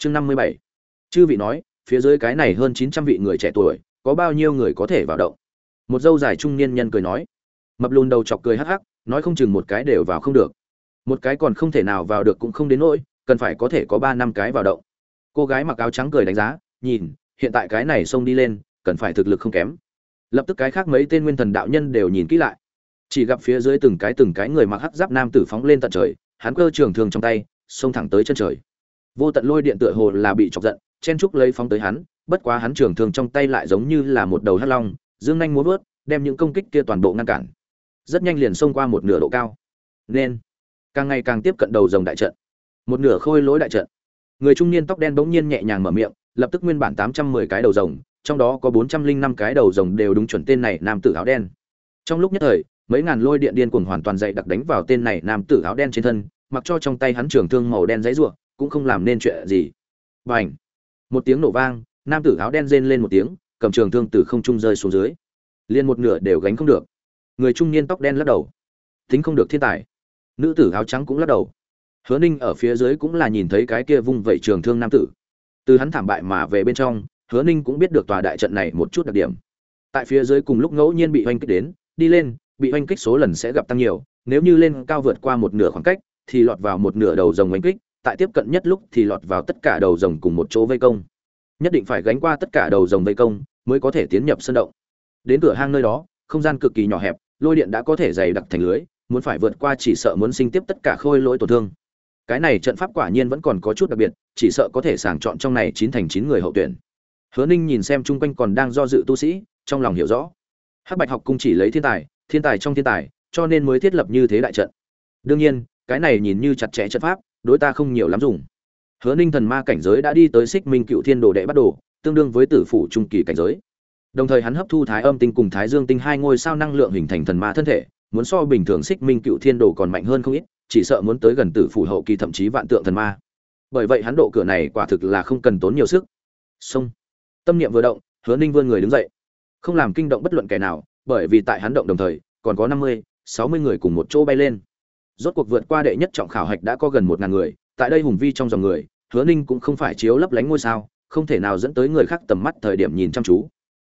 chương năm mươi bảy. Chư vị nói, phía dưới cái này hơn chín trăm vị người trẻ tuổi, có bao nhiêu người có thể vào động? Một dâu dài trung niên nhân cười nói. Mập lùn đầu chọc cười hắc hắc, nói không chừng một cái đều vào không được. Một cái còn không thể nào vào được cũng không đến nỗi, cần phải có thể có ba năm cái vào động. Cô gái mặc áo trắng cười đánh giá, nhìn, hiện tại cái này xông đi lên, cần phải thực lực không kém. Lập tức cái khác mấy tên nguyên thần đạo nhân đều nhìn kỹ lại. Chỉ gặp phía dưới từng cái từng cái người mặc hắc giáp nam tử phóng lên tận trời, hắn cơ trường thường trong tay, xông thẳng tới chân trời vô tận lôi điện tựa hồ là bị chọc giận, chen trúc lấy phóng tới hắn, bất quá hắn trường thường trong tay lại giống như là một đầu hắc long, dương nhanh muốn vớt, đem những công kích kia toàn bộ ngăn cản. Rất nhanh liền xông qua một nửa độ cao. Nên, càng ngày càng tiếp cận đầu dòng đại trận. Một nửa khôi lối đại trận. Người trung niên tóc đen bỗng nhiên nhẹ nhàng mở miệng, lập tức nguyên bản tám trăm mười cái đầu rồng, trong đó có bốn trăm linh năm cái đầu rồng đều đúng chuẩn tên này nam tử áo đen. Trong lúc nhất thời, mấy ngàn lôi điện điên cuồng hoàn toàn dậy đặc đánh vào tên này nam tử áo đen trên thân, mặc cho trong tay hắn trường thương màu đen dãy rủa cũng không làm nên chuyện gì. Bành! Một tiếng nổ vang, nam tử áo đen rên lên một tiếng, cầm trường thương từ không trung rơi xuống dưới. Liên một nửa đều gánh không được. Người trung niên tóc đen lắc đầu. Tính không được thiên tài. Nữ tử áo trắng cũng lắc đầu. Hứa ninh ở phía dưới cũng là nhìn thấy cái kia vung vẩy trường thương nam tử. Từ hắn thảm bại mà về bên trong, hứa ninh cũng biết được tòa đại trận này một chút đặc điểm. Tại phía dưới cùng lúc ngẫu nhiên bị hoành kích đến, đi lên, bị hoành kích số lần sẽ gặp tăng nhiều, nếu như lên cao vượt qua một nửa khoảng cách, thì lọt vào một nửa đầu rồng hoành kích tại tiếp cận nhất lúc thì lọt vào tất cả đầu rồng cùng một chỗ vây công. Nhất định phải gánh qua tất cả đầu rồng vây công mới có thể tiến nhập sân động. Đến cửa hang nơi đó, không gian cực kỳ nhỏ hẹp, lôi điện đã có thể dày đặc thành lưới, muốn phải vượt qua chỉ sợ muốn sinh tiếp tất cả khôi lỗi tổn thương. Cái này trận pháp quả nhiên vẫn còn có chút đặc biệt, chỉ sợ có thể sàng chọn trong này chín thành chín người hậu tuyển. Hứa ninh nhìn xem chung quanh còn đang do dự tu sĩ, trong lòng hiểu rõ. Hắc bạch học cung chỉ lấy thiên tài thiên tài trong thiên tài, cho nên mới thiết lập như thế đại trận. Đương nhiên, cái này nhìn như chặt chẽ trận pháp đối ta không nhiều lắm dùng. Hứa ninh thần ma cảnh giới đã đi tới xích minh cựu thiên đồ đệ bắt đồ, tương đương với tử phủ trung kỳ cảnh giới. Đồng thời hắn hấp thu thái âm tinh cùng thái dương tinh hai ngôi sao năng lượng hình thành thần ma thân thể, muốn so bình thường xích minh cựu thiên đồ còn mạnh hơn không ít, chỉ sợ muốn tới gần tử phủ hậu kỳ thậm chí vạn tượng thần ma. Bởi vậy hắn độ cửa này quả thực là không cần tốn nhiều sức. Sông tâm niệm vừa động, hứa ninh vươn người đứng dậy. Không làm kinh động bất luận kẻ nào, bởi vì tại hắn động đồng thời, còn có năm mươi, sáu mươi người cùng một chỗ bay lên rốt cuộc vượt qua đệ nhất trọng khảo hạch đã có gần một ngàn người, tại đây hùng vi trong dòng người, hứa ninh cũng không phải chiếu lấp lánh ngôi sao, không thể nào dẫn tới người khác tầm mắt thời điểm nhìn chăm chú.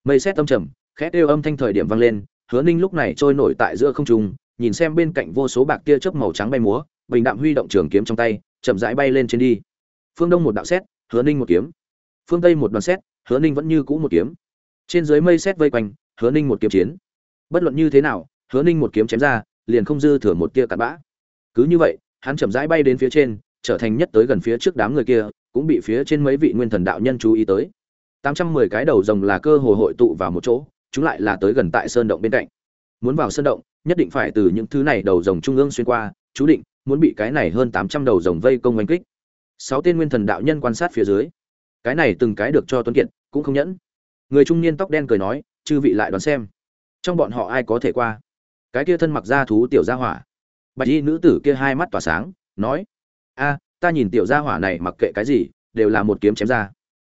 Mây xét tâm trầm, khẽ kêu âm thanh thời điểm vang lên, hứa ninh lúc này trôi nổi tại giữa không trung, nhìn xem bên cạnh vô số bạc tia chớp màu trắng bay múa, bình đạm huy động trường kiếm trong tay, chậm rãi bay lên trên đi. Phương đông một đạo xét, hứa ninh một kiếm. Phương tây một đoàn xét, hứa ninh vẫn như cũ một kiếm. Trên dưới mây xét vây quanh, hứa ninh một kiếm chiến. Bất luận như thế nào, hứa ninh một kiếm chém ra, liền không dư thừa một tia cặn bã cứ như vậy, hắn chậm rãi bay đến phía trên, trở thành nhất tới gần phía trước đám người kia, cũng bị phía trên mấy vị nguyên thần đạo nhân chú ý tới. Tám trăm mười cái đầu rồng là cơ hội hội tụ vào một chỗ, chúng lại là tới gần tại sơn động bên cạnh. Muốn vào sơn động, nhất định phải từ những thứ này đầu rồng trung ương xuyên qua, chú định, muốn bị cái này hơn tám trăm đầu rồng vây công oanh kích. Sáu tên nguyên thần đạo nhân quan sát phía dưới. Cái này từng cái được cho tuấn kiệt, cũng không nhẫn. Người trung niên tóc đen cười nói, chư vị lại đoán xem, trong bọn họ ai có thể qua? Cái kia thân mặc da thú tiểu gia hỏa bạch y nữ tử kia hai mắt tỏa sáng, nói, a, ta nhìn tiểu gia hỏa này mặc kệ cái gì, đều là một kiếm chém ra.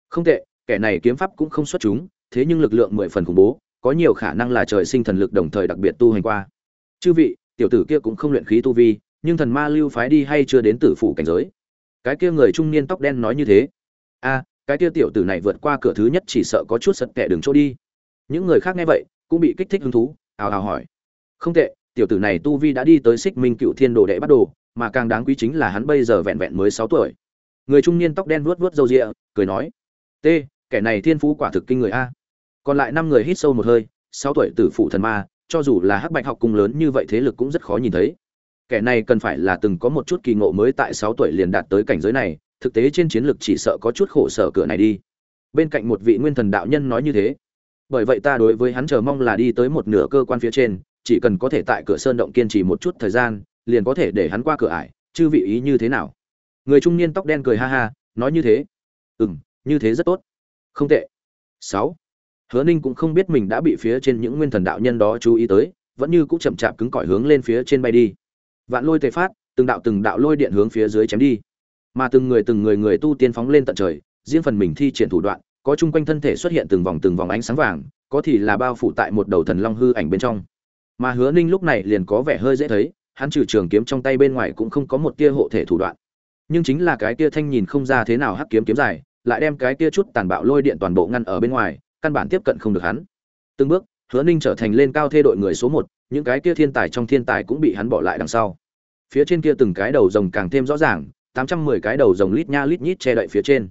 Không tệ, kẻ này kiếm pháp cũng không xuất chúng, thế nhưng lực lượng mười phần khủng bố, có nhiều khả năng là trời sinh thần lực đồng thời đặc biệt tu hành qua. Chư vị, tiểu tử kia cũng không luyện khí tu vi, nhưng thần ma lưu phái đi hay chưa đến tử phủ cảnh giới? Cái kia người trung niên tóc đen nói như thế. A, cái kia tiểu tử này vượt qua cửa thứ nhất chỉ sợ có chút sật kẻ đường chỗ đi. Những người khác nghe vậy, cũng bị kích thích hứng thú ào ào hỏi, không tệ tiểu tử này tu vi đã đi tới xích minh cựu thiên đồ đệ bắt đồ, mà càng đáng quý chính là hắn bây giờ vẹn vẹn mới sáu tuổi. Người trung niên tóc đen vuốt vuốt râu rịa cười nói t kẻ này thiên phú quả thực kinh người a. Còn lại năm người hít sâu một hơi, sáu tuổi tử phụ thần ma, cho dù là hắc bạch học cung lớn như vậy thế lực cũng rất khó nhìn thấy. Kẻ này cần phải là từng có một chút kỳ ngộ mới tại sáu tuổi liền đạt tới cảnh giới này, thực tế trên chiến lược chỉ sợ có chút khổ sở cửa này đi. Bên cạnh một vị nguyên thần đạo nhân nói như thế, bởi vậy ta đối với hắn chờ mong là đi tới một nửa cơ quan phía trên chỉ cần có thể tại cửa sơn động kiên trì một chút thời gian, liền có thể để hắn qua cửa ải, chư vị ý như thế nào? Người trung niên tóc đen cười ha ha, nói như thế. Ừ như thế rất tốt. Không tệ. Sáu. Hứa ninh cũng không biết mình đã bị phía trên những nguyên thần đạo nhân đó chú ý tới, vẫn như cũng chậm chạp cứng cỏi hướng lên phía trên bay đi. Vạn lôi tề phát, từng đạo từng đạo lôi điện hướng phía dưới chém đi. Mà từng người từng người người tu tiên phóng lên tận trời, riêng phần mình thi triển thủ đoạn, có chung quanh thân thể xuất hiện từng vòng từng vòng ánh sáng vàng, có thì là bao phủ tại một đầu thần long hư ảnh bên trong mà hứa ninh lúc này liền có vẻ hơi dễ thấy, hắn trừ trường kiếm trong tay bên ngoài cũng không có một tia hộ thể thủ đoạn. Nhưng chính là cái tia thanh nhìn không ra thế nào hắc kiếm kiếm dài, lại đem cái tia chút tàn bạo lôi điện toàn bộ ngăn ở bên ngoài, căn bản tiếp cận không được hắn. Từng bước, hứa ninh trở thành lên cao thê đội người số một, những cái tia thiên tài trong thiên tài cũng bị hắn bỏ lại đằng sau. Phía trên kia từng cái đầu rồng càng thêm rõ ràng, tám trăm mười cái đầu rồng lít nha lít nhít che đậy phía trên.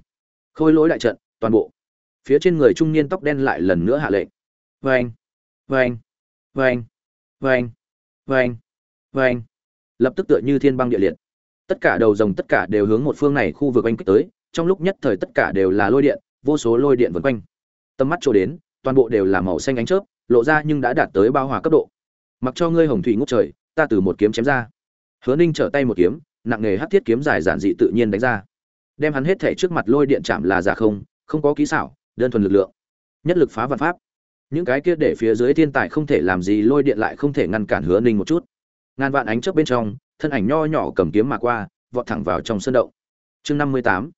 Khôi lỗi đại trận, toàn bộ. Phía trên người trung niên tóc đen lại lần nữa hạ lệnh. Vê anh vê anh vê anh vâng. Vâng. Vâng. Lập tức tựa như thiên băng địa liệt. Tất cả đầu rồng tất cả đều hướng một phương này khu vực anh kích tới, trong lúc nhất thời tất cả đều là lôi điện, vô số lôi điện vần quanh. Tầm mắt chỗ đến, toàn bộ đều là màu xanh ánh chớp, lộ ra nhưng đã đạt tới bao hòa cấp độ. Mặc cho ngươi hồng thủy ngốc trời, ta từ một kiếm chém ra. Hứa ninh trở tay một kiếm, nặng nghề hắc thiết kiếm dài giản dị tự nhiên đánh ra. Đem hắn hết thể trước mặt lôi điện chạm là giả không không có kỹ xảo, đơn thuần lực lượng. Nhất lực phá văn pháp những cái kia để phía dưới thiên tài không thể làm gì, lôi điện lại không thể ngăn cản hứa ninh một chút. Ngàn vạn ánh chớp bên trong, thân ảnh nho nhỏ cầm kiếm mà qua, vọt thẳng vào trong sân động. Chương năm mươi tám,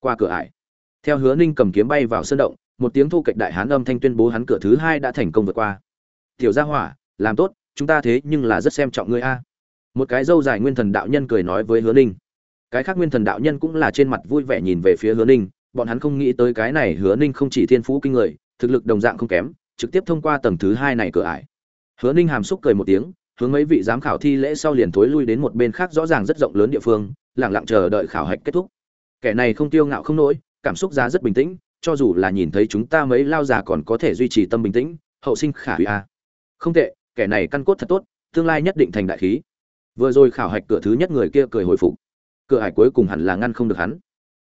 qua cửa ải. Theo hứa ninh cầm kiếm bay vào sân động, một tiếng thu kịch đại hán âm thanh tuyên bố hắn cửa thứ hai đã thành công vượt qua. Tiểu gia hỏa, làm tốt, chúng ta thế nhưng là rất xem trọng ngươi a. Một cái dâu dài nguyên thần đạo nhân cười nói với hứa ninh. Cái khác nguyên thần đạo nhân cũng là trên mặt vui vẻ nhìn về phía hứa ninh, bọn hắn không nghĩ tới cái này hứa ninh không chỉ thiên phú kinh người, thực lực đồng dạng không kém trực tiếp thông qua tầng thứ hai này cửa ải. Hứa ninh hàm xúc cười một tiếng, hướng mấy vị giám khảo thi lễ sau liền thối lui đến một bên khác rõ ràng rất rộng lớn địa phương lẳng lặng chờ đợi khảo hạch kết thúc. Kẻ này không tiêu ngạo không nổi, cảm xúc ra rất bình tĩnh, cho dù là nhìn thấy chúng ta mấy lao già còn có thể duy trì tâm bình tĩnh, hậu sinh khả hủy a. Không tệ, kẻ này căn cốt thật tốt, tương lai nhất định thành đại khí. Vừa rồi khảo hạch cửa thứ nhất người kia cười hồi phục. Cửa hải cuối cùng hẳn là ngăn không được hắn.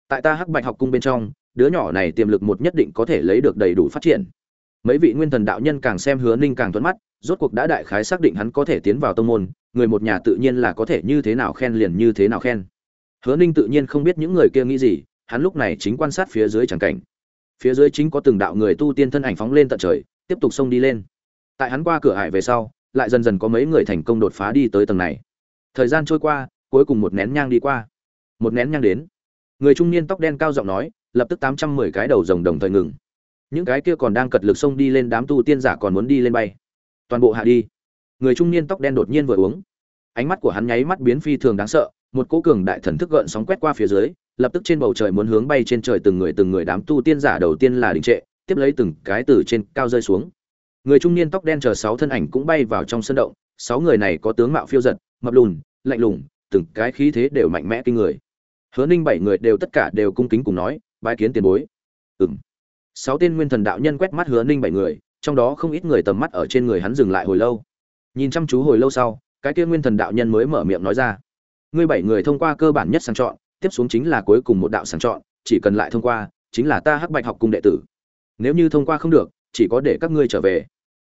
Tại ta hắc bạch học cung bên trong, đứa nhỏ này tiềm lực một nhất định có thể lấy được đầy đủ phát triển mấy vị nguyên thần đạo nhân càng xem hứa ninh càng thuận mắt, rốt cuộc đã đại khái xác định hắn có thể tiến vào tông môn, người một nhà tự nhiên là có thể như thế nào khen liền như thế nào khen. Hứa ninh tự nhiên không biết những người kia nghĩ gì, hắn lúc này chính quan sát phía dưới tràng cảnh. Phía dưới chính có từng đạo người tu tiên thân ảnh phóng lên tận trời, tiếp tục xông đi lên. Tại hắn qua cửa hải về sau, lại dần dần có mấy người thành công đột phá đi tới tầng này. Thời gian trôi qua, cuối cùng một nén nhang đi qua. Một nén nhang đến. Người trung niên tóc đen cao giọng nói, lập tức tám trăm mười cái đầu rồng đồng thời ngừng những cái kia còn đang cật lực xông đi lên đám tu tiên giả còn muốn đi lên bay. Toàn bộ hạ đi. Người trung niên tóc đen đột nhiên vừa uống. Ánh mắt của hắn nháy mắt biến phi thường đáng sợ, một cỗ cường đại thần thức gợn sóng quét qua phía dưới, lập tức trên bầu trời muốn hướng bay trên trời từng người từng người đám tu tiên giả đầu tiên là đình trệ, tiếp lấy từng cái từ trên cao rơi xuống. Người trung niên tóc đen chờ sáu thân ảnh cũng bay vào trong sân động, sáu người này có tướng mạo phiêu giật, mập lùn, lạnh lùng, từng cái khí thế đều mạnh mẽ kinh người. Hứa ninh bảy người đều tất cả đều cung kính cùng nói, bái kiến tiền bối. Ừng sáu tên nguyên thần đạo nhân quét mắt hứa ninh bảy người, trong đó không ít người tầm mắt ở trên người hắn dừng lại hồi lâu. Nhìn chăm chú hồi lâu sau, cái kia nguyên thần đạo nhân mới mở miệng nói ra. Ngươi bảy người thông qua cơ bản nhất sang chọn, tiếp xuống chính là cuối cùng một đạo sang chọn, chỉ cần lại thông qua, chính là ta hắc bạch học cùng đệ tử. Nếu như thông qua không được, chỉ có để các ngươi trở về.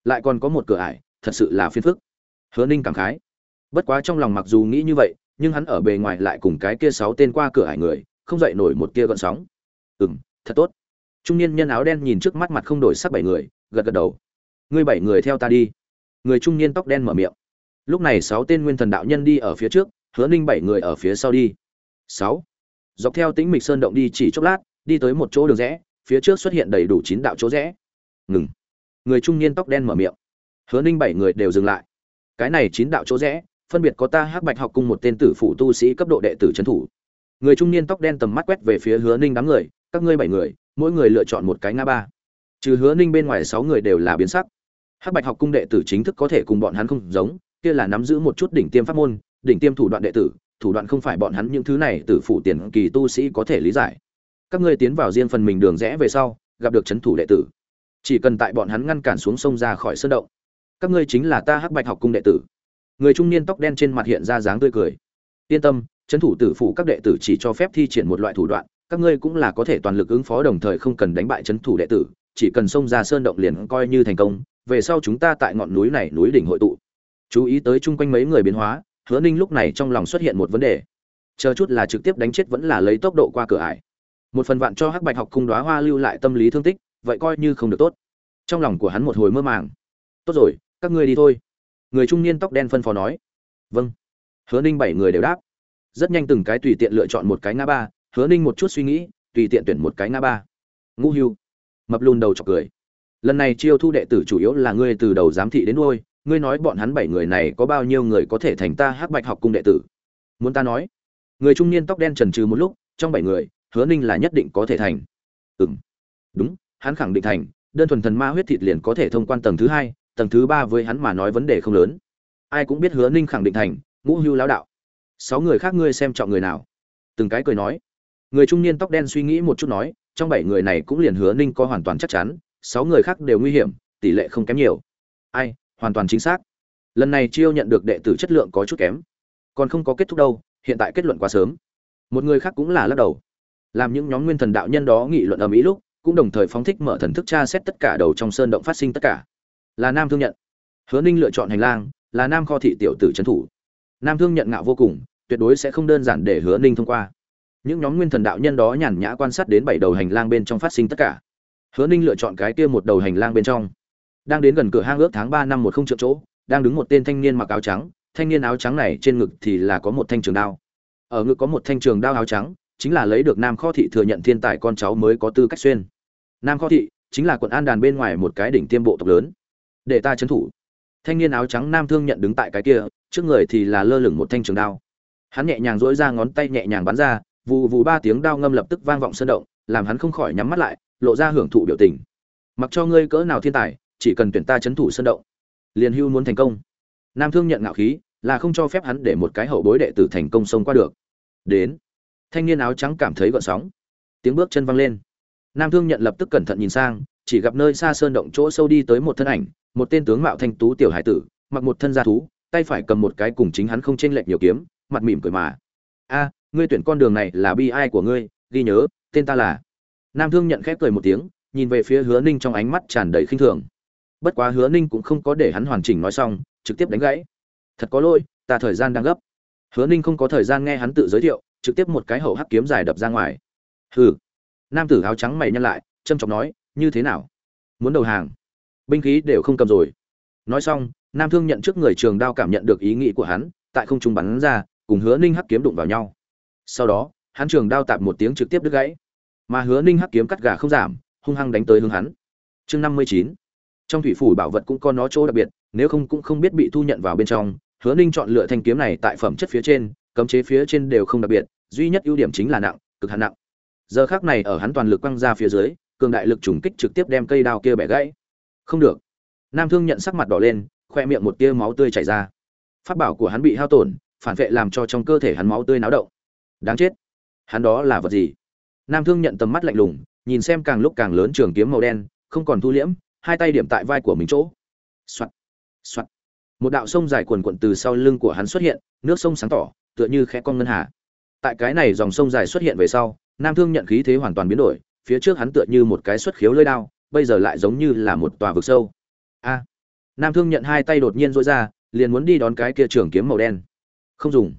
Lại còn có một cửa ải, thật sự là phiền phức. Hứa ninh cảm khái. Bất quá trong lòng mặc dù nghĩ như vậy, nhưng hắn ở bề ngoài lại cùng cái kia sáu tên qua cửa ải người, không dậy nổi một tia gợn sóng. Ừ m thật tốt trung niên nhân áo đen nhìn trước mắt mặt không đổi sắc bảy người, gật gật đầu. Ngươi bảy người theo ta đi. Người trung niên tóc đen mở miệng. Lúc này sáu tên nguyên thần đạo nhân đi ở phía trước, hứa ninh bảy người ở phía sau đi. Sáu. Dọc theo tĩnh mịch sơn động đi chỉ chốc lát, đi tới một chỗ đường rẽ, phía trước xuất hiện đầy đủ chín đạo chỗ rẽ. Ngừng. Người trung niên tóc đen mở miệng. Hứa ninh bảy người đều dừng lại. Cái này chín đạo chỗ rẽ, phân biệt có ta hắc bạch học cùng một tên tử phụ tu sĩ cấp độ đệ tử trấn thủ. Người trung niên tóc đen tầm mắt quét về phía hứa ninh đám người, các ngươi bảy người mỗi người lựa chọn một cái ngã ba. Trừ hứa ninh bên ngoài sáu người đều là biến sắc. Hắc bạch học cung đệ tử chính thức có thể cùng bọn hắn không giống, kia là nắm giữ một chút đỉnh tiêm pháp môn, đỉnh tiêm thủ đoạn đệ tử, thủ đoạn không phải bọn hắn những thứ này từ phụ tiền kỳ tu sĩ có thể lý giải. Các ngươi tiến vào riêng phần mình đường rẽ về sau, gặp được c h ấ n thủ đệ tử. Chỉ cần tại bọn hắn ngăn cản xuống sông ra khỏi sơn động. Các ngươi chính là ta hắc bạch học cung đệ tử. Người trung niên tóc đen trên mặt hiện ra dáng tươi cười. Yên tâm c h ấ n thủ tử phụ các đệ tử chỉ cho phép thi triển một loại thủ đoạn các ngươi cũng là có thể toàn lực ứng phó đồng thời không cần đánh bại c h ấ n thủ đệ tử, chỉ cần xông ra sơn động liền coi như thành công, về sau chúng ta tại ngọn núi này núi đỉnh hội tụ. Chú ý tới chung quanh mấy người biến hóa, hứa ninh lúc này trong lòng xuất hiện một vấn đề. Chờ chút là trực tiếp đánh chết vẫn là lấy tốc độ qua cửa ải. Một phần vạn cho hắc bạch học cung đoá hoa lưu lại tâm lý thương tích, vậy coi như không được tốt. Trong lòng của hắn một hồi mơ màng. Tốt rồi, các ngươi đi thôi. Người trung niên tóc đen phân phó nói. Vâng. Hứa ninh bảy người đều đáp. Rất nhanh từng cái tùy tiện lựa chọn một cái ngã ba hứa ninh một chút suy nghĩ, tùy tiện tuyển một cái ngã ba. Ngũ hưu. Mập lùn đầu chọc cười. Lần này chiêu thu đệ tử chủ yếu là ngươi từ đầu giám thị đến đôi ngươi nói bọn hắn bảy người này có bao nhiêu người có thể thành ta hắc bạch học cung đệ tử? Muốn ta nói? Người trung niên tóc đen trần trừ một lúc, trong bảy người, hứa ninh là nhất định có thể thành. Ừ m đúng, hắn khẳng định thành, đơn thuần thần ma huyết thịt liền có thể thông quan tầng thứ hai, tầng thứ ba với hắn mà nói vấn đề không lớn. Ai cũng biết hứa ninh khẳng định thành, ngũ hưu lão đạo. Sáu người khác ngươi xem chọn người nào? Từng cái cười nói người trung niên tóc đen suy nghĩ một chút nói, trong bảy người này cũng liền hứa ninh có hoàn toàn chắc chắn, sáu người khác đều nguy hiểm, tỷ lệ không kém nhiều. Ai, hoàn toàn chính xác. Lần này chiêu nhận được đệ tử chất lượng có chút kém. Còn không có kết thúc đâu, hiện tại kết luận quá sớm. Một người khác cũng là lắc đầu. Làm những nhóm nguyên thần đạo nhân đó nghị luận ở mỹ lúc, cũng đồng thời phóng thích mở thần thức tra xét tất cả đầu trong sơn động phát sinh tất cả. Là nam thương nhận. Hứa ninh lựa chọn hành lang, là nam kho thị tiểu tử trấn thủ. Nam thương nhận ngạo vô cùng, tuyệt đối sẽ không đơn giản để hứa ninh thông qua những nhóm nguyên thần đạo nhân đó nhàn nhã quan sát đến bảy đầu hành lang bên trong phát sinh tất cả. Hứa ninh lựa chọn cái kia một đầu hành lang bên trong. Đang đến gần cửa hang ước tháng ba năm một không triệu chỗ, đang đứng một tên thanh niên mặc áo trắng. Thanh niên áo trắng này trên ngực thì là có một thanh trường đao. Ở ngực có một thanh trường đao áo trắng, chính là lấy được nam kho thị thừa nhận thiên tài con cháu mới có tư cách xuyên. Nam kho thị chính là quận an đàn bên ngoài một cái đỉnh tiêm bộ tộc lớn. Để ta trấn thủ. Thanh niên áo trắng nam thương nhận đứng tại cái kia, trước người thì là lơ lửng một thanh trường đao. Hắn nhẹ nhàng dỗi ra ngón tay nhẹ nhàng bắn ra vụ vụ ba tiếng đao ngâm lập tức vang vọng sơn động, làm hắn không khỏi nhắm mắt lại, lộ ra hưởng thụ biểu tình. Mặc cho ngươi cỡ nào thiên tài, chỉ cần tuyển ta chấn thủ sơn động, liền hưu muốn thành công. Nam thương nhận ngạo khí, là không cho phép hắn để một cái hậu bối đệ tử thành công xông qua được. Đến, thanh niên áo trắng cảm thấy gợn sóng. Tiếng bước chân văng lên. Nam thương nhận lập tức cẩn thận nhìn sang, chỉ gặp nơi xa sơn động chỗ sâu đi tới một thân ảnh, một tên tướng mạo thanh tú tiểu hải tử, mặc một thân gia thú, tay phải cầm một cái cùng chính hắn không chênh lệch nhiều kiếm, mặt mỉm cười mà. A ngươi tuyển con đường này là bi ai của ngươi, ghi nhớ, tên ta là. Nam thương nhận khép cười một tiếng, nhìn về phía hứa ninh trong ánh mắt tràn đầy khinh thường. Bất quá hứa ninh cũng không có để hắn hoàn chỉnh nói xong, trực tiếp đánh gãy. Thật có lỗi, ta thời gian đang gấp. Hứa ninh không có thời gian nghe hắn tự giới thiệu, trực tiếp một cái hậu hắc kiếm dài đập ra ngoài. Hừ. Nam tử áo trắng mày nhăn lại trâm trọng nói, như thế nào? Muốn đầu hàng? Binh khí đều không cầm rồi. Nói xong, nam thương nhận trước người trường đao cảm nhận được ý nghĩ của hắn, tại không trung bắn ra, cùng hứa ninh hắc kiếm đụng vào nhau sau đó, hắn trường đao tạp một tiếng trực tiếp đứt gãy. Mà hứa ninh hắc kiếm cắt gà không giảm, hung hăng đánh tới hướng hắn. Chương năm mươi chín. Trong thủy phủ bảo vật cũng có nó chỗ đặc biệt, nếu không cũng không biết bị thu nhận vào bên trong. Hứa ninh chọn lựa thanh kiếm này tại phẩm chất phía trên, cấm chế phía trên đều không đặc biệt, duy nhất ưu điểm chính là nặng, cực hạn nặng. Giờ khác này ở hắn toàn lực quăng ra phía dưới, cường đại lực trùng kích trực tiếp đem cây đao kia bẻ gãy. Không được. Nam thương nhận sắc mặt đỏ lên, khoe miệng một tia máu tươi chảy ra. Phát bảo của hắn bị hao tổn, phản vệ làm cho trong cơ thể hắn máu tươi náo động đáng chết. Hắn đó là vật gì? Nam thương nhận tầm mắt lạnh lùng, nhìn xem càng lúc càng lớn trường kiếm màu đen, không còn thu liễm, hai tay điểm tại vai của mình chỗ. Soạt soạt. Một đạo sông dài quần quận từ sau lưng của hắn xuất hiện, nước sông sáng tỏ, tựa như khẽ con ngân hà. Tại cái này dòng sông dài xuất hiện về sau, nam thương nhận khí thế hoàn toàn biến đổi, phía trước hắn tựa như một cái xuất khiếu lơi đao, bây giờ lại giống như là một tòa vực sâu. A. À. Nam thương nhận hai tay đột nhiên dối ra, liền muốn đi đón cái kia trường kiếm màu đen. Không dùng.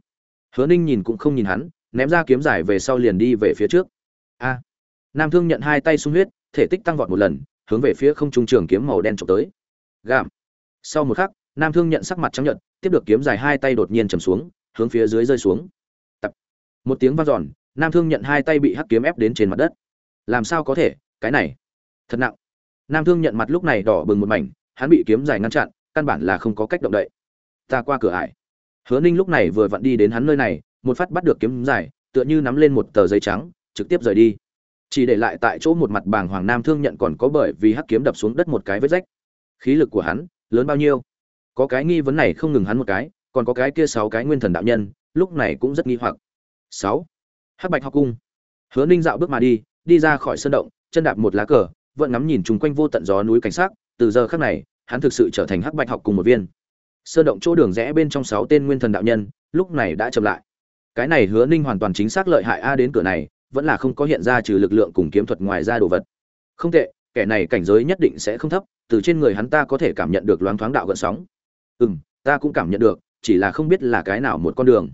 Hứa ninh nhìn cũng không nhìn hắn ném ra kiếm dài về sau liền đi về phía trước. A. Nam thương nhận hai tay sung huyết, thể tích tăng vọt một lần, hướng về phía không trung trường kiếm màu đen trộm tới. Gạm. Sau một khắc, nam thương nhận sắc mặt trắng nhận tiếp được kiếm dài hai tay đột nhiên chầm xuống, hướng phía dưới rơi xuống. Tập. một tiếng vang dọn, nam thương nhận hai tay bị hắc kiếm ép đến trên mặt đất. Làm sao có thể, cái này. Thật nặng. Nam thương nhận mặt lúc này đỏ bừng một mảnh, hắn bị kiếm dài ngăn chặn, căn bản là không có cách động đậy. Ta qua cửa ải. Hứa ninh lúc này vừa vặn đi đến hắn nơi này một phát bắt được kiếm dài, tựa như nắm lên một tờ giấy trắng, trực tiếp rời đi. Chỉ để lại tại chỗ một mặt bàng hoàng nam thương nhận còn có bởi vì hắc kiếm đập xuống đất một cái vết rách. Khí lực của hắn, lớn bao nhiêu? Có cái nghi vấn này không ngừng hắn một cái, còn có cái kia sáu cái nguyên thần đạo nhân, lúc này cũng rất nghi hoặc. Sáu. Hắc bạch học cung. Hứa ninh dạo bước mà đi đi ra khỏi sân động, chân đạp một lá cờ, vẫn ngắm nhìn chung quanh vô tận gió núi cảnh sát từ giờ khắc này, hắn thực sự trở thành hắc bạch học cùng một viên. Sơn động chỗ đường rẽ bên trong sáu tên nguyên thần đạo nhân, lúc này đã chậm lại cái này hứa ninh hoàn toàn chính xác lợi hại a đến cửa này, vẫn là không có hiện ra trừ lực lượng cùng kiếm thuật ngoài ra đồ vật. Không tệ, kẻ này cảnh giới nhất định sẽ không thấp, từ trên người hắn ta có thể cảm nhận được loáng thoáng đạo gợn sóng. Ừ m ta cũng cảm nhận được, chỉ là không biết là cái nào một con đường.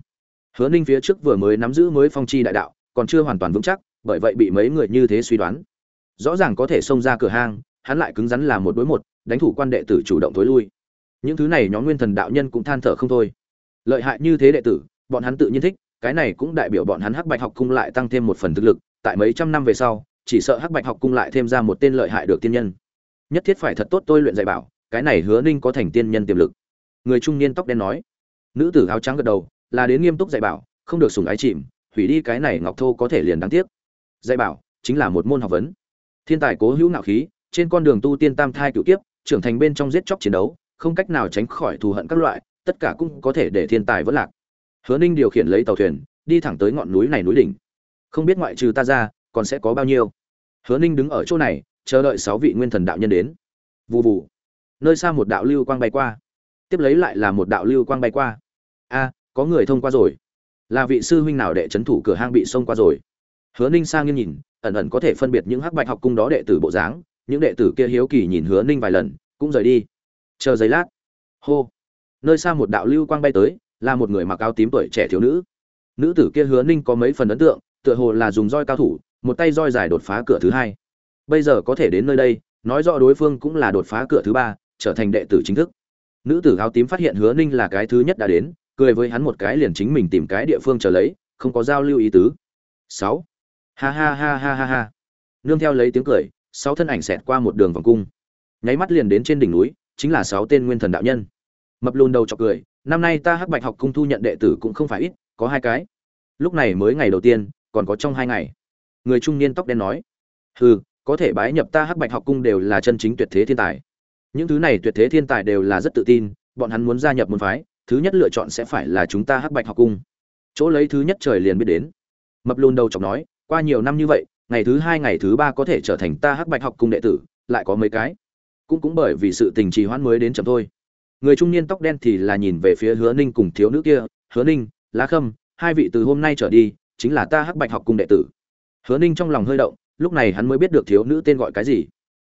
Hứa ninh phía trước vừa mới nắm giữ mới phong chi đại đạo, còn chưa hoàn toàn vững chắc, bởi vậy bị mấy người như thế suy đoán. Rõ ràng có thể xông ra cửa hang, hắn lại cứng rắn là một đối một, đánh thủ quan đệ tử chủ động thối lui. Những thứ này nhóm nguyên thần đạo nhân cũng than thở không thôi. Lợi hại như thế đệ tử, bọn hắn tự nhiên thích cái này cũng đại biểu bọn hắn hắc bạch học cung lại tăng thêm một phần thực lực, tại mấy trăm năm về sau, chỉ sợ hắc bạch học cung lại thêm ra một tên lợi hại được tiên nhân. Nhất thiết phải thật tốt tôi luyện dạy bảo, cái này hứa ninh có thành tiên nhân tiềm lực. Người trung niên tóc đen nói. Nữ tử áo trắng gật đầu, là đến nghiêm túc dạy bảo, không được sùng ái chìm, hủy đi cái này ngọc thô có thể liền đáng tiếc. Dạy bảo chính là một môn học vấn. Thiên tài cố hữu ngạo khí, trên con đường tu tiên tam thai cựu kiếp, trưởng thành bên trong giết chóc chiến đấu, không cách nào tránh khỏi thù hận các loại, tất cả cũng có thể để thiên tài vỡ lạc hứa ninh điều khiển lấy tàu thuyền đi thẳng tới ngọn núi này núi đỉnh. Không biết ngoại trừ ta ra còn sẽ có bao nhiêu? Hứa ninh đứng ở chỗ này chờ đợi sáu vị nguyên thần đạo nhân đến. Vù vù, nơi xa một đạo lưu quang bay qua. Tiếp lấy lại là một đạo lưu quang bay qua. A có người thông qua rồi. Là vị sư huynh nào đệ trấn thủ cửa hang bị xông qua rồi? Hứa ninh sang nghiêng nhìn ẩn ẩn có thể phân biệt những hắc bạch học cung đó đệ tử bộ dáng những đệ tử kia hiếu kỳ nhìn hứa ninh vài lần cũng rời đi. Chờ giây lát. Hô. Nơi xa một đạo lưu quang bay tới là một người mặc áo tím tuổi trẻ thiếu nữ. Nữ tử kia hứa ninh có mấy phần ấn tượng, tựa hồ là dùng roi cao thủ, một tay roi dài đột phá cửa thứ hai. Bây giờ có thể đến nơi đây, nói rõ đối phương cũng là đột phá cửa thứ ba, trở thành đệ tử chính thức. Nữ tử áo tím phát hiện hứa ninh là cái thứ nhất đã đến, cười với hắn một cái liền chính mình tìm cái địa phương chờ lấy, không có giao lưu ý tứ. Sáu. Ha ha ha ha ha ha. Nương theo lấy tiếng cười, sáu thân ảnh xẹt qua một đường vòng cung. Nháy mắt liền đến trên đỉnh núi, chính là sáu tên nguyên thần đạo nhân. Mập lùn đầu chọc cười năm nay ta hắc bạch học cung thu nhận đệ tử cũng không phải ít, có hai cái. Lúc này mới ngày đầu tiên, còn có trong hai ngày. Người trung niên tóc đen nói, hừ, có thể bái nhập ta hắc bạch học cung đều là chân chính tuyệt thế thiên tài. Những thứ này tuyệt thế thiên tài đều là rất tự tin, bọn hắn muốn gia nhập môn phái, thứ nhất lựa chọn sẽ phải là chúng ta hắc bạch học cung. Chỗ lấy thứ nhất trời liền biết đến. Mập lùn đầu chọc nói, qua nhiều năm như vậy, ngày thứ hai, ngày thứ ba có thể trở thành ta hắc bạch học cung đệ tử, lại có mấy cái? Cũng cũng bởi vì sự tình trì hoãn mới đến chậm thôi người trung niên tóc đen thì là nhìn về phía hứa ninh cùng thiếu nữ kia, hứa ninh, lá khâm, hai vị từ hôm nay trở đi, chính là ta hắc bạch học cung đệ tử. Hứa ninh trong lòng hơi động, lúc này hắn mới biết được thiếu nữ tên gọi cái gì.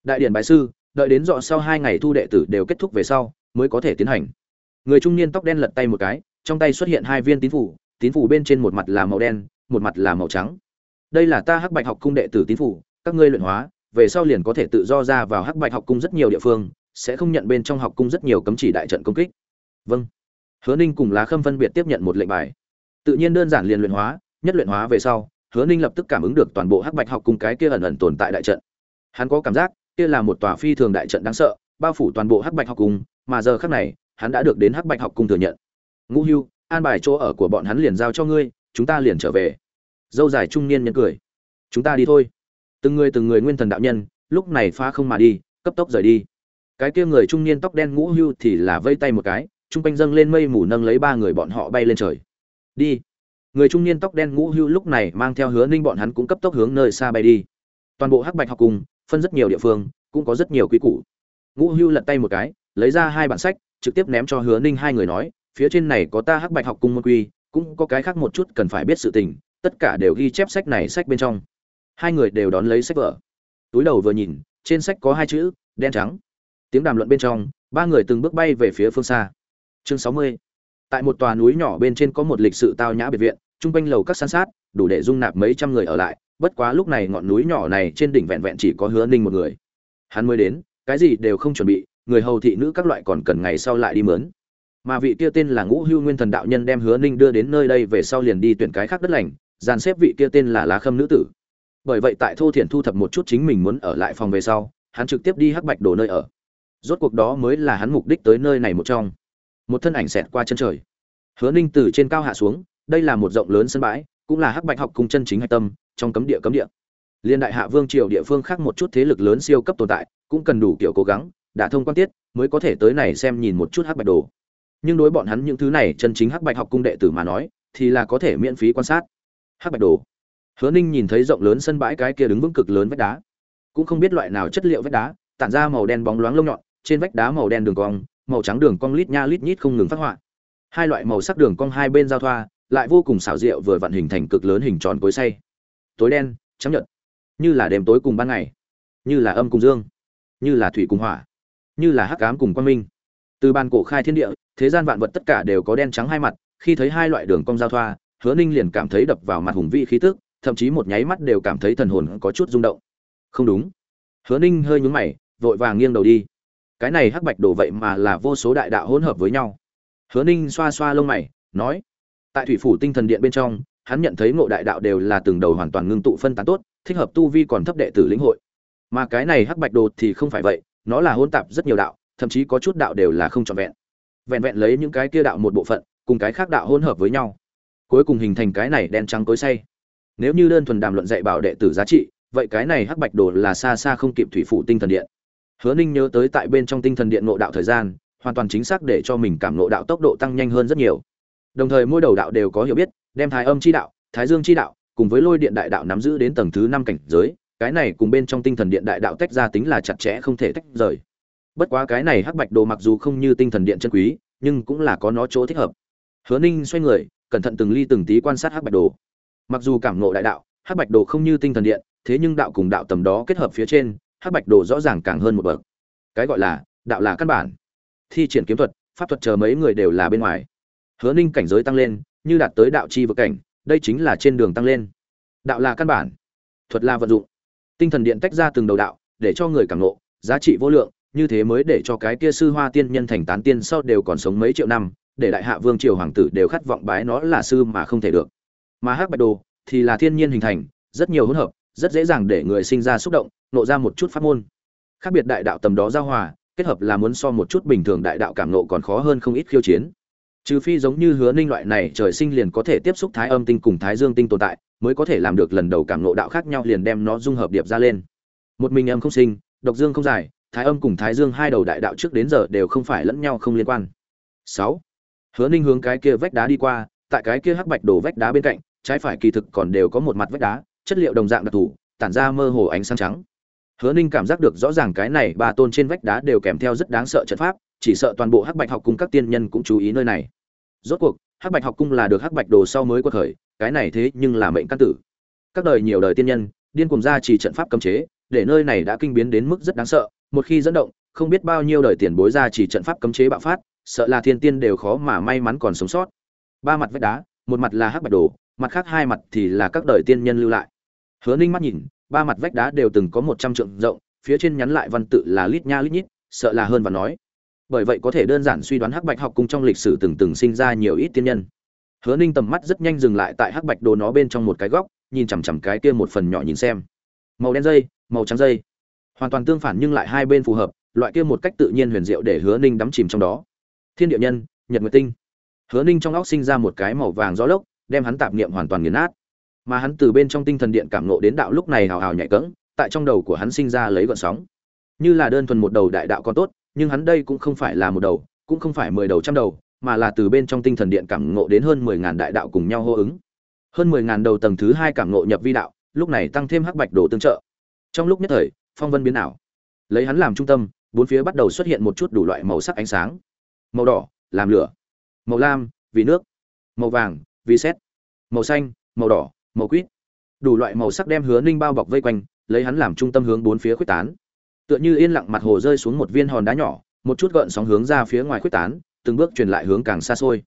Đại điển bài sư, đợi đến dọ sau hai ngày thu đệ tử đều kết thúc về sau, mới có thể tiến hành. Người trung niên tóc đen lật tay một cái, trong tay xuất hiện hai viên tín phủ tín phủ bên trên một mặt là màu đen, một mặt là màu trắng. Đây là ta hắc bạch học cung đệ tử tín phủ, các ngươi luyện hóa, về sau liền có thể tự do ra vào hắc bạch học cung rất nhiều địa phương sẽ không nhận bên trong học cung rất nhiều cấm chỉ đại trận công kích. Vâng. Hứa ninh cùng lá khâm phân biệt tiếp nhận một lệnh bài. Tự nhiên đơn giản liền luyện hóa, nhất luyện hóa về sau, hứa ninh lập tức cảm ứng được toàn bộ hắc bạch học cung cái kia ẩn ẩn tồn tại đại trận. Hắn có cảm giác, kia là một tòa phi thường đại trận đáng sợ, bao phủ toàn bộ hắc bạch học cung, mà giờ khác này, hắn đã được đến hắc bạch học cung thừa nhận. Ngũ hưu, an bài chỗ ở của bọn hắn liền giao cho ngươi, chúng ta liền trở về. Dâu dài trung niên nhân cười. Chúng ta đi thôi. Từng người từng người nguyên thần đạo nhân, lúc này phá không mà đi, cấp tốc rời đi cái kia người trung niên tóc đen ngũ hưu thì là vây tay một cái trung quanh dâng lên mây mù nâng lấy ba người bọn họ bay lên trời. Đi. Người trung niên tóc đen ngũ hưu lúc này mang theo hứa ninh bọn hắn cũng cấp tốc hướng nơi xa bay đi. Toàn bộ hắc bạch học cùng, phân rất nhiều địa phương, cũng có rất nhiều quý củ. Ngũ hưu lật tay một cái, lấy ra hai bản sách, trực tiếp ném cho hứa ninh hai người nói, phía trên này có ta hắc bạch học cung môn quy, cũng có cái khác một chút cần phải biết sự tình, tất cả đều ghi chép sách này sách bên trong. Hai người đều đón lấy sách vở. Túi đầu vừa nhìn, trên sách có hai chữ, đen trắng tiếng đàm luận bên trong, ba người từng bước bay về phía phương xa. Chương sáu mươi. Tại một tòa núi nhỏ bên trên có một lịch sự tao nhã biệt viện, chung quanh lầu các san sát, đủ để dung nạp mấy trăm người ở lại, bất quá lúc này ngọn núi nhỏ này trên đỉnh vẹn vẹn chỉ có hứa ninh một người. Hắn mới đến, cái gì đều không chuẩn bị, người hầu thị nữ các loại còn cần ngày sau lại đi mướn. Mà vị kia tên là ngũ hưu nguyên thần đạo nhân đem hứa ninh đưa đến nơi đây về sau liền đi tuyển cái khác đất lành, dàn xếp vị kia tên là lá khâm nữ tử. Bởi vậy tại thô thiển thu thập một chút chính mình muốn ở lại phòng về sau, hắn trực tiếp đi hắc bạch đồ nơi ở rốt cuộc đó mới là hắn mục đích tới nơi này một trong. Một thân ảnh xẹt qua chân trời. Hứa ninh từ trên cao hạ xuống, đây là một rộng lớn sân bãi, cũng là hắc bạch học cung chân chính hạch tâm, trong cấm địa cấm địa. Liên đại hạ vương triều địa phương khác một chút thế lực lớn siêu cấp tồn tại, cũng cần đủ kiểu cố gắng, đã thông quan tiết, mới có thể tới này xem nhìn một chút hắc bạch đồ. Nhưng đối bọn hắn những thứ này chân chính hắc bạch học cung đệ tử mà nói, thì là có thể miễn phí quan sát. Hắc bạch đồ. Hứa ninh nhìn thấy rộng lớn sân bãi cái kia đứng vững cực lớn vách đá. Cũng không biết loại nào chất liệu vách đá, tản ra màu đen bóng loáng lông nhọn trên vách đá màu đen đường cong màu trắng đường cong lít nha lít nhít không ngừng phát họa. Hai loại màu sắc đường cong hai bên giao thoa lại vô cùng xảo diệu vừa vặn hình thành cực lớn hình tròn cối say tối đen trắng nhợt, như là đêm tối cùng ban ngày như là âm cùng dương như là thủy cùng hỏa như là hắc ám cùng quang minh. Từ ban cổ khai thiên địa thế gian vạn vật tất cả đều có đen trắng hai mặt khi thấy hai loại đường cong giao thoa hứa ninh liền cảm thấy đập vào mặt hùng vị khí tức thậm chí một nháy mắt đều cảm thấy thần hồn có chút rung động. Không đúng. Hứa ninh hơi nhúng mày vội vàng nghiêng đầu đi cái này hắc bạch đồ vậy mà là vô số đại đạo hỗn hợp với nhau. Hứa ninh xoa xoa lông mày, nói, tại thủy phủ tinh thần điện bên trong, hắn nhận thấy ngộ đại đạo đều là từng đầu hoàn toàn ngưng tụ phân tán tốt, thích hợp tu vi còn thấp đệ tử lĩnh hội. Mà cái này hắc bạch đồ thì không phải vậy, nó là hỗn tạp rất nhiều đạo, thậm chí có chút đạo đều là không trọn vẹn. Vẹn vẹn lấy những cái kia đạo một bộ phận, cùng cái khác đạo hỗn hợp với nhau, cuối cùng hình thành cái này đen trắng tối say. Nếu như đơn thuần đàm luận dạy bảo đệ tử giá trị, vậy cái này hắc bạch đồ là xa xa không kịp thủy phủ tinh thần điện hứa ninh nhớ tới tại bên trong tinh thần điện ngộ đạo thời gian, hoàn toàn chính xác để cho mình cảm ngộ đạo tốc độ tăng nhanh hơn rất nhiều. Đồng thời mỗi đầu đạo đều có hiểu biết, đem thái âm chi đạo, thái dương chi đạo cùng với lôi điện đại đạo nắm giữ đến tầng thứ năm cảnh giới, cái này cùng bên trong tinh thần điện đại đạo tách ra tính là chặt chẽ không thể tách rời. Bất quá cái này hắc bạch đồ mặc dù không như tinh thần điện chân quý, nhưng cũng là có nó chỗ thích hợp. Hứa ninh xoay người, cẩn thận từng ly từng tí quan sát hắc bạch đồ. Mặc dù cảm ngộ đại đạo, hắc bạch đồ không như tinh thần điện, thế nhưng đạo cùng đạo tầm đó kết hợp phía trên hắc bạch đồ rõ ràng càng hơn một bậc. Cái gọi là, đạo là căn bản. Thi triển kiếm thuật, pháp thuật chờ mấy người đều là bên ngoài. Hứa ninh cảnh giới tăng lên, như đạt tới đạo chi vực cảnh, đây chính là trên đường tăng lên. Đạo là căn bản, thuật là vận dụng. Tinh thần điện tách ra từng đầu đạo, để cho người cảm ngộ, giá trị vô lượng, như thế mới để cho cái kia sư hoa tiên nhân thành tán tiên sau đều còn sống mấy triệu năm, để đại hạ vương triều hoàng tử đều khát vọng bái nó là sư mà không thể được. Mà hắc bạch đồ thì là thiên nhiên hình thành, rất nhiều hỗn hợp rất dễ dàng để người sinh ra xúc động, nộ ra một chút pháp môn. Khác biệt đại đạo tầm đó giao hòa, kết hợp là muốn so một chút bình thường đại đạo cảm nộ còn khó hơn không ít khiêu chiến. Trừ phi giống như hứa ninh loại này trời sinh liền có thể tiếp xúc thái âm tinh cùng thái dương tinh tồn tại, mới có thể làm được lần đầu cảm nộ đạo khác nhau liền đem nó dung hợp điệp ra lên. Một mình âm không sinh, độc dương không dài thái âm cùng thái dương hai đầu đại đạo trước đến giờ đều không phải lẫn nhau không liên quan. Sáu. Hứa ninh hướng cái kia vách đá đi qua, tại cái kia hắc bạch đổ vách đá bên cạnh, trái phải kỳ thực còn đều có một mặt vách đá chất liệu đồng dạng đặc thù, tản ra mơ hồ ánh sáng trắng. Hứa ninh cảm giác được rõ ràng cái này ba tôn trên vách đá đều kèm theo rất đáng sợ trận pháp, chỉ sợ toàn bộ hắc bạch học cung các tiên nhân cũng chú ý nơi này. Rốt cuộc, hắc bạch học cung là được hắc bạch đồ sau mới quật khởi, cái này thế nhưng là mệnh căn tử. Các đời nhiều đời tiên nhân, điên cùng ra chỉ trận pháp cấm chế, để nơi này đã kinh biến đến mức rất đáng sợ, một khi dẫn động, không biết bao nhiêu đời tiền bối ra chỉ trận pháp cấm chế bạo phát, sợ là thiên tiên đều khó mà may mắn còn sống sót. Ba mặt vách đá, một mặt là hắc bạch đồ mặt khác hai mặt thì là các đời tiên nhân lưu lại. Hứa ninh mắt nhìn, ba mặt vách đá đều từng có một trăm trượng rộng, phía trên nhắn lại văn tự là lít nha lít nhít, sợ là hơn và nói. Bởi vậy có thể đơn giản suy đoán hắc bạch học cung trong lịch sử từng từng sinh ra nhiều ít tiên nhân. Hứa ninh tầm mắt rất nhanh dừng lại tại hắc bạch đồ nó bên trong một cái góc, nhìn chằm chằm cái kia một phần nhỏ nhìn xem. Màu đen dây, màu trắng dây. Hoàn toàn tương phản nhưng lại hai bên phù hợp, loại kia một cách tự nhiên huyền diệu để hứa ninh đắm chìm trong đó. Thiên địa nhân, nhật nguyệt tinh. Hứa ninh trong óc sinh ra một cái màu vàng gió lốc đem hắn tạp niệm hoàn toàn nghiền nát. Mà hắn từ bên trong tinh thần điện cảm nộ đến đạo lúc này hào hào nhạy cẫng, tại trong đầu của hắn sinh ra lấy gợn sóng. Như là đơn thuần một đầu đại đạo còn tốt, nhưng hắn đây cũng không phải là một đầu, cũng không phải mười đầu trăm đầu, mà là từ bên trong tinh thần điện cảm ngộ đến hơn mười ngàn đại đạo cùng nhau hô ứng. Hơn mười ngàn đầu tầng thứ hai cảm ngộ nhập vi đạo, lúc này tăng thêm hắc bạch đồ tương trợ. Trong lúc nhất thời, phong vân biến ảo. Lấy hắn làm trung tâm, bốn phía bắt đầu xuất hiện một chút đủ loại màu sắc ánh sáng. Màu đỏ, làm lửa. Màu lam, vì nước. Màu vàng vì xét. Màu xanh, màu đỏ, màu quýt. Đủ loại màu sắc đem hứa ninh bao bọc vây quanh, lấy hắn làm trung tâm hướng bốn phía khuếch tán. Tựa như yên lặng mặt hồ rơi xuống một viên hòn đá nhỏ, một chút gợn sóng hướng ra phía ngoài khuếch tán, từng bước truyền lại hướng càng xa xôi.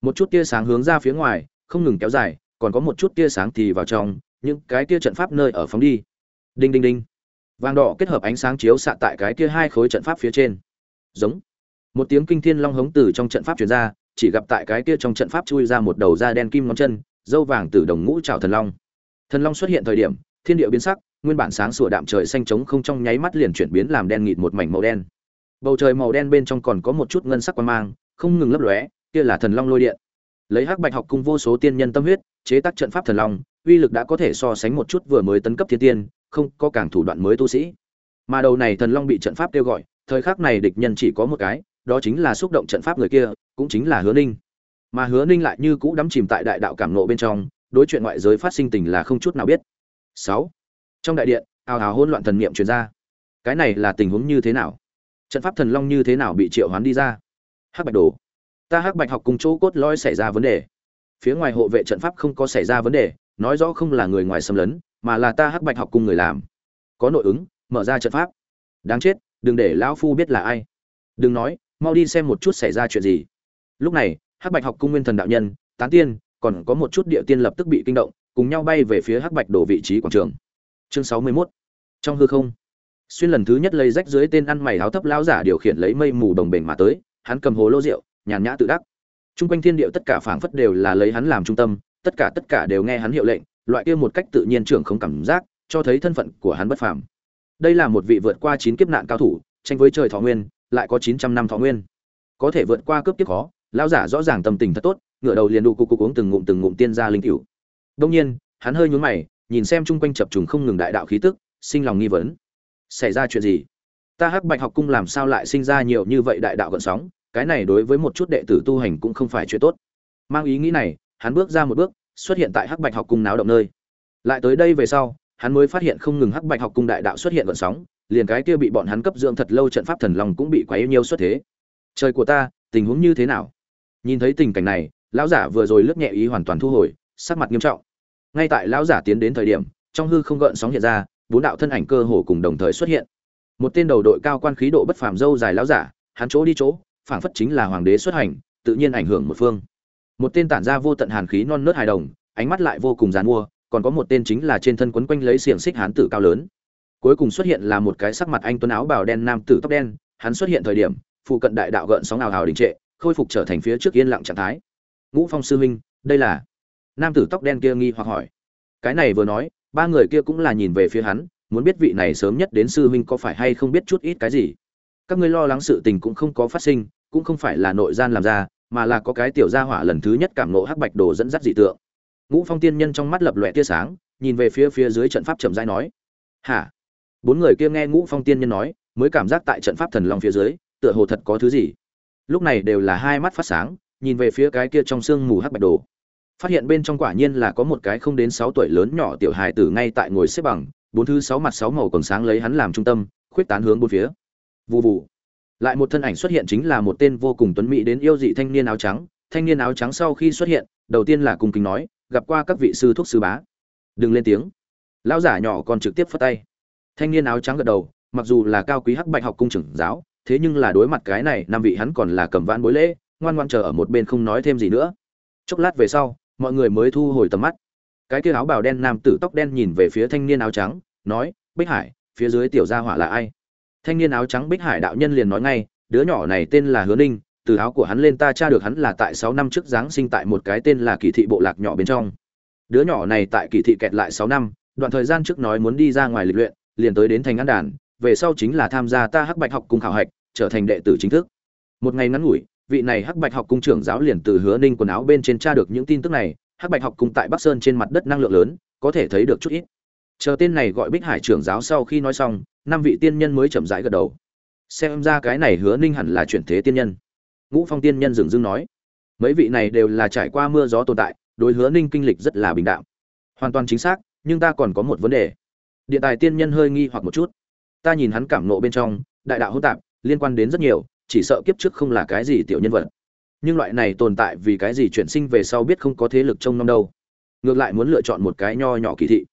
Một chút tia sáng hướng ra phía ngoài, không ngừng kéo dài, còn có một chút tia sáng thì vào trong, những cái tia trận pháp nơi ở phóng đi. Đinh đinh đinh. Vàng đỏ kết hợp ánh sáng chiếu xạ tại cái kia hai khối trận pháp phía trên. Giống. Một tiếng kinh thiên long hống từ trong trận pháp truyền ra chỉ gặp tại cái kia trong trận pháp chui ra một đầu da đen kim ngón chân, dâu vàng từ đồng ngũ trào thần long. Thần long xuất hiện thời điểm, thiên địa biến sắc, nguyên bản sáng sủa đạm trời xanh trống không trong nháy mắt liền chuyển biến làm đen nghịt một mảnh màu đen. Bầu trời màu đen bên trong còn có một chút ngân sắc quang mang, không ngừng lấp lóe, kia là thần long lôi điện. Lấy hắc bạch học cung vô số tiên nhân tâm huyết, chế tác trận pháp thần long, uy lực đã có thể so sánh một chút vừa mới tấn cấp thiên tiên, không có càng thủ đoạn mới tu sĩ. Mà đầu này thần long bị trận pháp kêu gọi, thời khắc này địch nhân chỉ có một cái đó chính là xúc động trận pháp người kia, cũng chính là hứa ninh. Mà hứa ninh lại như cũ đắm chìm tại đại đạo cảm nộ bên trong, đối chuyện ngoại giới phát sinh tình là không chút nào biết. Sáu. Trong đại điện, ào ào hỗn loạn thần niệm truyền ra. Cái này là tình huống như thế nào? Trận pháp thần long như thế nào bị triệu hoán đi ra? Hắc bạch đồ. Ta hắc bạch học cùng chỗ cốt lõi xảy ra vấn đề. Phía ngoài hộ vệ trận pháp không có xảy ra vấn đề, nói rõ không là người ngoài xâm lấn, mà là ta hắc bạch học cùng người làm. Có nội ứng, mở ra trận pháp. Đáng chết, đừng để lão phu biết là ai. Đừng nói mau đi xem một chút xảy ra chuyện gì. Lúc này, hắc bạch học cung nguyên thần đạo nhân, tán tiên, còn có một chút địa tiên lập tức bị kinh động, cùng nhau bay về phía hắc bạch đổ vị trí quảng trường. Chương sáu mươi 61. trong hư không, xuyên lần thứ nhất lấy rách dưới tên ăn mày áo thấp lão giả điều khiển lấy mây mù đồng bền mà tới, hắn cầm hồ lô rượu, nhàn nhã tự đắc. Trung quanh thiên điệu tất cả phảng phất đều là lấy hắn làm trung tâm, tất cả tất cả đều nghe hắn hiệu lệnh, loại kia một cách tự nhiên trưởng không cảm giác, cho thấy thân phận của hắn bất phàm. Đây là một vị vượt qua chín kiếp nạn cao thủ, tranh với trời thọ nguyên lại có chín trăm năm thọ nguyên. Có thể vượt qua cướp kiếp khó, lão giả rõ ràng tâm tình thật tốt, ngửa đầu liền đụ cục cục uống từng ngụm từng ngụm tiên gia linh cửu. Đông nhiên, hắn hơi nhún mày, nhìn xem chung quanh chập trùng không ngừng đại đạo khí tức, sinh lòng nghi vấn. Xảy ra chuyện gì? Ta hắc bạch học cung làm sao lại sinh ra nhiều như vậy đại đạo gợn sóng? Cái này đối với một chút đệ tử tu hành cũng không phải chuyện tốt. Mang ý nghĩ này, hắn bước ra một bước, xuất hiện tại hắc bạch học cung náo động nơi. Lại tới đây về sau hắn mới phát hiện không ngừng hắc bạch học cung đại đạo xuất hiện gợn sóng, liền cái kia bị bọn hắn cấp dưỡng thật lâu trận pháp thần long cũng bị quá yêu nhiều xuất thế. Trời của ta, tình huống như thế nào? Nhìn thấy tình cảnh này, lão giả vừa rồi lướt nhẹ ý hoàn toàn thu hồi, sắc mặt nghiêm trọng. Ngay tại lão giả tiến đến thời điểm, trong hư không gợn sóng hiện ra, bốn đạo thân ảnh cơ hồ cùng đồng thời xuất hiện. Một tên đầu đội cao quan khí độ bất phàm dâu dài lão giả, hắn chỗ đi chỗ, phảng phất chính là hoàng đế xuất hành, tự nhiên ảnh hưởng một phương. Một tên tản ra vô tận hàn khí non nớt hài đồng, ánh mắt lại vô cùng giàn mua còn có một tên chính là trên thân quấn quanh lấy xiềng xích hán tử cao lớn. Cuối cùng xuất hiện là một cái sắc mặt anh tuấn áo bào đen nam tử tóc đen, hắn xuất hiện thời điểm, phụ cận đại đạo gợn sóng ào ào đình trệ, khôi phục trở thành phía trước yên lặng trạng thái. Ngũ phong sư huynh, đây là? Nam tử tóc đen kia nghi hoặc hỏi. Cái này vừa nói, ba người kia cũng là nhìn về phía hắn, muốn biết vị này sớm nhất đến sư huynh có phải hay không biết chút ít cái gì. Các ngươi lo lắng sự tình cũng không có phát sinh, cũng không phải là nội gian làm ra, mà là có cái tiểu gia hỏa lần thứ nhất cảm nộ hắc bạch đồ dẫn dắt dị tượng ngũ phong tiên nhân trong mắt lập lòe tia sáng, nhìn về phía phía dưới trận pháp chậm rãi nói, hả? Bốn người kia nghe ngũ phong tiên nhân nói, mới cảm giác tại trận pháp thần long phía dưới, tựa hồ thật có thứ gì. Lúc này đều là hai mắt phát sáng, nhìn về phía cái kia trong sương mù hắc bạch đồ. Phát hiện bên trong quả nhiên là có một cái không đến sáu tuổi lớn nhỏ tiểu hài tử ngay tại ngồi xếp bằng, bốn thứ sáu mặt sáu màu còn sáng lấy hắn làm trung tâm, khuyết tán hướng bốn phía. Vụ vụ lại một thân ảnh xuất hiện chính là một tên vô cùng tuấn mỹ đến yêu dị thanh niên áo trắng. Thanh niên áo trắng sau khi xuất hiện, đầu tiên là cùng kính nói gặp qua các vị sư thuốc sư bá. Đừng lên tiếng. Lão giả nhỏ còn trực tiếp phất tay. Thanh niên áo trắng gật đầu, mặc dù là cao quý hắc bạch học cung trưởng giáo, thế nhưng là đối mặt cái này, năm vị hắn còn là cầm vãn bối lễ, ngoan ngoan chờ ở một bên không nói thêm gì nữa. Chốc lát về sau, mọi người mới thu hồi tầm mắt. Cái kia áo bào đen nam tử tóc đen nhìn về phía thanh niên áo trắng, nói, bích hải, phía dưới tiểu gia hỏa là ai? Thanh niên áo trắng bích hải đạo nhân liền nói ngay, đứa nhỏ này tên là hứa ninh từ áo của hắn lên ta tra được hắn là tại sáu năm trước giáng sinh tại một cái tên là kỳ thị bộ lạc nhỏ bên trong. Đứa nhỏ này tại kỳ thị kẹt lại sáu năm, đoạn thời gian trước nói muốn đi ra ngoài lịch luyện, liền tới đến thành an đàn, về sau chính là tham gia ta hắc bạch học cùng khảo hạch, trở thành đệ tử chính thức. Một ngày ngắn ngủi, vị này hắc bạch học cung trưởng giáo liền từ hứa ninh quần áo bên trên tra được những tin tức này, hắc bạch học cung tại bắc sơn trên mặt đất năng lượng lớn, có thể thấy được chút ít. Chờ tên này gọi bích hải trưởng giáo sau khi nói xong, năm vị tiên nhân mới chậm rãi gật đầu. Xem ra cái này hứa ninh hẳn là chuyển thế tiên nhân ngũ phong tiên nhân dừng dưng nói, mấy vị này đều là trải qua mưa gió tồn tại, đối hứa ninh kinh lịch rất là bình đạm. Hoàn toàn chính xác, nhưng ta còn có một vấn đề. Điện tài tiên nhân hơi nghi hoặc một chút. Ta nhìn hắn cảm nộ bên trong, đại đạo hỗn tạp, liên quan đến rất nhiều, chỉ sợ kiếp trước không là cái gì tiểu nhân vật. Nhưng loại này tồn tại vì cái gì chuyển sinh về sau biết không có thế lực trông nom đâu. Ngược lại muốn lựa chọn một cái nho nhỏ kỳ thị.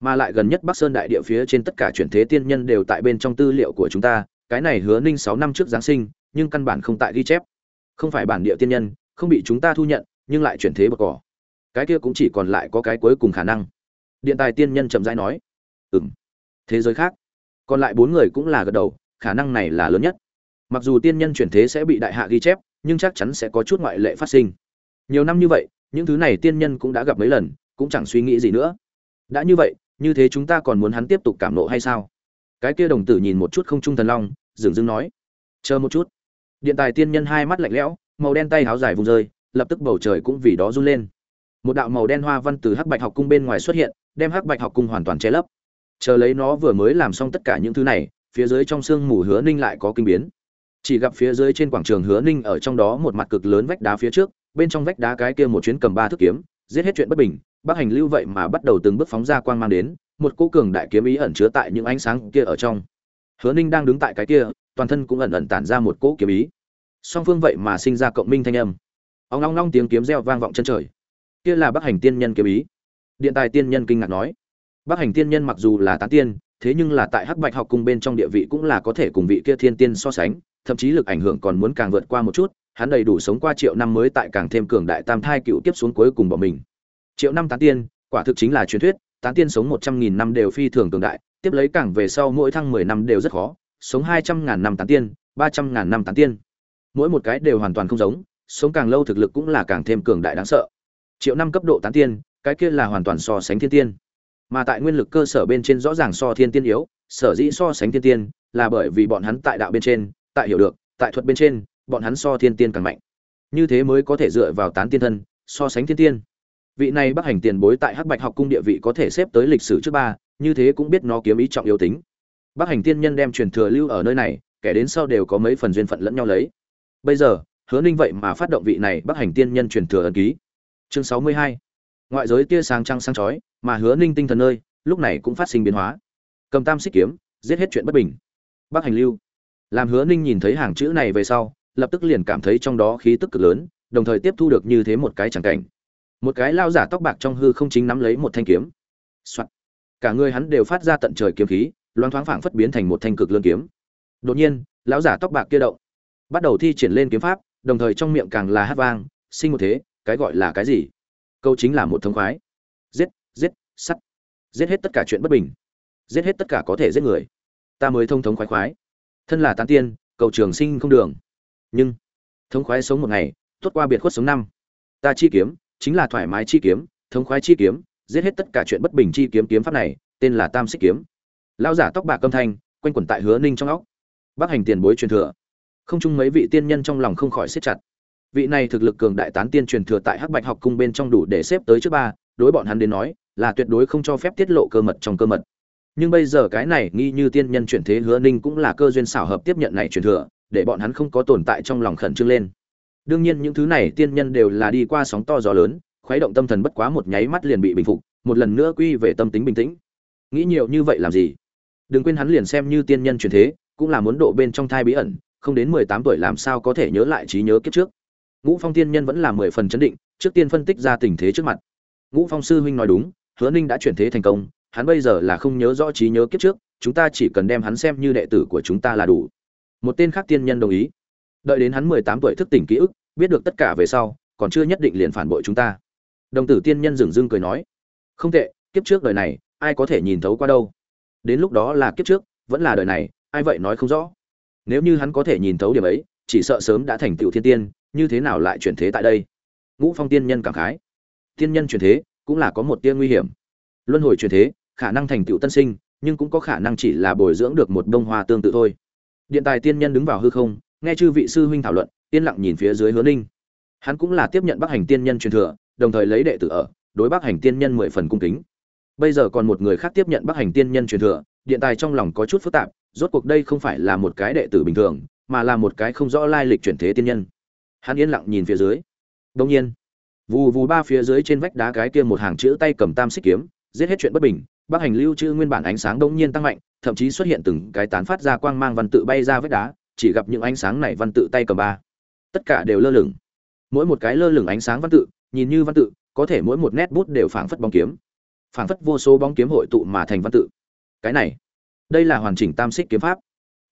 Mà lại gần nhất bắc sơn đại địa phía trên tất cả chuyển thế tiên nhân đều tại bên trong tư liệu của chúng ta, cái này hứa ninh sáu năm trước giáng sinh, nhưng căn bản không tại ghi chép không phải bản địa tiên nhân, không bị chúng ta thu nhận, nhưng lại chuyển thế bậc cỏ. Cái kia cũng chỉ còn lại có cái cuối cùng khả năng. Điện tài tiên nhân chậm rãi nói. Ừ m thế giới khác. Còn lại bốn người cũng là gật đầu, khả năng này là lớn nhất. Mặc dù tiên nhân chuyển thế sẽ bị đại hạ ghi chép, nhưng chắc chắn sẽ có chút ngoại lệ phát sinh. Nhiều năm như vậy, những thứ này tiên nhân cũng đã gặp mấy lần, cũng chẳng suy nghĩ gì nữa. Đã như vậy, như thế chúng ta còn muốn hắn tiếp tục cảm nộ hay sao? Cái kia đồng tử nhìn một chút không trung thần long, dừng dưng nói. Chờ một chút điện tài tiên nhân hai mắt lạnh lẽo, màu đen tay háo dài vùng rơi, lập tức bầu trời cũng vì đó run lên. Một đạo màu đen hoa văn từ hắc bạch học cung bên ngoài xuất hiện, đem hắc bạch học cung hoàn toàn che lấp. Chờ lấy nó vừa mới làm xong tất cả những thứ này, phía dưới trong sương mù hứa ninh lại có kinh biến. Chỉ gặp phía dưới trên quảng trường hứa ninh ở trong đó một mặt cực lớn vách đá phía trước, bên trong vách đá cái kia một chuyến cầm ba thước kiếm, giết hết chuyện bất bình, bác hành lưu vậy mà bắt đầu từng bước phóng ra quang mang đến, một cô cường đại kiếm ý ẩn chứa tại những ánh sáng kia ở trong. Hứa ninh đang đứng tại cái kia toàn thân cũng ẩn ẩn tản ra một cỗ kiếm ý. Song phương vậy mà sinh ra cộng minh thanh âm. Ông long long tiếng kiếm reo vang vọng chân trời. Kia là bác hành tiên nhân kiếm ý. Điện tài tiên nhân kinh ngạc nói. Bác hành tiên nhân mặc dù là tán tiên, thế nhưng là tại hắc bạch học cung bên trong địa vị cũng là có thể cùng vị kia thiên tiên so sánh, thậm chí lực ảnh hưởng còn muốn càng vượt qua một chút, hắn đầy đủ sống qua triệu năm mới tại càng thêm cường đại tam thai cựu kiếp xuống cuối cùng bỏ mình. Triệu năm tán tiên, quả thực chính là truyền thuyết, tán tiên sống một trăm nghìn năm đều phi thường cường đại, tiếp lấy càng về sau mỗi thăng mười năm đều rất khó sống hai trăm ngàn năm tán tiên, ba trăm ngàn năm tán tiên. Mỗi một cái đều hoàn toàn không giống, sống càng lâu thực lực cũng là càng thêm cường đại đáng sợ. Triệu năm cấp độ tán tiên, cái kia là hoàn toàn so sánh thiên tiên. Mà tại nguyên lực cơ sở bên trên rõ ràng so thiên tiên yếu, sở dĩ so sánh thiên tiên là bởi vì bọn hắn tại đạo bên trên, tại hiểu được, tại thuật bên trên, bọn hắn so thiên tiên càng mạnh. Như thế mới có thể dựa vào tán tiên thân, so sánh thiên tiên. Vị này bắc hành tiền bối tại hắc bạch học cung địa vị có thể xếp tới lịch sử trước ba, như thế cũng biết nó kiếm ý trọng yếu tính bắc hành tiên nhân đem truyền thừa lưu ở nơi này, kẻ đến sau đều có mấy phần duyên phận lẫn nhau lấy. Bây giờ, hứa ninh vậy mà phát động vị này bắc hành tiên nhân truyền thừa ấn ký. Chương sáu mươi hai. Ngoại giới tia sáng trăng sáng chói, mà hứa ninh tinh thần nơi, lúc này cũng phát sinh biến hóa. Cầm tam xích kiếm, giết hết chuyện bất bình. Bắc hành lưu. Làm hứa ninh nhìn thấy hàng chữ này về sau, lập tức liền cảm thấy trong đó khí tức cực lớn, đồng thời tiếp thu được như thế một cái chẳng cảnh. Một cái lao giả tóc bạc trong hư không chính nắm lấy một thanh kiếm. Soạn. cả người hắn đều phát ra tận trời kiếm khí loáng thoáng phảng phất biến thành một thanh cực lương kiếm. Đột nhiên, lão giả tóc bạc kia động, bắt đầu thi triển lên kiếm pháp, đồng thời trong miệng càng là hát vang, sinh một thế, cái gọi là cái gì? Câu chính là một thống khoái. Giết giết, sắt. Giết hết tất cả chuyện bất bình. Giết hết tất cả có thể giết người. Ta mới thông thống khoái khoái. Thân là tán tiên, cầu trường sinh không đường. Nhưng, thống khoái sống một ngày tốt qua biệt khuất sống năm. Ta chi kiếm, chính là thoải mái chi kiếm, thống khoái chi kiếm, giết hết tất cả chuyện bất bình chi kiếm kiếm pháp này, tên là tam xích kiếm lão giả tóc bạc âm thanh, quanh quẩn tại hứa ninh trong óc. Bác hành tiền bối truyền thừa. Không chung mấy vị tiên nhân trong lòng không khỏi siết chặt. Vị này thực lực cường đại tán tiên truyền thừa tại hắc bạch học cung bên trong đủ để xếp tới trước ba, đối bọn hắn đến nói, là tuyệt đối không cho phép tiết lộ cơ mật trong cơ mật. Nhưng bây giờ cái này nghi như tiên nhân chuyển thế hứa ninh cũng là cơ duyên xảo hợp tiếp nhận này truyền thừa, để bọn hắn không có tồn tại trong lòng khẩn trương lên. Đương nhiên những thứ này tiên nhân đều là đi qua sóng to gió lớn, khuấy động tâm thần bất quá một nháy mắt liền bị bình phục, một lần nữa quy về tâm tính bình tĩnh. Nghĩ nhiều như vậy làm gì? Đừng quên hắn liền xem như tiên nhân truyền thế, cũng là muốn độ bên trong thai bí ẩn, không đến mười tám tuổi làm sao có thể nhớ lại trí nhớ kiếp trước. Ngũ phong tiên nhân vẫn là mười phần chấn định, trước tiên phân tích ra tình thế trước mặt. Ngũ phong sư huynh nói đúng, hứa ninh đã chuyển thế thành công, hắn bây giờ là không nhớ rõ trí nhớ kiếp trước, chúng ta chỉ cần đem hắn xem như đệ tử của chúng ta là đủ. Một tên khác tiên nhân đồng ý. Đợi đến hắn mười tám tuổi thức tỉnh ký ức, biết được tất cả về sau, còn chưa nhất định liền phản bội chúng ta. Đồng tử tiên nhân dừng dưng cười nói, không tệ, kiếp trước đời này, ai có thể nhìn thấu qua đâu? Đến lúc đó là kiếp trước, vẫn là đời này, ai vậy nói không rõ. Nếu như hắn có thể nhìn thấu điểm ấy, chỉ sợ sớm đã thành tựu thiên tiên, như thế nào lại chuyển thế tại đây? Ngũ phong tiên nhân cảm khái. Tiên nhân chuyển thế, cũng là có một tia nguy hiểm. Luân hồi chuyển thế, khả năng thành tựu tân sinh, nhưng cũng có khả năng chỉ là bồi dưỡng được một bông hoa tương tự thôi. Điện tài tiên nhân đứng vào hư không, nghe chư vị sư huynh thảo luận, yên lặng nhìn phía dưới hứa ninh. Hắn cũng là tiếp nhận bắc hành tiên nhân truyền thừa, đồng thời lấy đệ tử ở, đối bắc hành tiên nhân mười phần cung kính bây giờ còn một người khác tiếp nhận bắc hành tiên nhân truyền thừa, điện tài trong lòng có chút phức tạp, rốt cuộc đây không phải là một cái đệ tử bình thường, mà là một cái không rõ lai lịch chuyển thế tiên nhân. Hắn yên lặng nhìn phía dưới. Đông nhiên, vù vù ba phía dưới trên vách đá cái kia một hàng chữ tay cầm tam xích kiếm, giết hết chuyện bất bình, bắc hành lưu chữ nguyên bản ánh sáng đông nhiên tăng mạnh, thậm chí xuất hiện từng cái tán phát ra quang mang văn tự bay ra vách đá, chỉ gặp những ánh sáng này văn tự tay cầm ba. Tất cả đều lơ lửng. Mỗi một cái lơ lửng ánh sáng văn tự, nhìn như văn tự, có thể mỗi một nét bút đều phảng phất bóng kiếm phảng phất vô số bóng kiếm hội tụ mà thành văn tự. Cái này, đây là hoàn chỉnh tam xích kiếm pháp.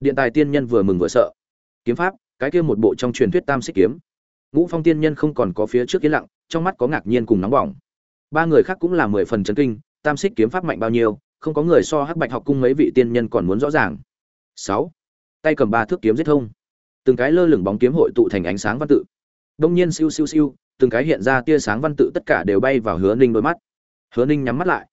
Điện tài tiên nhân vừa mừng vừa sợ. Kiếm pháp, cái kia một bộ trong truyền thuyết tam xích kiếm. Ngũ phong tiên nhân không còn có phía trước yên lặng, trong mắt có ngạc nhiên cùng nóng bỏng. Ba người khác cũng là mười phần chấn kinh, tam xích kiếm pháp mạnh bao nhiêu, không có người so hắc bạch học cung mấy vị tiên nhân còn muốn rõ ràng. Sáu, tay cầm ba thước kiếm giết thông. Từng cái lơ lửng bóng kiếm hội tụ thành ánh sáng văn tự. Đông nhiên siêu siêu siêu, từng cái hiện ra tia sáng văn tự tất cả đều bay vào hứa ninh đôi mắt hứa ninh nhắm mắt lại.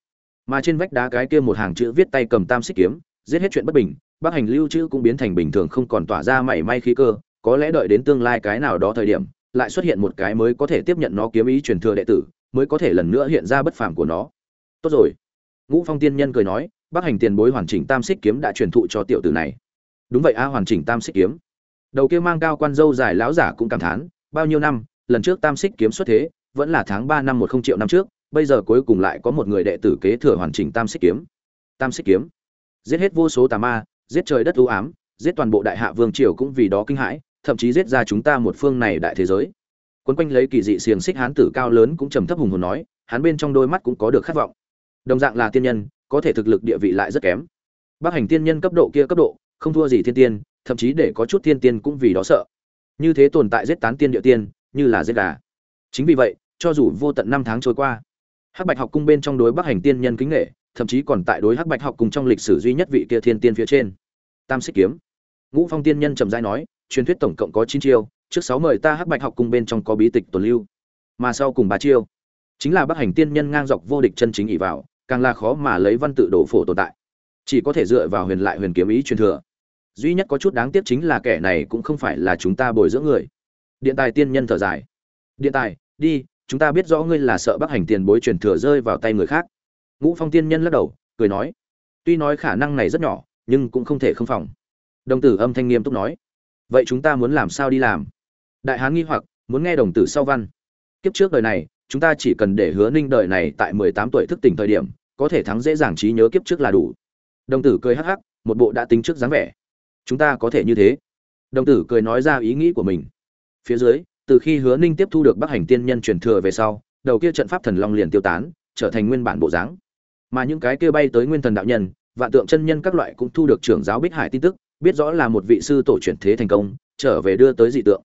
Mà trên vách đá cái kia một hàng chữ viết tay cầm tam xích kiếm, giết hết chuyện bất bình, bác hành lưu chữ cũng biến thành bình thường không còn tỏa ra mảy may khí cơ, có lẽ đợi đến tương lai cái nào đó thời điểm, lại xuất hiện một cái mới có thể tiếp nhận nó kiếm ý truyền thừa đệ tử, mới có thể lần nữa hiện ra bất phàm của nó. Tốt rồi. Ngũ phong tiên nhân cười nói, bác hành tiền bối hoàn chỉnh tam xích kiếm đã truyền thụ cho tiểu tử này. Đúng vậy a, hoàn chỉnh tam xích kiếm. Đầu kia mang cao quan dâu dài lão giả cũng cảm thán, bao nhiêu năm, lần trước tam xích kiếm xuất thế, vẫn là tháng ba năm một không triệu năm trước bây giờ cuối cùng lại có một người đệ tử kế thừa hoàn chỉnh tam xích kiếm. Tam xích kiếm. Giết hết vô số tà ma, giết trời đất ưu ám, giết toàn bộ đại hạ vương triều cũng vì đó kinh hãi, thậm chí giết ra chúng ta một phương này đại thế giới. Quấn quanh lấy kỳ dị xiềng xích hán tử cao lớn cũng trầm thấp hùng hồn nói, hắn bên trong đôi mắt cũng có được khát vọng. Đồng dạng là tiên nhân, có thể thực lực địa vị lại rất kém. Bác hành tiên nhân cấp độ kia cấp độ, không thua gì thiên tiên, thậm chí để có chút thiên tiên cũng vì đó sợ. Như thế tồn tại giết tán tiên địa tiên, như là giết gà. Chính vì vậy, cho dù vô tận năm tháng trôi qua hắc bạch học cung bên trong đối bắc hành tiên nhân kính nghệ thậm chí còn tại đối hắc bạch học cung trong lịch sử duy nhất vị kia thiên tiên phía trên. Tam xích kiếm. Ngũ phong tiên nhân trầm giai nói, truyền thuyết tổng cộng có chín chiêu, trước sáu mời ta hắc bạch học cung bên trong có bí tịch tồn lưu, mà sau cùng ba chiêu. Chính là bắc hành tiên nhân ngang dọc vô địch chân chính ỉ vào, càng là khó mà lấy văn tự đổ phổ tồn tại. Chỉ có thể dựa vào huyền lại huyền kiếm ý truyền thừa. Duy nhất có chút đáng tiếc chính là kẻ này cũng không phải là chúng ta bồi dưỡng người. Điện tài tiên nhân thở dài. Điện tài, đi chúng ta biết rõ ngươi là sợ bắc hành tiền bối truyền thừa rơi vào tay người khác. Ngũ phong tiên nhân lắc đầu, cười nói, tuy nói khả năng này rất nhỏ, nhưng cũng không thể không phòng. Đồng tử âm thanh nghiêm túc nói, vậy chúng ta muốn làm sao đi làm? Đại hán nghi hoặc, muốn nghe đồng tử sau văn. Kiếp trước đời này, chúng ta chỉ cần để hứa ninh đời này tại mười tám tuổi thức tỉnh thời điểm, có thể thắng dễ dàng trí nhớ kiếp trước là đủ. Đồng tử cười hắc hắc, một bộ đã tính trước dáng vẻ. Chúng ta có thể như thế. Đồng tử cười nói ra ý nghĩ của mình. Phía dưới từ khi hứa ninh tiếp thu được bắc hành tiên nhân truyền thừa về sau, đầu kia trận pháp thần long liền tiêu tán, trở thành nguyên bản bộ dáng. Mà những cái kia bay tới nguyên thần đạo nhân, vạn tượng chân nhân các loại cũng thu được trưởng giáo bích hải tin tức, biết rõ là một vị sư tổ chuyển thế thành công, trở về đưa tới dị tượng.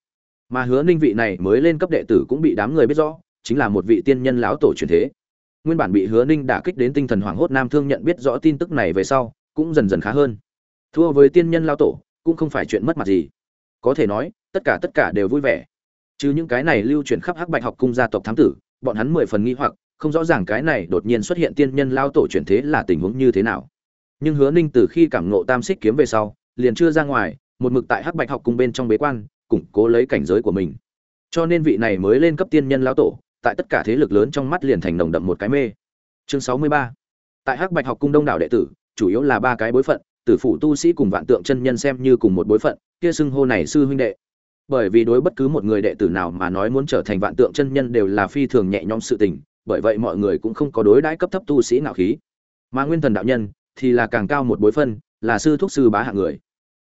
Mà hứa ninh vị này mới lên cấp đệ tử cũng bị đám người biết rõ, chính là một vị tiên nhân lão tổ chuyển thế. Nguyên bản bị hứa ninh đả kích đến tinh thần hoảng hốt nam thương nhận biết rõ tin tức này về sau, cũng dần dần khá hơn. Thua với tiên nhân lão tổ, cũng không phải chuyện mất mặt gì. Có thể nói, tất cả tất cả đều vui vẻ chứ những cái này lưu truyền khắp hắc bạch học cung gia tộc thám tử, bọn hắn mười phần nghi hoặc, không rõ ràng cái này đột nhiên xuất hiện tiên nhân lao tổ chuyển thế là tình huống như thế nào. Nhưng hứa ninh từ khi cảm ngộ tam xích kiếm về sau, liền chưa ra ngoài, một mực tại hắc bạch học cung bên trong bế quan, củng cố lấy cảnh giới của mình. Cho nên vị này mới lên cấp tiên nhân lão tổ, tại tất cả thế lực lớn trong mắt liền thành nồng đậm một cái mê. Chương sáu mươi ba. Tại hắc bạch học cung đông đảo đệ tử, chủ yếu là ba cái bối phận, tử phụ tu sĩ cùng vạn tượng chân nhân xem như cùng một bối phận, kia xưng hô này sư huynh đệ bởi vì đối bất cứ một người đệ tử nào mà nói muốn trở thành vạn tượng chân nhân đều là phi thường nhẹ nhõm sự tình, bởi vậy mọi người cũng không có đối đãi cấp thấp tu sĩ nào khí. Mà nguyên thần đạo nhân thì là càng cao một bối phân là sư thúc sư bá hạng người.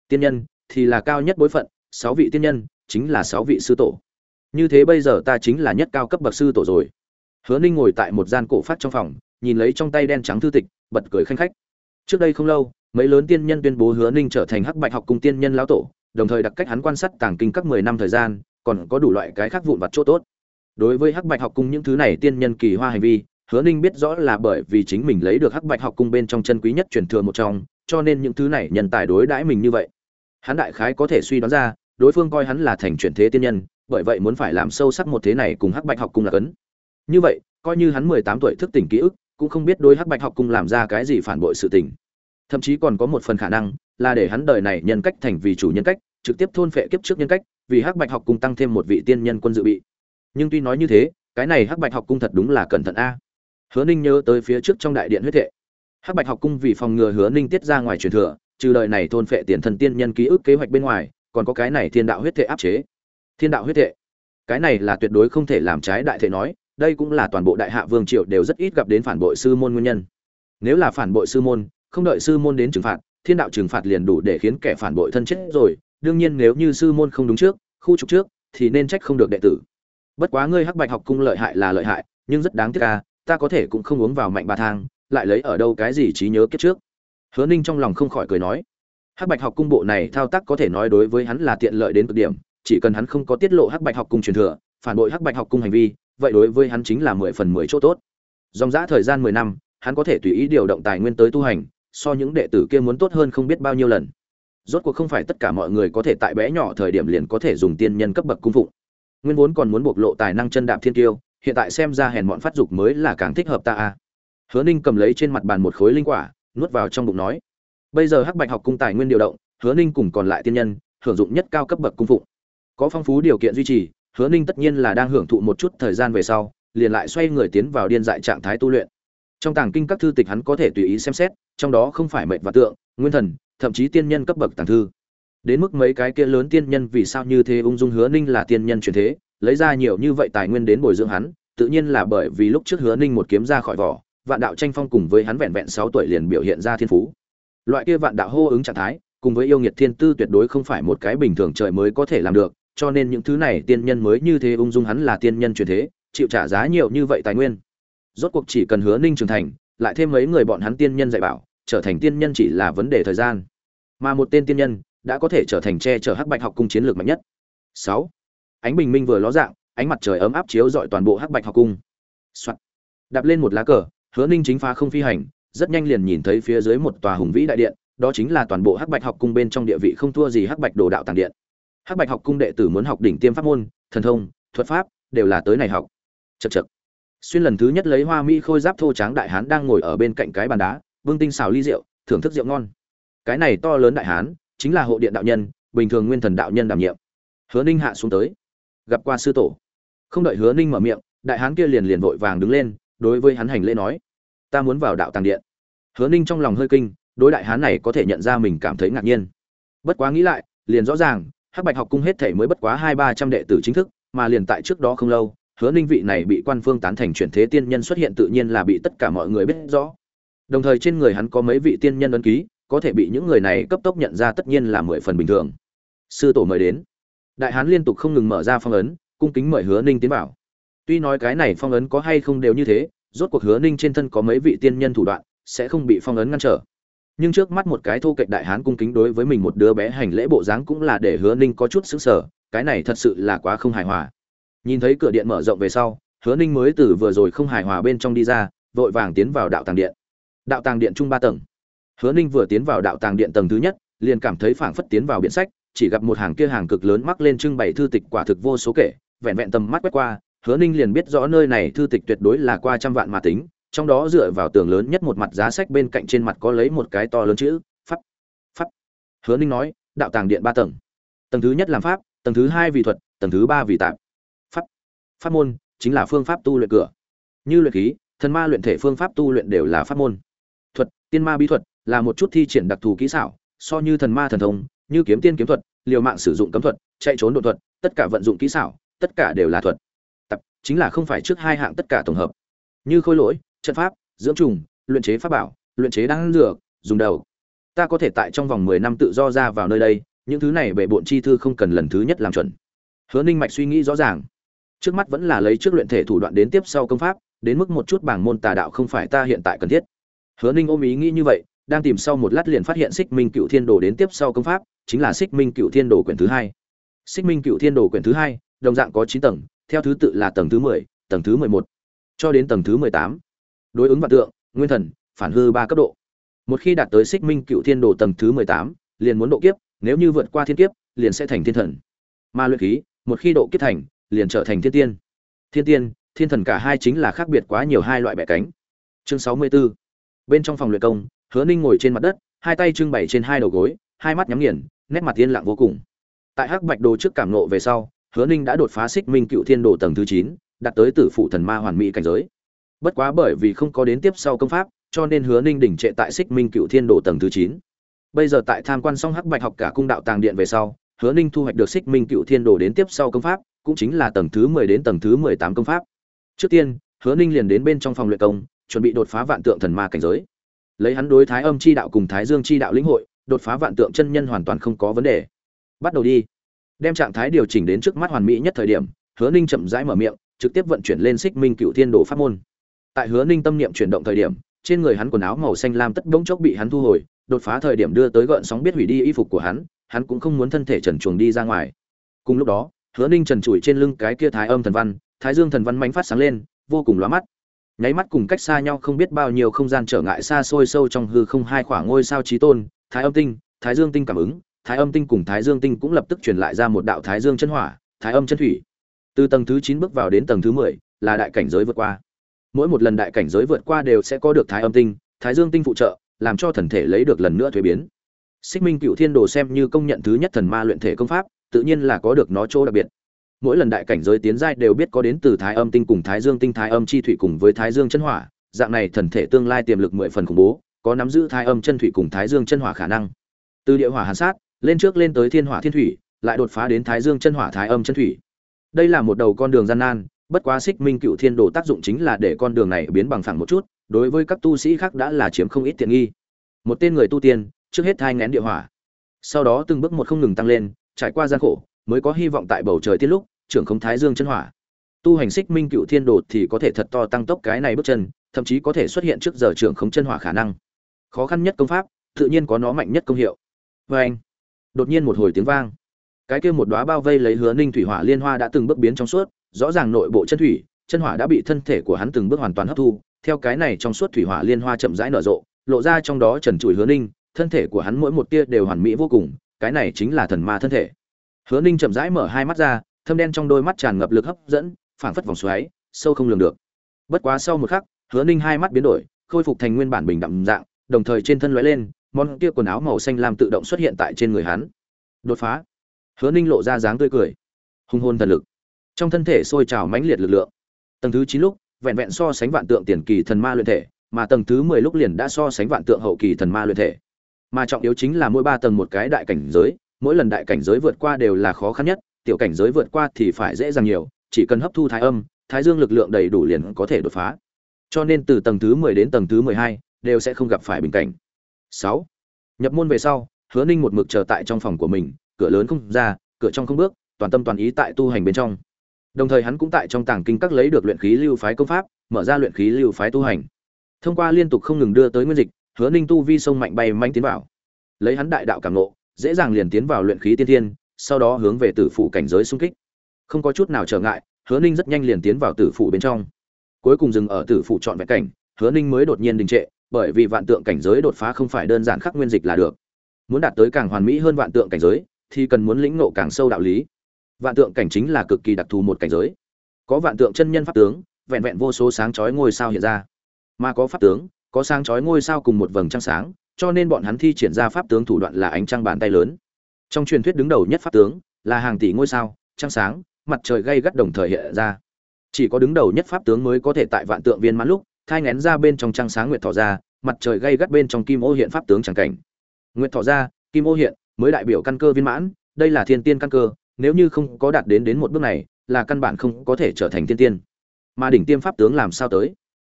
Tiên nhân thì là cao nhất bối phận, sáu vị tiên nhân chính là sáu vị sư tổ. Như thế bây giờ ta chính là nhất cao cấp bậc sư tổ rồi. Hứa ninh ngồi tại một gian cổ phát trong phòng, nhìn lấy trong tay đen trắng thư tịch, bật cười khanh khách. Trước đây không lâu, mấy lớn tiên nhân tuyên bố hứa ninh trở thành hắc bạch học cùng tiên nhân lão tổ đồng thời đặc cách hắn quan sát tàng kinh các mười năm thời gian, còn có đủ loại cái khác vụn vặt chỗ tốt. Đối với hắc bạch học cung những thứ này tiên nhân kỳ hoa hành vi, hứa ninh biết rõ là bởi vì chính mình lấy được hắc bạch học cung bên trong chân quý nhất truyền thừa một trong, cho nên những thứ này nhân tài đối đãi mình như vậy. Hắn đại khái có thể suy đoán ra, đối phương coi hắn là thành chuyển thế tiên nhân, bởi vậy muốn phải làm sâu sắc một thế này cùng hắc bạch học cung là cấn. Như vậy, coi như hắn mười tám tuổi thức tỉnh ký ức, cũng không biết đối hắc bạch học cung làm ra cái gì phản bội sự tình. Thậm chí còn có một phần khả năng là để hắn đời này nhân cách thành vì chủ nhân cách, trực tiếp thôn phệ kiếp trước nhân cách, vì hắc bạch học cung tăng thêm một vị tiên nhân quân dự bị. Nhưng tuy nói như thế, cái này hắc bạch học cung thật đúng là cẩn thận a. Hứa ninh nhớ tới phía trước trong đại điện huyết thệ. Hắc bạch học cung vì phòng ngừa hứa ninh tiết ra ngoài truyền thừa, trừ đời này thôn phệ tiền thần tiên nhân ký ức kế hoạch bên ngoài, còn có cái này thiên đạo huyết thệ áp chế. Thiên đạo huyết thệ. Cái này là tuyệt đối không thể làm trái đại thể nói, đây cũng là toàn bộ đại hạ vương triều đều rất ít gặp đến phản bội sư môn nguyên nhân. Nếu là phản bội sư môn, không đợi sư môn đến trừng phạt thiên đạo trừng phạt liền đủ để khiến kẻ phản bội thân chết rồi. Đương nhiên nếu như sư môn không đúng trước, khu trục trước, thì nên trách không được đệ tử. Bất quá ngươi hắc bạch học cung lợi hại là lợi hại, nhưng rất đáng tiếc ca ta có thể cũng không uống vào mạnh ba thang, lại lấy ở đâu cái gì trí nhớ kiếp trước. Hứa ninh trong lòng không khỏi cười nói, hắc bạch học cung bộ này thao tác có thể nói đối với hắn là tiện lợi đến cực điểm, chỉ cần hắn không có tiết lộ hắc bạch học cung truyền thừa, phản bội hắc bạch học cung hành vi, vậy đối với hắn chính là mười phần mười chỗ tốt. Dòng dã thời gian mười năm, hắn có thể tùy ý điều động tài nguyên tới tu hành so những đệ tử kia muốn tốt hơn không biết bao nhiêu lần. Rốt cuộc không phải tất cả mọi người có thể tại bé nhỏ thời điểm liền có thể dùng tiên nhân cấp bậc cung phụng. Nguyên vốn còn muốn bộc lộ tài năng chân đạp thiên tiêu hiện tại xem ra hèn bọn phát dục mới là càng thích hợp ta a. Hứa ninh cầm lấy trên mặt bàn một khối linh quả, nuốt vào trong bụng nói, bây giờ hắc bạch học cung tài nguyên điều động, hứa ninh cùng còn lại tiên nhân, hưởng dụng nhất cao cấp bậc cung phụng. Có phong phú điều kiện duy trì, hứa ninh tất nhiên là đang hưởng thụ một chút thời gian về sau, liền lại xoay người tiến vào điên dại trạng thái tu luyện. Trong tàng kinh các thư tịch hắn có thể tùy ý xem xét trong đó không phải mệnh và tượng, nguyên thần, thậm chí tiên nhân cấp bậc tàng thư. Đến mức mấy cái kia lớn tiên nhân vì sao như thế ung dung hứa ninh là tiên nhân truyền thế, lấy ra nhiều như vậy tài nguyên đến bồi dưỡng hắn, tự nhiên là bởi vì lúc trước hứa ninh một kiếm ra khỏi vỏ, vạn đạo tranh phong cùng với hắn vẹn vẹn sáu tuổi liền biểu hiện ra thiên phú. Loại kia vạn đạo hô ứng trạng thái, cùng với yêu nghiệt thiên tư tuyệt đối không phải một cái bình thường trời mới có thể làm được, cho nên những thứ này tiên nhân mới như thế ung dung hắn là tiên nhân truyền thế, chịu trả giá nhiều như vậy tài nguyên. Rốt cuộc chỉ cần hứa ninh trưởng thành lại thêm mấy người bọn hắn tiên nhân dạy bảo, trở thành tiên nhân chỉ là vấn đề thời gian. Mà một tên tiên nhân đã có thể trở thành che chở hắc bạch học cung chiến lược mạnh nhất. Sáu, ánh bình minh vừa ló dạng, ánh mặt trời ấm áp chiếu rọi toàn bộ hắc bạch học cung. Soạt. đạp lên một lá cờ, hứa ninh chính phá không phi hành, rất nhanh liền nhìn thấy phía dưới một tòa hùng vĩ đại điện, đó chính là toàn bộ hắc bạch học cung bên trong địa vị không thua gì hắc bạch đồ đạo tàng điện. Hắc bạch học cung đệ tử muốn học đỉnh tiêm pháp môn, thần thông, thuật pháp, đều là tới này học. Chậc chậc xuyên lần thứ nhất lấy hoa mỹ khôi giáp thô tráng đại hán đang ngồi ở bên cạnh cái bàn đá, vương tinh xào ly rượu, thưởng thức rượu ngon. Cái này to lớn đại hán, chính là hộ điện đạo nhân, bình thường nguyên thần đạo nhân đảm nhiệm. Hứa ninh hạ xuống tới. Gặp qua sư tổ. Không đợi hứa ninh mở miệng, đại hán kia liền liền vội vàng đứng lên, đối với hắn hành lễ nói, ta muốn vào đạo tàng điện. Hứa ninh trong lòng hơi kinh, đối đại hán này có thể nhận ra mình cảm thấy ngạc nhiên. Bất quá nghĩ lại, liền rõ ràng, hắc bạch học cung hết thể mới bất quá hai ba trăm đệ tử chính thức, mà liền tại trước đó không lâu hứa ninh vị này bị quan phương tán thành chuyển thế tiên nhân xuất hiện tự nhiên là bị tất cả mọi người biết rõ. Đồng thời trên người hắn có mấy vị tiên nhân ấn ký, có thể bị những người này cấp tốc nhận ra tất nhiên là mười phần bình thường. Sư tổ mời đến. Đại hán liên tục không ngừng mở ra phong ấn, cung kính mời hứa ninh tiến vào. Tuy nói cái này phong ấn có hay không đều như thế, rốt cuộc hứa ninh trên thân có mấy vị tiên nhân thủ đoạn, sẽ không bị phong ấn ngăn trở. Nhưng trước mắt một cái thô kệch đại hán cung kính đối với mình một đứa bé hành lễ bộ dáng cũng là để hứa ninh có chút xứng sở cái này thật sự là quá không hài hòa nhìn thấy cửa điện mở rộng về sau, hứa ninh mới từ vừa rồi không hài hòa bên trong đi ra, vội vàng tiến vào đạo tàng điện. Đạo tàng điện chung ba tầng. Hứa ninh vừa tiến vào đạo tàng điện tầng thứ nhất, liền cảm thấy phảng phất tiến vào biển sách, chỉ gặp một hàng kia hàng cực lớn mắc lên trưng bày thư tịch quả thực vô số kể, vẹn vẹn tầm mắt quét qua, hứa ninh liền biết rõ nơi này thư tịch tuyệt đối là qua trăm vạn mà tính, trong đó dựa vào tường lớn nhất một mặt giá sách bên cạnh trên mặt có lấy một cái to lớn chữ, pháp. Pháp. Hứa ninh nói, đạo tàng điện ba tầng. Tầng thứ nhất làm pháp, tầng thứ hai vì thuật, tầng thứ ba vì tạp pháp môn chính là phương pháp tu luyện cửa. Như luyện khí, thần ma luyện thể phương pháp tu luyện đều là pháp môn. Thuật, tiên ma bí thuật là một chút thi triển đặc thù kỹ xảo, so như thần ma thần thông, như kiếm tiên kiếm thuật, liều mạng sử dụng cấm thuật, chạy trốn độ thuật, tất cả vận dụng kỹ xảo, tất cả đều là thuật. Tập, chính là không phải trước hai hạng tất cả tổng hợp. Như khôi lỗi, trận pháp, dưỡng trùng, luyện chế pháp bảo, luyện chế đan dược, dùng đầu. Ta có thể tại trong vòng mười năm tự do ra vào nơi đây, những thứ này bệ bộn chi thư không cần lần thứ nhất làm chuẩn. Hứa ninh mạch suy nghĩ rõ ràng trước mắt vẫn là lấy trước luyện thể thủ đoạn đến tiếp sau công pháp, đến mức một chút bảng môn tà đạo không phải ta hiện tại cần thiết. Hứa ninh ôm ý nghĩ như vậy, đang tìm sau một lát liền phát hiện xích minh cựu thiên đồ đến tiếp sau công pháp, chính là xích minh cựu thiên đồ quyển thứ hai. Xích minh cựu thiên đồ quyển thứ hai, đồng dạng có chín tầng, theo thứ tự là tầng thứ mười, tầng thứ mười một, cho đến tầng thứ mười tám. Đối ứng vạn tượng, nguyên thần, phản hư ba cấp độ. Một khi đạt tới xích minh cựu thiên đồ tầng thứ mười tám, liền muốn độ kiếp, nếu như vượt qua thiên kiếp, liền sẽ thành thiên thần. Ma luyện khí, một khi độ kiếp thành liền trở thành thiên tiên. Thiên tiên, thiên thần cả hai chính là khác biệt quá nhiều hai loại bẻ cánh. Chương sáu mươi 64. bên trong phòng luyện công, hứa ninh ngồi trên mặt đất, hai tay trưng bày trên hai đầu gối, hai mắt nhắm nghiền, nét mặt yên lặng vô cùng. Tại hắc bạch đồ trước cảm nộ về sau, hứa ninh đã đột phá xích minh cựu thiên đồ tầng thứ chín, đạt tới tử phụ thần ma hoàn mỹ cảnh giới. Bất quá bởi vì không có đến tiếp sau công pháp, cho nên hứa ninh đỉnh trệ tại xích minh cựu thiên đồ tầng thứ chín. Bây giờ tại tham quan xong hắc bạch học cả cung đạo tàng điện về sau, hứa ninh thu hoạch được xích minh cựu thiên đồ đến tiếp sau công pháp cũng chính là tầng thứ mười đến tầng thứ mười tám công pháp. Trước tiên, hứa ninh liền đến bên trong phòng luyện công, chuẩn bị đột phá vạn tượng thần ma cảnh giới. Lấy hắn đối thái âm chi đạo cùng thái dương chi đạo lĩnh hội, đột phá vạn tượng chân nhân hoàn toàn không có vấn đề. Bắt đầu đi. Đem trạng thái điều chỉnh đến trước mắt hoàn mỹ nhất thời điểm, hứa ninh chậm rãi mở miệng, trực tiếp vận chuyển lên xích minh cựu thiên đồ pháp môn. Tại hứa ninh tâm niệm chuyển động thời điểm, trên người hắn quần áo màu xanh lam tất bỗng chốc bị hắn thu hồi, đột phá thời điểm đưa tới gợn sóng biết hủy đi y phục của hắn hắn cũng không muốn thân thể trần truồng đi ra ngoài. Cùng lúc đó hứa ninh trần trụi trên lưng cái kia thái âm thần văn, thái dương thần văn mánh phát sáng lên, vô cùng lóa mắt. Nháy mắt cùng cách xa nhau không biết bao nhiêu không gian trở ngại xa xôi sâu trong hư không hai khoảng ngôi sao trí tôn, thái âm tinh, thái dương tinh cảm ứng, thái âm tinh cùng thái dương tinh cũng lập tức truyền lại ra một đạo thái dương chân hỏa, thái âm chân thủy. Từ tầng thứ chín bước vào đến tầng thứ mười, là đại cảnh giới vượt qua. Mỗi một lần đại cảnh giới vượt qua đều sẽ có được thái âm tinh, thái dương tinh phụ trợ, làm cho thần thể lấy được lần nữa thuế biến. Xích minh cựu thiên đồ xem như công nhận thứ nhất thần ma luyện thể công pháp tự nhiên là có được nó chỗ đặc biệt. Mỗi lần đại cảnh giới tiến giai đều biết có đến từ thái âm tinh cùng thái dương tinh, thái âm chi thủy cùng với thái dương chân hỏa, dạng này thần thể tương lai tiềm lực mười phần khủng bố, có nắm giữ thái âm chân thủy cùng thái dương chân hỏa khả năng. Từ địa hỏa hàn sát, lên trước lên tới thiên hỏa thiên thủy, lại đột phá đến thái dương chân hỏa, thái âm chân thủy. Đây là một đầu con đường gian nan, bất quá xích minh cựu thiên đồ tác dụng chính là để con đường này biến bằng phẳng một chút, đối với các tu sĩ khác đã là chiếm không ít tiện nghi. Một tên người tu tiên, trước hết thai ngén địa hỏa. Sau đó từng bước một không ngừng tăng lên trải qua gian khổ, mới có hy vọng tại bầu trời tiết lúc, trưởng không thái dương chân hỏa. Tu hành xích minh cựu thiên đột thì có thể thật to tăng tốc cái này bước chân, thậm chí có thể xuất hiện trước giờ trưởng không chân hỏa khả năng. Khó khăn nhất công pháp, tự nhiên có nó mạnh nhất công hiệu. Vê anh, đột nhiên một hồi tiếng vang. Cái kia một đóa bao vây lấy hứa ninh thủy hỏa liên hoa đã từng bước biến trong suốt, rõ ràng nội bộ chân thủy, chân hỏa đã bị thân thể của hắn từng bước hoàn toàn hấp thu. Theo cái này trong suốt thủy hỏa liên hoa chậm rãi nở rộ, lộ ra trong đó trần trụi hứa ninh, thân thể của hắn mỗi một tia đều hoàn mỹ vô cùng cái này chính là thần ma thân thể. Hứa ninh chậm rãi mở hai mắt ra, thâm đen trong đôi mắt tràn ngập lực hấp dẫn, phảng phất vòng xoáy, sâu không lường được. Bất quá sau một khắc, hứa ninh hai mắt biến đổi, khôi phục thành nguyên bản bình đẳng dạng, đồng thời trên thân lóe lên, món kia quần áo màu xanh lam tự động xuất hiện tại trên người hắn. Đột phá. Hứa ninh lộ ra dáng tươi cười. Hung hôn thần lực. Trong thân thể sôi trào mãnh liệt lực lượng. Tầng thứ chín lúc, vẹn vẹn so sánh vạn tượng tiền kỳ thần ma luyện thể, mà tầng thứ mười lúc liền đã so sánh vạn tượng hậu kỳ thần ma luyện thể mà trọng yếu chính là mỗi ba tầng một cái đại cảnh giới, mỗi lần đại cảnh giới vượt qua đều là khó khăn nhất, tiểu cảnh giới vượt qua thì phải dễ dàng nhiều, chỉ cần hấp thu thái âm, thái dương lực lượng đầy đủ liền có thể đột phá. Cho nên từ tầng thứ mười đến tầng thứ mười hai đều sẽ không gặp phải bình cảnh. Sáu, nhập môn về sau, hứa ninh một mực chờ tại trong phòng của mình, cửa lớn không ra, cửa trong không bước, toàn tâm toàn ý tại tu hành bên trong. Đồng thời hắn cũng tại trong tàng kinh các lấy được luyện khí lưu phái công pháp, mở ra luyện khí lưu phái tu hành. Thông qua liên tục không ngừng đưa tới nguyên dịch hứa ninh tu vi sông mạnh bay manh tiến vào. Lấy hắn đại đạo cảm nộ dễ dàng liền tiến vào luyện khí tiên thiên, sau đó hướng về tử phủ cảnh giới xung kích. Không có chút nào trở ngại, hứa ninh rất nhanh liền tiến vào tử phủ bên trong. Cuối cùng dừng ở tử phủ chọn vẹn cảnh, hứa ninh mới đột nhiên đình trệ, bởi vì vạn tượng cảnh giới đột phá không phải đơn giản khắc nguyên dịch là được. Muốn đạt tới càng hoàn mỹ hơn vạn tượng cảnh giới, thì cần muốn lĩnh ngộ càng sâu đạo lý. Vạn tượng cảnh chính là cực kỳ đặc thù một cảnh giới. Có vạn tượng chân nhân pháp tướng, vẹn vẹn vô số sáng chói ngôi sao hiện ra. Mà có pháp tướng có sáng chói ngôi sao cùng một vầng trăng sáng, cho nên bọn hắn thi triển ra pháp tướng thủ đoạn là ánh trăng bàn tay lớn. Trong truyền thuyết đứng đầu nhất pháp tướng là hàng tỷ ngôi sao, trăng sáng, mặt trời gay gắt đồng thời hiện ra. Chỉ có đứng đầu nhất pháp tướng mới có thể tại vạn tượng viên mãn lúc, thai ngén ra bên trong trăng sáng nguyệt thọ ra, mặt trời gay gắt bên trong kim ô hiện pháp tướng chẳng cảnh. Nguyệt thọ ra, kim ô hiện, mới đại biểu căn cơ viên mãn, đây là thiên tiên căn cơ, nếu như không có đạt đến đến một bước này, là căn bản không có thể trở thành thiên tiên. Mà đỉnh tiêm pháp tướng làm sao tới?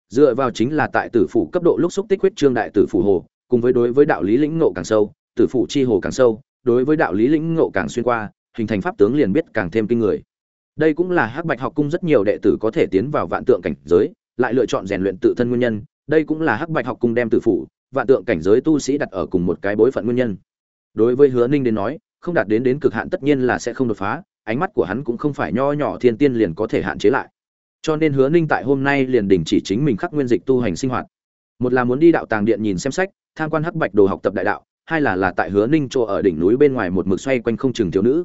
Dựa vào chính là tại tử phủ cấp độ lúc xúc tích huyết trương đại tử phủ hồ, cùng với đối với đạo lý lĩnh ngộ càng sâu, tử phủ chi hồ càng sâu, đối với đạo lý lĩnh ngộ càng xuyên qua, hình thành pháp tướng liền biết càng thêm kinh người. Đây cũng là hắc bạch học cung rất nhiều đệ tử có thể tiến vào vạn tượng cảnh giới, lại lựa chọn rèn luyện tự thân nguyên nhân. Đây cũng là hắc bạch học cung đem tử phủ, vạn tượng cảnh giới tu sĩ đặt ở cùng một cái bối phận nguyên nhân. Đối với hứa ninh đến nói, không đạt đến đến cực hạn tất nhiên là sẽ không đột phá, ánh mắt của hắn cũng không phải nho nhỏ thiên tiên liền có thể hạn chế lại cho nên hứa ninh tại hôm nay liền đình chỉ chính mình khắc nguyên dịch tu hành sinh hoạt. Một là muốn đi đạo tàng điện nhìn xem sách, tham quan hắc bạch đồ học tập đại đạo, hai là là tại hứa ninh chỗ ở đỉnh núi bên ngoài một mực xoay quanh không chừng thiếu nữ.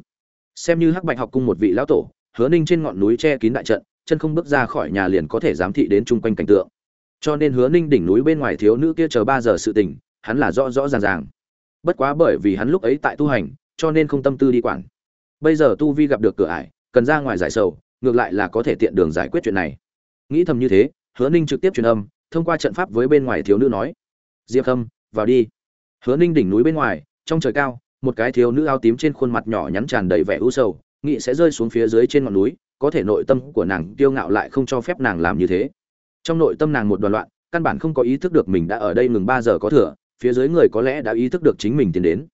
Xem như hắc bạch học cung một vị lão tổ, hứa ninh trên ngọn núi che kín đại trận, chân không bước ra khỏi nhà liền có thể giám thị đến chung quanh cảnh tượng. Cho nên hứa ninh đỉnh núi bên ngoài thiếu nữ kia chờ ba giờ sự tình hắn là rõ rõ ràng ràng. Bất quá bởi vì hắn lúc ấy tại tu hành, cho nên không tâm tư đi quản. Bây giờ tu vi gặp được cửa ải, cần ra ngoài giải sầu ngược lại là có thể tiện đường giải quyết chuyện này. Nghĩ thầm như thế, hứa ninh trực tiếp truyền âm, thông qua trận pháp với bên ngoài thiếu nữ nói, diệp khâm vào đi. Hứa ninh đỉnh núi bên ngoài, trong trời cao, một cái thiếu nữ áo tím trên khuôn mặt nhỏ nhắn tràn đầy vẻ u sầu nghị sẽ rơi xuống phía dưới trên ngọn núi, có thể nội tâm của nàng kiêu ngạo lại không cho phép nàng làm như thế. Trong nội tâm nàng một đoàn loạn, căn bản không có ý thức được mình đã ở đây ngừng ba giờ có thừa, phía dưới người có lẽ đã ý thức được chính mình tiến đến.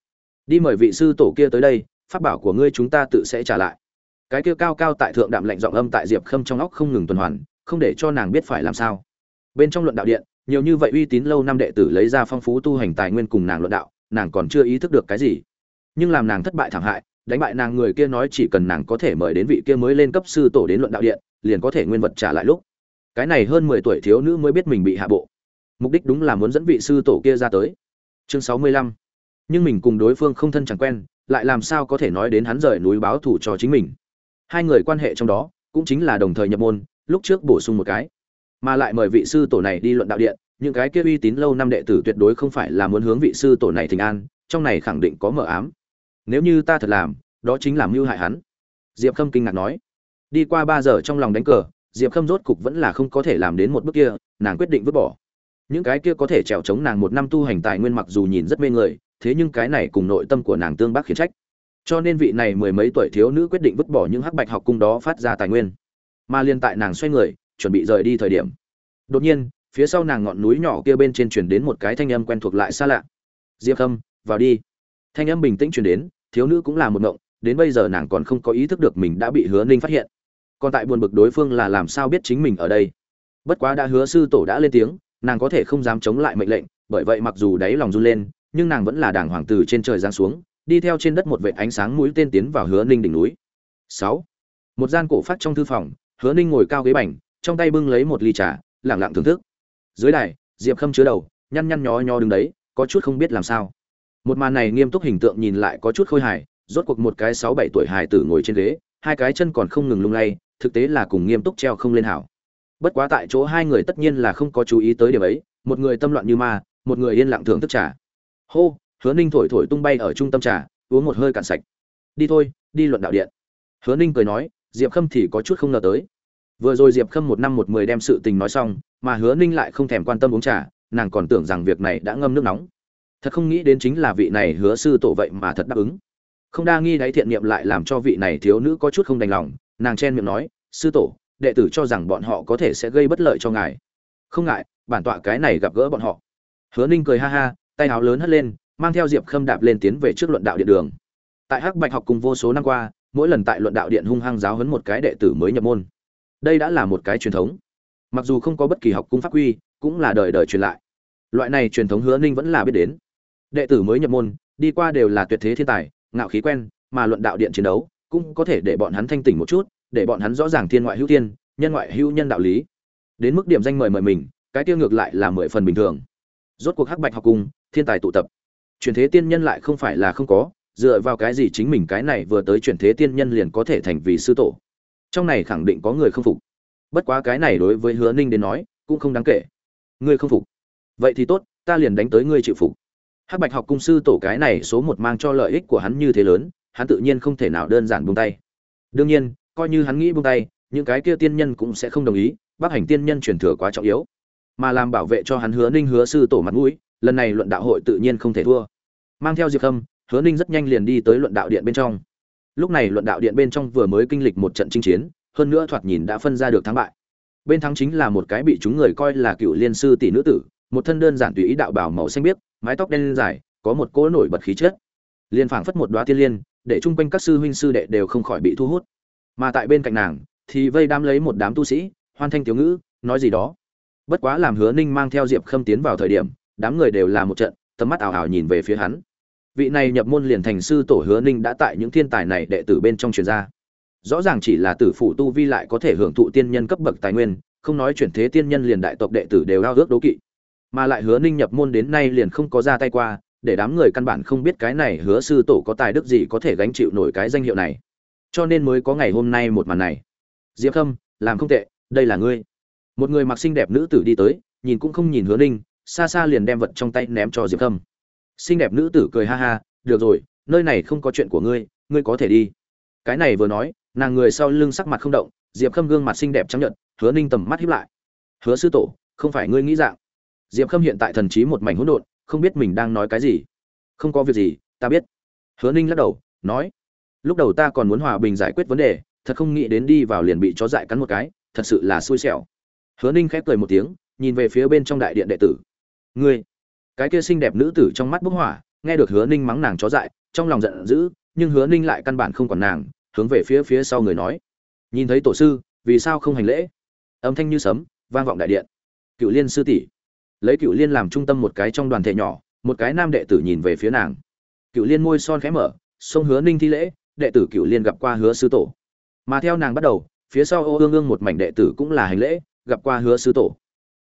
Đi mời vị sư tổ kia tới đây, pháp bảo của ngươi chúng ta tự sẽ trả lại cái kia cao cao tại thượng đạm lạnh giọng âm tại diệp khâm trong óc không ngừng tuần hoàn, không để cho nàng biết phải làm sao. Bên trong luận đạo điện, nhiều như vậy uy tín lâu năm đệ tử lấy ra phong phú tu hành tài nguyên cùng nàng luận đạo, nàng còn chưa ý thức được cái gì. Nhưng làm nàng thất bại thảm hại, đánh bại nàng người kia nói chỉ cần nàng có thể mời đến vị kia mới lên cấp sư tổ đến luận đạo điện, liền có thể nguyên vật trả lại lúc. Cái này hơn mười tuổi thiếu nữ mới biết mình bị hạ bộ. Mục đích đúng là muốn dẫn vị sư tổ kia ra tới. Chương sáu mươi lăm. Nhưng mình cùng đối phương không thân chẳng quen, lại làm sao có thể nói đến hắn rời núi báo thủ cho chính mình? Hai người quan hệ trong đó cũng chính là đồng thời nhập môn, lúc trước bổ sung một cái. Mà lại mời vị sư tổ này đi luận đạo điện, những cái kia uy tín lâu năm đệ tử tuyệt đối không phải là muốn hướng vị sư tổ này thỉnh an, trong này khẳng định có mở ám. Nếu như ta thật làm, đó chính là mưu hại hắn. Diệp khâm kinh ngạc nói. Đi qua ba giờ trong lòng đánh cờ, diệp khâm rốt cục vẫn là không có thể làm đến một bước kia, nàng quyết định vứt bỏ. Những cái kia có thể trèo chống nàng một năm tu hành tài nguyên mặc dù nhìn rất mê người, thế nhưng cái này cùng nội tâm của nàng tương bác khiển trách cho nên vị này mười mấy tuổi thiếu nữ quyết định vứt bỏ những hắc bạch học cung đó phát ra tài nguyên. Mà liên tại nàng xoay người, chuẩn bị rời đi thời điểm. Đột nhiên, phía sau nàng ngọn núi nhỏ kia bên trên chuyển đến một cái thanh âm quen thuộc lại xa lạ. Diệp khâm, vào đi. Thanh âm bình tĩnh chuyển đến, thiếu nữ cũng là một ngộng, đến bây giờ nàng còn không có ý thức được mình đã bị hứa ninh phát hiện. Còn tại buồn bực đối phương là làm sao biết chính mình ở đây. Bất quá đã hứa sư tổ đã lên tiếng, nàng có thể không dám chống lại mệnh lệnh, bởi vậy mặc dù đáy lòng run lên, nhưng nàng vẫn là đàng hoàng từ trên trời giáng xuống đi theo trên đất một vệt ánh sáng mũi tên tiến vào hứa ninh đỉnh núi. Sáu. Một gian cổ phát trong thư phòng, hứa ninh ngồi cao ghế bành, trong tay bưng lấy một ly trà, lặng lặng thưởng thức. Dưới đài, diệp khâm chứa đầu, nhăn nhăn nhó nhó đứng đấy, có chút không biết làm sao. Một màn này nghiêm túc hình tượng nhìn lại có chút khôi hài, rốt cuộc một cái sáu bảy tuổi hài tử ngồi trên ghế, hai cái chân còn không ngừng lung lay, thực tế là cùng nghiêm túc treo không lên hảo. Bất quá tại chỗ hai người tất nhiên là không có chú ý tới điểm ấy, một người tâm loạn như ma, một người yên lặng thưởng thức trà. Hô hứa ninh thổi thổi tung bay ở trung tâm trà, uống một hơi cạn sạch. Đi thôi, đi luận đạo điện. Hứa ninh cười nói, diệp khâm thì có chút không ngờ tới. Vừa rồi diệp khâm một năm một mười đem sự tình nói xong, mà hứa ninh lại không thèm quan tâm uống trà, nàng còn tưởng rằng việc này đã ngâm nước nóng. Thật không nghĩ đến chính là vị này hứa sư tổ vậy mà thật đáp ứng. Không đa nghi đáy thiện niệm lại làm cho vị này thiếu nữ có chút không đành lòng, nàng chen miệng nói, sư tổ, đệ tử cho rằng bọn họ có thể sẽ gây bất lợi cho ngài. Không ngại, bản tọa cái này gặp gỡ bọn họ. Hứa ninh cười ha ha, tay áo lớn hất lên mang theo diệp khâm đạp lên tiến về trước luận đạo điện đường. Tại hắc bạch học cùng vô số năm qua, mỗi lần tại luận đạo điện hung hăng giáo huấn một cái đệ tử mới nhập môn. Đây đã là một cái truyền thống. Mặc dù không có bất kỳ học cung pháp quy, cũng là đời đời truyền lại. Loại này truyền thống hứa ninh vẫn là biết đến. Đệ tử mới nhập môn, đi qua đều là tuyệt thế thiên tài, ngạo khí quen, mà luận đạo điện chiến đấu cũng có thể để bọn hắn thanh tỉnh một chút, để bọn hắn rõ ràng thiên ngoại hữu tiên nhân ngoại hữu nhân đạo lý. Đến mức điểm danh mời mời mình, cái tiêu ngược lại là mười phần bình thường. Rốt cuộc hắc bạch học cung thiên tài tụ tập chuyển thế tiên nhân lại không phải là không có, dựa vào cái gì chính mình cái này vừa tới chuyển thế tiên nhân liền có thể thành vì sư tổ. Trong này khẳng định có người không phục. Bất quá cái này đối với hứa ninh đến nói, cũng không đáng kể. Ngươi không phục. Vậy thì tốt, ta liền đánh tới ngươi chịu phục. Hắc bạch học cung sư tổ cái này số một mang cho lợi ích của hắn như thế lớn, hắn tự nhiên không thể nào đơn giản buông tay. Đương nhiên, coi như hắn nghĩ buông tay, những cái kia tiên nhân cũng sẽ không đồng ý, bác hành tiên nhân truyền thừa quá trọng yếu. Mà làm bảo vệ cho hắn hứa ninh hứa sư tổ mặt mũi lần này luận đạo hội tự nhiên không thể thua. Mang theo diệp khâm, hứa ninh rất nhanh liền đi tới luận đạo điện bên trong. Lúc này luận đạo điện bên trong vừa mới kinh lịch một trận chinh chiến, hơn nữa thoạt nhìn đã phân ra được thắng bại. Bên thắng chính là một cái bị chúng người coi là cựu liên sư tỷ nữ tử, một thân đơn giản tùy ý đạo bảo màu xanh biếc, mái tóc đen dài, có một cỗ nổi bật khí chất. Liên phảng phất một đoá tiên liên, để chung quanh các sư huynh sư đệ đều không khỏi bị thu hút. Mà tại bên cạnh nàng, thì vây đám lấy một đám tu sĩ, hoan thanh thiếu ngữ, nói gì đó. Bất quá làm hứa ninh mang theo diệp khâm tiến vào thời điểm đám người đều là một trận, tầm mắt ảo ảo nhìn về phía hắn. Vị này nhập môn liền thành sư tổ hứa ninh đã tại những thiên tài này đệ tử bên trong truyền gia rõ ràng chỉ là tử phủ tu vi lại có thể hưởng thụ tiên nhân cấp bậc tài nguyên, không nói chuyển thế tiên nhân liền đại tộc đệ tử đều ao ước đố kỵ. Mà lại hứa ninh nhập môn đến nay liền không có ra tay qua, để đám người căn bản không biết cái này hứa sư tổ có tài đức gì có thể gánh chịu nổi cái danh hiệu này. Cho nên mới có ngày hôm nay một màn này. Diệp khâm, làm không tệ, đây là ngươi. Một người mặc xinh đẹp nữ tử đi tới, nhìn cũng không nhìn hứa ninh xa xa liền đem vật trong tay ném cho diệp khâm. Xinh đẹp nữ tử cười ha ha, được rồi, nơi này không có chuyện của ngươi ngươi có thể đi. Cái này vừa nói, nàng người sau lưng sắc mặt không động, diệp khâm gương mặt xinh đẹp chấp nhận hứa ninh tầm mắt hiếp lại. Hứa sư tổ, không phải ngươi nghĩ dạng. Diệp khâm hiện tại thần trí một mảnh hỗn độn, không biết mình đang nói cái gì. Không có việc gì, ta biết. Hứa ninh lắc đầu, nói, lúc đầu ta còn muốn hòa bình giải quyết vấn đề, thật không nghĩ đến đi vào liền bị chó dại cắn một cái, thật sự là xui xẻo. Hứa ninh khép cười một tiếng, nhìn về phía bên trong đại điện đệ tử ngươi. Cái kia xinh đẹp nữ tử trong mắt bốc hỏa, nghe được hứa ninh mắng nàng chó dại, trong lòng giận dữ, nhưng hứa ninh lại căn bản không còn nàng, hướng về phía phía sau người nói. Nhìn thấy tổ sư, vì sao không hành lễ? Âm thanh như sấm, vang vọng đại điện. Cựu liên sư tỷ. Lấy cựu liên làm trung tâm một cái trong đoàn thể nhỏ, một cái nam đệ tử nhìn về phía nàng. Cựu liên môi son khẽ mở sông hứa ninh thi lễ, đệ tử cựu liên gặp qua hứa sư tổ. Mà theo nàng bắt đầu, phía sau ô ương ương một mảnh đệ tử cũng là hành lễ, gặp qua hứa sư tổ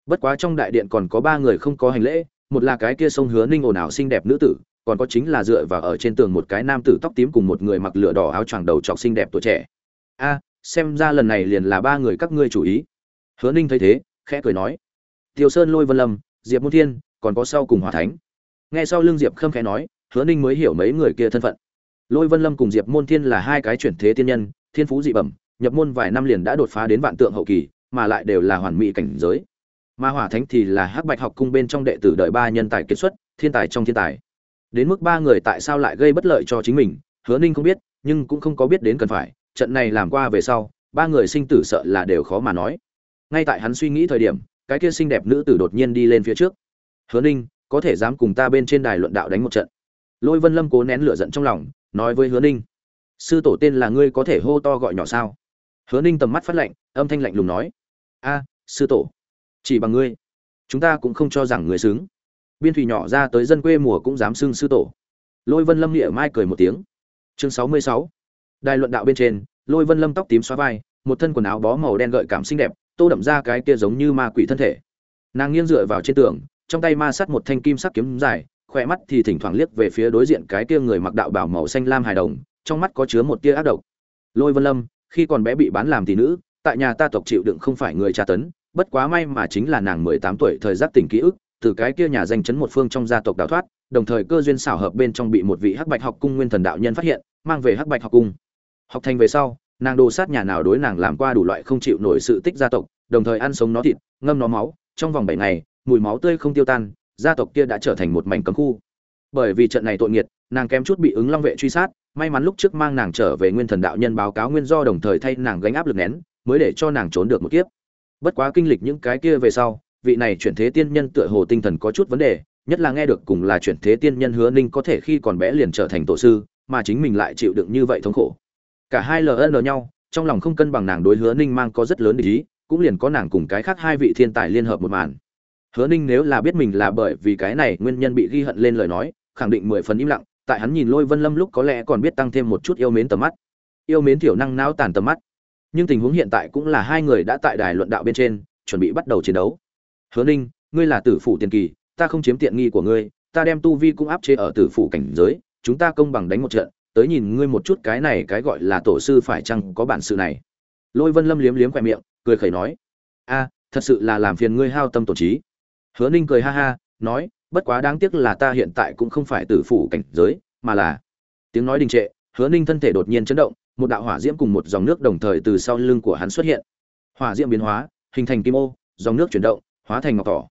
bất quá trong đại điện còn có ba người không có hành lễ, một là cái kia sông hứa ninh ồn ào xinh đẹp nữ tử, còn có chính là dựa vào ở trên tường một cái nam tử tóc tím cùng một người mặc lửa đỏ áo choàng đầu trọc xinh đẹp tuổi trẻ. A, xem ra lần này liền là ba người các ngươi chủ ý. Hứa ninh thấy thế, khẽ cười nói. Tiêu sơn lôi vân lâm, diệp môn thiên, còn có sau cùng hòa thánh. Nghe sau lưng diệp khâm khẽ nói, hứa ninh mới hiểu mấy người kia thân phận. Lôi vân lâm cùng diệp môn thiên là hai cái chuyển thế tiên nhân, thiên phú dị bẩm, nhập môn vài năm liền đã đột phá đến vạn tượng hậu kỳ, mà lại đều là hoàn mỹ cảnh giới. Ma Hỏa Thánh thì là Hắc Bạch học cung bên trong đệ tử đợi ba nhân tài kết xuất, thiên tài trong thiên tài. Đến mức ba người tại sao lại gây bất lợi cho chính mình, Hứa Ninh không biết, nhưng cũng không có biết đến cần phải, trận này làm qua về sau, ba người sinh tử sợ là đều khó mà nói. Ngay tại hắn suy nghĩ thời điểm, cái kia xinh đẹp nữ tử đột nhiên đi lên phía trước. Hứa Ninh, có thể dám cùng ta bên trên đài luận đạo đánh một trận. Lôi Vân Lâm cố nén lửa giận trong lòng, nói với Hứa Ninh: "Sư tổ tên là ngươi có thể hô to gọi nhỏ sao?" Hứa Ninh tầm mắt phát lạnh, âm thanh lạnh lùng nói: "A, sư tổ." Chỉ bằng ngươi, chúng ta cũng không cho rằng người xứng. Biên thủy nhỏ ra tới dân quê mùa cũng dám xưng sư tổ. Lôi vân lâm nghĩa mai cười một tiếng. Chương sáu mươi sáu. Đài luận đạo bên trên, lôi vân lâm tóc tím xóa vai, một thân quần áo bó màu đen gợi cảm xinh đẹp, tô đậm ra cái kia giống như ma quỷ thân thể. Nàng nghiêng dựa vào trên tường, trong tay ma sắt một thanh kim sắc kiếm dài, khỏe mắt thì thỉnh thoảng liếc về phía đối diện cái kia người mặc đạo bảo màu xanh lam hài đồng, trong mắt có chứa một tia ác độc. Lôi vân lâm, khi còn bé bị bán làm tỷ nữ, tại nhà ta tộc chịu đựng không phải người tra tấn bất quá may mà chính là nàng mười tám tuổi thời giác tỉnh ký ức, từ cái kia nhà danh chấn một phương trong gia tộc đào thoát, đồng thời cơ duyên xảo hợp bên trong bị một vị Hắc Bạch học cung nguyên thần đạo nhân phát hiện, mang về Hắc Bạch học cung. Học thành về sau, nàng đồ sát nhà nào đối nàng làm qua đủ loại không chịu nổi sự tích gia tộc đồng thời ăn sống nó thịt ngâm nó máu trong vòng bảy ngày mùi máu tươi không tiêu tan gia tộc kia đã trở thành một mảnh cấm khu bởi vì trận này tội nghiệt nàng kém chút bị ứng long vệ truy sát may mắn lúc trước mang nàng trở về nguyên thần đạo nhân báo cáo nguyên do đồng thời thay nàng gánh áp lực nén mới để cho nàng trốn được một kiếp bất quá kinh lịch những cái kia về sau, vị này chuyển thế tiên nhân tựa hồ tinh thần có chút vấn đề, nhất là nghe được cùng là chuyển thế tiên nhân hứa ninh có thể khi còn bé liền trở thành tổ sư, mà chính mình lại chịu đựng như vậy thống khổ. Cả hai ln nhau, trong lòng không cân bằng nàng đối hứa ninh mang có rất lớn ý, cũng liền có nàng cùng cái khác hai vị thiên tài liên hợp một màn. Hứa ninh nếu là biết mình là bởi vì cái này nguyên nhân bị ghi hận lên lời nói, khẳng định mười phần im lặng, tại hắn nhìn lôi vân lâm lúc có lẽ còn biết tăng thêm một chút yêu mến tầm mắt. Yêu mến thiểu năng não tàn tầm mắt nhưng tình huống hiện tại cũng là hai người đã tại đài luận đạo bên trên, chuẩn bị bắt đầu chiến đấu. Hứa ninh, ngươi là tử phủ tiền kỳ, ta không chiếm tiện nghi của ngươi, ta đem tu vi cũng áp chế ở tử phủ cảnh giới, chúng ta công bằng đánh một trận, tới nhìn ngươi một chút cái này cái gọi là tổ sư phải chăng có bản sự này. Lôi vân lâm liếm liếm khoe miệng, cười khẩy nói, a, thật sự là làm phiền ngươi hao tâm tổ trí. Hứa ninh cười ha ha, nói, bất quá đáng tiếc là ta hiện tại cũng không phải tử phủ cảnh giới, mà là tiếng nói đình trệ, hứa ninh thân thể đột nhiên chấn động một đạo hỏa diễm cùng một dòng nước đồng thời từ sau lưng của hắn xuất hiện. Hỏa diễm biến hóa, hình thành kim ô, dòng nước chuyển động, hóa thành ngọc thỏ.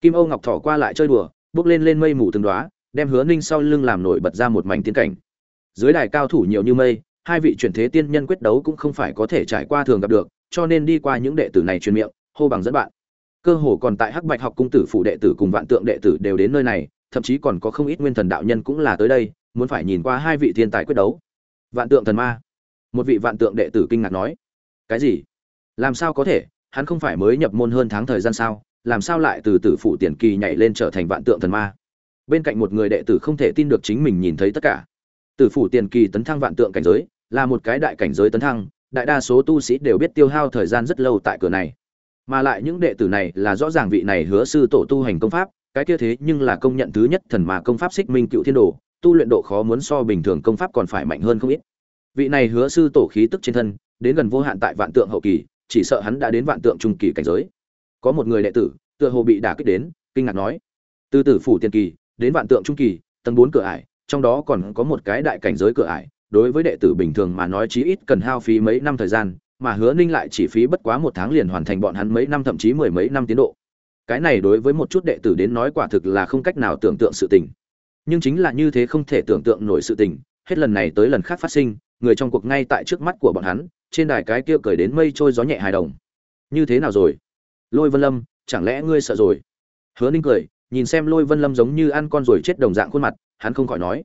Kim ô ngọc thỏ qua lại chơi đùa, bước lên lên mây mù từng đoá đem hứa ninh sau lưng làm nổi bật ra một mảnh tiên cảnh. Dưới đài cao thủ nhiều như mây, hai vị chuyển thế tiên nhân quyết đấu cũng không phải có thể trải qua thường gặp được, cho nên đi qua những đệ tử này truyền miệng, hô bằng dẫn bạn. Cơ hồ còn tại hắc bạch học cung tử phụ đệ tử cùng vạn tượng đệ tử đều đến nơi này, thậm chí còn có không ít nguyên thần đạo nhân cũng là tới đây, muốn phải nhìn qua hai vị thiên tài quyết đấu. Vạn tượng thần ma một vị vạn tượng đệ tử kinh ngạc nói, cái gì? Làm sao có thể? Hắn không phải mới nhập môn hơn tháng thời gian sao? Làm sao lại từ tử phụ tiền kỳ nhảy lên trở thành vạn tượng thần ma? Bên cạnh một người đệ tử không thể tin được chính mình nhìn thấy tất cả. Tử phủ tiền kỳ tấn thăng vạn tượng cảnh giới, là một cái đại cảnh giới tấn thăng, đại đa số tu sĩ đều biết tiêu hao thời gian rất lâu tại cửa này. Mà lại những đệ tử này là rõ ràng vị này hứa sư tổ tu hành công pháp, cái kia thế nhưng là công nhận thứ nhất thần mà công pháp xích minh cựu thiên đồ, tu luyện độ khó muốn so bình thường công pháp còn phải mạnh hơn không ít vị này hứa sư tổ khí tức trên thân, đến gần vô hạn tại vạn tượng hậu kỳ, chỉ sợ hắn đã đến vạn tượng trung kỳ cảnh giới. Có một người đệ tử, tựa hồ bị đả kích đến, kinh ngạc nói, từ tử phủ tiền kỳ, đến vạn tượng trung kỳ, tầng bốn cửa ải, trong đó còn có một cái đại cảnh giới cửa ải, đối với đệ tử bình thường mà nói chí ít cần hao phí mấy năm thời gian, mà hứa ninh lại chỉ phí bất quá một tháng liền hoàn thành bọn hắn mấy năm thậm chí mười mấy năm tiến độ. Cái này đối với một chút đệ tử đến nói quả thực là không cách nào tưởng tượng sự tình. Nhưng chính là như thế không thể tưởng tượng nổi sự tình, hết lần này tới lần khác phát sinh người trong cuộc ngay tại trước mắt của bọn hắn, trên đài cái kia cười đến mây trôi gió nhẹ hài đồng. Như thế nào rồi? Lôi vân lâm, chẳng lẽ ngươi sợ rồi? Hứa ninh cười, nhìn xem lôi vân lâm giống như ăn con rồi chết đồng dạng khuôn mặt, hắn không khỏi nói.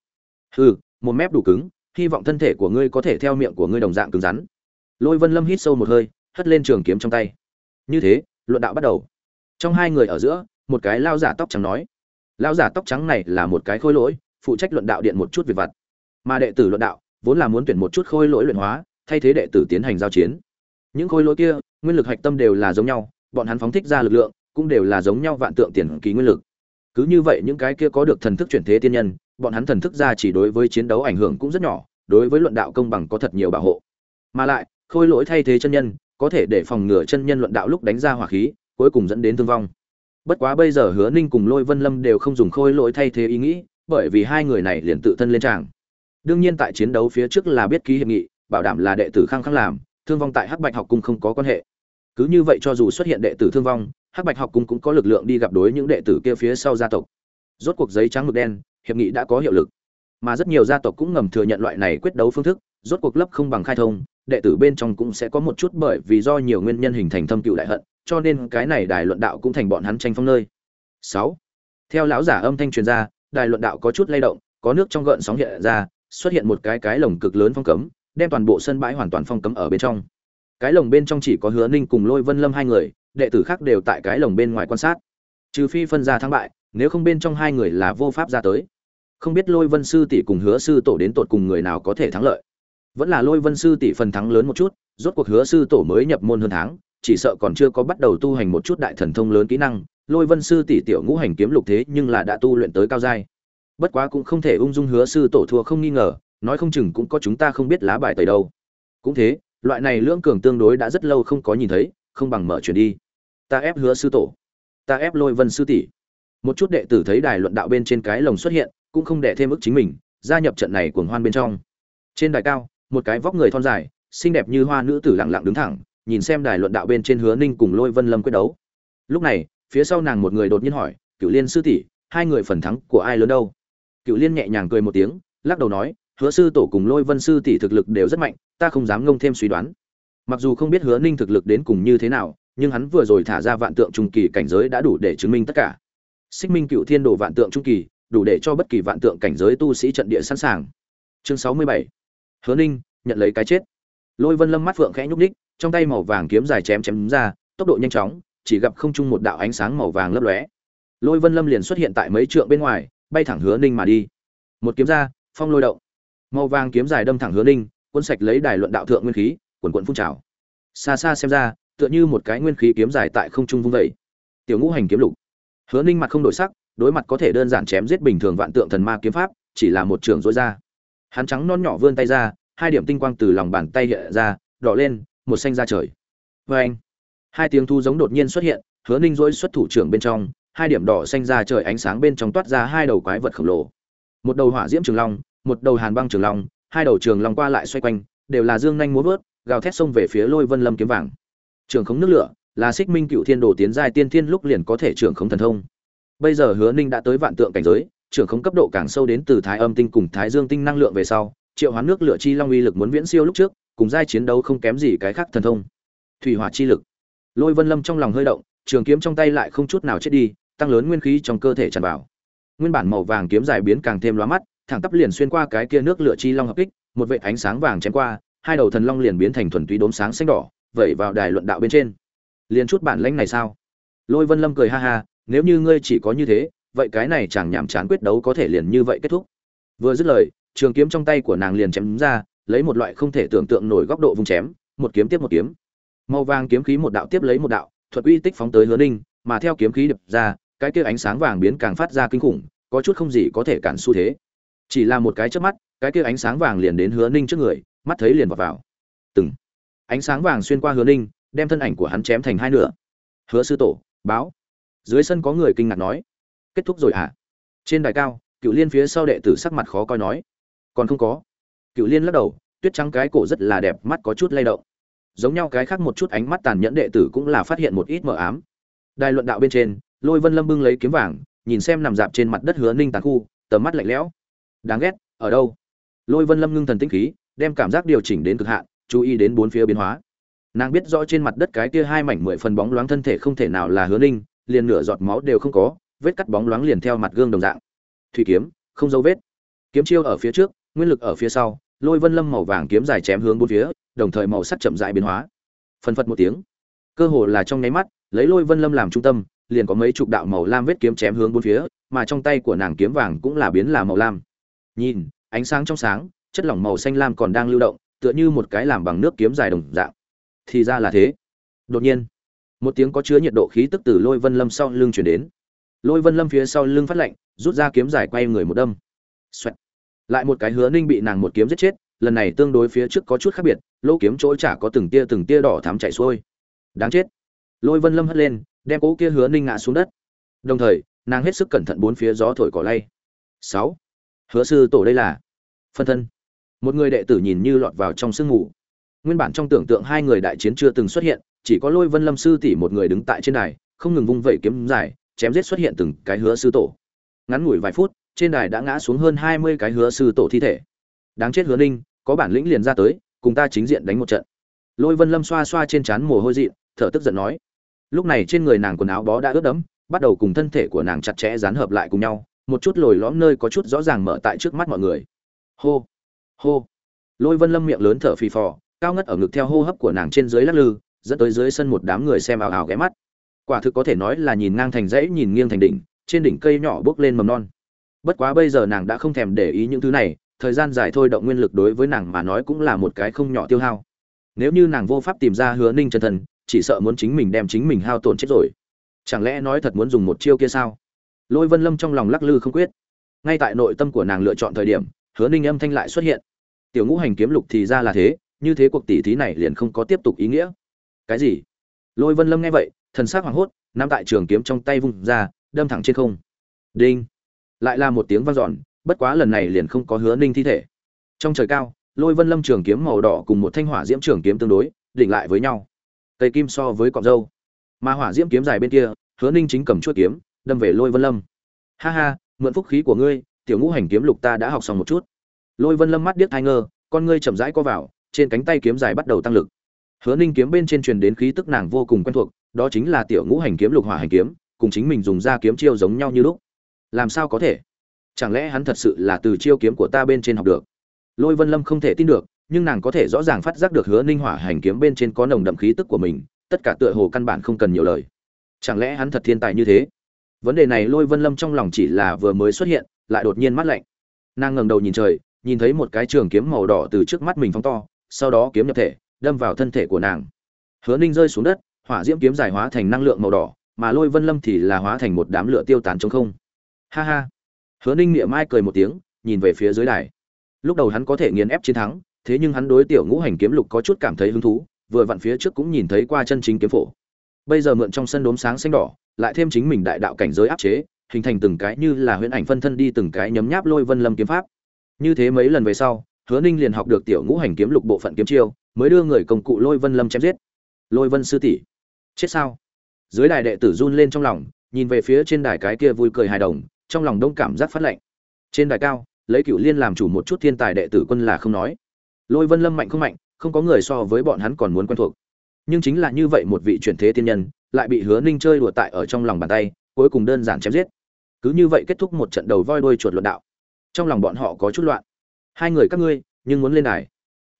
Hừ, một mép đủ cứng, hy vọng thân thể của ngươi có thể theo miệng của ngươi đồng dạng cứng rắn. Lôi vân lâm hít sâu một hơi, hất lên trường kiếm trong tay. Như thế, luận đạo bắt đầu. Trong hai người ở giữa, một cái lao giả tóc trắng nói. Lao giả tóc trắng này là một cái khôi lỗi, phụ trách luận đạo điện một chút về vặt. Mà đệ tử luận đạo vốn là muốn tuyển một chút khôi lỗi luyện hóa, thay thế đệ tử tiến hành giao chiến. Những khôi lỗi kia, nguyên lực hạch tâm đều là giống nhau, bọn hắn phóng thích ra lực lượng, cũng đều là giống nhau vạn tượng tiền kỳ nguyên lực. Cứ như vậy những cái kia có được thần thức chuyển thế tiên nhân, bọn hắn thần thức ra chỉ đối với chiến đấu ảnh hưởng cũng rất nhỏ, đối với luận đạo công bằng có thật nhiều bảo hộ. Mà lại, khôi lỗi thay thế chân nhân, có thể để phòng ngừa chân nhân luận đạo lúc đánh ra hỏa khí, cuối cùng dẫn đến thương vong. Bất quá bây giờ hứa ninh cùng lôi vân lâm đều không dùng khôi lỗi thay thế ý nghĩ, bởi vì hai người này liền tự thân lên tràng đương nhiên tại chiến đấu phía trước là biết ký hiệp nghị, bảo đảm là đệ tử khăng khăng làm, thương vong tại hắc bạch học cung không có quan hệ. Cứ như vậy cho dù xuất hiện đệ tử thương vong, hắc bạch học cung cũng có lực lượng đi gặp đối những đệ tử kia phía sau gia tộc. Rốt cuộc giấy trắng mực đen, hiệp nghị đã có hiệu lực. Mà rất nhiều gia tộc cũng ngầm thừa nhận loại này quyết đấu phương thức, rốt cuộc lấp không bằng khai thông, đệ tử bên trong cũng sẽ có một chút bởi vì do nhiều nguyên nhân hình thành thâm cựu đại hận, cho nên cái này đài luận đạo cũng thành bọn hắn tranh phong nơi. Sáu. Theo lão giả âm thanh truyền ra, đài luận đạo có chút lay động, có nước trong gợn sóng hiện ra xuất hiện một cái cái lồng cực lớn phong cấm, đem toàn bộ sân bãi hoàn toàn phong cấm ở bên trong. Cái lồng bên trong chỉ có hứa ninh cùng lôi vân lâm hai người, đệ tử khác đều tại cái lồng bên ngoài quan sát. Trừ phi phân ra thắng bại, nếu không bên trong hai người là vô pháp ra tới. Không biết lôi vân sư tỷ cùng hứa sư tổ đến tột cùng người nào có thể thắng lợi. Vẫn là lôi vân sư tỷ phần thắng lớn một chút, rốt cuộc hứa sư tổ mới nhập môn hơn tháng, chỉ sợ còn chưa có bắt đầu tu hành một chút đại thần thông lớn kỹ năng. Lôi vân sư tỷ tiểu ngũ hành kiếm lục thế nhưng là đã tu luyện tới cao giai bất quá cũng không thể ung dung hứa sư tổ thua không nghi ngờ, nói không chừng cũng có chúng ta không biết lá bài tẩy đâu. Cũng thế, loại này lưỡng cường tương đối đã rất lâu không có nhìn thấy, không bằng mở chuyển đi. Ta ép hứa sư tổ. Ta ép lôi vân sư tỷ. Một chút đệ tử thấy đài luận đạo bên trên cái lồng xuất hiện, cũng không để thêm ức chính mình, gia nhập trận này cuồng hoan bên trong. Trên đài cao, một cái vóc người thon dài, xinh đẹp như hoa nữ tử lặng lặng đứng thẳng, nhìn xem đài luận đạo bên trên hứa ninh cùng lôi vân lâm quyết đấu. Lúc này, phía sau nàng một người đột nhiên hỏi cựu liên sư tỷ, hai người phần thắng của ai lớn đâu? Cựu liên nhẹ nhàng cười một tiếng, lắc đầu nói, hứa sư tổ cùng lôi vân sư tỷ thực lực đều rất mạnh, ta không dám ngông thêm suy đoán. Mặc dù không biết hứa ninh thực lực đến cùng như thế nào, nhưng hắn vừa rồi thả ra vạn tượng trung kỳ cảnh giới đã đủ để chứng minh tất cả. Xích minh cựu thiên đồ vạn tượng trung kỳ, đủ để cho bất kỳ vạn tượng cảnh giới tu sĩ trận địa sẵn sàng. Chương sáu mươi bảy. Hứa ninh, nhận lấy cái chết. Lôi vân lâm mắt phượng khẽ nhúc ních trong tay màu vàng kiếm dài chém chém ra, tốc độ nhanh chóng, chỉ gặp không trung một đạo ánh sáng màu vàng lấp lóe. Lôi vân lâm liền xuất hiện tại mấy trượng bên ngoài bay thẳng hứa ninh mà đi. Một kiếm ra, phong lôi động. Màu vàng kiếm dài đâm thẳng hứa ninh quân sạch lấy đài luận đạo thượng nguyên khí quần quận phun trào. Xa xa xem ra, tựa như một cái nguyên khí kiếm dài tại không trung vung vẩy tiểu ngũ hành kiếm lục. Hứa ninh mặt không đổi sắc, đối mặt có thể đơn giản chém giết bình thường vạn tượng thần ma kiếm pháp, chỉ là một trường dối ra. Hắn trắng non nhỏ vươn tay ra, hai điểm tinh quang từ lòng bàn tay hiện ra, đỏ lên, một xanh ra trời. Vê anh hai tiếng thu giống đột nhiên xuất hiện, hứa ninh dối xuất thủ trưởng bên trong hai điểm đỏ xanh ra trời ánh sáng bên trong toát ra hai đầu quái vật khổng lồ. Một đầu hỏa diễm trường long, một đầu hàn băng trường long, hai đầu trường long qua lại xoay quanh, đều là dương nhanh múa vớt, gào thét xông về phía lôi vân lâm kiếm vàng. Trường khống nước lửa, là xích minh cựu thiên đồ tiến giai tiên thiên lúc liền có thể trường khống thần thông. Bây giờ hứa ninh đã tới vạn tượng cảnh giới, trường khống cấp độ càng sâu đến từ thái âm tinh cùng thái dương tinh năng lượng về sau, triệu hoán nước lửa chi long uy lực muốn viễn siêu lúc trước, cùng giai chiến đấu không kém gì cái khác thần thông. Thủy hỏa chi lực. Lôi vân lâm trong lòng hơi động, trường kiếm trong tay lại không chút nào chết đi tăng lớn nguyên khí trong cơ thể tràn vào. Nguyên bản màu vàng kiếm dài biến càng thêm lóa mắt, thẳng tắp liền xuyên qua cái kia nước lửa chi long hợp kích, một vệ ánh sáng vàng chém qua, hai đầu thần long liền biến thành thuần túy đốm sáng xanh đỏ, vẩy vào đài luận đạo bên trên. Liền chút bản lãnh này sao? Lôi vân lâm cười ha ha, nếu như ngươi chỉ có như thế, vậy cái này chẳng nhảm chán quyết đấu có thể liền như vậy kết thúc. Vừa dứt lời, trường kiếm trong tay của nàng liền chém ra, lấy một loại không thể tưởng tượng nổi góc độ vùng chém, một kiếm tiếp một kiếm. Màu vàng kiếm khí một đạo tiếp lấy một đạo, thuật uy tích phóng tới hứa ninh, mà theo kiếm khí đập ra cái kia ánh sáng vàng biến càng phát ra kinh khủng, có chút không gì có thể cản xu thế. Chỉ là một cái chớp mắt, cái kia ánh sáng vàng liền đến hứa ninh trước người, mắt thấy liền vào vào. Từng ánh sáng vàng xuyên qua hứa ninh, đem thân ảnh của hắn chém thành hai nửa. Hứa sư tổ, báo. Dưới sân có người kinh ngạc nói. Kết thúc rồi à trên đài cao cựu liên phía sau đệ tử sắc mặt khó coi nói. Còn không có. Cựu liên lắc đầu, tuyết trắng cái cổ rất là đẹp, mắt có chút lay động. Giống nhau cái khác một chút ánh mắt tàn nhẫn đệ tử cũng là phát hiện một ít mờ ám. Đài luận đạo bên trên lôi vân lâm bưng lấy kiếm vàng, nhìn xem nằm dạp trên mặt đất hứa ninh tàn khu, tầm mắt lạnh lẽo. Đáng ghét, ở đâu? Lôi vân lâm ngưng thần tinh khí, đem cảm giác điều chỉnh đến cực hạn, chú ý đến bốn phía biến hóa. Nàng biết rõ trên mặt đất cái kia hai mảnh mười phần bóng loáng thân thể không thể nào là hứa ninh, liền nửa giọt máu đều không có, vết cắt bóng loáng liền theo mặt gương đồng dạng. Thủy kiếm, không dấu vết. Kiếm chiêu ở phía trước, nguyên lực ở phía sau, lôi vân lâm màu vàng kiếm dài chém hướng bốn phía, đồng thời màu sắc chậm dại biến hóa. Phân phật một tiếng. Cơ hồ là trong nháy mắt, lấy lôi vân lâm làm trung tâm liền có mấy chục đạo màu lam vết kiếm chém hướng bốn phía, mà trong tay của nàng kiếm vàng cũng là biến là màu lam. Nhìn, ánh sáng trong sáng, chất lỏng màu xanh lam còn đang lưu động, tựa như một cái làm bằng nước kiếm dài đồng dạng. Thì ra là thế. Đột nhiên, một tiếng có chứa nhiệt độ khí tức từ lôi vân lâm sau lưng truyền đến. Lôi vân lâm phía sau lưng phát lạnh, rút ra kiếm dài quay người một đâm. Xoẹt. lại một cái hứa ninh bị nàng một kiếm giết chết, lần này tương đối phía trước có chút khác biệt, lỗ kiếm chỗ chả có từng tia từng tia đỏ thắm chảy xuôi. Đáng chết. Lôi vân lâm hất lên đem cỗ kia hứa ninh ngã xuống đất. Đồng thời, nàng hết sức cẩn thận bốn phía gió thổi cỏ lay. Sáu, hứa sư tổ đây là phân thân. Một người đệ tử nhìn như lọt vào trong sương ngủ nguyên bản trong tưởng tượng hai người đại chiến chưa từng xuất hiện, chỉ có lôi vân lâm sư tỷ một người đứng tại trên đài, không ngừng vung vẩy kiếm dài chém giết xuất hiện từng cái hứa sư tổ. Ngắn ngủi vài phút, trên đài đã ngã xuống hơn hai mươi cái hứa sư tổ thi thể. Đáng chết hứa ninh, có bản lĩnh liền ra tới, cùng ta chính diện đánh một trận. Lôi vân lâm xoa xoa trên trán mồ hôi dị thở tức giận nói lúc này trên người nàng quần áo bó đã ướt đẫm, bắt đầu cùng thân thể của nàng chặt chẽ dán hợp lại cùng nhau, một chút lồi lõm nơi có chút rõ ràng mở tại trước mắt mọi người. Hô hô. Lôi vân lâm miệng lớn thở phì phò, cao ngất ở ngực theo hô hấp của nàng trên dưới lắc lư, dẫn tới dưới sân một đám người xem ảo ảo ghé mắt. Quả thực có thể nói là nhìn ngang thành dãy, nhìn nghiêng thành đỉnh, trên đỉnh cây nhỏ bước lên mầm non. Bất quá bây giờ nàng đã không thèm để ý những thứ này, thời gian dài thôi động nguyên lực đối với nàng mà nói cũng là một cái không nhỏ tiêu hao. Nếu như nàng vô pháp tìm ra hứa ninh chân thần chỉ sợ muốn chính mình đem chính mình hao tổn chết rồi. Chẳng lẽ nói thật muốn dùng một chiêu kia sao? Lôi vân lâm trong lòng lắc lư không quyết. Ngay tại nội tâm của nàng lựa chọn thời điểm, hứa ninh âm thanh lại xuất hiện. Tiểu ngũ hành kiếm lục thì ra là thế, như thế cuộc tỷ thí này liền không có tiếp tục ý nghĩa. Cái gì? Lôi vân lâm nghe vậy, thần s ắ c hoảng hốt, nắm tại trường kiếm trong tay vung ra, đâm thẳng trên không. Đinh! Lại là một tiếng vang dọn, bất quá lần này liền không có hứa ninh thi thể. Trong trời cao, lôi vân lâm trường kiếm màu đỏ cùng một thanh hỏa diễm trường kiếm tương đối, đỉnh lại với nhau cây kim so với cọng dâu mà hỏa diễm kiếm dài bên kia, hứa ninh chính cầm chuôi kiếm, đâm về lôi vân lâm. Ha ha, mượn phúc khí của ngươi, tiểu ngũ hành kiếm lục ta đã học xong một chút. Lôi vân lâm mắt điếc thai ngơ con ngươi chậm rãi co vào, trên cánh tay kiếm dài bắt đầu tăng lực. Hứa ninh kiếm bên trên truyền đến khí tức nàng vô cùng quen thuộc, đó chính là tiểu ngũ hành kiếm lục hỏa hành kiếm, cùng chính mình dùng ra kiếm chiêu giống nhau như lúc. Làm sao có thể? Chẳng lẽ hắn thật sự là từ chiêu kiếm của ta bên trên học được? Lôi vân lâm không thể tin được nhưng nàng có thể rõ ràng phát giác được hứa ninh hỏa hành kiếm bên trên có nồng đậm khí tức của mình, tất cả tựa hồ căn bản không cần nhiều lời. Chẳng lẽ hắn thật thiên tài như thế? Vấn đề này lôi vân lâm trong lòng chỉ là vừa mới xuất hiện, lại đột nhiên mắt lạnh. Nàng ngẩng đầu nhìn trời, nhìn thấy một cái trường kiếm màu đỏ từ trước mắt mình phóng to, sau đó kiếm nhập thể, đâm vào thân thể của nàng. Hứa ninh rơi xuống đất, hỏa diễm kiếm giải hóa thành năng lượng màu đỏ, mà lôi vân lâm thì là hóa thành một đám lửa tiêu tán trong không. Ha ha. Hứa ninh miệng mai cười một tiếng, nhìn về phía dưới đài. Lúc đầu hắn có thể nghiền ép chiến thắng thế nhưng hắn đối tiểu ngũ hành kiếm lục có chút cảm thấy hứng thú, vừa vặn phía trước cũng nhìn thấy qua chân chính kiếm phổ. Bây giờ mượn trong sân đốm sáng xanh đỏ, lại thêm chính mình đại đạo cảnh giới áp chế, hình thành từng cái như là huyễn ảnh phân thân đi từng cái nhấm nháp lôi vân lâm kiếm pháp. Như thế mấy lần về sau, hứa ninh liền học được tiểu ngũ hành kiếm lục bộ phận kiếm chiêu, mới đưa người công cụ lôi vân lâm chém giết. Lôi vân sư tỷ, chết sao? Dưới đài đệ tử run lên trong lòng, nhìn về phía trên đài cái kia vui cười hài đồng, trong lòng đông cảm giác phát lạnh trên đài cao, lấy cựu liên làm chủ một chút thiên tài đệ tử quân là không nói lôi vân lâm mạnh không mạnh, không có người so với bọn hắn còn muốn quen thuộc. Nhưng chính là như vậy một vị chuyển thế tiên nhân, lại bị hứa ninh chơi đùa tại ở trong lòng bàn tay, cuối cùng đơn giản chém giết. Cứ như vậy kết thúc một trận đầu voi đuôi chuột luận đạo. Trong lòng bọn họ có chút loạn. Hai người các ngươi, nhưng muốn lên đài.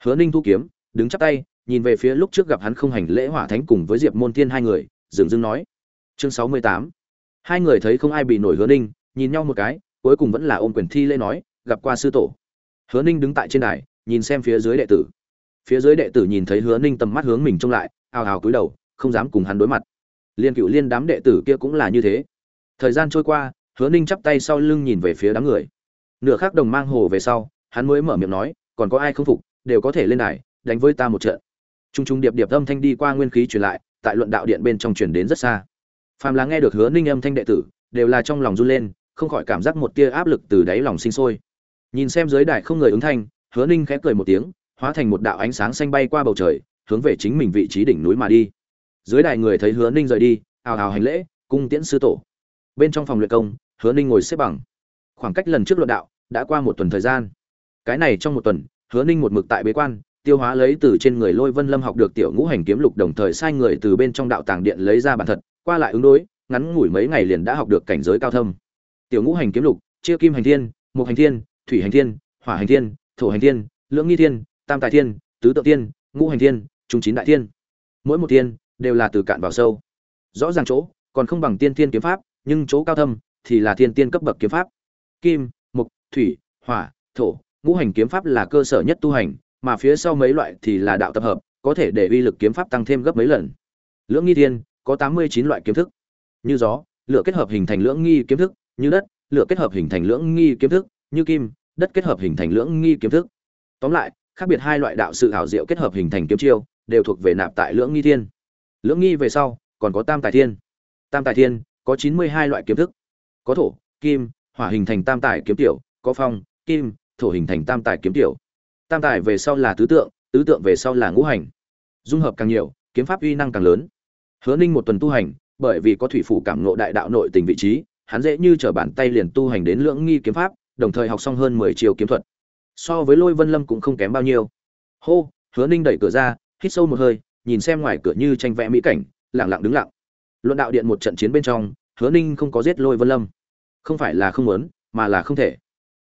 Hứa ninh thu kiếm, đứng chắp tay, nhìn về phía lúc trước gặp hắn không hành lễ hỏa thánh cùng với diệp môn tiên hai người, dừng dưng nói. Chương sáu mươi tám. Hai người thấy không ai bị nổi hứa ninh, nhìn nhau một cái, cuối cùng vẫn là ôm quyền thi lễ nói, gặp qua sư tổ. Hứa ninh đứng tại trên đài nhìn xem phía dưới đệ tử. Phía dưới đệ tử nhìn thấy hứa ninh tầm mắt hướng mình trông lại, ào ào cúi đầu, không dám cùng hắn đối mặt. Liên cựu liên đám đệ tử kia cũng là như thế. Thời gian trôi qua, hứa ninh chắp tay sau lưng nhìn về phía đám người. Nửa khác đồng mang hồ về sau, hắn mới mở miệng nói, còn có ai không phục, đều có thể lên đài, đánh với ta một trận. T r u n g t r u n g điệp điệp âm thanh đi qua nguyên khí truyền lại, tại luận đạo điện bên trong truyền đến rất xa. Phàm là nghe được hứa ninh âm thanh đệ tử, đều là trong lòng run lên, không khỏi cảm giác một tia áp lực từ đáy lòng sinh sôi. Nhìn xem dưới đài không người ứng thanh hứa ninh khẽ cười một tiếng, hóa thành một đạo ánh sáng xanh bay qua bầu trời, hướng về chính mình vị trí đỉnh núi mà đi. Dưới đài người thấy hứa ninh rời đi, ào ào hành lễ, cung tiễn sư tổ. Bên trong phòng luyện công, hứa ninh ngồi xếp bằng. Khoảng cách lần trước luận đạo, đã qua một tuần thời gian. Cái này trong một tuần, hứa ninh một mực tại bế quan, tiêu hóa lấy từ trên người lôi vân lâm học được tiểu ngũ hành kiếm lục đồng thời sai người từ bên trong đạo tàng điện lấy ra bản thật, qua lại ứng đối, ngắn ngủi mấy ngày liền đã học được cảnh giới cao thâm. Tiểu ngũ hành kiếm lục, chia kim hành thiên mục hành thiên, thủy hành thiên, hỏa hành thiên thổ hành thiên, lưỡng nghi thiên, tam tài thiên, tứ tự thiên, ngũ hành thiên, trung chín đại thiên. Mỗi một thiên đều là từ cạn vào sâu. Rõ ràng chỗ còn không bằng tiên thiên kiếm pháp, nhưng chỗ cao thâm thì là thiên tiên cấp bậc kiếm pháp. Kim mục thủy, hỏa, thổ, ngũ hành kiếm pháp là cơ sở nhất tu hành, mà phía sau mấy loại thì là đạo tập hợp, có thể để uy lực kiếm pháp tăng thêm gấp mấy lần. Lưỡng nghi thiên có tám mươi chín loại kiếm thức. Như gió, lửa kết hợp hình thành lưỡng nghi kiếm thức, như đất, lửa kết hợp hình thành lưỡng nghi kiếm thức, như kim đất kết hợp hình thành lưỡng nghi kiếm thức. Tóm lại, khác biệt hai loại đạo sự hảo diệu kết hợp hình thành kiếm chiêu, đều thuộc về nạp tại lưỡng nghi thiên. Lưỡng nghi về sau, còn có tam tài thiên. Tam tài thiên, có chín mươi hai loại kiếm thức. Có thổ, kim, hỏa hình thành tam tài kiếm tiểu, có phong, kim, thổ hình thành tam tài kiếm tiểu. Tam tài về sau là tứ tượng tứ tượng về sau là ngũ hành. Dung hợp càng nhiều, kiếm pháp uy năng càng lớn. Hứa ninh một tuần tu hành, bởi vì có thủy phủ cảm ngộ đại đạo nội tình vị trí, hắn dễ như trở bàn tay liền tu hành đến lưỡng nghi kiếm pháp đồng thời học xong hơn mười chiều kiếm thuật. So với lôi vân lâm cũng không kém bao nhiêu. Hô, hứa ninh đẩy cửa ra, hít sâu một hơi, nhìn xem ngoài cửa như tranh vẽ mỹ cảnh lẳng lặng đứng lặng. Luận đạo điện một trận chiến bên trong, hứa ninh không có giết lôi vân lâm. Không phải là không muốn, mà là không thể.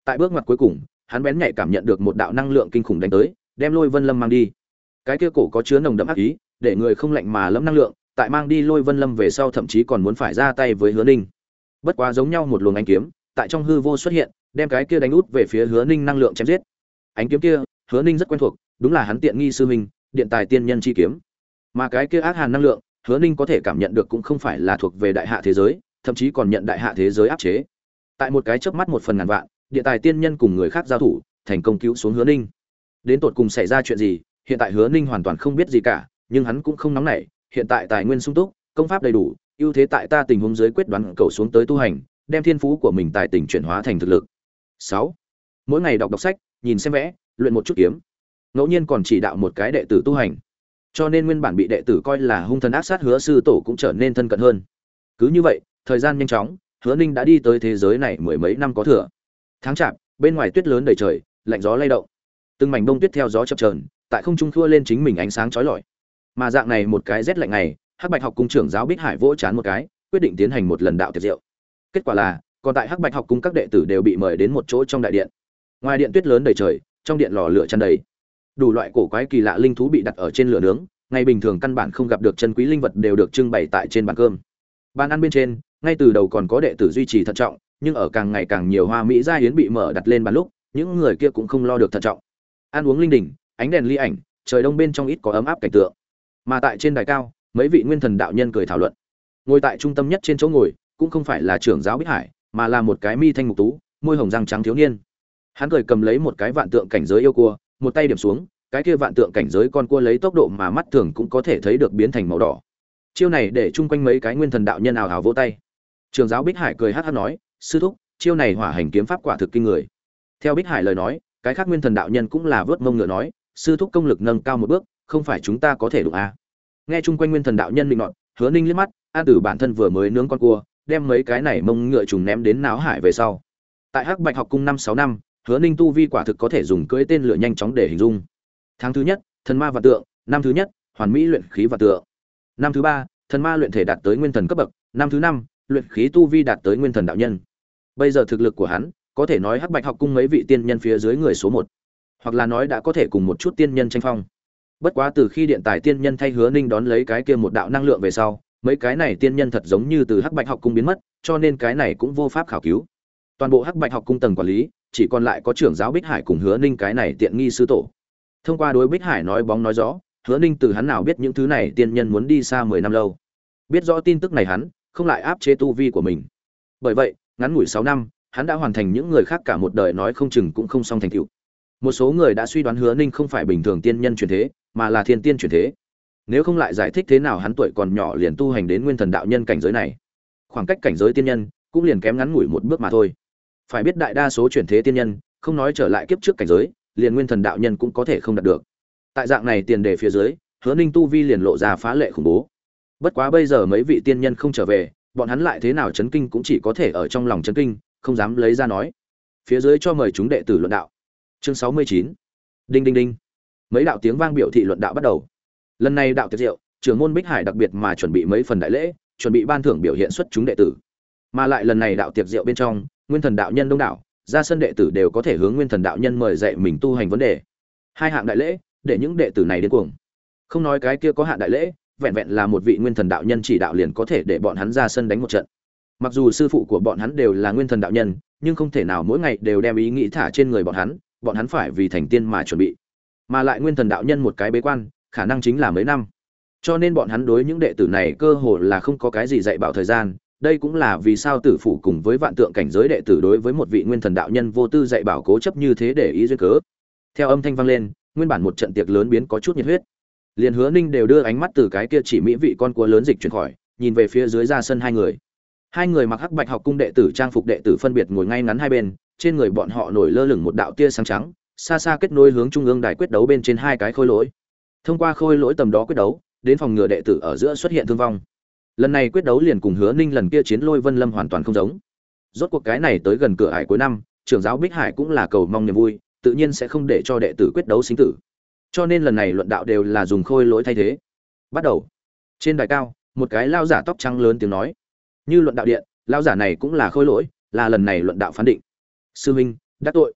Tại bước ngoặt cuối cùng, hắn bén nhạy cảm nhận được một đạo năng lượng kinh khủng đánh tới, đem lôi vân lâm mang đi. Cái kia cổ có chứa nồng đậm ác ý, để người không lạnh mà lẫm năng lượng, tại mang đi lôi vân lâm về sau thậm chí còn muốn phải ra tay với hứa ninh. Bất quá giống nhau một luồng ánh kiếm, tại trong hư vô xuất hiện đem cái kia đánh út về phía hứa ninh năng lượng chém giết. Ánh kiếm kia hứa ninh rất quen thuộc đúng là hắn tiện nghi sư huynh, điện tài tiên nhân chi kiếm. Mà cái kia ác hàn năng lượng hứa ninh có thể cảm nhận được cũng không phải là thuộc về đại hạ thế giới thậm chí còn nhận đại hạ thế giới áp chế. Tại một cái chớp mắt một phần ngàn vạn địa tài tiên nhân cùng người khác giao thủ thành công cứu xuống hứa ninh. Đến tột cùng xảy ra chuyện gì hiện tại hứa ninh hoàn toàn không biết gì cả nhưng hắn cũng không nóng nảy hiện tại tài nguyên sung túc công pháp đầy đủ ưu thế tại ta tình huống dưới quyết đoán cầu xuống tới tu hành đem thiên phú của mình tài tình chuyển hóa thành thực lực sáu. Mỗi ngày đọc đọc sách, nhìn xem vẽ, luyện một chút kiếm. Ngẫu nhiên còn chỉ đạo một cái đệ tử tu hành. Cho nên nguyên bản bị đệ tử coi là hung thần ác sát hứa sư tổ cũng trở nên thân cận hơn. Cứ như vậy, thời gian nhanh chóng, hứa ninh đã đi tới thế giới này mười mấy năm có thừa. Tháng chạp, bên ngoài tuyết lớn đầy trời, lạnh gió lay động. Từng mảnh bông tuyết theo gió chập trờn tại không trung thua lên chính mình ánh sáng chói lọi. Mà dạng này một cái rét lạnh này hắc bạch học cung trưởng giáo bích hải vỗ chán một cái, quyết định tiến hành một lần đạo tiệc rượu. Kết quả là còn tại hắc bạch học cung các đệ tử đều bị mời đến một chỗ trong đại điện. Ngoài điện tuyết lớn đầy trời, trong điện lò lửa tràn đầy. Đủ loại cổ quái kỳ lạ linh thú bị đặt ở trên lửa nướng ngày bình thường căn bản không gặp được chân quý linh vật đều được trưng bày tại trên bàn cơm. Bàn ăn bên trên, ngay từ đầu còn có đệ tử duy trì thận trọng, nhưng ở càng ngày càng nhiều hoa mỹ gia hiến bị mở đặt lên bàn lúc, những người kia cũng không lo được thận trọng. Ăn uống linh đình, ánh đèn ly ảnh, trời đông bên trong ít có ấm áp cảnh tượng. Mà tại trên đài cao, mấy vị nguyên thần đạo nhân cười thảo luận. Ngồi tại trung tâm nhất trên chỗ ngồi, cũng không phải là trưởng giáo bích hải mà là một cái mi thanh mục tú, môi hồng răng trắng thiếu niên. Hắn cười cầm lấy một cái vạn tượng cảnh giới yêu cua, một tay điểm xuống, cái kia vạn tượng cảnh giới con cua lấy tốc độ mà mắt thường cũng có thể thấy được biến thành màu đỏ. Chiêu này để chung quanh mấy cái nguyên thần đạo nhân ảo hào vỗ tay. Trường giáo bích hải cười hát hát nói, sư thúc, chiêu này hỏa hành kiếm pháp quả thực kinh người. Theo bích hải lời nói, cái khác nguyên thần đạo nhân cũng là vớt mông ngựa nói, sư thúc công lực nâng cao một bước, không phải chúng ta có thể đụng à. nghe chung quanh nguyên thần đạo nhân định nọt, hứa ninh liếc mắt, a tử bản thân vừa mới nướng con cua đem mấy cái này mông ngựa trùng ném đến náo hải về sau. Tại hắc bạch học cung năm sáu năm, hứa ninh tu vi quả thực có thể dùng cưỡi tên lửa nhanh chóng để hình dung. Tháng thứ nhất, thần ma và tượng. Năm thứ nhất, hoàn mỹ luyện khí và tượng. Năm thứ ba, thần ma luyện thể đạt tới nguyên thần cấp bậc. Năm thứ năm, luyện khí tu vi đạt tới nguyên thần đạo nhân. Bây giờ thực lực của hắn, có thể nói hắc bạch học cung mấy vị tiên nhân phía dưới người số một. Hoặc là nói đã có thể cùng một chút tiên nhân tranh phong. Bất quá từ khi điện tài tiên nhân thay hứa ninh đón lấy cái kia một đạo năng lượng về sau mấy cái này tiên nhân thật giống như từ hắc bạch học cung biến mất, cho nên cái này cũng vô pháp khảo cứu. Toàn bộ hắc bạch học cung tầng quản lý, chỉ còn lại có trưởng giáo bích hải cùng hứa ninh cái này tiện nghi sư tổ. Thông qua đối bích hải nói bóng nói rõ hứa ninh từ hắn nào biết những thứ này tiên nhân muốn đi xa mười năm lâu. Biết rõ tin tức này hắn, không lại áp chế tu vi của mình. Bởi vậy, ngắn ngủi sáu năm, hắn đã hoàn thành những người khác cả một đời nói không chừng cũng không xong thành tựu. Một số người đã suy đoán hứa ninh không phải bình thường tiên nhân truyền thế, mà là thiên tiên truyền thế nếu không lại giải thích thế nào hắn tuổi còn nhỏ liền tu hành đến nguyên thần đạo nhân cảnh giới này. Khoảng cách cảnh giới tiên nhân cũng liền kém ngắn ngủi một bước mà thôi. Phải biết đại đa số chuyển thế tiên nhân, không nói trở lại kiếp trước cảnh giới, liền nguyên thần đạo nhân cũng có thể không đạt được. Tại dạng này tiền đề phía dưới, hứa ninh tu vi liền lộ ra phá lệ khủng bố. Bất quá bây giờ mấy vị tiên nhân không trở về, bọn hắn lại thế nào chấn kinh cũng chỉ có thể ở trong lòng chấn kinh, không dám lấy ra nói. Phía dưới cho mời chúng đệ tử luận đạo. Chương sáu mươi chín. Đinh đinh đinh. Mấy đạo tiếng vang biểu thị luận đạo bắt đầu lần này đạo tiệc diệu trưởng môn bích hải đặc biệt mà chuẩn bị mấy phần đại lễ, chuẩn bị ban thưởng biểu hiện xuất chúng đệ tử. Mà lại lần này đạo tiệc diệu bên trong, nguyên thần đạo nhân đông đảo, ra sân đệ tử đều có thể hướng nguyên thần đạo nhân mời dạy mình tu hành vấn đề. Hai hạng đại lễ, để những đệ tử này đến cuồng. Không nói cái kia có hạn đại lễ, vẹn vẹn là một vị nguyên thần đạo nhân chỉ đạo liền có thể để bọn hắn ra sân đánh một trận. Mặc dù sư phụ của bọn hắn đều là nguyên thần đạo nhân, nhưng không thể nào mỗi ngày đều đem ý nghĩ thả trên người bọn hắn bọn hắn phải vì thành tiên mà chuẩn bị. Mà lại nguyên thần đạo nhân một cái bế quan khả năng chính là mấy năm. Cho nên bọn hắn đối những đệ tử này cơ hồ là không có cái gì dạy bảo thời gian. Đây cũng là vì sao tử phủ cùng với vạn tượng cảnh giới đệ tử đối với một vị nguyên thần đạo nhân vô tư dạy bảo cố chấp như thế để ý duyên cớ. Theo âm thanh vang lên, nguyên bản một trận tiệc lớn biến có chút nhiệt huyết. Liền hứa ninh đều đưa ánh mắt từ cái kia chỉ mỹ vị con cua lớn dịch chuyển khỏi, nhìn về phía dưới ra sân hai người. Hai người mặc hắc bạch học cung đệ tử trang phục đệ tử phân biệt ngồi ngay ngắn hai bên, trên người bọn họ nổi lơ lửng một đạo tia sáng trắng, xa xa kết nối hướng trung ương đài quyết đấu bên trên hai cái khôi lỗi thông qua khôi lỗi tầm đó quyết đấu, đến phòng ngừa đệ tử ở giữa xuất hiện thương vong. Lần này quyết đấu liền cùng hứa ninh lần kia chiến lôi vân lâm hoàn toàn không giống. Rốt cuộc cái này tới gần cửa hải cuối năm, trưởng giáo bích hải cũng là cầu mong niềm vui, tự nhiên sẽ không để cho đệ tử quyết đấu sinh tử. Cho nên lần này luận đạo đều là dùng khôi lỗi thay thế. Bắt đầu. Trên đài cao, một cái lao giả tóc trắng lớn tiếng nói. Như luận đạo điện, lao giả này cũng là khôi lỗi, là lần này luận đạo phán định. Sư huynh đắc tội.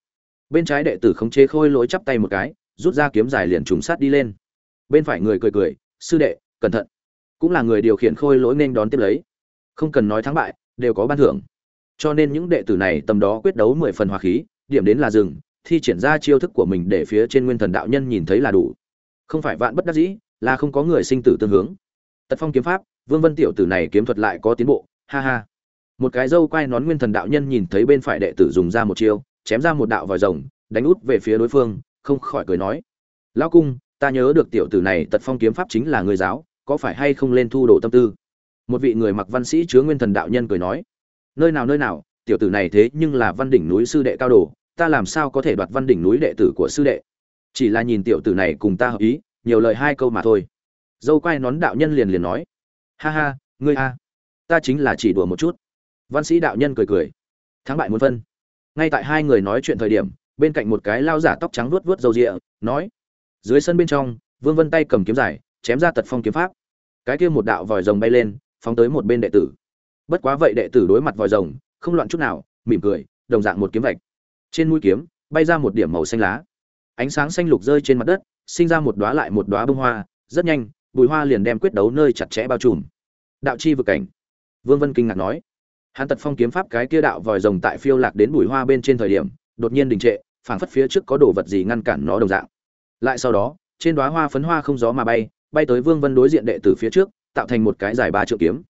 Bên trái đệ tử khống chế khôi lỗi chắp tay một cái, rút ra kiếm dài liền trùng sát đi lên bên phải người cười cười, sư đệ, cẩn thận. Cũng là người điều khiển khôi lỗi nên đón tiếp lấy. Không cần nói thắng bại, đều có ban thưởng. Cho nên những đệ tử này tầm đó quyết đấu mười phần hòa khí, điểm đến là rừng thi triển ra chiêu thức của mình để phía trên nguyên thần đạo nhân nhìn thấy là đủ. Không phải vạn bất đắc dĩ, là không có người sinh tử tương hướng. Tật phong kiếm pháp, vương vân tiểu tử này kiếm thuật lại có tiến bộ, ha ha. Một cái dâu quai nón nguyên thần đạo nhân nhìn thấy bên phải đệ tử dùng ra một chiêu, chém ra một đạo vòi rồng, đánh út về phía đối phương, không khỏi cười nói, lão cung ta nhớ được tiểu tử này tật phong kiếm pháp chính là người giáo, có phải hay không lên thu đồ tâm tư? Một vị người mặc văn sĩ chứa nguyên thần đạo nhân cười nói, nơi nào nơi nào, tiểu tử này thế nhưng là văn đỉnh núi sư đệ cao đồ, ta làm sao có thể đoạt văn đỉnh núi đệ tử của sư đệ? Chỉ là nhìn tiểu tử này cùng ta hợp ý, nhiều lời hai câu mà thôi. Dâu quai nón đạo nhân liền liền nói, ha ha, ngươi a, ta chính là chỉ đùa một chút. Văn sĩ đạo nhân cười cười, thắng bại muốn phân. Ngay tại hai người nói chuyện thời điểm, bên cạnh một cái lao giả tóc trắng vuốt vuốt râu rịa nói dưới sân bên trong, vương vân tay cầm kiếm dài chém ra tật phong kiếm pháp. Cái kia một đạo vòi rồng bay lên, phóng tới một bên đệ tử. Bất quá vậy đệ tử đối mặt vòi rồng, không loạn chút nào, mỉm cười, đồng dạng một kiếm vạch. Trên mũi kiếm, bay ra một điểm màu xanh lá. Ánh sáng xanh lục rơi trên mặt đất, sinh ra một đóa lại một đóa bông hoa, rất nhanh, bùi hoa liền đem quyết đấu nơi chặt chẽ bao trùm. Đạo chi vực cảnh. Vương vân kinh ngạc nói. Hắn tật phong kiếm pháp cái kia đạo vòi rồng tại phiêu lạc đến bùi hoa bên trên thời điểm, đột nhiên đình trệ, phảng phất phía trước có đồ vật gì ngăn cản nó đồng dạng lại sau đó, trên đóa hoa phấn hoa không gió mà bay bay tới vương vân đối diện đệ tử phía trước, tạo thành một cái dài ba trượng kiếm.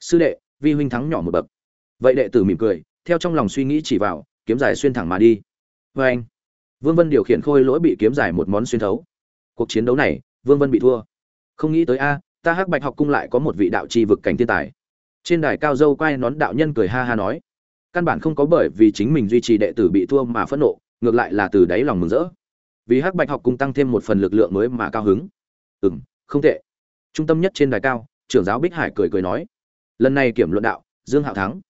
Sư đệ, vi huynh thắng nhỏ một bậc. Vậy đệ tử mỉm cười, theo trong lòng suy nghĩ chỉ vào, kiếm dài xuyên thẳng mà đi. Vê anh, vương vân điều khiển khôi lỗi bị kiếm dài một món xuyên thấu. Cuộc chiến đấu này, vương vân bị thua. Không nghĩ tới a, ta hắc bạch học cung lại có một vị đạo trì vực cảnh thiên tài. Trên đài cao dâu quay nón đạo nhân cười ha ha nói. Căn bản không có bởi vì chính mình duy trì đệ tử bị thua mà phẫn nộ, ngược lại là từ đáy lòng mừng rỡ vì hắc bạch học cung tăng thêm một phần lực lượng mới mà cao hứng. Ừ m không tệ. Trung tâm nhất trên đài cao, trưởng giáo bích hải cười cười nói. Lần này kiểm luận đạo, dương hạo thắng.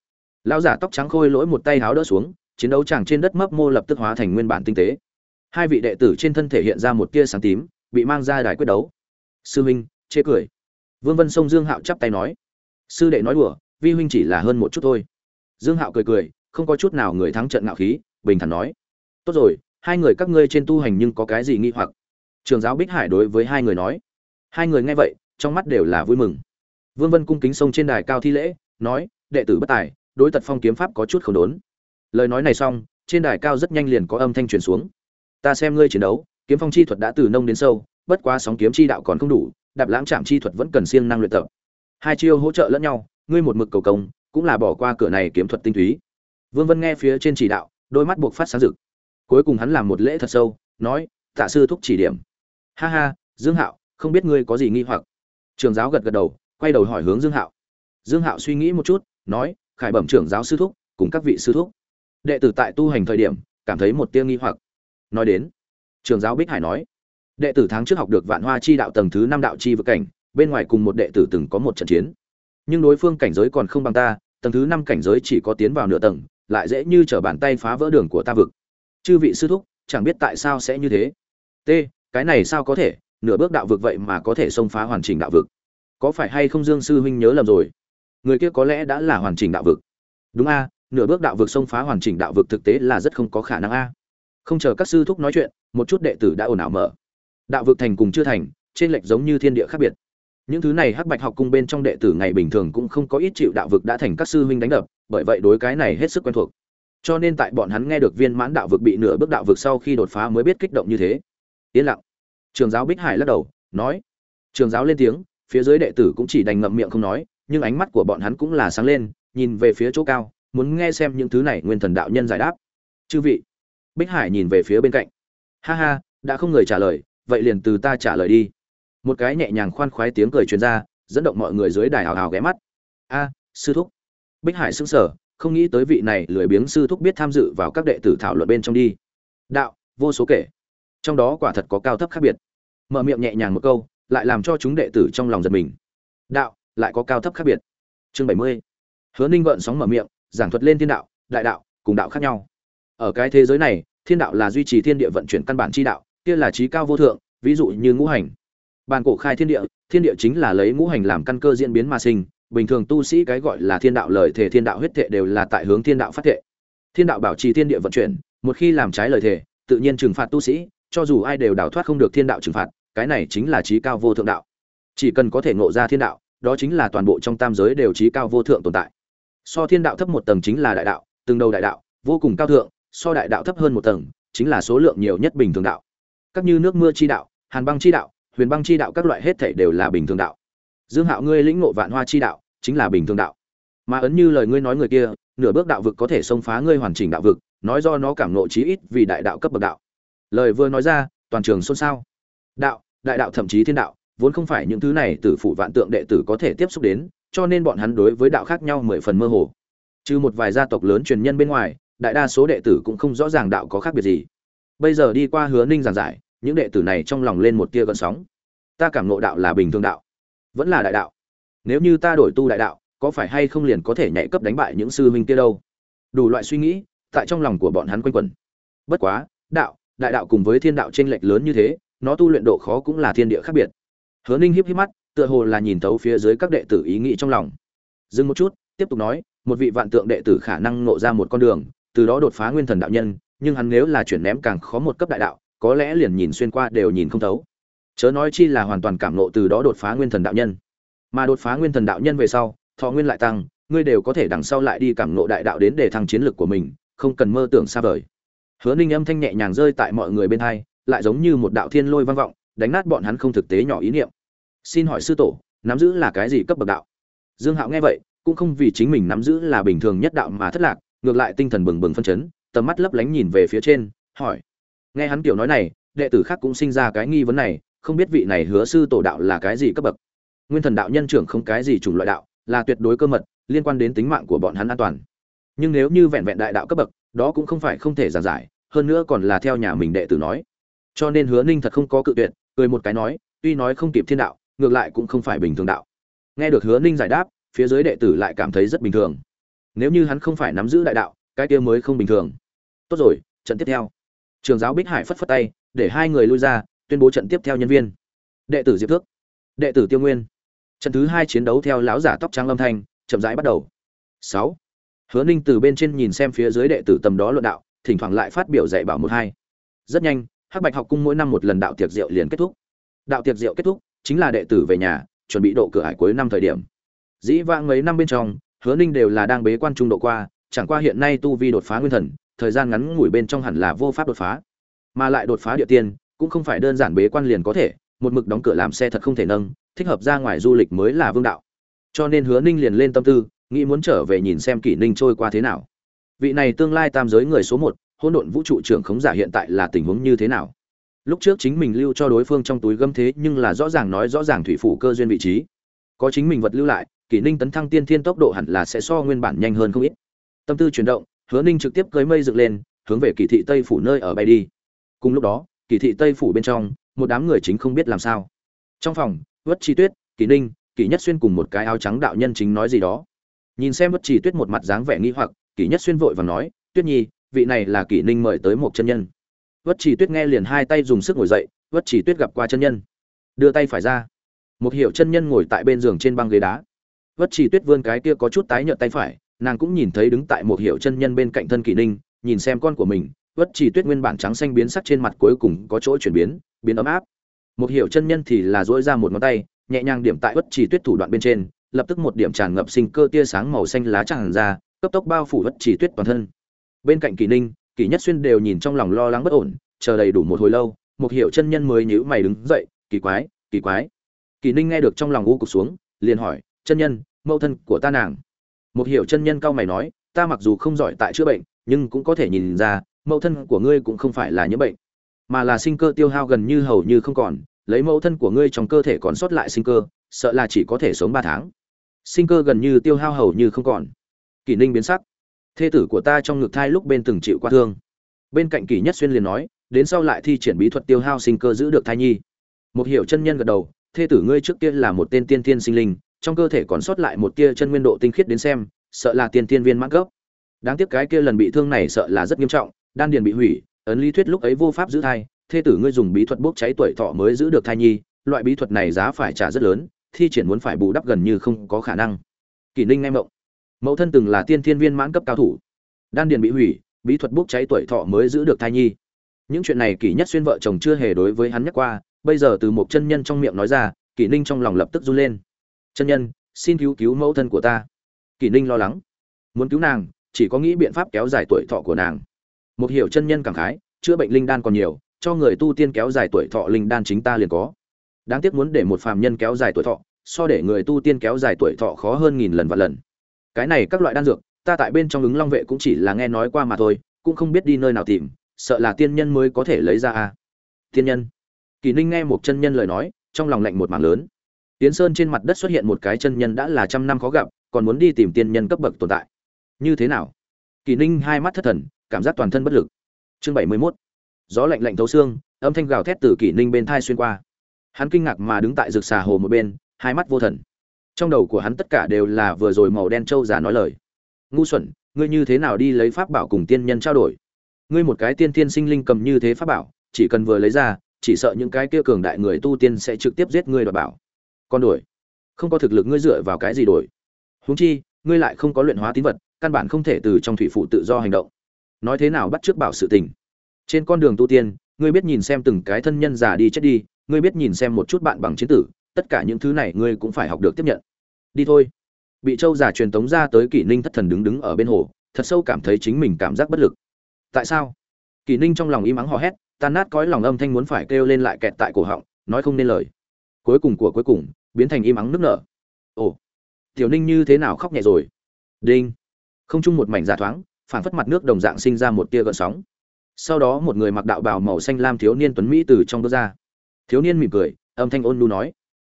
Lão giả tóc trắng khôi lỗi một tay háo đỡ xuống, chiến đấu chàng trên đất mấp mô lập tức hóa thành nguyên bản tinh tế. Hai vị đệ tử trên thân thể hiện ra một tia sáng tím, bị mang ra đài quyết đấu. Sư huynh chê cười. Vương vân sông dương hạo chắp tay nói. Sư đệ nói đùa, vi huynh chỉ là hơn một chút thôi. Dương hạo cười cười, không có chút nào người thắng trận ngạo khí, bình thản nói. Tốt rồi hai người các ngươi trên tu hành nhưng có cái gì nghi hoặc? Trường giáo bích hải đối với hai người nói. Hai người nghe vậy, trong mắt đều là vui mừng. Vương vân cung kính sông trên đài cao thi lễ, nói, đệ tử bất tài, đối tật phong kiếm pháp có chút không đốn. Lời nói này xong, trên đài cao rất nhanh liền có âm thanh truyền xuống. Ta xem ngươi chiến đấu, kiếm phong chi thuật đã từ nông đến sâu, bất quá sóng kiếm chi đạo còn không đủ, đạp lãng trạm chi thuật vẫn cần siêng năng luyện tập. Hai chiêu hỗ trợ lẫn nhau, ngươi một mực cầu công, cũng là bỏ qua cửa này kiếm thuật tinh túy. Vương vân nghe phía trên chỉ đạo, đôi mắt buộc phát sáng rực cuối cùng hắn làm một lễ thật sâu, nói, tạ sư thúc chỉ điểm. Ha ha, dương hạo, không biết ngươi có gì nghi hoặc. Trường giáo gật gật đầu, quay đầu hỏi hướng dương hạo. Dương hạo suy nghĩ một chút, nói, khải bẩm trưởng giáo sư thúc, cùng các vị sư thúc. Đệ tử tại tu hành thời điểm, cảm thấy một tia nghi hoặc. Nói đến, trường giáo bích hải nói, đệ tử tháng trước học được vạn hoa chi đạo tầng thứ năm đạo chi vực cảnh, bên ngoài cùng một đệ tử từng có một trận chiến. Nhưng đối phương cảnh giới còn không bằng ta, tầng thứ năm cảnh giới chỉ có tiến vào nửa tầng, lại dễ như trở bàn tay phá vỡ đường của ta vực chư vị sư thúc, chẳng biết tại sao sẽ như thế. T, cái này sao có thể? Nửa bước đạo vực vậy mà có thể xông phá hoàn chỉnh đạo vực. Có phải hay không dương sư huynh nhớ lầm rồi? Người kia có lẽ đã là hoàn chỉnh đạo vực. Đúng a, nửa bước đạo vực xông phá hoàn chỉnh đạo vực thực tế là rất không có khả năng a. Không chờ các sư thúc nói chuyện, một chút đệ tử đã ồn ào mở. Đạo vực thành cùng chưa thành, trên lệch giống như thiên địa khác biệt. Những thứ này hắc bạch học cung bên trong đệ tử ngày bình thường cũng không có ít chịu đạo vực đã thành các sư huynh đánh đập, bởi vậy đối cái này hết sức quen thuộc cho nên tại bọn hắn nghe được viên mãn đạo vực bị nửa bước đạo vực sau khi đột phá mới biết kích động như thế. Yên lặng. Trường giáo bích hải lắc đầu, nói. Trường giáo lên tiếng, phía dưới đệ tử cũng chỉ đành ngậm miệng không nói, nhưng ánh mắt của bọn hắn cũng là sáng lên, nhìn về phía chỗ cao, muốn nghe xem những thứ này nguyên thần đạo nhân giải đáp. Chư vị. Bích hải nhìn về phía bên cạnh. Ha ha, đã không người trả lời, vậy liền từ ta trả lời đi. Một cái nhẹ nhàng khoan khoái tiếng cười truyền ra, dẫn động mọi người dưới đài hào hào ghé mắt. A, sư thúc. Bích hải sững sờ không nghĩ tới vị này lười biếng sư thúc biết tham dự vào các đệ tử thảo luận bên trong đi. Đạo, vô số kể. Trong đó quả thật có cao thấp khác biệt. Mở miệng nhẹ nhàng một câu, lại làm cho chúng đệ tử trong lòng giật mình. Đạo, lại có cao thấp khác biệt. Chương bảy mươi. Hứa ninh gợn sóng mở miệng, giảng thuật lên thiên đạo, đại đạo, cùng đạo khác nhau. Ở cái thế giới này, thiên đạo là duy trì thiên địa vận chuyển căn bản chi đạo, kia là trí cao vô thượng, ví dụ như ngũ hành. Bàn cổ khai thiên địa thiên địa chính là lấy ngũ hành làm căn cơ diễn biến mà sinh bình thường tu sĩ cái gọi là thiên đạo lời thể thiên đạo huyết thệ đều là tại hướng thiên đạo phát thệ. Thiên đạo bảo trì thiên địa vận chuyển, một khi làm trái lời thể tự nhiên trừng phạt tu sĩ, cho dù ai đều đào thoát không được thiên đạo trừng phạt, cái này chính là trí cao vô thượng đạo. Chỉ cần có thể ngộ ra thiên đạo, đó chính là toàn bộ trong tam giới đều trí cao vô thượng tồn tại. So thiên đạo thấp một tầng chính là đại đạo, từng đầu đại đạo, vô cùng cao thượng, so đại đạo thấp hơn một tầng, chính là số lượng nhiều nhất bình thường đạo. Các như nước mưa chi đạo, hàn băng chi đạo, huyền băng chi đạo các loại hết thảy đều là bình thường đạo dương hạo ngươi lĩnh ngộ vạn hoa chi đạo, chính là bình thường đạo. Mà ấn như lời ngươi nói người kia, nửa bước đạo vực có thể xông phá ngươi hoàn chỉnh đạo vực, nói do nó cảm nộ chí ít vì đại đạo cấp bậc đạo. Lời vừa nói ra, toàn trường xôn xao. Đạo, đại đạo thậm chí thiên đạo, vốn không phải những thứ này từ phụ vạn tượng đệ tử có thể tiếp xúc đến, cho nên bọn hắn đối với đạo khác nhau mười phần mơ hồ. Trừ một vài gia tộc lớn truyền nhân bên ngoài, đại đa số đệ tử cũng không rõ ràng đạo có khác biệt gì. Bây giờ đi qua hứa ninh giảng giải, những đệ tử này trong lòng lên một tia gợn sóng. Ta cảm ngộ đạo là bình thường đạo vẫn là đại đạo. Nếu như ta đổi tu đại đạo, có phải hay không liền có thể nhảy cấp đánh bại những sư huynh kia đâu? Đủ loại suy nghĩ, tại trong lòng của bọn hắn quanh quẩn. Bất quá, đạo, đại đạo cùng với thiên đạo tranh lệch lớn như thế, nó tu luyện độ khó cũng là thiên địa khác biệt. Hứa ninh híp híp mắt, tựa hồ là nhìn thấu phía dưới các đệ tử ý nghĩ trong lòng. Dừng một chút, tiếp tục nói, một vị vạn tượng đệ tử khả năng nộ ra một con đường, từ đó đột phá nguyên thần đạo nhân, nhưng hắn nếu là chuyển ném càng khó một cấp đại đạo, có lẽ liền nhìn xuyên qua đều nhìn không thấu chớ nói chi là hoàn toàn cảm nộ từ đó đột phá nguyên thần đạo nhân. Mà đột phá nguyên thần đạo nhân về sau, thọ nguyên lại tăng, ngươi đều có thể đằng sau lại đi cảm nộ đại đạo đến để thăng chiến lược của mình, không cần mơ tưởng xa vời. Hứa ninh âm thanh nhẹ nhàng rơi tại mọi người bên hai, lại giống như một đạo thiên lôi vang vọng, đánh nát bọn hắn không thực tế nhỏ ý niệm. Xin hỏi sư tổ, nắm giữ là cái gì cấp bậc đạo? Dương hạo nghe vậy, cũng không vì chính mình nắm giữ là bình thường nhất đạo mà thất lạc, ngược lại tinh thần bừng bừng phân chấn, tầm mắt lấp lánh nhìn về phía trên, hỏi. Nghe hắn kiểu nói này, đệ tử khác cũng sinh ra cái nghi vấn này không biết vị này hứa sư tổ đạo là cái gì cấp bậc. Nguyên thần đạo nhân trưởng không cái gì chủng loại đạo, là tuyệt đối cơ mật, liên quan đến tính mạng của bọn hắn an toàn. Nhưng nếu như vẹn vẹn đại đạo cấp bậc, đó cũng không phải không thể giảng giải, hơn nữa còn là theo nhà mình đệ tử nói. Cho nên hứa ninh thật không có cự tuyệt, cười một cái nói, tuy nói không kịp thiên đạo, ngược lại cũng không phải bình thường đạo. Nghe được hứa ninh giải đáp, phía dưới đệ tử lại cảm thấy rất bình thường. Nếu như hắn không phải nắm giữ đại đạo, cái kia mới không bình thường. Tốt rồi, trận tiếp theo. Trường giáo bích hải phất phất tay, để hai người lui ra tuyên bố trận tiếp theo nhân viên. Đệ tử diệp thước, đệ tử tiêu nguyên. Trận thứ hai chiến đấu theo lão giả tóc trắng lâm thanh, chậm rãi bắt đầu. Sáu. Hứa ninh từ bên trên nhìn xem phía dưới đệ tử tầm đó luận đạo, thỉnh thoảng lại phát biểu dạy bảo một hai. Rất nhanh, hắc bạch học cung mỗi năm một lần đạo tiệc rượu liền kết thúc. Đạo tiệc rượu kết thúc, chính là đệ tử về nhà, chuẩn bị độ cửa hải cuối năm thời điểm. Dĩ vãng mấy năm bên trong, hứa ninh đều là đang bế quan trung độ qua, chẳng qua hiện nay tu vi đột phá nguyên thần, thời gian ngắn ngủi bên trong hẳn là vô pháp đột phá. Mà lại đột phá địa tiên cũng không phải đơn giản bế quan liền có thể, một mực đóng cửa làm xe thật không thể nâng, thích hợp ra ngoài du lịch mới là vương đạo. Cho nên hứa ninh liền lên tâm tư, nghĩ muốn trở về nhìn xem kỷ ninh trôi qua thế nào. Vị này tương lai tam giới người số một, hỗn độn vũ trụ trưởng khống giả hiện tại là tình huống như thế nào? Lúc trước chính mình lưu cho đối phương trong túi gâm thế nhưng là rõ ràng nói rõ ràng thủy phủ cơ duyên vị trí. Có chính mình vật lưu lại, kỷ ninh tấn thăng tiên thiên tốc độ hẳn là sẽ so nguyên bản nhanh hơn không ít. Tâm tư chuyển động, hứa ninh trực tiếp cưới mây dựng lên, hướng về kỳ thị tây phủ nơi ở bay đi. Cùng lúc đó kỳ thị tây phủ bên trong, một đám người chính không biết làm sao. Trong phòng, vất chi tuyết kỳ ninh kỳ nhất xuyên cùng một cái áo trắng đạo nhân chính nói gì đó. Nhìn xem vất chi tuyết một mặt dáng vẻ nghi hoặc kỳ nhất xuyên vội và nói, tuyết nhi, vị này là kỳ ninh mời tới một chân nhân. Vất chi tuyết nghe liền hai tay dùng sức ngồi dậy, vất chi tuyết gặp qua chân nhân. Đưa tay phải ra. Một hiệu chân nhân ngồi tại bên giường trên băng ghế đá. Vất chi tuyết vươn cái kia có chút tái nhợt tay phải, nàng cũng nhìn thấy đứng tại một hiệu chân nhân bên cạnh thân kỳ ninh, nhìn xem con của mình vất chỉ tuyết nguyên bản trắng xanh biến sắc trên mặt cuối cùng có chỗ chuyển biến biến ấm áp. Một Hiểu chân nhân thì là duỗi ra một ngón tay, nhẹ nhàng điểm tại vất chỉ tuyết thủ đoạn bên trên, lập tức một điểm tràn ngập sinh cơ tia sáng màu xanh lá tràn ra, cấp tốc bao phủ vất chỉ tuyết toàn thân. Bên cạnh kỳ ninh kỳ nhất xuyên đều nhìn trong lòng lo lắng bất ổn, chờ đầy đủ một hồi lâu, một Hiểu chân nhân mới nhíu mày đứng dậy, kỳ quái kỳ quái. Kỳ ninh nghe được trong lòng u cục xuống, liền hỏi, chân nhân, mẫu thân của ta nàng? Một hiểu chân nhân cao mày nói, ta mặc dù không giỏi tại chữa bệnh, nhưng cũng có thể nhìn ra mẫu thân của ngươi cũng không phải là nhiễm bệnh mà là sinh cơ tiêu hao gần như hầu như không còn lấy mẫu thân của ngươi trong cơ thể còn sót lại sinh cơ sợ là chỉ có thể sống ba tháng. Sinh cơ gần như tiêu hao hầu như không còn. Kỷ ninh biến sắc. Thê tử của ta trong ngực thai lúc bên từng chịu qua thương. Bên cạnh kỷ nhất xuyên liền nói đến sau lại thi triển bí thuật tiêu hao sinh cơ giữ được thai nhi. Một hiểu chân nhân gật đầu thê tử ngươi trước kia là một tên tiên tiên sinh linh trong cơ thể còn sót lại một tia chân nguyên độ tinh khiết đến xem, sợ là tiên tiên viên mãn cấp. Đáng tiếc cái kia lần bị thương này sợ là rất nghiêm trọng, đan điền bị hủy, ấn lý thuyết lúc ấy vô pháp giữ thai, thê tử ngươi dùng bí thuật bốc cháy tuổi thọ mới giữ được thai nhi, loại bí thuật này giá phải trả rất lớn, thi triển muốn phải bù đắp gần như không có khả năng. Kỷ Ninh ngay mộng. Mẫu thân từng là tiên thiên viên mãn cấp cao thủ, đan điền bị hủy, bí thuật bốc cháy tuổi thọ mới giữ được thai nhi. Những chuyện này Kỷ Nhất xuyên vợ chồng chưa hề đối với hắn nhắc qua, bây giờ từ một chân nhân trong miệng nói ra, Kỷ Ninh trong lòng lập tức run lên chân nhân xin cứu cứu mẫu thân của ta kỷ ninh lo lắng muốn cứu nàng chỉ có nghĩ biện pháp kéo dài tuổi thọ của nàng một hiểu chân nhân cảm khái chữa bệnh linh đan còn nhiều cho người tu tiên kéo dài tuổi thọ linh đan chính ta liền có. Đáng tiếc muốn để một phàm nhân kéo dài tuổi thọ so để người tu tiên kéo dài tuổi thọ khó hơn nghìn lần và lần. Cái này các loại đan dược ta tại bên trong ứng long vệ cũng chỉ là nghe nói qua mà thôi cũng không biết đi nơi nào tìm sợ là tiên nhân mới có thể lấy ra a. Tiên nhân. Kỳ ninh nghe một chân nhân lời nói trong lòng lạnh một mảng lớn. Tiến Sơn trên mặt đất xuất hiện một cái chân nhân đã là trăm năm khó gặp, còn muốn đi tìm tiên nhân cấp bậc tồn tại. Như thế nào? Kỳ Ninh hai mắt thất thần, cảm giác toàn thân bất lực. Chương bảy mươi 71. gió lạnh lạnh thấu xương, âm thanh gào thét từ kỷ ninh bên thai xuyên qua. Hắn kinh ngạc mà đứng tại rực xà hồ một bên, hai mắt vô thần. Trong đầu của hắn tất cả đều là vừa rồi màu đen trâu già nói lời. Ngu xuẩn, ngươi như thế nào đi lấy pháp bảo cùng tiên nhân trao đổi? Ngươi một cái tiên tiên sinh linh cầm như thế pháp bảo, chỉ cần vừa lấy ra, chỉ sợ những cái kia cường đại người tu tiên sẽ trực tiếp giết ngươi đoạt bảo. Con đổi không có thực lực ngươi dựa vào cái gì đổi huống chi, ngươi lại không có luyện hóa tín vật, căn bản không thể từ trong thủy phụ tự do hành động nói thế nào bắt trước bảo sự tình. Trên con đường tu tiên, ngươi biết nhìn xem từng cái thân nhân già đi chết đi, ngươi biết nhìn xem một chút bạn bằng chiến tử, tất cả những thứ này ngươi cũng phải học được tiếp nhận. Đi thôi. Bị châu già truyền tống ra tới kỷ ninh thất thần đứng đứng ở bên hồ, thật sâu cảm thấy chính mình cảm giác bất lực. Tại sao? Kỷ ninh trong lòng im ắng hò hét, tan nát cõi lòng âm thanh muốn phải kêu lên lại kẹt tại cổ họng, nói không nên lời. Cuối cùng của cuối cùng, biến thành im ắng nức nở. Ồ, tiểu ninh như thế nào khóc nhẹ rồi? Đinh. Không chung một mảnh giả thoáng phản phất mặt nước đồng dạng sinh ra một tia gợn sóng. Sau đó một người mặc đạo bào màu xanh lam thiếu niên tuấn mỹ từ trong bước ra. Thiếu niên mỉm cười, âm thanh ôn nhu nói.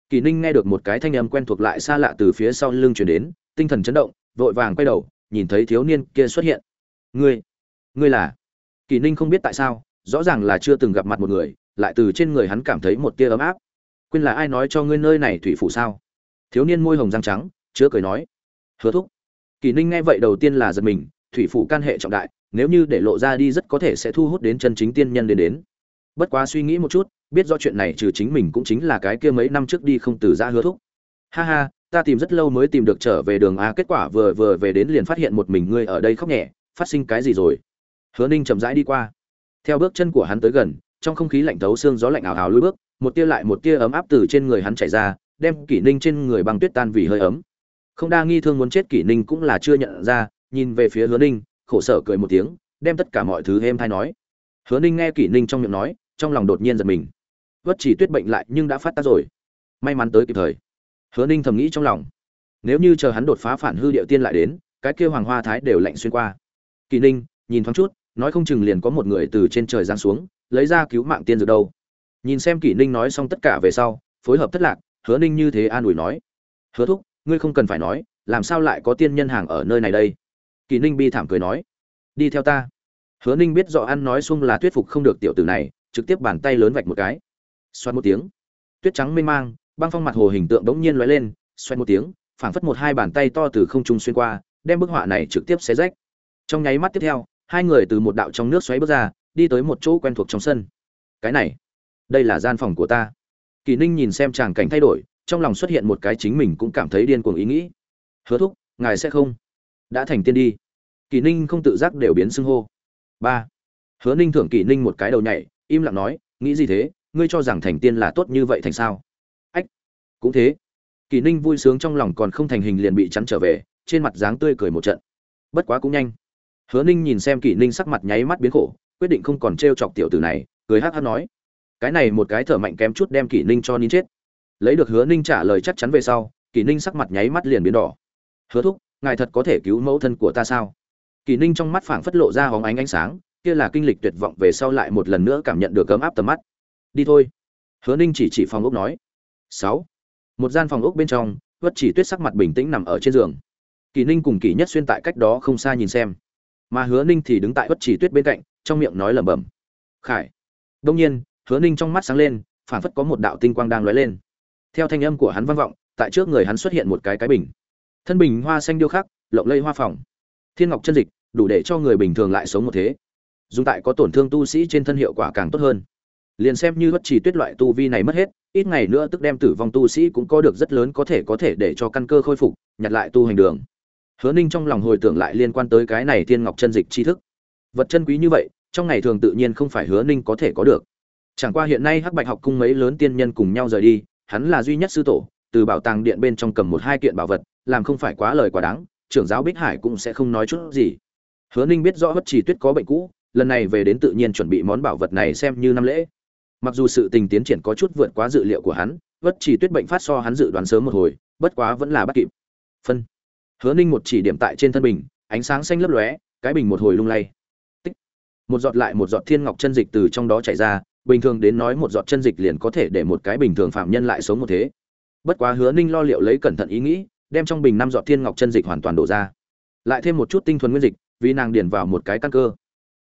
Kỳ ninh nghe được một cái thanh âm quen thuộc lại xa lạ từ phía sau lưng chuyển đến, tinh thần chấn động, vội vàng quay đầu, nhìn thấy thiếu niên kia xuất hiện. Ngươi ngươi là? Kỳ ninh không biết tại sao, rõ ràng là chưa từng gặp mặt một người, lại từ trên người hắn cảm thấy một tia ấm áp. Quên là ai nói cho ngươi nơi này thủy phủ sao? Thiếu niên môi hồng răng trắng, chứa cười nói. Hứa thúc. Kỳ ninh nghe vậy đầu tiên là giật mình thủy phủ can hệ trọng đại, nếu như để lộ ra đi rất có thể sẽ thu hút đến chân chính tiên nhân đến đến. Bất quá suy nghĩ một chút, biết do chuyện này trừ chính mình cũng chính là cái kia mấy năm trước đi không từ ra hứa thúc. Ha ha, ta tìm rất lâu mới tìm được trở về đường a, kết quả vừa vừa về đến liền phát hiện một mình ngươi ở đây khóc nhẹ, phát sinh cái gì rồi? Hứa ninh chậm rãi đi qua. Theo bước chân của hắn tới gần, trong không khí lạnh thấu xương gió lạnh ảo ảo lui bước, một tia lại một tia ấm áp từ trên người hắn chảy ra, đem kỷ ninh trên người băng tuyết tan vì hơi ấm. Không đa nghi thương muốn chết kỷ ninh cũng là chưa nhận ra nhìn về phía hứa ninh, khổ sở cười một tiếng, đem tất cả mọi thứ êm thai nói. Hứa ninh nghe kỷ ninh trong miệng nói, trong lòng đột nhiên giật mình. Vất chỉ tuyết bệnh lại nhưng đã phát tác rồi. May mắn tới kịp thời. Hứa ninh thầm nghĩ trong lòng. Nếu như chờ hắn đột phá phản hư điệu tiên lại đến, cái kia hoàng hoa thái đều lạnh xuyên qua. Kỳ ninh, nhìn thoáng chút, nói không chừng liền có một người từ trên trời giáng xuống, lấy ra cứu mạng tiên dược đâu. Nhìn xem kỷ ninh nói xong tất cả về sau, phối hợp thất lạc, hứa ninh như thế an ủi nói. Hứa thúc, ngươi không cần phải nói, làm sao lại có tiên nhân hàng ở nơi này đây? Kỳ ninh bi thảm cười nói, đi theo ta. Hứa ninh biết rõ ăn nói xung là thuyết phục không được tiểu tử này, trực tiếp bàn tay lớn vạch một cái. Xoắn một tiếng, tuyết trắng mênh mang, băng phong mặt hồ hình tượng đống nhiên lóe lên xoát một tiếng, phảng phất một hai bàn tay to từ không trung xuyên qua, đem bức họa này trực tiếp xé rách. Trong nháy mắt tiếp theo, hai người từ một đạo trong nước xoáy bước ra, đi tới một chỗ quen thuộc trong sân. Cái này, đây là gian phòng của ta. Kỳ ninh nhìn xem tràng cảnh thay đổi, trong lòng xuất hiện một cái chính mình cũng cảm thấy điên cuồng ý nghĩ. Hứa thúc, ngài sẽ không? Đã thành tiên đi kỳ ninh không tự giác đều biến xưng hô. Ba. Hứa ninh thưởng kỳ ninh một cái đầu nhảy, im lặng nói, nghĩ gì thế? Ngươi cho rằng thành tiên là tốt như vậy thành sao? Ách, cũng thế. Kỳ ninh vui sướng trong lòng còn không thành hình liền bị chắn trở về, trên mặt dáng tươi cười một trận. Bất quá cũng nhanh. Hứa ninh nhìn xem kỳ ninh sắc mặt nháy mắt biến khổ, quyết định không còn t r e o chọc tiểu tử này, cười hát hát nói, cái này một cái thở mạnh kém chút đem kỳ ninh cho nín chết. Lấy được hứa ninh trả lời chắc chắn về sau kỳ ninh sắc mặt nháy mắt liền biến đỏ. Hứa thúc, ngài thật có thể cứu mẫu thân của ta sao? Kỳ ninh trong mắt phảng phất lộ ra hóng ánh ánh sáng, kia là kinh lịch tuyệt vọng về sau lại một lần nữa cảm nhận được cấm áp tầm mắt. Đi thôi. Hứa ninh chỉ chỉ phòng ốc nói. Sáu. Một gian phòng ốc bên trong vất chỉ tuyết sắc mặt bình tĩnh nằm ở trên giường. Kỳ ninh cùng kỳ nhất xuyên tại cách đó không xa nhìn xem. Mà hứa ninh thì đứng tại vất chỉ tuyết bên cạnh, trong miệng nói lẩm bẩm. Khải. Đông nhiên, hứa ninh trong mắt sáng lên, phảng phất có một đạo tinh quang đang lóe lên. Theo thanh âm của hắn vang vọng, tại trước người hắn xuất hiện một cái cái bình. Thân bình hoa xanh điêu khắc, lộng lây hoa phòng thiên ngọc chân dịch, đủ để cho người bình thường lại sống một thế. Dùng tại có tổn thương tu sĩ trên thân hiệu quả càng tốt hơn. Liền xem như bất chỉ tuyết loại tu vi này mất hết, ít ngày nữa tức đem tử vong tu sĩ cũng có được rất lớn có thể có thể để cho căn cơ khôi phục, nhặt lại tu hành đường. Hứa ninh trong lòng hồi tưởng lại liên quan tới cái này thiên ngọc chân dịch tri thức. Vật chân quý như vậy, trong ngày thường tự nhiên không phải hứa ninh có thể có được. Chẳng qua hiện nay hắc bạch học cung mấy lớn tiên nhân cùng nhau rời đi, hắn là duy nhất sư tổ, từ bảo tàng điện bên trong cầm một hai kiện bảo vật, làm không phải quá lời quá đáng trưởng giáo bích hải cũng sẽ không nói chút gì. Hứa ninh biết rõ Hất chỉ tuyết có bệnh cũ, lần này về đến tự nhiên chuẩn bị món bảo vật này xem như năm lễ. Mặc dù sự tình tiến triển có chút vượt quá dự liệu của hắn Hất chỉ tuyết bệnh phát so hắn dự đoán sớm một hồi, bất quá vẫn là bắt kịp. Phân. Hứa ninh một chỉ điểm tại trên thân bình, ánh sáng xanh lấp lóe, cái bình một hồi lung lay. Tích. một giọt lại một giọt thiên ngọc chân dịch từ trong đó chảy ra, bình thường đến nói một giọt chân dịch liền có thể để một cái bình thường phạm nhân lại sống một thế. Bất quá hứa ninh lo liệu lấy cẩn thận ý nghĩ đem trong bình năm giọt thiên ngọc chân dịch hoàn toàn đổ ra. Lại thêm một chút tinh thuần nguyên dịch, vì nàng điền vào một cái căn cơ.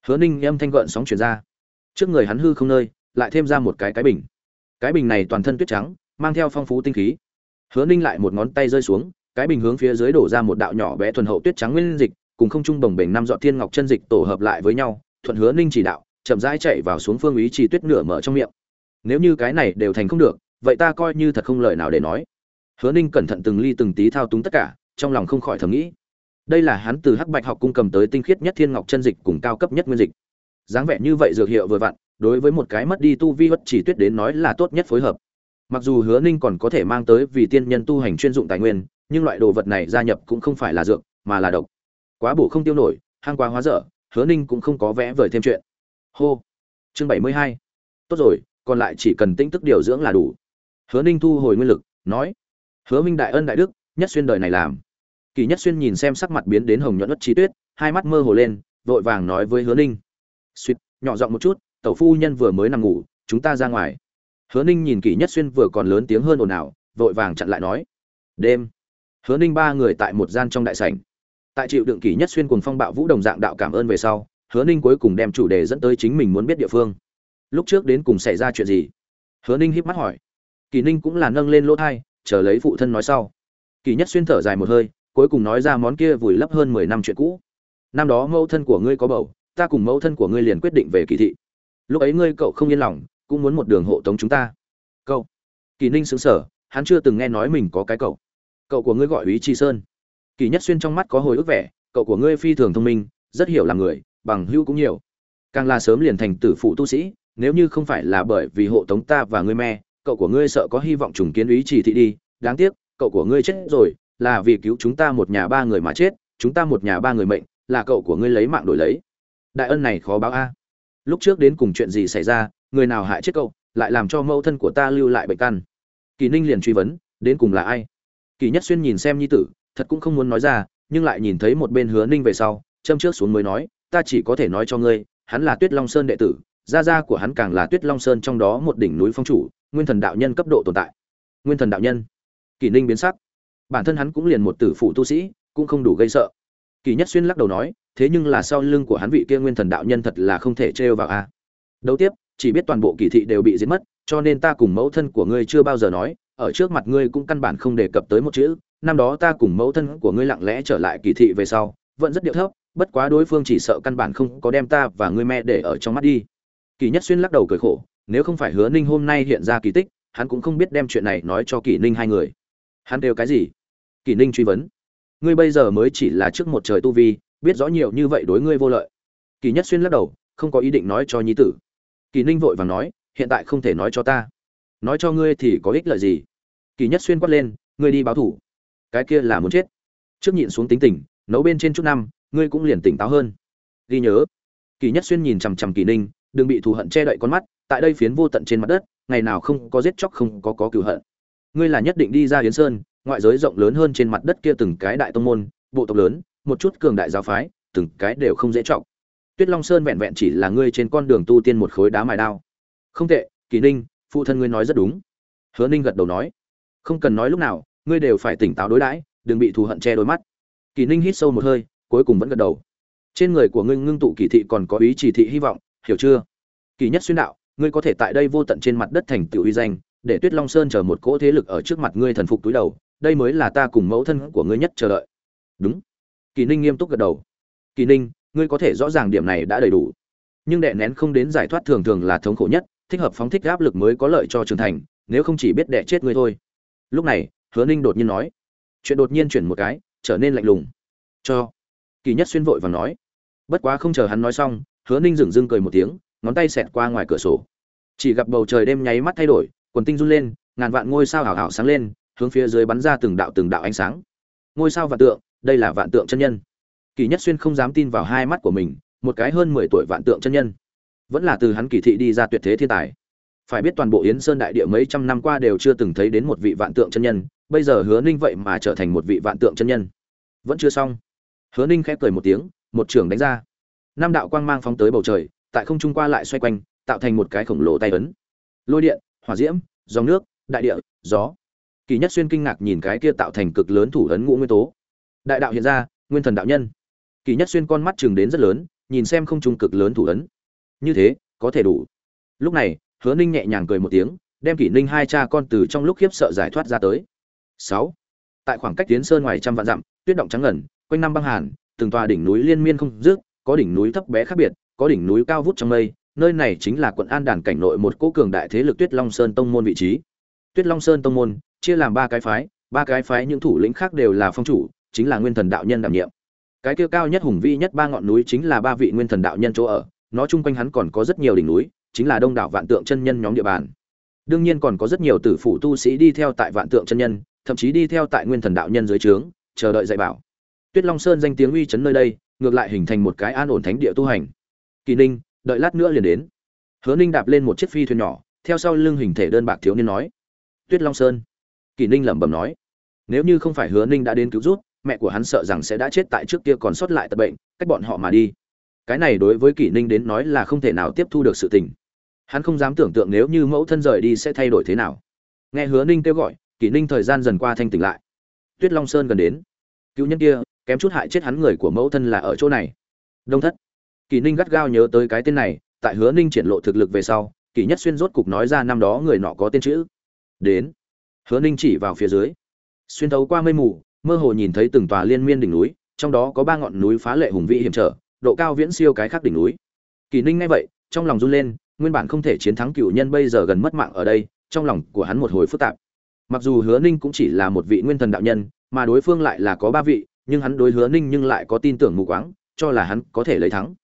Hứa ninh âm thanh gợn sóng chuyển ra. Trước người hắn hư không nơi, lại thêm ra một cái cái bình. Cái bình này toàn thân tuyết trắng, mang theo phong phú tinh khí. Hứa ninh lại một ngón tay rơi xuống, cái bình hướng phía dưới đổ ra một đạo nhỏ bé thuần hậu tuyết trắng nguyên dịch, cùng không trung bồng bềnh năm dọn thiên ngọc chân dịch tổ hợp lại với nhau, thuận hứa ninh chỉ đạo, chậm rãi chạy vào xuống phương ý chỉ tuyết nửa mở trong miệng. Nếu như cái này đều thành không được, vậy ta coi như thật không lời nào để nói hứa ninh cẩn thận từng ly từng tí thao túng tất cả, trong lòng không khỏi thầm nghĩ. Đây là hắn từ hắc bạch học cung cầm tới tinh khiết nhất thiên ngọc chân dịch cùng cao cấp nhất nguyên dịch. Dáng vẻ như vậy dược hiệu vừa vặn, đối với một cái mất đi tu vi bất chỉ tuyết đến nói là tốt nhất phối hợp. Mặc dù hứa ninh còn có thể mang tới vì tiên nhân tu hành chuyên dụng tài nguyên, nhưng loại đồ vật này gia nhập cũng không phải là dược, mà là độc. Quá bổ không tiêu nổi, hang quá hóa dở, hứa ninh cũng không có vẽ vời thêm chuyện. Hô. Chương bảy mươi hai. Tốt rồi, còn lại chỉ cần tĩnh tức điều dưỡng là đủ. Hứa ninh thu hồi nguyên lực, nói hứa minh đại ân đại đức, nhất xuyên đời này làm. Kỳ nhất xuyên nhìn xem sắc mặt biến đến hồng nhuận ất trí tuyết, hai mắt mơ hồ lên, vội vàng nói với hứa ninh. Suýt nhỏ giọng một chút, tẩu phu nhân vừa mới nằm ngủ, chúng ta ra ngoài. Hứa ninh nhìn kỳ nhất xuyên vừa còn lớn tiếng hơn ồn ào, vội vàng chặn lại nói. Đêm, hứa ninh ba người tại một gian trong đại sảnh. Tại chịu đựng kỳ nhất xuyên cùng phong bạo vũ đồng dạng đạo cảm ơn về sau, hứa ninh cuối cùng đem chủ đề dẫn tới chính mình muốn biết địa phương. Lúc trước đến cùng xảy ra chuyện gì? Hứa ninh híp mắt hỏi. Kỳ ninh cũng là nâng lên lỗ thai chờ lấy phụ thân nói sau. Kỳ nhất xuyên thở dài một hơi, cuối cùng nói ra món kia vùi lấp hơn mười năm chuyện cũ. Năm đó mẫu thân của ngươi có bầu, ta cùng mẫu thân của ngươi liền quyết định về kỳ thị. Lúc ấy ngươi cậu không yên lòng, cũng muốn một đường hộ tống chúng ta. Cậu. Kỳ ninh xứng sở hắn chưa từng nghe nói mình có cái cậu. Cậu của ngươi gọi ý tri sơn. Kỳ nhất xuyên trong mắt có hồi ức vẻ, cậu của ngươi phi thường thông minh, rất hiểu là người, bằng hữu cũng nhiều. Càng là sớm liền thành tử phụ tu sĩ, nếu như không phải là bởi vì hộ tống ta và ngươi me cậu của ngươi sợ có hy vọng trùng kiến ý chỉ thị đi, đáng tiếc, cậu của ngươi chết rồi, là vì cứu chúng ta một nhà ba người mà chết, chúng ta một nhà ba người mệnh, là cậu của ngươi lấy mạng đổi lấy. Đại ân này khó báo a. Lúc trước đến cùng chuyện gì xảy ra, người nào hại chết cậu, lại làm cho mẫu thân của ta lưu lại bệnh căn. Kỳ ninh liền truy vấn, đến cùng là ai? Kỳ nhất xuyên nhìn xem nhi tử, thật cũng không muốn nói ra, nhưng lại nhìn thấy một bên hứa ninh về sau, châm trước xuống mới nói, ta chỉ có thể nói cho ngươi, hắn là tuyết long sơn đệ tử gia gia của hắn càng là tuyết long sơn trong đó một đỉnh núi phong chủ, nguyên thần đạo nhân cấp độ tồn tại. Nguyên thần đạo nhân. Kỳ ninh biến sắc. Bản thân hắn cũng liền một tử phụ tu sĩ, cũng không đủ gây sợ. Kỳ nhất xuyên lắc đầu nói, thế nhưng là sau lưng của hắn vị kia nguyên thần đạo nhân thật là không thể trêu vào a. À. đấu tiếp, chỉ biết toàn bộ kỳ thị đều bị giết mất, cho nên ta cùng mẫu thân của ngươi chưa bao giờ nói, ở trước mặt ngươi cũng căn bản không đề cập tới một chữ, năm đó ta cùng mẫu thân của ngươi lặng lẽ trở lại kỳ thị về sau, vẫn rất điệu thấp, bất quá đối phương chỉ sợ căn bản không có đem ta và ngươi mẹ để ở trong mắt đi kỳ nhất xuyên lắc đầu cười khổ, nếu không phải hứa ninh hôm nay hiện ra kỳ tích, hắn cũng không biết đem chuyện này nói cho kỳ ninh hai người. Hắn đều cái gì? Kỳ ninh truy vấn. Ngươi bây giờ mới chỉ là trước một trời tu vi, biết rõ nhiều như vậy đối ngươi vô lợi. Kỳ nhất xuyên lắc đầu, không có ý định nói cho nhi tử. Kỳ ninh vội vàng nói, hiện tại không thể nói cho ta. Nói cho ngươi thì có ích lợi gì? Kỳ nhất xuyên quát lên, ngươi đi báo thủ. Cái kia là muốn chết. Trước nhịn xuống tính tình, nấu bên trên chút năm, ngươi cũng liền tỉnh táo hơn. Ghi nhớ. Kỳ nhất xuyên nhìn chằm chằm kỳ ninh đừng bị thù hận che đậy con mắt, tại đây phiến vô tận trên mặt đất, ngày nào không có giết chóc, không có có cửu hận. Ngươi là nhất định đi ra yến sơn, ngoại giới rộng lớn hơn trên mặt đất kia từng cái đại tông môn, bộ tộc lớn, một chút cường đại giáo phái, từng cái đều không dễ trọng tuyết long sơn vẹn vẹn chỉ là ngươi trên con đường tu tiên một khối đá mài đao. Không tệ, kỳ ninh, phụ thân ngươi nói rất đúng. Hứa ninh gật đầu nói. Không cần nói lúc nào, ngươi đều phải tỉnh táo đối đãi, đừng bị thù hận che đôi mắt. Kỳ ninh hít sâu một hơi, cuối cùng vẫn gật đầu. Trên người của ngươi ngưng tụ kỳ thị còn có ý chỉ thị hy vọng hiểu chưa? Kỳ nhất xuyên đạo, ngươi có thể tại đây vô tận trên mặt đất thành tựu uy danh, để tuyết long sơn chờ một cỗ thế lực ở trước mặt ngươi thần phục túi đầu, đây mới là ta cùng mẫu thân của ngươi nhất chờ đợi. Đúng. Kỳ ninh nghiêm túc gật đầu. Kỳ ninh, ngươi có thể rõ ràng điểm này đã đầy đủ. Nhưng đệ nén không đến giải thoát thường thường là thống khổ nhất, thích hợp phóng thích áp lực mới có lợi cho trưởng thành, nếu không chỉ biết đệ chết ngươi thôi. Lúc này, hứa ninh đột nhiên nói. Chuyện đột nhiên chuyển một cái, trở nên lạnh lùng. Cho. Kỳ nhất xuyên vội và nói. Bất quá không chờ hắn nói xong hứa ninh dừng dưng cười một tiếng, ngón tay xẹt qua ngoài cửa sổ. Chỉ gặp bầu trời đêm nháy mắt thay đổi, quần tinh run lên, ngàn vạn ngôi sao hào hào sáng lên, hướng phía dưới bắn ra từng đạo từng đạo ánh sáng. Ngôi sao vạn tượng, đây là vạn tượng chân nhân. Kỳ nhất xuyên không dám tin vào hai mắt của mình, một cái hơn mười tuổi vạn tượng chân nhân. Vẫn là từ hắn kỳ thị đi ra tuyệt thế thiên tài. Phải biết toàn bộ yến sơn đại địa mấy trăm năm qua đều chưa từng thấy đến một vị vạn tượng chân nhân, bây giờ hứa ninh vậy mà trở thành một vị vạn tượng chân nhân. Vẫn chưa xong. Hứa ninh khép cười một tiếng, một trường đánh ra năm đạo quang mang phóng tới bầu trời, tại không trung qua lại xoay quanh, tạo thành một cái khổng lồ tay ấn. Lôi điện, hỏa diễm, dòng nước, đại địa, gió. Kỳ nhất xuyên kinh ngạc nhìn cái kia tạo thành cực lớn thủ ấn ngũ nguyên tố. Đại đạo hiện ra, nguyên thần đạo nhân. Kỳ nhất xuyên con mắt chừng đến rất lớn, nhìn xem không trung cực lớn thủ ấn. Như thế, có thể đủ. Lúc này, hứa ninh nhẹ nhàng cười một tiếng, đem kỷ ninh hai cha con từ trong lúc khiếp sợ giải thoát ra tới. Sáu. Tại khoảng cách tiến sơn ngoài trăm vạn dặm, tuyết động trắng ngần, quanh năm băng hàn, từng tòa đỉnh núi liên miên không dứt có đỉnh núi thấp bé khác biệt, có đỉnh núi cao vút trong mây, nơi này chính là quận an đàn cảnh nội một cố cường đại thế lực tuyết long sơn tông môn vị trí. Tuyết long sơn tông môn chia làm ba cái phái, ba cái phái những thủ lĩnh khác đều là phong chủ, chính là nguyên thần đạo nhân đảm nhiệm. Cái kia cao nhất hùng vĩ nhất ba ngọn núi chính là ba vị nguyên thần đạo nhân chỗ ở, nó chung quanh hắn còn có rất nhiều đỉnh núi, chính là đông đảo vạn tượng chân nhân nhóm địa bàn. Đương nhiên còn có rất nhiều tử phụ tu sĩ đi theo tại vạn tượng chân nhân, thậm chí đi theo tại nguyên thần đạo nhân dưới trướng, chờ đợi dạy bảo. Tuyết long sơn danh tiếng uy chấn nơi đây ngược lại hình thành một cái an ổn thánh địa tu hành. Kỳ ninh, đợi lát nữa liền đến. Hứa ninh đạp lên một chiếc phi thuyền nhỏ, theo sau lưng hình thể đơn bạc thiếu niên nói. Tuyết long sơn. Kỳ ninh lẩm bẩm nói. Nếu như không phải hứa ninh đã đến cứu rút mẹ của hắn sợ rằng sẽ đã chết tại trước kia còn sót lại tật bệnh, cách bọn họ mà đi. Cái này đối với kỷ ninh đến nói là không thể nào tiếp thu được sự tình. Hắn không dám tưởng tượng nếu như mẫu thân rời đi sẽ thay đổi thế nào. Nghe hứa ninh kêu gọi kỷ ninh thời gian dần qua thanh tỉnh lại. Tuyết long sơn gần đến. Cứu nhân kia kém chút hại chết hắn người của mẫu thân là ở chỗ này. Đông thất. Kỳ ninh gắt gao nhớ tới cái tên này, tại hứa ninh triển lộ thực lực về sau kỳ nhất xuyên rốt cục nói ra năm đó người nọ có tên chữ. Đến. Hứa ninh chỉ vào phía dưới. Xuyên thấu qua mây mù, mơ hồ nhìn thấy từng tòa liên miên đỉnh núi, trong đó có ba ngọn núi phá lệ hùng vĩ hiểm trở, độ cao viễn siêu cái khác đỉnh núi. Kỳ ninh nghe vậy, trong lòng run lên, nguyên bản không thể chiến thắng cựu nhân bây giờ gần mất mạng ở đây, trong lòng của hắn một hồi phức tạp. Mặc dù hứa ninh cũng chỉ là một vị nguyên thần đạo nhân, mà đối phương lại là có ba vị nhưng hắn đối hứa ninh nhưng lại có tin tưởng mù quáng, cho là hắn có thể lấy thắng.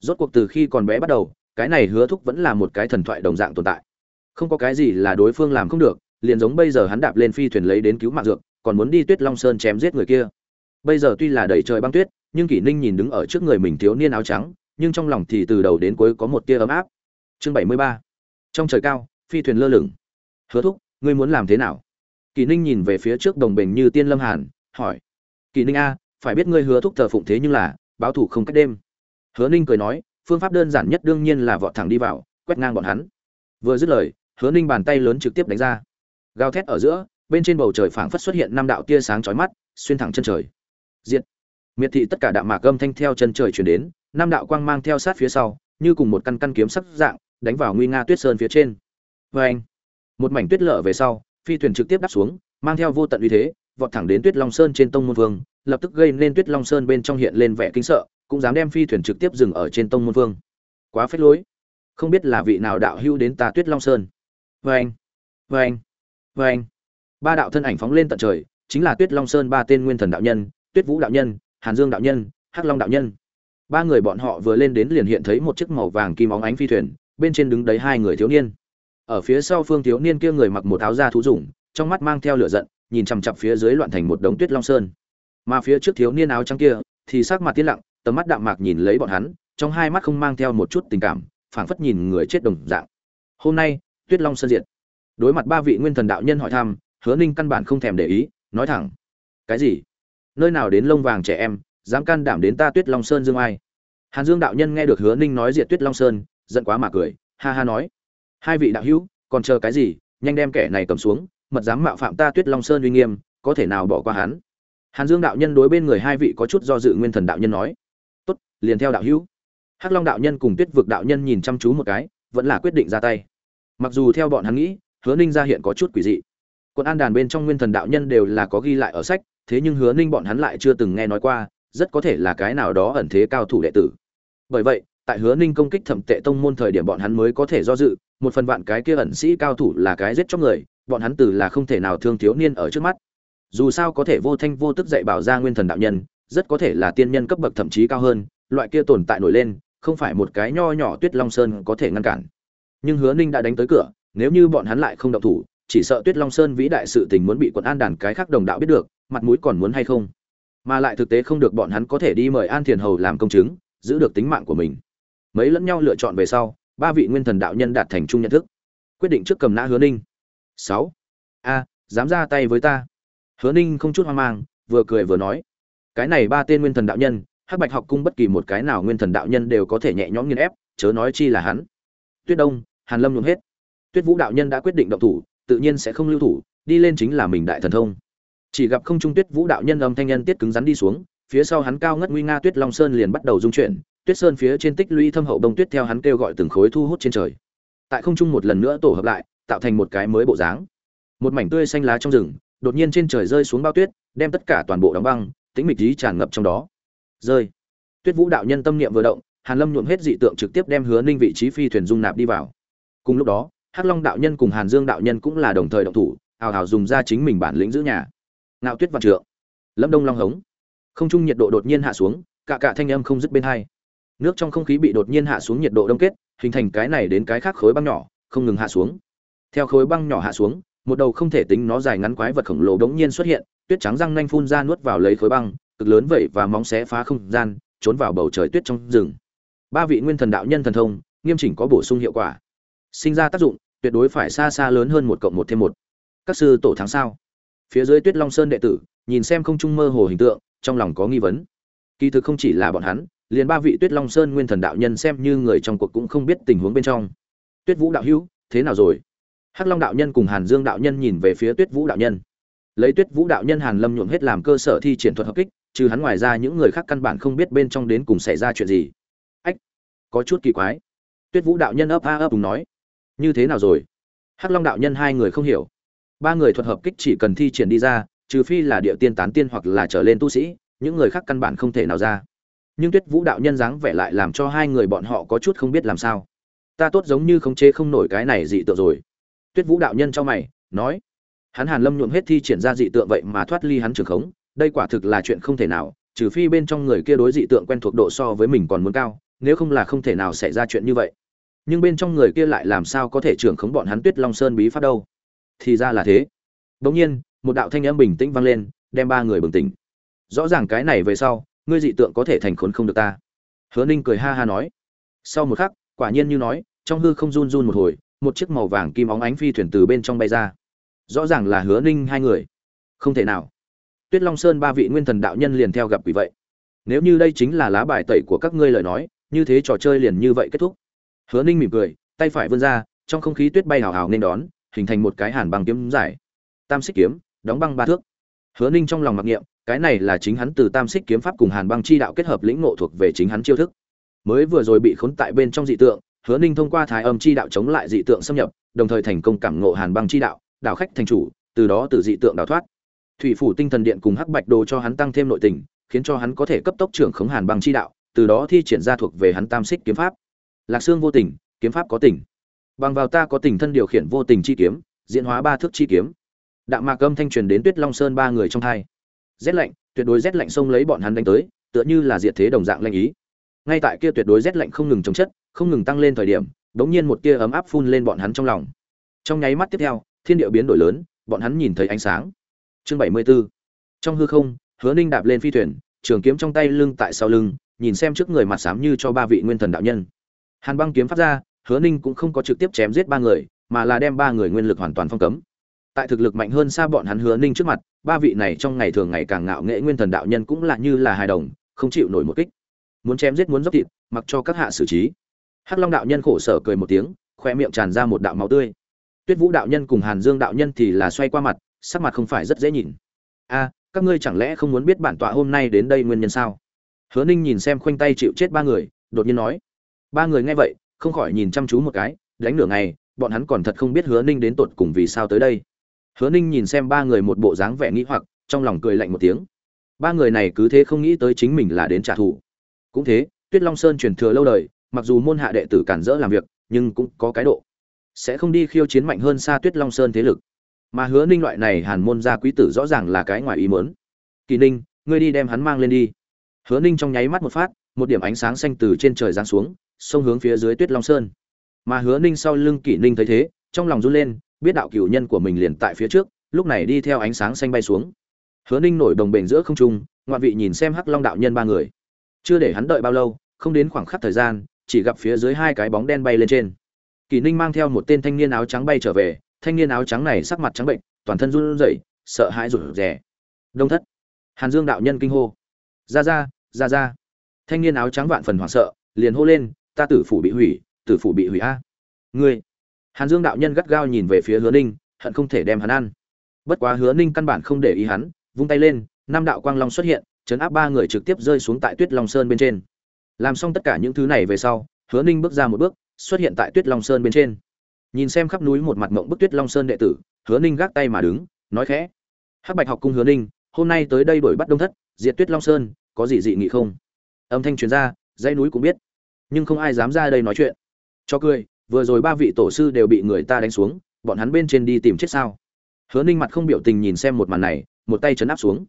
Rốt cuộc từ khi còn bé bắt đầu, cái này hứa thúc vẫn là một cái thần thoại đồng dạng tồn tại. Không có cái gì là đối phương làm không được, liền giống bây giờ hắn đạp lên phi thuyền lấy đến cứu mạng dược, còn muốn đi tuyết long sơn chém giết người kia. Bây giờ tuy là đầy trời băng tuyết, nhưng kỷ ninh nhìn đứng ở trước người mình thiếu niên áo trắng, nhưng trong lòng thì từ đầu đến cuối có một tia ấm áp. Chương bảy mươi ba. Trong trời cao, phi thuyền lơ lửng. Hứa thúc, ngươi muốn làm thế nào? Kỷ ninh nhìn về phía trước đồng bình như tiên lâm hàn, hỏi. Kỳ ninh a, phải biết ngươi hứa thúc thờ phụng thế nhưng là, báo thủ không cách đêm. Hứa ninh cười nói, phương pháp đơn giản nhất đương nhiên là vọt thẳng đi vào, quét ngang bọn hắn. Vừa dứt lời, hứa ninh bàn tay lớn trực tiếp đánh ra. Gào thét ở giữa, bên trên bầu trời phảng phất xuất hiện năm đạo tia sáng chói mắt, xuyên thẳng chân trời. Diệt. Miệt thị tất cả đạo mạc âm thanh theo chân trời chuyển đến, năm đạo quang mang theo sát phía sau, như cùng một căn căn kiếm sắc dạng, đánh vào nguy nga tuyết sơn phía trên. Vê anh một mảnh tuyết lở về sau, phi thuyền trực tiếp đáp xuống, mang theo vô tận uy thế vọt thẳng đến tuyết long sơn trên tông môn vương lập tức gây nên tuyết long sơn bên trong hiện lên vẻ kinh sợ cũng dám đem phi thuyền trực tiếp dừng ở trên tông môn vương. Quá phết lối. Không biết là vị nào đạo hưu đến ta tuyết long sơn. Veng, anh veng. anh anh ba đạo thân ảnh phóng lên tận trời chính là tuyết long sơn ba tên nguyên thần đạo nhân tuyết vũ đạo nhân hàn dương đạo nhân hắc long đạo nhân. Ba người bọn họ vừa lên đến liền hiện thấy một chiếc màu vàng kim óng ánh phi thuyền bên trên đứng đấy hai người thiếu niên. Ở phía sau phương thiếu niên kia người mặc một áo da thú rủng trong mắt mang theo lửa giận nhìn chằm chằm phía dưới loạn thành một đống tuyết long sơn. Mà phía trước thiếu niên áo trắng kia, thì sắc mặt tiết lặng, tầm mắt đạm mạc nhìn lấy bọn hắn, trong hai mắt không mang theo một chút tình cảm, phảng phất nhìn người chết đồng dạng. Hôm nay, tuyết long sơn diệt. Đối mặt ba vị nguyên thần đạo nhân hỏi thăm, hứa ninh căn bản không thèm để ý, nói thẳng. Cái gì? Nơi nào đến lông vàng trẻ em, dám can đảm đến ta tuyết long sơn dương ai? Hàn dương đạo nhân nghe được hứa ninh nói diệt tuyết long sơn, giận quá mà cười, ha ha nói. Hai vị đạo hữu, còn chờ cái gì, nhanh đem kẻ này cầm xuống mật dám mạo phạm ta tuyết long sơn uy nghiêm có thể nào bỏ qua hắn? Hàn dương đạo nhân đối bên người hai vị có chút do dự nguyên thần đạo nhân nói. Tốt liền theo đạo hữu. Hắc long đạo nhân cùng tuyết vực đạo nhân nhìn chăm chú một cái vẫn là quyết định ra tay. Mặc dù theo bọn hắn nghĩ hứa ninh ra hiện có chút quỷ dị. Quân An đàn bên trong nguyên thần đạo nhân đều là có ghi lại ở sách, thế nhưng Hứa Ninh bọn hắn lại chưa từng nghe nói qua, rất có thể là cái nào đó ẩn thế cao thủ đệ tử. Bởi vậy, tại Hứa Ninh công kích Thẩm Tệ Tông môn thời điểm bọn hắn mới có thể do dự, một phần vạn cái kia ẩn sĩ cao thủ là cái giết chóc người, bọn hắn từ là không thể nào thương thiếu niên ở trước mắt. Dù sao có thể vô thanh vô tức dạy bảo ra nguyên thần đạo nhân, rất có thể là tiên nhân cấp bậc thậm chí cao hơn, loại kia tồn tại nổi lên, không phải một cái nho nhỏ Tuyết Long Sơn có thể ngăn cản. Nhưng Hứa Ninh đã đánh tới cửa, nếu như bọn hắn lại không động thủ, chỉ sợ Tuyết Long Sơn vĩ đại sự tình muốn bị quận An đàn cái khác đồng đạo biết được, mặt mũi còn muốn hay không? Mà lại thực tế không được bọn hắn có thể đi mời An Thiền Hầu làm công chứng, giữ được tính mạng của mình. Mấy lẫn nhau lựa chọn về sau, ba vị nguyên thần đạo nhân đạt thành chung nhận thức. Quyết định trước cầm nã Hứa Ninh. sáu A, dám ra tay với ta. Hứa Ninh không chút hoang mang, vừa cười vừa nói, cái này ba tên nguyên thần đạo nhân, Hắc Bạch học cung bất kỳ một cái nào nguyên thần đạo nhân đều có thể nhẹ nhõm nghiền ép, chớ nói chi là hắn. Tuyết Đông, Hàn Lâm nhuộm hết. Tuyết Vũ đạo nhân đã quyết định động thủ, tự nhiên sẽ không lưu thủ, đi lên chính là mình đại thần thông. Chỉ gặp không trung Tuyết Vũ đạo nhân âm thanh nhân tiết cứng rắn đi xuống, phía sau hắn cao ngất nguy nga Tuyết Long Sơn liền bắt đầu dung chuyển, tuyết sơn phía trên tích lũy thâm hậu bông tuyết theo hắn kêu gọi từng khối thu hút trên trời. Tại không trung một lần nữa tổ hợp lại, tạo thành một cái mới bộ dáng. Một mảnh tươi xanh lá trong rừng, đột nhiên trên trời rơi xuống bao tuyết, đem tất cả toàn bộ đóng băng, tĩnh mịch lý tràn ngập trong đó. Rơi. Tuyết vũ đạo nhân tâm niệm vừa động, hàn lâm nhuộm hết dị tượng trực tiếp đem hứa ninh vị trí phi thuyền dung nạp đi vào. Cùng lúc đó, hắc long đạo nhân cùng hàn dương đạo nhân cũng là đồng thời động thủ, hào hào dùng ra chính mình bản lĩnh giữ nhà. Ngạo tuyết vạn trượng. Lâm đông long hống. Không trung nhiệt độ đột nhiên hạ xuống, cả cả thanh âm không dứt bên hai nước trong không khí bị đột nhiên hạ xuống nhiệt độ đông kết, hình thành cái này đến cái khác khối băng nhỏ, không ngừng hạ xuống. Theo khối băng nhỏ hạ xuống, một đầu không thể tính nó dài ngắn quái vật khổng lồ đống nhiên xuất hiện, tuyết trắng răng nanh phun ra nuốt vào lấy khối băng, cực lớn vậy và móng xé phá không gian, trốn vào bầu trời tuyết trong rừng. Ba vị nguyên thần đạo nhân thần thông, nghiêm chỉnh có bổ sung hiệu quả. Sinh ra tác dụng, tuyệt đối phải xa xa lớn hơn một cộng một thêm một. Các sư tổ thắng sao? Phía dưới tuyết long sơn đệ tử, nhìn xem không trung mơ hồ hình tượng, trong lòng có nghi vấn. Kỳ thực không chỉ là bọn hắn liền ba vị tuyết long sơn nguyên thần đạo nhân xem như người trong cuộc cũng không biết tình huống bên trong. Tuyết vũ đạo hữu, thế nào rồi? Hắc long đạo nhân cùng hàn dương đạo nhân nhìn về phía tuyết vũ đạo nhân. Lấy tuyết vũ đạo nhân hàn lâm nhuộm hết làm cơ sở thi triển thuật hợp kích, trừ hắn ngoài ra những người khác căn bản không biết bên trong đến cùng xảy ra chuyện gì. Ách, có chút kỳ quái. Tuyết vũ đạo nhân ấp a ấp cùng nói. Như thế nào rồi? Hắc long đạo nhân hai người không hiểu. Ba người thuật hợp kích chỉ cần thi triển đi ra, trừ phi là địa tiên tán tiên hoặc là trở lên tu sĩ, những người khác căn bản không thể nào ra nhưng tuyết vũ đạo nhân dáng vẻ lại làm cho hai người bọn họ có chút không biết làm sao. Ta tốt giống như không chế không nổi cái này dị tượng rồi. Tuyết vũ đạo nhân cho mày, nói, hắn hàn lâm nhuộm hết thi triển ra dị tượng vậy mà thoát ly hắn trường khống, đây quả thực là chuyện không thể nào, trừ phi bên trong người kia đối dị tượng quen thuộc độ so với mình còn muốn cao, nếu không là không thể nào xảy ra chuyện như vậy. Nhưng bên trong người kia lại làm sao có thể trưởng khống bọn hắn tuyết long sơn bí pháp đâu? Thì ra là thế. Bỗng nhiên, một đạo thanh âm bình tĩnh vang lên, đem ba người bừng tỉnh. Rõ ràng cái này về sau ngươi dị tượng có thể thành khốn không được ta. Hứa ninh cười ha ha nói. Sau một khắc, quả nhiên như nói, trong hư không run run một hồi, một chiếc màu vàng kim óng ánh phi thuyền từ bên trong bay ra. Rõ ràng là hứa ninh hai người. Không thể nào. Tuyết long sơn ba vị nguyên thần đạo nhân liền theo gặp quỷ vậy. Nếu như đây chính là lá bài tẩy của các ngươi lời nói, như thế trò chơi liền như vậy kết thúc. Hứa ninh mỉm cười, tay phải vươn ra, trong không khí tuyết bay hào hào nên đón, hình thành một cái hàn băng kiếm giải tam xích kiếm, đóng băng ba thước. Hứa ninh trong lòng mặc niệm cái này là chính hắn từ tam xích kiếm pháp cùng hàn băng chi đạo kết hợp lĩnh ngộ thuộc về chính hắn chiêu thức. Mới vừa rồi bị khốn tại bên trong dị tượng, hứa ninh thông qua thái âm chi đạo chống lại dị tượng xâm nhập, đồng thời thành công cảm ngộ hàn băng chi đạo đảo khách thành chủ, từ đó từ dị tượng đào thoát. Thủy phủ tinh thần điện cùng hắc bạch đồ cho hắn tăng thêm nội tình, khiến cho hắn có thể cấp tốc trưởng khống hàn băng chi đạo, từ đó thi triển ra thuộc về hắn tam xích kiếm pháp. Lạc xương vô tình, kiếm pháp có tình. Bằng vào ta có tình thân điều khiển vô tình chi kiếm, diễn hóa ba thước chi kiếm. Đạm mạc âm thanh truyền đến tuyết long sơn ba người trong thai rét lạnh, tuyệt đối rét lạnh xông lấy bọn hắn đánh tới, tựa như là diệt thế đồng dạng lanh ý. Ngay tại kia tuyệt đối rét lạnh không ngừng chống chất, không ngừng tăng lên thời điểm, đống nhiên một tia ấm áp phun lên bọn hắn trong lòng. Trong nháy mắt tiếp theo, thiên địa biến đổi lớn, bọn hắn nhìn thấy ánh sáng. Chương bảy mươi 74 trong hư không, hứa ninh đạp lên phi thuyền, trường kiếm trong tay lưng tại sau lưng, nhìn xem trước người mặt xám như cho ba vị nguyên thần đạo nhân. Hàn băng kiếm phát ra, hứa ninh cũng không có trực tiếp chém giết ba người, mà là đem ba người nguyên lực hoàn toàn phong cấm tại thực lực mạnh hơn xa bọn hắn hứa ninh trước mặt, ba vị này trong ngày thường ngày càng ngạo nghệ nguyên thần đạo nhân cũng là như là hài đồng, không chịu nổi một kích. Muốn chém giết muốn dốc thịt, mặc cho các hạ xử trí. Hắc long đạo nhân khổ sở cười một tiếng, khoe miệng tràn ra một đạo máu tươi. Tuyết vũ đạo nhân cùng hàn dương đạo nhân thì là xoay qua mặt, sắc mặt không phải rất dễ nhìn. A, các ngươi chẳng lẽ không muốn biết bản tọa hôm nay đến đây nguyên nhân sao? Hứa ninh nhìn xem khoanh tay chịu chết ba người, đột nhiên nói. Ba người nghe vậy, không khỏi nhìn chăm chú một cái, đánh nửa ngày, bọn hắn còn thật không biết hứa ninh đến tột cùng vì sao tới đây hứa ninh nhìn xem ba người một bộ dáng vẻ nghĩ hoặc, trong lòng cười lạnh một tiếng. Ba người này cứ thế không nghĩ tới chính mình là đến trả thù. Cũng thế, tuyết long sơn truyền thừa lâu đời, mặc dù môn hạ đệ tử cản rỡ làm việc, nhưng cũng có cái độ. Sẽ không đi khiêu chiến mạnh hơn xa tuyết long sơn thế lực. Mà hứa ninh loại này hàn môn gia quý tử rõ ràng là cái ngoài ý mớn kỳ ninh, ngươi đi đem hắn mang lên đi. Hứa ninh trong nháy mắt một phát, một điểm ánh sáng xanh từ trên trời giáng xuống, xông hướng phía dưới tuyết long sơn. Mà hứa ninh sau lưng kỷ ninh thấy thế, trong lòng run lên biết đạo cửu nhân của mình liền tại phía trước, lúc này đi theo ánh sáng xanh bay xuống. Hứa ninh nổi đồng bền giữa không trung, ngoạn vị nhìn xem hắc long đạo nhân ba người. Chưa để hắn đợi bao lâu, không đến khoảng khắc thời gian, chỉ gặp phía dưới hai cái bóng đen bay lên trên. Kỷ ninh mang theo một tên thanh niên áo trắng bay trở về, thanh niên áo trắng này sắc mặt trắng bệnh, toàn thân run rẩy, sợ hãi rụt rè. Đông thất. Hàn dương đạo nhân kinh hô. Ra ra ra ra. Thanh niên áo trắng vạn phần hoảng sợ, liền hô lên, ta tử phủ bị hủy, tử phủ bị hủy a. Ngươi hàn dương đạo nhân gắt gao nhìn về phía hứa ninh, hận không thể đem hắn ăn. Bất quá hứa ninh căn bản không để ý hắn, vung tay lên, năm đạo quang long xuất hiện, chấn áp ba người trực tiếp rơi xuống tại tuyết long sơn bên trên. Làm xong tất cả những thứ này về sau, hứa ninh bước ra một bước, xuất hiện tại tuyết long sơn bên trên. Nhìn xem khắp núi một mặt mộng bức tuyết long sơn đệ tử, hứa ninh gác tay mà đứng, nói khẽ. Hắc bạch học cung hứa ninh, hôm nay tới đây đổi bắt đông thất, diệt tuyết long sơn, có gì dị nghị không? Âm thanh truyền ra, dãy núi cũng biết. Nhưng không ai dám ra đây nói chuyện. Cho cười vừa rồi ba vị tổ sư đều bị người ta đánh xuống, bọn hắn bên trên đi tìm chết sao? Hứa ninh mặt không biểu tình nhìn xem một màn này, một tay chấn áp xuống.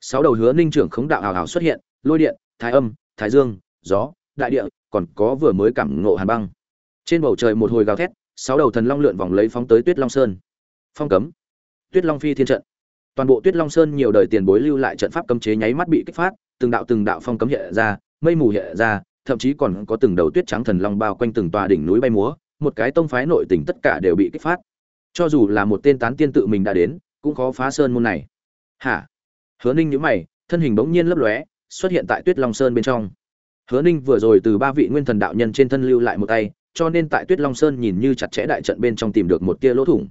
Sáu đầu hứa ninh trưởng khống đạo hào hào xuất hiện, lôi điện, thái âm, thái dương, gió, đại địa, còn có vừa mới cảm ngộ hàn băng. Trên bầu trời một hồi gào thét, sáu đầu thần long lượn vòng lấy phóng tới tuyết long sơn. Phong cấm. Tuyết long phi thiên trận. Toàn bộ tuyết long sơn nhiều đời tiền bối lưu lại trận pháp cấm chế nháy mắt bị kích phát, từng đạo từng đạo phong cấm hiện ra, mây mù hiện ra thậm chí còn có từng đầu tuyết trắng thần long bao quanh từng tòa đỉnh núi bay múa, một cái tông phái nội tình tất cả đều bị kích phát. Cho dù là một tên tán tiên tự mình đã đến, cũng khó phá sơn môn này. Hả? Hứa ninh nhíu mày, thân hình bỗng nhiên lấp lóe, xuất hiện tại tuyết long sơn bên trong. Hứa ninh vừa rồi từ ba vị nguyên thần đạo nhân trên thân lưu lại một tay, cho nên tại tuyết long sơn nhìn như chặt chẽ đại trận bên trong tìm được một tia lỗ thủng.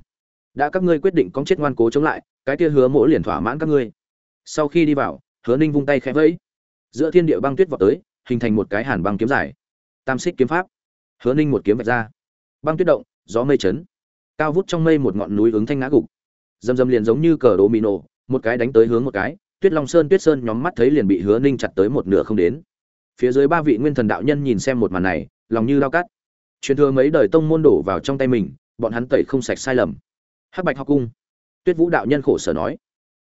Đã các ngươi quyết định cong chết ngoan cố chống lại, cái tia hứa mỗi liền thỏa mãn các ngươi. Sau khi đi vào, hứa ninh vung tay khẽ vẫy. Giữa thiên địa băng tuyết vọt tới hình thành một cái hàn băng kiếm dài. Tam xích kiếm pháp. Hứa ninh một kiếm vạch ra. Băng tuyết động, gió mây chấn. Cao vút trong mây một ngọn núi ứng thanh ngã gục. Dầm dầm liền giống như cờ đồ mì nổ, một cái đánh tới hướng một cái, tuyết long sơn, tuyết sơn nhóm mắt thấy liền bị hứa ninh chặt tới một nửa không đến. Phía dưới ba vị nguyên thần đạo nhân nhìn xem một màn này, lòng như lao cắt. Truyền thừa mấy đời tông môn đổ vào trong tay mình, bọn hắn tẩy không sạch sai lầm. Hắc bạch học cung. Tuyết vũ đạo nhân khổ sở nói.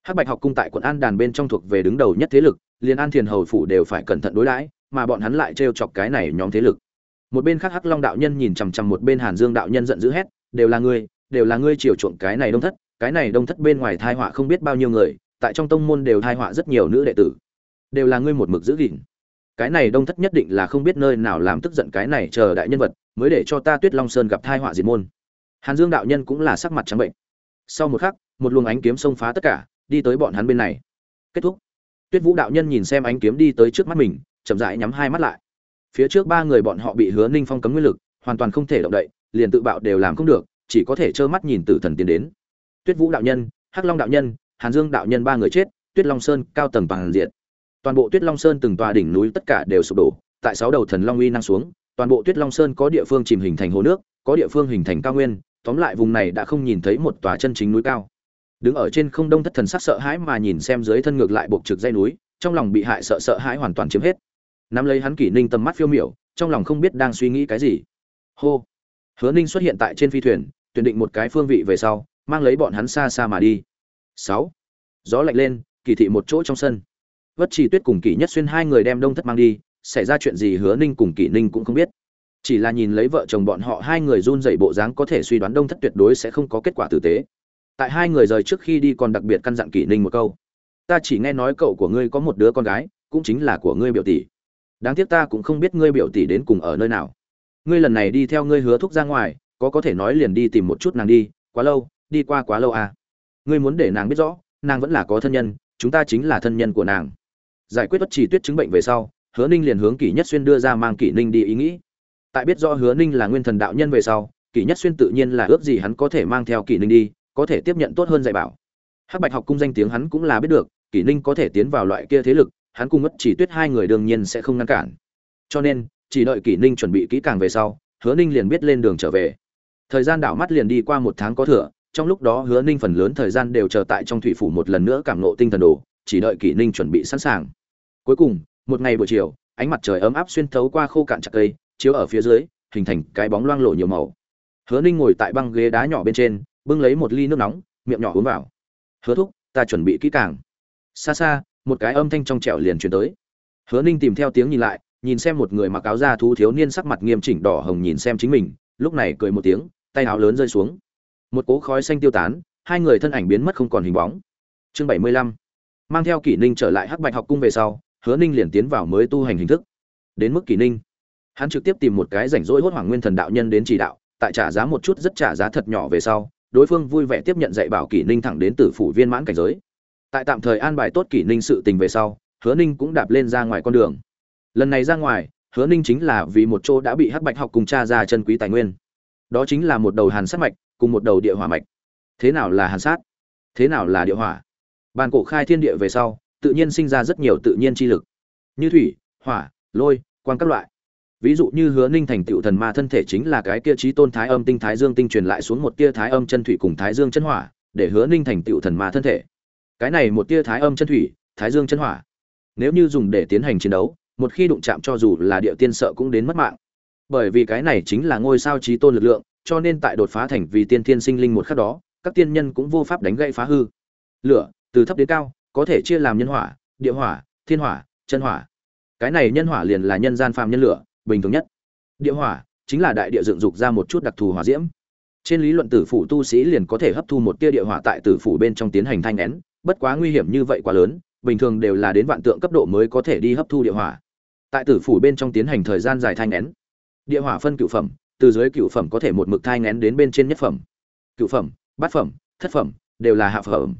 Hắc bạch học cung tại quận an đàn bên trong thuộc về đứng đầu nhất thế lực, liền an thiền hầu phủ đều phải cẩn thận đối đãi mà bọn hắn lại trêu chọc cái này nhóm thế lực. Một bên khác hắc long đạo nhân nhìn chằm chằm một bên hàn dương đạo nhân giận dữ hét, đều là ngươi, đều là ngươi chiều chuộng cái này đông thất, cái này đông thất bên ngoài thai họa không biết bao nhiêu người, tại trong tông môn đều thai họa rất nhiều nữ đệ tử. Đều là ngươi một mực giữ gìn. Cái này đông thất nhất định là không biết nơi nào làm tức giận cái này chờ đại nhân vật, mới để cho ta tuyết long sơn gặp thai họa diệt môn. Hàn dương đạo nhân cũng là sắc mặt trắng bệnh. Sau một khắc, một luồng ánh kiếm xông phá tất cả, đi tới bọn hắn bên này. Kết thúc. Tuyết vũ đạo nhân nhìn xem ánh kiếm đi tới trước mắt mình chậm rãi nhắm hai mắt lại. Phía trước ba người bọn họ bị hứa ninh phong cấm nguyên lực, hoàn toàn không thể động đậy, liền tự bạo đều làm không được, chỉ có thể trơ mắt nhìn tử thần tiến đến. Tuyết vũ đạo nhân, hắc long đạo nhân, hàn dương đạo nhân ba người chết, tuyết long sơn cao tầng bằng diện. Toàn bộ tuyết long sơn từng tòa đỉnh núi tất cả đều sụp đổ, tại sáu đầu thần long uy năng xuống, toàn bộ tuyết long sơn có địa phương chìm hình thành hồ nước, có địa phương hình thành cao nguyên, tóm lại vùng này đã không nhìn thấy một tòa chân chính núi cao. Đứng ở trên không đông thất thần sắc sợ hãi mà nhìn xem dưới thân ngược lại buộc trực dây núi, trong lòng bị hại sợ sợ hãi hoàn toàn chiếm hết nắm lấy hắn kỷ ninh tầm mắt phiêu miểu, trong lòng không biết đang suy nghĩ cái gì. Hô! Hứa ninh xuất hiện tại trên phi thuyền, tuyển định một cái phương vị về sau, mang lấy bọn hắn xa xa mà đi. Sáu! Gió lạnh lên, kỳ thị một chỗ trong sân. Vất chỉ tuyết cùng kỷ nhất xuyên hai người đem đông thất mang đi, xảy ra chuyện gì hứa ninh cùng kỷ ninh cũng không biết. Chỉ là nhìn lấy vợ chồng bọn họ hai người run dậy bộ dáng có thể suy đoán đông thất tuyệt đối sẽ không có kết quả tử tế. Tại hai người rời trước khi đi còn đặc biệt căn dặn kỷ ninh một câu. Ta chỉ nghe nói cậu của ngươi có một đứa con gái, cũng chính là của ngươi biểu tỷ đáng tiếc ta cũng không biết ngươi biểu tỷ đến cùng ở nơi nào. Ngươi lần này đi theo ngươi hứa thúc ra ngoài, có có thể nói liền đi tìm một chút nàng đi, quá lâu, đi qua quá lâu à. Ngươi muốn để nàng biết rõ, nàng vẫn là có thân nhân, chúng ta chính là thân nhân của nàng. Giải quyết bất chỉ tuyết chứng bệnh về sau, hứa ninh liền hướng kỷ nhất xuyên đưa ra mang kỷ ninh đi ý nghĩ. Tại biết rõ hứa ninh là nguyên thần đạo nhân về sau, kỷ nhất xuyên tự nhiên là ước gì hắn có thể mang theo kỷ ninh đi, có thể tiếp nhận tốt hơn dạy bảo. Hắc bạch học cung danh tiếng hắn cũng là biết được, kỷ ninh có thể tiến vào loại kia thế lực hắn cùng mất chỉ tuyết hai người đương nhiên sẽ không ngăn cản. Cho nên, chỉ đợi kỷ ninh chuẩn bị kỹ càng về sau, hứa ninh liền biết lên đường trở về. Thời gian đảo mắt liền đi qua một tháng có thừa, trong lúc đó hứa ninh phần lớn thời gian đều chờ tại trong thủy phủ một lần nữa cảm nộ tinh thần đồ, chỉ đợi kỷ ninh chuẩn bị sẵn sàng. Cuối cùng, một ngày buổi chiều, ánh mặt trời ấm áp xuyên thấu qua khô cạn chặt cây, chiếu ở phía dưới, hình thành cái bóng loang lộ nhiều màu. Hứa ninh ngồi tại băng ghế đá nhỏ bên trên, bưng lấy một ly nước nóng, miệng nhỏ uống vào. Hứa thúc, ta chuẩn bị kỹ càng. Xa xa một cái âm thanh trong trẻo liền truyền tới. Hứa ninh tìm theo tiếng nhìn lại, nhìn xem một người mặc áo da thú thiếu niên sắc mặt nghiêm chỉnh đỏ hồng nhìn xem chính mình, lúc này cười một tiếng, tay áo lớn rơi xuống. Một cỗ khói xanh tiêu tán, hai người thân ảnh biến mất không còn hình bóng. Chương bảy mươi lăm. Mang theo kỷ ninh trở lại hắc bạch học cung về sau, hứa ninh liền tiến vào mới tu hành hình thức. Đến mức kỷ ninh, hắn trực tiếp tìm một cái rảnh rỗi hốt hoảng nguyên thần đạo nhân đến chỉ đạo, tại trả giá một chút rất trả giá thật nhỏ về sau, đối phương vui vẻ tiếp nhận dạy bảo kỷ ninh thẳng đến tử phủ viên mãn cảnh giới tại tạm thời an bài tốt kỷ ninh sự tình về sau, hứa ninh cũng đạp lên ra ngoài con đường. Lần này ra ngoài, hứa ninh chính là vì một chỗ đã bị hắc bạch học cùng cha ra chân quý tài nguyên. Đó chính là một đầu hàn sát mạch, cùng một đầu địa hỏa mạch. Thế nào là hàn sát thế nào là địa hỏa? Bàn cổ khai thiên địa về sau, tự nhiên sinh ra rất nhiều tự nhiên chi lực. Như thủy, hỏa, lôi quan các loại. Ví dụ như hứa ninh thành tựu thần ma thân thể chính là cái kia trí tôn thái âm tinh thái dương tinh truyền lại xuống một tia thái âm chân thủy cùng thái dương chân hỏa, để hứa ninh thành tựu thần ma thân thể cái này một tia thái âm chân thủy, thái dương chân hỏa. Nếu như dùng để tiến hành chiến đấu, một khi đụng chạm cho dù là địa tiên sợ cũng đến mất mạng. Bởi vì cái này chính là ngôi sao trí tôn lực lượng, cho nên tại đột phá thành vì tiên thiên sinh linh một khắc đó, các tiên nhân cũng vô pháp đánh gãy phá hư. Lửa, từ thấp đến cao, có thể chia làm nhân hỏa, địa hỏa, thiên hỏa, chân hỏa. Cái này nhân hỏa liền là nhân gian phàm nhân lửa, bình thường nhất. Địa hỏa chính là đại địa dựng dục ra một chút đặc thù hỏa diễm trên lý luận tử phủ tu sĩ liền có thể hấp thu một tia địa hỏa tại tử phủ bên trong tiến hành thanh nén, bất quá nguy hiểm như vậy quá lớn, bình thường đều là đến vạn tượng cấp độ mới có thể đi hấp thu địa hỏa. Tại tử phủ bên trong tiến hành thời gian dài thanh nén, địa hỏa phân cựu phẩm, từ dưới cựu phẩm có thể một mực thai ngén đến bên trên nhất phẩm. Cựu phẩm, bát phẩm, thất phẩm đều là hạ phẩm.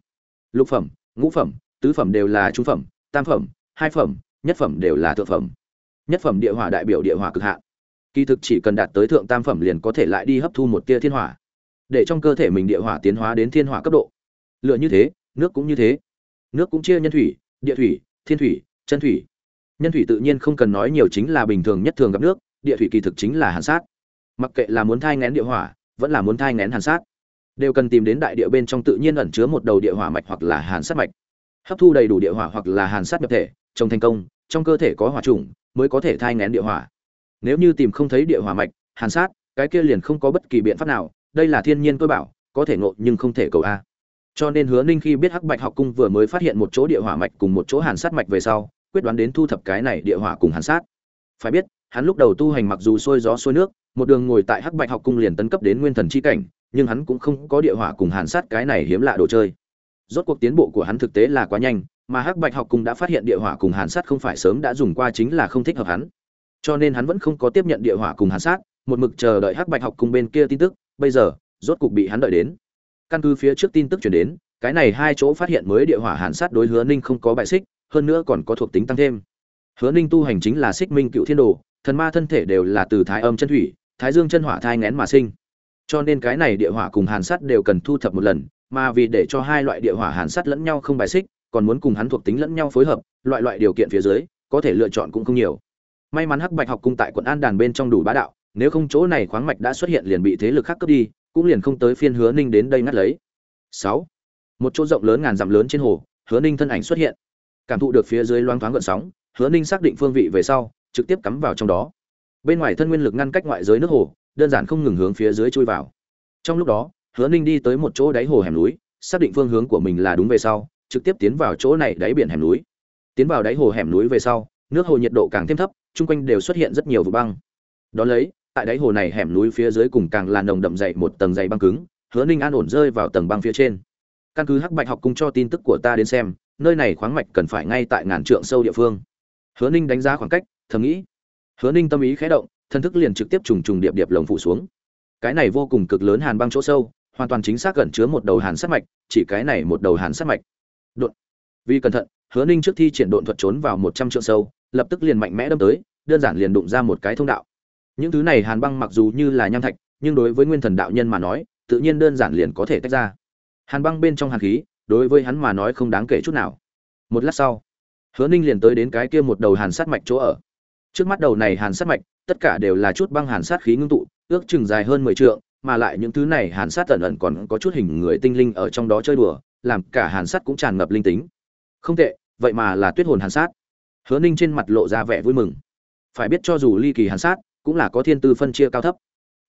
Lục phẩm, ngũ phẩm, tứ phẩm đều là trung phẩm, tam phẩm, hai phẩm, nhất phẩm đều là thượng phẩm. Nhất phẩm địa hỏa đại biểu địa hỏa cực hạn kỳ thực chỉ cần đạt tới thượng tam phẩm liền có thể lại đi hấp thu một tia thiên hỏa, để trong cơ thể mình địa hỏa tiến hóa đến thiên hỏa cấp độ. Lựa như thế, nước cũng như thế. Nước cũng chia nhân thủy, địa thủy, thiên thủy, chân thủy. Nhân thủy tự nhiên không cần nói nhiều chính là bình thường nhất thường gặp nước, địa thủy kỳ thực chính là hàn sát. Mặc kệ là muốn thai ngén địa hỏa, vẫn là muốn thai ngén hàn sát. Đều cần tìm đến đại địa bên trong tự nhiên ẩn chứa một đầu địa hỏa mạch hoặc là hàn sát mạch. Hấp thu đầy đủ địa hỏa hoặc là hàn sát nhập thể, trồng thành công, trong cơ thể có hỏa trùng mới có thể thai ngén địa hỏa nếu như tìm không thấy địa hỏa mạch, hàn sát, cái kia liền không có bất kỳ biện pháp nào, đây là thiên nhiên tôi bảo, có thể ngộ nhưng không thể cầu a. Cho nên hứa ninh khi biết hắc bạch học cung vừa mới phát hiện một chỗ địa hỏa mạch cùng một chỗ hàn sát mạch về sau, quyết đoán đến thu thập cái này địa hỏa cùng hàn sát. Phải biết, hắn lúc đầu tu hành mặc dù xuôi gió xuôi nước, một đường ngồi tại hắc bạch học cung liền tấn cấp đến nguyên thần chi cảnh, nhưng hắn cũng không có địa hỏa cùng hàn sát cái này hiếm lạ đồ chơi. Rốt cuộc tiến bộ của hắn thực tế là quá nhanh, mà hắc bạch học cung đã phát hiện địa hỏa cùng hàn sát không phải sớm đã dùng qua chính là không thích hợp hắn cho nên hắn vẫn không có tiếp nhận địa hỏa cùng hàn sát, một mực chờ đợi hắc bạch học cùng bên kia tin tức, bây giờ, rốt cục bị hắn đợi đến. Căn cứ phía trước tin tức chuyển đến, cái này hai chỗ phát hiện mới địa hỏa hàn sát đối hứa ninh không có bại xích, hơn nữa còn có thuộc tính tăng thêm. Hứa ninh tu hành chính là xích minh cựu thiên đồ, thần ma thân thể đều là từ thái âm chân thủy, thái dương chân hỏa thai ngén mà sinh. Cho nên cái này địa hỏa cùng hàn sát đều cần thu thập một lần, mà vì để cho hai loại địa hỏa hàn sát lẫn nhau không bài xích, còn muốn cùng hắn thuộc tính lẫn nhau phối hợp, loại loại điều kiện phía dưới, có thể lựa chọn cũng không nhiều may mắn hắc bạch học cung tại quận an đàn bên trong đủ bá đạo, nếu không chỗ này khoáng mạch đã xuất hiện liền bị thế lực khác cướp đi, cũng liền không tới phiên hứa ninh đến đây ngắt lấy. Sáu. Một chỗ rộng lớn ngàn dặm lớn trên hồ, hứa ninh thân ảnh xuất hiện. Cảm thụ được phía dưới loáng thoáng gợn sóng, hứa ninh xác định phương vị về sau, trực tiếp cắm vào trong đó. Bên ngoài thân nguyên lực ngăn cách ngoại giới nước hồ, đơn giản không ngừng hướng phía dưới chui vào. Trong lúc đó, hứa ninh đi tới một chỗ đáy hồ hẻm núi, xác định phương hướng của mình là đúng về sau, trực tiếp tiến vào chỗ này đáy biển hẻm núi. Tiến vào đáy hồ hẻm núi về sau, nước hồ nhiệt độ càng thêm thấp chung quanh đều xuất hiện rất nhiều vụ băng. Đón lấy, tại đáy hồ này hẻm núi phía dưới cùng càng là nồng đậm dày một tầng dày băng cứng, hứa ninh an ổn rơi vào tầng băng phía trên. Căn cứ hắc bạch học cung cho tin tức của ta đến xem, nơi này khoáng mạch cần phải ngay tại ngàn trượng sâu địa phương. Hứa ninh đánh giá khoảng cách, thầm nghĩ. Hứa ninh tâm ý khé động, thân thức liền trực tiếp trùng trùng điệp điệp lồng phủ xuống. Cái này vô cùng cực lớn hàn băng chỗ sâu, hoàn toàn chính xác gần chứa một đầu hàn sát mạch, chỉ cái này một đầu hàn sát mạch. Đột. Vì cẩn thận, hứa ninh trước thi triển độn thuật trốn vào một trăm trượng sâu lập tức liền mạnh mẽ đâm tới, đơn giản liền đụng ra một cái thông đạo. Những thứ này hàn băng mặc dù như là nham thạch, nhưng đối với nguyên thần đạo nhân mà nói, tự nhiên đơn giản liền có thể tách ra. Hàn băng bên trong hàn khí, đối với hắn mà nói không đáng kể chút nào. Một lát sau, hứa ninh liền tới đến cái kia một đầu hàn sát mạch chỗ ở. Trước mắt đầu này hàn sát mạch, tất cả đều là chút băng hàn sát khí ngưng tụ, ước chừng dài hơn mười trượng, mà lại những thứ này hàn sát tẩn ẩn còn có chút hình người tinh linh ở trong đó chơi đùa, làm cả hàn sát cũng tràn ngập linh tính. Không tệ, vậy mà là tuyết hồn hàn sát hứa ninh trên mặt lộ ra vẻ vui mừng. Phải biết cho dù ly kỳ hàn sát, cũng là có thiên tư phân chia cao thấp.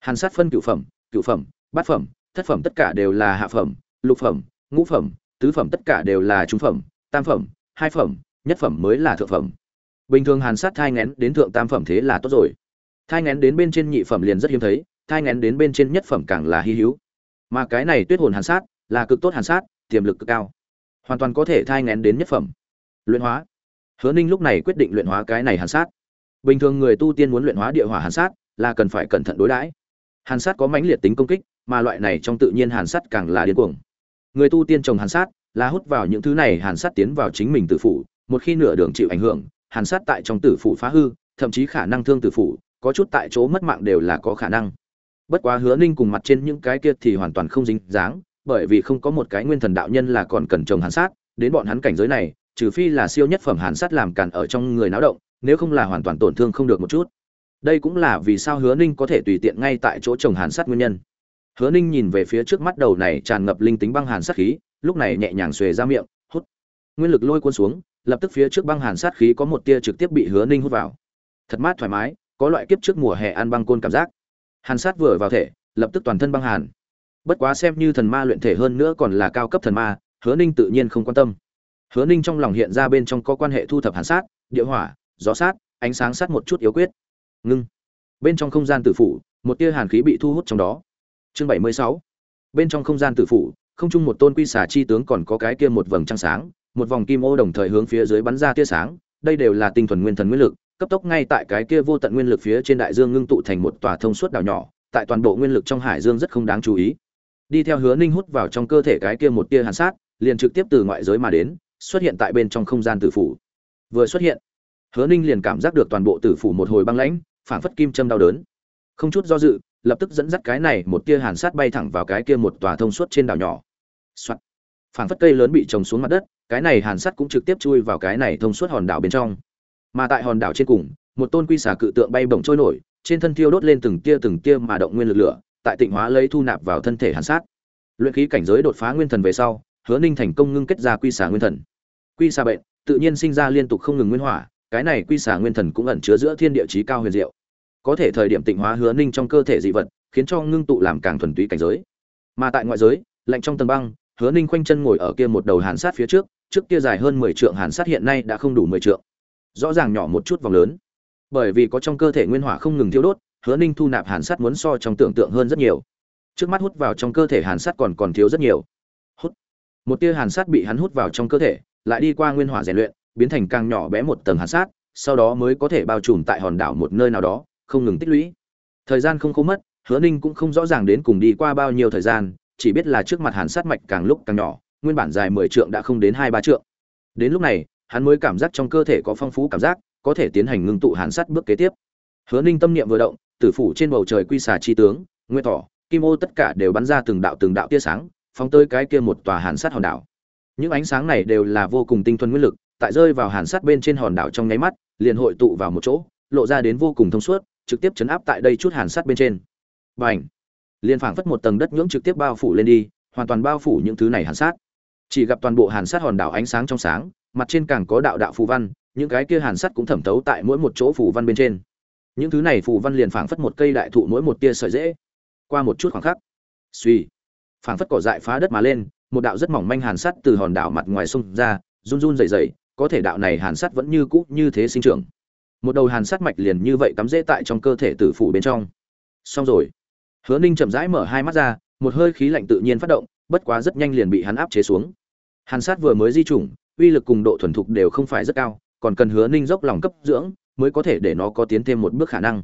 Hàn sát phân cựu phẩm cựu phẩm, bát phẩm, thất phẩm tất cả đều là hạ phẩm, lục phẩm, ngũ phẩm, tứ phẩm tất cả đều là trung phẩm, tam phẩm, hai phẩm, nhất phẩm mới là thượng phẩm. Bình thường hàn sát thai ngén đến thượng tam phẩm thế là tốt rồi. Thai ngén đến bên trên nhị phẩm liền rất hiếm thấy, thai ngén đến bên trên nhất phẩm càng là hy hữu. Mà cái này tuyết hồn hàn sát là cực tốt hàn sát, tiềm lực cực cao. Hoàn toàn có thể thai ngén đến nhất phẩm. Luyện hóa hứa ninh lúc này quyết định luyện hóa cái này hàn sát. Bình thường người tu tiên muốn luyện hóa địa hỏa hàn sát là cần phải cẩn thận đối đãi. Hàn sát có mãnh liệt tính công kích, mà loại này trong tự nhiên hàn sát càng là điên cuồng. Người tu tiên trồng hàn sát là hút vào những thứ này, hàn sát tiến vào chính mình tự phủ, một khi nửa đường chịu ảnh hưởng, hàn sát tại trong tử phủ phá hư, thậm chí khả năng thương tử phủ, có chút tại chỗ mất mạng đều là có khả năng. Bất quá hứa ninh cùng mặt trên những cái kia thì hoàn toàn không dính dáng, bởi vì không có một cái nguyên thần đạo nhân là còn cần trồng hàn sát, đến bọn hắn cảnh giới này trừ phi là siêu nhất phẩm hàn sát làm cản ở trong người náo động, nếu không là hoàn toàn tổn thương không được một chút. Đây cũng là vì sao hứa ninh có thể tùy tiện ngay tại chỗ trồng hàn sắt nguyên nhân. Hứa ninh nhìn về phía trước mắt đầu này tràn ngập linh tính băng hàn sát khí, lúc này nhẹ nhàng xuề ra miệng, hút. Nguyên lực lôi cuốn xuống, lập tức phía trước băng hàn sát khí có một tia trực tiếp bị hứa ninh hút vào. Thật mát thoải mái, có loại kiếp trước mùa hè ăn băng côn cảm giác. Hàn sát vừa vào thể, lập tức toàn thân băng hàn. Bất quá xem như thần ma luyện thể hơn nữa còn là cao cấp thần ma, hứa ninh tự nhiên không quan tâm hứa ninh trong lòng hiện ra bên trong có quan hệ thu thập hàn sát, địa hỏa, gió sát, ánh sáng sát một chút yếu quyết. Ngưng. Bên trong không gian tử phủ, một tia hàn khí bị thu hút trong đó. Chương bảy mươi sáu. Bên trong không gian tử phủ, không chung một tôn quy xà chi tướng còn có cái kia một vầng trăng sáng, một vòng kim ô đồng thời hướng phía dưới bắn ra tia sáng, đây đều là tinh thuần nguyên thần nguyên lực, cấp tốc ngay tại cái kia vô tận nguyên lực phía trên đại dương ngưng tụ thành một tòa thông suốt đảo nhỏ, tại toàn bộ nguyên lực trong hải dương rất không đáng chú ý. Đi theo hứa ninh hút vào trong cơ thể cái kia một tia hàn sát, liền trực tiếp từ ngoại giới mà đến xuất hiện tại bên trong không gian tử phủ. Vừa xuất hiện, hứa ninh liền cảm giác được toàn bộ tử phủ một hồi băng lãnh, phảng phất kim châm đau đớn. Không chút do dự, lập tức dẫn dắt cái này một tia hàn sát bay thẳng vào cái kia một tòa thông suốt trên đảo nhỏ. Soạn. phảng phất cây lớn bị trồng xuống mặt đất, cái này hàn sắt cũng trực tiếp chui vào cái này thông suốt hòn đảo bên trong. Mà tại hòn đảo trên cùng, một tôn quy xà cự tượng bay bổng trôi nổi, trên thân thiêu đốt lên từng tia từng tia mà động nguyên lực lửa, tại tịnh hóa lấy thu nạp vào thân thể hàn sát. Luyện khí cảnh giới đột phá nguyên thần về sau, hứa ninh thành công ngưng kết ra quy xà nguyên thần quy xà bệnh, tự nhiên sinh ra liên tục không ngừng nguyên hỏa, cái này quy xà nguyên thần cũng ẩn chứa giữa thiên địa chí cao huyền diệu. Có thể thời điểm tịnh hóa hứa ninh trong cơ thể dị vật, khiến cho ngưng tụ làm càng thuần túy cảnh giới. Mà tại ngoại giới, lạnh trong tầng băng, hứa ninh khoanh chân ngồi ở kia một đầu hàn sát phía trước trước kia dài hơn mười trượng hàn sát hiện nay đã không đủ mười trượng. Rõ ràng nhỏ một chút vòng lớn. Bởi vì có trong cơ thể nguyên hỏa không ngừng thiêu đốt, hứa ninh thu nạp hàn sát muốn so trong tưởng tượng hơn rất nhiều. Trước mắt hút vào trong cơ thể hàn sát còn còn thiếu rất nhiều. Hút. Một tia hàn sát bị hắn hút vào trong cơ thể lại đi qua nguyên hỏa rèn luyện, biến thành càng nhỏ bé một tầng hàn sát, sau đó mới có thể bao trùm tại hòn đảo một nơi nào đó, không ngừng tích lũy. Thời gian không khô mất, hứa ninh cũng không rõ ràng đến cùng đi qua bao nhiêu thời gian, chỉ biết là trước mặt hàn sát mạch càng lúc càng nhỏ, nguyên bản dài mười trượng đã không đến hai ba trượng. Đến lúc này, hắn mới cảm giác trong cơ thể có phong phú cảm giác, có thể tiến hành ngưng tụ hàn sát bước kế tiếp. Hứa ninh tâm niệm vừa động, tử phủ trên bầu trời quy xà chi tướng, nguyên tỏ kim ô tất cả đều bắn ra từng đạo từng đạo tia sáng, phóng tới cái kia một tòa hàn sát hòn đảo những ánh sáng này đều là vô cùng tinh thuần nguyên lực, tại rơi vào hàn sát bên trên hòn đảo trong nháy mắt, liền hội tụ vào một chỗ, lộ ra đến vô cùng thông suốt, trực tiếp chấn áp tại đây chút hàn sát bên trên. Và ảnh liền phảng phất một tầng đất nhưỡng trực tiếp bao phủ lên đi, hoàn toàn bao phủ những thứ này hàn sát chỉ gặp toàn bộ hàn sát hòn đảo ánh sáng trong sáng, mặt trên càng có đạo đạo phù văn, những cái kia hàn sắt cũng thẩm thấu tại mỗi một chỗ phù văn bên trên. Những thứ này phù văn liền phảng phất một cây đại thụ mỗi một tia sợi dễ qua một chút khoảng khắc. Suy phảng phất cỏ dại phá đất mà lên một đạo rất mỏng manh hàn sắt từ hòn đảo mặt ngoài sông ra, run run rẩy rẩy, có thể đạo này hàn sắt vẫn như cũ như thế sinh trưởng. Một đầu hàn sắt mạch liền như vậy cắm rễ tại trong cơ thể tử phụ bên trong. Xong rồi. Hứa ninh chậm rãi mở hai mắt ra, một hơi khí lạnh tự nhiên phát động, bất quá rất nhanh liền bị hắn áp chế xuống. Hàn sát vừa mới di chủng, uy lực cùng độ thuần thục đều không phải rất cao, còn cần hứa ninh dốc lòng cấp dưỡng, mới có thể để nó có tiến thêm một bước khả năng.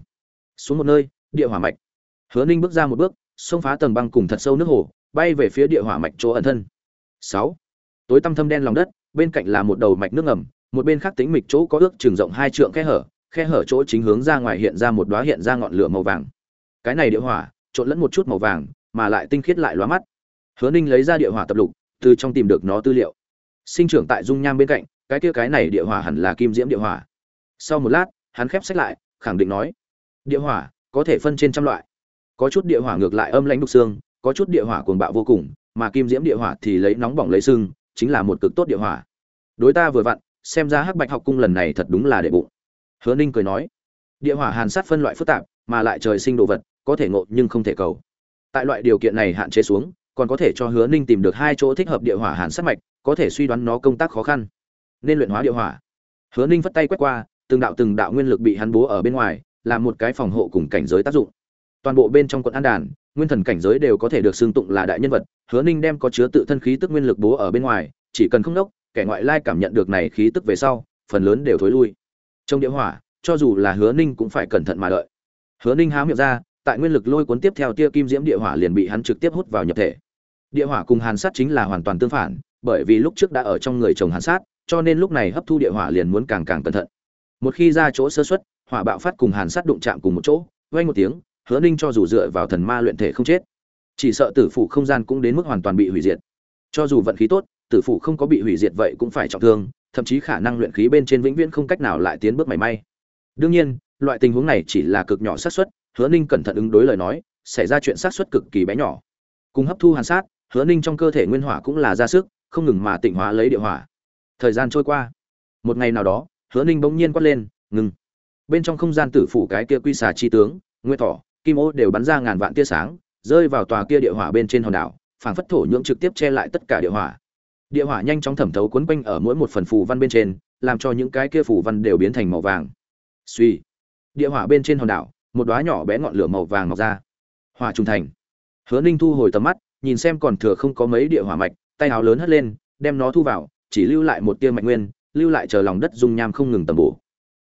Xuống một nơi, địa hỏa mạch. Hứa ninh bước ra một bước, xông phá tầng băng cùng thật sâu nước hồ bay về phía địa hỏa mạch chỗ ẩn thân. Sáu. Tối tăm thâm đen lòng đất, bên cạnh là một đầu mạch nước ngầm, một bên khác tính mịch chỗ có ước trường rộng hai trượng khe hở khe hở chỗ chính hướng ra ngoài hiện ra một đóa hiện ra ngọn lửa màu vàng. Cái này địa hỏa, trộn lẫn một chút màu vàng, mà lại tinh khiết lại lóa mắt. Hứa ninh lấy ra địa hỏa tập lục, từ trong tìm được nó tư liệu. Sinh trưởng tại dung nham bên cạnh, cái kia cái này địa hỏa hẳn là kim diễm địa hỏa. Sau một lát, hắn khép sách lại, khẳng định nói, địa hỏa, có thể phân trên trăm loại. Có chút địa hỏa ngược lại âm lãnh đục xương có chút địa hỏa cuồng bạo vô cùng, mà kim diễm địa hỏa thì lấy nóng bỏng lấy sưng, chính là một cực tốt địa hỏa. Đối ta vừa vặn, xem ra hắc bạch học cung lần này thật đúng là đệ bụng. Hứa ninh cười nói, địa hỏa hàn sát phân loại phức tạp, mà lại trời sinh đồ vật, có thể ngộ nhưng không thể cầu. Tại loại điều kiện này hạn chế xuống, còn có thể cho hứa ninh tìm được hai chỗ thích hợp địa hỏa hàn sát mạch, có thể suy đoán nó công tác khó khăn. Nên luyện hóa địa hỏa. Hứa ninh vất tay quét qua, từng đạo từng đạo nguyên lực bị hắn bố ở bên ngoài, làm một cái phòng hộ cùng cảnh giới tác dụng toàn bộ bên trong quận an đàn, nguyên thần cảnh giới đều có thể được xưng tụng là đại nhân vật, hứa ninh đem có chứa tự thân khí tức nguyên lực bố ở bên ngoài, chỉ cần không đốc kẻ ngoại lai cảm nhận được này khí tức về sau, phần lớn đều thối lui. Trong địa hỏa, cho dù là hứa ninh cũng phải cẩn thận mà đợi. Hứa ninh há miệng ra, tại nguyên lực lôi cuốn tiếp theo tia kim diễm địa hỏa liền bị hắn trực tiếp hút vào nhập thể. Địa hỏa cùng hàn sát chính là hoàn toàn tương phản, bởi vì lúc trước đã ở trong người chồng hàn sát, cho nên lúc này hấp thu địa hỏa liền muốn càng càng cẩn thận. Một khi ra chỗ sơ xuất hỏa bạo phát cùng hàn sát đụng chạm cùng một chỗ, vang một tiếng hứa ninh cho dù dựa vào thần ma luyện thể không chết, chỉ sợ tử phủ không gian cũng đến mức hoàn toàn bị hủy diệt. Cho dù vận khí tốt, tử phủ không có bị hủy diệt vậy cũng phải trọng thương, thậm chí khả năng luyện khí bên trên vĩnh viễn không cách nào lại tiến bước mảy may. Đương nhiên, loại tình huống này chỉ là cực nhỏ xác suất, hứa ninh cẩn thận ứng đối lời nói, xảy ra chuyện xác suất cực kỳ bé nhỏ. Cùng hấp thu hàn sát, hứa ninh trong cơ thể nguyên hỏa cũng là ra sức, không ngừng mà tịnh hóa lấy địa hỏa. Thời gian trôi qua. Một ngày nào đó, hứa ninh bỗng nhiên quát lên, ngừng. Bên trong không gian tử phủ cái kia quy xà chi tướng nguyên thỏ kim ô đều bắn ra ngàn vạn tia sáng, rơi vào tòa kia địa hỏa bên trên hòn đảo, phảng phất thổ nhưỡng trực tiếp che lại tất cả địa hỏa. Địa hỏa nhanh chóng thẩm thấu cuốn quanh ở mỗi một phần phù văn bên trên, làm cho những cái kia phù văn đều biến thành màu vàng. Suy địa hỏa bên trên hòn đảo, một đóa nhỏ bé ngọn lửa màu vàng mọc ra. Hỏa trung thành. Hứa ninh thu hồi tầm mắt, nhìn xem còn thừa không có mấy địa hỏa mạch, tay áo lớn hất lên, đem nó thu vào, chỉ lưu lại một tia mạch nguyên, lưu lại chờ lòng đất dung nham không ngừng tầm bổ.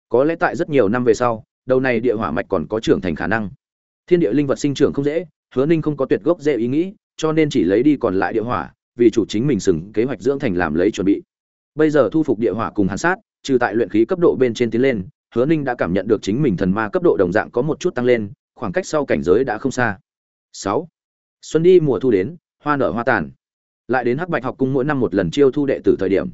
Có lẽ tại rất nhiều năm về sau, đầu này địa hỏa mạch còn có trưởng thành khả năng thiên địa linh vật sinh trưởng không dễ, hứa ninh không có tuyệt gốc dễ ý nghĩ, cho nên chỉ lấy đi còn lại địa hỏa, vì chủ chính mình sừng kế hoạch dưỡng thành làm lấy chuẩn bị. Bây giờ thu phục địa hỏa cùng hàn sát, trừ tại luyện khí cấp độ bên trên tiến lên, hứa ninh đã cảm nhận được chính mình thần ma cấp độ đồng dạng có một chút tăng lên, khoảng cách sau cảnh giới đã không xa. Sáu. Xuân đi, mùa thu đến, hoa nở hoa tàn. Lại đến hắc bạch học cung mỗi năm một lần chiêu thu đệ tử thời điểm.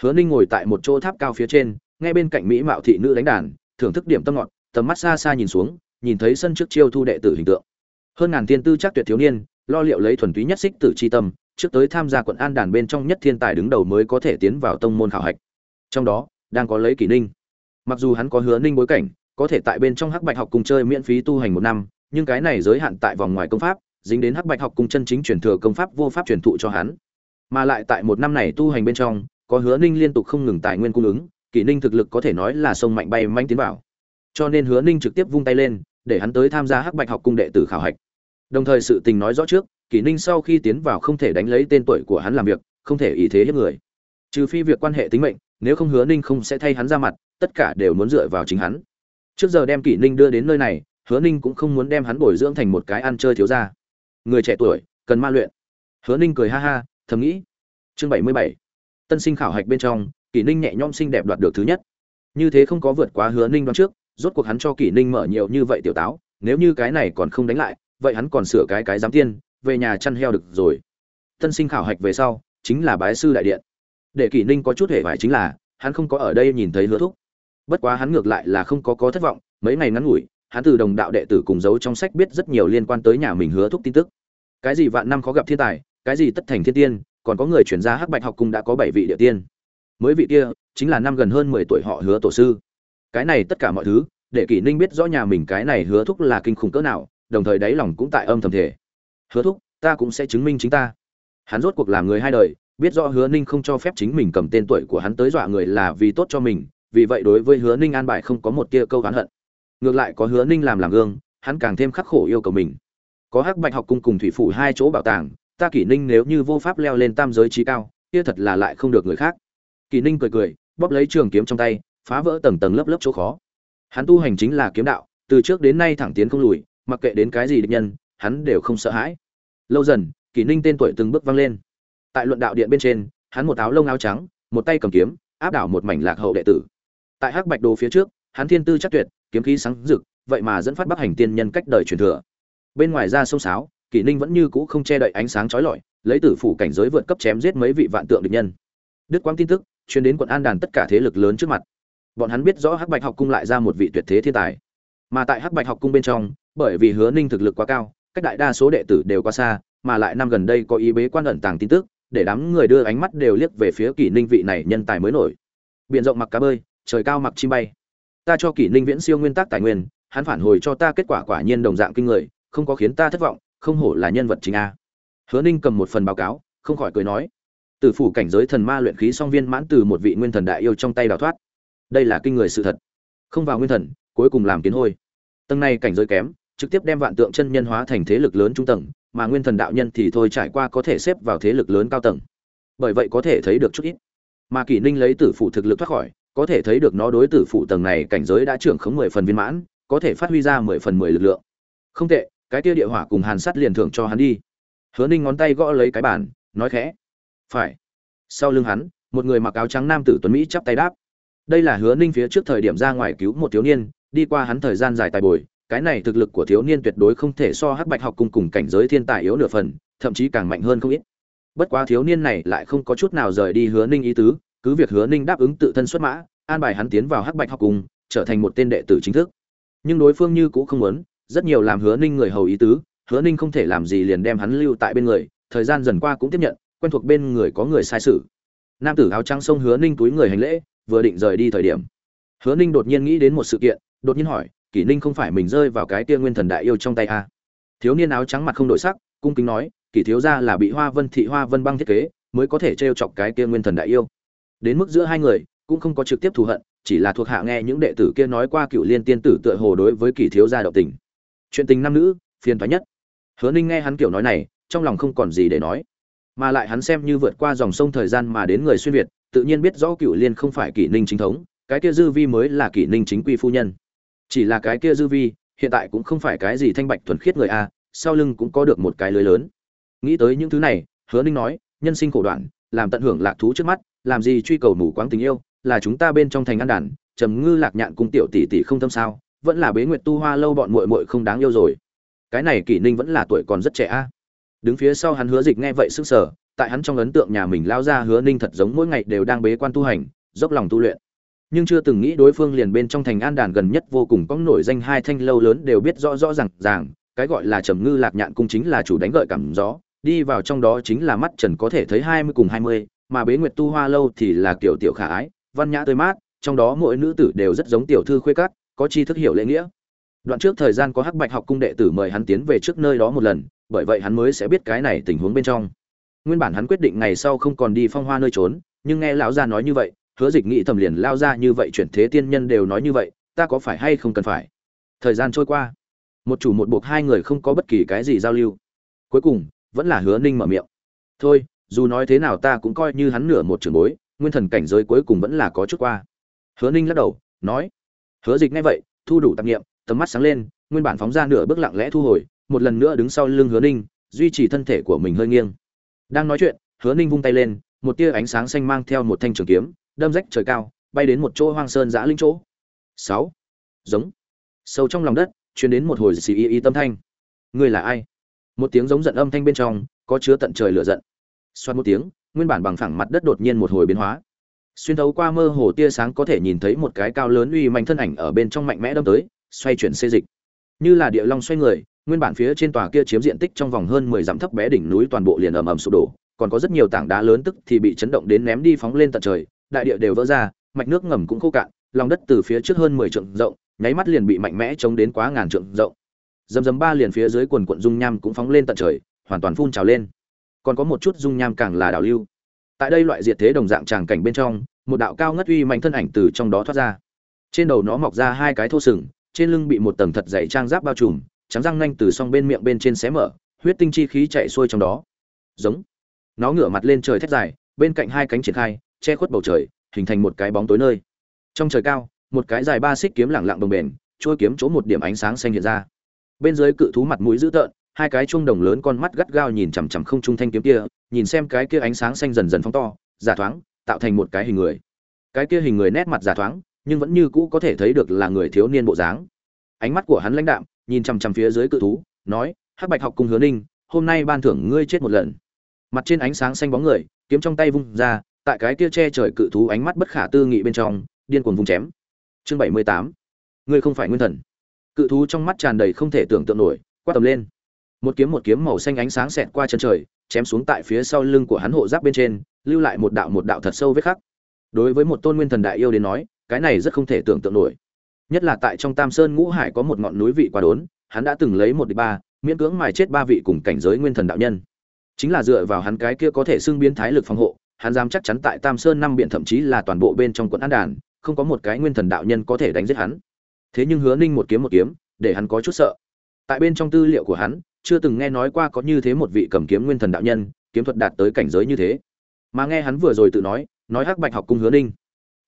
Hứa ninh ngồi tại một chỗ tháp cao phía trên ngay bên cạnh mỹ mạo thị nữ đánh đàn, thưởng thức điểm tâm ngọt, tầm mắt xa xa nhìn xuống nhìn thấy sân trước chiêu thu đệ tử hình tượng. Hơn ngàn tiên tư chắc tuyệt thiếu niên, lo liệu lấy thuần túy nhất xích tử chi tâm, trước tới tham gia quận an đàn bên trong nhất thiên tài đứng đầu mới có thể tiến vào tông môn khảo hạch. Trong đó, đang có lấy kỷ ninh. Mặc dù hắn có hứa ninh bối cảnh, có thể tại bên trong hắc bạch học cùng chơi miễn phí tu hành một năm, nhưng cái này giới hạn tại vòng ngoài công pháp, dính đến hắc bạch học cùng chân chính truyền thừa công pháp vô pháp truyền thụ cho hắn. Mà lại tại một năm này tu hành bên trong, có hứa ninh liên tục không ngừng tài nguyên cung ứng, kỷ ninh thực lực có thể nói là sông mạnh bay manh tiến vào. Cho nên hứa ninh trực tiếp vung tay lên để hắn tới tham gia hắc bạch học cung đệ tử khảo hạch. Đồng thời sự tình nói rõ trước, kỷ ninh sau khi tiến vào không thể đánh lấy tên tuổi của hắn làm việc, không thể ý thế hiếp người. Trừ phi việc quan hệ tính mệnh, nếu không hứa ninh không sẽ thay hắn ra mặt, tất cả đều muốn dựa vào chính hắn. Trước giờ đem kỷ ninh đưa đến nơi này, hứa ninh cũng không muốn đem hắn bồi dưỡng thành một cái ăn chơi thiếu ra người trẻ tuổi, cần ma luyện. Hứa ninh cười ha ha, thầm nghĩ. Chương bảy mươi bảy. Tân sinh khảo hạch bên trong, kỷ ninh nhẹ nhõm xinh đẹp đoạt được thứ nhất. Như thế không có vượt quá hứa ninh đoán trước rốt cuộc hắn cho kỷ ninh mở nhiều như vậy tiểu táo, nếu như cái này còn không đánh lại, vậy hắn còn sửa cái cái giám tiên, về nhà chăn heo được rồi. Tân sinh khảo hạch về sau, chính là bái sư đại điện. Để kỷ ninh có chút hề vải chính là, hắn không có ở đây nhìn thấy hứa thúc. Bất quá hắn ngược lại là không có có thất vọng, mấy ngày ngắn ngủi, hắn từ đồng đạo đệ tử cùng giấu trong sách biết rất nhiều liên quan tới nhà mình hứa thúc tin tức. Cái gì vạn năm khó gặp thiên tài, cái gì tất thành thiên tiên, còn có người chuyển gia hắc bạch học cùng đã có bảy vị địa tiên. Mới vị kia, chính là năm gần hơn mười tuổi họ hứa tổ sư cái này tất cả mọi thứ, để kỷ ninh biết rõ nhà mình cái này hứa thúc là kinh khủng cỡ nào, đồng thời đáy lòng cũng tại âm thầm thể hứa thúc, ta cũng sẽ chứng minh chính ta. Hắn rốt cuộc làm người hai đời, biết rõ hứa ninh không cho phép chính mình cầm tên tuổi của hắn tới dọa người là vì tốt cho mình, vì vậy đối với hứa ninh an bài không có một tia câu oán hận. Ngược lại có hứa ninh làm làm gương, hắn càng thêm khắc khổ yêu cầu mình. Có hắc bạch học cung cùng thủy phủ hai chỗ bảo tàng, ta kỷ ninh nếu như vô pháp leo lên tam giới trí cao, kia thật là lại không được người khác. Kỷ ninh cười cười, bóp lấy trường kiếm trong tay phá vỡ tầng tầng lớp lớp chỗ khó. Hắn tu hành chính là kiếm đạo, từ trước đến nay thẳng tiến không lùi, mặc kệ đến cái gì địch nhân, hắn đều không sợ hãi. Lâu dần, kỷ ninh tên tuổi từng bước vang lên. Tại luận đạo điện bên trên, hắn một áo lông áo trắng, một tay cầm kiếm, áp đảo một mảnh lạc hậu đệ tử. Tại hắc bạch đồ phía trước, hắn thiên tư chắc tuyệt, kiếm khí sáng rực, vậy mà dẫn phát bắc hành tiên nhân cách đời truyền thừa. Bên ngoài ra sông sáo, kỷ ninh vẫn như cũ không che đậy ánh sáng chói lọi, lấy tử phủ cảnh giới vượt cấp chém giết mấy vị vạn tượng địch nhân. Đức quang tin tức, truyền đến quận an đàn tất cả thế lực lớn trước mặt bọn hắn biết rõ hắc bạch học cung lại ra một vị tuyệt thế thiên tài. Mà tại hắc bạch học cung bên trong, bởi vì hứa ninh thực lực quá cao, cách đại đa số đệ tử đều quá xa, mà lại năm gần đây có ý bế quan ẩn tàng tin tức, để đám người đưa ánh mắt đều liếc về phía kỷ ninh vị này nhân tài mới nổi. Biện rộng mặc cá bơi, trời cao mặc chim bay. Ta cho kỷ ninh viễn siêu nguyên tắc tài nguyên, hắn phản hồi cho ta kết quả quả nhiên đồng dạng kinh người, không có khiến ta thất vọng, không hổ là nhân vật chính a. Hứa ninh cầm một phần báo cáo, không khỏi cười nói. Từ phủ cảnh giới thần ma luyện khí song viên mãn từ một vị nguyên thần đại yêu trong tay đào thoát đây là kinh người sự thật. Không vào nguyên thần, cuối cùng làm kiến hôi. Tầng này cảnh giới kém, trực tiếp đem vạn tượng chân nhân hóa thành thế lực lớn trung tầng, mà nguyên thần đạo nhân thì thôi trải qua có thể xếp vào thế lực lớn cao tầng. Bởi vậy có thể thấy được chút ít. Mà kỷ ninh lấy tử phụ thực lực thoát khỏi, có thể thấy được nó đối tử phụ tầng này cảnh giới đã trưởng khống mười phần viên mãn, có thể phát huy ra mười phần mười lực lượng. Không tệ, cái tia địa hỏa cùng hàn sắt liền thưởng cho hắn đi. Hứa ninh ngón tay gõ lấy cái bàn, nói khẽ. Phải. Sau lưng hắn, một người mặc áo trắng nam tử tuấn mỹ chắp tay đáp đây là hứa ninh phía trước thời điểm ra ngoài cứu một thiếu niên, đi qua hắn thời gian dài tài bồi, cái này thực lực của thiếu niên tuyệt đối không thể so hắc bạch học cùng cùng cảnh giới thiên tài yếu nửa phần, thậm chí càng mạnh hơn không ít. Bất quá thiếu niên này lại không có chút nào rời đi hứa ninh ý tứ, cứ việc hứa ninh đáp ứng tự thân xuất mã, an bài hắn tiến vào hắc bạch học cùng, trở thành một tên đệ tử chính thức. Nhưng đối phương như cũng không muốn, rất nhiều làm hứa ninh người hầu ý tứ, hứa ninh không thể làm gì liền đem hắn lưu tại bên người, thời gian dần qua cũng tiếp nhận, quen thuộc bên người có người sai sự. Nam tử áo trắng xông hứa ninh túi người hành lễ vừa định rời đi thời điểm. Hứa ninh đột nhiên nghĩ đến một sự kiện, đột nhiên hỏi, kỷ ninh không phải mình rơi vào cái kia nguyên thần đại yêu trong tay à? thiếu niên áo trắng mặt không đổi sắc, cung kính nói, kỷ thiếu gia là bị hoa vân thị hoa vân băng thiết kế, mới có thể t chọc cái kia nguyên thần đại yêu. Đến mức giữa hai người, cũng không có trực tiếp thù hận, chỉ là thuộc hạ nghe những đệ tử kia nói qua cựu liên tiên tử tựa hồ đối với kỷ thiếu gia động tình. Chuyện tình nam nữ, phiền thoái nhất. Hứa ninh nghe hắn kiểu nói này, trong lòng không còn gì để nói. Mà lại hắn xem như vượt qua dòng sông thời gian mà đến người xuyên việt tự nhiên biết rõ cựu liên không phải kỷ ninh chính thống, cái kia dư vi mới là kỷ ninh chính quy phu nhân. Chỉ là cái kia dư vi, hiện tại cũng không phải cái gì thanh bạch thuần khiết người a, sau lưng cũng có được một cái lưới lớn. Nghĩ tới những thứ này, hứa ninh nói, nhân sinh khổ đoạn, làm tận hưởng lạc thú trước mắt, làm gì truy cầu mù quáng tình yêu, là chúng ta bên trong thành ăn đàn, trầm ngư lạc nhạn cung tiểu tỷ tỷ không tâm sao, vẫn là bế nguyệt tu hoa lâu bọn muội muội không đáng yêu rồi. Cái này kỷ ninh vẫn là tuổi còn rất trẻ a. Đứng phía sau hắn hứa dịch nghe vậy sức sở tại hắn trong ấn tượng nhà mình lao ra hứa ninh thật giống mỗi ngày đều đang bế quan tu hành, dốc lòng tu luyện. Nhưng chưa từng nghĩ đối phương liền bên trong thành an đàn gần nhất vô cùng có nổi danh hai thanh lâu lớn đều biết rõ rõ ràng ràng, cái gọi là trầm ngư lạc nhạn cung chính là chủ đánh gợi cảm gió, đi vào trong đó chính là mắt trần có thể thấy hai mươi cùng hai mươi, mà bế nguyệt tu hoa lâu thì là kiểu tiểu khả ái, văn nhã tươi mát, trong đó mỗi nữ tử đều rất giống tiểu thư khuê cát có chi thức hiểu lễ nghĩa. Đoạn trước thời gian có hắc bạch học cung đệ tử mời hắn tiến về trước nơi đó một lần, bởi vậy hắn mới sẽ biết cái này tình huống bên trong nguyên bản hắn quyết định ngày sau không còn đi phong hoa nơi trốn, nhưng nghe lão gia nói như vậy, hứa dịch nghĩ thầm liền lao ra như vậy chuyển thế tiên nhân đều nói như vậy, ta có phải hay không cần phải? Thời gian trôi qua, một chủ một buộc hai người không có bất kỳ cái gì giao lưu. Cuối cùng, vẫn là hứa ninh mở miệng. Thôi, dù nói thế nào ta cũng coi như hắn nửa một trường bối, nguyên thần cảnh giới cuối cùng vẫn là có chút qua. Hứa ninh lắc đầu, nói. Hứa dịch ngay vậy, thu đủ tạp nghiệm tầm mắt sáng lên, nguyên bản phóng ra nửa bước lặng lẽ thu hồi, một lần nữa đứng sau lưng hứa ninh, duy trì thân thể của mình hơi nghiêng đang nói chuyện, hứa ninh vung tay lên, một tia ánh sáng xanh mang theo một thanh trường kiếm, đâm rách trời cao, bay đến một chỗ hoang sơn giã linh chỗ. Sáu. Giống. Sâu trong lòng đất, truyền đến một hồi xì y y tâm thanh. Ngươi là ai? Một tiếng giống giận âm thanh bên trong, có chứa tận trời lửa giận. Xoát một tiếng, nguyên bản bằng phẳng mặt đất đột nhiên một hồi biến hóa. Xuyên thấu qua mơ hồ tia sáng có thể nhìn thấy một cái cao lớn uy mạnh thân ảnh ở bên trong mạnh mẽ đâm tới, xoay chuyển xê dịch. Như là địa long xoay người nguyên bản phía trên tòa kia chiếm diện tích trong vòng hơn mười dặm thấp bé đỉnh núi toàn bộ liền ầm ầm sụp đổ, còn có rất nhiều tảng đá lớn tức thì bị chấn động đến ném đi phóng lên tận trời, đại địa đều vỡ ra, mạch nước ngầm cũng khô cạn, lòng đất từ phía trước hơn mười trượng rộng, nháy mắt liền bị mạnh mẽ chống đến quá ngàn trượng rộng. Dầm dầm ba liền phía dưới quần quận dung nham cũng phóng lên tận trời, hoàn toàn phun trào lên. Còn có một chút dung nham càng là đảo lưu. Tại đây loại diệt thế đồng dạng tràng cảnh bên trong, một đạo cao ngất uy mạnh thân ảnh từ trong đó thoát ra. Trên đầu nó mọc ra hai cái thô sừng, trên lưng bị một tầng thật dày trang giáp bao trùm trắng răng nanh từ song bên miệng bên trên xé mở, huyết tinh chi khí chạy xuôi trong đó. Giống. Nó ngửa mặt lên trời thét dài, bên cạnh hai cánh triển khai, che khuất bầu trời, hình thành một cái bóng tối nơi. Trong trời cao, một cái dài ba xích kiếm lẳng lặng đồng bền trôi kiếm chỗ một điểm ánh sáng xanh hiện ra. Bên dưới cự thú mặt mũi dữ tợn, hai cái chuông đồng lớn con mắt gắt gao nhìn chằm chằm không trung thanh kiếm kia, nhìn xem cái kia ánh sáng xanh dần dần phóng to, giả thoáng, tạo thành một cái hình người. Cái kia hình người nét mặt giả thoáng, nhưng vẫn như cũ có thể thấy được là người thiếu niên bộ dáng. Ánh mắt của hắn lãnh đạm nhìn chằm chằm phía dưới cự thú, nói, hắc bạch học cùng hứa ninh, hôm nay ban thưởng ngươi chết một lần. Mặt trên ánh sáng xanh bóng người, kiếm trong tay vung ra, tại cái kia che trời cự thú ánh mắt bất khả tư nghị bên trong, điên cuồng vung chém. Chương bảy mươi tám. Ngươi không phải nguyên thần. Cự thú trong mắt tràn đầy không thể tưởng tượng nổi, quát tầm lên. Một kiếm một kiếm màu xanh ánh sáng xẹt qua chân trời, chém xuống tại phía sau lưng của hắn hộ giáp bên trên, lưu lại một đạo một đạo thật sâu vết khắc. Đối với một tôn nguyên thần đại yêu đến nói, cái này rất không thể tưởng tượng nổi nhất là tại trong tam sơn ngũ hải có một ngọn núi vị quá đốn, hắn đã từng lấy một địch ba, miễn cưỡng mài chết ba vị cùng cảnh giới nguyên thần đạo nhân. Chính là dựa vào hắn cái kia có thể xưng biến thái lực phòng hộ, hắn dám chắc chắn tại tam sơn năm biện thậm chí là toàn bộ bên trong quận an đàn, không có một cái nguyên thần đạo nhân có thể đánh giết hắn. Thế nhưng hứa ninh một kiếm một kiếm, để hắn có chút sợ. Tại bên trong tư liệu của hắn, chưa từng nghe nói qua có như thế một vị cầm kiếm nguyên thần đạo nhân, kiếm thuật đạt tới cảnh giới như thế. Mà nghe hắn vừa rồi tự nói nói hắc bạch học cung hứa ninh,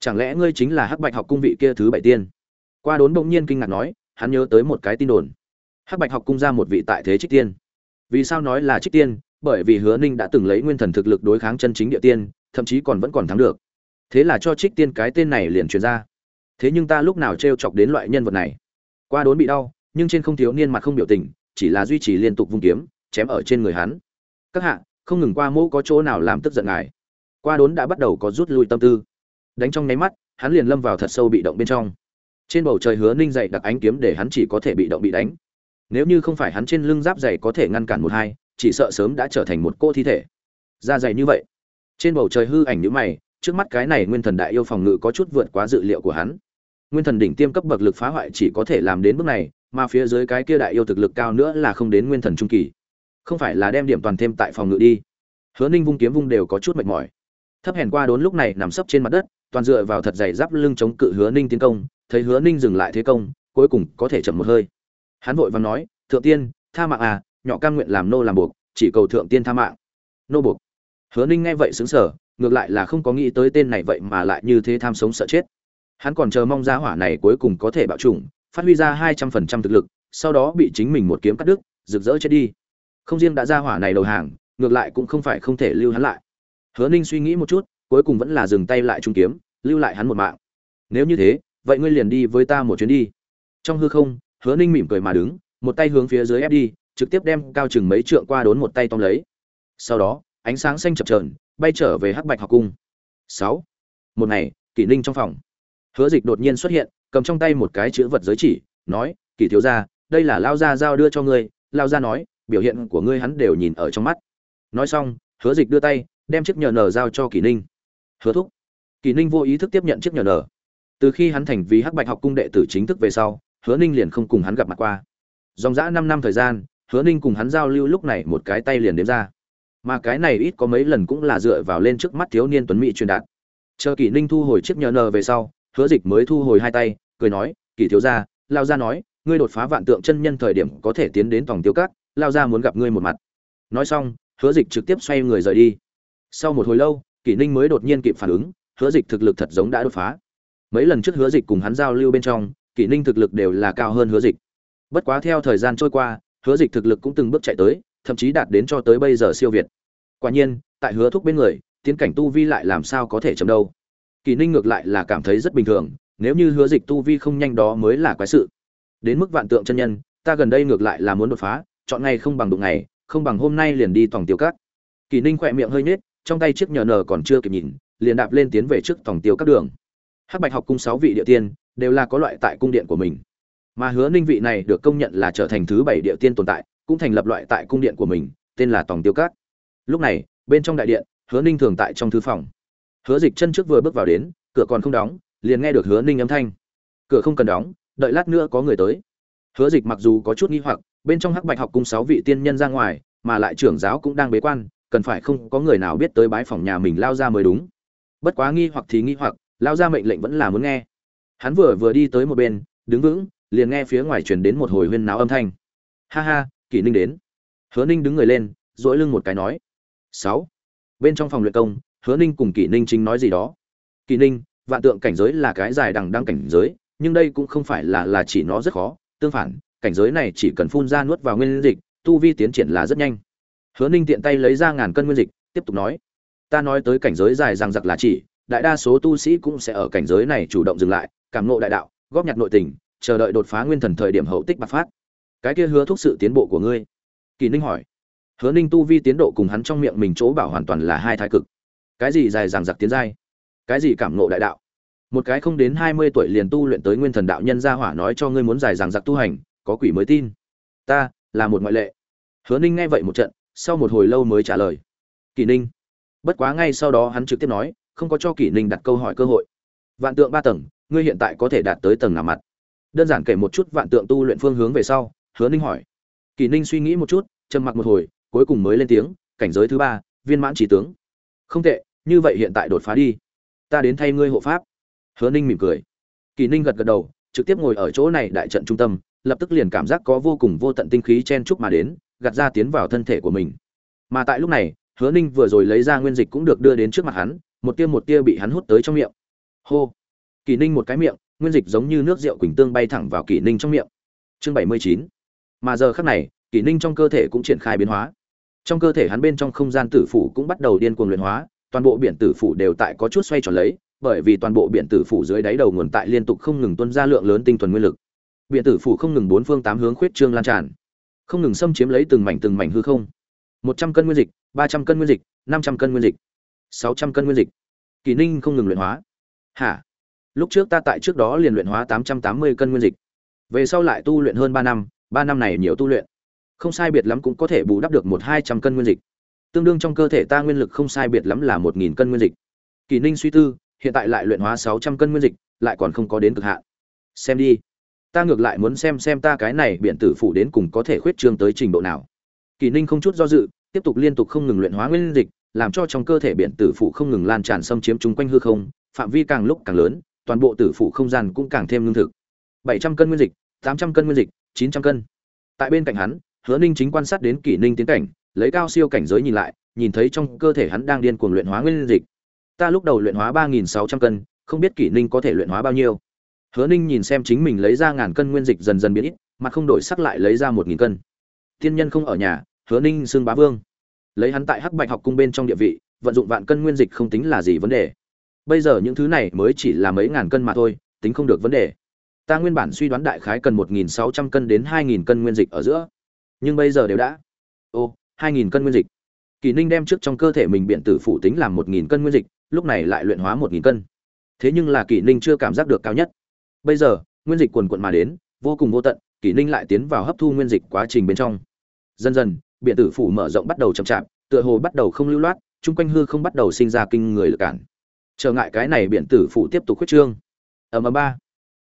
chẳng lẽ ngươi chính là hắc bạch học cung vị kia thứ bảy tiên? Qua đốn bỗng nhiên kinh ngạc nói, hắn nhớ tới một cái tin đồn. Hắc bạch học cung ra một vị tại thế trích tiên. Vì sao nói là trích tiên? Bởi vì hứa ninh đã từng lấy nguyên thần thực lực đối kháng chân chính địa tiên, thậm chí còn vẫn còn thắng được. Thế là cho trích tiên cái tên này liền truyền ra. Thế nhưng ta lúc nào t r e o chọc đến loại nhân vật này? Qua đốn bị đau, nhưng trên không thiếu niên mặt không biểu tình, chỉ là duy trì liên tục vung kiếm, chém ở trên người hắn. Các hạ, không ngừng qua mũ có chỗ nào làm tức giận ngài. Qua đốn đã bắt đầu có rút lui tâm tư. Đánh trong nháy mắt, hắn liền lâm vào thật sâu bị động bên trong trên bầu trời hứa ninh dày đặc ánh kiếm để hắn chỉ có thể bị động bị đánh. Nếu như không phải hắn trên lưng giáp dày có thể ngăn cản một hai, chỉ sợ sớm đã trở thành một cô thi thể. Da dày như vậy. Trên bầu trời hư ảnh nhữ mày, trước mắt cái này nguyên thần đại yêu phòng ngự có chút vượt quá dự liệu của hắn. Nguyên thần đỉnh tiêm cấp bậc lực phá hoại chỉ có thể làm đến bước này, mà phía dưới cái kia đại yêu thực lực cao nữa là không đến nguyên thần trung kỳ. Không phải là đem điểm toàn thêm tại phòng ngự đi. Hứa ninh vung kiếm vung đều có chút mệt mỏi. Thấp hèn qua đốn lúc này nằm sấp trên mặt đất, toàn dựa vào thật dày giáp lưng chống cự hứa ninh tiến công thấy hứa ninh dừng lại thế công, cuối cùng có thể chậm một hơi. Hắn vội và nói, thượng tiên, tha mạng à nhỏ cam nguyện làm nô làm buộc, chỉ cầu thượng tiên tha mạng. Nô buộc? Hứa ninh nghe vậy xứng sở ngược lại là không có nghĩ tới tên này vậy mà lại như thế tham sống sợ chết. Hắn còn chờ mong giá hỏa này cuối cùng có thể bạo chủng, phát huy ra hai trăm phần trăm thực lực, sau đó bị chính mình một kiếm cắt đứt, rực rỡ chết đi. Không riêng đã ra hỏa này đầu hàng, ngược lại cũng không phải không thể lưu hắn lại. Hứa ninh suy nghĩ một chút, cuối cùng vẫn là dừng tay lại trung kiếm, lưu lại hắn một mạng. Nếu như thế vậy ngươi liền đi với ta một chuyến đi. Trong hư không, hứa ninh mỉm cười mà đứng, một tay hướng phía dưới ép đi, trực tiếp đem cao chừng mấy trượng qua đốn một tay tóm lấy. Sau đó, ánh sáng xanh chập trờn bay trở về hắc bạch học cung. Sáu. Một ngày, kỷ ninh trong phòng. Hứa dịch đột nhiên xuất hiện, cầm trong tay một cái chữ vật giới chỉ, nói, kỷ thiếu gia, đây là lao gia giao đưa cho ngươi. Lao gia nói, biểu hiện của ngươi hắn đều nhìn ở trong mắt. Nói xong, hứa dịch đưa tay, đem chiếc nhờ nở giao cho kỷ ninh. Hứa thúc. Kỷ ninh vô ý thức tiếp nhận chiếc nhờ nở từ khi hắn thành vì hắc bạch học cung đệ tử chính thức về sau, hứa ninh liền không cùng hắn gặp mặt qua. Dòng dã năm năm thời gian, hứa ninh cùng hắn giao lưu lúc này một cái tay liền đếm ra. Mà cái này ít có mấy lần cũng là dựa vào lên trước mắt thiếu niên tuấn mỹ truyền đạt. Chờ kỷ ninh thu hồi chiếc nhờ nờ về sau, hứa dịch mới thu hồi hai tay, cười nói, kỷ thiếu gia lao gia nói, ngươi đột phá vạn tượng chân nhân thời điểm có thể tiến đến vòng tiêu cát lao gia muốn gặp ngươi một mặt. Nói xong, hứa dịch trực tiếp xoay người rời đi. Sau một hồi lâu, kỷ ninh mới đột nhiên kịp phản ứng, hứa dịch thực lực thật giống đã đột phá mấy lần trước hứa dịch cùng hắn giao lưu bên trong, kỷ ninh thực lực đều là cao hơn hứa dịch. Bất quá theo thời gian trôi qua, hứa dịch thực lực cũng từng bước chạy tới, thậm chí đạt đến cho tới bây giờ siêu việt. Quả nhiên, tại hứa thúc bên người, tiến cảnh tu vi lại làm sao có thể chấm đâu. Kỳ ninh ngược lại là cảm thấy rất bình thường, nếu như hứa dịch tu vi không nhanh đó mới là quái sự. Đến mức vạn tượng chân nhân, ta gần đây ngược lại là muốn đột phá, chọn ngày không bằng đụng ngày, không bằng hôm nay liền đi tổng tiêu cát kỳ ninh khỏe miệng hơi nhếch, trong tay chiếc nhờ nờ còn chưa kịp nhìn, liền đạp lên tiến về trước tổng tiêu các đường hắc bạch học cung sáu vị địa tiên đều là có loại tại cung điện của mình. Mà hứa ninh vị này được công nhận là trở thành thứ bảy địa tiên tồn tại, cũng thành lập loại tại cung điện của mình, tên là tòng tiêu cát lúc này, bên trong đại điện, hứa ninh thường tại trong thư phòng. Hứa dịch chân trước vừa bước vào đến, cửa còn không đóng, liền nghe được hứa ninh âm thanh. Cửa không cần đóng, đợi lát nữa có người tới. Hứa dịch mặc dù có chút nghi hoặc, bên trong hắc bạch học cung sáu vị tiên nhân ra ngoài, mà lại trưởng giáo cũng đang bế quan, cần phải không có người nào biết tới bái phòng nhà mình lao ra mới đúng. Bất quá nghi hoặc thì nghi hoặc lao ra mệnh lệnh vẫn là muốn nghe. Hắn vừa vừa đi tới một bên, đứng vững, liền nghe phía ngoài truyền đến một hồi huyên náo âm thanh. Ha ha, kỷ ninh đến. Hứa ninh đứng người lên dỗi lưng một cái nói. Sáu. Bên trong phòng luyện công, hứa ninh cùng kỷ ninh chính nói gì đó. Kỷ ninh, vạn tượng cảnh giới là cái dài đằng đăng cảnh giới, nhưng đây cũng không phải là là chỉ nó rất khó. Tương phản, cảnh giới này chỉ cần phun ra nuốt vào nguyên dịch, tu vi tiến triển là rất nhanh. Hứa ninh tiện tay lấy ra ngàn cân nguyên dịch, tiếp tục nói. Ta nói tới cảnh giới dài rằng giặc là chỉ đại đa số tu sĩ cũng sẽ ở cảnh giới này chủ động dừng lại, cảm ngộ đại đạo, góp nhặt nội tình, chờ đợi đột phá nguyên thần thời điểm hậu tích bạc phát. Cái kia hứa thúc sự tiến bộ của ngươi? Kỳ ninh hỏi. Hứa ninh tu vi tiến độ cùng hắn trong miệng mình chỗ bảo hoàn toàn là hai thái cực. Cái gì dài dằng giặc tiến giai? Cái gì cảm ngộ đại đạo? Một cái không đến hai mươi tuổi liền tu luyện tới nguyên thần đạo nhân gia hỏa nói cho ngươi muốn dài dằng giặc tu hành, có quỷ mới tin. Ta, là một ngoại lệ. Hứa ninh nghe vậy một trận, sau một hồi lâu mới trả lời. Kỳ ninh. Bất quá ngay sau đó hắn trực tiếp nói không có cho kỷ ninh đặt câu hỏi cơ hội. Vạn tượng ba tầng, ngươi hiện tại có thể đạt tới tầng nào mặt? Đơn giản kể một chút vạn tượng tu luyện phương hướng về sau, hứa ninh hỏi. Kỳ ninh suy nghĩ một chút, trầm mặc một hồi, cuối cùng mới lên tiếng, cảnh giới thứ ba, viên mãn trí tướng. Không tệ, như vậy hiện tại đột phá đi. Ta đến thay ngươi hộ pháp. Hứa ninh mỉm cười. Kỳ ninh gật gật đầu, trực tiếp ngồi ở chỗ này đại trận trung tâm, lập tức liền cảm giác có vô cùng vô tận tinh khí chen chúc mà đến, gạt ra tiến vào thân thể của mình. Mà tại lúc này, hứa ninh vừa rồi lấy ra nguyên dịch cũng được đưa đến trước mặt hắn một tia một tia bị hắn hút tới trong miệng. Hô. Kỳ ninh một cái miệng, nguyên dịch giống như nước rượu quỳnh tương bay thẳng vào kỳ ninh trong miệng. Chương bảy mươi chín. Mà giờ khắc này kỳ ninh trong cơ thể cũng triển khai biến hóa. Trong cơ thể hắn bên trong không gian tử phủ cũng bắt đầu điên cuồng luyện hóa, toàn bộ biển tử phủ đều tại có chút xoay tròn lấy, bởi vì toàn bộ biển tử phủ dưới đáy đầu nguồn tại liên tục không ngừng tuân ra lượng lớn tinh thuần nguyên lực. Biển tử phủ không ngừng bốn phương tám hướng khuyết trương lan tràn, không ngừng xâm chiếm lấy từng mảnh từng mảnh hư không. Một trăm cân nguyên dịch, ba trăm cân nguyên dịch, năm trăm cân nguyên dịch sáu trăm cân nguyên dịch. Kỳ ninh không ngừng luyện hóa. Hả? Lúc trước ta tại trước đó liền luyện hóa tám trăm tám mươi cân nguyên dịch. Về sau lại tu luyện hơn ba năm ba năm này nhiều tu luyện. Không sai biệt lắm cũng có thể bù đắp được một hai trăm cân nguyên dịch. Tương đương trong cơ thể ta nguyên lực không sai biệt lắm là một nghìn cân nguyên dịch. Kỳ ninh suy tư, hiện tại lại luyện hóa sáu trăm cân nguyên dịch, lại còn không có đến cực hạn. Xem đi. Ta ngược lại muốn xem xem ta cái này biện tử phủ đến cùng có thể khuyết trương tới trình độ nào. Kỳ ninh không chút do dự, tiếp tục liên tục không ngừng luyện hóa nguyên dịch làm cho trong cơ thể biển tử phủ không ngừng lan tràn xâm chiếm chúng quanh hư không, phạm vi càng lúc càng lớn, toàn bộ tử phủ không gian cũng càng thêm lương thực. Bảy trăm cân nguyên dịch, tám trăm cân nguyên dịch, chín trăm cân. Tại bên cạnh hắn, hứa ninh chính quan sát đến kỷ ninh tiến cảnh, lấy cao siêu cảnh giới nhìn lại, nhìn thấy trong cơ thể hắn đang điên cuồng luyện hóa nguyên dịch. Ta lúc đầu luyện hóa ba nghìn sáu trăm cân, không biết kỷ ninh có thể luyện hóa bao nhiêu. Hứa ninh nhìn xem chính mình lấy ra ngàn cân nguyên dịch dần dần biến ít, mà không đổi sắc lại lấy ra một nghìn cân. Tiên nhân không ở nhà, hứa ninh xưng bá vương lấy hắn tại hắc bạch học cung bên trong địa vị, vận dụng vạn cân nguyên dịch không tính là gì vấn đề. Bây giờ những thứ này mới chỉ là mấy ngàn cân mà thôi, tính không được vấn đề. Ta nguyên bản suy đoán đại khái cần một nghìn sáu trăm cân đến hai nghìn cân nguyên dịch ở giữa. Nhưng bây giờ đều đã. Ô, hai nghìn cân nguyên dịch. Kỳ ninh đem trước trong cơ thể mình biện tử phủ tính làm một nghìn cân nguyên dịch, lúc này lại luyện hóa một nghìn cân. Thế nhưng là kỳ ninh chưa cảm giác được cao nhất. Bây giờ, nguyên dịch quần quận mà đến, vô cùng vô tận, kỳ ninh lại tiến vào hấp thu nguyên dịch quá trình bên trong. Dần dần biện tử phủ mở rộng bắt đầu chậm chạp, tựa hồ bắt đầu không lưu loát, chung quanh hư không bắt đầu sinh ra kinh người lực cản. Trở ngại cái này biện tử phủ tiếp tục khuyết trương. Ở ầm ba.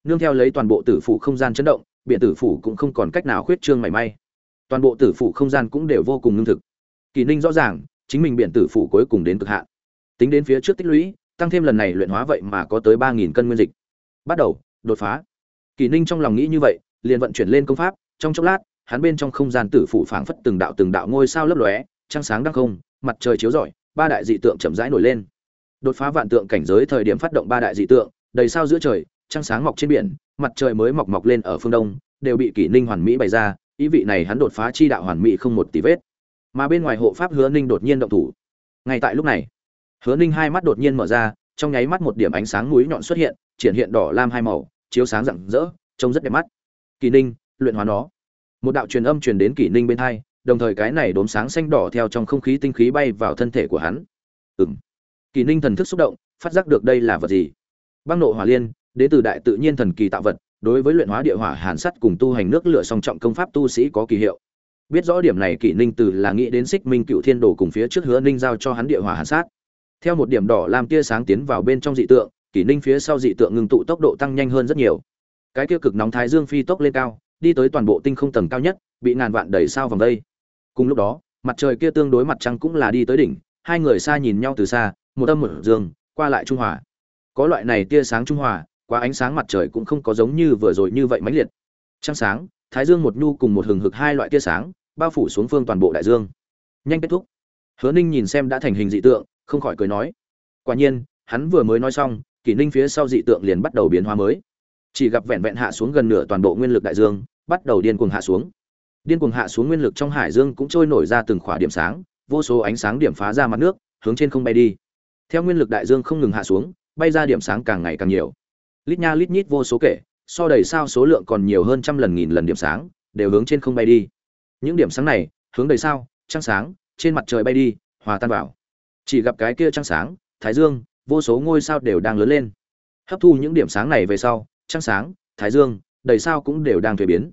Nương theo lấy toàn bộ tử phủ không gian chấn động biện tử phủ cũng không còn cách nào khuyết trương mảy may. Toàn bộ tử phủ không gian cũng đều vô cùng ngưng thực. Kỳ ninh rõ ràng, chính mình biện tử phủ cuối cùng đến cực hạn. Tính đến phía trước tích lũy, tăng thêm lần này luyện hóa vậy mà có tới ba nghìn cân nguyên dịch. Bắt đầu, đột phá. Kỳ ninh trong lòng nghĩ như vậy, liền vận chuyển lên công pháp, trong chốc lát hắn bên trong không gian tử phủ phảng phất từng đạo từng đạo ngôi sao lấp lóe, trăng sáng đang không, mặt trời chiếu rọi, ba đại dị tượng chậm rãi nổi lên. Đột phá vạn tượng cảnh giới thời điểm phát động ba đại dị tượng, đầy sao giữa trời, trăng sáng mọc trên biển, mặt trời mới mọc mọc lên ở phương đông, đều bị kỷ ninh hoàn mỹ bày ra, ý vị này hắn đột phá chi đạo hoàn mỹ không một tí vết. Mà bên ngoài hộ pháp hứa ninh đột nhiên động thủ. Ngay tại lúc này, hứa ninh hai mắt đột nhiên mở ra, trong nháy mắt một điểm ánh sáng núi nhọn xuất hiện, triển hiện đỏ lam hai màu, chiếu sáng rạng rỡ, trông rất đẹp mắt. Kỳ ninh, luyện hóa nó một đạo truyền âm truyền đến kỷ ninh bên hai đồng thời cái này đốm sáng xanh đỏ theo trong không khí tinh khí bay vào thân thể của hắn. Ừm, kỷ ninh thần thức xúc động phát giác được đây là vật gì? Băng nộ hỏa liên đến từ đại tự nhiên thần kỳ tạo vật đối với luyện hóa địa hỏa hàn sắt cùng tu hành nước lửa song trọng công pháp tu sĩ có kỳ hiệu. Biết rõ điểm này kỷ ninh từ là nghĩ đến xích minh cựu thiên đồ cùng phía trước hứa ninh giao cho hắn địa hỏa hàn sát theo một điểm đỏ làm tia sáng tiến vào bên trong dị tượng kỷ ninh phía sau dị tượng ngừng tụ tốc độ tăng nhanh hơn rất nhiều. Cái tiêu cực nóng thái dương phi tốc lên cao đi tới toàn bộ tinh không tầng cao nhất, bị ngàn vạn đầy sao vòng đây. Cùng lúc đó, mặt trời kia tương đối mặt trăng cũng là đi tới đỉnh, hai người xa nhìn nhau từ xa, một âm một dương, qua lại trung hòa. Có loại này tia sáng trung hòa qua ánh sáng mặt trời cũng không có giống như vừa rồi như vậy mãnh liệt. Trăng sáng, thái dương một nhu cùng một hừng hực hai loại tia sáng, bao phủ xuống phương toàn bộ đại dương. Nhanh kết thúc. Hứa ninh nhìn xem đã thành hình dị tượng, không khỏi cười nói. Quả nhiên, hắn vừa mới nói xong, kỷ ninh phía sau dị tượng liền bắt đầu biến hóa mới chỉ gặp vẹn vẹn hạ xuống gần nửa toàn bộ nguyên lực đại dương, bắt đầu điên cuồng hạ xuống. Điên cuồng hạ xuống nguyên lực trong hải dương cũng trôi nổi ra từng khỏa điểm sáng, vô số ánh sáng điểm phá ra mặt nước, hướng trên không bay đi. Theo nguyên lực đại dương không ngừng hạ xuống, bay ra điểm sáng càng ngày càng nhiều. Lít nha lít nhít vô số kể, so đầy sao số lượng còn nhiều hơn trăm lần nghìn lần điểm sáng, đều hướng trên không bay đi. Những điểm sáng này, hướng đầy sao, trăng sáng, trên mặt trời bay đi, hòa tan vào. Chỉ gặp cái kia trăng sáng, thái dương, vô số ngôi sao đều đang lớn lên. Hấp thu những điểm sáng này về sau trăng sáng, thái dương, đầy sao cũng đều đang thuế biến.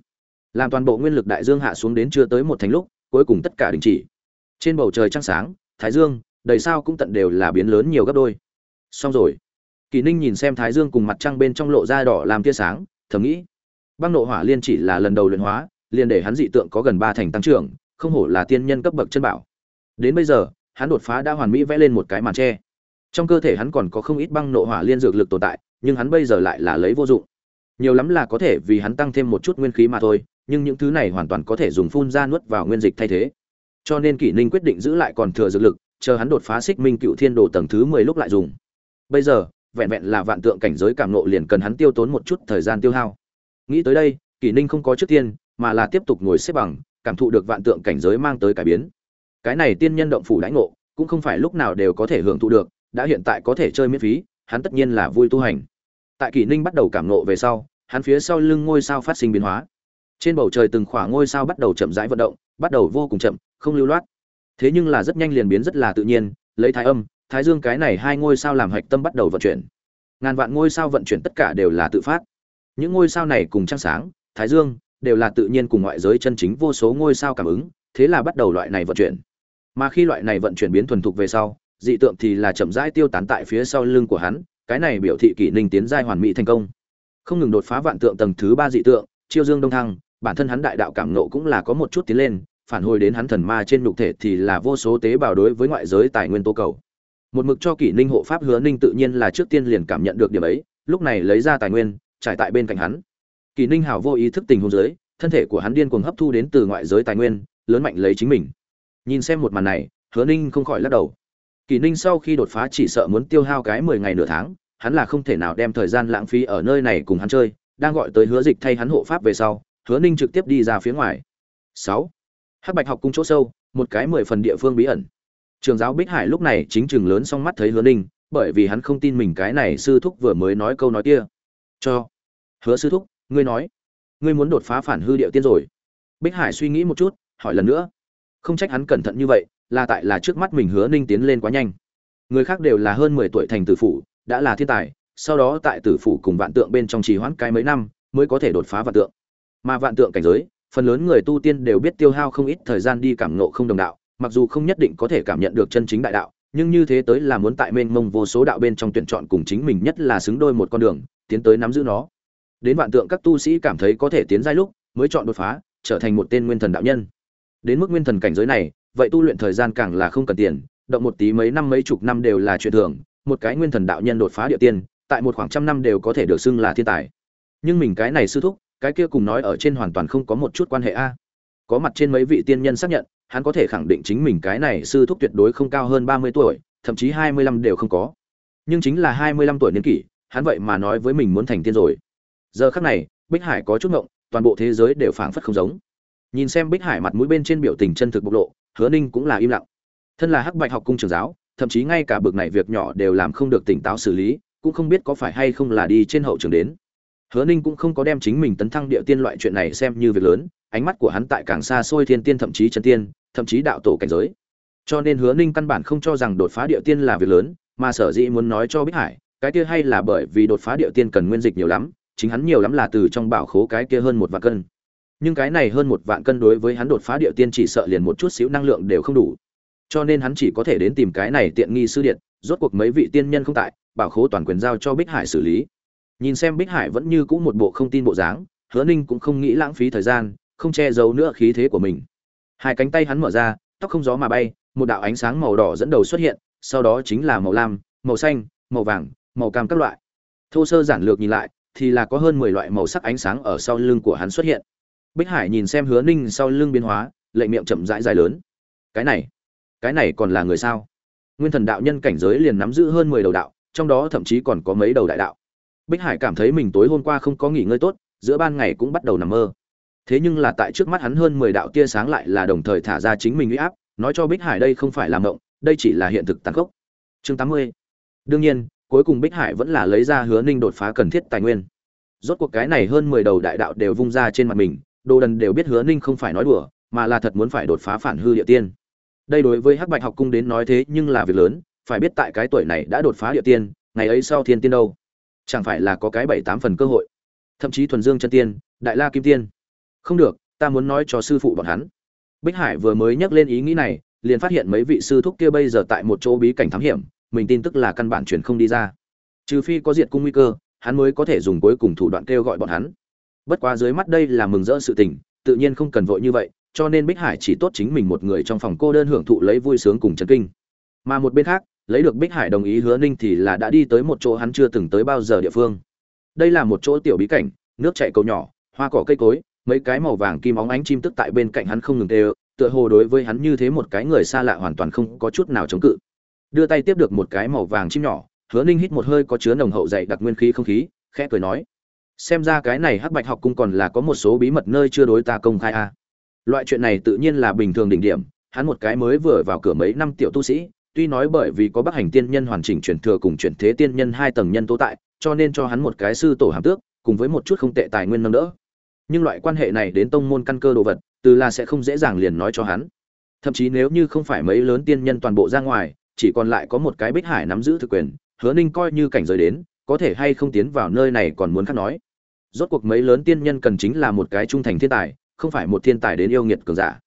Làm toàn bộ nguyên lực đại dương hạ xuống đến chưa tới một thành lúc, cuối cùng tất cả đình chỉ. Trên bầu trời trăng sáng, thái dương, đầy sao cũng tận đều là biến lớn nhiều gấp đôi. Xong rồi. Kỳ ninh nhìn xem thái dương cùng mặt trăng bên trong lộ ra đỏ làm tia sáng, thầm nghĩ, băng nộ hỏa liên chỉ là lần đầu luyện hóa, liền để hắn dị tượng có gần ba thành tăng trưởng, không hổ là tiên nhân cấp bậc chân bảo. Đến bây giờ, hắn đột phá đã hoàn mỹ vẽ lên một cái màn tre. Trong cơ thể hắn còn có không ít băng nộ hỏa liên dược lực tồn tại nhưng hắn bây giờ lại là lấy vô dụng. Nhiều lắm là có thể vì hắn tăng thêm một chút nguyên khí mà thôi, nhưng những thứ này hoàn toàn có thể dùng phun ra nuốt vào nguyên dịch thay thế. Cho nên kỷ ninh quyết định giữ lại còn thừa dược lực, chờ hắn đột phá xích minh cựu thiên đồ tầng thứ mười lúc lại dùng. Bây giờ, vẹn vẹn là vạn tượng cảnh giới cảm nộ liền cần hắn tiêu tốn một chút thời gian tiêu hao. Nghĩ tới đây, kỷ ninh không có trước tiên, mà là tiếp tục ngồi xếp bằng, cảm thụ được vạn tượng cảnh giới mang tới cải biến. Cái này tiên nhân động phủ lãnh ngộ, cũng không phải lúc nào đều có thể hưởng thụ được, đã hiện tại có thể chơi miễn phí, hắn tất nhiên là vui tu hành tại kỷ ninh bắt đầu cảm nộ về sau, hắn phía sau lưng ngôi sao phát sinh biến hóa. Trên bầu trời từng khoảng ngôi sao bắt đầu chậm rãi vận động, bắt đầu vô cùng chậm, không lưu loát. Thế nhưng là rất nhanh liền biến rất là tự nhiên, lấy thái âm, thái dương cái này hai ngôi sao làm hạch tâm bắt đầu vận chuyển. Ngàn vạn ngôi sao vận chuyển tất cả đều là tự phát. Những ngôi sao này cùng trăng sáng, thái dương, đều là tự nhiên cùng ngoại giới chân chính vô số ngôi sao cảm ứng, thế là bắt đầu loại này vận chuyển. Mà khi loại này vận chuyển biến thuần thục về sau, dị tượng thì là chậm rãi tiêu tán tại phía sau lưng của hắn cái này biểu thị kỷ ninh tiến giai hoàn mỹ thành công. Không ngừng đột phá vạn tượng tầng thứ ba dị tượng, chiêu dương đông thăng, bản thân hắn đại đạo cảm nộ cũng là có một chút tiến lên, phản hồi đến hắn thần ma trên nhục thể thì là vô số tế bào đối với ngoại giới tài nguyên tố cầu. Một mực cho kỷ ninh hộ pháp hứa ninh tự nhiên là trước tiên liền cảm nhận được điểm ấy, lúc này lấy ra tài nguyên, trải tại bên cạnh hắn. Kỷ ninh hào vô ý thức tình hôn giới thân thể của hắn điên cuồng hấp thu đến từ ngoại giới tài nguyên, lớn mạnh lấy chính mình. Nhìn xem một màn này, hứa ninh không khỏi lắc đầu. Kỳ ninh sau khi đột phá chỉ sợ muốn tiêu hao cái mười ngày nửa tháng, hắn là không thể nào đem thời gian lãng phí ở nơi này cùng hắn chơi, đang gọi tới hứa dịch thay hắn hộ pháp về sau, hứa ninh trực tiếp đi ra phía ngoài. Sáu. Hắc bạch học cung chỗ sâu, một cái mười phần địa phương bí ẩn. Trường giáo bích hải lúc này chính trường lớn xong mắt thấy hứa ninh, bởi vì hắn không tin mình cái này sư thúc vừa mới nói câu nói kia. Cho. Hứa sư thúc, ngươi nói. Ngươi muốn đột phá phản hư điệu tiên rồi. Bích hải suy nghĩ một chút, hỏi lần nữa. Không trách hắn cẩn thận như vậy là tại là trước mắt mình hứa ninh tiến lên quá nhanh. Người khác đều là hơn mười tuổi thành tử phủ, đã là thiên tài, sau đó tại tử phủ cùng vạn tượng bên trong trì hoãn cái mấy năm, mới có thể đột phá vạn tượng. Mà vạn tượng cảnh giới, phần lớn người tu tiên đều biết tiêu hao không ít thời gian đi cảm ngộ không đồng đạo, mặc dù không nhất định có thể cảm nhận được chân chính đại đạo, nhưng như thế tới là muốn tại mênh mông vô số đạo bên trong tuyển chọn cùng chính mình nhất là xứng đôi một con đường, tiến tới nắm giữ nó. Đến vạn tượng các tu sĩ cảm thấy có thể tiến giai lúc, mới chọn đột phá, trở thành một tên nguyên thần đạo nhân. Đến mức nguyên thần cảnh giới này vậy tu luyện thời gian càng là không cần tiền, động một tí mấy năm mấy chục năm đều là chuyện thường, một cái nguyên thần đạo nhân đột phá địa tiên, tại một khoảng trăm năm đều có thể được xưng là thiên tài. Nhưng mình cái này sư thúc, cái kia cùng nói ở trên hoàn toàn không có một chút quan hệ a. Có mặt trên mấy vị tiên nhân xác nhận, hắn có thể khẳng định chính mình cái này sư thúc tuyệt đối không cao hơn ba mươi tuổi, thậm chí hai mươi lăm đều không có. Nhưng chính là hai mươi lăm tuổi niên kỷ, hắn vậy mà nói với mình muốn thành tiên rồi. Giờ khắc này, bích hải có chút ngộng, toàn bộ thế giới đều phảng phất không giống. Nhìn xem bích hải mặt mũi bên trên biểu tình chân thực bộc lộ hứa ninh cũng là im lặng. Thân là hắc bạch học cung trường giáo, thậm chí ngay cả bực này việc nhỏ đều làm không được tỉnh táo xử lý, cũng không biết có phải hay không là đi trên hậu trường đến. Hứa ninh cũng không có đem chính mình tấn thăng địa tiên loại chuyện này xem như việc lớn, ánh mắt của hắn tại càng xa xôi thiên tiên thậm chí chân tiên, thậm chí đạo tổ cảnh giới. Cho nên hứa ninh căn bản không cho rằng đột phá địa tiên là việc lớn, mà sở dĩ muốn nói cho bích hải, cái kia hay là bởi vì đột phá địa tiên cần nguyên dịch nhiều lắm, chính hắn nhiều lắm là từ trong bảo khố cái kia hơn một vạn cân nhưng cái này hơn một vạn cân đối với hắn đột phá địa tiên chỉ sợ liền một chút xíu năng lượng đều không đủ. Cho nên hắn chỉ có thể đến tìm cái này tiện nghi sư điện, rốt cuộc mấy vị tiên nhân không tại, bảo khố toàn quyền giao cho bích hải xử lý. Nhìn xem bích hải vẫn như cũ một bộ không tin bộ dáng, hứa ninh cũng không nghĩ lãng phí thời gian, không che giấu nữa khí thế của mình. Hai cánh tay hắn mở ra, tóc không gió mà bay, một đạo ánh sáng màu đỏ dẫn đầu xuất hiện, sau đó chính là màu lam, màu xanh, màu vàng, màu cam các loại. Thô sơ giản lược nhìn lại, thì là có hơn mười loại màu sắc ánh sáng ở sau lưng của hắn xuất hiện bích hải nhìn xem hứa ninh sau lưng biến hóa lệnh miệng chậm rãi dài lớn. Cái này cái này còn là người sao? Nguyên thần đạo nhân cảnh giới liền nắm giữ hơn mười đầu đạo, trong đó thậm chí còn có mấy đầu đại đạo. Bích hải cảm thấy mình tối hôm qua không có nghỉ ngơi tốt, giữa ban ngày cũng bắt đầu nằm mơ. Thế nhưng là tại trước mắt hắn hơn mười đạo tia sáng lại là đồng thời thả ra chính mình uy áp, nói cho bích hải đây không phải là mộng, đây chỉ là hiện thực tàn khốc. Chương tám mươi. Đương nhiên, cuối cùng bích hải vẫn là lấy ra hứa ninh đột phá cần thiết tài nguyên. Rốt cuộc cái này hơn mười đầu đại đạo đều vung ra trên mặt mình đồ đần đều biết hứa ninh không phải nói đùa, mà là thật muốn phải đột phá phản hư địa tiên. Đây đối với hắc bạch học cung đến nói thế nhưng là việc lớn, phải biết tại cái tuổi này đã đột phá địa tiên, ngày ấy sau thiên tiên đâu? Chẳng phải là có cái bảy tám phần cơ hội? Thậm chí thuần dương chân tiên, đại la kim tiên. Không được, ta muốn nói cho sư phụ bọn hắn. Bích hải vừa mới nhắc lên ý nghĩ này, liền phát hiện mấy vị sư thúc kia bây giờ tại một chỗ bí cảnh thám hiểm, mình tin tức là căn bản truyền không đi ra. Trừ phi có diệt cung nguy cơ, hắn mới có thể dùng cuối cùng thủ đoạn kêu gọi bọn hắn bất quá dưới mắt đây là mừng rỡ sự tình, tự nhiên không cần vội như vậy, cho nên bích hải chỉ tốt chính mình một người trong phòng cô đơn hưởng thụ lấy vui sướng cùng chấn kinh. Mà một bên khác, lấy được bích hải đồng ý hứa ninh thì là đã đi tới một chỗ hắn chưa từng tới bao giờ địa phương. Đây là một chỗ tiểu bí cảnh, nước chảy cầu nhỏ, hoa cỏ cây cối, mấy cái màu vàng kim óng ánh chim tức tại bên cạnh hắn không ngừng tê tựa hồ đối với hắn như thế một cái người xa lạ hoàn toàn không có chút nào chống cự. Đưa tay tiếp được một cái màu vàng chim nhỏ, hứa ninh hít một hơi có chứa nồng hậu dày đặc nguyên khí không khí, khẽ cười nói xem ra cái này hắc bạch học cung còn là có một số bí mật nơi chưa đối ta công khai a. Loại chuyện này tự nhiên là bình thường đỉnh điểm, hắn một cái mới vừa vào cửa mấy năm tiểu tu sĩ, tuy nói bởi vì có bắc hành tiên nhân hoàn chỉnh chuyển thừa cùng chuyển thế tiên nhân hai tầng nhân tố tại, cho nên cho hắn một cái sư tổ hàm tước, cùng với một chút không tệ tài nguyên nâng đỡ. Nhưng loại quan hệ này đến tông môn căn cơ đồ vật, từ là sẽ không dễ dàng liền nói cho hắn. Thậm chí nếu như không phải mấy lớn tiên nhân toàn bộ ra ngoài, chỉ còn lại có một cái bích hải nắm giữ thực quyền, hứa ninh coi như cảnh giới đến, có thể hay không tiến vào nơi này còn muốn khắc nói rốt cuộc mấy lớn tiên nhân cần chính là một cái trung thành thiên tài, không phải một thiên tài đến yêu nghiệt cường giả.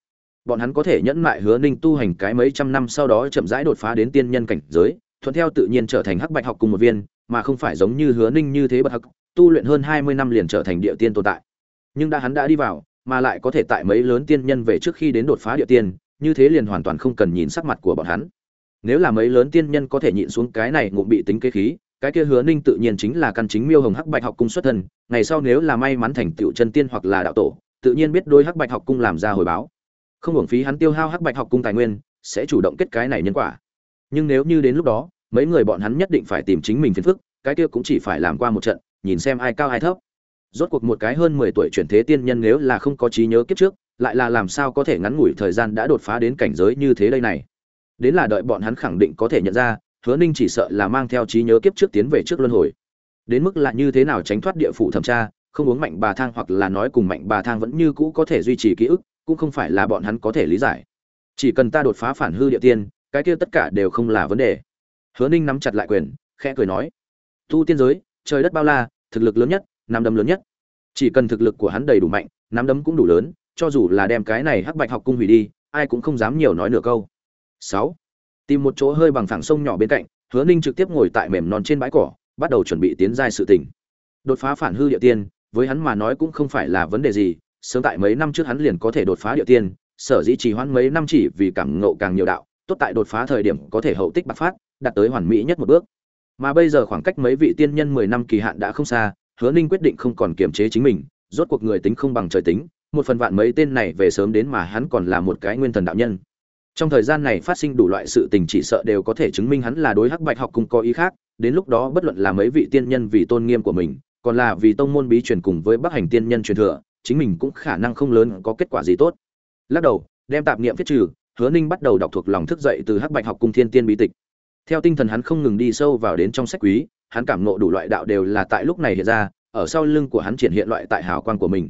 Bọn hắn có thể nhẫn mại hứa ninh tu hành cái mấy trăm năm sau đó chậm rãi đột phá đến tiên nhân cảnh giới, thuận theo tự nhiên trở thành hắc bạch học cùng một viên, mà không phải giống như hứa ninh như thế bậc hắc tu luyện hơn hai mươi năm liền trở thành địa tiên tồn tại. Nhưng đã hắn đã đi vào, mà lại có thể tại mấy lớn tiên nhân về trước khi đến đột phá địa tiên, như thế liền hoàn toàn không cần nhìn sắc mặt của bọn hắn. Nếu là mấy lớn tiên nhân có thể nhịn xuống cái này ngụm bị tính kế khí cái kia hứa ninh tự nhiên chính là căn chính miêu hồng hắc bạch học cung xuất thân, ngày sau nếu là may mắn thành tựu chân tiên hoặc là đạo tổ, tự nhiên biết đôi hắc bạch học cung làm ra hồi báo. Không hưởng phí hắn tiêu hao hắc bạch học cung tài nguyên, sẽ chủ động kết cái này nhân quả. Nhưng nếu như đến lúc đó, mấy người bọn hắn nhất định phải tìm chính mình phiền phức, cái kia cũng chỉ phải làm qua một trận, nhìn xem ai cao ai thấp. Rốt cuộc một cái hơn mười tuổi chuyển thế tiên nhân nếu là không có trí nhớ kiếp trước, lại là làm sao có thể ngắn ngủi thời gian đã đột phá đến cảnh giới như thế đây này? Đến là đợi bọn hắn khẳng định có thể nhận ra hứa ninh chỉ sợ là mang theo trí nhớ kiếp trước tiến về trước luân hồi. Đến mức là như thế nào tránh thoát địa phủ thẩm tra, không uống mạnh bà thang hoặc là nói cùng mạnh bà thang vẫn như cũ có thể duy trì ký ức, cũng không phải là bọn hắn có thể lý giải. Chỉ cần ta đột phá phản hư địa tiên, cái kia tất cả đều không là vấn đề. Hứa ninh nắm chặt lại quyền, khẽ cười nói tu tiên giới, trời đất bao la, thực lực lớn nhất nắm đấm lớn nhất. Chỉ cần thực lực của hắn đầy đủ mạnh nắm đấm cũng đủ lớn, cho dù là đem cái này hắc bạch học cung hủy đi, ai cũng không dám nhiều nói nửa câu. Sáu tìm một chỗ hơi bằng phẳng sông nhỏ bên cạnh, hứa ninh trực tiếp ngồi tại mềm non trên bãi cỏ, bắt đầu chuẩn bị tiến giai sự tình. Đột phá phản hư địa tiên, với hắn mà nói cũng không phải là vấn đề gì, sớm tại mấy năm trước hắn liền có thể đột phá địa tiên, sở dĩ trì hoãn mấy năm chỉ vì cảm ngộ càng nhiều đạo, tốt tại đột phá thời điểm có thể hậu tích bạc phát, đạt tới hoàn mỹ nhất một bước. Mà bây giờ khoảng cách mấy vị tiên nhân mười năm kỳ hạn đã không xa, hứa ninh quyết định không còn kiềm chế chính mình, rốt cuộc người tính không bằng trời tính, một phần vạn mấy tên này về sớm đến mà hắn còn là một cái nguyên thần đạo nhân trong thời gian này phát sinh đủ loại sự tình chỉ sợ đều có thể chứng minh hắn là đối hắc bạch học cùng có ý khác, đến lúc đó bất luận là mấy vị tiên nhân vì tôn nghiêm của mình, còn là vì tông môn bí truyền cùng với bắc hành tiên nhân truyền thừa, chính mình cũng khả năng không lớn có kết quả gì tốt. Lắc đầu, đem tạp niệm viết trừ, hứa ninh bắt đầu đọc thuộc lòng thức dậy từ hắc bạch học cung thiên tiên bí tịch. Theo tinh thần hắn không ngừng đi sâu vào đến trong sách quý, hắn cảm nộ đủ loại đạo đều là tại lúc này hiện ra, ở sau lưng của hắn triển hiện loại tại hào quang của mình.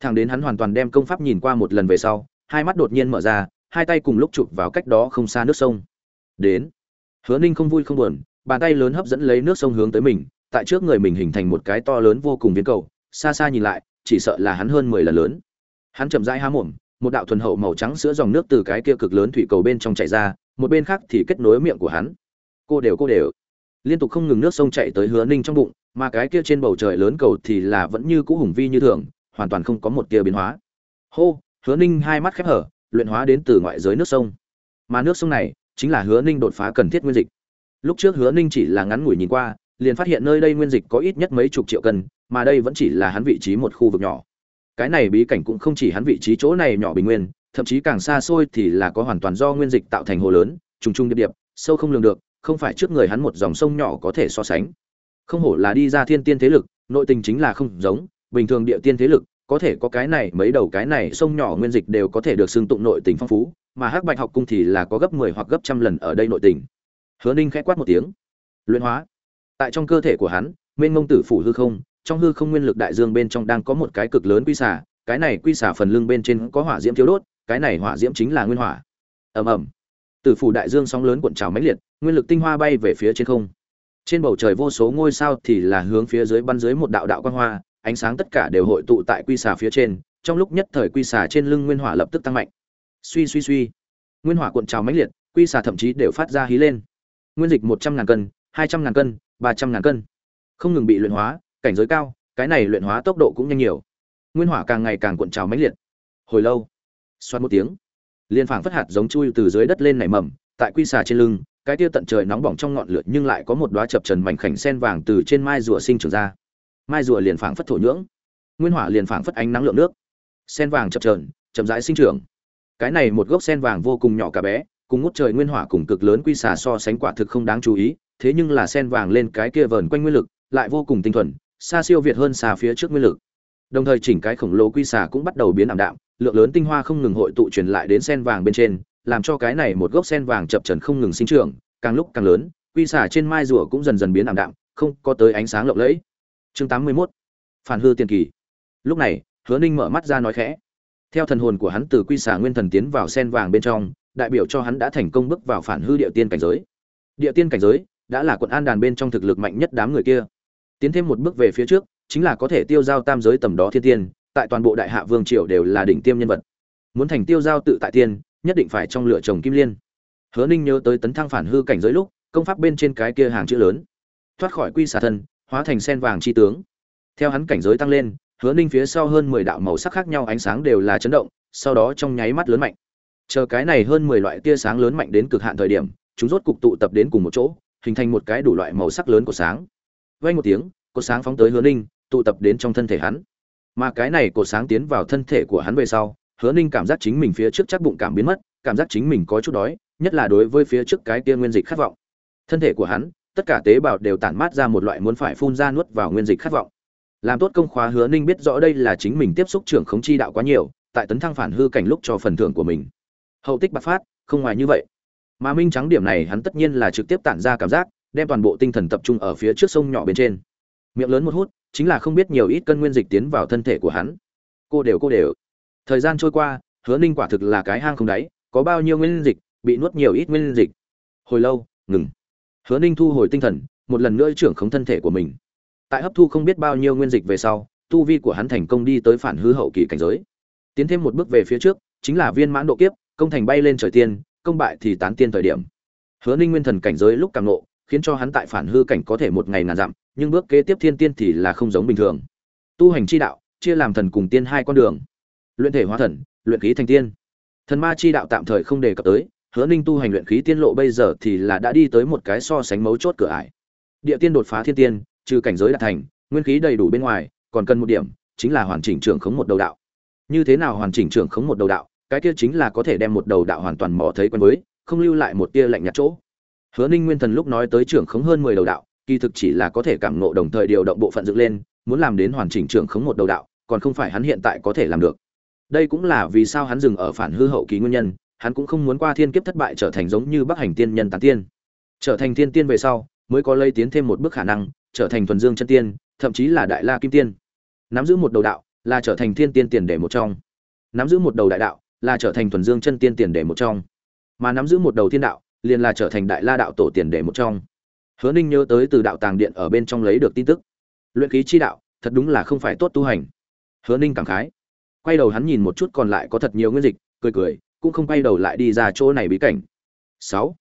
Thẳng đến hắn hoàn toàn đem công pháp nhìn qua một lần về sau, hai mắt đột nhiên mở ra hai tay cùng lúc chụp vào cách đó không xa nước sông. Đến. Hứa ninh không vui không buồn, bàn tay lớn hấp dẫn lấy nước sông hướng tới mình, tại trước người mình hình thành một cái to lớn vô cùng viên cầu, xa xa nhìn lại, chỉ sợ là hắn hơn mười lần lớn. Hắn chậm rãi há mồm, một đạo thuần hậu màu trắng sữa dòng nước từ cái kia cực lớn thủy cầu bên trong chảy ra, một bên khác thì kết nối miệng của hắn. Cô đều cô đều. Liên tục không ngừng nước sông chạy tới hứa ninh trong bụng, mà cái kia trên bầu trời lớn cầu thì là vẫn như cũ hùng vi như thường, hoàn toàn không có một tia biến hóa. Hô, hứa ninh hai mắt khép hở luyện hóa đến từ ngoại giới nước sông. Mà nước sông này chính là hứa ninh đột phá cần thiết nguyên dịch. Lúc trước hứa ninh chỉ là ngắn ngủi nhìn qua, liền phát hiện nơi đây nguyên dịch có ít nhất mấy chục triệu cân, mà đây vẫn chỉ là hắn vị trí một khu vực nhỏ. Cái này bí cảnh cũng không chỉ hắn vị trí chỗ này nhỏ bình nguyên, thậm chí càng xa xôi thì là có hoàn toàn do nguyên dịch tạo thành hồ lớn, trùng trùng điệp điệp, sâu không lường được, không phải trước người hắn một dòng sông nhỏ có thể so sánh. Không hổ là đi ra thiên tiên thế lực, nội tình chính là không giống, bình thường địa tiên thế lực có thể có cái này, mấy đầu cái này sông nhỏ nguyên dịch đều có thể được xưng tụng nội tình phong phú, mà hắc bạch học cung thì là có gấp 10 hoặc gấp trăm lần ở đây nội tình. Hứa ninh khẽ quát một tiếng. Luyện hóa. Tại trong cơ thể của hắn mênh ngông tử phủ hư không, trong hư không nguyên lực đại dương bên trong đang có một cái cực lớn quy xả cái này quy xả phần lưng bên trên có hỏa diễm thiếu đốt, cái này hỏa diễm chính là nguyên hỏa. Ầm ầm. Tử phủ đại dương sóng lớn cuộn trào mãnh liệt, nguyên lực tinh hoa bay về phía trên không. Trên bầu trời vô số ngôi sao thì là hướng phía dưới bắn dưới một đạo đạo quang hoa ánh sáng tất cả đều hội tụ tại quy xà phía trên, trong lúc nhất thời quy xà trên lưng nguyên hỏa lập tức tăng mạnh. Suy suy suy. Nguyên hỏa cuộn trào mãnh liệt, quy xà thậm chí đều phát ra hí lên. Nguyên dịch một trăm ngàn cân, hai trăm ngàn cân, ba trăm ngàn cân. Không ngừng bị luyện hóa, cảnh giới cao, cái này luyện hóa tốc độ cũng nhanh nhiều. Nguyên hỏa càng ngày càng cuộn trào mãnh liệt. Hồi lâu, xoát một tiếng, liên phảng phất hạt giống chui từ dưới đất lên nảy mầm, tại quy xà trên lưng, cái tia tận trời nóng bỏng trong ngọn lửa nhưng lại có một đóa chập trần mảnh khảnh sen vàng từ trên mai rùa sinh trưởng ra mai rùa liền phảng phất thổ nhưỡng, nguyên hỏa liền phảng phất ánh nắng lượng nước. Sen vàng chập trờn chậm rãi sinh trưởng. Cái này một gốc sen vàng vô cùng nhỏ cả bé, cùng ngút trời nguyên hỏa cùng cực lớn quy xà so sánh quả thực không đáng chú ý, thế nhưng là sen vàng lên cái kia vờn quanh nguyên lực, lại vô cùng tinh thuần, xa siêu việt hơn xà phía trước nguyên lực. Đồng thời chỉnh cái khổng lồ quy xà cũng bắt đầu biến ảm đạm, lượng lớn tinh hoa không ngừng hội tụ truyền lại đến sen vàng bên trên, làm cho cái này một gốc sen vàng chập trần không ngừng sinh trưởng, càng lúc càng lớn, quy xà trên mai rùa cũng dần dần biến ảm đạm, không có tới ánh sáng lộng lẫy chương tám mươi 81. phản hư tiên kỳ. Lúc này, hứa ninh mở mắt ra nói khẽ. Theo thần hồn của hắn từ quy xà nguyên thần tiến vào sen vàng bên trong, đại biểu cho hắn đã thành công bước vào phản hư địa tiên cảnh giới. Địa tiên cảnh giới đã là quận an đàn bên trong thực lực mạnh nhất đám người kia. Tiến thêm một bước về phía trước, chính là có thể tiêu giao tam giới tầm đó thiên tiên, tại toàn bộ đại hạ vương triều đều là đỉnh tiêm nhân vật. Muốn thành tiêu giao tự tại tiên, nhất định phải trong lựa chồng kim liên. Hứa ninh nhớ tới tấn thăng phản hư cảnh giới lúc, công pháp bên trên cái kia hàng chữ lớn. Thoát khỏi quy xà thân hóa thành sen vàng chi tướng. Theo hắn cảnh giới tăng lên, hứa ninh phía sau hơn mười đạo màu sắc khác nhau ánh sáng đều là chấn động, sau đó trong nháy mắt lớn mạnh. Chờ cái này hơn mười loại tia sáng lớn mạnh đến cực hạn thời điểm, chúng rốt cục tụ tập đến cùng một chỗ, hình thành một cái đủ loại màu sắc lớn của sáng. Vang một tiếng, cột sáng phóng tới hứa ninh, tụ tập đến trong thân thể hắn. Mà cái này cột sáng tiến vào thân thể của hắn về sau, hứa ninh cảm giác chính mình phía trước chắc bụng cảm biến mất, cảm giác chính mình có chút đói, nhất là đối với phía trước cái kia nguyên dịch khát vọng. Thân thể của hắn tất cả tế bào đều tản mát ra một loại muốn phải phun ra nuốt vào nguyên dịch khát vọng. Làm tốt công khóa hứa ninh biết rõ đây là chính mình tiếp xúc trưởng khống chi đạo quá nhiều, tại tấn thăng phản hư cảnh lúc cho phần thưởng của mình. Hậu tích bạc phát, không ngoài như vậy. Mà minh trắng điểm này hắn tất nhiên là trực tiếp tản ra cảm giác, đem toàn bộ tinh thần tập trung ở phía trước sông nhỏ bên trên. Miệng lớn một hút, chính là không biết nhiều ít cân nguyên dịch tiến vào thân thể của hắn. Cô đều cô đều. Thời gian trôi qua, hứa ninh quả thực là cái hang không đáy, có bao nhiêu nguyên dịch, bị nuốt nhiều ít nguyên dịch. Hồi lâu, ngừng hứa ninh thu hồi tinh thần, một lần nữa trưởng khống thân thể của mình. Tại hấp thu không biết bao nhiêu nguyên dịch về sau, tu vi của hắn thành công đi tới phản hư hậu kỳ cảnh giới. Tiến thêm một bước về phía trước, chính là viên mãn độ kiếp, công thành bay lên trời tiên, công bại thì tán tiên thời điểm. Hứa ninh nguyên thần cảnh giới lúc càng nộ khiến cho hắn tại phản hư cảnh có thể một ngày ngàn dặm, nhưng bước kế tiếp thiên tiên thì là không giống bình thường. Tu hành chi đạo, chia làm thần cùng tiên hai con đường. Luyện thể hóa thần, luyện khí thành tiên. Thần ma chi đạo tạm thời không đề cập tới hứa ninh tu hành luyện khí tiên lộ bây giờ thì là đã đi tới một cái so sánh mấu chốt cửa ải. Địa tiên đột phá thiên tiên, trừ cảnh giới đạt thành, nguyên khí đầy đủ bên ngoài, còn cần một điểm, chính là hoàn chỉnh trưởng khống một đầu đạo. Như thế nào hoàn chỉnh trưởng khống một đầu đạo, cái kia chính là có thể đem một đầu đạo hoàn toàn mò thấy quen với, không lưu lại một tia lạnh nhạt chỗ. Hứa ninh nguyên thần lúc nói tới trưởng khống hơn mười đầu đạo, kỳ thực chỉ là có thể cảm ngộ đồng thời điều động bộ phận dựng lên, muốn làm đến hoàn chỉnh trưởng khống một đầu đạo, còn không phải hắn hiện tại có thể làm được. Đây cũng là vì sao hắn dừng ở phản hư hậu kỳ nguyên nhân hắn cũng không muốn qua thiên kiếp thất bại trở thành giống như bắc hành tiên nhân tán tiên. Trở thành Thiên tiên về sau, mới có lây tiến thêm một bước khả năng, trở thành thuần dương chân tiên, thậm chí là đại la kim tiên. Nắm giữ một đầu đạo, là trở thành thiên tiên tiền để một trong. Nắm giữ một đầu đại đạo, là trở thành thuần dương chân tiên tiền để một trong. Mà nắm giữ một đầu thiên đạo, liền là trở thành đại la đạo tổ tiền để một trong. Hứa ninh nhớ tới từ đạo tàng điện ở bên trong lấy được tin tức. Luyện khí chi đạo, thật đúng là không phải tốt tu hành. Hứa ninh cảm khái. Quay đầu hắn nhìn một chút còn lại có thật nhiều nguyên dịch, cười cười cũng không quay đầu lại đi ra chỗ này bí cảnh. Sáu.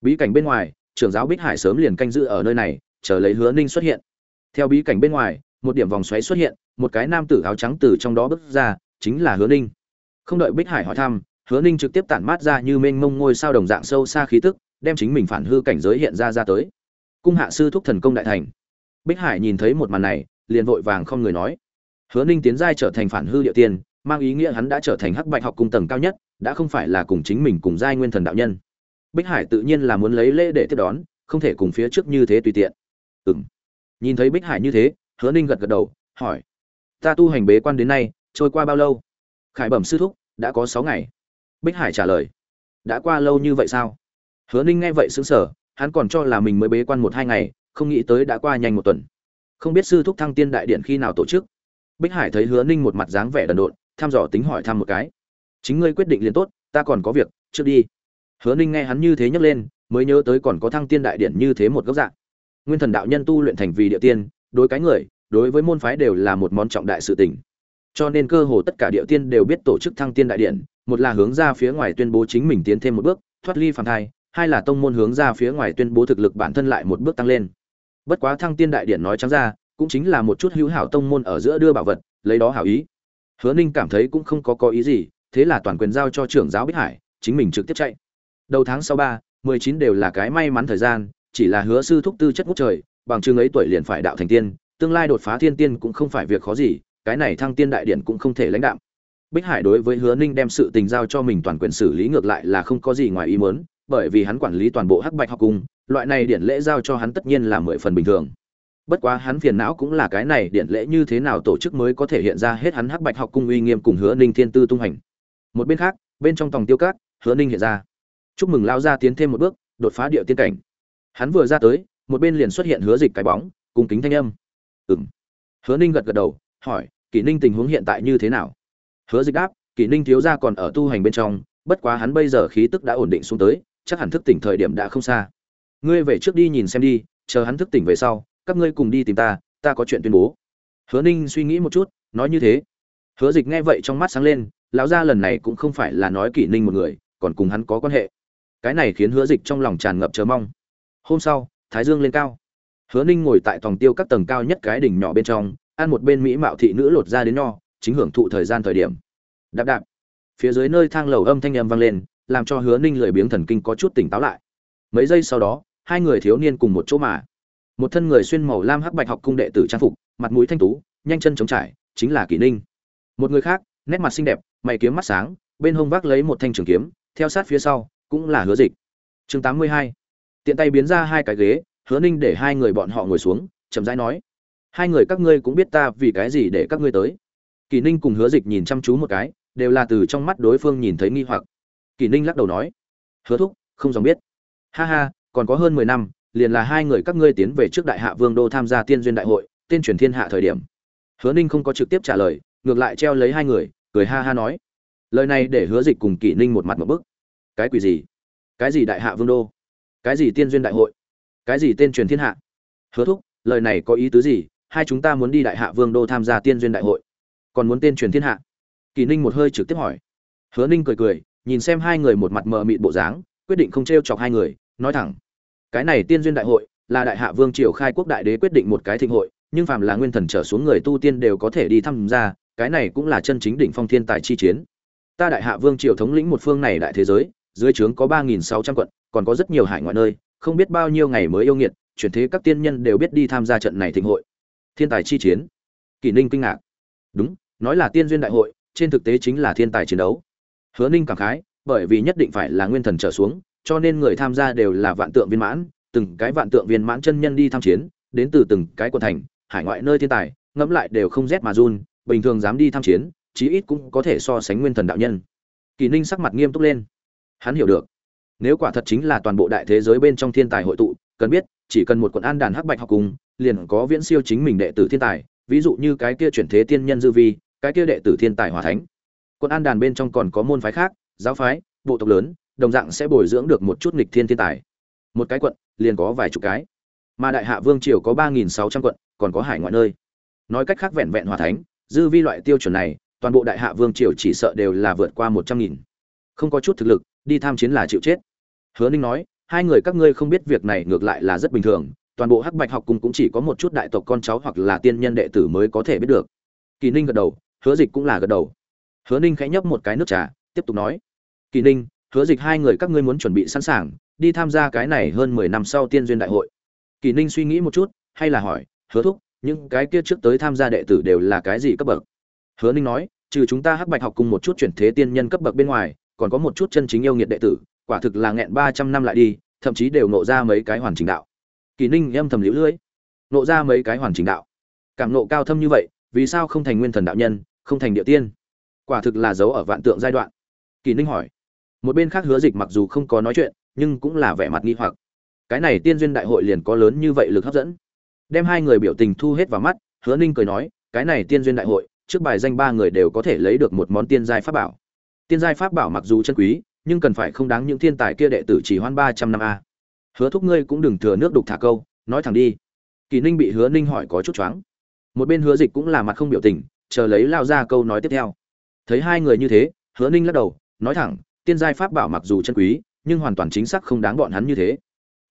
Bí cảnh bên ngoài, trưởng giáo bích hải sớm liền canh giữ ở nơi này, chờ lấy hứa ninh xuất hiện. Theo bí cảnh bên ngoài, một điểm vòng xoáy xuất hiện, một cái nam tử áo trắng từ trong đó bước ra, chính là hứa ninh. Không đợi bích hải hỏi thăm, hứa ninh trực tiếp tản mát ra như mênh mông ngôi sao đồng dạng sâu xa khí tức, đem chính mình phản hư cảnh giới hiện ra ra tới. Cung hạ sư thúc thần công đại thành. Bích hải nhìn thấy một màn này, liền vội vàng không người nói. Hứa ninh tiến giai trở thành phản hư địa tiên mang ý nghĩa hắn đã trở thành hắc bạch học cung tầng cao nhất, đã không phải là cùng chính mình cùng giai nguyên thần đạo nhân. Bích hải tự nhiên là muốn lấy lễ để tiếp đón, không thể cùng phía trước như thế tùy tiện. Ừ m nhìn thấy bích hải như thế, hứa ninh gật gật đầu, hỏi, ta tu hành bế quan đến nay, trôi qua bao lâu? Khải bẩm sư thúc, đã có sáu ngày. Bích hải trả lời, đã qua lâu như vậy sao? Hứa ninh nghe vậy xứng sở hắn còn cho là mình mới bế quan một hai ngày, không nghĩ tới đã qua nhanh một tuần. Không biết sư thúc thăng tiên đại điện khi nào tổ chức. Bích hải thấy hứa ninh một mặt dáng vẻ đần độn thăm dò tính hỏi thăm một cái. Chính ngươi quyết định liền tốt, ta còn có việc, trước đi. Hứa ninh nghe hắn như thế nhấc lên, mới nhớ tới còn có thăng tiên đại điện như thế một góc dạng. Nguyên thần đạo nhân tu luyện thành vì địa tiên, đối cái người, đối với môn phái đều là một món trọng đại sự tình. Cho nên cơ hồ tất cả địa tiên đều biết tổ chức thăng tiên đại điện, một là hướng ra phía ngoài tuyên bố chính mình tiến thêm một bước, thoát ly phàm thai, hai là tông môn hướng ra phía ngoài tuyên bố thực lực bản thân lại một bước tăng lên. Bất quá thăng tiên đại điện nói trắng ra, cũng chính là một chút hữu hảo tông môn ở giữa đưa bảo vật, lấy đó hảo ý hứa ninh cảm thấy cũng không có có ý gì, thế là toàn quyền giao cho trưởng giáo bích hải, chính mình trực tiếp chạy. Đầu tháng sau ba, mười chín đều là cái may mắn thời gian, chỉ là hứa sư thúc tư chất ngút trời, bằng chừng ấy tuổi liền phải đạo thành tiên, tương lai đột phá thiên tiên cũng không phải việc khó gì, cái này thăng tiên đại điện cũng không thể lãnh đạm. Bích hải đối với hứa ninh đem sự tình giao cho mình toàn quyền xử lý ngược lại là không có gì ngoài ý muốn, bởi vì hắn quản lý toàn bộ hắc bạch học cung loại này điển lễ giao cho hắn tất nhiên là mười phần bình thường bất quá hắn phiền não cũng là cái này điện lễ như thế nào tổ chức mới có thể hiện ra hết hắn hắc bạch học cung uy nghiêm cùng hứa ninh thiên tư tung hành một bên khác, bên trong tòng tiêu cát hứa ninh hiện ra. Chúc mừng lao ra tiến thêm một bước, đột phá địa tiên cảnh. Hắn vừa ra tới, một bên liền xuất hiện hứa dịch cái bóng cùng kính thanh âm. Ừng hứa ninh gật gật đầu, hỏi, kỷ ninh tình huống hiện tại như thế nào? Hứa dịch đáp, kỷ ninh thiếu ra còn ở tu hành bên trong, bất quá hắn bây giờ khí tức đã ổn định xuống tới, chắc hẳn thức tỉnh thời điểm đã không xa. Ngươi về trước đi nhìn xem đi, chờ hắn thức tỉnh về sau các ngươi cùng đi tìm ta ta có chuyện tuyên bố. Hứa ninh suy nghĩ một chút, nói như thế. Hứa dịch nghe vậy trong mắt sáng lên, lão gia lần này cũng không phải là nói kỷ ninh một người, còn cùng hắn có quan hệ. Cái này khiến hứa dịch trong lòng tràn ngập chờ mong. Hôm sau, thái dương lên cao. Hứa ninh ngồi tại tòng tiêu các tầng cao nhất cái đỉnh nhỏ bên trong, ăn một bên mỹ mạo thị nữ lột ra đến nho, chính hưởng thụ thời gian thời điểm. Đạp đạp. Phía dưới nơi thang lầu âm thanh âm vang lên, làm cho hứa ninh lười biếng thần kinh có chút tỉnh táo lại. Mấy giây sau đó, hai người thiếu niên cùng một chỗ mà một thân người xuyên màu lam hắc bạch học cung đệ tử trang phục, mặt mũi thanh tú, nhanh chân chống trải, chính là kỷ ninh. Một người khác, nét mặt xinh đẹp, mày kiếm mắt sáng, bên hông vác lấy một thanh trường kiếm, theo sát phía sau, cũng là hứa dịch. Chương tám mươi hai. Tiện tay biến ra hai cái ghế, hứa ninh để hai người bọn họ ngồi xuống, chậm rãi nói, hai người các ngươi cũng biết ta vì cái gì để các ngươi tới. Kỷ ninh cùng hứa dịch nhìn chăm chú một cái, đều là từ trong mắt đối phương nhìn thấy nghi hoặc. Kỷ ninh lắc đầu nói, hứa thúc, không dòng biết. Ha ha, còn có hơn mười năm liền là hai người các ngươi tiến về trước đại hạ vương đô tham gia tiên duyên đại hội, tên truyền thiên hạ thời điểm. Hứa ninh không có trực tiếp trả lời, ngược lại treo lấy hai người, cười ha ha nói. Lời này để hứa dịch cùng kỷ ninh một mặt một bức. Cái quỷ gì? Cái gì đại hạ vương đô? Cái gì tiên duyên đại hội? Cái gì tên truyền thiên hạ? Hứa thúc, lời này có ý tứ gì? Hai chúng ta muốn đi đại hạ vương đô tham gia tiên duyên đại hội. Còn muốn tên truyền thiên hạ? Kỳ ninh một hơi trực tiếp hỏi. Hứa ninh cười cười, nhìn xem hai người một mặt mờ mịt bộ dáng, quyết định không t r e o chọc hai người, nói thẳng cái này tiên duyên đại hội là đại hạ vương triều khai quốc đại đế quyết định một cái thịnh hội, nhưng phàm là nguyên thần trở xuống người tu tiên đều có thể đi tham gia, cái này cũng là chân chính đỉnh phong thiên tài chi chiến. Ta đại hạ vương triều thống lĩnh một phương này đại thế giới, dưới trướng có ba nghìn sáu trăm quận, còn có rất nhiều hải ngoại nơi, không biết bao nhiêu ngày mới yêu nghiệt, chuyển thế các tiên nhân đều biết đi tham gia trận này thịnh hội. Thiên tài chi chiến. Kỷ ninh kinh ngạc. Đúng, nói là tiên duyên đại hội, trên thực tế chính là thiên tài chiến đấu. Hứa ninh cảm khái, bởi vì nhất định phải là nguyên thần trở xuống cho nên người tham gia đều là vạn tượng viên mãn, từng cái vạn tượng viên mãn chân nhân đi tham chiến, đến từ từng cái quận thành, hải ngoại nơi thiên tài, ngẫm lại đều không rét mà run, bình thường dám đi tham chiến, chí ít cũng có thể so sánh nguyên thần đạo nhân. Kỳ ninh sắc mặt nghiêm túc lên. Hắn hiểu được. Nếu quả thật chính là toàn bộ đại thế giới bên trong thiên tài hội tụ, cần biết, chỉ cần một quận an đàn hắc bạch học cùng, liền có viễn siêu chính mình đệ tử thiên tài, ví dụ như cái kia chuyển thế tiên nhân dư vi, cái kia đệ tử thiên tài hòa thánh. Quận an đàn bên trong còn có môn phái khác, giáo phái, bộ tộc lớn đồng dạng sẽ bồi dưỡng được một chút nghịch thiên thiên tài. Một cái quận, liền có vài chục cái. Mà đại hạ vương triều có ba nghìn sáu trăm quận, còn có hải ngoại nơi. Nói cách khác vẹn vẹn hòa thánh, dư vi loại tiêu chuẩn này, toàn bộ đại hạ vương triều chỉ sợ đều là vượt qua một trăm nghìn. Không có chút thực lực, đi tham chiến là chịu chết. Hứa ninh nói, hai người các ngươi không biết việc này ngược lại là rất bình thường, toàn bộ hắc bạch học cung cũng chỉ có một chút đại tộc con cháu hoặc là tiên nhân đệ tử mới có thể biết được. Kỳ ninh gật đầu, hứa dịch cũng là gật đầu. Hứa ninh khẽ nhấp một cái nước trà, tiếp tục nói, kỳ ninh hứa dịch hai người các ngươi muốn chuẩn bị sẵn sàng, đi tham gia cái này hơn mười năm sau tiên duyên đại hội. Kỳ ninh suy nghĩ một chút, hay là hỏi, hứa thúc, những cái kia trước tới tham gia đệ tử đều là cái gì cấp bậc? Hứa ninh nói, trừ chúng ta hắc bạch học cùng một chút chuyển thế tiên nhân cấp bậc bên ngoài, còn có một chút chân chính yêu nghiệt đệ tử, quả thực là nghẹn ba trăm năm lại đi, thậm chí đều nộ ra mấy cái hoàn chỉnh đạo. Kỳ ninh âm thầm liễu lưỡi nộ ra mấy cái hoàn chỉnh đạo? Cảm nộ cao thâm như vậy, vì sao không thành nguyên thần đạo nhân, không thành địa tiên? Quả thực là dấu ở vạn tượng giai đoạn. Kỳ ninh hỏi một bên khác hứa dịch mặc dù không có nói chuyện, nhưng cũng là vẻ mặt nghi hoặc. Cái này tiên duyên đại hội liền có lớn như vậy lực hấp dẫn. Đem hai người biểu tình thu hết vào mắt, hứa ninh cười nói, cái này tiên duyên đại hội, trước bài danh ba người đều có thể lấy được một món tiên giai pháp bảo. Tiên giai pháp bảo mặc dù chân quý, nhưng cần phải không đáng những thiên tài kia đệ tử chỉ hoan ba trăm năm a. Hứa thúc ngươi cũng đừng thừa nước đục thả câu, nói thẳng đi. Kỳ ninh bị hứa ninh hỏi có chút choáng. Một bên hứa dịch cũng là mặt không biểu tình, chờ lấy lao ra câu nói tiếp theo. Thấy hai người như thế, hứa ninh lắc đầu, nói thẳng tiên giai pháp bảo mặc dù chân quý, nhưng hoàn toàn chính xác không đáng bọn hắn như thế.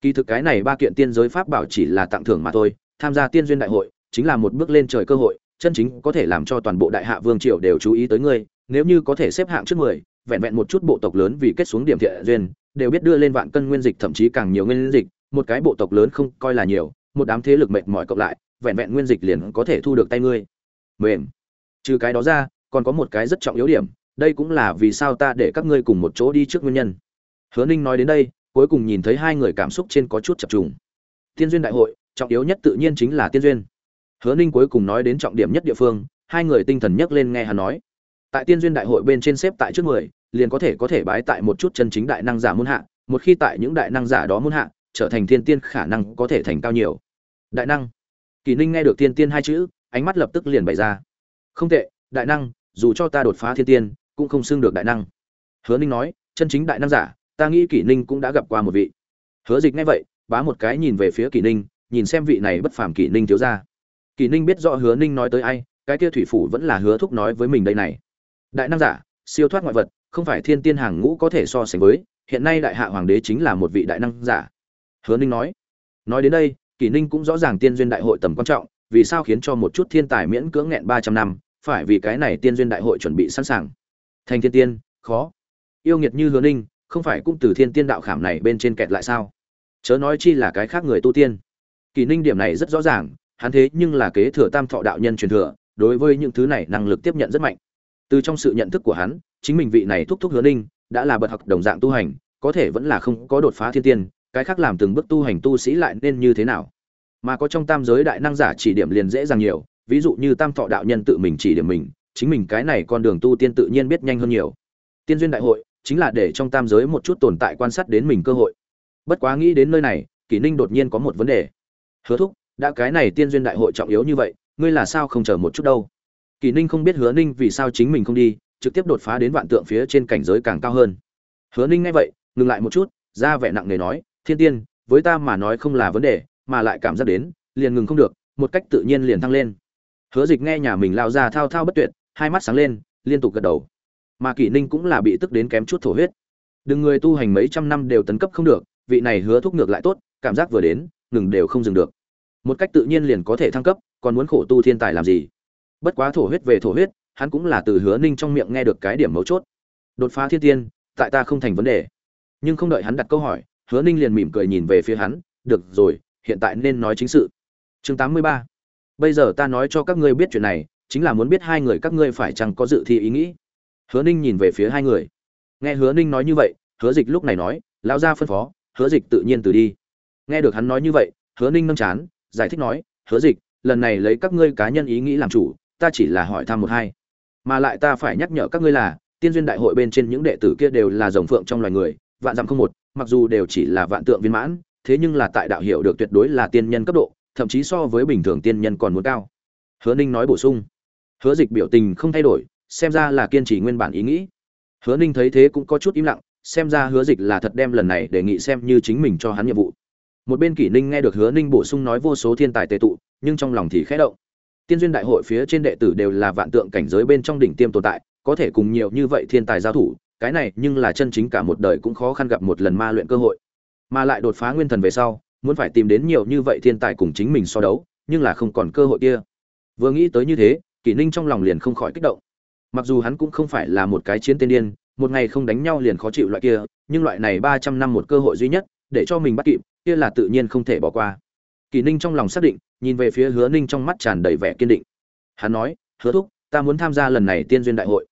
Kỳ thực cái này ba kiện tiên giới pháp bảo chỉ là tặng thưởng mà thôi, tham gia tiên duyên đại hội, chính là một bước lên trời cơ hội, chân chính có thể làm cho toàn bộ đại hạ vương triều đều chú ý tới ngươi, nếu như có thể xếp hạng trước mười, vẹn vẹn một chút bộ tộc lớn vì kết xuống điểm thiện duyên, đều biết đưa lên vạn cân nguyên dịch thậm chí càng nhiều nguyên dịch, một cái bộ tộc lớn không coi là nhiều, một đám thế lực mệt mỏi cộng lại, vẹn vẹn nguyên dịch liền có thể thu được tay ngươi. Mềm. Trừ cái đó ra, còn có một cái rất trọng yếu điểm đây cũng là vì sao ta để các ngươi cùng một chỗ đi trước nguyên nhân. Hứa ninh nói đến đây, cuối cùng nhìn thấy hai người cảm xúc trên có chút chập trùng. Tiên duyên đại hội, trọng yếu nhất tự nhiên chính là tiên duyên. Hứa ninh cuối cùng nói đến trọng điểm nhất địa phương, hai người tinh thần nhấc lên nghe hắn nói. Tại tiên duyên đại hội bên trên xếp tại trước mười, liền có thể có thể bái tại một chút chân chính đại năng giả muôn hạ, một khi tại những đại năng giả đó muôn hạ, trở thành thiên tiên khả năng có thể thành cao nhiều. Đại năng. Kỳ ninh nghe được thiên tiên hai chữ, ánh mắt lập tức liền bày ra. Không tệ, đại năng, dù cho ta đột phá thiên tiên cũng không xưng được đại năng. Hứa ninh nói, chân chính đại năng giả, ta nghĩ kỷ ninh cũng đã gặp qua một vị. Hứa dịch nghe vậy, bá một cái nhìn về phía kỷ ninh, nhìn xem vị này bất phàm kỷ ninh thiếu ra Kỷ ninh biết rõ hứa ninh nói tới ai, cái kia thủy phủ vẫn là hứa thúc nói với mình đây này. Đại năng giả, siêu thoát ngoại vật, không phải thiên tiên hàng ngũ có thể so sánh với, hiện nay đại hạ hoàng đế chính là một vị đại năng giả. Hứa ninh nói nói đến đây, Kỷ ninh cũng rõ ràng tiên duyên đại hội tầm quan trọng, vì sao khiến cho một chút thiên tài miễn cưỡng nghẹn ba trăm năm, phải vì cái này tiên duyên đại hội chuẩn bị sẵn sàng thành thiên tiên, khó. Yêu nghiệt như hứa ninh, không phải cũng từ thiên tiên đạo khảm này bên trên kẹt lại sao? Chớ nói chi là cái khác người tu tiên. Kỳ ninh điểm này rất rõ ràng, hắn thế nhưng là kế thừa tam thọ đạo nhân truyền thừa, đối với những thứ này năng lực tiếp nhận rất mạnh. Từ trong sự nhận thức của hắn, chính mình vị này thúc thúc hứa ninh, đã là bậc học đồng dạng tu hành, có thể vẫn là không có đột phá thiên tiên, cái khác làm từng bước tu hành tu sĩ lại nên như thế nào? Mà có trong tam giới đại năng giả chỉ điểm liền dễ dàng nhiều, ví dụ như tam thọ đạo nhân tự mình chỉ điểm mình chính mình cái này con đường tu tiên tự nhiên biết nhanh hơn nhiều. Tiên duyên đại hội, chính là để trong tam giới một chút tồn tại quan sát đến mình cơ hội. Bất quá nghĩ đến nơi này, kỷ ninh đột nhiên có một vấn đề. Hứa thúc, đã cái này tiên duyên đại hội trọng yếu như vậy, ngươi là sao không chờ một chút đâu? Kỷ ninh không biết hứa ninh vì sao chính mình không đi, trực tiếp đột phá đến vạn tượng phía trên cảnh giới càng cao hơn. Hứa ninh nghe vậy, ngừng lại một chút, ra vẻ nặng nề nói, thiên tiên, với ta mà nói không là vấn đề, mà lại cảm giác đến, liền ngừng không được, một cách tự nhiên liền thăng lên. Hứa dịch nghe nhà mình lao ra thao thao bất tuyệt hai mắt sáng lên, liên tục gật đầu. Mà kỷ ninh cũng là bị tức đến kém chút thổ huyết. Đừng người tu hành mấy trăm năm đều tấn cấp không được, vị này hứa thúc ngược lại tốt, cảm giác vừa đến, ngừng đều không dừng được. Một cách tự nhiên liền có thể thăng cấp, còn muốn khổ tu thiên tài làm gì? Bất quá thổ huyết về thổ huyết, hắn cũng là từ hứa ninh trong miệng nghe được cái điểm mấu chốt. Đột phá thiên tiên, tại ta không thành vấn đề. Nhưng không đợi hắn đặt câu hỏi, hứa ninh liền mỉm cười nhìn về phía hắn, được rồi, hiện tại nên nói chính sự. Chương tám mươi ba. Bây giờ ta nói cho các ngươi biết chuyện này chính là muốn biết hai người các ngươi phải chăng có dự thi ý nghĩ. Hứa ninh nhìn về phía hai người. Nghe hứa ninh nói như vậy, hứa dịch lúc này nói, lão gia phân phó, hứa dịch tự nhiên từ đi. Nghe được hắn nói như vậy, hứa ninh nâng chán, giải thích nói, hứa dịch, lần này lấy các ngươi cá nhân ý nghĩ làm chủ, ta chỉ là hỏi thăm một hai. Mà lại ta phải nhắc nhở các ngươi là, tiên duyên đại hội bên trên những đệ tử kia đều là rồng phượng trong loài người, vạn dặm không một, mặc dù đều chỉ là vạn tượng viên mãn, thế nhưng là tại đạo hiệu được tuyệt đối là tiên nhân cấp độ, thậm chí so với bình thường tiên nhân còn muốn cao. Hứa ninh nói bổ sung hứa dịch biểu tình không thay đổi, xem ra là kiên trì nguyên bản ý nghĩ. Hứa ninh thấy thế cũng có chút im lặng, xem ra hứa dịch là thật đem lần này đề nghị xem như chính mình cho hắn nhiệm vụ. Một bên kỷ ninh nghe được hứa ninh bổ sung nói vô số thiên tài tệ tụ, nhưng trong lòng thì khẽ động. Tiên duyên đại hội phía trên đệ tử đều là vạn tượng cảnh giới bên trong đỉnh tiêm tồn tại, có thể cùng nhiều như vậy thiên tài giao thủ, cái này nhưng là chân chính cả một đời cũng khó khăn gặp một lần ma luyện cơ hội. Mà lại đột phá nguyên thần về sau, muốn phải tìm đến nhiều như vậy thiên tài cùng chính mình so đấu, nhưng là không còn cơ hội kia. Vừa nghĩ tới như thế kỷ ninh trong lòng liền không khỏi kích động. Mặc dù hắn cũng không phải là một cái chiến tiên điên, một ngày không đánh nhau liền khó chịu loại kia, nhưng loại này ba trăm năm một cơ hội duy nhất, để cho mình bắt kịp, kia là tự nhiên không thể bỏ qua. Kỳ ninh trong lòng xác định, nhìn về phía hứa ninh trong mắt tràn đầy vẻ kiên định. Hắn nói, hứa thúc, ta muốn tham gia lần này tiên duyên đại hội.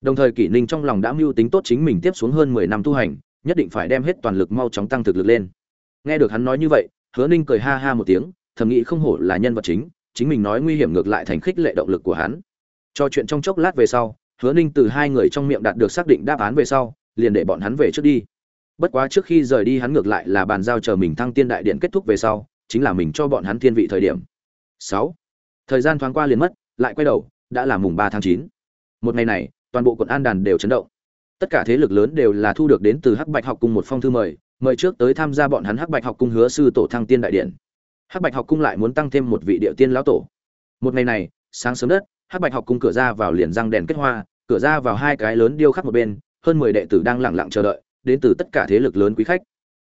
Đồng thời kỷ ninh trong lòng đã mưu tính tốt chính mình tiếp xuống hơn mười năm tu hành, nhất định phải đem hết toàn lực mau chóng tăng thực lực lên. Nghe được hắn nói như vậy, hứa ninh cười ha ha một tiếng, thầm nghĩ không hổ là nhân vật chính chính mình nói nguy hiểm ngược lại thành khích lệ động lực của hắn. Cho chuyện trong chốc lát về sau, hứa ninh từ hai người trong miệng đạt được xác định đáp án về sau, liền để bọn hắn về trước đi. Bất quá trước khi rời đi hắn ngược lại là bàn giao chờ mình thăng tiên đại điện kết thúc về sau, chính là mình cho bọn hắn thiên vị thời điểm. Sáu. Thời gian thoáng qua liền mất, lại quay đầu, đã là mùng ba tháng chín. Một ngày này, toàn bộ quận an đàn đều chấn động. Tất cả thế lực lớn đều là thu được đến từ hắc bạch học cung một phong thư mời mời trước tới tham gia bọn hắn hắc bạch học cung hứa sư tổ thăng tiên đại điện hắc bạch học cung lại muốn tăng thêm một vị địa tiên lão tổ. Một ngày này, sáng sớm đất, hắc bạch học cung cửa ra vào liền răng đèn kết hoa, cửa ra vào hai cái lớn điêu khắc một bên, hơn mười đệ tử đang lặng lặng chờ đợi, đến từ tất cả thế lực lớn quý khách.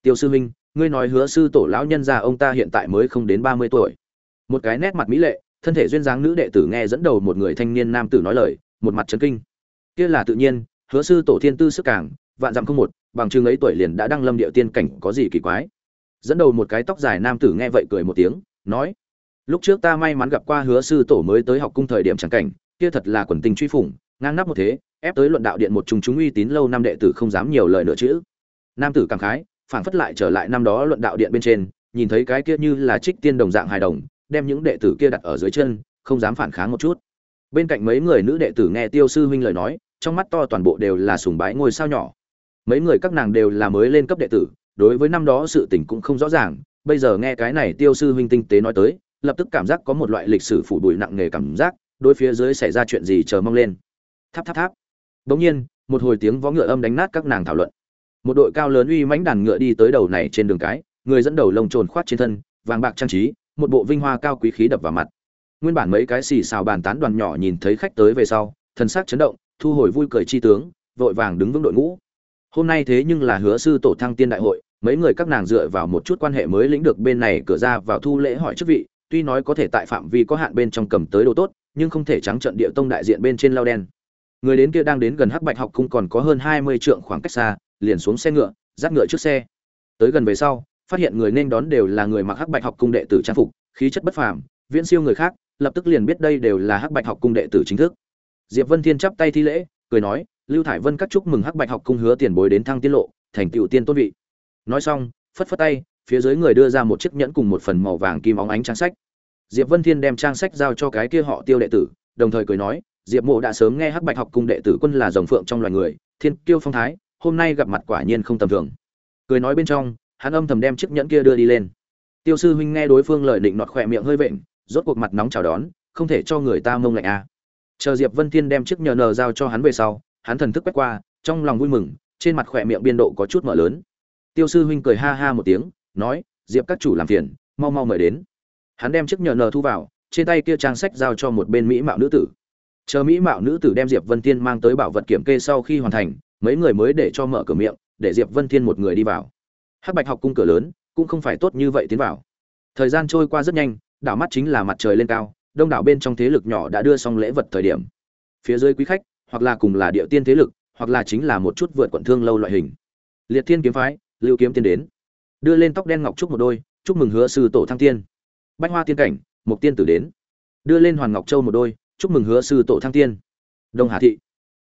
Tiêu sư minh ngươi nói hứa sư tổ lão nhân gia ông ta hiện tại mới không đến ba mươi tuổi. Một cái nét mặt mỹ lệ, thân thể duyên dáng nữ đệ tử nghe dẫn đầu một người thanh niên nam tử nói lời, một mặt chấn kinh. Kia là tự nhiên, hứa sư tổ thiên tư sức càng, vạn dặm không một, bằng chứng ấy tuổi liền đã đăng lâm địa tiên cảnh có gì kỳ quái dẫn đầu một cái tóc dài nam tử nghe vậy cười một tiếng, nói, lúc trước ta may mắn gặp qua hứa sư tổ mới tới học cung thời điểm chẳng cảnh, kia thật là quần tình truy phủng, ngang nắp một thế, ép tới luận đạo điện một chúng chúng uy tín lâu năm đệ tử không dám nhiều lời nữa chữ nam tử cảm khái phản phất lại trở lại năm đó luận đạo điện bên trên, nhìn thấy cái kia như là trích tiên đồng dạng hài đồng, đem những đệ tử kia đặt ở dưới chân, không dám phản kháng một chút. Bên cạnh mấy người nữ đệ tử nghe tiêu sư huynh lời nói, trong mắt to toàn bộ đều là sùng bái ngôi sao nhỏ. Mấy người các nàng đều là mới lên cấp đệ tử đối với năm đó sự tình cũng không rõ ràng, bây giờ nghe cái này tiêu sư huynh tinh tế nói tới, lập tức cảm giác có một loại lịch sử phủ bụi nặng nề cảm giác, đối phía dưới xảy ra chuyện gì chờ mong lên. Tháp tháp tháp. Bỗng nhiên, một hồi tiếng vó ngựa âm đánh nát các nàng thảo luận. Một đội cao lớn uy mãnh đàn ngựa đi tới đầu này trên đường cái, người dẫn đầu lông trồn khoát trên thân, vàng bạc trang trí, một bộ vinh hoa cao quý khí đập vào mặt. Nguyên bản mấy cái xì xào bàn tán đoàn nhỏ nhìn thấy khách tới về sau, thần sắc chấn động, thu hồi vui cười chi tướng, vội vàng đứng vững đội ngũ. Hôm nay thế nhưng là hứa sư tổ thăng tiên đại hội mấy người các nàng dựa vào một chút quan hệ mới lĩnh được bên này cửa ra vào thu lễ hỏi chức vị, tuy nói có thể tại phạm vi có hạn bên trong cầm tới đồ tốt, nhưng không thể trắng trận địa tông đại diện bên trên lao đen. Người đến kia đang đến gần hắc bạch học cung còn có hơn hai mươi trượng khoảng cách xa, liền xuống xe ngựa, dắt ngựa trước xe. Tới gần về sau, phát hiện người nên đón đều là người mặc hắc bạch học cung đệ tử trang phục, khí chất bất phàm, viễn siêu người khác, lập tức liền biết đây đều là hắc bạch học cung đệ tử chính thức. Diệp vân thiên chắp tay thi lễ, cười nói, lưu thải vân các chúc mừng hắc bạch học cung hứa tiền bối đến thăng tiên lộ, thành tựu tiên tôn vị nói xong, phất phất tay, phía dưới người đưa ra một chiếc nhẫn cùng một phần màu vàng kim óng ánh trang sách. Diệp vân thiên đem trang sách giao cho cái kia họ tiêu đệ tử, đồng thời cười nói, diệp mộ đã sớm nghe hắc bạch học cung đệ tử quân là dòng phượng trong loài người, thiên kiêu phong thái, hôm nay gặp mặt quả nhiên không tầm thường. Cười nói bên trong, hắn âm thầm đem chiếc nhẫn kia đưa đi lên. Tiêu sư huynh nghe đối phương lời định nọt khỏe miệng hơi vện, rốt cuộc mặt nóng chào đón, không thể cho người ta mông lạnh à. chờ diệp vân thiên đem chiếc nhờ nờ giao cho hắn về sau, hắn thần thức quét qua, trong lòng vui mừng, trên mặt khỏe miệng biên độ có chút mở lớn tiêu sư huynh cười ha ha một tiếng, nói, diệp các chủ làm phiền, mau mau mời đến. Hắn đem chiếc nhờ nờ thu vào, trên tay kia trang sách giao cho một bên mỹ mạo nữ tử. Chờ mỹ mạo nữ tử đem diệp vân thiên mang tới bảo vật kiểm kê sau khi hoàn thành, mấy người mới để cho mở cửa miệng, để diệp vân thiên một người đi vào. Hắc bạch học cung cửa lớn, cũng không phải tốt như vậy tiến vào. Thời gian trôi qua rất nhanh, đảo mắt chính là mặt trời lên cao, đông đảo bên trong thế lực nhỏ đã đưa xong lễ vật thời điểm. Phía dưới quý khách, hoặc là cùng là địa tiên thế lực, hoặc là chính là một chút vượt quận thương lâu loại hình. Liệt thiên kiếm phái lưu kiếm tiên đến. Đưa lên tóc đen ngọc trúc một đôi, chúc mừng hứa sư tổ thăng tiên. Bách hoa tiên cảnh mục tiên tử đến. Đưa lên hoàn ngọc châu một đôi, chúc mừng hứa sư tổ thăng tiên. Đông hà thị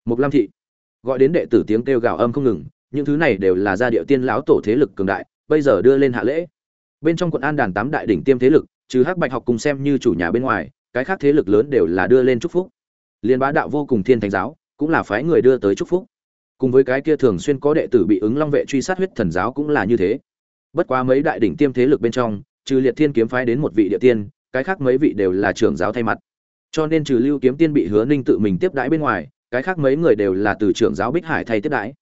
mục lam thị. Gọi đến đệ tử tiếng kêu gào âm không ngừng, những thứ này đều là gia điệu tiên lão tổ thế lực cường đại, bây giờ đưa lên hạ lễ. Bên trong quận an đàn tám đại đỉnh tiêm thế lực, trừ hắc bạch học cùng xem như chủ nhà bên ngoài, cái khác thế lực lớn đều là đưa lên chúc phúc. Liên bá đạo vô cùng thiên thánh giáo, cũng là phái người đưa tới chúc phúc cùng với cái kia thường xuyên có đệ tử bị ứng long vệ truy sát huyết thần giáo cũng là như thế. Bất quá mấy đại đỉnh tiêm thế lực bên trong, trừ liệt thiên kiếm phái đến một vị địa tiên, cái khác mấy vị đều là trưởng giáo thay mặt. Cho nên trừ lưu kiếm tiên bị hứa ninh tự mình tiếp đãi bên ngoài, cái khác mấy người đều là từ trưởng giáo bích hải thay tiếp đãi.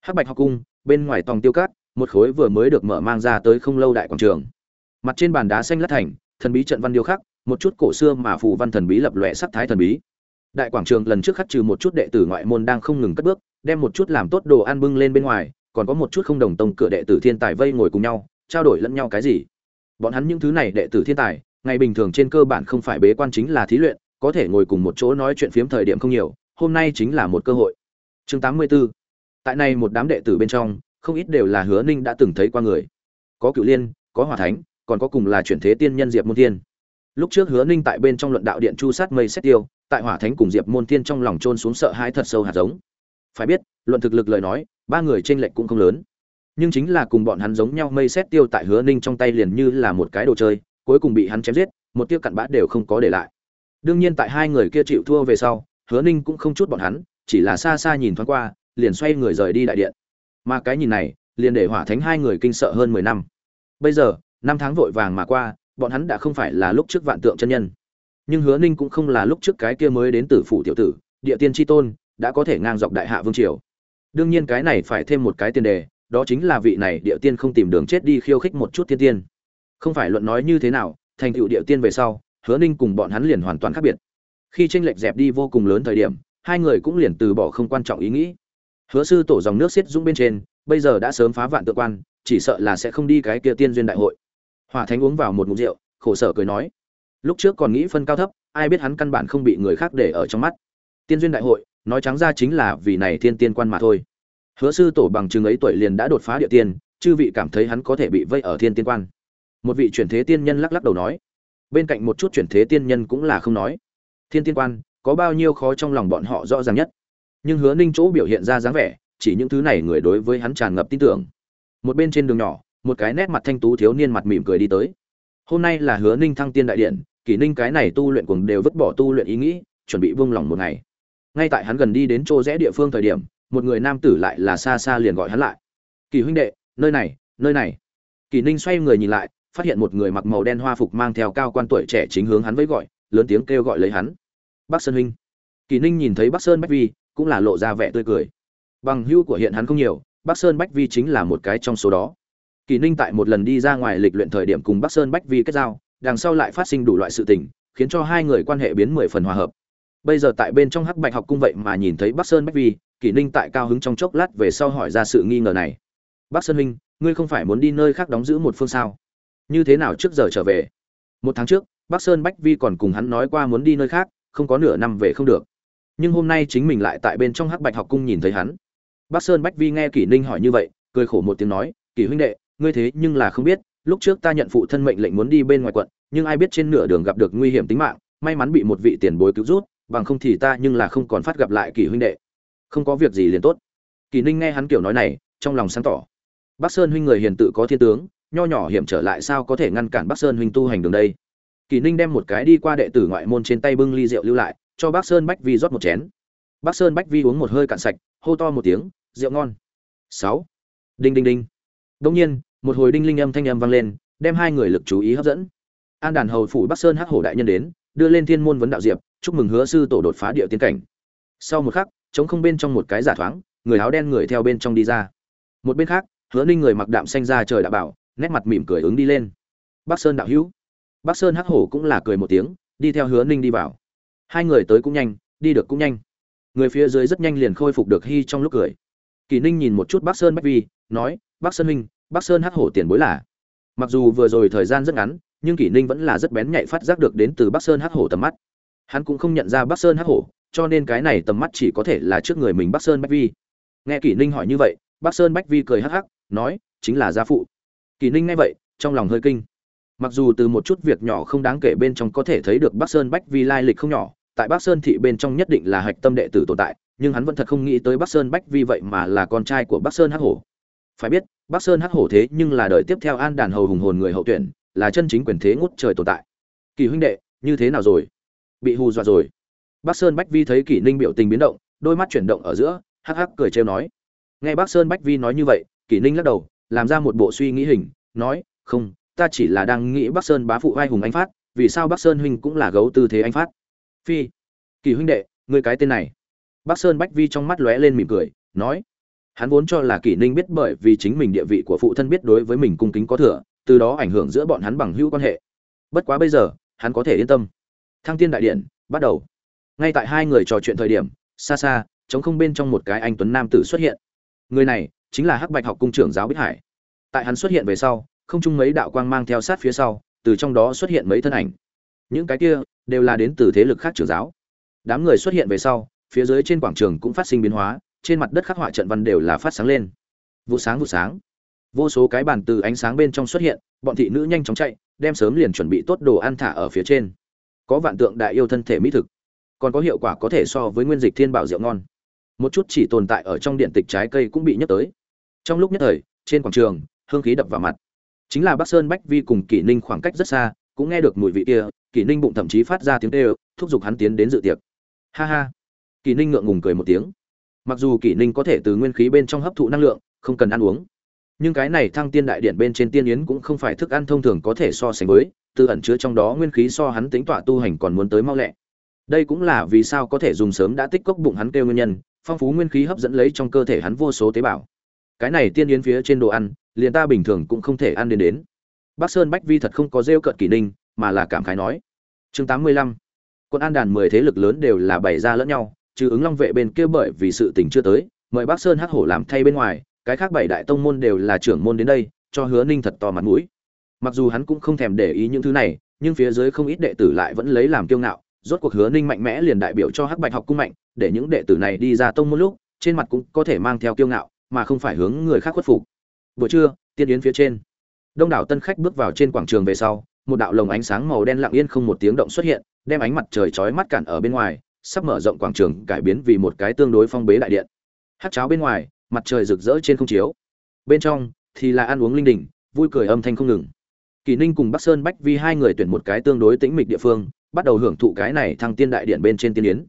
Hắc bạch học cung, bên ngoài tòng tiêu cát, một khối vừa mới được mở mang ra tới không lâu đại quảng trường. Mặt trên bàn đá xanh lát thành, thần bí trận văn điêu khắc, một chút cổ xưa mà phù văn thần bí lập lòe sắc thái thần bí. Đại quảng trường lần trước khắc trừ một chút đệ tử ngoại môn đang không ngừng cất bước đem một chút làm tốt đồ ăn bưng lên bên ngoài, còn có một chút không đồng tông cửa đệ tử thiên tài vây ngồi cùng nhau, trao đổi lẫn nhau cái gì. Bọn hắn những thứ này đệ tử thiên tài, ngày bình thường trên cơ bản không phải bế quan chính là thí luyện, có thể ngồi cùng một chỗ nói chuyện phiếm thời điểm không nhiều, hôm nay chính là một cơ hội. Chương 84 tại này một đám đệ tử bên trong, không ít đều là hứa ninh đã từng thấy qua người. Có cựu liên, có hòa thánh, còn có cùng là chuyển thế tiên nhân diệp môn thiên. Lúc trước hứa ninh tại bên trong luận đạo điện chu sát mây xét tiêu, tại hỏa thánh cùng diệp môn thiên trong lòng trôn xuống sợ hãi thật sâu hạt giống phải biết, luận thực lực lời nói, ba người tranh lệch cũng không lớn. Nhưng chính là cùng bọn hắn giống nhau mây xét tiêu tại hứa ninh trong tay liền như là một cái đồ chơi, cuối cùng bị hắn chém giết, một tiêu cặn bã đều không có để lại. Đương nhiên tại hai người kia chịu thua về sau, hứa ninh cũng không chút bọn hắn, chỉ là xa xa nhìn thoáng qua, liền xoay người rời đi đại điện. Mà cái nhìn này, liền để hỏa thánh hai người kinh sợ hơn mười năm. Bây giờ, năm tháng vội vàng mà qua, bọn hắn đã không phải là lúc trước vạn tượng chân nhân. Nhưng hứa ninh cũng không là lúc trước cái kia mới đến tử phủ tiểu tử, địa tiên tri tôn đã có thể ngang dọc đại hạ vương triều. Đương nhiên cái này phải thêm một cái tiền đề, đó chính là vị này địa tiên không tìm đường chết đi khiêu khích một chút thiên tiên. Không phải luận nói như thế nào, thành tựu địa tiên về sau, hứa ninh cùng bọn hắn liền hoàn toàn khác biệt. Khi tranh lệch dẹp đi vô cùng lớn thời điểm, hai người cũng liền từ bỏ không quan trọng ý nghĩ. Hứa sư tổ dòng nước xiết dũng bên trên, bây giờ đã sớm phá vạn tự quan, chỉ sợ là sẽ không đi cái kia tiên duyên đại hội. Hỏa thánh uống vào một ngụm rượu, khổ sở cười nói, lúc trước còn nghĩ phân cao thấp, ai biết hắn căn bản không bị người khác để ở trong mắt. Tiên duyên đại hội nói trắng ra chính là vì này thiên tiên quan mà thôi. Hứa sư tổ bằng chừng ấy tuổi liền đã đột phá địa tiên, chư vị cảm thấy hắn có thể bị vây ở thiên tiên quan. Một vị chuyển thế tiên nhân lắc lắc đầu nói. Bên cạnh một chút chuyển thế tiên nhân cũng là không nói. Thiên tiên quan, có bao nhiêu khó trong lòng bọn họ rõ ràng nhất? Nhưng hứa ninh chỗ biểu hiện ra dáng vẻ, chỉ những thứ này người đối với hắn tràn ngập tin tưởng. Một bên trên đường nhỏ, một cái nét mặt thanh tú thiếu niên mặt mỉm cười đi tới. Hôm nay là hứa ninh thăng tiên đại điện, kỷ ninh cái này tu luyện cùng đều vứt bỏ tu luyện ý nghĩ, chuẩn bị vương lòng một ngày ngay tại hắn gần đi đến chỗ rẽ địa phương thời điểm, một người nam tử lại là xa xa liền gọi hắn lại. Kỳ huynh đệ, nơi này nơi này. Kỳ ninh xoay người nhìn lại, phát hiện một người mặc màu đen hoa phục mang theo cao quan tuổi trẻ chính hướng hắn với gọi, lớn tiếng kêu gọi lấy hắn. Bắc sơn huynh. Kỳ ninh nhìn thấy bắc sơn bách vi, cũng là lộ ra vẻ tươi cười. Bằng hữu của hiện hắn không nhiều, bắc sơn bách vi chính là một cái trong số đó. Kỳ ninh tại một lần đi ra ngoài lịch luyện thời điểm cùng bắc sơn bách vi kết giao, đằng sau lại phát sinh đủ loại sự tình, khiến cho hai người quan hệ biến mười phần hòa hợp bây giờ tại bên trong hắc bạch học cung vậy mà nhìn thấy bắc sơn bách vi, kỷ ninh tại cao hứng trong chốc lát về sau hỏi ra sự nghi ngờ này. Bắc sơn huynh, ngươi không phải muốn đi nơi khác đóng giữ một phương sao? Như thế nào trước giờ trở về? Một tháng trước, bắc sơn bách vi còn cùng hắn nói qua muốn đi nơi khác, không có nửa năm về không được. Nhưng hôm nay chính mình lại tại bên trong hắc bạch học cung nhìn thấy hắn. Bắc sơn bách vi nghe kỷ ninh hỏi như vậy, cười khổ một tiếng nói, kỷ huynh đệ, ngươi thế nhưng là không biết, lúc trước ta nhận phụ thân mệnh lệnh muốn đi bên ngoài quận, nhưng ai biết trên nửa đường gặp được nguy hiểm tính mạng, may mắn bị một vị tiền bối cứu rút bằng không thì ta nhưng là không còn phát gặp lại kỳ huynh đệ. Không có việc gì liền tốt. Kỳ ninh nghe hắn kiểu nói này, trong lòng sáng tỏ. Bắc sơn huynh người hiền tự có thiên tướng, nho nhỏ hiểm trở lại sao có thể ngăn cản bắc sơn huynh tu hành đường đây? Kỳ ninh đem một cái đi qua đệ tử ngoại môn trên tay bưng ly rượu lưu lại, cho bắc sơn bách vi rót một chén. Bắc sơn bách vi uống một hơi cạn sạch, hô to một tiếng, rượu ngon. Sáu. Đinh đinh đinh. Đông nhiên, một hồi đinh linh âm thanh âm vang lên, đem hai người lực chú ý hấp dẫn. An đàn hầu phủ bắc sơn hắc hổ đại nhân đến, đưa lên thiên môn vấn đạo diệp chúc mừng hứa sư tổ đột phá địa tiên cảnh. Sau một khắc chống không bên trong một cái giả thoáng, người áo đen người theo bên trong đi ra. Một bên khác, hứa ninh người mặc đạm xanh ra trời đã bảo, nét mặt mỉm cười ứng đi lên. Bắc sơn đạo hữu. Bắc sơn hắc hổ cũng là cười một tiếng, đi theo hứa ninh đi vào. Hai người tới cũng nhanh, đi được cũng nhanh. Người phía dưới rất nhanh liền khôi phục được hy trong lúc cười. Kỳ ninh nhìn một chút bắc sơn bách vi, nói bắc sơn minh bắc sơn hắc hổ tiền bối là. Mặc dù vừa rồi thời gian rất ngắn, nhưng kỷ ninh vẫn là rất bén nhạy phát giác được đến từ bắc sơn hắc hổ tầm mắt hắn cũng không nhận ra bắc sơn hắc hổ, cho nên cái này tầm mắt chỉ có thể là trước người mình bắc sơn bách vi. Nghe kỷ ninh hỏi như vậy, bắc sơn bách vi cười hắc hắc, nói, chính là gia phụ. Kỷ ninh nghe vậy, trong lòng hơi kinh. Mặc dù từ một chút việc nhỏ không đáng kể bên trong có thể thấy được bắc sơn bách vi lai lịch không nhỏ, tại bắc sơn thị bên trong nhất định là hạch tâm đệ tử tồn tại, nhưng hắn vẫn thật không nghĩ tới bắc sơn bách vi vậy mà là con trai của bắc sơn hắc hổ. Phải biết, bắc sơn hắc hổ thế nhưng là đời tiếp theo an đàn hầu hùng hồn người hậu tuyển, là chân chính quyền thế ngút trời tồn tại. Kỳ huynh đệ, như thế nào rồi? Bị hù dọa rồi. Bác sơn bách vi thấy kỷ ninh biểu tình biến động, đôi mắt chuyển động ở giữa, hắc hắc cười trêu nói. Nghe bác sơn bách vi nói như vậy, kỷ ninh lắc đầu, làm ra một bộ suy nghĩ hình, nói, không, ta chỉ là đang nghĩ bác sơn bá phụ vai hùng anh phát, vì sao bác sơn huynh cũng là gấu tư thế anh phát? Phi kỳ huynh đệ người cái tên này. Bác sơn bách vi trong mắt lóe lên mỉm cười, nói, hắn vốn cho là kỷ ninh biết bởi vì chính mình địa vị của phụ thân biết đối với mình cung kính có thừa, từ đó ảnh hưởng giữa bọn hắn bằng hữu quan hệ. Bất quá bây giờ, hắn có thể yên tâm thăng tiên đại điện, bắt đầu. Ngay tại hai người trò chuyện thời điểm, xa xa chống không bên trong một cái anh tuấn nam tử xuất hiện. Người này chính là hắc bạch học cung trưởng giáo bích hải. Tại hắn xuất hiện về sau, không chung mấy đạo quang mang theo sát phía sau, từ trong đó xuất hiện mấy thân ảnh. Những cái kia đều là đến từ thế lực khác trưởng giáo. Đám người xuất hiện về sau, phía dưới trên quảng trường cũng phát sinh biến hóa, trên mặt đất khắc họa trận văn đều là phát sáng lên. Vụ sáng vụ sáng. Vô số cái bàn từ ánh sáng bên trong xuất hiện, bọn thị nữ nhanh chóng chạy, đem sớm liền chuẩn bị tốt đồ ăn thả ở phía trên có vạn tượng đại yêu thân thể mỹ thực, còn có hiệu quả có thể so với nguyên dịch thiên bảo rượu ngon. Một chút chỉ tồn tại ở trong điện tịch trái cây cũng bị nhấc tới. Trong lúc nhất thời, trên quảng trường, hương khí đập vào mặt. Chính là bắc sơn bách vi cùng kỷ ninh khoảng cách rất xa, cũng nghe được mùi vị kia, kỷ ninh bụng thậm chí phát ra tiếng kêu, thúc giục hắn tiến đến dự tiệc. Ha ha. Kỷ ninh ngượng ngùng cười một tiếng. Mặc dù kỷ ninh có thể từ nguyên khí bên trong hấp thụ năng lượng, không cần ăn uống, nhưng cái này thăng tiên đại điện bên trên tiên yến cũng không phải thức ăn thông thường có thể so sánh với từ ẩn chứa trong đó nguyên khí so hắn tính tọa tu hành còn muốn tới mau lẹ. Đây cũng là vì sao có thể dùng sớm đã tích cốc bụng hắn kêu nguyên nhân, phong phú nguyên khí hấp dẫn lấy trong cơ thể hắn vô số tế bào. Cái này tiên yến phía trên đồ ăn, liền ta bình thường cũng không thể ăn đến đến. Bắc sơn bách vi thật không có rêu cợt kỷ ninh, mà là cảm khái nói. Chương tám mươi lăm. Quân an đàn mười thế lực lớn đều là bày ra lẫn nhau, trừ ứng long vệ bên kia bởi vì sự tình chưa tới, mời bắc sơn hắc hổ làm thay bên ngoài, cái khác bảy đại tông môn đều là trưởng môn đến đây, cho hứa ninh thật to mặt mũi mặc dù hắn cũng không thèm để ý những thứ này, nhưng phía dưới không ít đệ tử lại vẫn lấy làm kiêu ngạo, rốt cuộc hứa ninh mạnh mẽ liền đại biểu cho hắc bạch học cung mạnh, để những đệ tử này đi ra tông môn lúc, trên mặt cũng có thể mang theo kiêu ngạo, mà không phải hướng người khác khuất phục. Buổi trưa, tiên yến phía trên, đông đảo tân khách bước vào trên quảng trường về sau, một đạo lồng ánh sáng màu đen lặng yên không một tiếng động xuất hiện, đem ánh mặt trời chói mắt cản ở bên ngoài, sắp mở rộng quảng trường cải biến vì một cái tương đối phong bế đại điện. Hát cháo bên ngoài, mặt trời rực rỡ trên không chiếu. Bên trong thì là ăn uống linh đình, vui cười âm thanh không ngừng kỳ ninh cùng bắc sơn bách vi hai người tuyển một cái tương đối tĩnh mịch địa phương, bắt đầu hưởng thụ cái này thăng tiên đại điện bên trên tiên yến.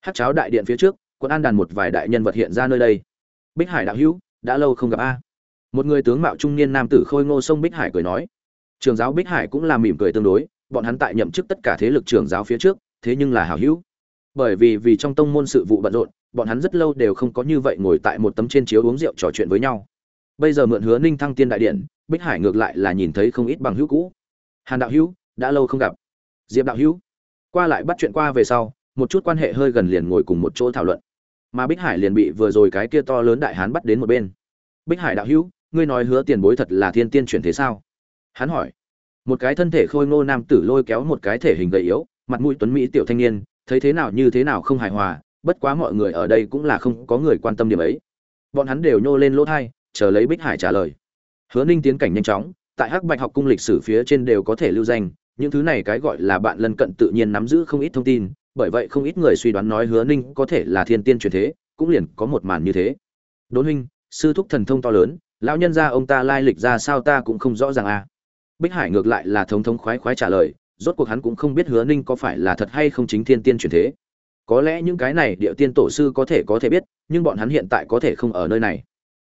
Hát cháo đại điện phía trước quân an đàn một vài đại nhân vật hiện ra nơi đây. Bích hải đạo hữu, đã lâu không gặp a. Một người tướng mạo trung niên nam tử khôi ngô sông bích hải cười nói. Trường giáo bích hải cũng là mỉm cười tương đối, bọn hắn tại nhậm chức tất cả thế lực trường giáo phía trước, thế nhưng là hảo hữu. Bởi vì vì trong tông môn sự vụ bận rộn, bọn hắn rất lâu đều không có như vậy ngồi tại một tấm trên chiếu uống rượu trò chuyện với nhau bây giờ mượn hứa ninh thăng tiên đại điện, bích hải ngược lại là nhìn thấy không ít bằng hữu cũ. Hàn đạo hữu, đã lâu không gặp. Diệp đạo hữu, qua lại bắt chuyện qua về sau, một chút quan hệ hơi gần liền ngồi cùng một chỗ thảo luận. Mà bích hải liền bị vừa rồi cái kia to lớn đại hán bắt đến một bên. Bích hải đạo hữu, ngươi nói hứa tiền bối thật là thiên tiên chuyển thế sao? Hắn hỏi. Một cái thân thể khôi ngô nam tử lôi kéo một cái thể hình gầy yếu, mặt mũi tuấn mỹ tiểu thanh niên, thấy thế nào như thế nào không hài hòa, bất quá mọi người ở đây cũng là không có người quan tâm điểm ấy. Bọn hắn đều nhô lên lỗ thai chờ lấy bích hải trả lời. Hứa ninh tiến cảnh nhanh chóng, tại hắc bạch học cung lịch sử phía trên đều có thể lưu danh, những thứ này cái gọi là bạn lân cận tự nhiên nắm giữ không ít thông tin, bởi vậy không ít người suy đoán nói hứa ninh có thể là thiên tiên truyền thế, cũng liền có một màn như thế. Đốn huynh, sư thúc thần thông to lớn, lão nhân gia ông ta lai lịch ra sao ta cũng không rõ ràng à? Bích hải ngược lại là thống thống khoái khoái trả lời, rốt cuộc hắn cũng không biết hứa ninh có phải là thật hay không chính thiên tiên truyền thế. Có lẽ những cái này địa tiên tổ sư có thể có thể biết, nhưng bọn hắn hiện tại có thể không ở nơi này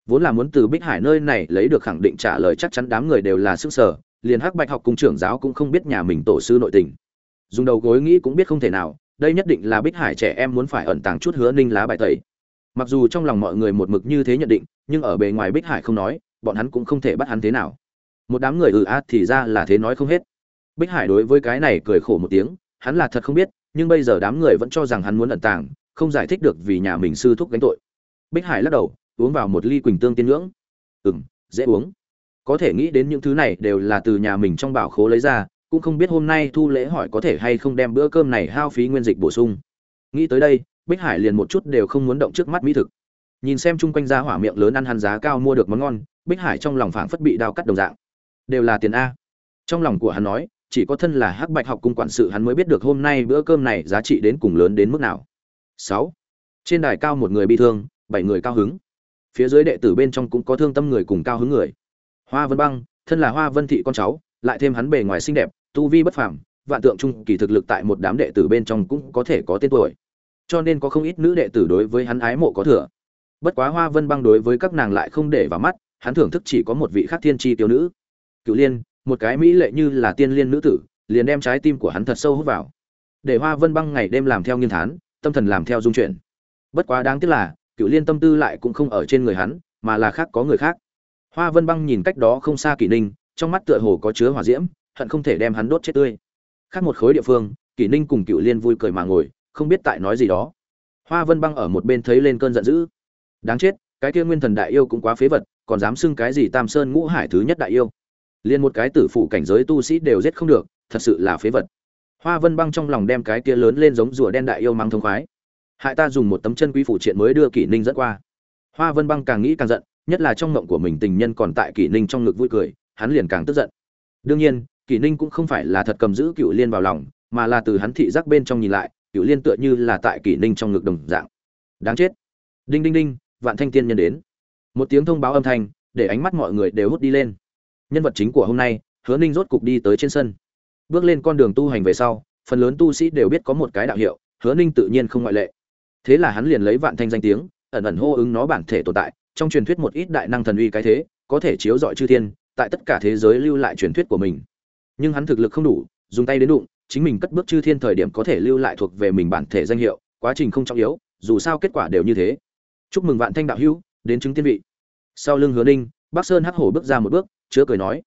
vốn là muốn từ bích hải nơi này lấy được khẳng định trả lời chắc chắn đám người đều là sức sở, liền hắc bạch học cung trưởng giáo cũng không biết nhà mình tổ sư nội tình. Dùng đầu gối nghĩ cũng biết không thể nào, đây nhất định là bích hải trẻ em muốn phải ẩn tàng chút hứa ninh lá bài tẩy. Mặc dù trong lòng mọi người một mực như thế nhận định, nhưng ở bề ngoài bích hải không nói, bọn hắn cũng không thể bắt hắn thế nào. Một đám người ừ a thì ra là thế nói không hết. Bích hải đối với cái này cười khổ một tiếng, hắn là thật không biết, nhưng bây giờ đám người vẫn cho rằng hắn muốn ẩn tàng, không giải thích được vì nhà mình sư thúc gánh tội. Bích hải lắc đầu uống vào một ly quỳnh tương tiên ngưỡng. Ừ m dễ uống. Có thể nghĩ đến những thứ này đều là từ nhà mình trong bảo khố lấy ra, cũng không biết hôm nay thu lễ hỏi có thể hay không đem bữa cơm này hao phí nguyên dịch bổ sung. Nghĩ tới đây, bích hải liền một chút đều không muốn động trước mắt mỹ thực. Nhìn xem chung quanh ra hỏa miệng lớn ăn hắn giá cao mua được món ngon, bích hải trong lòng phảng phất bị đao cắt đồng dạng. Đều là tiền a. Trong lòng của hắn nói, chỉ có thân là hắc bạch học cung quản sự hắn mới biết được hôm nay bữa cơm này giá trị đến cùng lớn đến mức nào. Sáu. Trên đài cao một người bị thương, bảy người cao hứng phía dưới đệ tử bên trong cũng có thương tâm người cùng cao hứng người. Hoa vân băng, thân là hoa vân thị con cháu, lại thêm hắn bề ngoài xinh đẹp, tu vi bất phàm, vạn tượng trung kỳ thực lực tại một đám đệ tử bên trong cũng có thể có tên tuổi. Cho nên có không ít nữ đệ tử đối với hắn ái mộ có thừa. Bất quá hoa vân băng đối với các nàng lại không để vào mắt, hắn thưởng thức chỉ có một vị khác thiên tri tiêu nữ. Cựu liên, một cái mỹ lệ như là tiên liên nữ tử, liền đem trái tim của hắn thật sâu hút vào. Để hoa vân băng ngày đêm làm theo nghiên thán, tâm thần làm theo dung chuyển. Bất quá đáng tiếc là cựu liên tâm tư lại cũng không ở trên người hắn, mà là khác có người khác. Hoa vân băng nhìn cách đó không xa kỷ ninh, trong mắt tựa hồ có chứa hỏa diễm, hận không thể đem hắn đốt chết tươi. Khác một khối địa phương, kỷ ninh cùng cựu liên vui cười mà ngồi, không biết tại nói gì đó. Hoa vân băng ở một bên thấy lên cơn giận dữ. Đáng chết, cái kia nguyên thần đại yêu cũng quá phế vật, còn dám xưng cái gì tam sơn ngũ hải thứ nhất đại yêu. Liền một cái tử phụ cảnh giới tu sĩ đều giết không được, thật sự là phế vật. Hoa vân băng trong lòng đem cái kia lớn lên giống rùa đen đại yêu mang thông khoái hại ta dùng một tấm chân quý phụ triện mới đưa kỷ ninh dẫn qua. Hoa vân băng càng nghĩ càng giận, nhất là trong mộng của mình tình nhân còn tại kỷ ninh trong ngực vui cười, hắn liền càng tức giận. Đương nhiên, kỷ ninh cũng không phải là thật cầm giữ cựu liên vào lòng, mà là từ hắn thị giác bên trong nhìn lại cựu liên tựa như là tại kỷ ninh trong ngực đồng dạng. Đáng chết. Đinh đinh đinh, vạn thanh tiên nhân đến. Một tiếng thông báo âm thanh, để ánh mắt mọi người đều hút đi lên. Nhân vật chính của hôm nay, hứa ninh rốt cục đi tới trên sân. Bước lên con đường tu hành về sau, phần lớn tu sĩ đều biết có một cái đạo hiệu, hứa ninh tự nhiên không ngoại lệ thế là hắn liền lấy vạn thanh danh tiếng, ẩn ẩn hô ứng nó bản thể tồn tại, trong truyền thuyết một ít đại năng thần uy cái thế, có thể chiếu dọi chư thiên, tại tất cả thế giới lưu lại truyền thuyết của mình. Nhưng hắn thực lực không đủ, dùng tay đến đụng, chính mình cất bước chư thiên thời điểm có thể lưu lại thuộc về mình bản thể danh hiệu, quá trình không trọng yếu, dù sao kết quả đều như thế. Chúc mừng vạn thanh đạo hữu, đến chứng tiên vị. Sau lưng hứa ninh, bắc sơn hắc hổ bước ra một bước, chứa cười nói.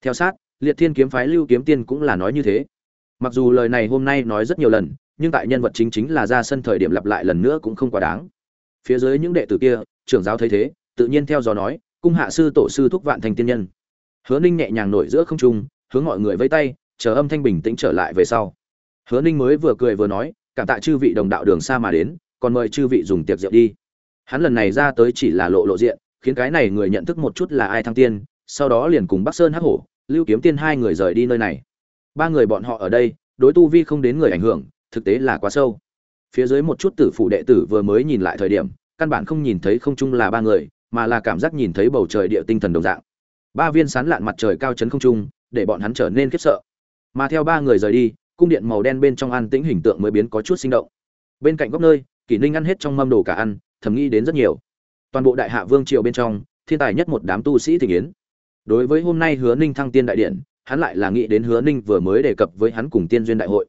Theo sát, liệt thiên kiếm phái lưu kiếm tiên cũng là nói như thế. Mặc dù lời này hôm nay nói rất nhiều lần nhưng tại nhân vật chính chính là ra sân thời điểm lặp lại lần nữa cũng không quá đáng. Phía dưới những đệ tử kia, trưởng giáo thấy thế, tự nhiên theo gió nói, cung hạ sư tổ sư thúc vạn thành tiên nhân. Hứa ninh nhẹ nhàng nổi giữa không trung, hướng mọi người vây tay, chờ âm thanh bình tĩnh trở lại về sau. Hứa ninh mới vừa cười vừa nói, cảm tạ chư vị đồng đạo đường xa mà đến, còn mời chư vị dùng tiệc rượu đi. Hắn lần này ra tới chỉ là lộ lộ diện, khiến cái này người nhận thức một chút là ai thăng tiên, sau đó liền cùng bắc sơn hắc hổ, lưu kiếm tiên hai người rời đi nơi này. Ba người bọn họ ở đây, đối tu vi không đến người ảnh hưởng thực tế là quá sâu. Phía dưới một chút tử phủ đệ tử vừa mới nhìn lại thời điểm, căn bản không nhìn thấy không trung là ba người, mà là cảm giác nhìn thấy bầu trời địa tinh thần đồng dạng. Ba viên sán lạn mặt trời cao chấn không trung, để bọn hắn trở nên khiếp sợ. Mà theo ba người rời đi, cung điện màu đen bên trong an tĩnh hình tượng mới biến có chút sinh động. Bên cạnh góc nơi, kỷ ninh ăn hết trong mâm đồ cả ăn, thầm nghĩ đến rất nhiều. Toàn bộ đại hạ vương triều bên trong, thiên tài nhất một đám tu sĩ thị yến đối với hôm nay hứa ninh thăng tiên đại điện, hắn lại là nghĩ đến hứa ninh vừa mới đề cập với hắn cùng tiên duyên đại hội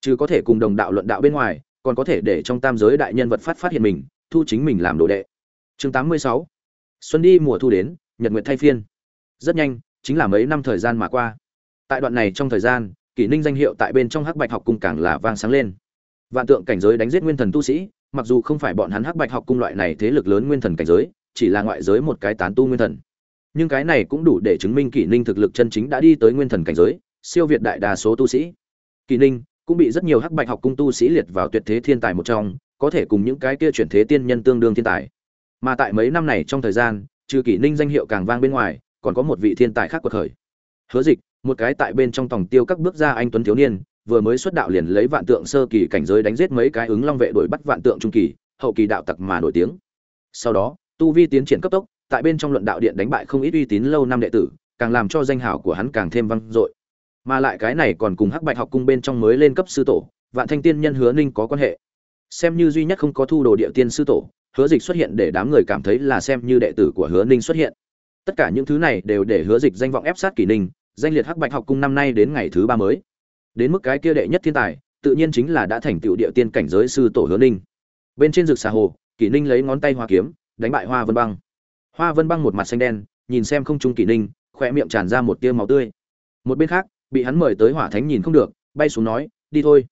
chứ có thể cùng đồng đạo luận đạo bên ngoài, còn có thể để trong tam giới đại nhân vật phát phát hiện mình, thu chính mình làm đồ đệ. Chương tám mươi sáu. Xuân đi, mùa thu đến, nhật nguyệt thay phiên. Rất nhanh, chính là mấy năm thời gian mà qua. Tại đoạn này trong thời gian, kỷ ninh danh hiệu tại bên trong hắc bạch học cung càng là vang sáng lên. Vạn tượng cảnh giới đánh giết nguyên thần tu sĩ, mặc dù không phải bọn hắn hắc bạch học cung loại này thế lực lớn nguyên thần cảnh giới, chỉ là ngoại giới một cái tán tu nguyên thần. Nhưng cái này cũng đủ để chứng minh kỷ ninh thực lực chân chính đã đi tới nguyên thần cảnh giới, siêu việt đại đa số tu sĩ. Kỷ ninh cũng bị rất nhiều hắc bạch học cung tu sĩ liệt vào tuyệt thế thiên tài một trong, có thể cùng những cái kia chuyển thế tiên nhân tương đương thiên tài. Mà tại mấy năm này trong thời gian, trừ kỷ ninh danh hiệu càng vang bên ngoài, còn có một vị thiên tài khác quật khởi. Hứa dịch, một cái tại bên trong tổng tiêu các bước ra anh tuấn thiếu niên, vừa mới xuất đạo liền lấy vạn tượng sơ kỳ cảnh giới đánh giết mấy cái ứng long vệ đuổi bắt vạn tượng trung kỳ, hậu kỳ đạo tặc mà nổi tiếng. Sau đó, tu vi tiến triển cấp tốc, tại bên trong luận đạo điện đánh bại không ít uy tín lâu năm đệ tử, càng làm cho danh hào của hắn càng thêm vang dội mà lại cái này còn cùng hắc bạch học cung bên trong mới lên cấp sư tổ, vạn thanh tiên nhân hứa ninh có quan hệ. Xem như duy nhất không có thu đồ địa tiên sư tổ, hứa dịch xuất hiện để đám người cảm thấy là xem như đệ tử của hứa ninh xuất hiện. Tất cả những thứ này đều để hứa dịch danh vọng ép sát kỷ ninh, danh liệt hắc bạch học cung năm nay đến ngày thứ ba mới. Đến mức cái kia đệ nhất thiên tài, tự nhiên chính là đã thành tựu địa tiên cảnh giới sư tổ hứa ninh. Bên trên rực xà hồ, kỷ ninh lấy ngón tay hoa kiếm, đánh bại hoa vân băng. Hoa vân băng một mặt xanh đen, nhìn xem không trung kỷ ninh khoe miệng tràn ra một tia máu tươi. Một bên khác bị hắn mời tới hỏa thánh nhìn không được, bay xuống nói, đi thôi.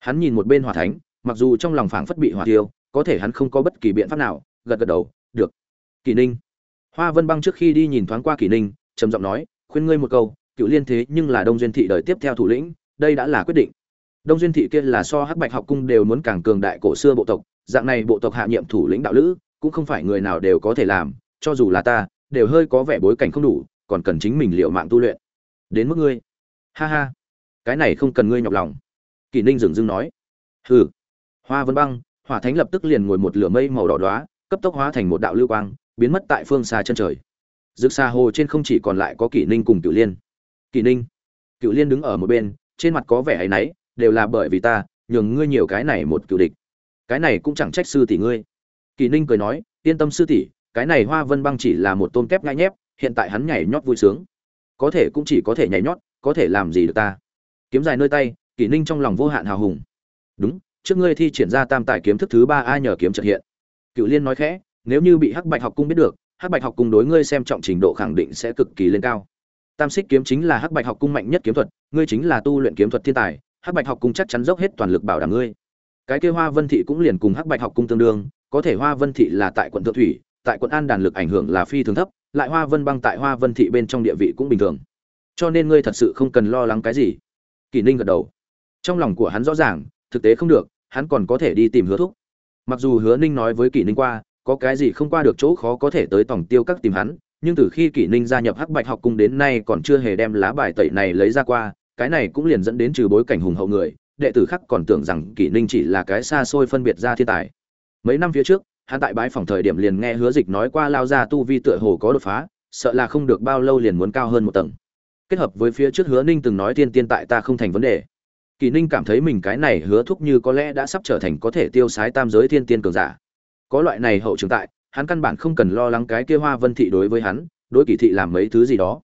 Hắn nhìn một bên hỏa thánh, mặc dù trong lòng phảng phất bị hỏa tiêu có thể hắn không có bất kỳ biện pháp nào, gật gật đầu, được. Kỷ ninh. Hoa vân băng trước khi đi nhìn thoáng qua kỷ ninh, trầm giọng nói, khuyên ngươi một câu, cựu liên thế nhưng là đông duyên thị đời tiếp theo thủ lĩnh, đây đã là quyết định. Đông duyên thị kia là so hắc bạch học cung đều muốn càng cường đại cổ xưa bộ tộc, dạng này bộ tộc hạ nhiệm thủ lĩnh đạo lữ, cũng không phải người nào đều có thể làm, cho dù là ta, đều hơi có vẻ bối cảnh không đủ, còn cần chính mình liệu mạng tu luyện. Đến mức ngươi ha ha. Cái này không cần ngươi nhọc lòng. Kỷ ninh dừng dưng nói. Hừ. Hoa vân băng, hỏa thánh lập tức liền ngồi một lửa mây màu đỏ đoá cấp tốc hóa thành một đạo lưu quang, biến mất tại phương xa chân trời. Rực xa hồ trên không chỉ còn lại có kỷ ninh cùng cựu liên. Kỷ ninh. Cựu liên đứng ở một bên, trên mặt có vẻ hay náy, đều là bởi vì ta, nhường ngươi nhiều cái này một cựu địch. Cái này cũng chẳng trách sư tỷ ngươi. Kỷ ninh cười nói, yên tâm sư tỷ, cái này hoa vân băng chỉ là một tôm kép ngại nhép, hiện tại hắn nhảy nhót vui sướng. Có thể cũng chỉ có thể nhảy nhót có thể làm gì được ta? Kiếm dài nơi tay, kỷ ninh trong lòng vô hạn hào hùng. Đúng, trước ngươi thi triển ra tam tài kiếm thức thứ ba ai nhờ kiếm trật hiện. Cựu liên nói khẽ, nếu như bị hắc bạch học cung biết được, hắc bạch học cung đối ngươi xem trọng trình độ khẳng định sẽ cực kỳ lên cao. Tam xích kiếm chính là hắc bạch học cung mạnh nhất kiếm thuật, ngươi chính là tu luyện kiếm thuật thiên tài, hắc bạch học cung chắc chắn dốc hết toàn lực bảo đảm ngươi. Cái kia hoa vân thị cũng liền cùng hắc bạch học cung tương đương, có thể hoa vân thị là tại quận thượng thủy, tại quận an đàn lực ảnh hưởng là phi thường thấp, lại hoa vân băng tại hoa vân thị bên trong địa vị cũng bình thường cho nên ngươi thật sự không cần lo lắng cái gì. Kỷ ninh gật đầu. Trong lòng của hắn rõ ràng, thực tế không được, hắn còn có thể đi tìm hứa thúc. Mặc dù hứa ninh nói với kỷ ninh qua, có cái gì không qua được chỗ khó có thể tới tổng tiêu các tìm hắn, nhưng từ khi kỷ ninh gia nhập hắc bạch học cung đến nay còn chưa hề đem lá bài tẩy này lấy ra qua, cái này cũng liền dẫn đến trừ bối cảnh hùng hậu người, đệ tử khác còn tưởng rằng kỷ ninh chỉ là cái xa xôi phân biệt ra thiên tài. Mấy năm phía trước, hắn tại bãi phòng thời điểm liền nghe hứa dịch nói qua lao ra tu vi tựa hồ có đột phá, sợ là không được bao lâu liền muốn cao hơn một tầng kết hợp với phía trước hứa ninh từng nói thiên tiên tại ta không thành vấn đề. Kỳ ninh cảm thấy mình cái này hứa thúc như có lẽ đã sắp trở thành có thể tiêu sái tam giới thiên tiên cường giả. Có loại này hậu trường tại, hắn căn bản không cần lo lắng cái kia hoa vân thị đối với hắn, đối kỳ thị làm mấy thứ gì đó.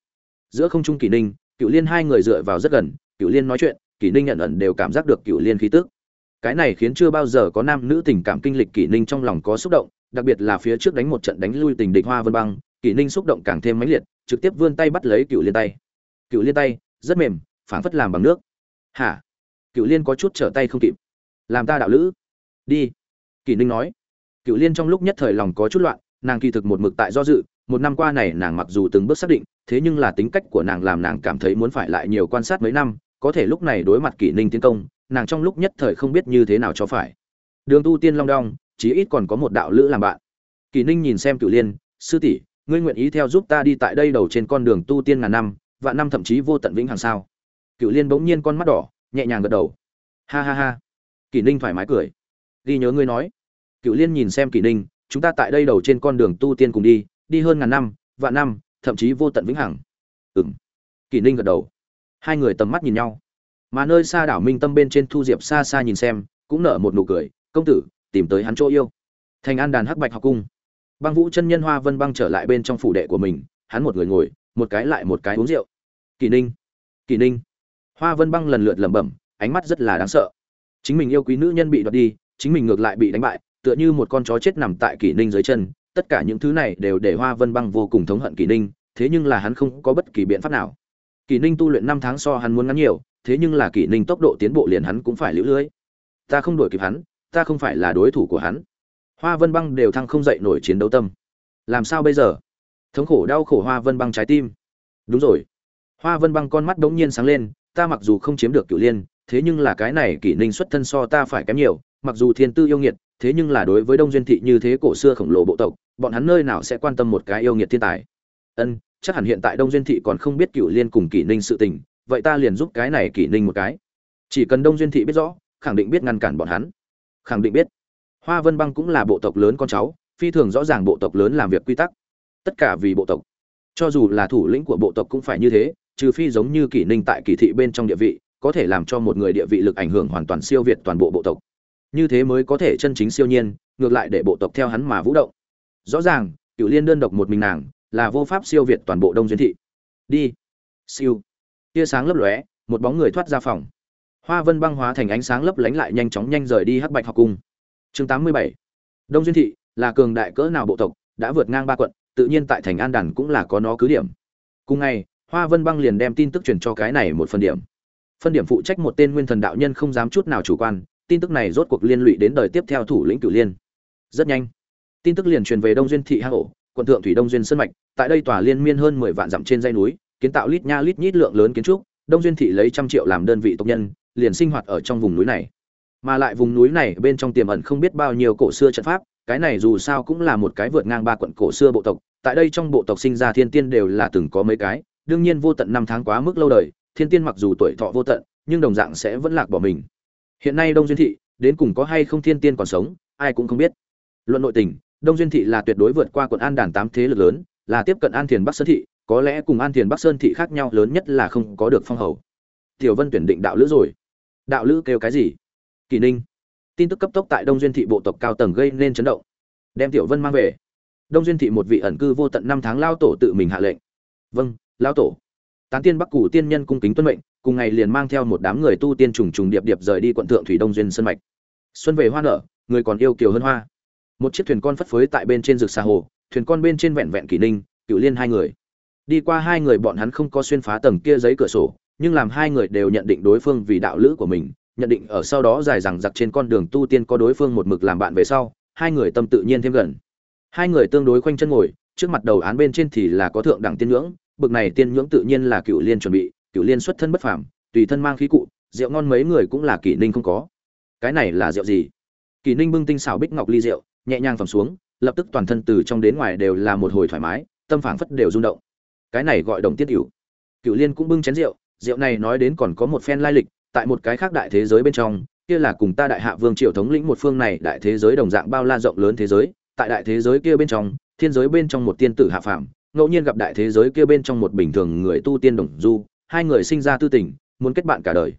Giữa không trung kỳ ninh cựu liên hai người dựa vào rất gần cựu liên nói chuyện, kỳ ninh nhận ẩn đều cảm giác được cựu liên khí tức. Cái này khiến chưa bao giờ có nam nữ tình cảm kinh lịch kỳ ninh trong lòng có xúc động, đặc biệt là phía trước đánh một trận đánh lui tình địch hoa vân băng, kỳ ninh xúc động càng thêm mãnh liệt, trực tiếp vươn tay bắt lấy cựu liên tay cựu liên tay, rất mềm, phảng phất làm bằng nước. Hả? Cựu liên có chút trở tay không kịp. Làm ta đạo lữ. Đi. Kỷ ninh nói. Cựu liên trong lúc nhất thời lòng có chút loạn, nàng kỳ thực một mực tại do dự, một năm qua này nàng mặc dù từng bước xác định, thế nhưng là tính cách của nàng làm nàng cảm thấy muốn phải lại nhiều quan sát mấy năm, có thể lúc này đối mặt kỷ ninh tiến công, nàng trong lúc nhất thời không biết như thế nào cho phải. Đường tu tiên long đong, chí ít còn có một đạo lữ làm bạn. Kỷ ninh nhìn xem cựu liên, sư tỷ, ngươi nguyện ý theo giúp ta đi tại đây đầu trên con đường tu tiên ngàn năm vạn năm thậm chí vô tận vĩnh hằng sao? Cựu liên bỗng nhiên con mắt đỏ, nhẹ nhàng gật đầu. Ha ha ha. Kỷ ninh thoải mái cười. Ghi nhớ ngươi nói. Cựu liên nhìn xem kỷ ninh, chúng ta tại đây đầu trên con đường tu tiên cùng đi đi hơn ngàn năm, vạn năm, thậm chí vô tận vĩnh hằng. Ừng kỷ ninh gật đầu. Hai người tầm mắt nhìn nhau. Mà nơi xa đảo minh tâm bên trên thu diệp xa xa nhìn xem, cũng nở một nụ cười, công tử, tìm tới hắn chỗ yêu. Thành an đàn hắc bạch học cung. Băng vũ chân nhân hoa vân băng trở lại bên trong phủ đệ của mình, hắn một người ngồi một cái lại một cái uống rượu. Kỳ ninh kỳ ninh. Hoa vân băng lần lượt lẩm bẩm, ánh mắt rất là đáng sợ. Chính mình yêu quý nữ nhân bị đoạt đi, chính mình ngược lại bị đánh bại, tựa như một con chó chết nằm tại kỷ ninh dưới chân, tất cả những thứ này đều để hoa vân băng vô cùng thống hận kỷ ninh, thế nhưng là hắn không có bất kỳ biện pháp nào. Kỷ ninh tu luyện năm tháng so hắn muốn ngắn nhiều, thế nhưng là kỷ ninh tốc độ tiến bộ liền hắn cũng phải lũ lưới. Ta không đuổi kịp hắn, ta không phải là đối thủ của hắn. Hoa vân băng đều thăng không dậy nổi chiến đấu tâm. Làm sao bây giờ? Thống khổ đau khổ hoa vân băng trái tim. Đúng rồi. Hoa vân băng con mắt đống nhiên sáng lên, ta mặc dù không chiếm được cửu liên, thế nhưng là cái này kỷ ninh xuất thân so ta phải kém nhiều, mặc dù thiên tư yêu nghiệt, thế nhưng là đối với đông duyên thị như thế cổ xưa khổng lồ bộ tộc, bọn hắn nơi nào sẽ quan tâm một cái yêu nghiệt thiên tài. Ân, chắc hẳn hiện tại đông duyên thị còn không biết cửu liên cùng kỷ ninh sự tình, vậy ta liền giúp cái này kỷ ninh một cái. Chỉ cần đông duyên thị biết rõ, khẳng định biết ngăn cản bọn hắn. Khẳng định biết. Hoa vân băng cũng là bộ tộc lớn con cháu, phi thường rõ ràng bộ tộc lớn làm việc quy tắc tất cả vì bộ tộc. Cho dù là thủ lĩnh của bộ tộc cũng phải như thế, trừ phi giống như kỷ ninh tại kỳ thị bên trong địa vị, có thể làm cho một người địa vị lực ảnh hưởng hoàn toàn siêu việt toàn bộ bộ tộc. Như thế mới có thể chân chính siêu nhiên, ngược lại để bộ tộc theo hắn mà vũ động. Rõ ràng cựu liên đơn độc một mình nàng, là vô pháp siêu việt toàn bộ đông duyên thị. Đi. Siêu. Tia sáng lấp lóe, một bóng người thoát ra phòng. Hoa vân băng hóa thành ánh sáng lấp lánh lại nhanh chóng nhanh rời đi hắc bạch học cung. Chương tám mươi bảy. Đông duyên thị là cường đại cỡ nào bộ tộc, đã vượt ngang ba quận tự nhiên tại thành an đàn cũng là có nó cứ điểm. Cùng ngày, hoa vân băng liền đem tin tức truyền cho cái này một phần điểm. Phân điểm phụ trách một tên nguyên thần đạo nhân không dám chút nào chủ quan, tin tức này rốt cuộc liên lụy đến đời tiếp theo thủ lĩnh cửu liên. Rất nhanh, tin tức liền truyền về đông duyên thị hang ổ quận thượng thủy đông duyên sơn mạch, tại đây tòa liên miên hơn mười vạn dặm trên dây núi, kiến tạo lít nha lít nhít lượng lớn kiến trúc, đông duyên thị lấy trăm triệu làm đơn vị tộc nhân, liền sinh hoạt ở trong vùng núi này. Mà lại vùng núi này bên trong tiềm ẩn không biết bao nhiêu cổ xưa trận pháp, cái này dù sao cũng là một cái vượt ngang ba quận cổ xưa bộ tộc tại đây trong bộ tộc sinh ra thiên tiên đều là từng có mấy cái, đương nhiên vô tận năm tháng quá mức lâu đời, thiên tiên mặc dù tuổi thọ vô tận, nhưng đồng dạng sẽ vẫn lạc bỏ mình. Hiện nay đông duyên thị, đến cùng có hay không thiên tiên còn sống, ai cũng không biết. Luận nội tình, đông duyên thị là tuyệt đối vượt qua quận an đàn tám thế lực lớn, là tiếp cận an thiền bắc sơn thị, có lẽ cùng an thiền bắc sơn thị khác nhau lớn nhất là không có được phong hầu. Tiểu vân tuyển định đạo lữ rồi. Đạo lữ kêu cái gì? Kỳ ninh. Tin tức cấp tốc tại đông duyên thị bộ tộc cao tầng gây nên chấn động. Đem tiểu vân mang về đông duyên thị một vị ẩn cư vô tận năm tháng lao tổ tự mình hạ lệnh. Vâng lao tổ. Tán tiên bắc cù tiên nhân cung kính tuân mệnh, cùng ngày liền mang theo một đám người tu tiên trùng trùng điệp điệp rời đi quận thượng thủy đông duyên sân mạch. Xuân về hoa nở, người còn yêu kiều hơn hoa. Một chiếc thuyền con phất phới tại bên trên rực xa hồ, thuyền con bên trên vẹn vẹn kỷ ninh cựu liên hai người. Đi qua hai người bọn hắn không có xuyên phá tầng kia giấy cửa sổ, nhưng làm hai người đều nhận định đối phương vì đạo lữ của mình, nhận định ở sau đó dài rằng giặc trên con đường tu tiên có đối phương một mực làm bạn về sau, hai người tâm tự nhiên thêm gần hai người tương đối khoanh chân ngồi, trước mặt đầu án bên trên thì là có thượng đẳng tiên ngưỡng bực này tiên ngưỡng tự nhiên là cựu liên chuẩn bị cựu liên xuất thân bất phàm, tùy thân mang khí cụ, rượu ngon mấy người cũng là kỷ ninh không có. Cái này là rượu gì? Kỷ ninh bưng tinh xào bích ngọc ly rượu, nhẹ nhàng phẩm xuống, lập tức toàn thân từ trong đến ngoài đều là một hồi thoải mái, tâm phảng phất đều rung động. Cái này gọi đồng tiết cửu cựu liên cũng bưng chén rượu rượu này nói đến còn có một phen lai lịch, tại một cái khác đại thế giới bên trong, kia là cùng ta đại hạ vương triều thống lĩnh một phương này đại thế giới đồng dạng bao la rộng lớn thế giới tại đại thế giới kia bên trong, thiên giới bên trong một tiên tử hạ phàm, ngẫu nhiên gặp đại thế giới kia bên trong một bình thường người tu tiên đồng du, hai người sinh ra tư tình, muốn kết bạn cả đời.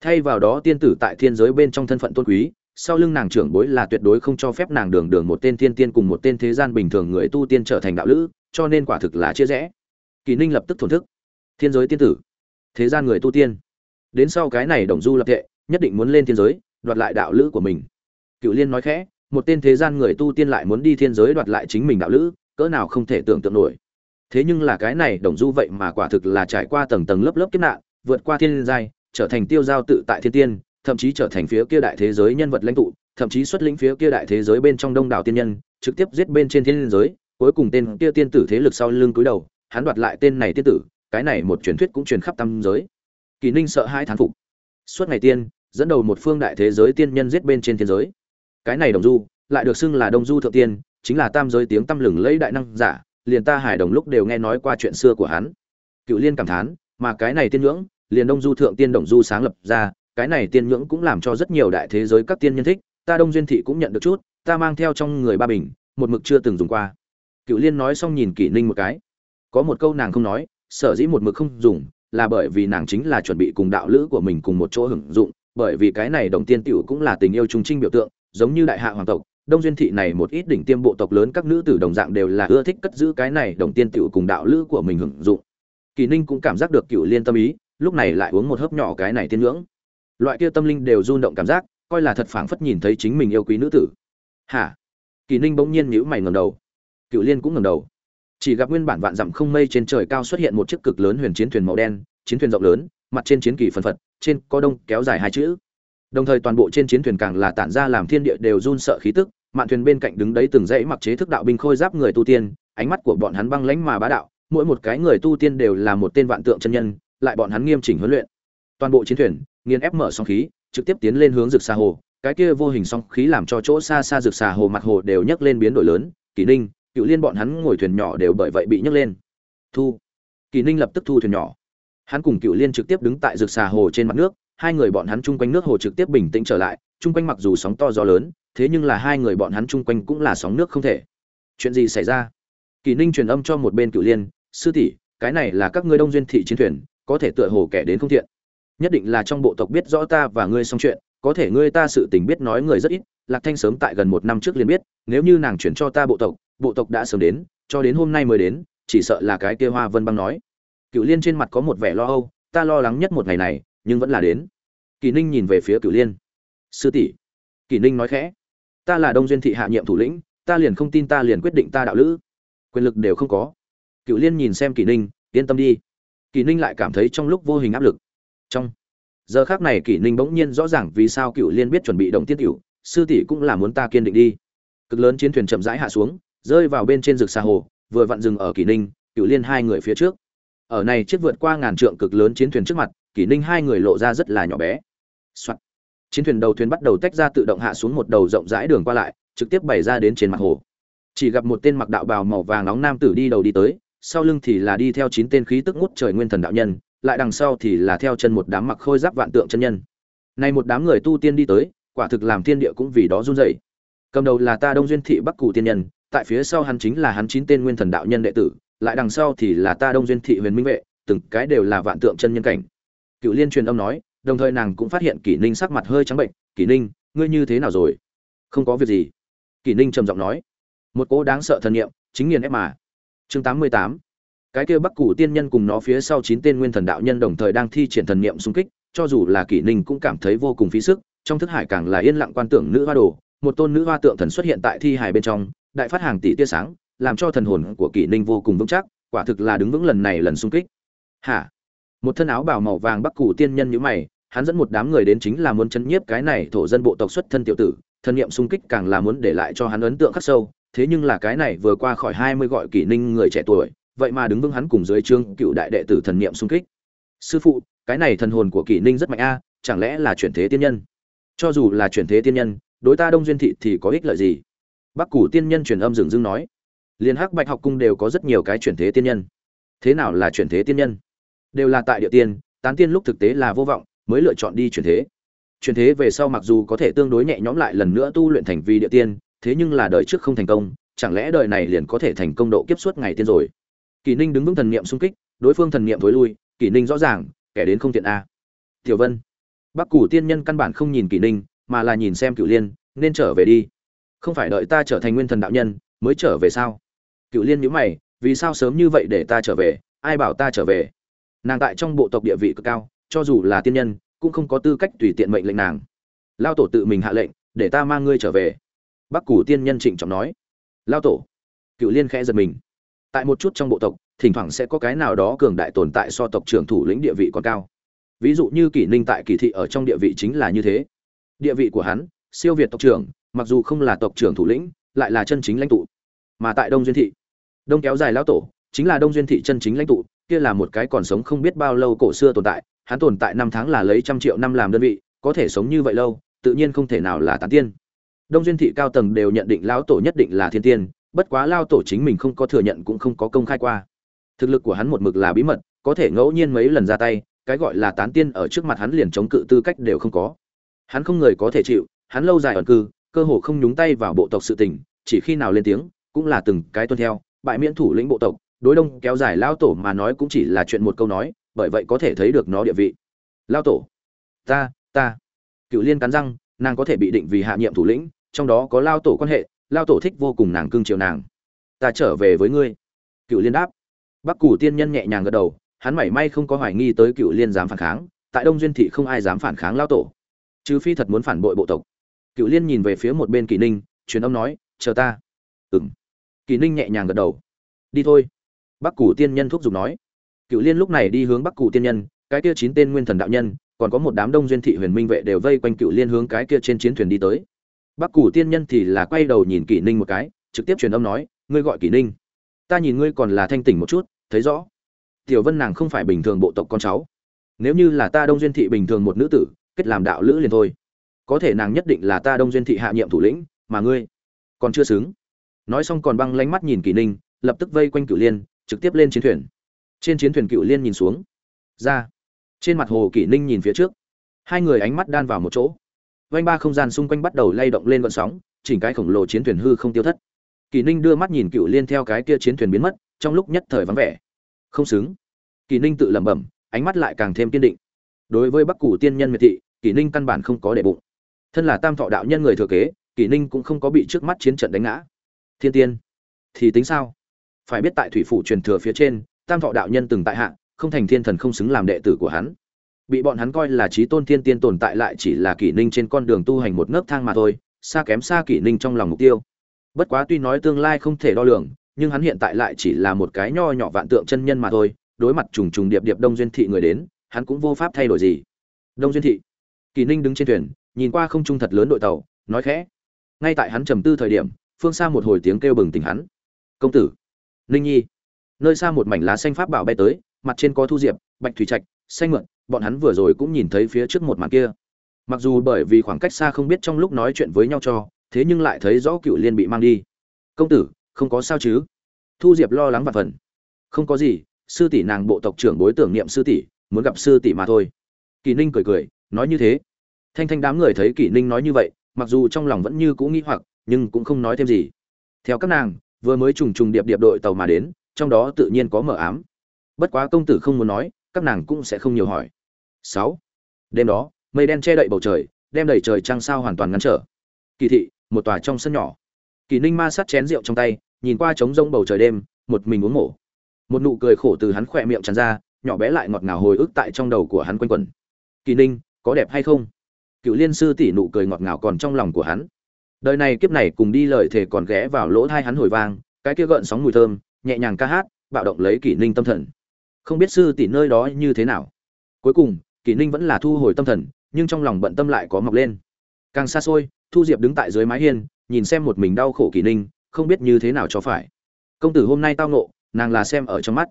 Thay vào đó tiên tử tại thiên giới bên trong thân phận tôn quý, sau lưng nàng trưởng bối là tuyệt đối không cho phép nàng đường đường một tên thiên tiên cùng một tên thế gian bình thường người tu tiên trở thành đạo lữ, cho nên quả thực là chia rẽ. Kỳ ninh lập tức thổn thức. Thiên giới tiên tử, thế gian người tu tiên. Đến sau cái này đồng du lập tệ nhất định muốn lên thiên giới, đoạt lại đạo lữ của mình. Cựu liên nói khẽ một tên thế gian người tu tiên lại muốn đi thiên giới đoạt lại chính mình đạo lữ, cỡ nào không thể tưởng tượng nổi. Thế nhưng là cái này đồng du vậy mà quả thực là trải qua tầng tầng lớp lớp kiếp nạn, vượt qua thiên giai, trở thành tiêu giao tự tại thiên tiên, thậm chí trở thành phía kia đại thế giới nhân vật lãnh tụ, thậm chí xuất lĩnh phía kia đại thế giới bên trong đông đảo tiên nhân, trực tiếp giết bên trên thiên giới, cuối cùng tên kia tiên tử thế lực sau lưng cúi đầu, hắn đoạt lại tên này tiên tử, cái này một truyền thuyết cũng truyền khắp tam giới. Kỳ ninh sợ hai thán phục. Suốt ngày tiên, dẫn đầu một phương đại thế giới tiên nhân giết bên trên thiên giới cái này đồng du, lại được xưng là đông du thượng tiên, chính là tam giới tiếng tăm lừng lấy đại năng giả, liền ta hải đồng lúc đều nghe nói qua chuyện xưa của hắn. Cựu liên cảm thán, mà cái này tiên ngưỡng liền đông du thượng tiên đồng du sáng lập ra, cái này tiên ngưỡng cũng làm cho rất nhiều đại thế giới các tiên nhân thích, ta đông duyên thị cũng nhận được chút, ta mang theo trong người ba bình, một mực chưa từng dùng qua. Cựu liên nói xong nhìn kỷ ninh một cái. Có một câu nàng không nói, sở dĩ một mực không dùng, là bởi vì nàng chính là chuẩn bị cùng đạo lữ của mình cùng một chỗ hưởng dụng, bởi vì cái này đồng tiên tiểu cũng là tình yêu trung trinh biểu tượng giống như đại hạ hoàng tộc, đông duyên thị này một ít đỉnh tiêm bộ tộc lớn các nữ tử đồng dạng đều là ưa thích cất giữ cái này đồng tiên tiểu cùng đạo lữ của mình hưởng dụng. Kỳ ninh cũng cảm giác được cựu liên tâm ý, lúc này lại uống một hớp nhỏ cái này tiên ngưỡng. Loại kia tâm linh đều rung động cảm giác, coi là thật phảng phất nhìn thấy chính mình yêu quý nữ tử. Hả? Kỳ ninh bỗng nhiên nhíu mày ngầm đầu. Cựu liên cũng ngầm đầu. Chỉ gặp nguyên bản vạn dặm không mây trên trời cao xuất hiện một chiếc cực lớn huyền chiến thuyền màu đen, chiến thuyền rộng lớn, mặt trên chiến kỳ phân phật, trên có đông kéo dài hai chữ đồng thời toàn bộ trên chiến thuyền càng là tản ra làm thiên địa đều run sợ khí tức, mạn thuyền bên cạnh đứng đấy từng dãy mặc chế thức đạo binh khôi giáp người tu tiên, ánh mắt của bọn hắn băng lãnh mà bá đạo, mỗi một cái người tu tiên đều là một tên vạn tượng chân nhân, lại bọn hắn nghiêm chỉnh huấn luyện. Toàn bộ chiến thuyền, nghiền ép mở song khí, trực tiếp tiến lên hướng rực xa hồ, cái kia vô hình song khí làm cho chỗ xa xa rực xà hồ mặt hồ đều nhấc lên biến đổi lớn, kỷ ninh, cựu liên bọn hắn ngồi thuyền nhỏ đều bởi vậy bị nhấc lên. Thu. Kỷ ninh lập tức thu thuyền nhỏ. Hắn cùng cựu liên trực tiếp đứng tại rực xà hồ trên mặt nước hai người bọn hắn chung quanh nước hồ trực tiếp bình tĩnh trở lại, chung quanh mặc dù sóng to gió lớn, thế nhưng là hai người bọn hắn chung quanh cũng là sóng nước không thể. Chuyện gì xảy ra? Kỳ ninh truyền âm cho một bên cựu liên, sư tỷ, cái này là các ngươi đông duyên thị chiến thuyền, có thể tựa hồ kẻ đến không thiện. Nhất định là trong bộ tộc biết rõ ta và ngươi xong chuyện, có thể ngươi ta sự tình biết nói người rất ít, lạc thanh sớm tại gần một năm trước liền biết, nếu như nàng chuyển cho ta bộ tộc bộ tộc đã sớm đến, cho đến hôm nay mới đến, chỉ sợ là cái kia hoa vân băng nói. Cựu liên trên mặt có một vẻ lo âu, ta lo lắng nhất một ngày này nhưng vẫn là đến. Kỳ ninh nhìn về phía cửu liên. Sư tỷ. Kỳ ninh nói khẽ. Ta là đông duyên thị hạ nhiệm thủ lĩnh, ta liền không tin ta liền quyết định ta đạo lữ. Quyền lực đều không có. Cựu liên nhìn xem kỳ ninh, yên tâm đi. Kỳ ninh lại cảm thấy trong lúc vô hình áp lực. Trong giờ khác này kỷ ninh bỗng nhiên rõ ràng vì sao cựu liên biết chuẩn bị động tiết cựu sư tỷ cũng là muốn ta kiên định đi. Cực lớn chiến thuyền chậm rãi hạ xuống, rơi vào bên trên rực xa hồ, vừa vặn dừng ở kỷ ninh cựu liên hai người phía trước. Ở này chiếc vượt qua ngàn trượng cực lớn chiến thuyền trước mặt kỷ ninh hai người lộ ra rất là nhỏ bé、Soạn. chiến thuyền đầu thuyền bắt đầu tách ra tự động hạ xuống một đầu rộng rãi đường qua lại, trực tiếp bày ra đến trên mặt hồ. Chỉ gặp một tên mặc đạo bào màu vàng nóng nam tử đi đầu đi tới, sau lưng thì là đi theo chín tên khí tức ngút trời nguyên thần đạo nhân, lại đằng sau thì là theo chân một đám mặc khôi giáp vạn tượng chân nhân. Này một đám người tu tiên đi tới, quả thực làm thiên địa cũng vì đó run rẩy. Cầm đầu là ta đông duyên thị bắc cụ tiên nhân, tại phía sau hắn chính là hắn chín tên nguyên thần đạo nhân đệ tử, lại đằng sau thì là ta đông duyên thị huyền minh vệ, từng cái đều là vạn tượng chân nhân cảnh cựu liên truyền âm nói, đồng thời nàng cũng phát hiện kỷ ninh sắc mặt hơi trắng bệnh, kỷ ninh, ngươi như thế nào rồi? Không có việc gì. Kỷ ninh trầm giọng nói, một cỗ đáng sợ thần niệm, chính nghiền ép mà. Chương tám mươi tám. Cái kia bắc cụ tiên nhân cùng nó phía sau chín tên nguyên thần đạo nhân đồng thời đang thi triển thần niệm xung kích, cho dù là kỷ ninh cũng cảm thấy vô cùng phí sức, trong thức hải càng là yên lặng quan tưởng nữ hoa đồ, một tôn nữ hoa tượng thần xuất hiện tại thi hải bên trong, đại phát hàng tỷ tia sáng, làm cho thần hồn của kỷ ninh vô cùng vững chắc, quả thực là đứng vững lần này lần xung kích. Hả? Một thân áo bào màu vàng bắc cụ tiên nhân như mày, hắn dẫn một đám người đến chính là muốn chấn nhiếp cái này thổ dân bộ tộc xuất thân tiểu tử, thần niệm xung kích càng là muốn để lại cho hắn ấn tượng khắc sâu, thế nhưng là cái này vừa qua khỏi hai mươi gọi kỷ ninh người trẻ tuổi, vậy mà đứng vững hắn cùng dưới trương cựu đại đệ tử thần niệm xung kích. Sư phụ, cái này thần hồn của kỷ ninh rất mạnh a, chẳng lẽ là chuyển thế tiên nhân? Cho dù là chuyển thế tiên nhân, đối ta đông duyên thị thì có ích lợi gì? Bắc củ tiên nhân truyền âm dừng dưng nói. Liên hắc bạch học cung đều có rất nhiều cái chuyển thế tiên nhân. Thế nào là chuyển thế tiên nhân? Đều là tại địa tiên tán tiên lúc thực tế là vô vọng mới lựa chọn đi chuyển thế chuyển thế về sau mặc dù có thể tương đối nhẹ nhõm lại lần nữa tu luyện thành vi địa tiên thế nhưng là đời trước không thành công chẳng lẽ đời này liền có thể thành công độ kiếp suốt ngày tiên rồi kỳ Ninh đứng vững thần niệm xung kích, đối phương thần niệm tối lui, kỳ Ninh rõ ràng, kẻ đến không tiện a. Tiểu Vân, Bắc củ tiên nhân căn bản không nhìn kỳ Ninh, mà là nhìn xem Cửu Liên, nên trở về đi. Không phải đợi ta trở thành nguyên thần đạo nhân mới trở về sao? cựu Liên nhữ mày, vì sao sớm như vậy để ta trở về, ai bảo ta trở về? Nàng tại trong bộ tộc địa vị cực cao, cho dù là tiên nhân, cũng không có tư cách tùy tiện mệnh lệnh nàng. Lao tổ tự mình hạ lệnh, để ta mang ngươi trở về. Bắc Cửu tiên nhân trịnh trọng nói. Lao tổ. Cửu Liên khẽ giật mình tại một chút trong bộ tộc thỉnh thoảng sẽ có cái nào đó cường đại tồn tại so tộc trưởng thủ lĩnh địa vị còn cao ví dụ như kỷ ninh tại kỳ thị ở trong địa vị chính là như thế địa vị của hắn siêu việt tộc trưởng mặc dù không là tộc trưởng thủ lĩnh lại là chân chính lãnh tụ mà tại đông duyên thị đông kéo dài lão tổ chính là đông duyên thị chân chính lãnh tụ, kia là một cái còn sống không biết bao lâu cổ xưa tồn tại, hắn tồn tại năm tháng là lấy trăm triệu năm làm đơn vị, có thể sống như vậy lâu, tự nhiên không thể nào là tán tiên. Đông duyên thị cao tầng đều nhận định lão tổ nhất định là thiên tiên, bất quá lao tổ chính mình không có thừa nhận cũng không có công khai qua. Thực lực của hắn một mực là bí mật, có thể ngẫu nhiên mấy lần ra tay, cái gọi là tán tiên ở trước mặt hắn liền chống cự tư cách đều không có. Hắn không người có thể chịu, hắn lâu dài ẩn cư, cơ hồ không nhúng tay vào bộ tộc sự tình, chỉ khi nào lên tiếng, cũng là từng cái tuân theo, bại miễn thủ lĩnh bộ tộc đối đông kéo dài lao tổ mà nói cũng chỉ là chuyện một câu nói, bởi vậy có thể thấy được nó địa vị. Lao tổ, ta ta. Cựu liên cắn răng, nàng có thể bị định vì hạ nhiệm thủ lĩnh, trong đó có lao tổ quan hệ, lao tổ thích vô cùng nàng cưng chiều nàng. Ta trở về với ngươi. Cựu liên đáp. Bắc cù tiên nhân nhẹ nhàng gật đầu, hắn mảy may không có hoài nghi tới cựu liên dám phản kháng, tại đông duyên thị không ai dám phản kháng lao tổ. Trừ phi thật muốn phản bội bộ tộc. Cựu liên nhìn về phía một bên kỳ ninh, truyền âm nói, chờ ta. Ừ m kỳ ninh nhẹ nhàng gật đầu. Đi thôi bắc Cử tiên nhân thúc giục nói. Cựu liên lúc này đi hướng bắc Cử tiên nhân, cái kia chín tên nguyên thần đạo nhân, còn có một đám đông duyên thị huyền minh vệ đều vây quanh cựu liên hướng cái kia trên chiến thuyền đi tới. Bắc Cử tiên nhân thì là quay đầu nhìn kỷ ninh một cái, trực tiếp truyền âm nói, ngươi gọi kỷ ninh. Ta nhìn ngươi còn là thanh tỉnh một chút, thấy rõ. Tiểu vân nàng không phải bình thường bộ tộc con cháu. Nếu như là ta đông duyên thị bình thường một nữ tử, kết làm đạo lữ liền thôi. Có thể nàng nhất định là ta đông duyên thị hạ nhiệm thủ lĩnh, mà ngươi còn chưa xứng. Nói xong còn băng lánh mắt nhìn kỷ ninh, lập tức vây quanh cửu liên trực tiếp lên chiến thuyền. Trên chiến thuyền cựu liên nhìn xuống. Ra. Trên mặt hồ kỷ ninh nhìn phía trước. Hai người ánh mắt đan vào một chỗ. Vanh ba không gian xung quanh bắt đầu lay động lên vận sóng, chỉnh cái khổng lồ chiến thuyền hư không tiêu thất. Kỷ ninh đưa mắt nhìn cựu liên theo cái kia chiến thuyền biến mất, trong lúc nhất thời vắng vẻ. Không xứng. Kỷ ninh tự lẩm bẩm, ánh mắt lại càng thêm kiên định. Đối với bắc củ tiên nhân miệt thị, kỷ ninh căn bản không có để bụng. Thân là tam thọ đạo nhân người thừa kế, kỷ ninh cũng không có bị trước mắt chiến trận đánh ngã. Thiên tiên, thì tính sao? Phải biết tại thủy phủ truyền thừa phía trên, tam thọ đạo nhân từng tại hạ, không thành thiên thần không xứng làm đệ tử của hắn. Bị bọn hắn coi là trí tôn thiên tiên tồn tại lại chỉ là kỷ ninh trên con đường tu hành một nấc thang mà thôi, xa kém xa kỷ ninh trong lòng mục tiêu. Bất quá tuy nói tương lai không thể đo lường, nhưng hắn hiện tại lại chỉ là một cái nho nhỏ vạn tượng chân nhân mà thôi, đối mặt trùng trùng điệp điệp đông duyên thị người đến, hắn cũng vô pháp thay đổi gì. Đông duyên thị, kỷ ninh đứng trên thuyền, nhìn qua không trung thật lớn đội tàu, nói khẽ. Ngay tại hắn trầm tư thời điểm, phương xa một hồi tiếng kêu bừng tỉnh hắn. Công tử ninh nhi. Nơi xa một mảnh lá xanh pháp bảo bay tới, mặt trên có thu diệp, bạch thủy trạch, xanh mượn bọn hắn vừa rồi cũng nhìn thấy phía trước một màn kia. Mặc dù bởi vì khoảng cách xa không biết trong lúc nói chuyện với nhau cho, thế nhưng lại thấy rõ cựu liên bị mang đi. Công tử, không có sao chứ? Thu diệp lo lắng và phần. Không có gì, sư tỷ nàng bộ tộc trưởng bối tưởng niệm sư tỷ, muốn gặp sư tỷ mà thôi. Kỳ ninh cười cười, nói như thế. Thanh thanh đám người thấy kỳ ninh nói như vậy, mặc dù trong lòng vẫn như cũ nghĩ hoặc, nhưng cũng không nói thêm gì. Theo các nàng vừa mới trùng trùng điệp điệp đội tàu mà đến, trong đó tự nhiên có mở ám. Bất quá công tử không muốn nói, các nàng cũng sẽ không nhiều hỏi. Sáu. Đêm đó, mây đen che đậy bầu trời, đem đầy trời trăng sao hoàn toàn ngăn trở. Kỳ thị, một tòa trong sân nhỏ. Kỳ ninh ma sát chén rượu trong tay, nhìn qua trống rông bầu trời đêm, một mình uống mổ. Một nụ cười khổ từ hắn khỏe miệng tràn ra, nhỏ bé lại ngọt ngào hồi ức tại trong đầu của hắn quanh quẩn. Kỳ ninh, có đẹp hay không? Cựu liên sư tỷ nụ cười ngọt ngào còn trong lòng của hắn đời này kiếp này cùng đi lời thề còn ghé vào lỗ thai hắn hồi vang, cái kia gợn sóng mùi thơm, nhẹ nhàng ca hát, bạo động lấy kỷ ninh tâm thần. Không biết sư tỷ nơi đó như thế nào. Cuối cùng, kỷ ninh vẫn là thu hồi tâm thần, nhưng trong lòng bận tâm lại có mọc lên. Càng xa xôi, thu diệp đứng tại dưới mái hiên, nhìn xem một mình đau khổ kỷ ninh, không biết như thế nào cho phải. Công tử hôm nay tao nộ nàng là xem ở trong mắt.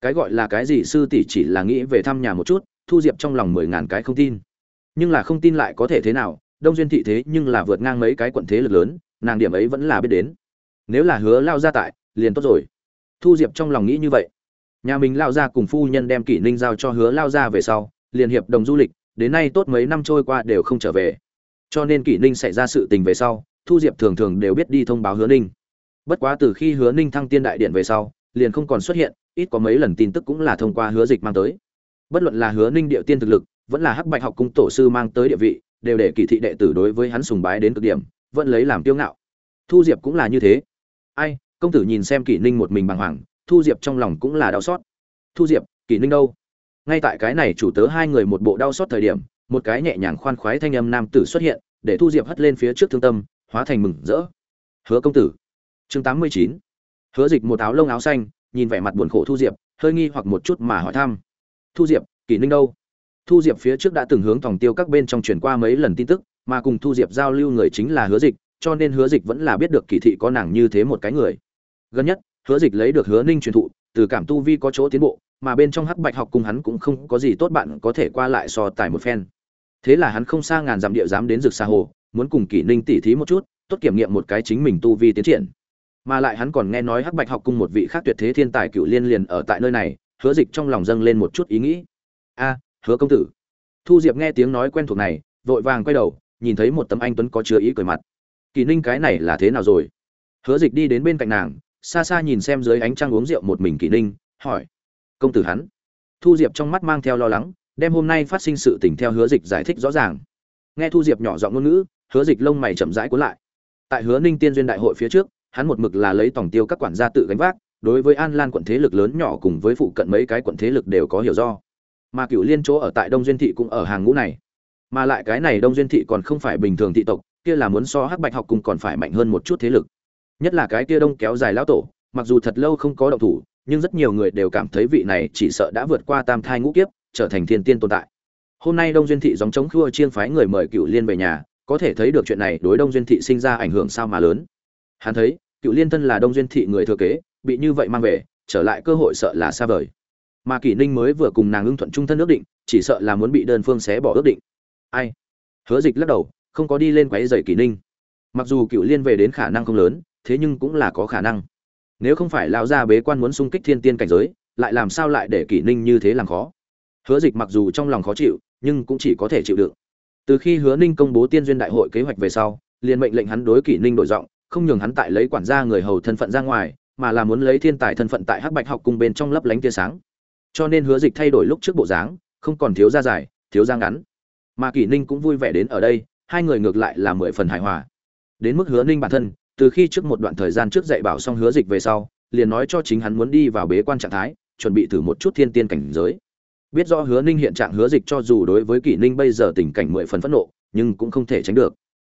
Cái gọi là cái gì sư tỷ chỉ là nghĩ về thăm nhà một chút, thu diệp trong lòng mười ngàn cái không tin. Nhưng là không tin lại có thể thế nào đông duyên thị thế nhưng là vượt ngang mấy cái quận thế lực lớn, nàng điểm ấy vẫn là biết đến. Nếu là hứa lao ra tại, liền tốt rồi. Thu diệp trong lòng nghĩ như vậy. Nhà mình lao ra cùng phu nhân đem kỷ ninh giao cho hứa lao ra về sau, liền hiệp đồng du lịch, đến nay tốt mấy năm trôi qua đều không trở về. Cho nên kỷ ninh xảy ra sự tình về sau, thu diệp thường thường đều biết đi thông báo hứa ninh. Bất quá từ khi hứa ninh thăng tiên đại điện về sau, liền không còn xuất hiện, ít có mấy lần tin tức cũng là thông qua hứa dịch mang tới. Bất luận là hứa ninh địa tiên thực lực, vẫn là hắc bạch học cung tổ sư mang tới địa vị đều để kỳ thị đệ tử đối với hắn sùng bái đến cực điểm, vẫn lấy làm kiêu ngạo. Thu diệp cũng là như thế. Ai, công tử nhìn xem kỷ ninh một mình bàng hoàng, thu diệp trong lòng cũng là đau xót. Thu diệp, kỷ ninh đâu? Ngay tại cái này chủ tớ hai người một bộ đau xót thời điểm, một cái nhẹ nhàng khoan khoái thanh âm nam tử xuất hiện, để thu diệp hất lên phía trước thương tâm, hóa thành mừng rỡ. Hứa công tử. Chương tám mươi chín. Hứa dịch một áo lông áo xanh, nhìn vẻ mặt buồn khổ thu diệp, hơi nghi hoặc một chút mà hỏi thăm. Thu diệp, kỷ ninh đâu? Thu diệp phía trước đã từng hướng tòng tiêu các bên trong truyền qua mấy lần tin tức, mà cùng thu diệp giao lưu người chính là hứa dịch, cho nên hứa dịch vẫn là biết được kỳ thị có nàng như thế một cái người. Gần nhất, hứa dịch lấy được hứa ninh truyền thụ, từ cảm tu vi có chỗ tiến bộ, mà bên trong hắc bạch học cùng hắn cũng không có gì tốt bạn có thể qua lại so tài một phen. Thế là hắn không xa ngàn dặm địa dám đến rực xa hồ, muốn cùng kỷ ninh tỉ thí một chút, tốt kiểm nghiệm một cái chính mình tu vi tiến triển. Mà lại hắn còn nghe nói hắc bạch học cung một vị khác tuyệt thế thiên tài cựu liên liền ở tại nơi này, hứa dịch trong lòng dâng lên một chút ý nghĩ. A hứa công tử. Thu diệp nghe tiếng nói quen thuộc này, vội vàng quay đầu, nhìn thấy một tấm anh tuấn có chứa ý cười mặt. Kỳ ninh cái này là thế nào rồi? Hứa dịch đi đến bên cạnh nàng, xa xa nhìn xem dưới ánh trăng uống rượu một mình kỳ ninh, hỏi. Công tử hắn. Thu diệp trong mắt mang theo lo lắng, đem hôm nay phát sinh sự tình theo hứa dịch giải thích rõ ràng. Nghe thu diệp nhỏ giọng ngôn ngữ, hứa dịch lông mày chậm rãi cuốn lại. Tại hứa ninh tiên duyên đại hội phía trước, hắn một mực là lấy tổng tiêu các quản gia tự gánh vác, đối với an lan quận thế lực lớn nhỏ cùng với phụ cận mấy cái quận thế lực đều có hiểu do mà cựu liên chỗ ở tại đông duyên thị cũng ở hàng ngũ này. Mà lại cái này đông duyên thị còn không phải bình thường thị tộc, kia là muốn so hắc bạch học cùng còn phải mạnh hơn một chút thế lực. Nhất là cái kia đông kéo dài lão tổ, mặc dù thật lâu không có động thủ, nhưng rất nhiều người đều cảm thấy vị này chỉ sợ đã vượt qua tam thai ngũ kiếp, trở thành thiên tiên tồn tại. Hôm nay đông duyên thị dòng chống khua chiên phái người mời cựu liên về nhà, có thể thấy được chuyện này đối đông duyên thị sinh ra ảnh hưởng sao mà lớn. Hắn thấy cựu liên thân là đông duyên thị người thừa kế, bị như vậy mang về, trở lại cơ hội sợ là xa vời mà kỷ ninh mới vừa cùng nàng ưng thuận trung thân ước định, chỉ sợ là muốn bị đơn phương xé bỏ ước định. Ai? Hứa dịch lắc đầu, không có đi lên quáy dày kỷ ninh. Mặc dù cựu liên về đến khả năng không lớn, thế nhưng cũng là có khả năng. Nếu không phải lao ra bế quan muốn xung kích thiên tiên cảnh giới, lại làm sao lại để kỷ ninh như thế làm khó? Hứa dịch mặc dù trong lòng khó chịu, nhưng cũng chỉ có thể chịu đựng. Từ khi hứa ninh công bố tiên duyên đại hội kế hoạch về sau, liền mệnh lệnh hắn đối kỷ ninh đổi giọng, không nhường hắn tại lấy quản gia người hầu thân phận ra ngoài, mà là muốn lấy thiên tài thân phận tại hắc bạch học cùng bên trong lấp lánh tia sáng cho nên hứa dịch thay đổi lúc trước bộ dáng, không còn thiếu da dài, thiếu da ngắn. Mà kỷ ninh cũng vui vẻ đến ở đây, hai người ngược lại là mười phần hài hòa. Đến mức hứa ninh bản thân, từ khi trước một đoạn thời gian trước dạy bảo xong hứa dịch về sau, liền nói cho chính hắn muốn đi vào bế quan trạng thái, chuẩn bị thử một chút thiên tiên cảnh giới. Biết rõ hứa ninh hiện trạng hứa dịch cho dù đối với kỷ ninh bây giờ tình cảnh mười phần phẫn nộ, nhưng cũng không thể tránh được.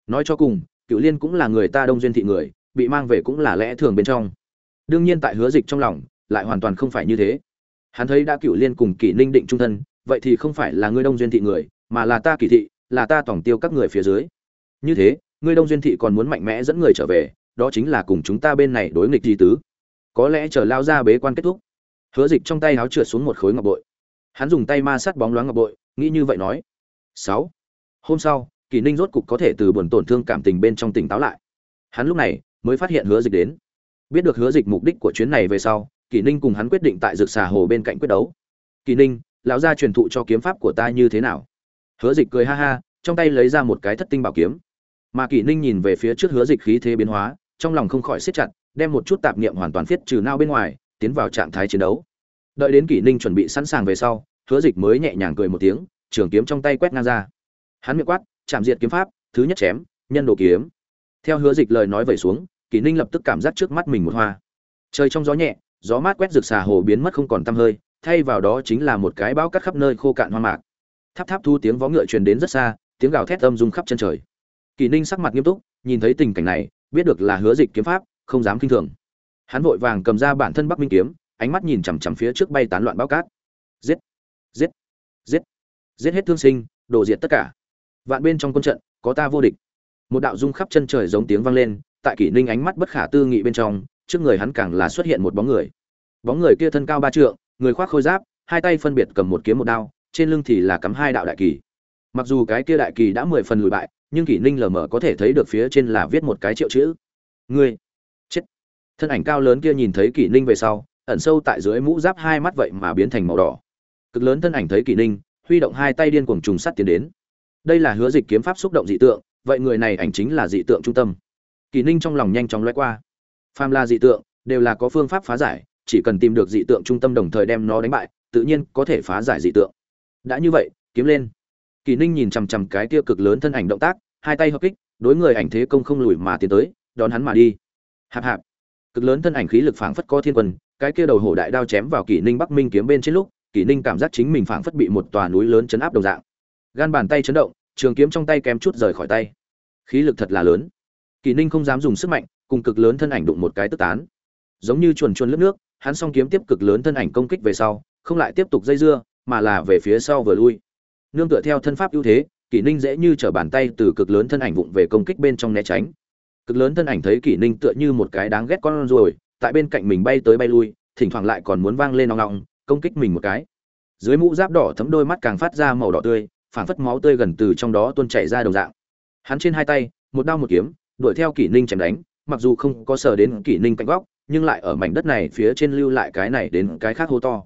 Nói cho cùng cựu liên cũng là người ta đông duyên thị người, bị mang về cũng là lẽ thường bên trong. Đương nhiên tại hứa dịch trong lòng, lại hoàn toàn không phải như thế hắn thấy đã cựu liên cùng kỷ ninh định trung thân, vậy thì không phải là ngươi đông duyên thị người, mà là ta kỳ thị, là ta tổng tiêu các người phía dưới. Như thế, ngươi đông duyên thị còn muốn mạnh mẽ dẫn người trở về, đó chính là cùng chúng ta bên này đối nghịch di tứ. Có lẽ chờ lao ra bế quan kết thúc. Hứa dịch trong tay háo trượt xuống một khối ngọc bội. Hắn dùng tay ma sát bóng loáng ngọc bội, nghĩ như vậy nói. Sáu. Hôm sau kỳ ninh rốt cục có thể từ buồn tổn thương cảm tình bên trong tỉnh táo lại. Hắn lúc này mới phát hiện hứa dịch đến. Biết được hứa dịch mục đích của chuyến này về sau kỳ ninh cùng hắn quyết định tại dược xà hồ bên cạnh quyết đấu. Kỳ ninh, lão gia truyền thụ cho kiếm pháp của ta như thế nào? Hứa dịch cười ha ha, trong tay lấy ra một cái thất tinh bảo kiếm. Mà kỳ ninh nhìn về phía trước hứa dịch khí thế biến hóa, trong lòng không khỏi siết chặt, đem một chút tạp niệm hoàn toàn phiết trừ nao bên ngoài, tiến vào trạng thái chiến đấu. Đợi đến kỷ ninh chuẩn bị sẵn sàng về sau, hứa dịch mới nhẹ nhàng cười một tiếng, trường kiếm trong tay quét ngang ra. Hắn miệng quát, chạm diệt kiếm pháp, thứ nhất chém, nhân đồ kiếm. Theo hứa dịch lời nói vẩy xuống kỷ ninh lập tức cảm giác trước mắt mình một hoa. Trời trong gió nhẹ gió mát quét rực xà hồ biến mất không còn tăm hơi, thay vào đó chính là một cái bão cắt khắp nơi khô cạn hoang mạc. Tháp tháp thu tiếng vó ngựa truyền đến rất xa, tiếng gào thét âm rung khắp chân trời. Kỳ ninh sắc mặt nghiêm túc, nhìn thấy tình cảnh này, biết được là hứa dịch kiếm pháp, không dám kinh thường. Hắn vội vàng cầm ra bản thân bắc minh kiếm, ánh mắt nhìn chằm chằm phía trước bay tán loạn bao cát. Giết! Giết! Giết! Giết hết thương sinh, đổ diệt tất cả. Vạn bên trong quân trận, có ta vô địch. Một đạo dung khắp chân trời giống tiếng vang lên, tại kỷ ninh ánh mắt bất khả tư nghị bên trong trước người hắn càng là xuất hiện một bóng người. Bóng người kia thân cao ba trượng, người khoác khôi giáp, hai tay phân biệt cầm một kiếm một đao, trên lưng thì là cắm hai đạo đại kỳ. Mặc dù cái kia đại kỳ đã mười phần lùi bại, nhưng kỷ ninh lờ mờ có thể thấy được phía trên là viết một cái triệu chữ. Ngươi, chết. Thân ảnh cao lớn kia nhìn thấy kỷ ninh về sau, ẩn sâu tại dưới mũ giáp hai mắt vậy mà biến thành màu đỏ. Cực lớn thân ảnh thấy kỷ ninh, huy động hai tay điên cuồng trùng sát tiến đến. Đây là hứa dịch kiếm pháp xúc động dị tượng, vậy người này ảnh chính là dị tượng trung tâm. Kỷ ninh trong lòng nhanh chóng lóe qua phàm là dị tượng, đều là có phương pháp phá giải, chỉ cần tìm được dị tượng trung tâm đồng thời đem nó đánh bại, tự nhiên có thể phá giải dị tượng. Đã như vậy, kiếm lên. Kỳ ninh nhìn chằm chằm cái kia cực lớn thân ảnh động tác, hai tay hợp kích, đối người ảnh thế công không lùi mà tiến tới, đón hắn mà đi. Hạp hạp. Cực lớn thân ảnh khí lực phảng phất có thiên quân, cái kia đầu hổ đại đao chém vào kỷ ninh bắc minh kiếm bên trên lúc kỷ ninh cảm giác chính mình phảng phất bị một tòa núi lớn chấn áp đồng dạng. Gan bàn tay chấn động, trường kiếm trong tay kém chút rời khỏi tay. Khí lực thật là lớn. Kỷ ninh không dám dùng sức mạnh cùng cực lớn thân ảnh đụng một cái tức tán. Giống như chuồn chuồn lướt nước, hắn song kiếm tiếp cực lớn thân ảnh công kích về sau, không lại tiếp tục dây dưa, mà là về phía sau vừa lui. Nương tựa theo thân pháp ưu thế, kỷ ninh dễ như trở bàn tay từ cực lớn thân ảnh vụng về công kích bên trong né tránh. Cực lớn thân ảnh thấy kỷ ninh tựa như một cái đáng ghét con rồi, tại bên cạnh mình bay tới bay lui, thỉnh thoảng lại còn muốn vang lên nòng nòng công kích mình một cái. Dưới mũ giáp đỏ thấm đôi mắt càng phát ra màu đỏ tươi phản phất máu tươi gần từ trong đó tuôn chảy ra đồng dạng. Hắn trên hai tay, một đao một kiếm, đuổi theo kỷ ninh chém đánh mặc dù không có sở đến kỷ ninh cạnh góc, nhưng lại ở mảnh đất này phía trên lưu lại cái này đến cái khác hô to.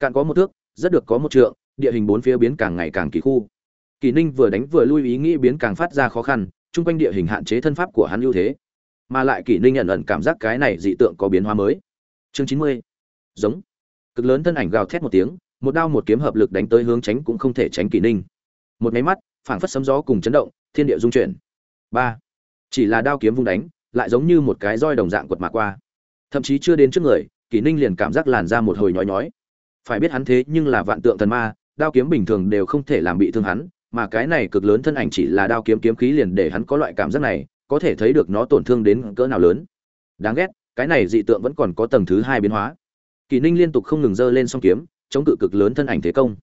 Cạn có một thước, rất được có một trượng, địa hình bốn phía biến càng ngày càng kỳ khu. Kỷ ninh vừa đánh vừa lui ý nghĩ biến càng phát ra khó khăn, chung quanh địa hình hạn chế thân pháp của hắn ưu thế. Mà lại kỷ ninh nhận ẩn cảm giác cái này dị tượng có biến hóa mới. Chương chín mươi. Giống. Cực lớn thân ảnh gào thét một tiếng, một đao một kiếm hợp lực đánh tới hướng tránh cũng không thể tránh kỷ ninh. Một máy mắt, phảng phất sấm gió cùng chấn động, thiên địa dung chuyển. Ba. Chỉ là đao kiếm vung đánh lại giống như một cái roi đồng dạng quật mà qua. Thậm chí chưa đến trước người, kỷ ninh liền cảm giác làn ra một hồi nhói nhói. Phải biết hắn thế nhưng là vạn tượng thần ma, đao kiếm bình thường đều không thể làm bị thương hắn, mà cái này cực lớn thân ảnh chỉ là đao kiếm kiếm khí liền để hắn có loại cảm giác này, có thể thấy được nó tổn thương đến cỡ nào lớn. Đáng ghét, cái này dị tượng vẫn còn có tầng thứ hai biến hóa. Kỳ ninh liên tục không ngừng giơ lên song kiếm, chống cự cực lớn thân ảnh thế công.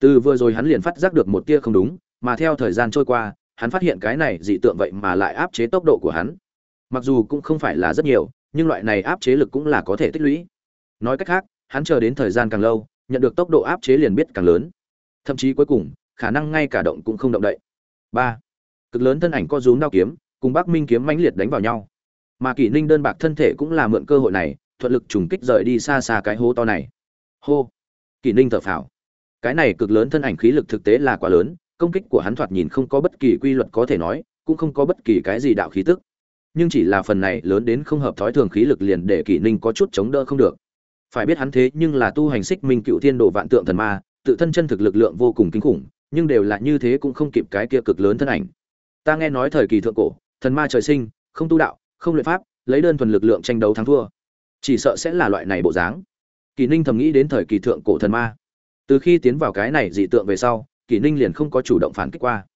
Từ vừa rồi hắn liền phát giác được một tia không đúng, mà theo thời gian trôi qua, hắn phát hiện cái này dị tượng vậy mà lại áp chế tốc độ của hắn mặc dù cũng không phải là rất nhiều, nhưng loại này áp chế lực cũng là có thể tích lũy. Nói cách khác, hắn chờ đến thời gian càng lâu, nhận được tốc độ áp chế liền biết càng lớn. Thậm chí cuối cùng, khả năng ngay cả động cũng không động đậy. Ba. Cực lớn thân ảnh co rúm đao kiếm, cùng bác minh kiếm mãnh liệt đánh vào nhau. Mà kỷ ninh đơn bạc thân thể cũng là mượn cơ hội này, thuận lực trùng kích rời đi xa xa cái hố to này. Hô. Kỷ ninh thở phào. Cái này cực lớn thân ảnh khí lực thực tế là quá lớn, công kích của hắn thoạt nhìn không có bất kỳ quy luật có thể nói, cũng không có bất kỳ cái gì đạo khí tức nhưng chỉ là phần này lớn đến không hợp thói thường khí lực liền để kỷ ninh có chút chống đỡ không được. Phải biết hắn thế nhưng là tu hành xích minh cựu thiên đồ vạn tượng thần ma, tự thân chân thực lực lượng vô cùng kinh khủng, nhưng đều là như thế cũng không kịp cái kia cực lớn thân ảnh. Ta nghe nói thời kỳ thượng cổ, thần ma trời sinh, không tu đạo, không luyện pháp, lấy đơn thuần lực lượng tranh đấu thắng thua. Chỉ sợ sẽ là loại này bộ dáng. Kỳ ninh thầm nghĩ đến thời kỳ thượng cổ thần ma. Từ khi tiến vào cái này dị tượng về sau kỳ ninh liền không có chủ động phản kích qua.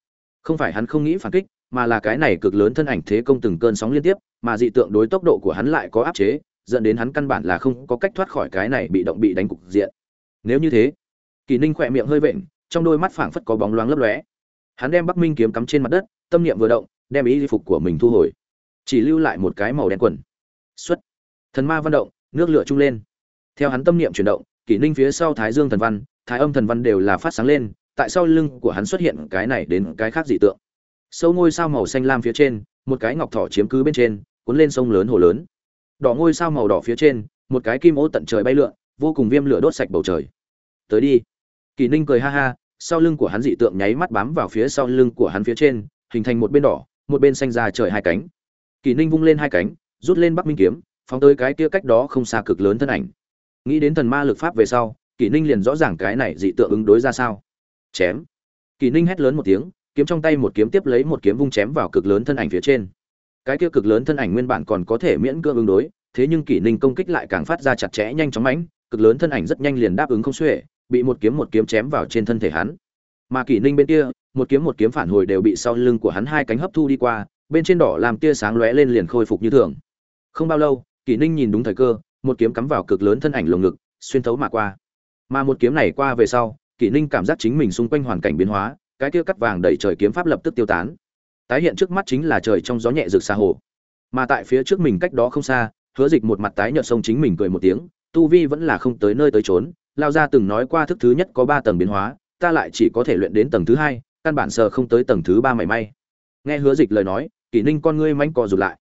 Không phải hắn không nghĩ phản kích mà là cái này cực lớn thân ảnh thế công từng cơn sóng liên tiếp, mà dị tượng đối tốc độ của hắn lại có áp chế, dẫn đến hắn căn bản là không có cách thoát khỏi cái này bị động bị đánh cục diện. Nếu như thế, kỳ ninh khỏe miệng hơi vện, trong đôi mắt phảng phất có bóng loáng lấp lóe. Hắn đem bắc minh kiếm cắm trên mặt đất, tâm niệm vừa động, đem ý phục của mình thu hồi. Chỉ lưu lại một cái màu đen quần. Xuất. Thần ma văn động, nước lửa trung lên. Theo hắn tâm niệm chuyển động, kỳ ninh phía sau thái dương thần văn, thái âm thần văn đều là phát sáng lên, tại sau lưng của hắn xuất hiện cái này đến cái khác dị tượng sâu ngôi sao màu xanh lam phía trên, một cái ngọc thỏ chiếm cứ bên trên, cuốn lên sông lớn hồ lớn. Đỏ ngôi sao màu đỏ phía trên, một cái kim ô tận trời bay lượn, vô cùng viêm lửa đốt sạch bầu trời. Tới đi. Kỳ ninh cười ha ha, sau lưng của hắn dị tượng nháy mắt bám vào phía sau lưng của hắn phía trên, hình thành một bên đỏ, một bên xanh ra trời hai cánh. Kỳ ninh vung lên hai cánh, rút lên bắc minh kiếm, phóng tới cái kia cách đó không xa cực lớn thân ảnh. Nghĩ đến thần ma lực pháp về sau, kỳ ninh liền rõ ràng cái này dị tượng ứng đối ra sao. Chém. Kỳ ninh hét lớn một tiếng kiếm trong tay một kiếm tiếp lấy một kiếm vung chém vào cực lớn thân ảnh phía trên. Cái kia cực lớn thân ảnh nguyên bản còn có thể miễn cưỡng ứng đối, thế nhưng kỷ ninh công kích lại càng phát ra chặt chẽ nhanh chóng mãnh, cực lớn thân ảnh rất nhanh liền đáp ứng không xuể, bị một kiếm một kiếm chém vào trên thân thể hắn. Mà kỷ ninh bên kia, một kiếm một kiếm phản hồi đều bị sau lưng của hắn hai cánh hấp thu đi qua, bên trên đỏ làm tia sáng lóe lên liền khôi phục như thường. Không bao lâu, kỷ ninh nhìn đúng thời cơ, một kiếm cắm vào cực lớn thân ảnh lồng ngực, xuyên thấu mà qua. Mà một kiếm này qua về sau, kỷ ninh cảm giác chính mình xung quanh hoàn cảnh biến hóa cái kia cắt vàng đẩy trời kiếm pháp lập tức tiêu tán. Tái hiện trước mắt chính là trời trong gió nhẹ rực xa hồ. Mà tại phía trước mình cách đó không xa, hứa dịch một mặt tái nhợt sông chính mình cười một tiếng, tu vi vẫn là không tới nơi tới trốn lao ra từng nói qua thức thứ nhất có ba tầng biến hóa, ta lại chỉ có thể luyện đến tầng thứ hai, căn bản sờ không tới tầng thứ ba mảy may. Nghe hứa dịch lời nói, kỷ ninh con ngươi manh co rụt lại.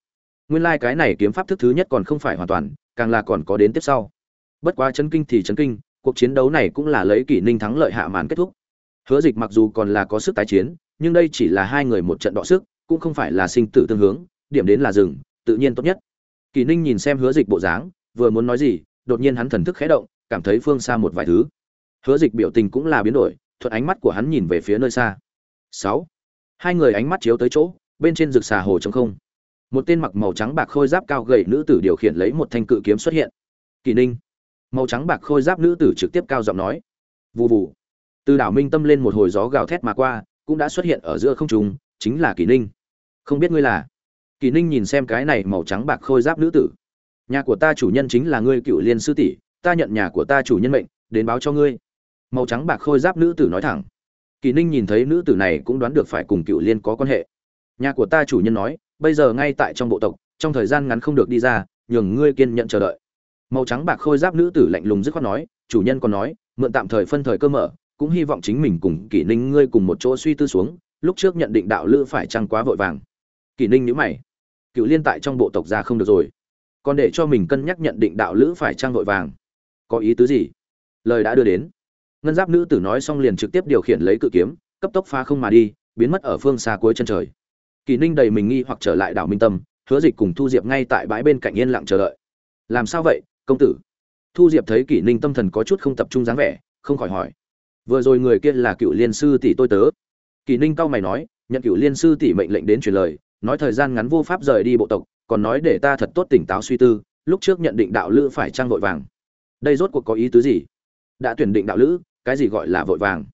Nguyên lai、like、cái này kiếm pháp thức thứ nhất còn không phải hoàn toàn, càng là còn có đến tiếp sau. Bất quá chấn kinh thì chấn kinh, cuộc chiến đấu này cũng là lấy kỷ ninh thắng lợi hạ màn kết thúc hứa dịch mặc dù còn là có sức tái chiến, nhưng đây chỉ là hai người một trận đọ sức, cũng không phải là sinh tử tương hướng, điểm đến là rừng tự nhiên tốt nhất. Kỳ ninh nhìn xem hứa dịch bộ dáng, vừa muốn nói gì, đột nhiên hắn thần thức khẽ động, cảm thấy phương xa một vài thứ. Hứa dịch biểu tình cũng là biến đổi, thuận ánh mắt của hắn nhìn về phía nơi xa. Sáu. Hai người ánh mắt chiếu tới chỗ, bên trên rực xà hồ trống không. Một tên mặc màu trắng bạc khôi giáp cao gầy nữ tử điều khiển lấy một thanh cự kiếm xuất hiện. Kỳ ninh. Màu trắng bạc khôi giáp nữ tử trực tiếp cao giọng nói. Vù vù từ đảo minh tâm lên một hồi gió gào thét mà qua, cũng đã xuất hiện ở giữa không trung, chính là kỳ ninh. Không biết ngươi là? Kỳ ninh nhìn xem cái này màu trắng bạc khôi giáp nữ tử. Nhà của ta chủ nhân chính là ngươi cựu liên sư tỷ, ta nhận nhà của ta chủ nhân mệnh, đến báo cho ngươi. Màu trắng bạc khôi giáp nữ tử nói thẳng. Kỳ ninh nhìn thấy nữ tử này cũng đoán được phải cùng cựu liên có quan hệ. Nhà của ta chủ nhân nói, bây giờ ngay tại trong bộ tộc, trong thời gian ngắn không được đi ra, nhường ngươi kiên nhận chờ đợi. Màu trắng bạc khôi giáp nữ tử lạnh lùng dứt khoát nói, chủ nhân còn nói, mượn tạm thời phân thời cơ mở cũng hy vọng chính mình cùng kỷ ninh ngươi cùng một chỗ suy tư xuống, lúc trước nhận định đạo lữ phải chăng quá vội vàng. Kỷ ninh nhữ mày. Cựu liên tại trong bộ tộc ra không được rồi. Còn để cho mình cân nhắc nhận định đạo lữ phải chăng vội vàng. Có ý tứ gì? Lời đã đưa đến. Ngân giáp nữ tử nói xong liền trực tiếp điều khiển lấy cự kiếm, cấp tốc pha không mà đi, biến mất ở phương xa cuối chân trời. Kỳ ninh đầy mình nghi hoặc trở lại đảo minh tâm, hứa dịch cùng thu diệp ngay tại bãi bên cạnh yên lặng chờ đợi. Làm sao vậy, công tử? Thu diệp thấy kỷ ninh tâm thần có chút không tập trung dáng vẻ, không khỏi hỏi vừa rồi người kia là cựu liên sư tỷ tôi tớ. Kỳ ninh cao mày nói, nhận cựu liên sư tỷ mệnh lệnh đến truyền lời, nói thời gian ngắn vô pháp rời đi bộ tộc, còn nói để ta thật tốt tỉnh táo suy tư, lúc trước nhận định đạo lữ phải trang vội vàng. Đây rốt cuộc có ý tứ gì? Đã tuyển định đạo lữ, cái gì gọi là vội vàng?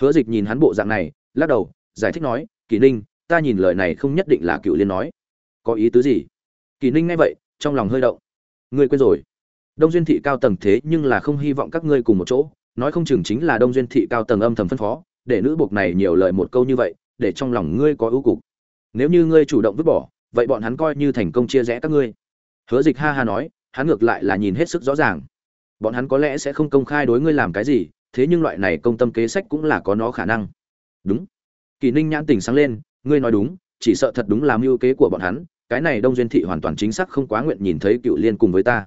Hứa dịch nhìn hắn bộ dạng này, lắc đầu, giải thích nói, kỳ ninh, ta nhìn lời này không nhất định là cựu liên nói. Có ý tứ gì? Kỳ ninh nghe vậy, trong lòng hơi động. Ngươi quên rồi. Đông duyên thị cao tầng thế nhưng là không hy vọng các ngươi cùng một chỗ nói không chừng chính là đông duyên thị cao tầng âm thầm phân phó, để nữ buộc này nhiều lời một câu như vậy, để trong lòng ngươi có ưu cục. Nếu như ngươi chủ động vứt bỏ, vậy bọn hắn coi như thành công chia rẽ các ngươi. Hứa dịch ha ha nói, hắn ngược lại là nhìn hết sức rõ ràng. Bọn hắn có lẽ sẽ không công khai đối ngươi làm cái gì, thế nhưng loại này công tâm kế sách cũng là có nó khả năng. Đúng. Kỳ ninh nhãn tình sáng lên, ngươi nói đúng, chỉ sợ thật đúng là mưu kế của bọn hắn, cái này đông duyên thị hoàn toàn chính xác không quá nguyện nhìn thấy cựu liên cùng với ta.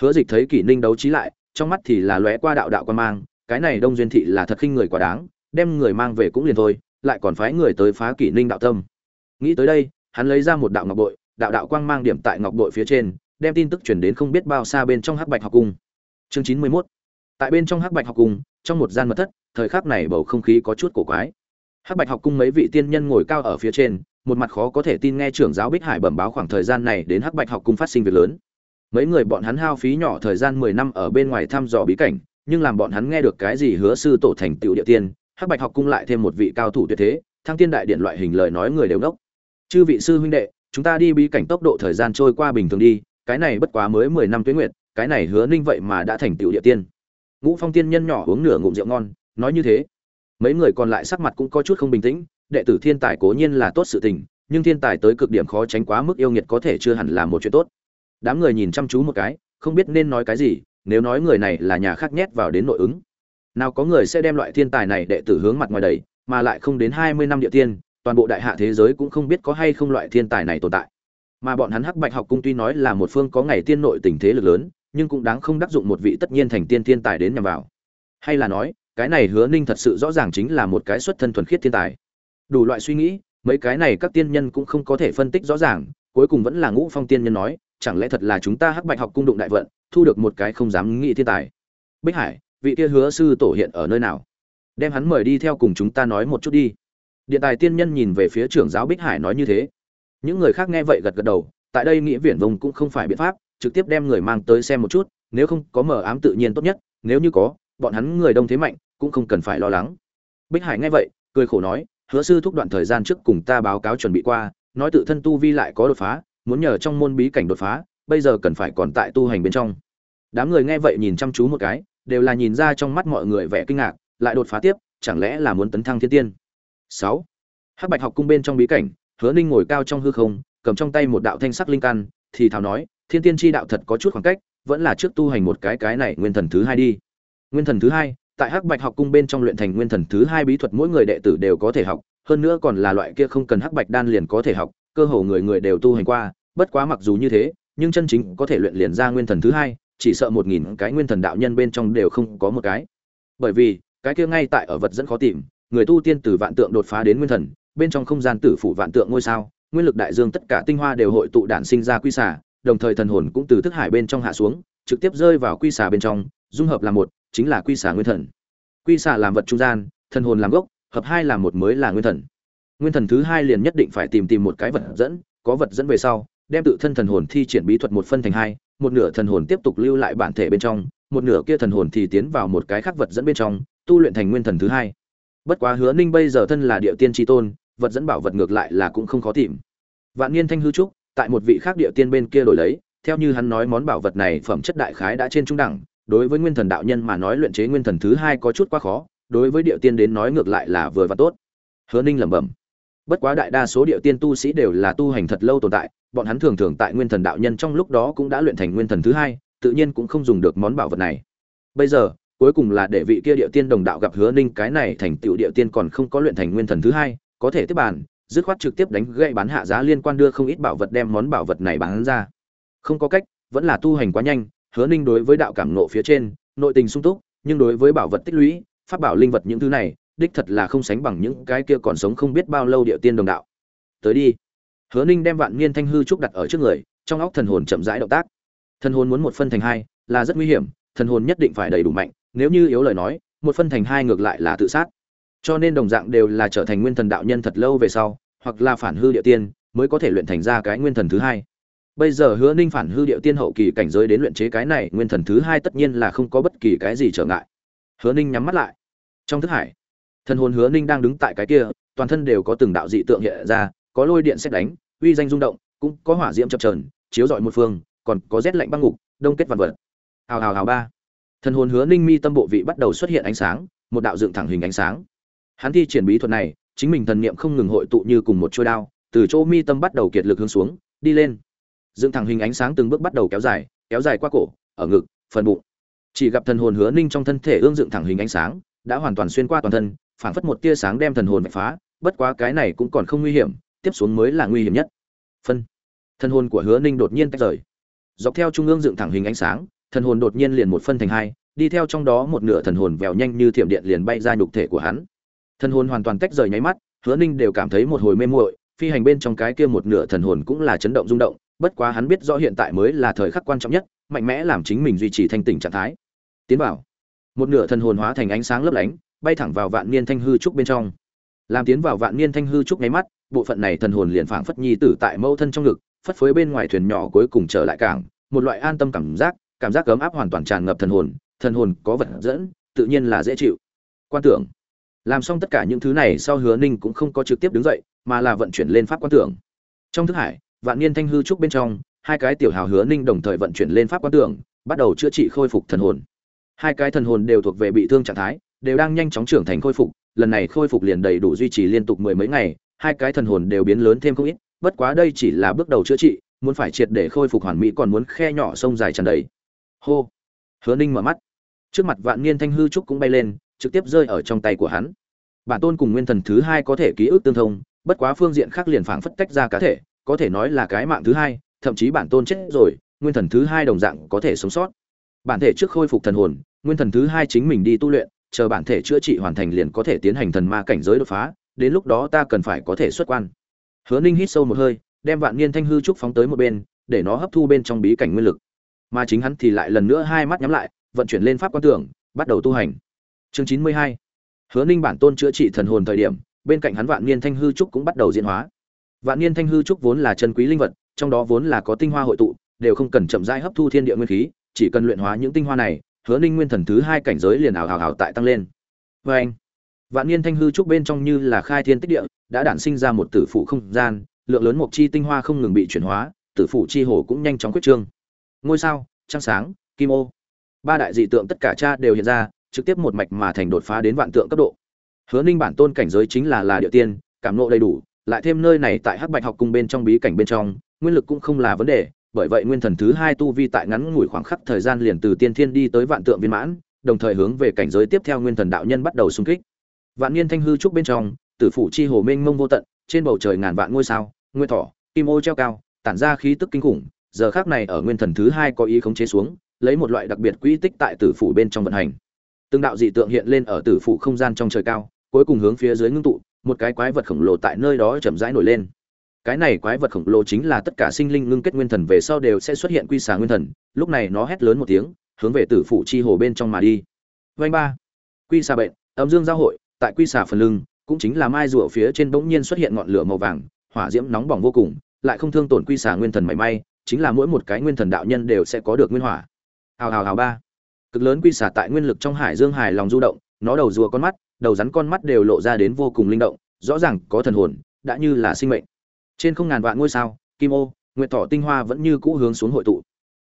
Hứa dịch thấy kỷ ninh đấu trí lại trong mắt thì là lóe qua đạo đạo quan mang, cái này đông duyên thị là thật khinh người quá đáng, đem người mang về cũng liền thôi, lại còn phái người tới phá kỷ ninh đạo tâm. Nghĩ tới đây, hắn lấy ra một đạo ngọc bội, đạo đạo quang mang điểm tại ngọc bội phía trên, đem tin tức truyền đến không biết bao xa bên trong hắc bạch học cung. Chương chín mươi 91 tại bên trong hắc bạch học cung, trong một gian mật thất, thời khắc này bầu không khí có chút cổ quái. Hắc bạch học cung mấy vị tiên nhân ngồi cao ở phía trên, một mặt khó có thể tin nghe trưởng giáo bích hải bẩm báo khoảng thời gian này đến hắc bạch học cung phát sinh việc lớn mấy người bọn hắn hao phí nhỏ thời gian mười năm ở bên ngoài thăm dò bí cảnh, nhưng làm bọn hắn nghe được cái gì hứa sư tổ thành tựu địa tiên, hắc bạch học cung lại thêm một vị cao thủ tuyệt thế, thăng tiên đại điện loại hình lời nói người đều đốc. Chư vị sư huynh đệ, chúng ta đi bí cảnh tốc độ thời gian trôi qua bình thường đi, cái này bất quá mới mười năm tuế nguyệt, cái này hứa ninh vậy mà đã thành tựu địa tiên. Ngũ phong tiên nhân nhỏ uống nửa ngụm rượu ngon, nói như thế. Mấy người còn lại sắc mặt cũng có chút không bình tĩnh, đệ tử thiên tài cố nhiên là tốt sự tình, nhưng thiên tài tới cực điểm khó tránh quá mức yêu nghiệt có thể chưa hẳn là một chuyện tốt đám người nhìn chăm chú một cái, không biết nên nói cái gì, nếu nói người này là nhà khác nhét vào đến nội ứng. Nào có người sẽ đem loại thiên tài này đệ tử hướng mặt ngoài đầy mà lại không đến hai mươi năm địa tiên, toàn bộ đại hạ thế giới cũng không biết có hay không loại thiên tài này tồn tại. Mà bọn hắn hắc bạch học cung tuy nói là một phương có ngày tiên nội tình thế lực lớn, nhưng cũng đáng không đắc dụng một vị tất nhiên thành tiên thiên tài đến nhằm vào. Hay là nói, cái này hứa ninh thật sự rõ ràng chính là một cái xuất thân thuần khiết thiên tài. Đủ loại suy nghĩ, mấy cái này các tiên nhân cũng không có thể phân tích rõ ràng, cuối cùng vẫn là ngũ phong tiên nhân nói chẳng lẽ thật là chúng ta hắc bạch học cung đụng đại vận, thu được một cái không dám nghĩ thiên tài? Bích hải, vị kia hứa sư tổ hiện ở nơi nào? Đem hắn mời đi theo cùng chúng ta nói một chút đi. Điện tài tiên nhân nhìn về phía trưởng giáo bích hải nói như thế. Những người khác nghe vậy gật gật đầu, tại đây nghĩa viển vông cũng không phải biện pháp, trực tiếp đem người mang tới xem một chút, nếu không có mờ ám tự nhiên tốt nhất, nếu như có, bọn hắn người đông thế mạnh, cũng không cần phải lo lắng. Bích hải nghe vậy, cười khổ nói, hứa sư thúc đoạn thời gian trước cùng ta báo cáo chuẩn bị qua, nói tự thân tu vi lại có đột phá muốn nhờ trong môn bí cảnh đột phá, bây giờ cần phải còn tại tu hành bên trong. Đám người nghe vậy nhìn chăm chú một cái, đều là nhìn ra trong mắt mọi người vẻ kinh ngạc, lại đột phá tiếp, chẳng lẽ là muốn tấn thăng thiên tiên? Sáu. Hắc bạch học cung bên trong bí cảnh, hứa ninh ngồi cao trong hư không, cầm trong tay một đạo thanh sắc linh căn, thì thào nói, thiên tiên tri đạo thật có chút khoảng cách, vẫn là trước tu hành một cái cái này nguyên thần thứ hai đi. Nguyên thần thứ hai, tại hắc bạch học cung bên trong luyện thành nguyên thần thứ hai bí thuật mỗi người đệ tử đều có thể học, hơn nữa còn là loại kia không cần hắc bạch đan liền có thể học, cơ hồ người người đều tu hành qua bất quá mặc dù như thế, nhưng chân chính có thể luyện liền ra nguyên thần thứ hai, chỉ sợ một nghìn cái nguyên thần đạo nhân bên trong đều không có một cái. Bởi vì, cái kia ngay tại ở vật dẫn khó tìm, người tu tiên từ vạn tượng đột phá đến nguyên thần, bên trong không gian tử phủ vạn tượng ngôi sao, nguyên lực đại dương tất cả tinh hoa đều hội tụ đản sinh ra quy xả đồng thời thần hồn cũng từ thức hải bên trong hạ xuống, trực tiếp rơi vào quy xả bên trong, dung hợp làm một, chính là quy xả nguyên thần. Quy xả làm vật trung gian, thần hồn làm gốc, hợp hai làm một mới là nguyên thần. Nguyên thần thứ hai liền nhất định phải tìm tìm một cái vật dẫn, có vật dẫn về sau đem tự thân thần hồn thi triển bí thuật một phân thành hai, một nửa thần hồn tiếp tục lưu lại bản thể bên trong, một nửa kia thần hồn thì tiến vào một cái khác vật dẫn bên trong, tu luyện thành nguyên thần thứ hai. Bất quá hứa ninh bây giờ thân là địa tiên tri tôn, vật dẫn bảo vật ngược lại là cũng không khó tìm. Vạn niên thanh hư trúc, tại một vị khác địa tiên bên kia đổi lấy, theo như hắn nói món bảo vật này phẩm chất đại khái đã trên trung đẳng, đối với nguyên thần đạo nhân mà nói luyện chế nguyên thần thứ hai có chút quá khó, đối với địa tiên đến nói ngược lại là vừa và tốt. Hứa ninh lẩm bẩm, bất quá đại đa số địa tiên tu sĩ đều là tu hành thật lâu tồn tại bọn hắn thường thường tại nguyên thần đạo nhân trong lúc đó cũng đã luyện thành nguyên thần thứ hai, tự nhiên cũng không dùng được món bảo vật này. Bây giờ, cuối cùng là để vị kia địa tiên đồng đạo gặp hứa ninh, cái này thành tựu địa tiên còn không có luyện thành nguyên thần thứ hai, có thể tiếp bàn, dứt khoát trực tiếp đánh gậy bán hạ giá liên quan đưa không ít bảo vật đem món bảo vật này bán ra. Không có cách, vẫn là tu hành quá nhanh, hứa ninh đối với đạo cảm nộ phía trên, nội tình sung túc, nhưng đối với bảo vật tích lũy phát bảo linh vật những thứ này, đích thật là không sánh bằng những cái kia còn sống không biết bao lâu địa tiên đồng đạo. Tới đi hứa ninh đem vạn niên thanh hư trúc đặt ở trước người, trong óc thần hồn chậm rãi động tác. Thần hồn muốn một phân thành hai, là rất nguy hiểm, thần hồn nhất định phải đầy đủ mạnh, nếu như yếu lời nói, một phân thành hai ngược lại là tự sát. Cho nên đồng dạng đều là trở thành nguyên thần đạo nhân thật lâu về sau, hoặc là phản hư địa tiên, mới có thể luyện thành ra cái nguyên thần thứ hai. Bây giờ hứa ninh phản hư địa tiên hậu kỳ cảnh giới đến luyện chế cái này nguyên thần thứ hai tất nhiên là không có bất kỳ cái gì trở ngại. Hứa ninh nhắm mắt lại. Trong thức hải, thần hồn hứa ninh đang đứng tại cái kia, toàn thân đều có từng đạo dị tượng hiện ra có lôi điện xét đánh, uy danh rung động, cũng có hỏa diễm chập trờn chiếu rọi một phương, còn có rét lạnh băng ngục, đông kết vạn vật. Hào hào hào, ba. Thần hồn hứa ninh mi tâm bộ vị bắt đầu xuất hiện ánh sáng, một đạo dựng thẳng hình ánh sáng. Hắn thi triển bí thuật này, chính mình thần niệm không ngừng hội tụ như cùng một chuôi đao, từ chỗ mi tâm bắt đầu kiệt lực hướng xuống, đi lên. Dựng thẳng hình ánh sáng từng bước bắt đầu kéo dài kéo dài qua cổ, ở ngực, phần bụng. Chỉ gặp thần hồn hứa ninh trong thân thể ương dựng thẳng hình ánh sáng, đã hoàn toàn xuyên qua toàn thân, phảng phất một tia sáng đem thần hồn vạch phá, bất quá cái này cũng còn không nguy hiểm tiếp xuống mới là nguy hiểm nhất. Phân. Thần hồn của hứa ninh đột nhiên tách rời. Dọc theo trung ương dựng thẳng hình ánh sáng thần hồn đột nhiên liền một phân thành hai, đi theo trong đó một nửa thần hồn vèo nhanh như thiểm điện liền bay ra nhục thể của hắn. Thần hồn hoàn toàn tách rời nháy mắt, hứa ninh đều cảm thấy một hồi mê muội, phi hành bên trong cái kia một nửa thần hồn cũng là chấn động rung động, bất quá hắn biết rõ hiện tại mới là thời khắc quan trọng nhất, mạnh mẽ làm chính mình duy trì thanh tỉnh trạng thái. Tiến vào. Một nửa thần hồn hóa thành ánh sáng lấp lánh, bay thẳng vào vạn niên thanh hư trúc bên trong. Làm tiến vào vạn niên thanh hư trúc nháy mắt bộ phận này thần hồn liền phảng phất nhi tử tại mâu thân trong ngực, phất phới bên ngoài thuyền nhỏ cuối cùng trở lại cảng, một loại an tâm cảm giác cảm giác ấm áp hoàn toàn tràn ngập thần hồn thần hồn có vật dẫn, tự nhiên là dễ chịu. Quan tưởng. Làm xong tất cả những thứ này sau hứa ninh cũng không có trực tiếp đứng dậy, mà là vận chuyển lên pháp quan tưởng. Trong thức hải, vạn niên thanh hư trúc bên trong, hai cái tiểu hào hứa ninh đồng thời vận chuyển lên pháp quan tưởng, bắt đầu chữa trị khôi phục thần hồn. Hai cái thần hồn đều thuộc về bị thương trạng thái, đều đang nhanh chóng trưởng thành khôi phục, lần này khôi phục liền đầy đủ duy trì liên tục mười mấy ngày hai cái thần hồn đều biến lớn thêm không ít, bất quá đây chỉ là bước đầu chữa trị, muốn phải triệt để khôi phục hoàn mỹ còn muốn khe nhỏ sông dài tràn đầy. Hô! Hứa ninh mở mắt. Trước mặt vạn niên thanh hư trúc cũng bay lên, trực tiếp rơi ở trong tay của hắn. Bản tôn cùng nguyên thần thứ hai có thể ký ức tương thông, bất quá phương diện khác liền phảng phất tách ra cá thể, có thể nói là cái mạng thứ hai, thậm chí bản tôn chết rồi, nguyên thần thứ hai đồng dạng có thể sống sót. Bản thể trước khôi phục thần hồn, nguyên thần thứ hai chính mình đi tu luyện, chờ bản thể chữa trị hoàn thành liền có thể tiến hành thần ma cảnh giới đột phá đến lúc đó ta cần phải có thể xuất quan. Hứa ninh hít sâu một hơi, đem vạn niên thanh hư trúc phóng tới một bên, để nó hấp thu bên trong bí cảnh nguyên lực. Mà chính hắn thì lại lần nữa hai mắt nhắm lại, vận chuyển lên pháp quan tưởng, bắt đầu tu hành. Chương chín mươi hai. Hứa ninh bản tôn chữa trị thần hồn thời điểm, bên cạnh hắn vạn niên thanh hư trúc cũng bắt đầu diễn hóa. Vạn niên thanh hư trúc vốn là chân quý linh vật, trong đó vốn là có tinh hoa hội tụ, đều không cần chậm rãi hấp thu thiên địa nguyên khí, chỉ cần luyện hóa những tinh hoa này, hứa ninh nguyên thần thứ hai cảnh giới liền ảo hào hào tại tăng lên. Vê anh vạn niên thanh hư trúc bên trong như là khai thiên tích địa, đã đản sinh ra một tử phụ không gian, lượng lớn mộc chi tinh hoa không ngừng bị chuyển hóa, tử phụ chi hồ cũng nhanh chóng quyết trương. Ngôi sao, trăng sáng, kim ô. Ba đại dị tượng tất cả cha đều hiện ra, trực tiếp một mạch mà thành đột phá đến vạn tượng cấp độ. Hứa ninh bản tôn cảnh giới chính là là địa tiên, cảm nộ đầy đủ, lại thêm nơi này tại hắc bạch học cung bên trong bí cảnh bên trong, nguyên lực cũng không là vấn đề, bởi vậy nguyên thần thứ hai tu vi tại ngắn ngủi khoảng khắc thời gian liền từ tiên thiên đi tới vạn tượng viên mãn, đồng thời hướng về cảnh giới tiếp theo nguyên thần đạo nhân bắt đầu xung kích vạn niên thanh hư trúc bên trong, tử phủ chi hồ mênh mông vô tận, trên bầu trời ngàn vạn ngôi sao, nguyên thỏ, kim ô treo cao, tản ra khí tức kinh khủng, giờ khác này ở nguyên thần thứ hai có ý khống chế xuống, lấy một loại đặc biệt quỹ tích tại tử phủ bên trong vận hành. Từng đạo dị tượng hiện lên ở tử phủ không gian trong trời cao, cuối cùng hướng phía dưới ngưng tụ, một cái quái vật khổng lồ tại nơi đó chậm rãi nổi lên. Cái này quái vật khổng lồ chính là tất cả sinh linh ngưng kết nguyên thần về sau đều sẽ xuất hiện quy xà nguyên thần, lúc này nó hét lớn một tiếng, hướng về tử phủ chi hồ bên trong mà đi. Vanh ba. Quy xà bệnh, âm dương giao hội tại quy xà phần lưng, cũng chính là mai rùa phía trên bỗng nhiên xuất hiện ngọn lửa màu vàng, hỏa diễm nóng bỏng vô cùng, lại không thương tổn quy xà nguyên thần mảy may, chính là mỗi một cái nguyên thần đạo nhân đều sẽ có được nguyên hỏa. Hào hào hào, ba. Cực lớn quy xà tại nguyên lực trong hải dương hải lòng du động, nó đầu rùa con mắt, đầu rắn con mắt đều lộ ra đến vô cùng linh động, rõ ràng có thần hồn, đã như là sinh mệnh. Trên không ngàn vạn ngôi sao, kim ô nguyện thọ tinh hoa vẫn như cũ hướng xuống hội tụ.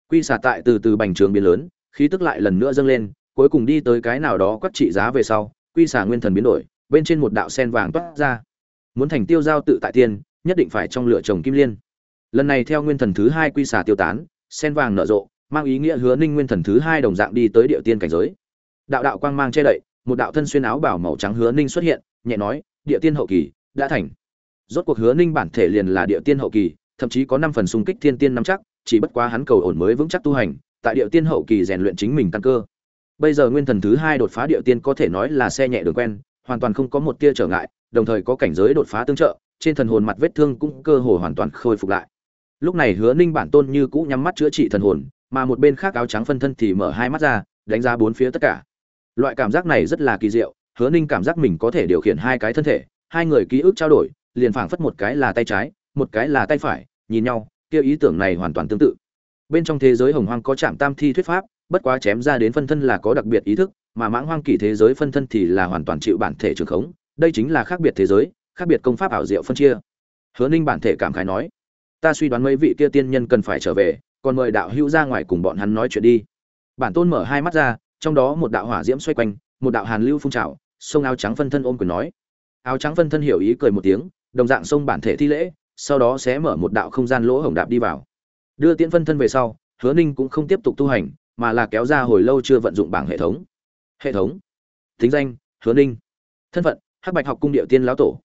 Quy xà tại từ từ bành trường biến lớn, khí tức lại lần nữa dâng lên, cuối cùng đi tới cái nào đó quắc trị giá về sau quy xà nguyên thần biến đổi, bên trên một đạo sen vàng toát ra. Muốn thành tiêu giao tự tại tiên, nhất định phải trong lửa trồng kim liên. Lần này theo nguyên thần thứ hai quy xà tiêu tán, sen vàng nở rộ, mang ý nghĩa hứa ninh nguyên thần thứ hai đồng dạng đi tới địa tiên cảnh giới. Đạo đạo quang mang che đậy, một đạo thân xuyên áo bảo màu trắng hứa ninh xuất hiện, nhẹ nói, địa tiên hậu kỳ, đã thành. Rốt cuộc hứa ninh bản thể liền là địa tiên hậu kỳ, thậm chí có năm phần xung kích thiên tiên năm chắc, chỉ bất quá hắn cầu ổn mới vững chắc tu hành, tại địa tiên hậu kỳ rèn luyện chính mình căn cơ bây giờ nguyên thần thứ hai đột phá địa tiên có thể nói là xe nhẹ đường quen, hoàn toàn không có một tia trở ngại, đồng thời có cảnh giới đột phá tương trợ, trên thần hồn mặt vết thương cũng cơ hồ hoàn toàn khôi phục lại. Lúc này hứa ninh bản tôn như cũ nhắm mắt chữa trị thần hồn, mà một bên khác áo trắng phân thân thì mở hai mắt ra, đánh giá bốn phía tất cả. Loại cảm giác này rất là kỳ diệu, hứa ninh cảm giác mình có thể điều khiển hai cái thân thể, hai người ký ức trao đổi, liền phảng phất một cái là tay trái, một cái là tay phải, nhìn nhau, kia ý tưởng này hoàn toàn tương tự. Bên trong thế giới hồng hoang có trạm tam thi thuyết pháp bất quá chém ra đến phân thân là có đặc biệt ý thức, mà mãng hoang kỳ thế giới phân thân thì là hoàn toàn chịu bản thể trường khống, đây chính là khác biệt thế giới, khác biệt công pháp ảo diệu phân chia. Hứa ninh bản thể cảm khái nói, ta suy đoán mấy vị kia tiên nhân cần phải trở về, còn mời đạo hữu ra ngoài cùng bọn hắn nói chuyện đi. Bản tôn mở hai mắt ra, trong đó một đạo hỏa diễm xoay quanh, một đạo hàn lưu phun trào, sông áo trắng phân thân ôm quyền nói. Áo trắng phân thân hiểu ý cười một tiếng, đồng dạng sông bản thể thi lễ, sau đó sẽ mở một đạo không gian lỗ hổng đạp đi vào. Đưa tiễn phân thân về sau, hứa ninh cũng không tiếp tục tu hành mà là kéo ra hồi lâu chưa vận dụng bảng hệ thống. Hệ thống. Thính danh, hứa ninh. Thân phận, hắc bạch học cung điệu tiên lão tổ.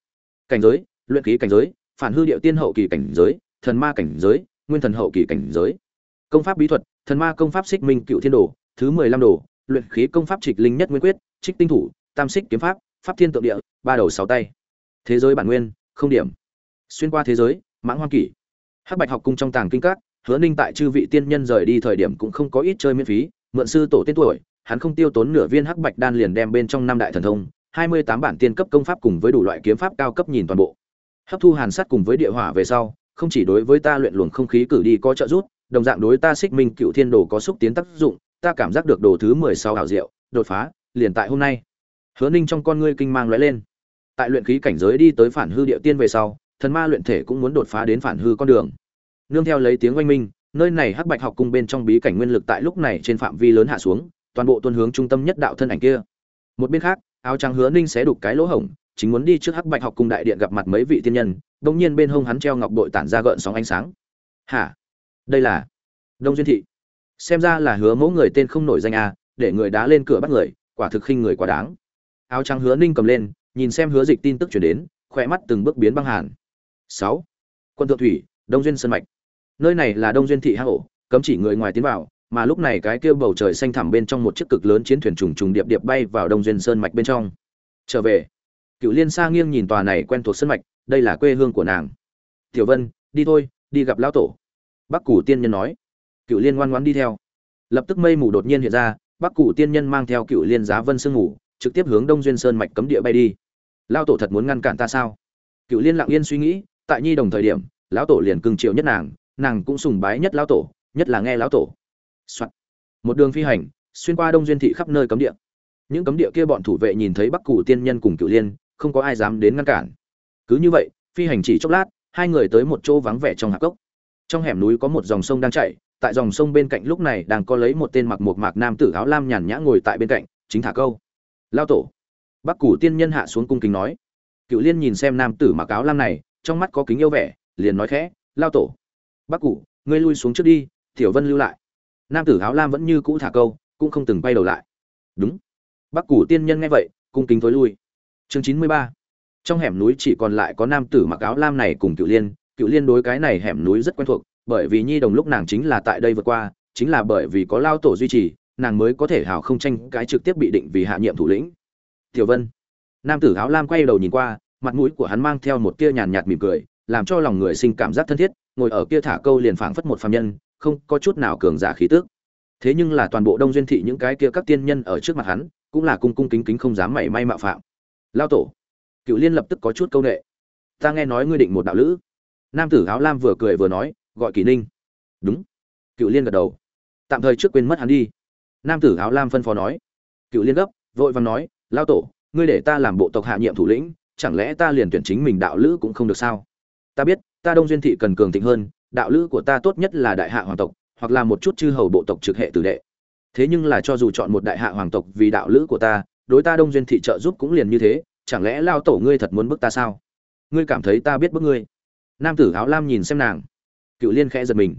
Cảnh giới, luyện khí cảnh giới, phản hư điệu tiên hậu kỳ cảnh giới, thần ma cảnh giới, nguyên thần hậu kỳ cảnh giới. Công pháp bí thuật, thần ma công pháp xích minh cựu thiên đồ, thứ mười lăm đồ, luyện khí công pháp trịch linh nhất nguyên quyết, trích tinh thủ, tam xích kiếm pháp pháp thiên tượng địa, ba đầu sáu tay. Thế giới bản nguyên, không điểm. Xuyên qua thế giới, mãng hoang kỷ. Hắc bạch học cung trong tàng kinh các hứa ninh tại chư vị tiên nhân rời đi thời điểm cũng không có ít chơi miễn phí, mượn sư tổ tên tuổi, hắn không tiêu tốn nửa viên hắc bạch đan liền đem bên trong năm đại thần thông, hai mươi tám bản tiên cấp công pháp cùng với đủ loại kiếm pháp cao cấp nhìn toàn bộ. Hấp thu hàn sát cùng với địa hỏa về sau, không chỉ đối với ta luyện luồng không khí cử đi có trợ giúp, đồng dạng đối ta xích minh cựu thiên đồ có xúc tiến tác dụng, ta cảm giác được đồ thứ mười sáu hảo diệu, đột phá, liền tại hôm nay. Hứa ninh trong con ngươi kinh mang lóe lên. Tại luyện khí cảnh giới đi tới phản hư địa tiên về sau, thần ma luyện thể cũng muốn đột phá đến phản hư con đường nương theo lấy tiếng oanh minh, nơi này hắc bạch học cung bên trong bí cảnh nguyên lực tại lúc này trên phạm vi lớn hạ xuống, toàn bộ tuân hướng trung tâm nhất đạo thân ảnh kia. Một bên khác, áo trắng hứa ninh sẽ đục cái lỗ hổng, chính muốn đi trước hắc bạch học cung đại điện gặp mặt mấy vị tiên nhân đông nhiên bên hông hắn treo ngọc bội tản ra gợn sóng ánh sáng. Hả? Đây là đông duyên thị. Xem ra là hứa mẫu người tên không nổi danh a để người đá lên cửa bắt người, quả thực khinh người quá đáng. Áo trắng hứa ninh cầm lên, nhìn xem hứa dịch tin tức chuyển đến, khỏe mắt từng bước biến băng hàn. Sáu. Quân thượng thủy, đông duyên sân mạch nơi này là đông duyên thị hang ổ, cấm chỉ người ngoài tiến vào, mà lúc này cái kia bầu trời xanh thẳm bên trong một chiếc cực lớn chiến thuyền trùng trùng điệp điệp bay vào đông duyên sơn mạch bên trong. Trở về cựu liên sa nghiêng nhìn tòa này quen thuộc sân mạch, đây là quê hương của nàng. Tiểu vân, đi thôi, đi gặp lão tổ. Bắc củ tiên nhân nói. Cựu liên ngoan ngoãn đi theo. Lập tức mây mù đột nhiên hiện ra, bắc củ tiên nhân mang theo cựu liên giá vân sương ngủ trực tiếp hướng đông duyên sơn mạch cấm địa bay đi. Lao tổ thật muốn ngăn cản ta sao? Cựu liên lặng yên suy nghĩ, tại nhi đồng thời điểm, lão tổ liền cưng triệu nhất nàng nàng cũng sùng bái nhất lão tổ, nhất là nghe lão tổ、Soạn. một đường phi hành, xuyên qua đông duyên thị khắp nơi cấm địa. Những cấm địa kia bọn thủ vệ nhìn thấy bắc củ tiên nhân cùng cựu liên, không có ai dám đến ngăn cản. Cứ như vậy, phi hành chỉ chốc lát, hai người tới một chỗ vắng vẻ trong hạp cốc. Trong hẻm núi có một dòng sông đang chảy, tại dòng sông bên cạnh lúc này đang có lấy một tên mặc một mạc nam tử áo lam nhàn nhã ngồi tại bên cạnh, chính thả câu. Lao tổ. Bắc củ tiên nhân hạ xuống cung kính nói. Cựu liên nhìn xem nam tử mặc áo lam này, trong mắt có kính yêu vẻ, liền nói khẽ lao tổ bắc cụ, ngươi lui xuống trước đi, tiểu vân lưu lại. Nam tử áo lam vẫn như cũ thả câu, cũng không từng quay đầu lại. Đúng. Bắc cụ tiên nhân nghe vậy, cung kính tối lui. Chương chín mươi ba. Trong hẻm núi chỉ còn lại có nam tử mặc áo lam này cùng cựu liên. Cựu liên đối cái này hẻm núi rất quen thuộc, bởi vì nhi đồng lúc nàng chính là tại đây vượt qua, chính là bởi vì có lao tổ duy trì, nàng mới có thể hào không tranh cái trực tiếp bị định vì hạ nhiệm thủ lĩnh. Tiểu vân. Nam tử áo lam quay đầu nhìn qua, mặt mũi của hắn mang theo một tia nhàn nhạt mỉm cười, làm cho lòng người sinh cảm giác thân thiết ngồi ở kia thả câu liền phảng phất một phàm nhân, không có chút nào cường giả khí tức. Thế nhưng là toàn bộ đông duyên thị những cái kia các tiên nhân ở trước mặt hắn, cũng là cung cung kính kính không dám mảy may mạo phạm. Lao tổ cựu liên lập tức có chút câu nệ. Ta nghe nói ngươi định một đạo lữ. Nam tử áo lam vừa cười vừa nói, gọi kỳ ninh. Đúng. Cựu liên gật đầu. Tạm thời trước quên mất hắn đi. Nam tử áo lam phân phó nói. Cựu liên gấp, vội vàng nói, lao tổ, ngươi để ta làm bộ tộc hạ nhiệm thủ lĩnh, chẳng lẽ ta liền tuyển chính mình đạo lữ cũng không được sao? Ta biết ta đông duyên thị cần cường thịnh hơn, đạo lữ của ta tốt nhất là đại hạ hoàng tộc, hoặc là một chút chư hầu bộ tộc trực hệ tử đệ. Thế nhưng là cho dù chọn một đại hạ hoàng tộc vì đạo lữ của ta, đối ta đông duyên thị trợ giúp cũng liền như thế, chẳng lẽ lao tổ ngươi thật muốn bức ta sao? Ngươi cảm thấy ta biết bức ngươi? Nam tử áo lam nhìn xem nàng. Cựu liên khẽ giật mình.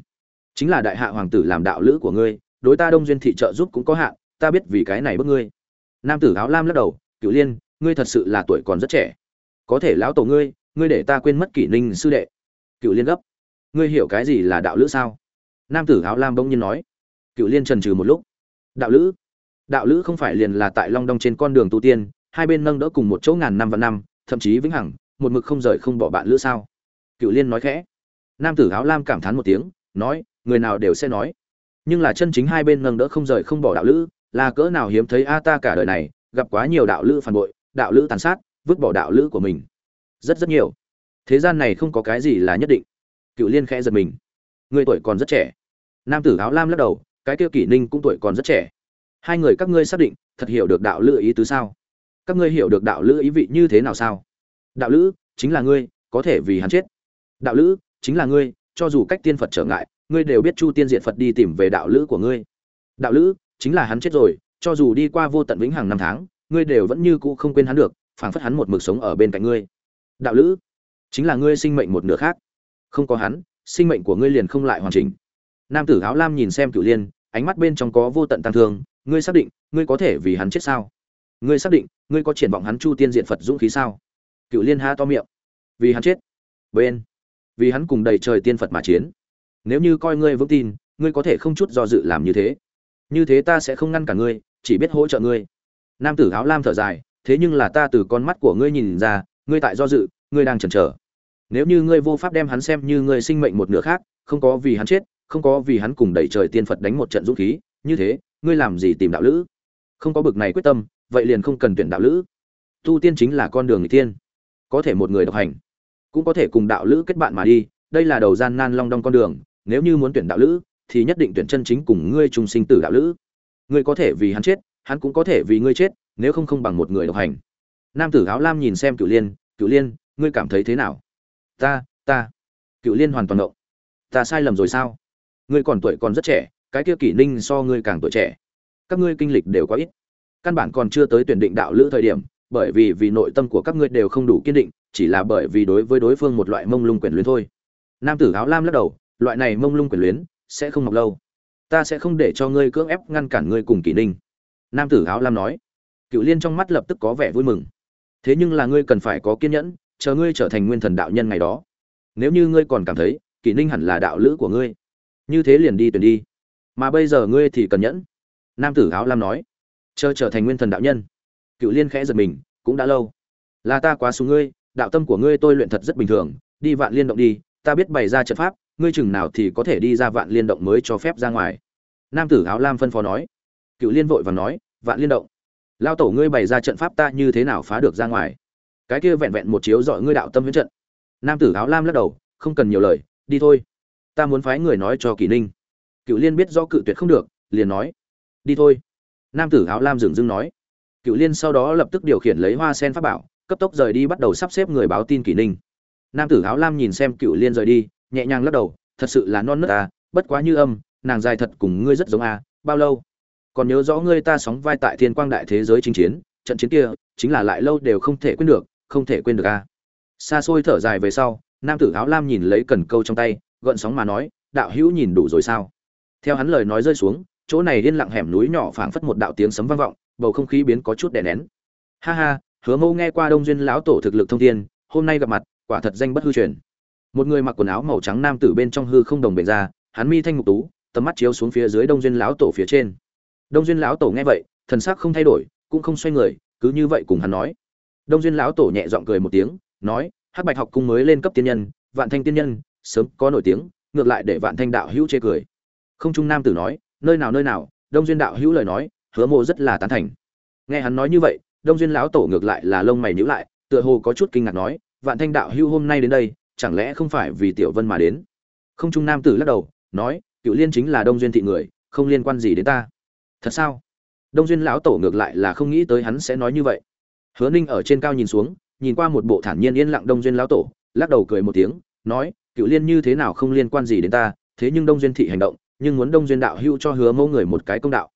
Chính là đại hạ hoàng tử làm đạo lữ của ngươi, đối ta đông duyên thị trợ giúp cũng có hạn, ta biết vì cái này bức ngươi. Nam tử áo lam lắc đầu. Cựu liên, ngươi thật sự là tuổi còn rất trẻ. Có thể lão tổ ngươi ngươi để ta quên mất kỷ ninh sư đệ cựu liên gấp. Ngươi hiểu cái gì là đạo lữ sao? Nam tử áo lam bỗng nhiên nói. Cựu liên trần trừ một lúc. Đạo lữ? Đạo lữ không phải liền là tại long đong trên con đường tu tiên, hai bên nâng đỡ cùng một chỗ ngàn năm và năm, thậm chí vĩnh hằng, một mực không rời không bỏ bạn lữ sao? Cựu liên nói khẽ. Nam tử áo lam cảm thán một tiếng, nói, người nào đều sẽ nói. Nhưng là chân chính hai bên nâng đỡ không rời không bỏ đạo lữ, là cỡ nào hiếm thấy a ta cả đời này, gặp quá nhiều đạo lữ phản bội, đạo lữ tàn sát, vứt bỏ đạo lữ của mình. Rất rất nhiều thế gian này không có cái gì là nhất định. Cựu liên khẽ giật mình. Người tuổi còn rất trẻ. Nam tử áo lam lắc đầu, cái kia kỷ ninh cũng tuổi còn rất trẻ. Hai người các ngươi xác định, thật hiểu được đạo lữ ý tứ sao? Các ngươi hiểu được đạo lữ ý vị như thế nào sao? Đạo lữ, chính là ngươi, có thể vì hắn chết. Đạo lữ, chính là ngươi, cho dù cách tiên phật trở ngại, ngươi đều biết chu tiên diện phật đi tìm về đạo lữ của ngươi. Đạo lữ, chính là hắn chết rồi, cho dù đi qua vô tận vĩnh hằng năm tháng, ngươi đều vẫn như cũ không quên hắn được, phảng phất hắn một mực sống ở bên cạnh ngươi. Đạo lữ chính là ngươi sinh mệnh một nửa khác. Không có hắn, sinh mệnh của ngươi liền không lại hoàn chỉnh. Nam tử áo lam nhìn xem cửu liên, ánh mắt bên trong có vô tận tăng thương, ngươi xác định, ngươi có thể vì hắn chết sao? Ngươi xác định, ngươi có triển vọng hắn chu tiên diện phật dũng khí sao? Cựu liên ha to miệng. Vì hắn chết. Bên. Vì hắn cùng đầy trời tiên phật mà chiến. Nếu như coi ngươi vững tin, ngươi có thể không chút do dự làm như thế. Như thế ta sẽ không ngăn cả ngươi, chỉ biết hỗ trợ ngươi. Nam tử áo lam thở dài, thế nhưng là ta từ con mắt của ngươi nhìn ra, ngươi tại do dự ngươi đang chần chờ. Nếu như ngươi vô pháp đem hắn xem như ngươi sinh mệnh một nửa khác, không có vì hắn chết, không có vì hắn cùng đẩy trời tiên phật đánh một trận dũng khí, như thế, ngươi làm gì tìm đạo lữ? Không có bực này quyết tâm, vậy liền không cần tuyển đạo lữ. Tu tiên chính là con đường người tiên có thể một người độc hành, cũng có thể cùng đạo lữ kết bạn mà đi, đây là đầu gian nan long đong con đường, nếu như muốn tuyển đạo lữ, thì nhất định tuyển chân chính cùng ngươi trùng sinh tử đạo lữ. Ngươi có thể vì hắn chết, hắn cũng có thể vì ngươi chết, nếu không không bằng một người độc hành. Nam tử áo lam nhìn xem cửu liên cửu liên ngươi cảm thấy thế nào? Ta ta. Cựu liên hoàn toàn động ta sai lầm rồi sao? Ngươi còn tuổi còn rất trẻ, cái kia kỷ ninh so ngươi càng tuổi trẻ. Các ngươi kinh lịch đều quá ít. Căn bản còn chưa tới tuyển định đạo lữ thời điểm, bởi vì vì nội tâm của các ngươi đều không đủ kiên định, chỉ là bởi vì đối với đối phương một loại mông lung quyền luyến thôi. Nam tử áo lam lắc đầu, loại này mông lung quyền luyến sẽ không mọc lâu. Ta sẽ không để cho ngươi cưỡng ép ngăn cản ngươi cùng kỷ ninh. Nam tử áo lam nói. Cựu liên trong mắt lập tức có vẻ vui mừng. Thế nhưng là ngươi cần phải có kiên nhẫn chờ ngươi trở thành nguyên thần đạo nhân ngày đó. Nếu như ngươi còn cảm thấy, kỷ ninh hẳn là đạo lữ của ngươi. Như thế liền đi tuyển đi. Mà bây giờ ngươi thì cần nhẫn. Nam tử áo lam nói. Chờ trở thành nguyên thần đạo nhân. Cựu liên khẽ giật mình, cũng đã lâu. Là ta quá xuống ngươi, đạo tâm của ngươi tôi luyện thật rất bình thường, đi vạn liên động đi, ta biết bày ra trận pháp, ngươi chừng nào thì có thể đi ra vạn liên động mới cho phép ra ngoài. Nam tử áo lam phân phó nói. Cựu liên vội và nói, vạn liên động. Lao tổ ngươi bày ra trận pháp ta như thế nào phá được ra ngoài? Cái kia vẹn vẹn một chiếu dọi ngươi đạo tâm huyết trận. Nam tử áo lam lắc đầu, không cần nhiều lời, đi thôi. Ta muốn phái người nói cho kỷ ninh. Cựu liên biết do cự tuyệt không được, liền nói, đi thôi. Nam tử áo lam dừng dưng nói. Cựu liên sau đó lập tức điều khiển lấy hoa sen pháp bảo, cấp tốc rời đi bắt đầu sắp xếp người báo tin kỷ ninh. Nam tử áo lam nhìn xem cựu liên rời đi, nhẹ nhàng lắc đầu, thật sự là non nớt à bất quá như âm, nàng dài thật cùng ngươi rất giống à bao lâu? Còn nhớ rõ ngươi ta sóng vai tại thiên quang đại thế giới chinh chiến, trận chiến kia, chính là lại lâu đều không thể quên được không thể quên được à xa xôi thở dài về sau, nam tử áo lam nhìn lấy cần câu trong tay, gợn sóng mà nói, đạo hữu nhìn đủ rồi sao? Theo hắn lời nói rơi xuống, chỗ này yên lặng hẻm núi nhỏ phảng phất một đạo tiếng sấm vang vọng, bầu không khí biến có chút đè nén. Ha ha, hứa mâu nghe qua đông duyên lão tổ thực lực thông thiên, hôm nay gặp mặt, quả thật danh bất hư truyền. Một người mặc quần áo màu trắng nam tử bên trong hư không đồng bền ra, hắn mi thanh ngục tú, tầm mắt chiếu xuống phía dưới đông duyên lão tổ phía trên. Đông duyên lão tổ nghe vậy, thần sắc không thay đổi, cũng không xoay người, cứ như vậy cùng hắn nói đông duyên lão tổ nhẹ giọng cười một tiếng, nói, hắc bạch học cung mới lên cấp tiên nhân, vạn thanh tiên nhân, sớm có nổi tiếng, ngược lại để vạn thanh đạo hữu chê cười. Không trung nam tử nói, nơi nào nơi nào? Đông duyên đạo hữu lời nói, hứa mộ rất là tán thành. Nghe hắn nói như vậy, đông duyên lão tổ ngược lại là lông mày nhíu lại, tựa hồ có chút kinh ngạc nói, vạn thanh đạo hữu hôm nay đến đây, chẳng lẽ không phải vì tiểu vân mà đến? Không trung nam tử lắc đầu, nói, cựu liên chính là đông duyên thị người, không liên quan gì đến ta. Thật sao? Đông duyên lão tổ ngược lại là không nghĩ tới hắn sẽ nói như vậy hứa ninh ở trên cao nhìn xuống, nhìn qua một bộ thản nhiên yên lặng đông duyên lão tổ, lắc đầu cười một tiếng, nói, cựu liên như thế nào không liên quan gì đến ta, thế nhưng đông duyên thị hành động, nhưng muốn đông duyên đạo hưu cho hứa mẫu người một cái công đạo.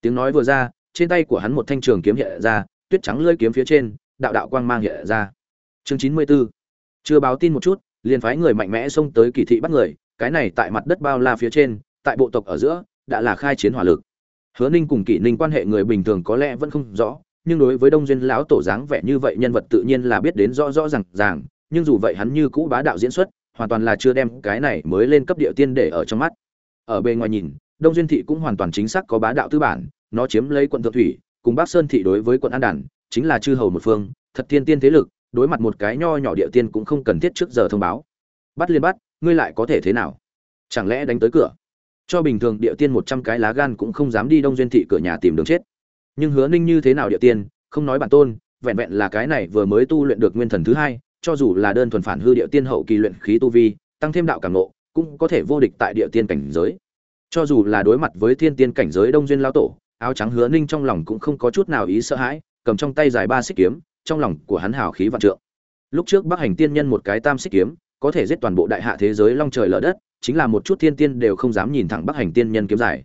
Tiếng nói vừa ra, trên tay của hắn một thanh trường kiếm hiện ra, tuyết trắng lơi kiếm phía trên, đạo đạo quang mang hiện ra. Chương chín mươi 94. chưa báo tin một chút, liền phái người mạnh mẽ xông tới kỳ thị bắt người, cái này tại mặt đất bao la phía trên, tại bộ tộc ở giữa, đã là khai chiến hỏa lực. Hứa ninh cùng kỷ ninh quan hệ người bình thường có lẽ vẫn không rõ nhưng đối với đông duyên lão tổ dáng vẻ như vậy nhân vật tự nhiên là biết đến rõ rõ r à n g ràng, nhưng dù vậy hắn như cũ bá đạo diễn xuất, hoàn toàn là chưa đem cái này mới lên cấp địa tiên để ở trong mắt. Ở bề ngoài nhìn, đông duyên thị cũng hoàn toàn chính xác có bá đạo tư bản, nó chiếm lấy quận thượng thủy, cùng bắc sơn thị đối với quận an đản chính là chư hầu một phương, thật thiên tiên thế lực, đối mặt một cái nho nhỏ địa tiên cũng không cần thiết trước giờ thông báo. Bắt liên bắt, ngươi lại có thể thế nào? Chẳng lẽ đánh tới cửa? Cho bình thường địa tiên một trăm cái lá gan cũng không dám đi đông duyên thị cửa nhà tìm đường chết nhưng hứa ninh như thế nào địa tiên, không nói bản tôn, vẹn vẹn là cái này vừa mới tu luyện được nguyên thần thứ hai, cho dù là đơn thuần phản hư địa tiên hậu kỳ luyện khí tu vi, tăng thêm đạo cảm nộ cũng có thể vô địch tại địa tiên cảnh giới. Cho dù là đối mặt với thiên tiên cảnh giới đông duyên lao tổ, áo trắng hứa ninh trong lòng cũng không có chút nào ý sợ hãi, cầm trong tay dài ba xích kiếm, trong lòng của hắn hào khí vạn trượng. Lúc trước bắc hành tiên nhân một cái tam xích kiếm, có thể giết toàn bộ đại hạ thế giới long trời lở đất, chính là một chút thiên tiên đều không dám nhìn thẳng bắc hành tiên nhân kiếm giải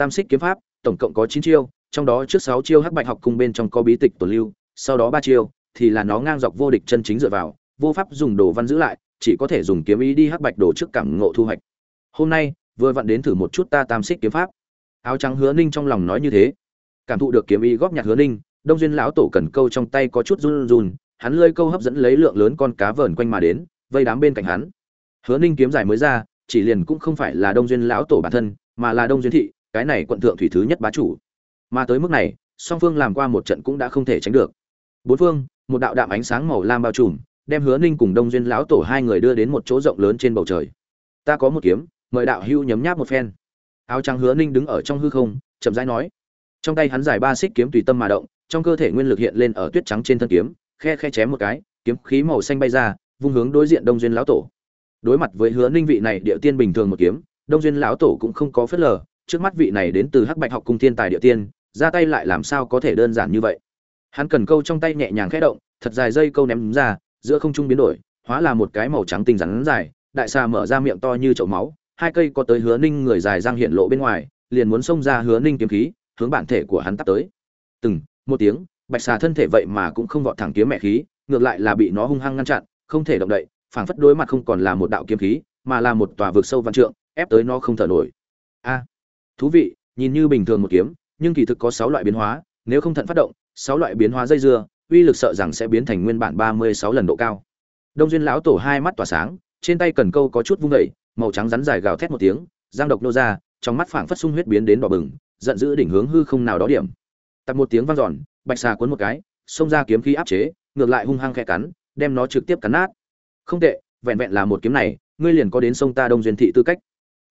tam xích kiếm pháp, tổng cộng có chín chiêu trong đó trước sáu chiêu hắc bạch học cung bên trong có bí tịch tổ lưu, sau đó ba chiêu thì là nó ngang dọc vô địch chân chính dựa vào, vô pháp dùng đồ văn giữ lại, chỉ có thể dùng kiếm ý đi hắc bạch đồ trước cảm ngộ thu hoạch. Hôm nay, vừa vặn đến thử một chút ta tam xích kiếm pháp. Áo trắng hứa ninh trong lòng nói như thế. Cảm thụ được kiếm ý góp nhặt hứa ninh, đông duyên lão tổ cần câu trong tay có chút run run, hắn lơi câu hấp dẫn lấy lượng lớn con cá vờn quanh mà đến, vây đám bên cạnh hắn. Hứa ninh kiếm giải mới ra, chỉ liền cũng không phải là đông duyên lão tổ bản thân, mà là đông duyên thị, cái này quận thượng thủy thứ nhất bá chủ mà tới mức này, song phương làm qua một trận cũng đã không thể tránh được. Bốn phương, một đạo đạm ánh sáng màu lam bao trùm, đem hứa ninh cùng đông duyên lão tổ hai người đưa đến một chỗ rộng lớn trên bầu trời. Ta có một kiếm, mời đạo hưu nhấm nháp một phen. Áo trắng hứa ninh đứng ở trong hư không, chậm rãi nói. Trong tay hắn giải ba xích kiếm tùy tâm mà động, trong cơ thể nguyên lực hiện lên ở tuyết trắng trên thân kiếm, khe khe chém một cái, kiếm khí màu xanh bay ra, vung hướng đối diện đông duyên lão tổ. Đối mặt với hứa ninh vị này địa tiên bình thường một kiếm, đông duyên lão tổ cũng không có phớt lờ, trước mắt vị này đến từ hắc bạch học cung thiên tài địa tiên ra tay lại làm sao có thể đơn giản như vậy? Hắn cần câu trong tay nhẹ nhàng khẽ động, thật dài dây câu ném ra, giữa không trung biến đổi, hóa là một cái màu trắng tinh rắn dài, đại xà mở ra miệng to như chậu máu, hai cây có tới hứa ninh người dài răng hiện lộ bên ngoài, liền muốn xông ra hứa ninh kiếm khí, hướng bản thể của hắn tắt tới. Từng, một tiếng, bạch xà thân thể vậy mà cũng không vọt thẳng kiếm mẹ khí, ngược lại là bị nó hung hăng ngăn chặn, không thể động đậy, phảng phất đối mặt không còn là một đạo kiếm khí, mà là một tòa vực sâu văn trượng, ép tới nó không thở nổi. A, thú vị, nhìn như bình thường một kiếm nhưng kỳ thực có sáu loại biến hóa nếu không thận phát động sáu loại biến hóa dây dưa uy lực sợ rằng sẽ biến thành nguyên bản ba mươi sáu lần độ cao. Đông duyên lão tổ hai mắt tỏa sáng trên tay cần câu có chút vung dậy, màu trắng rắn dài gào thét một tiếng giang độc nô ra trong mắt phảng phất sung huyết biến đến đỏ bừng giận dữ đỉnh hướng hư không nào đó điểm. Tập một tiếng vang dọn bạch xà cuốn một cái xông ra kiếm khí áp chế ngược lại hung hăng khẽ cắn đem nó trực tiếp cắn nát. Không tệ vẹn vẹn là một kiếm này ngươi liền có đến sông ta đông duyên thị tư cách.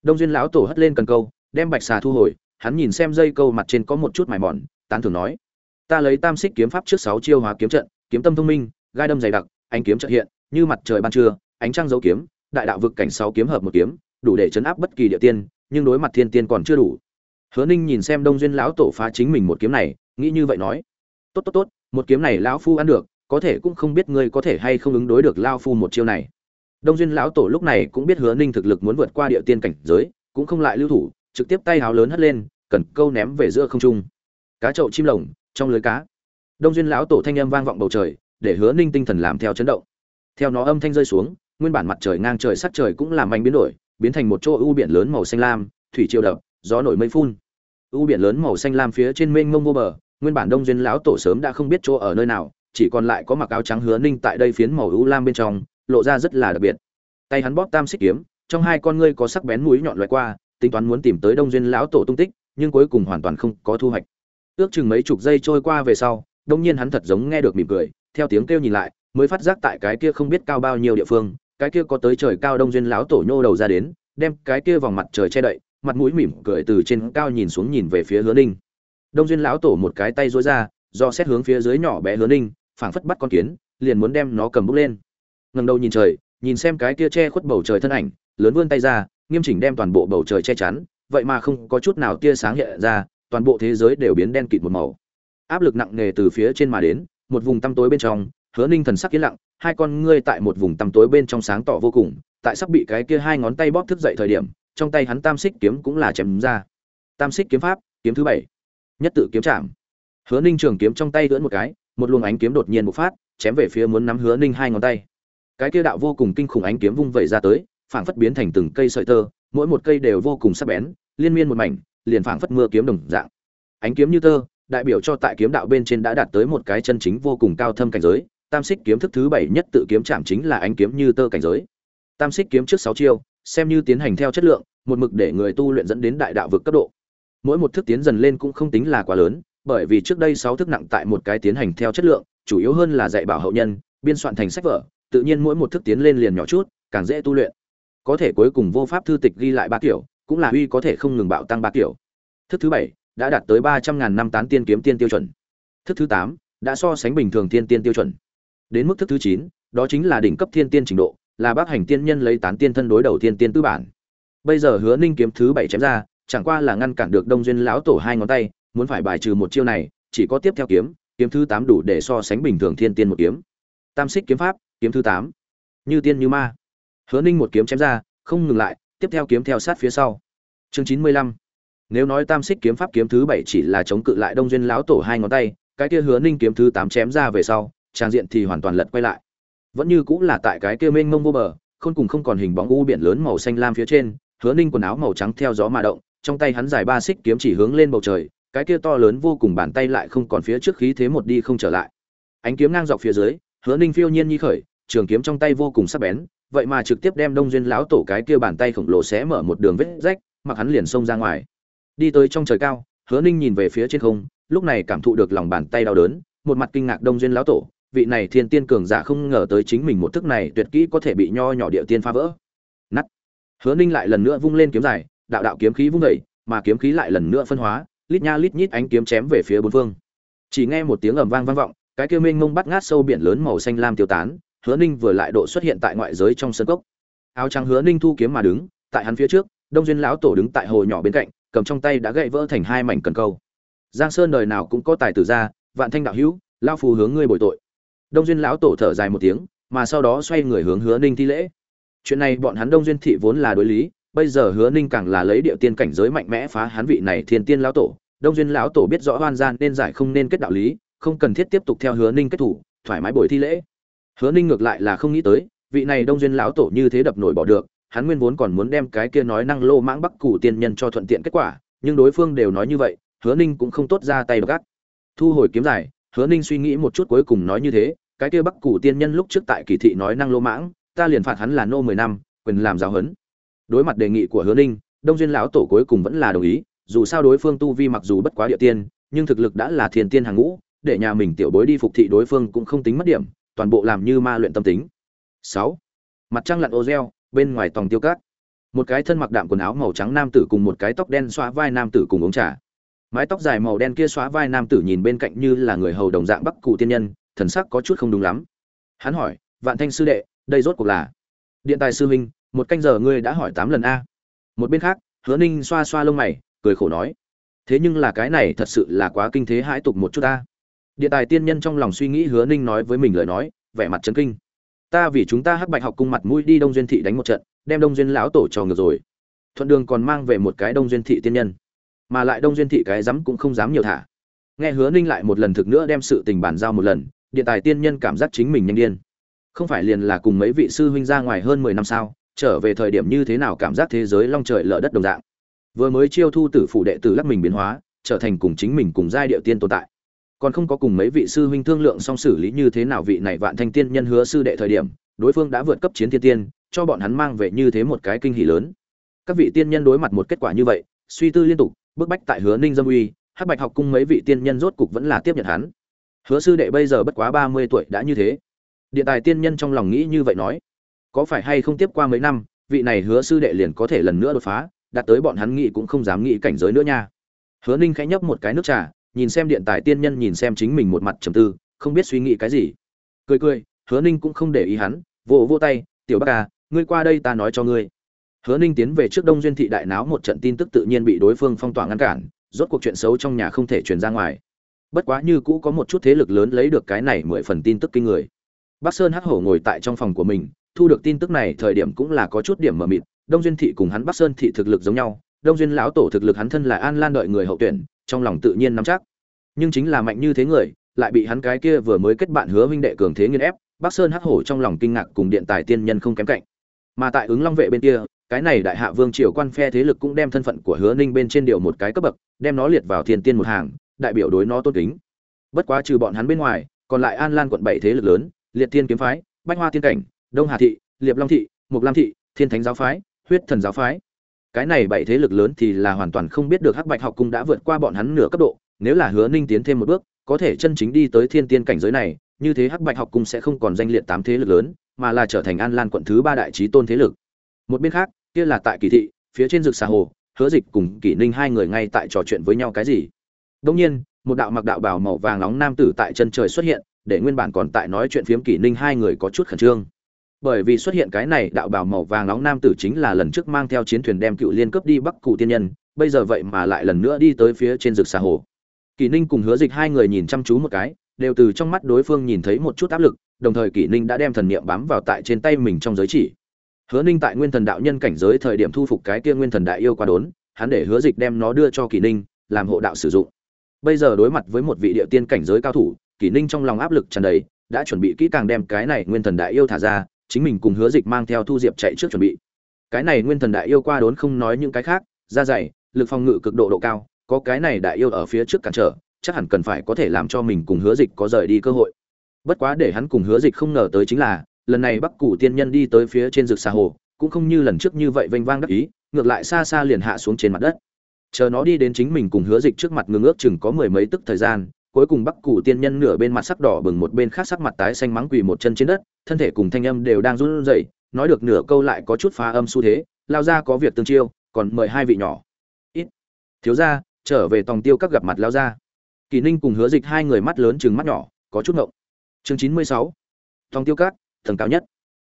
Đông duyên lão tổ hất lên cần câu đem bạch xà thu hồi hắn nhìn xem dây câu mặt trên có một chút mài mòn, tán thưởng nói, ta lấy tam xích kiếm pháp trước sáu chiêu hóa kiếm trận, kiếm tâm thông minh, gai đâm dày đặc, ánh kiếm chợt hiện, như mặt trời ban trưa, ánh trăng dấu kiếm, đại đạo vực cảnh sáu kiếm hợp một kiếm, đủ để chấn áp bất kỳ địa tiên, nhưng đối mặt thiên tiên còn chưa đủ. Hứa ninh nhìn xem đông duyên lão tổ phá chính mình một kiếm này, nghĩ như vậy nói, tốt tốt tốt, một kiếm này lão phu ăn được, có thể cũng không biết ngươi có thể hay không ứng đối được lao phu một chiêu này. Đông duyên lão tổ lúc này cũng biết hứa ninh thực lực muốn vượt qua địa tiên cảnh giới, cũng không lại lưu thủ trực tiếp tay háo lớn hất lên, cần câu ném về giữa không trung. Cá trậu chim lồng, trong lưới cá. Đông duyên lão tổ thanh âm vang vọng bầu trời, để hứa ninh tinh thần làm theo chấn động. Theo nó âm thanh rơi xuống, nguyên bản mặt trời ngang trời sát trời cũng làm anh biến đổi, biến thành một chỗ ưu biển lớn màu xanh lam, thủy triều đập gió nổi mây phun. Ưu biển lớn màu xanh lam phía trên mênh mông vô bờ, nguyên bản đông duyên lão tổ sớm đã không biết chỗ ở nơi nào, chỉ còn lại có mặc áo trắng hứa ninh tại đây phiến màu ưu lam bên trong, lộ ra rất là đặc biệt. Tay hắn bóp tam xích kiếm, trong hai con ngươi có sắc bén mũi nhọn loại qua tính toán muốn tìm tới đông duyên lão tổ tung tích, nhưng cuối cùng hoàn toàn không có thu hoạch. Ước chừng mấy chục giây trôi qua về sau, đông nhiên hắn thật giống nghe được mỉm cười, theo tiếng kêu nhìn lại, mới phát giác tại cái kia không biết cao bao nhiêu địa phương, cái kia có tới trời cao đông duyên lão tổ nhô đầu ra đến, đem cái kia vòng mặt trời che đậy, mặt mũi mỉm cười từ trên cao nhìn xuống nhìn về phía hứa ninh. Đông duyên lão tổ một cái tay dối ra, do xét hướng phía dưới nhỏ bé hứa ninh, phảng phất bắt con kiến, liền muốn đem nó cầm bút lên. Ngần đầu nhìn trời, nhìn xem cái kia che khuất bầu trời thân ảnh, lớn vươn tay ra nghiêm chỉnh đem toàn bộ bầu trời che chắn, vậy mà không có chút nào tia sáng hiện ra, toàn bộ thế giới đều biến đen kịt một màu. Áp lực nặng nề từ phía trên mà đến, một vùng tăm tối bên trong, hứa ninh thần sắc yên lặng, hai con ngươi tại một vùng tăm tối bên trong sáng tỏ vô cùng, tại sắp bị cái kia hai ngón tay bóp thức dậy thời điểm, trong tay hắn tam xích kiếm cũng là chém ra. Tam xích kiếm pháp, kiếm thứ bảy. Nhất tự kiếm chạm. Hứa ninh trường kiếm trong tay lưỡn một cái, một luồng ánh kiếm đột nhiên bộc phát, chém về phía muốn nắm hứa ninh hai ngón tay. Cái kia đạo vô cùng kinh khủng ánh kiếm vung vẩy ra tới phảng phất biến thành từng cây sợi tơ, mỗi một cây đều vô cùng sắc bén, liên miên một mảnh, liền phảng phất mưa kiếm đồng dạng. Ánh kiếm như tơ, đại biểu cho tại kiếm đạo bên trên đã đạt tới một cái chân chính vô cùng cao thâm cảnh giới, tam xích kiếm thức thứ bảy nhất tự kiếm chạm chính là ánh kiếm như tơ cảnh giới. Tam xích kiếm trước sáu chiêu, xem như tiến hành theo chất lượng, một mực để người tu luyện dẫn đến đại đạo vực cấp độ. Mỗi một thức tiến dần lên cũng không tính là quá lớn, bởi vì trước đây sáu thức nặng tại một cái tiến hành theo chất lượng, chủ yếu hơn là dạy bảo hậu nhân, biên soạn thành sách vở, tự nhiên mỗi một thức tiến lên liền nhỏ chút, càng dễ tu luyện có thể cuối cùng vô pháp thư tịch ghi lại ba kiểu, cũng là uy có thể không ngừng bạo tăng ba kiểu. Thức thứ bảy, đã đạt tới ba trăm ngàn năm tán tiên kiếm tiên tiêu chuẩn. Thức thứ tám, đã so sánh bình thường tiên tiên tiêu chuẩn. Đến mức thức thứ chín, đó chính là đỉnh cấp thiên tiên trình độ, là bác hành tiên nhân lấy tán tiên thân đối đầu tiên tiên tư bản. Bây giờ hứa ninh kiếm thứ bảy chém ra, chẳng qua là ngăn cản được đông duyên lão tổ hai ngón tay, muốn phải bài trừ một chiêu này, chỉ có tiếp theo kiếm kiếm thứ tám đủ để so sánh bình thường thiên tiên một kiếm. Tam xích kiếm pháp, kiếm thứ tám. Như tiên như ma hứa ninh một kiếm chém ra, không ngừng lại, tiếp theo kiếm theo sát phía sau. Chương chín mươi lăm. Nếu nói tam xích kiếm pháp kiếm thứ bảy chỉ là chống cự lại đông duyên lão tổ hai ngón tay, cái kia hứa ninh kiếm thứ tám chém ra về sau, trang diện thì hoàn toàn lật quay lại. Vẫn như cũng là tại cái kia mênh mông vô bờ, khôn cùng không còn hình bóng u biển lớn màu xanh lam phía trên, hứa ninh quần áo màu trắng theo gió mà động, trong tay hắn dài ba xích kiếm chỉ hướng lên bầu trời, cái kia to lớn vô cùng bàn tay lại không còn phía trước khí thế một đi không trở lại. Ánh kiếm ngang dọc phía dưới, hứa ninh phiêu nhiên nhi khởi, trường kiếm trong tay vô cùng sắc bén vậy mà trực tiếp đem đông duyên lão tổ cái kia bàn tay khổng lồ xé mở một đường vết rách, mặc hắn liền xông ra ngoài. Đi tới trong trời cao, hứa ninh nhìn về phía trên không, lúc này cảm thụ được lòng bàn tay đau đớn, một mặt kinh ngạc đông duyên lão tổ, vị này thiên tiên cường giả không ngờ tới chính mình một thức này tuyệt kỹ có thể bị nho nhỏ địa tiên phá vỡ. Nắt hứa ninh lại lần nữa vung lên kiếm dài đạo đạo kiếm khí vung vẩy mà kiếm khí lại lần nữa phân hóa, lít nha lít nhít ánh kiếm chém về phía bốn phương. Chỉ nghe một tiếng ầm vang vang vọng, cái kia mênh mông bắt ngát sâu biển lớn màu xanh lam tiêu tán hứa ninh vừa lại độ xuất hiện tại ngoại giới trong sân cốc. Áo trắng hứa ninh thu kiếm mà đứng, tại hắn phía trước, đông duyên lão tổ đứng tại hồ nhỏ bên cạnh, cầm trong tay đã gậy vỡ thành hai mảnh cần câu. Giang sơn đời nào cũng có tài tử ra vạn thanh đạo hữu lao phù hướng ngươi bồi tội. Đông duyên lão tổ thở dài một tiếng, mà sau đó xoay người hướng hứa ninh thi lễ. Chuyện này bọn hắn đông duyên thị vốn là đối lý, bây giờ hứa ninh càng là lấy địa tiên cảnh giới mạnh mẽ phá hắn vị này thiên tiên lão tổ. Đông duyên lão tổ biết rõ hoan gian nên giải không nên kết đạo lý, không cần thiết tiếp tục theo hứa ninh kết thủ, thoải mái bồi thi lễ hứa ninh ngược lại là không nghĩ tới vị này đông duyên lão tổ như thế đập nổi bỏ được hắn nguyên vốn còn muốn đem cái kia nói năng lô mãng bắc cụ tiên nhân cho thuận tiện kết quả nhưng đối phương đều nói như vậy hứa ninh cũng không tốt ra tay gắt. Thu hồi kiếm giải, hứa ninh suy nghĩ một chút cuối cùng nói như thế cái kia bắc cụ tiên nhân lúc trước tại kỳ thị nói năng lô mãng ta liền phạt hắn là nô mười năm quyền làm giáo huấn. Đối mặt đề nghị của hứa ninh đông duyên lão tổ cuối cùng vẫn là đồng ý dù sao đối phương tu vi mặc dù bất quá địa tiên nhưng thực lực đã là thiên tiên hàng ngũ để nhà mình tiểu bối đi phục thị đối phương cũng không tính mất điểm toàn bộ làm như ma luyện tâm tính. Sáu, mặt trăng lặn ô reo, bên ngoài tòng tiêu cát. Một cái thân mặc đạm quần áo màu trắng nam tử cùng một cái tóc đen xóa vai nam tử cùng uống trà. Mái tóc dài màu đen kia xóa vai nam tử nhìn bên cạnh như là người hầu đồng dạng bắc cụ tiên nhân, thần sắc có chút không đúng lắm. Hắn hỏi, vạn thanh sư đệ, đây rốt cuộc là? Điện tài sư huynh, một canh giờ ngươi đã hỏi tám lần a. Một bên khác, hứa ninh xoa xoa lông mày, cười khổ nói, thế nhưng là cái này thật sự là quá kinh thế hãi tục một chút a." điện tài tiên nhân trong lòng suy nghĩ hứa ninh nói với mình lời nói, vẻ mặt chấn kinh. Ta vì chúng ta hắc bạch học cung mặt mũi đi đông duyên thị đánh một trận, đem đông duyên lão tổ cho ngược rồi. Thuận đường còn mang về một cái đông duyên thị tiên nhân, mà lại đông duyên thị cái dám cũng không dám nhiều thả. Nghe hứa ninh lại một lần thực nữa đem sự tình bàn giao một lần, điện tài tiên nhân cảm giác chính mình nhanh điên. Không phải liền là cùng mấy vị sư huynh ra ngoài hơn mười năm sao, trở về thời điểm như thế nào cảm giác thế giới long trời lở đất đồng dạng. Vừa mới chiêu thu tử phụ đệ tử lắc mình biến hóa, trở thành cùng chính mình cùng giai điệu tiên tồn tại còn không có cùng mấy vị sư huynh thương lượng xong xử lý như thế nào vị này vạn thanh tiên nhân hứa sư đệ thời điểm, đối phương đã vượt cấp chiến thiên tiên, cho bọn hắn mang về như thế một cái kinh hỉ lớn. Các vị tiên nhân đối mặt một kết quả như vậy, suy tư liên tục, bức bách tại hứa ninh dâm uy, hắc bạch học cung mấy vị tiên nhân rốt cục vẫn là tiếp nhận hắn. Hứa sư đệ bây giờ bất quá ba mươi tuổi đã như thế. Điện tài tiên nhân trong lòng nghĩ như vậy nói, có phải hay không tiếp qua mấy năm, vị này hứa sư đệ liền có thể lần nữa đột phá, đạt tới bọn hắn nghĩ cũng không dám nghĩ cảnh giới nữa nha. Hứa ninh khẽ nhấp một cái nước trà nhìn xem điện tài tiên nhân nhìn xem chính mình một mặt trầm tư, không biết suy nghĩ cái gì. Cười cười, hứa ninh cũng không để ý hắn, vỗ vỗ tay, tiểu bác à ngươi qua đây ta nói cho ngươi. Hứa ninh tiến về trước đông duyên thị đại náo một trận tin tức tự nhiên bị đối phương phong tỏa ngăn cản, rốt cuộc chuyện xấu trong nhà không thể truyền ra ngoài. Bất quá như cũ có một chút thế lực lớn lấy được cái này mười phần tin tức kinh người. Bắc sơn hắc hổ ngồi tại trong phòng của mình, thu được tin tức này thời điểm cũng là có chút điểm mờ mịt. Đông duyên thị cùng hắn bắc sơn thị thực lực giống nhau, đông duyên lão tổ thực lực hắn thân là an lan đợi người hậu tuyển trong lòng tự nhiên nắm chắc. Nhưng chính là mạnh như thế người, lại bị hắn cái kia vừa mới kết bạn hứa huynh đệ cường thế nghiên ép, bắc sơn hắc hổ trong lòng kinh ngạc cùng điện tài tiên nhân không kém cạnh. Mà tại ứng long vệ bên kia, cái này đại hạ vương triều quan phe thế lực cũng đem thân phận của hứa ninh bên trên điều một cái cấp bậc, đem nó liệt vào thiên tiên một hàng, đại biểu đối nó tôn kính. Bất quá trừ bọn hắn bên ngoài, còn lại an lan quận bảy thế lực lớn, liệt thiên kiếm phái, bách hoa tiên cảnh, đông hà thị, liệp long thị mục lam thị, thiên thánh giáo phái, huyết thần giáo phái cái này bảy thế lực lớn thì là hoàn toàn không biết được hắc bạch học cung đã vượt qua bọn hắn nửa cấp độ, nếu là hứa ninh tiến thêm một bước, có thể chân chính đi tới thiên tiên cảnh giới này, như thế hắc bạch học cung sẽ không còn danh liệt tám thế lực lớn, mà là trở thành an lan quận thứ ba đại trí tôn thế lực. Một bên khác, kia là tại kỳ thị, phía trên rực xà hồ, hứa dịch cùng kỷ ninh hai người ngay tại trò chuyện với nhau cái gì. Đông nhiên, một đạo mặc đạo bào màu vàng nóng nam tử tại chân trời xuất hiện, để nguyên bản còn tại nói chuyện phiếm kỷ ninh hai người có chút khẩn trương bởi vì xuất hiện cái này đạo bảo màu vàng nóng nam tử chính là lần trước mang theo chiến thuyền đem cựu liên cấp đi bắc cụ tiên nhân, bây giờ vậy mà lại lần nữa đi tới phía trên rực xà hồ. Kỷ ninh cùng hứa dịch hai người nhìn chăm chú một cái, đều từ trong mắt đối phương nhìn thấy một chút áp lực, đồng thời kỷ ninh đã đem thần niệm bám vào tại trên tay mình trong giới chỉ. Hứa ninh tại nguyên thần đạo nhân cảnh giới thời điểm thu phục cái kia nguyên thần đại yêu qua đốn, hắn để hứa dịch đem nó đưa cho kỷ ninh, làm hộ đạo sử dụng. Bây giờ đối mặt với một vị địa tiên cảnh giới cao thủ, kỷ ninh trong lòng áp lực tràn đầy, đã chuẩn bị kỹ càng đem cái này nguyên thần đại yêu thả ra chính mình cùng hứa dịch mang theo thu diệp chạy trước chuẩn bị. Cái này nguyên thần đại yêu qua đốn không nói những cái khác, da dày, lực phòng ngự cực độ độ cao, có cái này đại yêu ở phía trước cản trở, chắc hẳn cần phải có thể làm cho mình cùng hứa dịch có rời đi cơ hội. Bất quá để hắn cùng hứa dịch không ngờ tới chính là, lần này bắc cụ tiên nhân đi tới phía trên rực xa hồ, cũng không như lần trước như vậy vênh vang đắc ý, ngược lại xa xa liền hạ xuống trên mặt đất. Chờ nó đi đến chính mình cùng hứa dịch trước mặt ngưng ước chừng có mười mấy tức thời gian cuối cùng bắc cụ tiên nhân nửa bên mặt sắc đỏ bừng, một bên khác sắc mặt tái xanh mắng quỳ một chân trên đất, thân thể cùng thanh âm đều đang run rẩy, nói được nửa câu lại có chút phá âm xu thế, lao ra có việc tương chiêu, còn mời hai vị nhỏ. Ít. Thiếu ra trở về tòng tiêu các gặp mặt lao ra. Kỳ ninh cùng hứa dịch hai người mắt lớn chừng mắt nhỏ, có chút ngộng. Chương chín mươi sáu. Tòng tiêu các tầng cao nhất.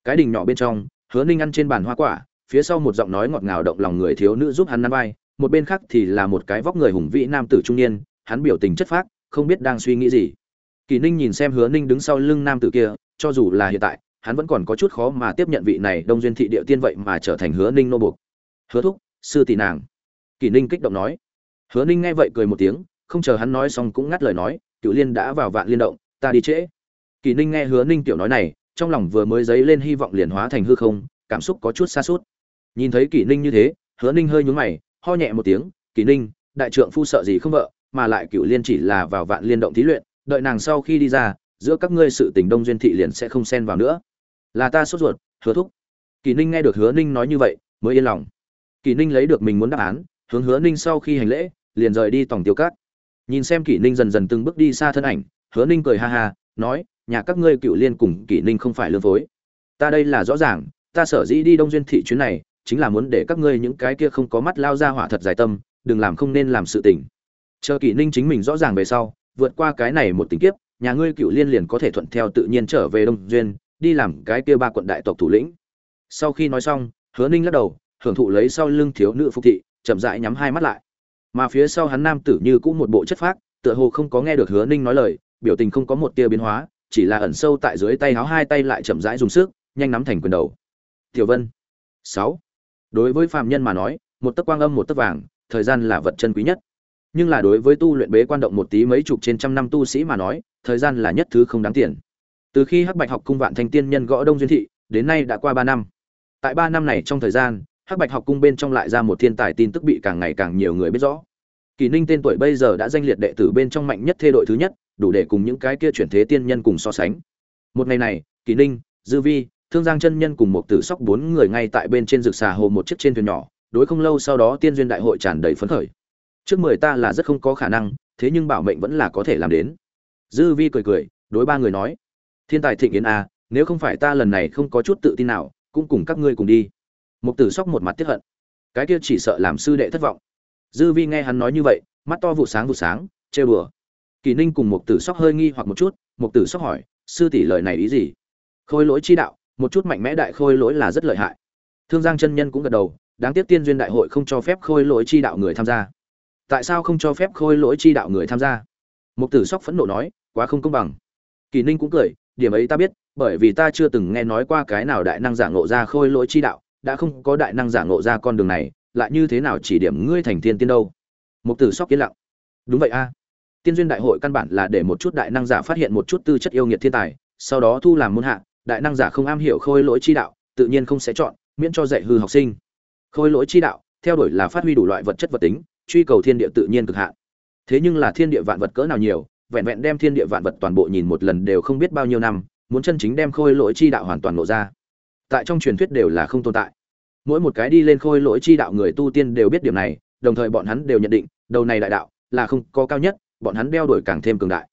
Cái đình nhỏ bên trong, hứa ninh ăn trên bàn hoa quả, phía sau một giọng nói ngọt ngào động lòng người thiếu nữ giúp hắn năn vai, một bên khác thì là một cái vóc người hùng vĩ nam tử trung niên, hắn biểu tình chất phác không biết đang suy nghĩ gì. Kỳ ninh nhìn xem hứa ninh đứng sau lưng nam tử kia, cho dù là hiện tại, hắn vẫn còn có chút khó mà tiếp nhận vị này đông duyên thị địa tiên vậy mà trở thành hứa ninh nô buộc. Hứa thúc, sư tỷ nàng. Kỳ ninh kích động nói. Hứa ninh nghe vậy cười một tiếng, không chờ hắn nói xong cũng ngắt lời nói cựu liên đã vào vạn liên động, ta đi trễ. Kỳ ninh nghe hứa ninh tiểu nói này, trong lòng vừa mới dấy lên hy vọng liền hóa thành hư không, cảm xúc có chút xa suốt nhìn thấy kỳ ninh như thế, hứa ninh hơi nhướng mày, ho nhẹ một tiếng, kỳ ninh, đại trượng phu sợ gì không vợ? Mà lại cựu liên chỉ là vào vạn liên động thí luyện, đợi nàng sau khi đi ra, giữa các ngươi sự tình đông duyên thị liền sẽ không xen vào nữa. Là ta sốt ruột, hứa thúc. Kỳ ninh nghe được hứa ninh nói như vậy, mới yên lòng. Kỳ ninh lấy được mình muốn đáp án, hướng hứa ninh sau khi hành lễ, liền rời đi tổng tiêu cát nhìn xem kỳ ninh dần dần từng bước đi xa thân ảnh, hứa ninh cười ha ha, nói, nhà các ngươi cựu liên cùng kỳ ninh không phải lương phối. Ta đây là rõ ràng, ta sở dĩ đi đông duyên thị chuyến này, chính là muốn để các ngươi những cái kia không có mắt lao ra hỏa thật dài tâm, đừng làm không nên làm sự tình chờ kỷ ninh chính mình rõ ràng về sau, vượt qua cái này một tình kiếp, nhà ngươi cựu liên liền có thể thuận theo tự nhiên trở về đông duyên, đi làm cái kia ba quận đại tộc thủ lĩnh. Sau khi nói xong, hứa ninh lắc đầu, hưởng thụ lấy sau lưng thiếu nữ phục thị, chậm rãi nhắm hai mắt lại. Mà phía sau hắn nam tử như cũng một bộ chất phác, tựa hồ không có nghe được hứa ninh nói lời, biểu tình không có một tia biến hóa, chỉ là ẩn sâu tại dưới tay háo hai tay lại chậm rãi dùng sức, nhanh nắm thành quyền đầu. Tiểu vân. Sáu. Đối với phạm nhân mà nói, một tấc quang âm một tấc vàng, thời gian là vật chân quý nhất nhưng là đối với tu luyện bế quan động một tí mấy chục trên trăm năm tu sĩ mà nói, thời gian là nhất thứ không đáng tiền. Từ khi hắc bạch học cung vạn thanh tiên nhân gõ đông duyên thị, đến nay đã qua ba năm. Tại ba năm này trong thời gian, hắc bạch học cung bên trong lại ra một thiên tài tin tức bị càng ngày càng nhiều người biết rõ. Kỳ ninh tên tuổi bây giờ đã danh liệt đệ tử bên trong mạnh nhất thê đội thứ nhất, đủ để cùng những cái kia chuyển thế tiên nhân cùng so sánh. Một ngày này, kỳ ninh, dư vi, thương giang chân nhân cùng một tử sóc bốn người ngay tại bên trên rực xà hồ một chiếc trên thuyền nhỏ, đối không lâu sau đó tiên duyên đại hội tràn đầy phấn khởi trước mười ta là rất không có khả năng thế nhưng bảo mệnh vẫn là có thể làm đến. Dư vi cười cười đối ba người nói thiên tài thịnh yến a à, nếu không phải ta lần này không có chút tự tin nào cũng cùng các ngươi cùng đi. Mục tử sóc một mặt tiếp hận cái kia chỉ sợ làm sư đệ thất vọng. Dư vi nghe hắn nói như vậy mắt to vụ sáng vụ sáng trêu đùa. Kỳ ninh cùng mục tử sóc hơi nghi hoặc một chút mục tử sóc hỏi sư tỷ lời này ý gì? Khôi lỗi chi đạo một chút mạnh mẽ đại khôi lỗi là rất lợi hại. Thương giang chân nhân cũng gật đầu đáng tiếc tiên duyên đại hội không cho phép khôi lỗi chi đạo người tham gia tại sao không cho phép khôi lỗi chi đạo người tham gia? Mục tử sóc phẫn nộ nói, quá không công bằng. Kỳ ninh cũng cười, điểm ấy ta biết, bởi vì ta chưa từng nghe nói qua cái nào đại năng giả ngộ ra khôi lỗi chi đạo, đã không có đại năng giả ngộ ra con đường này, lại như thế nào chỉ điểm ngươi thành tiên tiên đâu? Mục tử sóc yên lặng. Đúng vậy a. Tiên duyên đại hội căn bản là để một chút đại năng giả phát hiện một chút tư chất yêu nghiệt thiên tài, sau đó thu làm môn hạ, đại năng giả không am hiểu khôi lỗi chi đạo, tự nhiên không sẽ chọn, miễn cho dạy hư học sinh. Khôi lỗi chi đạo, theo đuổi là phát huy đủ loại vật chất vật tính truy cầu thiên địa tự nhiên cực hạn. Thế nhưng là thiên địa vạn vật cỡ nào nhiều, vẹn vẹn đem thiên địa vạn vật toàn bộ nhìn một lần đều không biết bao nhiêu năm, muốn chân chính đem khôi lỗi chi đạo hoàn toàn lộ ra. Tại trong truyền thuyết đều là không tồn tại. Mỗi một cái đi lên khôi lỗi chi đạo người tu tiên đều biết điểm này, đồng thời bọn hắn đều nhận định, đầu này đại đạo là không có cao nhất, bọn hắn đeo đuổi càng thêm cường đại.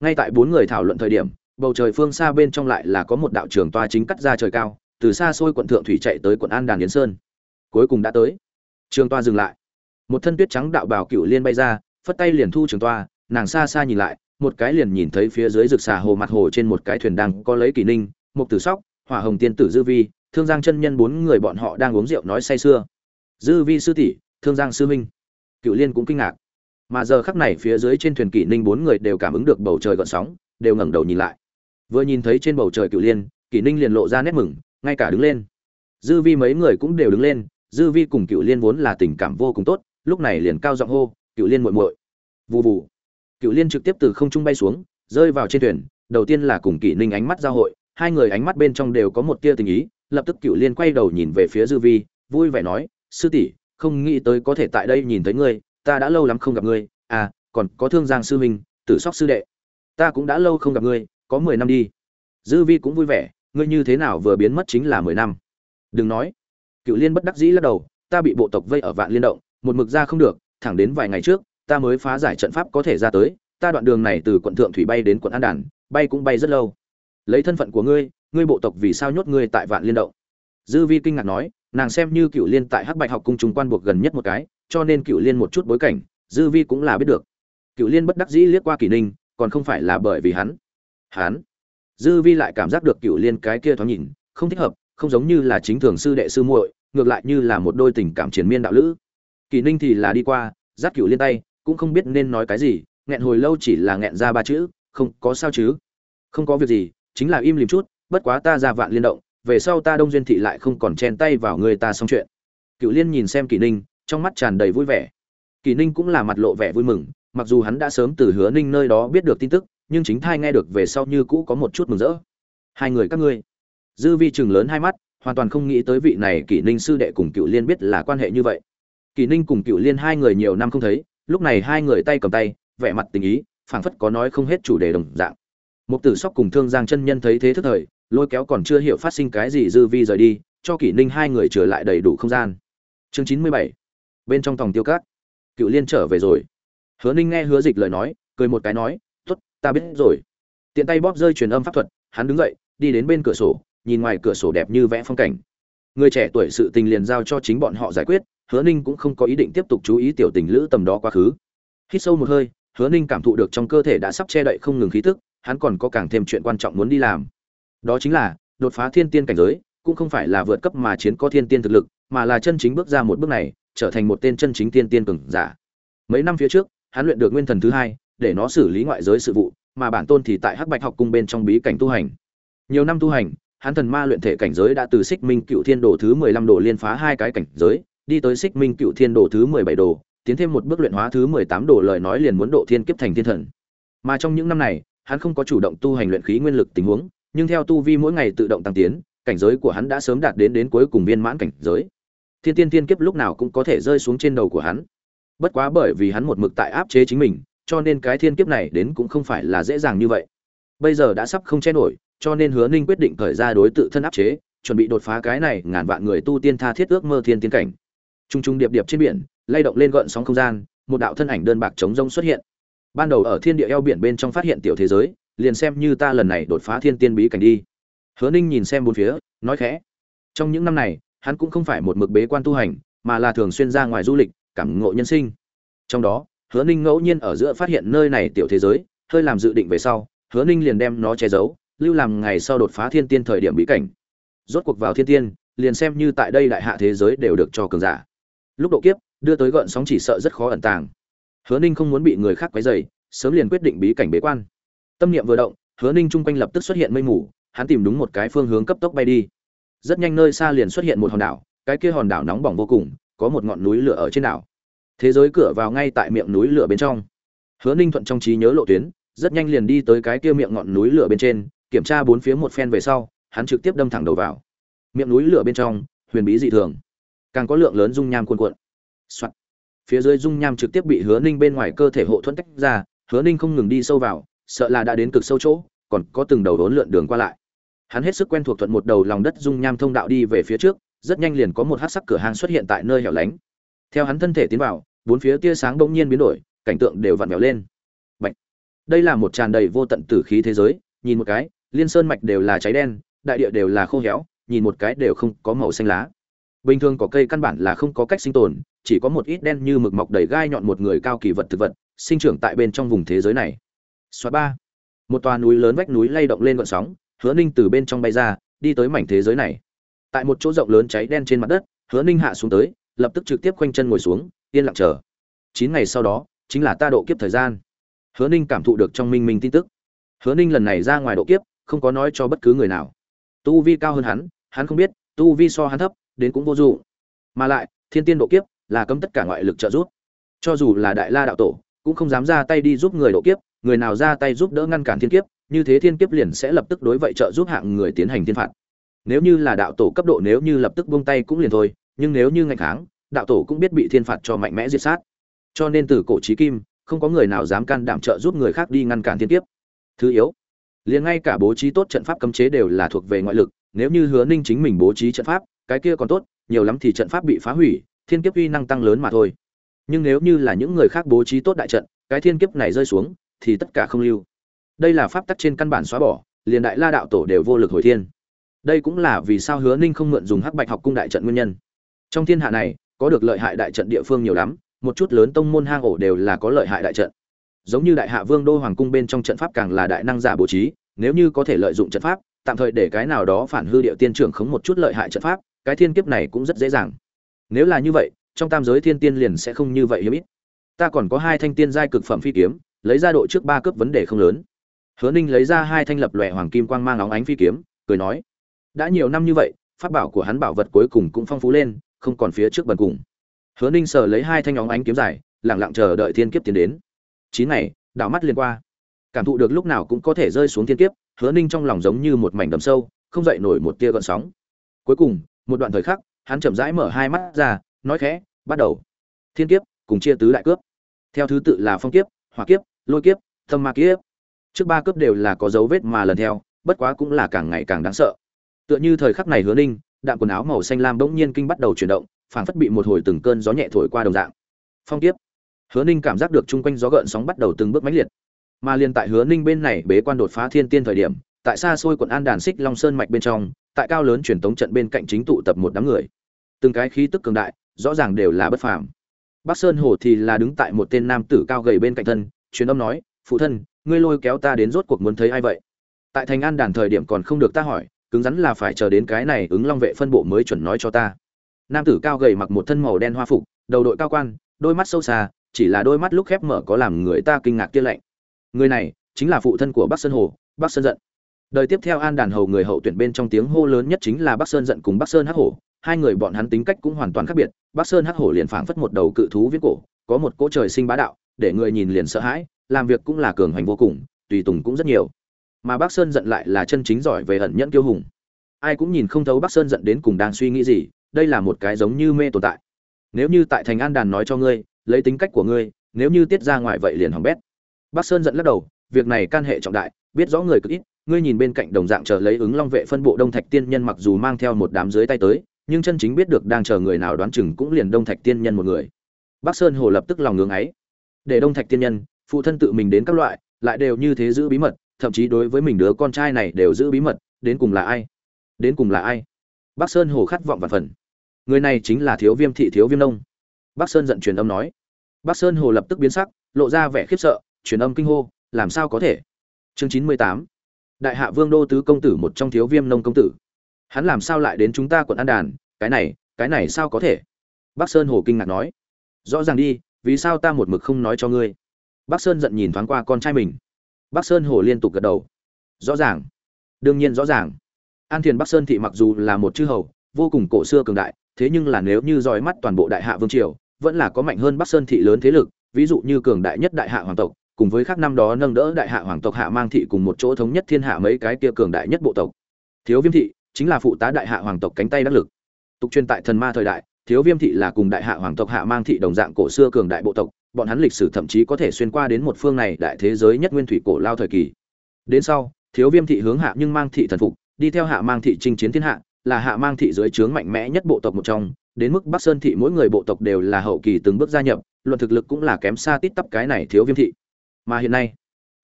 Ngay tại bốn người thảo luận thời điểm, bầu trời phương xa bên trong lại là có một đạo trường toa chính cắt ra trời cao, từ xa xôi quận thượng thủy chạy tới quận an đàn yến sơn. Cuối cùng đã tới. Trường toa dừng lại một thân tuyết trắng đạo bảo cựu liên bay ra, phất tay liền thu trường toa, nàng xa xa nhìn lại, một cái liền nhìn thấy phía dưới rực xà hồ mặt hồ trên một cái thuyền đang có lấy kỷ ninh một tử sóc, hỏa hồng tiên tử dư vi, thương giang chân nhân bốn người bọn họ đang uống rượu nói say sưa. Dư vi sư tỷ, thương giang sư minh cựu liên cũng kinh ngạc. Mà giờ khắc này phía dưới trên thuyền kỷ ninh bốn người đều cảm ứng được bầu trời gợn sóng, đều ngẩng đầu nhìn lại. Vừa nhìn thấy trên bầu trời cựu liên, kỷ ninh liền lộ ra nét mừng, ngay cả đứng lên. Dư vi mấy người cũng đều đứng lên, dư vi cùng cựu liên vốn là tình cảm vô cùng tốt lúc này liền cao giọng hô, cựu liên muội muội. Vù vù. Cựu liên trực tiếp từ không trung bay xuống, rơi vào trên thuyền, đầu tiên là cùng kỷ ninh ánh mắt giao hội, hai người ánh mắt bên trong đều có một tia tình ý, lập tức cựu liên quay đầu nhìn về phía dư vi, vui vẻ nói, sư tỷ, không nghĩ tới có thể tại đây nhìn thấy ngươi, ta đã lâu lắm không gặp ngươi à còn có thương giang sư huynh, tử sóc sư đệ, ta cũng đã lâu không gặp ngươi, có mười năm đi. Dư vi cũng vui vẻ, ngươi như thế nào vừa biến mất chính là mười năm. Đừng nói. Cựu liên bất đắc dĩ lắc đầu, ta bị bộ tộc vây ở vạn liên động một mực ra không được, thẳng đến vài ngày trước, ta mới phá giải trận pháp có thể ra tới, ta đoạn đường này từ quận thượng thủy bay đến quận an đàn, bay cũng bay rất lâu. Lấy thân phận của ngươi ngươi bộ tộc vì sao nhốt ngươi tại vạn liên động? Dư vi kinh ngạc nói, nàng xem như cựu liên tại hắc bạch học cung chúng quan buộc gần nhất một cái, cho nên cựu liên một chút bối cảnh, dư vi cũng là biết được. Cựu liên bất đắc dĩ liếc qua kỷ ninh, còn không phải là bởi vì hắn. Hắn. Dư vi lại cảm giác được cựu liên cái kia thoáng nhìn, không thích hợp, không giống như là chính thường sư đệ sư muội, ngược lại như là một đôi tình cảm triền miên đạo lữ. Kỳ ninh thì là đi qua giáp cựu liên tay, cũng không biết nên nói cái gì, nghẹn hồi lâu chỉ là nghẹn ra ba chữ, không, có sao chứ? Không có việc gì, chính là im lìm chút, bất quá ta ra vạn liên động, về sau ta đông duyên thị lại không còn chen tay vào người ta xong chuyện. Cựu liên nhìn xem Kỳ ninh, trong mắt tràn đầy vui vẻ. Kỳ ninh cũng là mặt lộ vẻ vui mừng, mặc dù hắn đã sớm từ hứa ninh nơi đó biết được tin tức, nhưng chính thai nghe được về sau như cũ có một chút mừng rỡ. Hai người các ngươi. Dư vi chừng lớn hai mắt, hoàn toàn không nghĩ tới vị này kỷ ninh sư đệ cùng cựu liên biết là quan hệ như vậy. Kỳ ninh cùng cựu liên hai người nhiều năm không thấy, lúc này hai người tay cầm tay, vẻ mặt tình ý, phảng phất có nói không hết chủ đề đồng dạng. Một tử sóc cùng thương giang chân nhân thấy thế thức thời, lôi kéo còn chưa hiểu phát sinh cái gì dư vi rời đi, cho kỷ ninh hai người trở lại đầy đủ không gian. Chương chín mươi bảy, bên trong tòng tiêu cát cựu liên trở về rồi. Hứa ninh nghe hứa dịch lời nói, cười một cái nói t ố t ta biết rồi. Tiện tay bóp rơi truyền âm pháp thuật, hắn đứng dậy, đi đến bên cửa sổ, nhìn ngoài cửa sổ đẹp như vẽ phong cảnh. Người trẻ tuổi sự tình liền giao cho chính bọn họ giải quyết hứa ninh cũng không có ý định tiếp tục chú ý tiểu tình lữ tầm đó quá khứ. Hít sâu một hơi, hứa ninh cảm thụ được trong cơ thể đã sắp che đậy không ngừng khí tức, hắn còn có càng thêm chuyện quan trọng muốn đi làm. Đó chính là, đột phá thiên tiên cảnh giới, cũng không phải là vượt cấp mà chiến có thiên tiên thực lực, mà là chân chính bước ra một bước này, trở thành một tên chân chính tiên tiên cường giả. Mấy năm phía trước, hắn luyện được nguyên thần thứ hai, để nó xử lý ngoại giới sự vụ, mà bản tôn thì tại hắc bạch học cung bên trong bí cảnh tu hành. Nhiều năm tu hành, hắn thần ma luyện thể cảnh giới đã từ xích minh cựu thiên đồ thứ mười lăm đồ liên phá hai cái cảnh giới đi tới xích minh cựu thiên đồ thứ mười bảy đồ tiến thêm một bước luyện hóa thứ mười tám đồ lời nói liền muốn độ thiên kiếp thành thiên thần mà trong những năm này hắn không có chủ động tu hành luyện khí nguyên lực tình huống, nhưng theo tu vi mỗi ngày tự động tăng tiến, cảnh giới của hắn đã sớm đạt đến đến cuối cùng viên mãn cảnh giới. Thiên tiên Thiên kiếp lúc nào cũng có thể rơi xuống trên đầu của hắn. Bất quá bởi vì hắn một mực tại áp chế chính mình, cho nên cái thiên kiếp này đến cũng không phải là dễ dàng như vậy. Bây giờ đã sắp không che nổi, cho nên Hứa Ninh quyết định thời ra đối tự thân áp chế, chuẩn bị đột phá cái này ngàn vạn người tu tiên tha thiết ước mơ thiên tiên cảnh. Trung trung điệp điệp trên biển, lay động lên gợn sóng không gian, một đạo thân ảnh đơn bạc trống rông xuất hiện. Ban đầu ở thiên địa eo biển bên trong phát hiện tiểu thế giới liền xem như ta lần này đột phá thiên tiên bí cảnh đi. Hứa ninh nhìn xem bốn phía nói khẽ. Trong những năm này hắn cũng không phải một mực bế quan tu hành mà là thường xuyên ra ngoài du lịch cảm ngộ nhân sinh. Trong đó hứa ninh ngẫu nhiên ở giữa phát hiện nơi này tiểu thế giới hơi làm dự định về sau hứa ninh liền đem nó che giấu lưu làm ngày sau đột phá thiên tiên thời điểm bí cảnh. Rốt cuộc vào thiên tiên liền xem như tại đây đại hạ thế giới đều được cho cường giả lúc độ kiếp đưa tới gợn sóng chỉ sợ rất khó ẩn tàng Hứa Ninh không muốn bị người khác quấy dày sớm liền quyết định bí cảnh bế quan. Tâm niệm vừa động, Hứa Ninh chung quanh lập tức xuất hiện mây mù, hắn tìm đúng một cái phương hướng cấp tốc bay đi. Rất nhanh nơi xa liền xuất hiện một hòn đảo, cái kia hòn đảo nóng bỏng vô cùng, có một ngọn núi lửa ở trên đảo. Thế giới cửa vào ngay tại miệng núi lửa bên trong. Hứa Ninh thuận trong trí nhớ lộ tuyến, rất nhanh liền đi tới cái kia miệng ngọn núi lửa bên trên, kiểm tra bốn phía một phen về sau, hắn trực tiếp đâm thẳng đầu vào. Miệng núi lửa bên trong, huyền bí dị thường, càng có lượng lớn dung nham cuồn cuộn. Soạt. Phía dưới dung nham trực tiếp bị hứa ninh bên ngoài cơ thể hộ thuẫn tách ra, hứa ninh không ngừng đi sâu vào, sợ là đã đến cực sâu chỗ, còn có từng đầu đốn lượn đường qua lại. Hắn hết sức quen thuộc thuận một đầu lòng đất dung nham thông đạo đi về phía trước, rất nhanh liền có một hắc sắc cửa hàng xuất hiện tại nơi hẻo lánh. Theo hắn thân thể tiến vào, bốn phía tia sáng bỗng nhiên biến đổi, cảnh tượng đều vặn vẹo lên. Bạch. đây là một tràn đầy vô tận tử khí thế giới, nhìn một cái, liên sơn mạch đều là cháy đen, đại địa đều là khô héo, nhìn một cái đều không có màu xanh lá bình thường có cây căn bản là không có cách sinh tồn, chỉ có một ít đen như mực mọc đầy gai nhọn một người cao kỳ vật thực vật, sinh trưởng tại bên trong vùng thế giới này. Xóa ba. Một tòa núi lớn vách núi lay động lên gọn sóng, hứa ninh từ bên trong bay ra, đi tới mảnh thế giới này. Tại một chỗ rộng lớn cháy đen trên mặt đất, hứa ninh hạ xuống tới, lập tức trực tiếp khoanh chân ngồi xuống, yên lặng chờ. Chín ngày sau đó, chính là ta độ kiếp thời gian. Hứa ninh cảm thụ được trong minh minh tin tức. Hứa ninh lần này ra ngoài độ kiếp, không có nói cho bất cứ người nào. Tu vi cao hơn hắn hắn không biết, tu vi so hắn thấp đến cũng vô dụng. Mà lại, thiên tiên độ kiếp là cấm tất cả ngoại lực trợ giúp. Cho dù là đại la đạo tổ, cũng không dám ra tay đi giúp người độ kiếp, người nào ra tay giúp đỡ ngăn cản thiên kiếp, như thế thiên kiếp liền sẽ lập tức đối vậy trợ giúp hạng người tiến hành thiên phạt. Nếu như là đạo tổ cấp độ nếu như lập tức buông tay cũng liền thôi, nhưng nếu như ngạch kháng, đạo tổ cũng biết bị thiên phạt cho mạnh mẽ diệt sát. Cho nên từ cổ chí kim, không có người nào dám can đảm trợ giúp người khác đi ngăn cản thiên kiếp. Thứ yếu, liền ngay cả bố trí tốt trận pháp cấm chế đều là thuộc về ngoại lực, nếu như hứa ninh chính mình bố trí trận pháp cái kia còn tốt, nhiều lắm thì trận pháp bị phá hủy, thiên kiếp uy năng tăng lớn mà thôi. Nhưng nếu như là những người khác bố trí tốt đại trận, cái thiên kiếp này rơi xuống, thì tất cả không lưu. Đây là pháp tắc trên căn bản xóa bỏ, liền đại la đạo tổ đều vô lực hồi thiên. Đây cũng là vì sao hứa ninh không mượn dùng hắc bạch học cung đại trận nguyên nhân. Trong thiên hạ này, có được lợi hại đại trận địa phương nhiều lắm, một chút lớn tông môn hang ổ đều là có lợi hại đại trận. Giống như đại hạ vương đô hoàng cung bên trong trận pháp càng là đại năng giả bố trí, nếu như có thể lợi dụng trận pháp, tạm thời để cái nào đó phản hư địa tiên trưởng khống một chút lợi hại trận pháp cái thiên kiếp này cũng rất dễ dàng. Nếu là như vậy, trong tam giới thiên tiên liền sẽ không như vậy hiếm ít. Ta còn có hai thanh tiên giai cực phẩm phi kiếm, lấy ra độ trước ba cấp vấn đề không lớn. Hứa ninh lấy ra hai thanh lập lòe hoàng kim quang mang óng ánh phi kiếm, cười nói, đã nhiều năm như vậy, pháp bảo của hắn bảo vật cuối cùng cũng phong phú lên, không còn phía trước bần cùng. Hứa ninh sờ lấy hai thanh óng ánh kiếm dài lẳng lặng chờ đợi thiên kiếp tiến đến. Chín ngày, đảo mắt liền qua. Cảm thụ được lúc nào cũng có thể rơi xuống thiên kiếp, hứa ninh trong lòng giống như một mảnh đầm sâu, không dậy nổi một tia gợn sóng. Cuối cùng một đoạn thời khắc, hắn chậm rãi mở hai mắt ra, nói khẽ, bắt đầu. Thiên kiếp, cùng chia tứ đại cướp. Theo thứ tự là phong kiếp, hỏa kiếp, lôi kiếp thâm ma kiếp. Trước ba cướp đều là có dấu vết mà lần theo, bất quá cũng là càng ngày càng đáng sợ. Tựa như thời khắc này hứa ninh đạn quần áo màu xanh lam bỗng nhiên kinh bắt đầu chuyển động, phảng phất bị một hồi từng cơn gió nhẹ thổi qua đồng dạng. Phong kiếp. Hứa ninh cảm giác được chung quanh gió gợn sóng bắt đầu từng bước mãnh liệt. Mà liền tại hứa ninh bên này bế quan đột phá thiên tiên thời điểm, tại xa xôi quận an đàn xích long sơn mạch bên trong tại cao lớn truyền tống trận bên cạnh chính tụ tập một đám người. Từng cái khí tức cường đại, rõ ràng đều là bất phàm. Bắc sơn hồ thì là đứng tại một tên nam tử cao gầy bên cạnh thân, truyền âm nói, phụ thân, ngươi lôi kéo ta đến rốt cuộc muốn thấy ai vậy? Tại thành an đàn thời điểm còn không được ta hỏi, cứng rắn là phải chờ đến cái này ứng long vệ phân bộ mới chuẩn nói cho ta. Nam tử cao gầy mặc một thân màu đen hoa phục, đầu đội cao quan, đôi mắt sâu xa, chỉ là đôi mắt lúc khép mở có làm người ta kinh ngạc kia lạnh. Người này chính là phụ thân của bắc sơn hồ, bắc sơn giận đời tiếp theo an đàn hầu người hậu tuyển bên trong tiếng hô lớn nhất chính là bắc sơn giận cùng bắc sơn hắc hổ. Hai người bọn hắn tính cách cũng hoàn toàn khác biệt. Bắc sơn hắc hổ liền phảng phất một đầu cự thú viết cổ, có một cỗ trời sinh bá đạo, để người nhìn liền sợ hãi, làm việc cũng là cường hành vô cùng, tùy tùng cũng rất nhiều. Mà bắc sơn giận lại là chân chính giỏi về ẩn nhẫn kiêu hùng. Ai cũng nhìn không thấu bắc sơn giận đến cùng đang suy nghĩ gì, đây là một cái giống như mê tồn tại. Nếu như tại thành an đàn nói cho ngươi, lấy tính cách của ngươi, nếu như tiết ra ngoài vậy liền hỏng bét. Bắc sơn giận lắc đầu, việc này can hệ trọng đại, biết rõ người cực ít ngươi nhìn bên cạnh đồng dạng chờ lấy ứng long vệ phân bộ đông thạch tiên nhân mặc dù mang theo một đám dưới tay tới, nhưng chân chính biết được đang chờ người nào đoán chừng cũng liền đông thạch tiên nhân một người. Bắc sơn hồ lập tức lòng ngưỡng ấy. Để đông thạch tiên nhân, phụ thân tự mình đến các loại, lại đều như thế giữ bí mật, thậm chí đối với mình đứa con trai này đều giữ bí mật, đến cùng là ai? Đến cùng là ai? Bắc sơn hồ khát vọng và phần. Người này chính là thiếu viêm thị thiếu viêm nông. Bắc sơn giận truyền âm nói. Bắc sơn hồ lập tức biến sắc, lộ ra vẻ khiếp sợ, truyền âm kinh hô, làm sao có thể? Chương chín mươi tám đại hạ vương đô tứ công tử một trong thiếu viêm nông công tử. Hắn làm sao lại đến chúng ta quận an đàn? Cái này cái này sao có thể? Bắc sơn hồ kinh ngạc nói. Rõ ràng đi, vì sao ta một mực không nói cho ngươi? Bắc sơn giận nhìn thoáng qua con trai mình. Bắc sơn hồ liên tục gật đầu. Rõ ràng. Đương nhiên rõ ràng. An thiền bắc sơn thị mặc dù là một chư hầu, vô cùng cổ xưa cường đại, thế nhưng là nếu như dõi mắt toàn bộ đại hạ vương triều, vẫn là có mạnh hơn bắc sơn thị lớn thế lực, ví dụ như cường đại nhất đại hạ hoàng tộc cùng với các năm đó nâng đỡ đại hạ hoàng tộc hạ mang thị cùng một chỗ thống nhất thiên hạ mấy cái kia cường đại nhất bộ tộc. Thiếu viêm thị chính là phụ tá đại hạ hoàng tộc cánh tay đắc lực. Tục truyền tại thần ma thời đại, thiếu viêm thị là cùng đại hạ hoàng tộc hạ mang thị đồng dạng cổ xưa cường đại bộ tộc, bọn hắn lịch sử thậm chí có thể xuyên qua đến một phương này đại thế giới nhất nguyên thủy cổ lao thời kỳ. Đến sau, thiếu viêm thị hướng hạ nhưng mang thị thần phục, đi theo hạ mang thị chinh chiến thiên hạ, là hạ mang thị dưới trướng mạnh mẽ nhất bộ tộc một trong, đến mức bắc sơn thị mỗi người bộ tộc đều là hậu kỳ từng bước gia nhập, luận thực lực cũng là kém xa tít tắp cái này thiếu viêm thị mà hiện nay,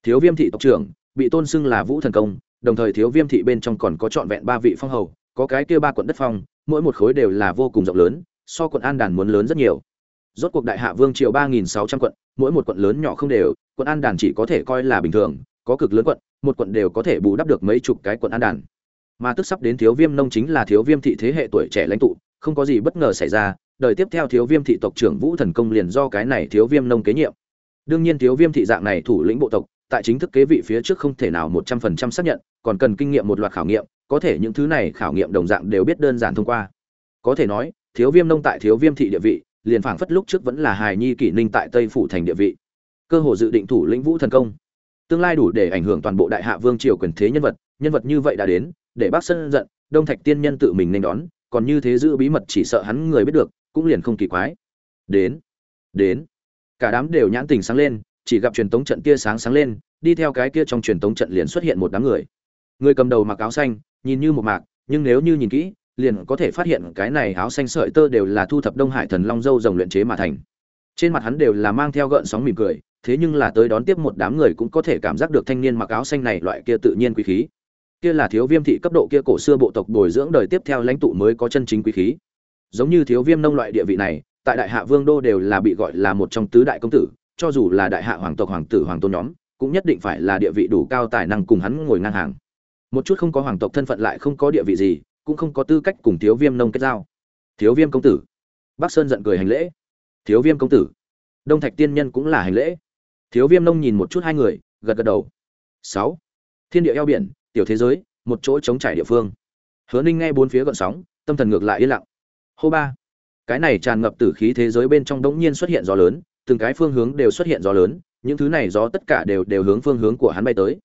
thiếu viêm thị tộc trưởng bị tôn xưng là vũ thần công, đồng thời thiếu viêm thị bên trong còn có trọn vẹn ba vị phong hầu, có cái kia ba quận đất phong, mỗi một khối đều là vô cùng rộng lớn, so quận an đàn muốn lớn rất nhiều. Rốt cuộc đại hạ vương triều ba nghìn sáu trăm quận, mỗi một quận lớn nhỏ không đều, quận an đàn chỉ có thể coi là bình thường, có cực lớn quận, một quận đều có thể bù đắp được mấy chục cái quận an đàn. Mà tức sắp đến thiếu viêm nông chính là thiếu viêm thị thế hệ tuổi trẻ lãnh tụ, không có gì bất ngờ xảy ra, đời tiếp theo thiếu viêm thị tộc trưởng vũ thần công liền do cái này thiếu viêm nông kế nhiệm đương nhiên thiếu viêm thị dạng này thủ lĩnh bộ tộc, tại chính thức kế vị phía trước không thể nào một trăm phần trăm xác nhận, còn cần kinh nghiệm một loạt khảo nghiệm, có thể những thứ này khảo nghiệm đồng dạng đều biết đơn giản thông qua. Có thể nói, thiếu viêm nông tại thiếu viêm thị địa vị, liền phảng phất lúc trước vẫn là hài nhi kỷ ninh tại tây phủ thành địa vị. Cơ hồ dự định thủ lĩnh vũ thần công. Tương lai đủ để ảnh hưởng toàn bộ đại hạ vương triều quyền thế nhân vật nhân vật như vậy đã đến, để bác sân giận, đông thạch tiên nhân tự mình nên đón, còn như thế giữ bí mật chỉ sợ hắn người biết được, cũng liền không kỳ quái. Đến đến cả đám đều nhãn tình sáng lên, chỉ gặp truyền tống trận tia sáng sáng lên, đi theo cái kia trong truyền tống trận liền xuất hiện một đám người. Người cầm đầu mặc áo xanh, nhìn như một mạc, nhưng nếu như nhìn kỹ, liền có thể phát hiện cái này áo xanh sợi tơ đều là thu thập đông hải thần long dâu rồng luyện chế mà thành. Trên mặt hắn đều là mang theo gợn sóng mỉm cười, thế nhưng là tới đón tiếp một đám người cũng có thể cảm giác được thanh niên mặc áo xanh này loại kia tự nhiên quý khí. Kia là thiếu viêm thị cấp độ kia cổ xưa bộ tộc bồi dưỡng đời tiếp theo lãnh tụ mới có chân chính quý khí. Giống như thiếu viêm nông loại địa vị này tại đại hạ vương đô đều là bị gọi là một trong tứ đại công tử, cho dù là đại hạ hoàng tộc, hoàng tử, hoàng tôn nhóm, cũng nhất định phải là địa vị đủ cao tài năng cùng hắn ngồi ngang hàng. Một chút không có hoàng tộc thân phận lại không có địa vị gì, cũng không có tư cách cùng thiếu viêm nông kết giao. Thiếu viêm công tử. Bắc sơn giận cười hành lễ. Thiếu viêm công tử. Đông thạch tiên nhân cũng là hành lễ. Thiếu viêm nông nhìn một chút hai người, gật gật đầu. Sáu. Thiên địa eo biển, tiểu thế giới, một chỗ trống trải địa phương. Hứa ninh nghe bốn phía gợn sóng, tâm thần ngược lại yên lặng. Hô ba cái này tràn ngập tử khí thế giới bên trong đống nhiên xuất hiện gió lớn, từng cái phương hướng đều xuất hiện gió lớn, những thứ này gió tất cả đều đều hướng phương hướng của hắn bay tới.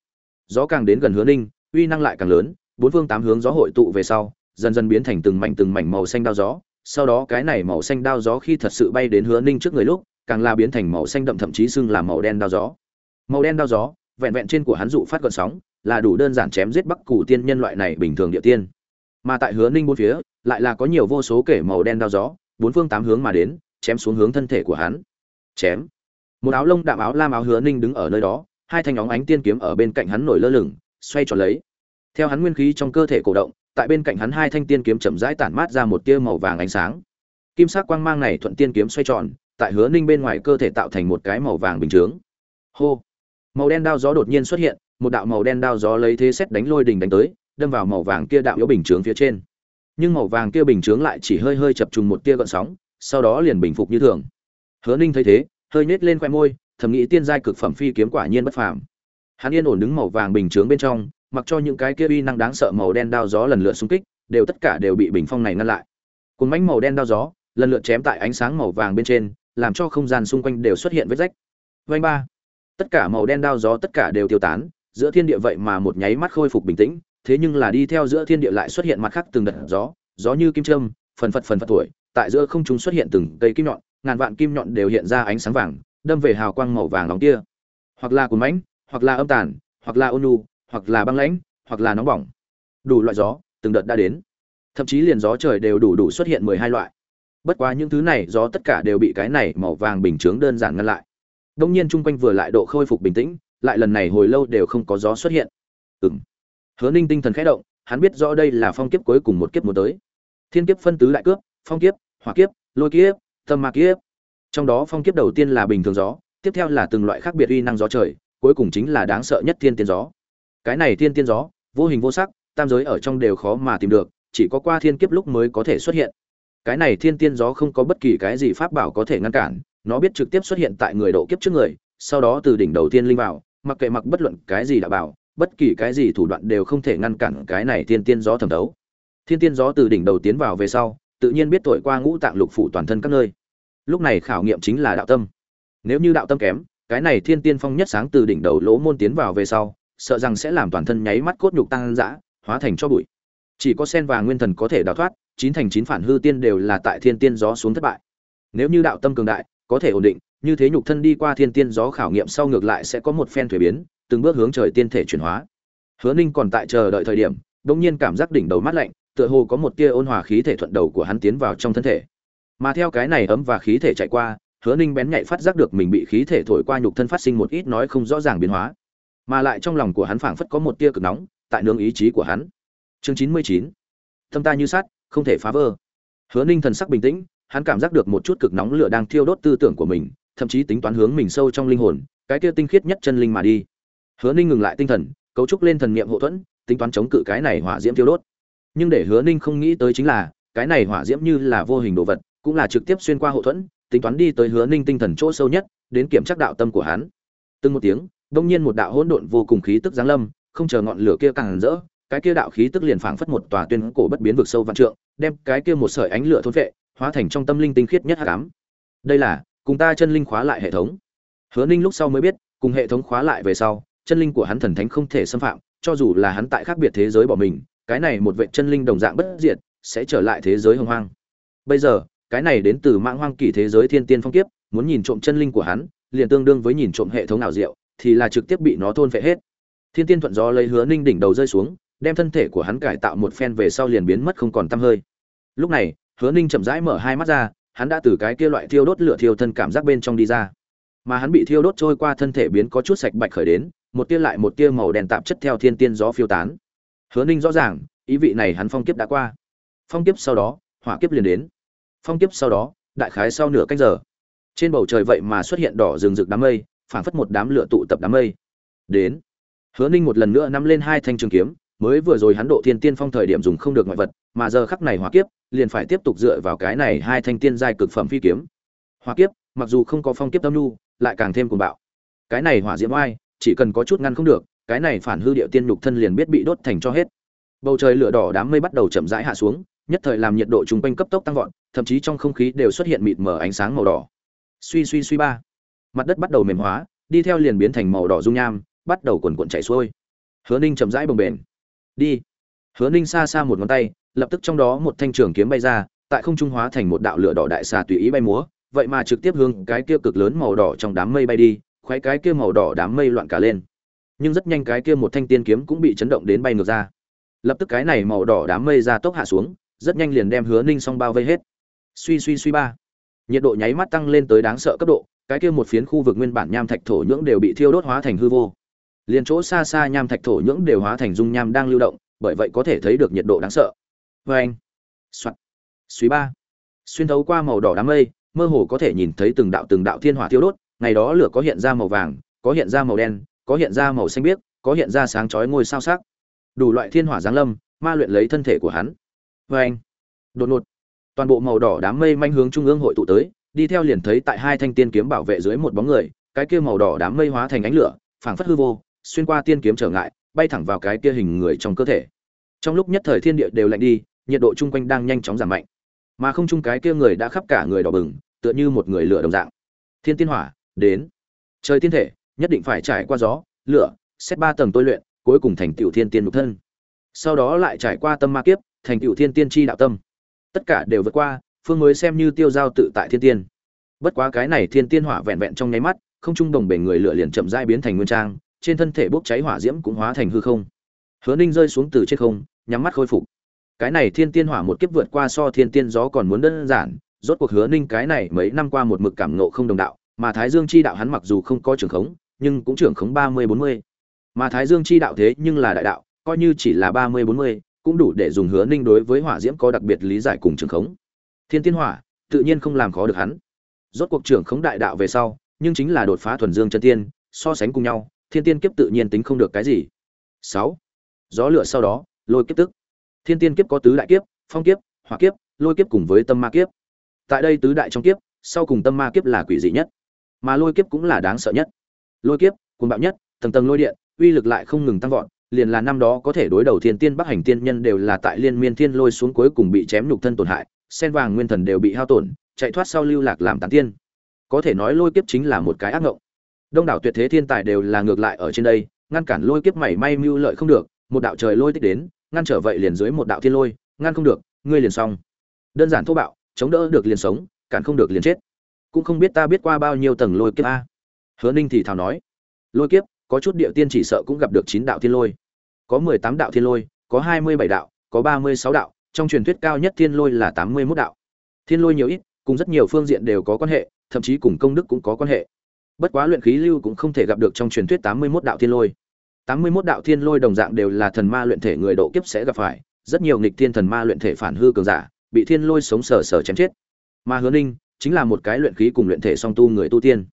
Gió càng đến gần hứa ninh, uy năng lại càng lớn, bốn phương tám hướng gió hội tụ về sau, dần dần biến thành từng mảnh từng mảnh màu xanh đao gió. Sau đó cái này màu xanh đao gió khi thật sự bay đến hứa ninh trước người lúc, càng là biến thành màu xanh đậm thậm chí xưng là màu đen đao gió. Màu đen đao gió, vẹn vẹn trên của hắn dụ phát gợn sóng, là đủ đơn giản chém giết bắc củ tiên nhân loại này bình thường địa tiên. Mà tại hứa ninh bốn phía, lại là có nhiều vô số kể màu đen đao gió bốn phương tám hướng mà đến, chém xuống hướng thân thể của hắn. Chém. Một áo lông đạm áo lam áo hứa ninh đứng ở nơi đó, hai thanh óng ánh tiên kiếm ở bên cạnh hắn nổi lơ lửng, xoay tròn lấy. Theo hắn nguyên khí trong cơ thể cổ động, tại bên cạnh hắn hai thanh tiên kiếm chậm rãi tản mát ra một tia màu vàng ánh sáng. Kim sắc quang mang này thuận tiên kiếm xoay tròn, tại hứa ninh bên ngoài cơ thể tạo thành một cái màu vàng bình chướng. Hô. Màu đen đao gió đột nhiên xuất hiện, một đạo màu đen đao gió lấy thế xét đánh lôi đình đánh tới, đâm vào màu vàng kia đạo yếu bình chướng phía trên nhưng màu vàng kia bình chướng lại chỉ hơi hơi chập trùng một tia gợn sóng, sau đó liền bình phục như thường. Hứa ninh thấy thế, hơi nhếch lên khoe môi, thầm nghĩ tiên giai cực phẩm phi kiếm quả nhiên bất phàm. Hắn yên ổn đứng màu vàng bình chướng bên trong, mặc cho những cái kia uy năng đáng sợ màu đen đao gió lần lượt xung kích, đều tất cả đều bị bình phong này ngăn lại. Cùng bánh màu đen đao gió, lần lượt chém tại ánh sáng màu vàng bên trên, làm cho không gian xung quanh đều xuất hiện vết rách. Vanh ba. Tất cả màu đen đao gió tất cả đều tiêu tán, giữa thiên địa vậy mà một nháy mắt khôi phục bình tĩnh thế nhưng là đi theo giữa thiên địa lại xuất hiện mặt khác từng đợt gió gió như kim trâm phần phật phần phật tuổi, tại giữa không trung xuất hiện từng cây kim nhọn, ngàn vạn kim nhọn đều hiện ra ánh sáng vàng, đâm về hào quang màu vàng nóng kia. Hoặc là cuốn mãnh, hoặc là âm tàn, hoặc là ôn nhu, hoặc là băng lãnh, hoặc là nóng bỏng. Đủ loại gió, từng đợt đã đến. Thậm chí liền gió trời đều đủ đủ xuất hiện mười hai loại. Bất quá những thứ này, gió tất cả đều bị cái này màu vàng bình chướng đơn giản ngăn lại. Đông nhiên chung quanh vừa lại độ khôi phục bình tĩnh, lại lần này hồi lâu đều không có gió xuất hiện. Ừ hứa ninh tinh thần khẽ động, hắn biết rõ đây là phong kiếp cuối cùng một kiếp muốn tới. Thiên kiếp phân tứ đại cướp, phong kiếp, hỏa kiếp, lôi kiếp, tâm ma kiếp. Trong đó phong kiếp đầu tiên là bình thường gió, tiếp theo là từng loại khác biệt uy năng gió trời, cuối cùng chính là đáng sợ nhất thiên tiên gió. Cái này thiên tiên gió, vô hình vô sắc, tam giới ở trong đều khó mà tìm được, chỉ có qua thiên kiếp lúc mới có thể xuất hiện. Cái này thiên tiên gió không có bất kỳ cái gì pháp bảo có thể ngăn cản, nó biết trực tiếp xuất hiện tại người độ kiếp trước người, sau đó từ đỉnh đầu tiên linh vào, mặc kệ mặc bất luận cái gì đã bảo bất kỳ cái gì thủ đoạn đều không thể ngăn cản cái này thiên tiên gió thẩm đấu thiên tiên gió từ đỉnh đầu tiến vào về sau, tự nhiên biết thổi qua ngũ tạng lục phủ toàn thân các nơi. Lúc này khảo nghiệm chính là đạo tâm. Nếu như đạo tâm kém, cái này thiên tiên phong nhất sáng từ đỉnh đầu lỗ môn tiến vào về sau, sợ rằng sẽ làm toàn thân nháy mắt cốt nhục tăng dã, hóa thành cho bụi. Chỉ có sen và nguyên thần có thể đào thoát, chín thành chín phản hư tiên đều là tại thiên tiên gió xuống thất bại. Nếu như đạo tâm cường đại, có thể ổn định, như thế nhục thân đi qua thiên tiên gió khảo nghiệm sau ngược lại sẽ có một phen thủy biến từng bước hướng trời tiên thể chuyển hóa. Hứa ninh còn tại chờ đợi thời điểm, bỗng nhiên cảm giác đỉnh đầu mát lạnh, tựa hồ có một tia ôn hòa khí thể thuận đầu của hắn tiến vào trong thân thể. Mà theo cái này ấm và khí thể chạy qua, hứa ninh bén nhạy phát giác được mình bị khí thể thổi qua nhục thân phát sinh một ít nói không rõ ràng biến hóa. Mà lại trong lòng của hắn phảng phất có một tia cực nóng, tại nương ý chí của hắn. Chương chín mươi chín. Thâm ta như sắt, không thể phá vỡ. Hứa ninh thần sắc bình tĩnh, hắn cảm giác được một chút cực nóng lửa đang thiêu đốt tư tưởng của mình, thậm chí tính toán hướng mình sâu trong linh hồn, cái kia tinh khiết nhất chân linh mà đi hứa ninh ngừng lại tinh thần, cấu trúc lên thần niệm hộ thuẫn, tính toán chống cự cái này hỏa diễm thiêu đốt. Nhưng để hứa ninh không nghĩ tới chính là, cái này hỏa diễm như là vô hình đồ vật, cũng là trực tiếp xuyên qua hộ thuẫn, tính toán đi tới hứa ninh tinh thần chỗ sâu nhất, đến kiểm tra đạo tâm của hắn. Từng một tiếng, đông nhiên một đạo hỗn độn vô cùng khí tức giáng lâm, không chờ ngọn lửa kia càng rỡ, cái kia đạo khí tức liền phảng phất một tòa tuyên cổ bất biến vực sâu vạn trượng, đem cái kia một sợi ánh lửa thôn vệ hóa thành trong tâm linh tinh khiết nhất hám. đây là, cùng ta chân linh khóa lại hệ thống. Hứa ninh lúc sau mới biết, cùng hệ thống khóa lại về sau chân linh của hắn thần thánh không thể xâm phạm, cho dù là hắn tại khác biệt thế giới bỏ mình, cái này một vệ chân linh đồng dạng bất diệt, sẽ trở lại thế giới hồng hoang. Bây giờ, cái này đến từ mạng hoang kỳ thế giới thiên tiên phong kiếp, muốn nhìn trộm chân linh của hắn, liền tương đương với nhìn trộm hệ thống ảo diệu, thì là trực tiếp bị nó thôn phệ hết. Thiên tiên thuận gió lấy hứa ninh đỉnh đầu rơi xuống, đem thân thể của hắn cải tạo một phen về sau liền biến mất không còn tăm hơi. Lúc này, hứa ninh chậm rãi mở hai mắt ra, hắn đã từ cái kia loại thiêu đốt lửa thiêu thân cảm giác bên trong đi ra. Mà hắn bị thiêu đốt trôi qua thân thể biến có chút sạch bạch khởi đến một tia lại một tia màu đen tạp chất theo thiên tiên gió phiêu tán. Hứa ninh rõ ràng, ý vị này hắn phong kiếp đã qua. Phong kiếp sau đó, hỏa kiếp liền đến. Phong kiếp sau đó, đại khái sau nửa canh giờ. Trên bầu trời vậy mà xuất hiện đỏ rừng rực đám mây, phảng phất một đám lửa tụ tập đám mây. Đến, hứa ninh một lần nữa nắm lên hai thanh trường kiếm, mới vừa rồi hắn độ thiên tiên phong thời điểm dùng không được ngoại vật, mà giờ khắc này hỏa kiếp, liền phải tiếp tục dựa vào cái này hai thanh tiên giai cực phẩm phi kiếm. Hỏa kiếp, mặc dù không có phong kiếp tâm nhu, lại càng thêm cuồng bạo. Cái này hỏa diễm oai chỉ cần có chút ngăn không được, cái này phản hư điệu tiên nhục thân liền biết bị đốt thành cho hết. Bầu trời lửa đỏ đám mây bắt đầu chậm rãi hạ xuống, nhất thời làm nhiệt độ chung quanh cấp tốc tăng vọt, thậm chí trong không khí đều xuất hiện mịt mờ ánh sáng màu đỏ. Suy suy suy ba. Mặt đất bắt đầu mềm hóa, đi theo liền biến thành màu đỏ dung nham, bắt đầu cuồn cuộn chảy xuôi. Hứa ninh chậm rãi bồng bềnh. Đi. Hứa ninh xa xa một ngón tay, lập tức trong đó một thanh trường kiếm bay ra, tại không trung hóa thành một đạo lửa đỏ đại xà tùy ý bay múa, vậy mà trực tiếp hướng cái kia cực lớn màu đỏ trong đám mây bay đi khoái cái kia màu đỏ đám mây loạn cả lên. Nhưng rất nhanh cái kia một thanh tiên kiếm cũng bị chấn động đến bay ngược ra. Lập tức cái này màu đỏ đám mây ra tốc hạ xuống, rất nhanh liền đem hứa ninh xong bao vây hết. Suy suy suy ba. Nhiệt độ nháy mắt tăng lên tới đáng sợ cấp độ, cái kia một phiến khu vực nguyên bản nham thạch thổ nhưỡng đều bị thiêu đốt hóa thành hư vô. Liền chỗ xa xa nham thạch thổ nhưỡng đều hóa thành dung nham đang lưu động, bởi vậy có thể thấy được nhiệt độ đáng sợ. Vê anh. Soạt. Suy ba. Xuyên thấu qua màu đỏ đám mây, mơ hồ có thể nhìn thấy từng đạo từng đạo thiên hỏa thiêu đốt ngày đó lửa có hiện ra màu vàng, có hiện ra màu đen, có hiện ra màu xanh biếc, có hiện ra sáng chói ngôi sao sắc. Đủ loại thiên hỏa giáng lâm, ma luyện lấy thân thể của hắn. Vê anh, đột ngột, toàn bộ màu đỏ đám mây manh hướng trung ương hội tụ tới, đi theo liền thấy tại hai thanh tiên kiếm bảo vệ dưới một bóng người, cái kia màu đỏ đám mây hóa thành ánh lửa, phảng phất hư vô, xuyên qua tiên kiếm trở ngại, bay thẳng vào cái kia hình người trong cơ thể. Trong lúc nhất thời thiên địa đều lạnh đi, nhiệt độ chung quanh đang nhanh chóng giảm mạnh. Mà không chung cái kia người đã khắp cả người đỏ bừng, tựa như một người lửa đồng dạng. Thiên tiên hỏa đến. Trời tiên thể, nhất định phải trải qua gió, lửa, xét ba tầng tôi luyện, cuối cùng thành tiểu thiên tiên nhục thân. Sau đó lại trải qua tâm ma kiếp, thành tiểu thiên tiên chi đạo tâm. Tất cả đều vượt qua, phương mới xem như tiêu giao tự tại thiên tiên. Bất quá cái này thiên tiên hỏa vẹn vẹn trong nháy mắt, không trung đồng bể người lửa liền chậm rãi biến thành nguyên trang, trên thân thể bốc cháy hỏa diễm cũng hóa thành hư không. Hứa ninh rơi xuống từ trên không, nhắm mắt khôi phục. Cái này thiên tiên hỏa một kiếp vượt qua so thiên tiên gió còn muốn đơn giản, rốt cuộc hứa ninh cái này mấy năm qua một mực cảm nộ không đồng đạo mà thái dương chi đạo hắn mặc dù không có trưởng khống, nhưng cũng trưởng khống ba mươi bốn mươi. Mà thái dương chi đạo thế nhưng là đại đạo, coi như chỉ là ba mươi bốn mươi, cũng đủ để dùng hứa ninh đối với hỏa diễm có đặc biệt lý giải cùng trưởng khống. Thiên tiên hỏa, tự nhiên không làm khó được hắn. Rốt cuộc trưởng khống đại đạo về sau, nhưng chính là đột phá thuần dương chân tiên, so sánh cùng nhau, thiên tiên kiếp tự nhiên tính không được cái gì. Sáu. Gió lửa sau đó, lôi kiếp tức. Thiên tiên kiếp có tứ đại kiếp, phong kiếp, hỏa kiếp, lôi kiếp cùng với tâm ma kiếp. Tại đây tứ đại trong kiếp, sau cùng tâm ma kiếp là quỷ dị nhất mà lôi kiếp cũng là đáng sợ nhất. Lôi kiếp, cuồng bạo nhất, tầng tầng lôi điện, uy lực lại không ngừng tăng vọt, liền là năm đó có thể đối đầu thiên tiên bắc hành tiên nhân đều là tại liên miên thiên lôi xuống cuối cùng bị chém nhục thân tổn hại, sen vàng nguyên thần đều bị hao tổn, chạy thoát sau lưu lạc làm tán tiên. Có thể nói lôi kiếp chính là một cái ác ngộng. Đông đảo tuyệt thế thiên tài đều là ngược lại ở trên đây, ngăn cản lôi kiếp mảy may mưu lợi không được, một đạo trời lôi tích đến, ngăn trở vậy liền dưới một đạo thiên lôi, ngăn không được, ngươi liền xong. Đơn giản thô bạo, chống đỡ được liền sống, cản không được liền chết cũng không biết ta biết qua bao nhiêu tầng lôi kiếp a. Hứa ninh thì thào nói, lôi kiếp, có chút địa tiên chỉ sợ cũng gặp được chín đạo thiên lôi. Có mười tám đạo thiên lôi, có hai mươi bảy đạo, có ba mươi sáu đạo, trong truyền thuyết cao nhất thiên lôi là tám mươi mốt đạo. Thiên lôi nhiều ít, cùng rất nhiều phương diện đều có quan hệ, thậm chí cùng công đức cũng có quan hệ. Bất quá luyện khí lưu cũng không thể gặp được trong truyền thuyết tám mươi mốt đạo thiên lôi. tám mươi mốt đạo thiên lôi đồng dạng đều là thần ma luyện thể người độ kiếp sẽ gặp phải, rất nhiều nghịch thiên thần ma luyện thể phản hư cường giả, bị thiên lôi sống sờ sờ chém chết. Mà hứa ninh chính là một cái luyện khí cùng luyện thể song tu người tu tiên.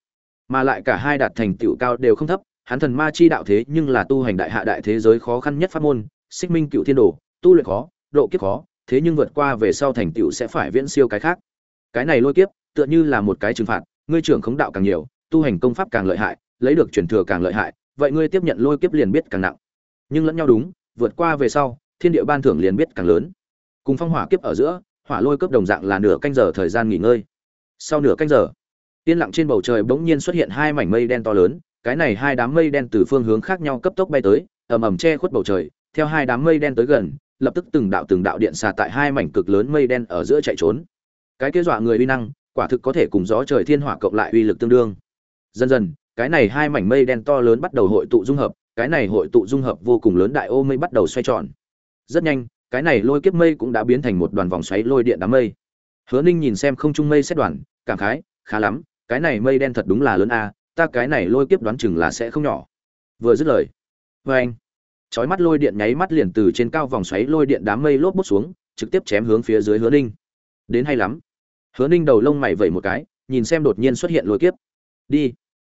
Mà lại cả hai đạt thành tựu cao đều không thấp, hắn thần ma chi đạo thế nhưng là tu hành đại hạ đại thế giới khó khăn nhất pháp môn, xích minh cựu thiên đồ, tu luyện khó, độ kiếp khó, thế nhưng vượt qua về sau thành tựu sẽ phải viễn siêu cái khác. Cái này lôi kiếp, tựa như là một cái trừng phạt, ngươi trưởng khống đạo càng nhiều, tu hành công pháp càng lợi hại, lấy được truyền thừa càng lợi hại, vậy ngươi tiếp nhận lôi kiếp liền biết càng nặng. Nhưng lẫn nhau đúng, vượt qua về sau, thiên địa ban thưởng liền biết càng lớn. Cùng phong hỏa kiếp ở giữa, hỏa lôi cấp đồng dạng là nửa canh giờ thời gian nghỉ ngơi sau nửa canh giờ yên lặng trên bầu trời bỗng nhiên xuất hiện hai mảnh mây đen to lớn, cái này hai đám mây đen từ phương hướng khác nhau cấp tốc bay tới, ầm ầm che khuất bầu trời, theo hai đám mây đen tới gần, lập tức từng đạo từng đạo điện xà tại hai mảnh cực lớn mây đen ở giữa chạy trốn. Cái kia dọa người uy năng, quả thực có thể cùng gió trời thiên hỏa cộng lại uy lực tương đương. Dần dần, cái này hai mảnh mây đen to lớn bắt đầu hội tụ dung hợp, cái này hội tụ dung hợp vô cùng lớn đại ô mây bắt đầu xoay tròn. Rất nhanh, cái này lôi kiếp mây cũng đã biến thành một đoàn vòng xoáy lôi điện đám mây. Hứa Ninh nhìn xem không trung mây xét đoàn, cảm khái, khá lắm, cái này mây đen thật đúng là lớn a, ta cái này lôi kiếp đoán chừng là sẽ không nhỏ. Vừa dứt lời, với anh, chói mắt lôi điện nháy mắt liền từ trên cao vòng xoáy lôi điện đám mây lốp bút xuống, trực tiếp chém hướng phía dưới Hứa Ninh. Đến hay lắm. Hứa Ninh đầu lông mày vẩy một cái, nhìn xem đột nhiên xuất hiện lôi kiếp. Đi.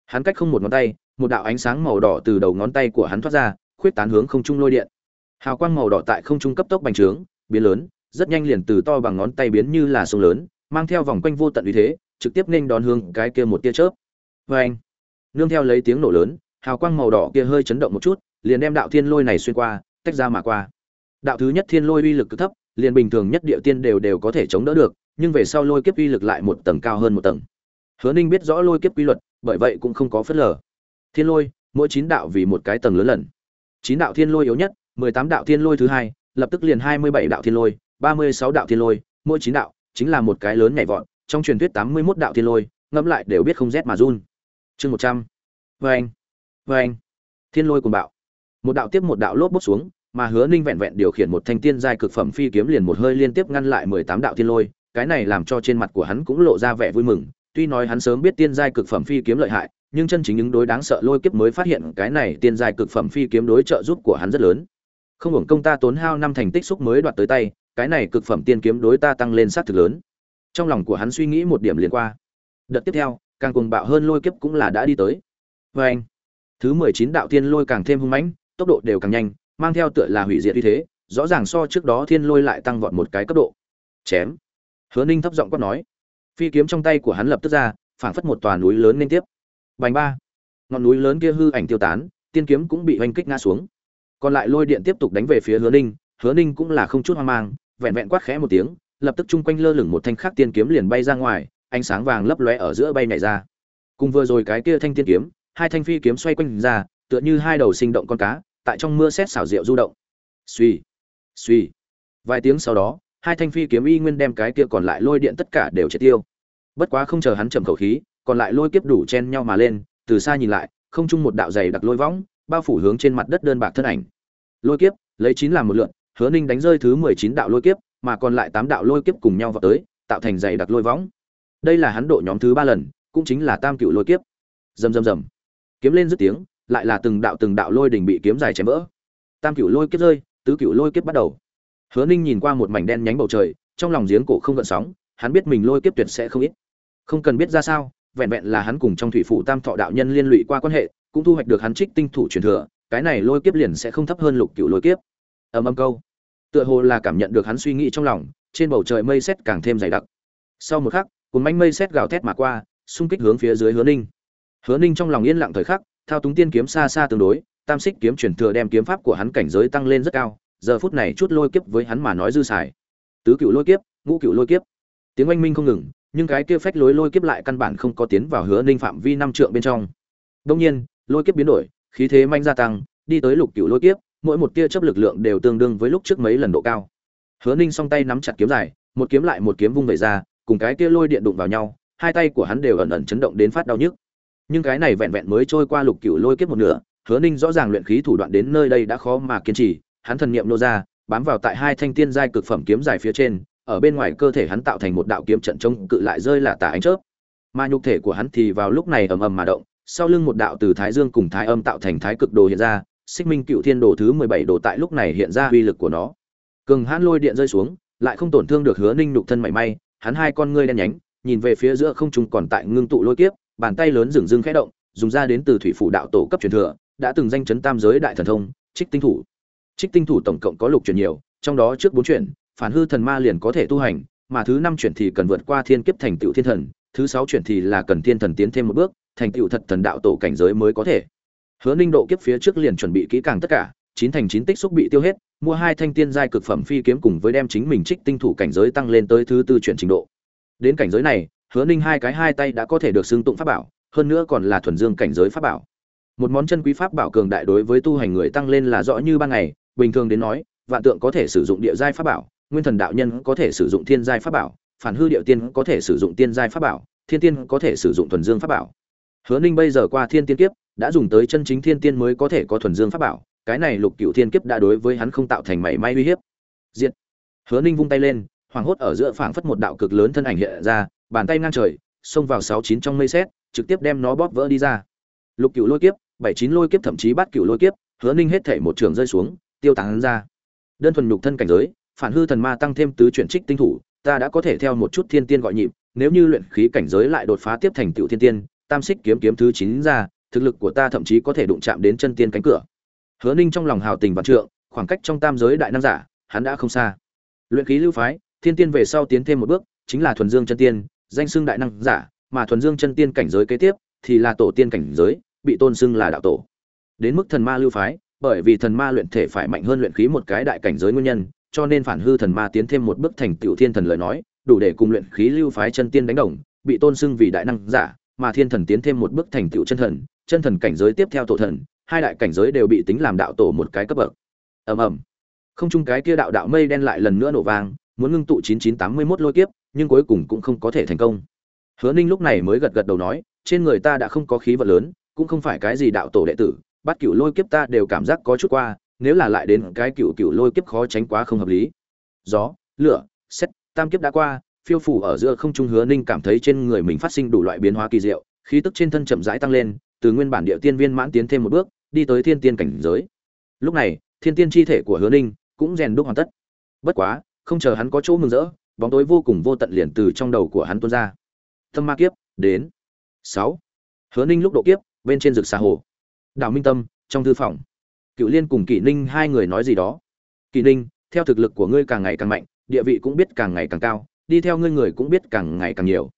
Hắn cách không một ngón tay, một đạo ánh sáng màu đỏ từ đầu ngón tay của hắn thoát ra, khuyết tán hướng không trung lôi điện. Hào quang màu đỏ tại không trung cấp tốc bành trướng, biến lớn, rất nhanh liền từ to bằng ngón tay biến như là sông lớn, mang theo vòng quanh vô tận uy thế, trực tiếp nên đón hướng cái kia một tia chớp. Oeng! Nương theo lấy tiếng nổ lớn, hào quang màu đỏ kia hơi chấn động một chút, liền đem đạo thiên lôi này xuyên qua, tách ra mà qua. Đạo thứ nhất thiên lôi uy lực cực thấp, liền bình thường nhất địa tiên đều đều có thể chống đỡ được, nhưng về sau lôi kiếp uy lực lại một tầng cao hơn một tầng. Hứa Ninh biết rõ lôi kiếp quy luật, bởi vậy cũng không có phất lờ. Thiên lôi, mỗi chín đạo vì một cái tầng lớn lần. Chín đạo thiên lôi yếu nhất, mười tám đạo thiên lôi thứ hai, lập tức liền hai mươi bảy đạo thiên lôi, ba mươi sáu đạo thiên lôi, mỗi chín đạo chính là một cái lớn nhảy vọt, trong truyền thuyết tám mươi 81 đạo thiên lôi, ngẫm lại đều biết không rét mà run. Chương một trăm vâng Oeng. Oeng. Vâng thiên lôi cuồng bạo. Một đạo tiếp một đạo lốp bút xuống, mà Hứa Ninh vẹn vẹn điều khiển một thanh tiên giai cực phẩm phi kiếm liền một hơi liên tiếp ngăn lại mười tám đạo thiên lôi, cái này làm cho trên mặt của hắn cũng lộ ra vẻ vui mừng, tuy nói hắn sớm biết tiên giai cực phẩm phi kiếm lợi hại, nhưng chân chính những đối đáng sợ lôi kiếp mới phát hiện cái này tiên giai cực phẩm phi kiếm đối trợ giúp của hắn rất lớn. Không hưởng công ta tốn hao năm thành tích xúc mới đoạt tới tay, cái này cực phẩm tiên kiếm đối ta tăng lên sát thực lớn. Trong lòng của hắn suy nghĩ một điểm liền qua. Đợt tiếp theo, càng cuồng bạo hơn lôi kiếp cũng là đã đi tới. Và anh, thứ mười chín đạo tiên lôi càng thêm hung mãnh, tốc độ đều càng nhanh, mang theo tựa là hủy diệt uy thế, rõ ràng so trước đó thiên lôi lại tăng vọt một cái cấp độ. Chém. Hứa Ninh thấp giọng quát nói. Phi kiếm trong tay của hắn lập tức ra, phảng phất một tòa núi lớn liên tiếp. Bành ba. Ngọn núi lớn kia hư ảnh tiêu tán, tiên kiếm cũng bị hoành kích ngã xuống. Còn lại lôi điện tiếp tục đánh về phía Hứa Ninh, Hứa Ninh cũng là không chút hoang mang, vẹn vẹn quát khẽ một tiếng, lập tức chung quanh lơ lửng một thanh khắc tiên kiếm liền bay ra ngoài, ánh sáng vàng lấp lóe ở giữa bay nhảy ra. Cùng vừa rồi cái kia thanh tiên kiếm, hai thanh phi kiếm xoay quanh ra, tựa như hai đầu sinh động con cá, tại trong mưa sét xảo diệu du động. Xuy, xuy. Vài tiếng sau đó, hai thanh phi kiếm y nguyên đem cái kia còn lại lôi điện tất cả đều triệt tiêu. Bất quá không chờ hắn trầm khẩu khí, còn lại lôi kiếp đủ chen nhau mà lên, từ xa nhìn lại, không chung một đạo dày đặc lôi võng, bao phủ hướng trên mặt đất đơn bạc thân ảnh. Lôi kiếp, lấy chín làm một lượn, Hứa Ninh đánh rơi thứ mười chín đạo lôi kiếp, mà còn lại tám đạo lôi kiếp cùng nhau vào tới, tạo thành dày đặc lôi võng. Đây là hắn độ nhóm thứ ba lần, cũng chính là tam cựu lôi kiếp. Rầm rầm rầm. Kiếm lên dứt tiếng, lại là từng đạo từng đạo lôi đỉnh bị kiếm dài chém vỡ. Tam cựu lôi kiếp rơi, tứ cựu lôi kiếp bắt đầu. Hứa Ninh nhìn qua một mảnh đen nhánh bầu trời, trong lòng giếng cổ không gợn sóng, hắn biết mình lôi kiếp tuyệt sẽ không ít. Không cần biết ra sao, vẹn vẹn là hắn cùng trong thủy phủ Tam Thọ đạo nhân liên lụy qua quan hệ, cũng thu hoạch được hắn trích tinh thủ truyền thừa, cái này lôi kiếp liền sẽ không thấp hơn lục cựu lôi kiếp. Ầm ầm câu. Tựa hồ là cảm nhận được hắn suy nghĩ trong lòng, trên bầu trời mây xét càng thêm dày đặc. Sau một khắc, cuốn manh mây xét gào thét mà qua, xung kích hướng phía dưới Hứa Ninh. Hứa Ninh trong lòng yên lặng thời khắc, thao túng tiên kiếm xa xa tương đối, tam xích kiếm chuyển thừa đem kiếm pháp của hắn cảnh giới tăng lên rất cao, giờ phút này chút lôi kiếp với hắn mà nói dư xài. Tứ cựu lôi kiếp, ngũ cựu lôi kiếp. Tiếng oanh minh không ngừng, nhưng cái kia phách lối lôi kiếp lại căn bản không có tiến vào Hứa Ninh phạm vi năm trượng bên trong. đông nhiên, lôi kiếp biến đổi, khí thế manh gia tăng, đi tới lục cựu lôi kiếp, mỗi một tia chớp lực lượng đều tương đương với lúc trước mấy lần độ cao. Hứa Ninh song tay nắm chặt kiếm dài, một kiếm lại một kiếm vung về ra, cùng cái kia lôi điện đụng vào nhau, hai tay của hắn đều ẩn ẩn chấn động đến phát đau nhức. Nhưng cái này vẹn vẹn mới trôi qua lục cửu lôi kiếp một nửa, Hứa Ninh rõ ràng luyện khí thủ đoạn đến nơi đây đã khó mà kiên trì, hắn thần niệm nô ra, bám vào tại hai thanh tiên giai cực phẩm kiếm dài phía trên, ở bên ngoài cơ thể hắn tạo thành một đạo kiếm trận chống cự lại rơi là tà ánh chớp. Mà nhục thể của hắn thì vào lúc này ầm ầm mà động, sau lưng một đạo từ thái dương cùng thái âm tạo thành thái cực đồ hiện ra, Xích Minh Cựu Thiên Đồ thứ mười bảy đồ tại lúc này hiện ra uy lực của nó. Cường hãn lôi điện rơi xuống, lại không tổn thương được Hứa Ninh nhục thân mảy may, hắn hai con ngươi đen nhánh, nhìn về phía giữa không trung còn tại ngưng tụ lôi kiếp, bàn tay lớn dừng dưng khẽ động, dùng ra đến từ thủy phủ đạo tổ cấp truyền thừa, đã từng danh chấn tam giới đại thần thông, Trích Tinh Thủ. Trích Tinh Thủ tổng cộng có lục truyền nhiều, trong đó trước bốn truyền, phản hư thần ma liền có thể tu hành, mà thứ năm truyền thì cần vượt qua thiên kiếp thành tựu thiên thần, thứ sáu truyền thì là cần thiên thần tiến thêm một bước, thành tựu thật thần đạo tổ cảnh giới mới có thể. Hứa Ninh độ kiếp phía trước liền chuẩn bị kỹ càng tất cả, chín thành chín tích xúc bị tiêu hết, mua hai thanh tiên giai cực phẩm phi kiếm cùng với đem chính mình trích tinh thủ cảnh giới tăng lên tới thứ tư chuyển trình độ. Đến cảnh giới này, hứa ninh hai cái hai tay đã có thể được xưng tụng pháp bảo hơn nữa còn là thuần dương cảnh giới pháp bảo một món chân quý pháp bảo cường đại đối với tu hành người tăng lên là rõ như ban ngày bình thường đến nói vạn tượng có thể sử dụng địa giai pháp bảo nguyên thần đạo nhân có thể sử dụng thiên giai pháp bảo phản hư điệu tiên có thể sử dụng tiên giai pháp bảo thiên tiên có thể sử dụng thuần dương pháp bảo hứa ninh bây giờ qua thiên tiên kiếp đã dùng tới chân chính thiên tiên mới có thể có thuần dương pháp bảo, cái này lục cựu thiên kiếp đã đối với hắn không tạo thành mảy may uy hiếp. Diện hứa ninh vung tay lên hoàng hốt ở giữa phảng phất một đạo cực lớn thân ảnh hiện ra, bàn tay ngang trời, xông vào sáu chín trong mây xét trực tiếp đem nó bóp vỡ đi ra. Lục cựu lôi kiếp, bảy chín lôi kiếp thậm chí bắt cựu lôi kiếp, hứa ninh hết thể một trường rơi xuống, tiêu tán ra. Đơn thuần nhục thân cảnh giới, phản hư thần ma tăng thêm tứ chuyển trích tinh thủ, ta đã có thể theo một chút thiên tiên gọi nhịp, nếu như luyện khí cảnh giới lại đột phá tiếp thành tựu thiên tiên, tam xích kiếm kiếm thứ chín ra thực lực của ta thậm chí có thể đụng chạm đến chân tiên cánh cửa. Hứa ninh trong lòng hào tình và trượng, khoảng cách trong tam giới đại nam giả, hắn đã không xa. Luyện khí lưu phái, thiên tiên về sau tiến thêm một bước, chính là thuần dương chân tiên, danh xưng đại năng giả, mà thuần dương chân tiên cảnh giới kế tiếp thì là tổ tiên cảnh giới, bị tôn xưng là đạo tổ. Đến mức thần ma lưu phái, bởi vì thần ma luyện thể phải mạnh hơn luyện khí một cái đại cảnh giới nguyên nhân, cho nên phản hư thần ma tiến thêm một bước thành tiểu thiên thần lời nói, đủ để cùng luyện khí lưu phái chân tiên đánh đồng, bị tôn xưng vì đại năng giả, mà thiên thần tiến thêm một bước thành tiểu chân thần chân thần cảnh giới tiếp theo tổ thần, hai đại cảnh giới đều bị tính làm đạo tổ một cái cấp bậc. Ầm ầm. Không chung cái kia đạo đạo mây đen lại lần nữa nổ vang, muốn ngưng tụ 9981 lôi kiếp, nhưng cuối cùng cũng không có thể thành công. Hứa ninh lúc này mới gật gật đầu nói, trên người ta đã không có khí vận lớn, cũng không phải cái gì đạo tổ đệ tử, bắt cửu lôi kiếp ta đều cảm giác có chút qua, nếu là lại đến cái cửu cửu lôi kiếp khó tránh quá không hợp lý. Gió, lửa xét tam kiếp đã qua, phiêu phủ ở giữa không trung hứa ninh cảm thấy trên người mình phát sinh đủ loại biến hóa kỳ diệu, khí tức trên thân chậm rãi tăng lên từ nguyên bản địa tiên viên mãn tiến thêm một bước, đi tới thiên tiên cảnh giới. Lúc này, thiên tiên chi thể của hứa ninh cũng rèn đúc hoàn tất. Bất quá, không chờ hắn có chỗ mừng rỡ, bóng tối vô cùng vô tận liền từ trong đầu của hắn tuôn ra. Tâm ma kiếp, đến. Sáu. Hứa ninh lúc độ kiếp, bên trên rực xa hồ. Đào minh tâm, trong thư phòng. Cựu liên cùng kỷ ninh hai người nói gì đó. Kỷ ninh, theo thực lực của ngươi càng ngày càng mạnh, địa vị cũng biết càng ngày càng cao, đi theo ngươi người cũng biết càng ngày càng nhiều.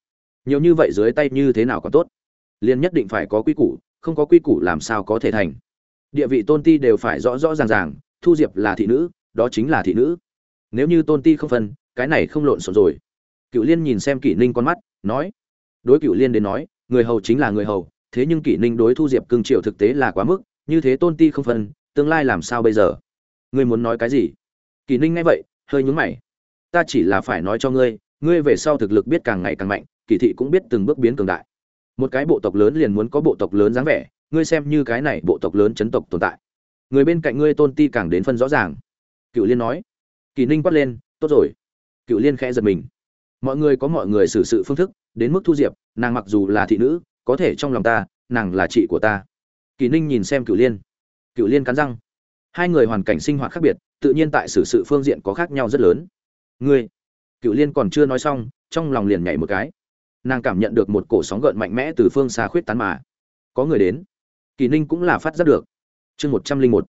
Nhiều như vậy dưới tay như thế nào có tốt? Liên nhất định phải có quy củ, không có quy củ làm sao có thể thành. Địa vị tôn ti đều phải rõ rõ ràng ràng, thu diệp là thị nữ, đó chính là thị nữ. Nếu như tôn ti không phân, cái này không lộn xộn rồi. Cựu liên nhìn xem kỷ ninh con mắt, nói, đối cựu liên đến nói, người hầu chính là người hầu, thế nhưng kỷ ninh đối thu diệp cương triệu thực tế là quá mức, như thế tôn ti không phân, tương lai làm sao bây giờ? Ngươi muốn nói cái gì? Kỷ ninh nghe vậy, hơi nhúng mày. Ta chỉ là phải nói cho ngươi ngươi về sau thực lực biết càng ngày càng mạnh kỳ thị cũng biết từng bước biến cường đại một cái bộ tộc lớn liền muốn có bộ tộc lớn dáng vẻ, ngươi xem như cái này bộ tộc lớn chấn tộc tồn tại. Người bên cạnh ngươi tôn ti càng đến phân rõ ràng. Cựu liên nói, kỳ ninh quát lên, tốt rồi. Cựu liên khẽ giật mình. Mọi người có mọi người xử sự phương thức, đến mức thu diệp, nàng mặc dù là thị nữ, có thể trong lòng ta, nàng là chị của ta. Kỳ ninh nhìn xem cựu liên. Cựu liên cắn răng. Hai người hoàn cảnh sinh hoạt khác biệt, tự nhiên tại xử sự phương diện có khác nhau rất lớn. Ngươi? Cựu liên còn chưa nói xong, trong lòng liền nhảy một cái nàng cảm nhận được một cổ sóng gợn mạnh mẽ từ phương xa khuyết tán mà. Có người đến. Kỳ ninh cũng là phát giác được. Chương một trăm linh một.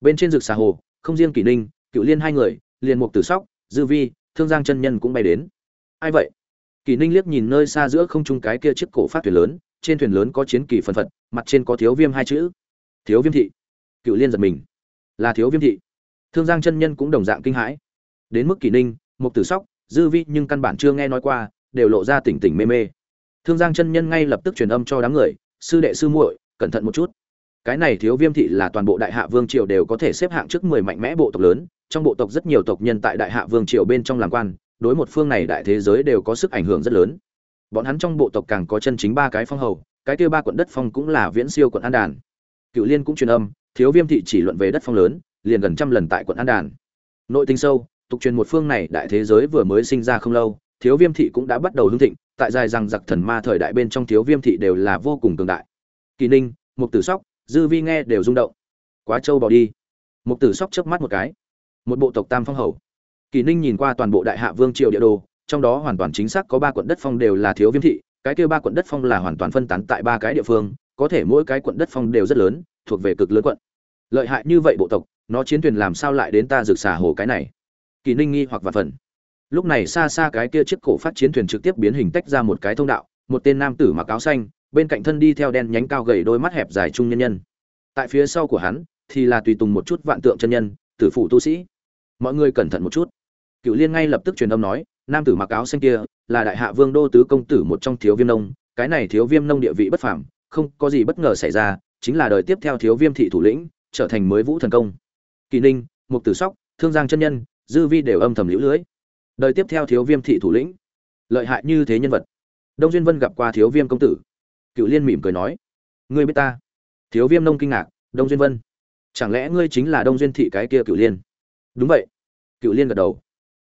Bên trên rực xà hồ, không riêng kỳ ninh, cựu liên hai người liền mục tử sóc, dư vi, thương giang chân nhân cũng bay đến. Ai vậy? Kỳ ninh liếc nhìn nơi xa giữa không trung cái kia chiếc cổ phát thuyền lớn, trên thuyền lớn có chiến kỳ phân phật, mặt trên có thiếu viêm hai chữ. Thiếu viêm thị. Cựu liên giật mình. Là thiếu viêm thị. Thương giang chân nhân cũng đồng dạng kinh hãi. Đến mức kỳ ninh, mục tử sóc, dư vi nhưng căn bản chưa nghe nói qua đều lộ ra tỉnh tỉnh mê mê. Thương giang chân nhân ngay lập tức truyền âm cho đám người, sư đệ, sư muội, cẩn thận một chút. Cái này thiếu viêm thị là toàn bộ đại hạ vương triều đều có thể xếp hạng trước mười mạnh mẽ bộ tộc lớn, trong bộ tộc rất nhiều tộc nhân tại đại hạ vương triều bên trong làm quan, đối một phương này đại thế giới đều có sức ảnh hưởng rất lớn. Bọn hắn trong bộ tộc càng có chân chính ba cái phong hầu, cái kia ba quận đất phong cũng là viễn siêu quận an đàn. Cựu liên cũng truyền âm, thiếu viêm thị chỉ luận về đất phong lớn, liền gần trăm lần tại quận an đàn. Nội tinh sâu, tục truyền một phương này đại thế giới vừa mới sinh ra không lâu thiếu viêm thị cũng đã bắt đầu hưng thịnh, tại dài rằng giặc thần ma thời đại bên trong thiếu viêm thị đều là vô cùng cường đại. Kỳ ninh, mục tử sóc, dư vi nghe đều rung động. Quá trâu bỏ đi. Mục tử sóc chớp mắt một cái. Một bộ tộc tam phong hầu. Kỳ ninh nhìn qua toàn bộ đại hạ vương triều địa đồ, trong đó hoàn toàn chính xác có ba quận đất phong đều là thiếu viêm thị, cái kêu ba quận đất phong là hoàn toàn phân tán tại ba cái địa phương, có thể mỗi cái quận đất phong đều rất lớn, thuộc về cực lớn quận. Lợi hại như vậy bộ tộc, nó chiến thuyền làm sao lại đến ta rực xả hồ cái này? Kỳ ninh nghi hoặc và phần lúc này xa xa cái kia chiếc cổ phát chiến thuyền trực tiếp biến hình tách ra một cái thông đạo, một tên nam tử mặc áo xanh, bên cạnh thân đi theo đen nhánh cao gầy đôi mắt hẹp dài trung nhân nhân. Tại phía sau của hắn, thì là tùy tùng một chút vạn tượng chân nhân, tử phụ tu sĩ. Mọi người cẩn thận một chút. Cựu liên ngay lập tức truyền âm nói, nam tử mặc áo xanh kia là đại hạ vương đô tứ công tử một trong thiếu viêm nông, cái này thiếu viêm nông địa vị bất phàm, không có gì bất ngờ xảy ra, chính là đời tiếp theo thiếu viêm thị thủ lĩnh, trở thành mới vũ thần công. Kỳ ninh, mục tử sóc, thương giang chân nhân, dư vi đều âm thầm liễu lưới đời tiếp theo thiếu viêm thị thủ lĩnh. Lợi hại như thế nhân vật. Đông duyên vân gặp qua thiếu viêm công tử. Cựu liên mỉm cười nói, ngươi biết ta? Thiếu viêm nông kinh ngạc, đông duyên vân, chẳng lẽ ngươi chính là đông duyên thị cái kia cựu liên? Đúng vậy. Cựu liên gật đầu.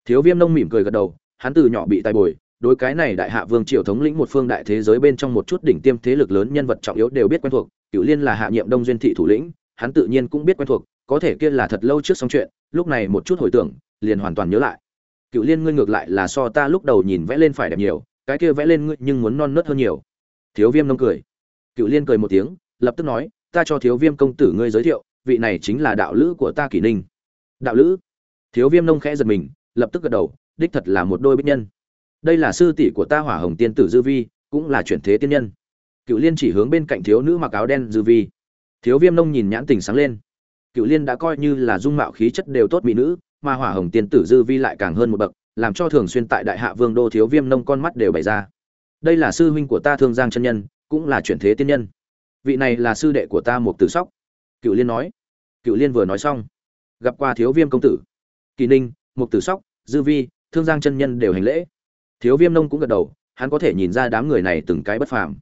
Thiếu viêm nông mỉm cười gật đầu, hắn từ nhỏ bị tai bồi, đối cái này đại hạ vương triều thống lĩnh một phương đại thế giới bên trong một chút đỉnh tiêm thế lực lớn nhân vật trọng yếu đều biết quen thuộc, cựu liên là hạ nhiệm đông duyên thị thủ lĩnh, hắn tự nhiên cũng biết quen thuộc, có thể kia là thật lâu trước xong chuyện, lúc này một chút hồi tưởng, liền hoàn toàn nhớ lại cựu liên ngươi ngược lại là so ta lúc đầu nhìn vẽ lên phải đẹp nhiều, cái kia vẽ lên ngươi nhưng muốn non nớt hơn nhiều. Thiếu viêm nông cười. Cựu liên cười một tiếng, lập tức nói, ta cho thiếu viêm công tử ngươi giới thiệu, vị này chính là đạo lữ của ta kỷ ninh. Đạo lữ? Thiếu viêm nông khẽ giật mình, lập tức gật đầu, đích thật là một đôi bích nhân. Đây là sư tỷ của ta hỏa hồng tiên tử dư vi, cũng là chuyển thế tiên nhân. Cựu liên chỉ hướng bên cạnh thiếu nữ mặc áo đen dư vi. Thiếu viêm nông nhìn nhãn tình sáng lên. Cựu liên đã coi như là dung mạo khí chất đều tốt mỹ nữ mà hỏa hồng tiên tử dư vi lại càng hơn một bậc, làm cho thường xuyên tại đại hạ vương đô thiếu viêm nông con mắt đều bày ra. Đây là sư huynh của ta thương giang chân nhân, cũng là chuyển thế tiên nhân. Vị này là sư đệ của ta mục tử sóc. Cựu liên nói. Cựu liên vừa nói xong, gặp qua thiếu viêm công tử. Kỳ ninh mục tử sóc, dư vi, thương giang chân nhân đều hành lễ. Thiếu viêm nông cũng gật đầu, hắn có thể nhìn ra đám người này từng cái bất phàm.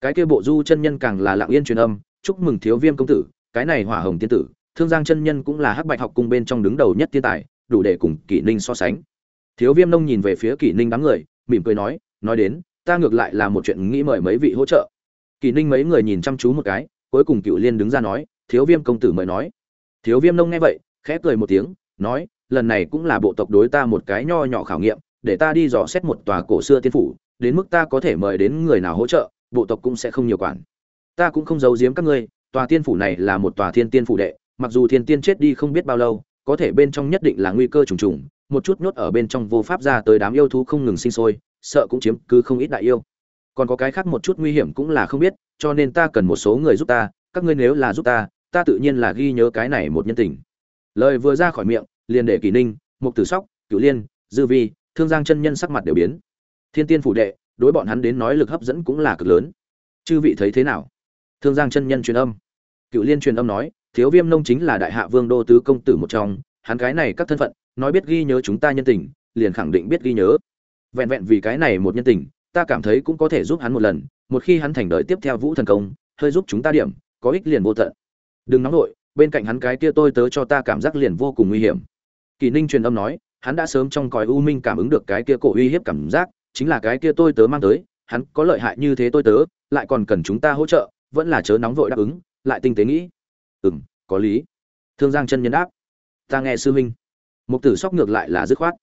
Cái kia bộ du chân nhân càng là lặng yên truyền âm, chúc mừng thiếu viêm công tử, cái này hỏa hồng tiên tử thương giang chân nhân cũng là hắc bạch học cung bên trong đứng đầu nhất thiên tài, đủ để cùng kỷ ninh so sánh. Thiếu viêm nông nhìn về phía kỷ ninh đám người, mỉm cười nói nói đến, ta ngược lại là một chuyện nghĩ mời mấy vị hỗ trợ. Kỷ ninh mấy người nhìn chăm chú một cái, cuối cùng cựu liên đứng ra nói, thiếu viêm công tử mời nói. Thiếu viêm nông nghe vậy, khẽ cười một tiếng, nói, lần này cũng là bộ tộc đối ta một cái nho nhỏ khảo nghiệm, để ta đi dò xét một tòa cổ xưa tiên phủ, đến mức ta có thể mời đến người nào hỗ trợ, bộ tộc cũng sẽ không nhiều quản. Ta cũng không giấu giếm các ngươi, tòa tiên phủ này là một tòa thiên tiên phủ đệ mặc dù thiên tiên chết đi không biết bao lâu, có thể bên trong nhất định là nguy cơ trùng trùng, một chút nhốt ở bên trong vô pháp ra tới đám yêu thú không ngừng sinh sôi, sợ cũng chiếm cứ không ít đại yêu. Còn có cái khác một chút nguy hiểm cũng là không biết, cho nên ta cần một số người giúp ta, các ngươi nếu là giúp ta ta tự nhiên là ghi nhớ cái này một nhân tình. Lời vừa ra khỏi miệng, liền để kỷ ninh, mục tử sóc, cửu liên, dư vi, thương giang chân nhân sắc mặt đều biến. Thiên tiên phủ đệ, đối bọn hắn đến nói lực hấp dẫn cũng là cực lớn. Chư vị thấy thế nào? Thương giang chân nhân truyền âm. Cựu liên truyền âm nói thiếu viêm nông chính là đại hạ vương đô tứ công tử một trong, hắn cái này các thân phận, nói biết ghi nhớ chúng ta nhân tình, liền khẳng định biết ghi nhớ. Vẹn vẹn vì cái này một nhân tình, ta cảm thấy cũng có thể giúp hắn một lần, một khi hắn thành đợi tiếp theo vũ thần công, hơi giúp chúng ta điểm, có ích liền vô tận. Đừng nóng nổi bên cạnh hắn cái kia tôi tớ cho ta cảm giác liền vô cùng nguy hiểm. Kỳ ninh truyền âm nói, hắn đã sớm trong còi u minh cảm ứng được cái kia cổ uy hiếp cảm giác, chính là cái kia tôi tớ mang tới, hắn có lợi hại như thế tôi tớ, lại còn cần chúng ta hỗ trợ, vẫn là chớ nóng vội đáp ứng, lại tinh tế nghĩ ừm, có lý. Thương giang chân nhân đáp. Ta nghe sư huynh. Mục tử sóc ngược lại là dứt khoát.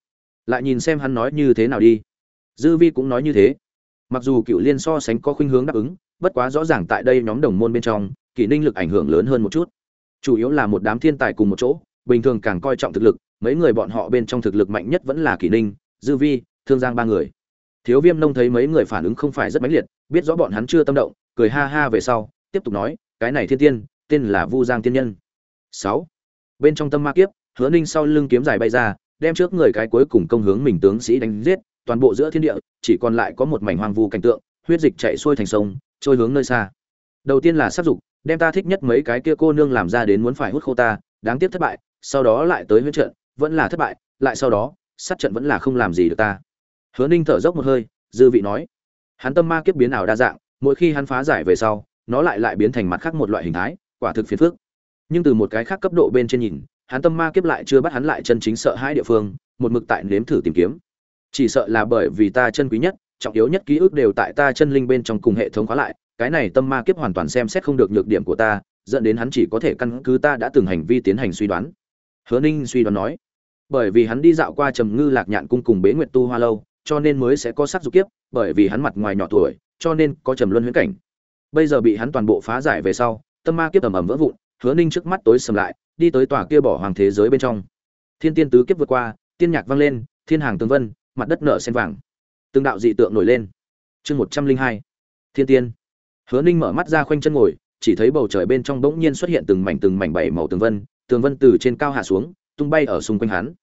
Lại nhìn xem hắn nói như thế nào đi. Dư vi cũng nói như thế. Mặc dù cựu liên so sánh có khuynh hướng đáp ứng, bất quá rõ ràng tại đây nhóm đồng môn bên trong, kỷ ninh lực ảnh hưởng lớn hơn một chút. Chủ yếu là một đám thiên tài cùng một chỗ, bình thường càng coi trọng thực lực, mấy người bọn họ bên trong thực lực mạnh nhất vẫn là kỷ ninh, dư vi, thương giang ba người. Thiếu viêm nông thấy mấy người phản ứng không phải rất mãnh liệt, biết rõ bọn hắn chưa tâm động, cười ha ha về sau, tiếp tục nói, cái này thiên tiên tên là vu giang tiên nhân. Sáu. Bên trong tâm ma kiếp, hứa ninh sau lưng kiếm dài bay ra, đem trước người cái cuối cùng công hướng mình tướng sĩ đánh giết, toàn bộ giữa thiên địa, chỉ còn lại có một mảnh hoang vu cảnh tượng, huyết dịch chạy xuôi thành sông, trôi hướng nơi xa. Đầu tiên là sát dục, đem ta thích nhất mấy cái kia cô nương làm ra đến muốn phải hút khô ta, đáng tiếc thất bại, sau đó lại tới huyết trận, vẫn là thất bại, lại sau đó, sát trận vẫn là không làm gì được ta. Hứa ninh thở dốc một hơi, dư vị nói, hắn tâm ma kiếp biến ảo đa dạng, mỗi khi hắn phá giải về sau, nó lại lại biến thành mặt khác một loại hình thái quả thực phiền phức. Nhưng từ một cái khác cấp độ bên trên nhìn, hắn tâm ma kiếp lại chưa bắt hắn lại chân chính sợ hai địa phương, một mực tại nếm thử tìm kiếm. Chỉ sợ là bởi vì ta chân quý nhất, trọng yếu nhất ký ức đều tại ta chân linh bên trong cùng hệ thống khóa lại, cái này tâm ma kiếp hoàn toàn xem xét không được nhược điểm của ta, dẫn đến hắn chỉ có thể căn cứ ta đã từng hành vi tiến hành suy đoán. Hứa ninh suy đoán nói, bởi vì hắn đi dạo qua trầm ngư lạc nhạn cung cùng bế nguyệt tu hoa lâu, cho nên mới sẽ có sắc dục kiếp, bởi vì hắn mặt ngoài nhỏ tuổi, cho nên có trầm luân huyễn cảnh. Bây giờ bị hắn toàn bộ phá giải về sau tâm ma kiếp ầm ầm vỡ vụn, hứa ninh trước mắt tối sầm lại, đi tới tòa kia bỏ hoàng thế giới bên trong. Thiên tiên tứ kiếp vượt qua, tiên nhạc vang lên, thiên hàng tương vân, mặt đất nở sen vàng. Từng đạo dị tượng nổi lên. Chương một trăm linh hai, thiên tiên. Hứa ninh mở mắt ra khoanh chân ngồi, chỉ thấy bầu trời bên trong bỗng nhiên xuất hiện từng mảnh từng mảnh bảy màu tường vân tường vân từ trên cao hạ xuống, tung bay ở xung quanh hắn.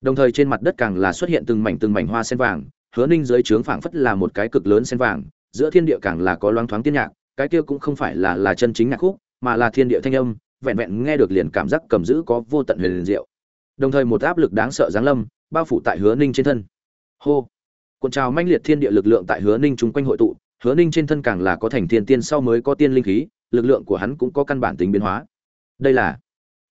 Đồng thời trên mặt đất càng là xuất hiện từng mảnh từng mảnh hoa sen vàng, hứa ninh dưới trướng phảng phất là một cái cực lớn sen vàng, giữa thiên địa càng là có loáng thoáng tiên nhạc, cái kia cũng không phải là là chân chính nhạc khúc mà là thiên địa thanh âm, vẹn vẹn nghe được liền cảm giác cầm giữ có vô tận huyền liền diệu. Đồng thời một áp lực đáng sợ giáng lâm, bao phủ tại hứa ninh trên thân. Hô! Cuộn trào manh liệt thiên địa lực lượng tại hứa ninh chúng quanh hội tụ, hứa ninh trên thân càng là có thành thiên tiên sau mới có tiên linh khí, lực lượng của hắn cũng có căn bản tính biến hóa. Đây là,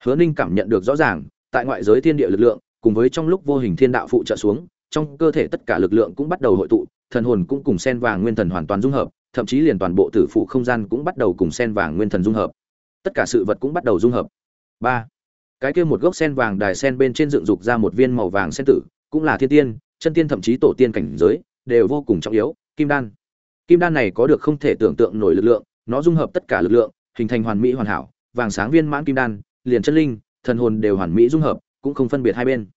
hứa ninh cảm nhận được rõ ràng, tại ngoại giới thiên địa lực lượng, cùng với trong lúc vô hình thiên đạo phụ trợ xuống, trong cơ thể tất cả lực lượng cũng bắt đầu hội tụ, thần hồn cũng cùng sen vàng nguyên thần hoàn toàn dung hợp, thậm chí liền toàn bộ tử phụ không gian cũng bắt đầu cùng sen vàng nguyên thần dung hợp tất cả sự vật cũng bắt đầu dung hợp. Ba, cái kia một gốc sen vàng đài sen bên trên dựng dục ra một viên màu vàng sen tử, cũng là thiên tiên, chân tiên thậm chí tổ tiên cảnh giới, đều vô cùng trọng yếu, kim đan. Kim đan này có được không thể tưởng tượng nổi lực lượng, nó dung hợp tất cả lực lượng, hình thành hoàn mỹ hoàn hảo, vàng sáng viên mãn kim đan, liền chân linh, thần hồn đều hoàn mỹ dung hợp, cũng không phân biệt hai bên.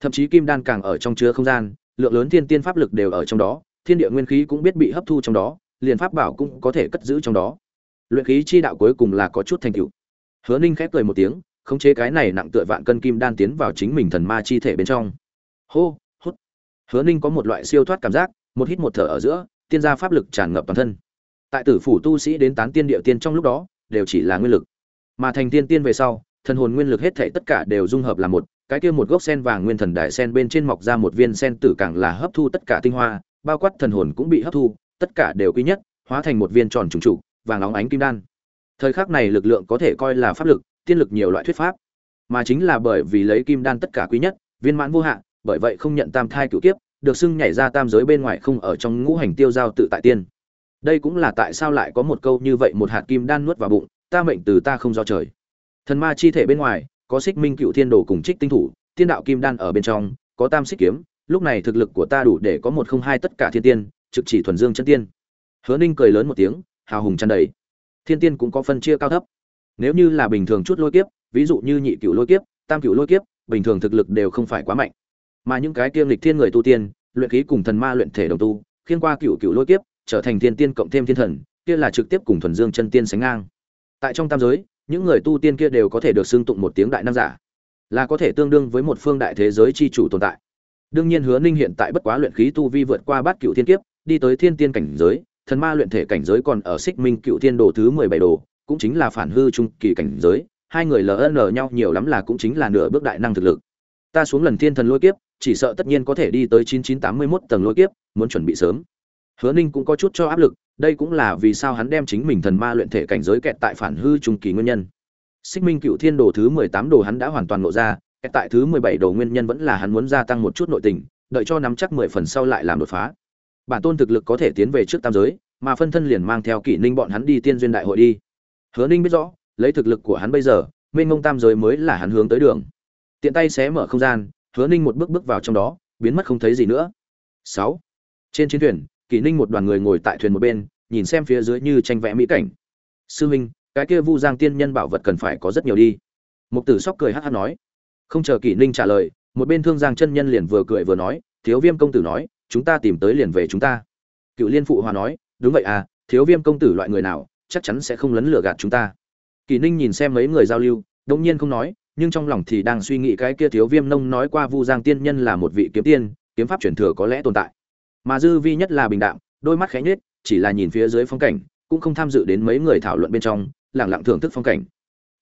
Thậm chí kim đan càng ở trong chứa không gian, lượng lớn thiên tiên pháp lực đều ở trong đó, thiên địa nguyên khí cũng biết bị hấp thu trong đó, liền pháp bảo cũng có thể cất giữ trong đó luyện khí chi đạo cuối cùng là có chút thành tựu. Hứa ninh khép cười một tiếng, khống chế cái này nặng tựa vạn cân kim đan tiến vào chính mình thần ma chi thể bên trong. Hô, hút. Hứa ninh có một loại siêu thoát cảm giác, một hít một thở ở giữa, tiên gia pháp lực tràn ngập toàn thân. Tại tử phủ tu sĩ đến tán tiên địa tiên trong lúc đó, đều chỉ là nguyên lực. Mà thành tiên tiên về sau, thần hồn nguyên lực hết thảy tất cả đều dung hợp làm một, cái kia một gốc sen vàng nguyên thần đại sen bên trên mọc ra một viên sen tử càng là hấp thu tất cả tinh hoa, bao quát thần hồn cũng bị hấp thu, tất cả đều quy nhất, hóa thành một viên tròn trùng trụ vàng óng ánh kim đan. Thời khắc này lực lượng có thể coi là pháp lực, tiên lực nhiều loại thuyết pháp. Mà chính là bởi vì lấy kim đan tất cả quý nhất, viên mãn vô hạn, bởi vậy không nhận tam thai cửu kiếp, được xưng nhảy ra tam giới bên ngoài không ở trong ngũ hành tiêu giao tự tại tiên. Đây cũng là tại sao lại có một câu như vậy, một hạt kim đan nuốt vào bụng, ta mệnh từ ta không do trời. Thần ma chi thể bên ngoài, có xích minh cựu thiên đồ cùng trích tinh thủ, tiên đạo kim đan ở bên trong, có tam xích kiếm, lúc này thực lực của ta đủ để có một không hai tất cả thiên tiên, trực chỉ thuần dương chân tiên. Hứa ninh cười lớn một tiếng hào hùng tràn đầy. Thiên tiên cũng có phân chia cao thấp. Nếu như là bình thường chút lôi kiếp, ví dụ như nhị cựu lôi kiếp, tam cựu lôi kiếp, bình thường thực lực đều không phải quá mạnh. Mà những cái kiêm lịch thiên người tu tiên, luyện khí cùng thần ma luyện thể đồng tu, khiên qua cựu cựu lôi kiếp, trở thành thiên tiên cộng thêm thiên thần, kia là trực tiếp cùng thuần dương chân tiên sánh ngang. Tại trong tam giới, những người tu tiên kia đều có thể được xưng tụng một tiếng đại nam giả, là có thể tương đương với một phương đại thế giới chi chủ tồn tại. Đương nhiên hứa ninh hiện tại bất quá luyện khí tu vi vượt qua bát cựu thiên kiếp, đi tới thiên tiên cảnh giới thần ma luyện thể cảnh giới còn ở xích minh cựu thiên đồ thứ mười bảy đồ, cũng chính là phản hư trung kỳ cảnh giới, hai người ln nhau nhiều lắm là cũng chính là nửa bước đại năng thực lực. Ta xuống lần thiên thần lôi kiếp, chỉ sợ tất nhiên có thể đi tới chín chín tám mươi mốt tầng lôi kiếp, muốn chuẩn bị sớm. Hứa ninh cũng có chút cho áp lực, đây cũng là vì sao hắn đem chính mình thần ma luyện thể cảnh giới kẹt tại phản hư trung kỳ nguyên nhân. Xích minh cựu thiên đồ thứ mười tám đồ hắn đã hoàn toàn lộ ra, kẹt tại thứ mười bảy đồ nguyên nhân vẫn là hắn muốn gia tăng một chút nội tình, đợi cho nắm chắc mười phần sau lại làm đột phá bản tôn thực lực có thể tiến về trước tam giới, mà phân thân liền mang theo kỷ ninh bọn hắn đi tiên duyên đại hội đi. Hứa ninh biết rõ, lấy thực lực của hắn bây giờ, mênh mông tam giới mới là hắn hướng tới đường. Tiện tay xé mở không gian, hứa ninh một bước bước vào trong đó, biến mất không thấy gì nữa. Sáu. Trên chiến thuyền, kỷ ninh một đoàn người ngồi tại thuyền một bên, nhìn xem phía dưới như tranh vẽ mỹ cảnh. Sư huynh, cái kia vu giang tiên nhân bảo vật cần phải có rất nhiều đi. Mục tử sóc cười hát hát nói. Không chờ kỷ ninh trả lời, một bên thương giang chân nhân liền vừa cười vừa nói, thiếu viêm công tử nói chúng ta tìm tới liền về chúng ta. Cựu liên phụ hòa nói, đúng vậy à thiếu viêm công tử loại người nào, chắc chắn sẽ không lấn lừa gạt chúng ta. Kỷ ninh nhìn xem mấy người giao lưu đông nhiên không nói, nhưng trong lòng thì đang suy nghĩ cái kia thiếu viêm nông nói qua vu giang tiên nhân là một vị kiếm tiên, kiếm pháp truyền thừa có lẽ tồn tại. Mà dư vi nhất là bình đạm, đôi mắt khẽ nhết chỉ là nhìn phía dưới phong cảnh, cũng không tham dự đến mấy người thảo luận bên trong lẳng lặng thưởng thức phong cảnh.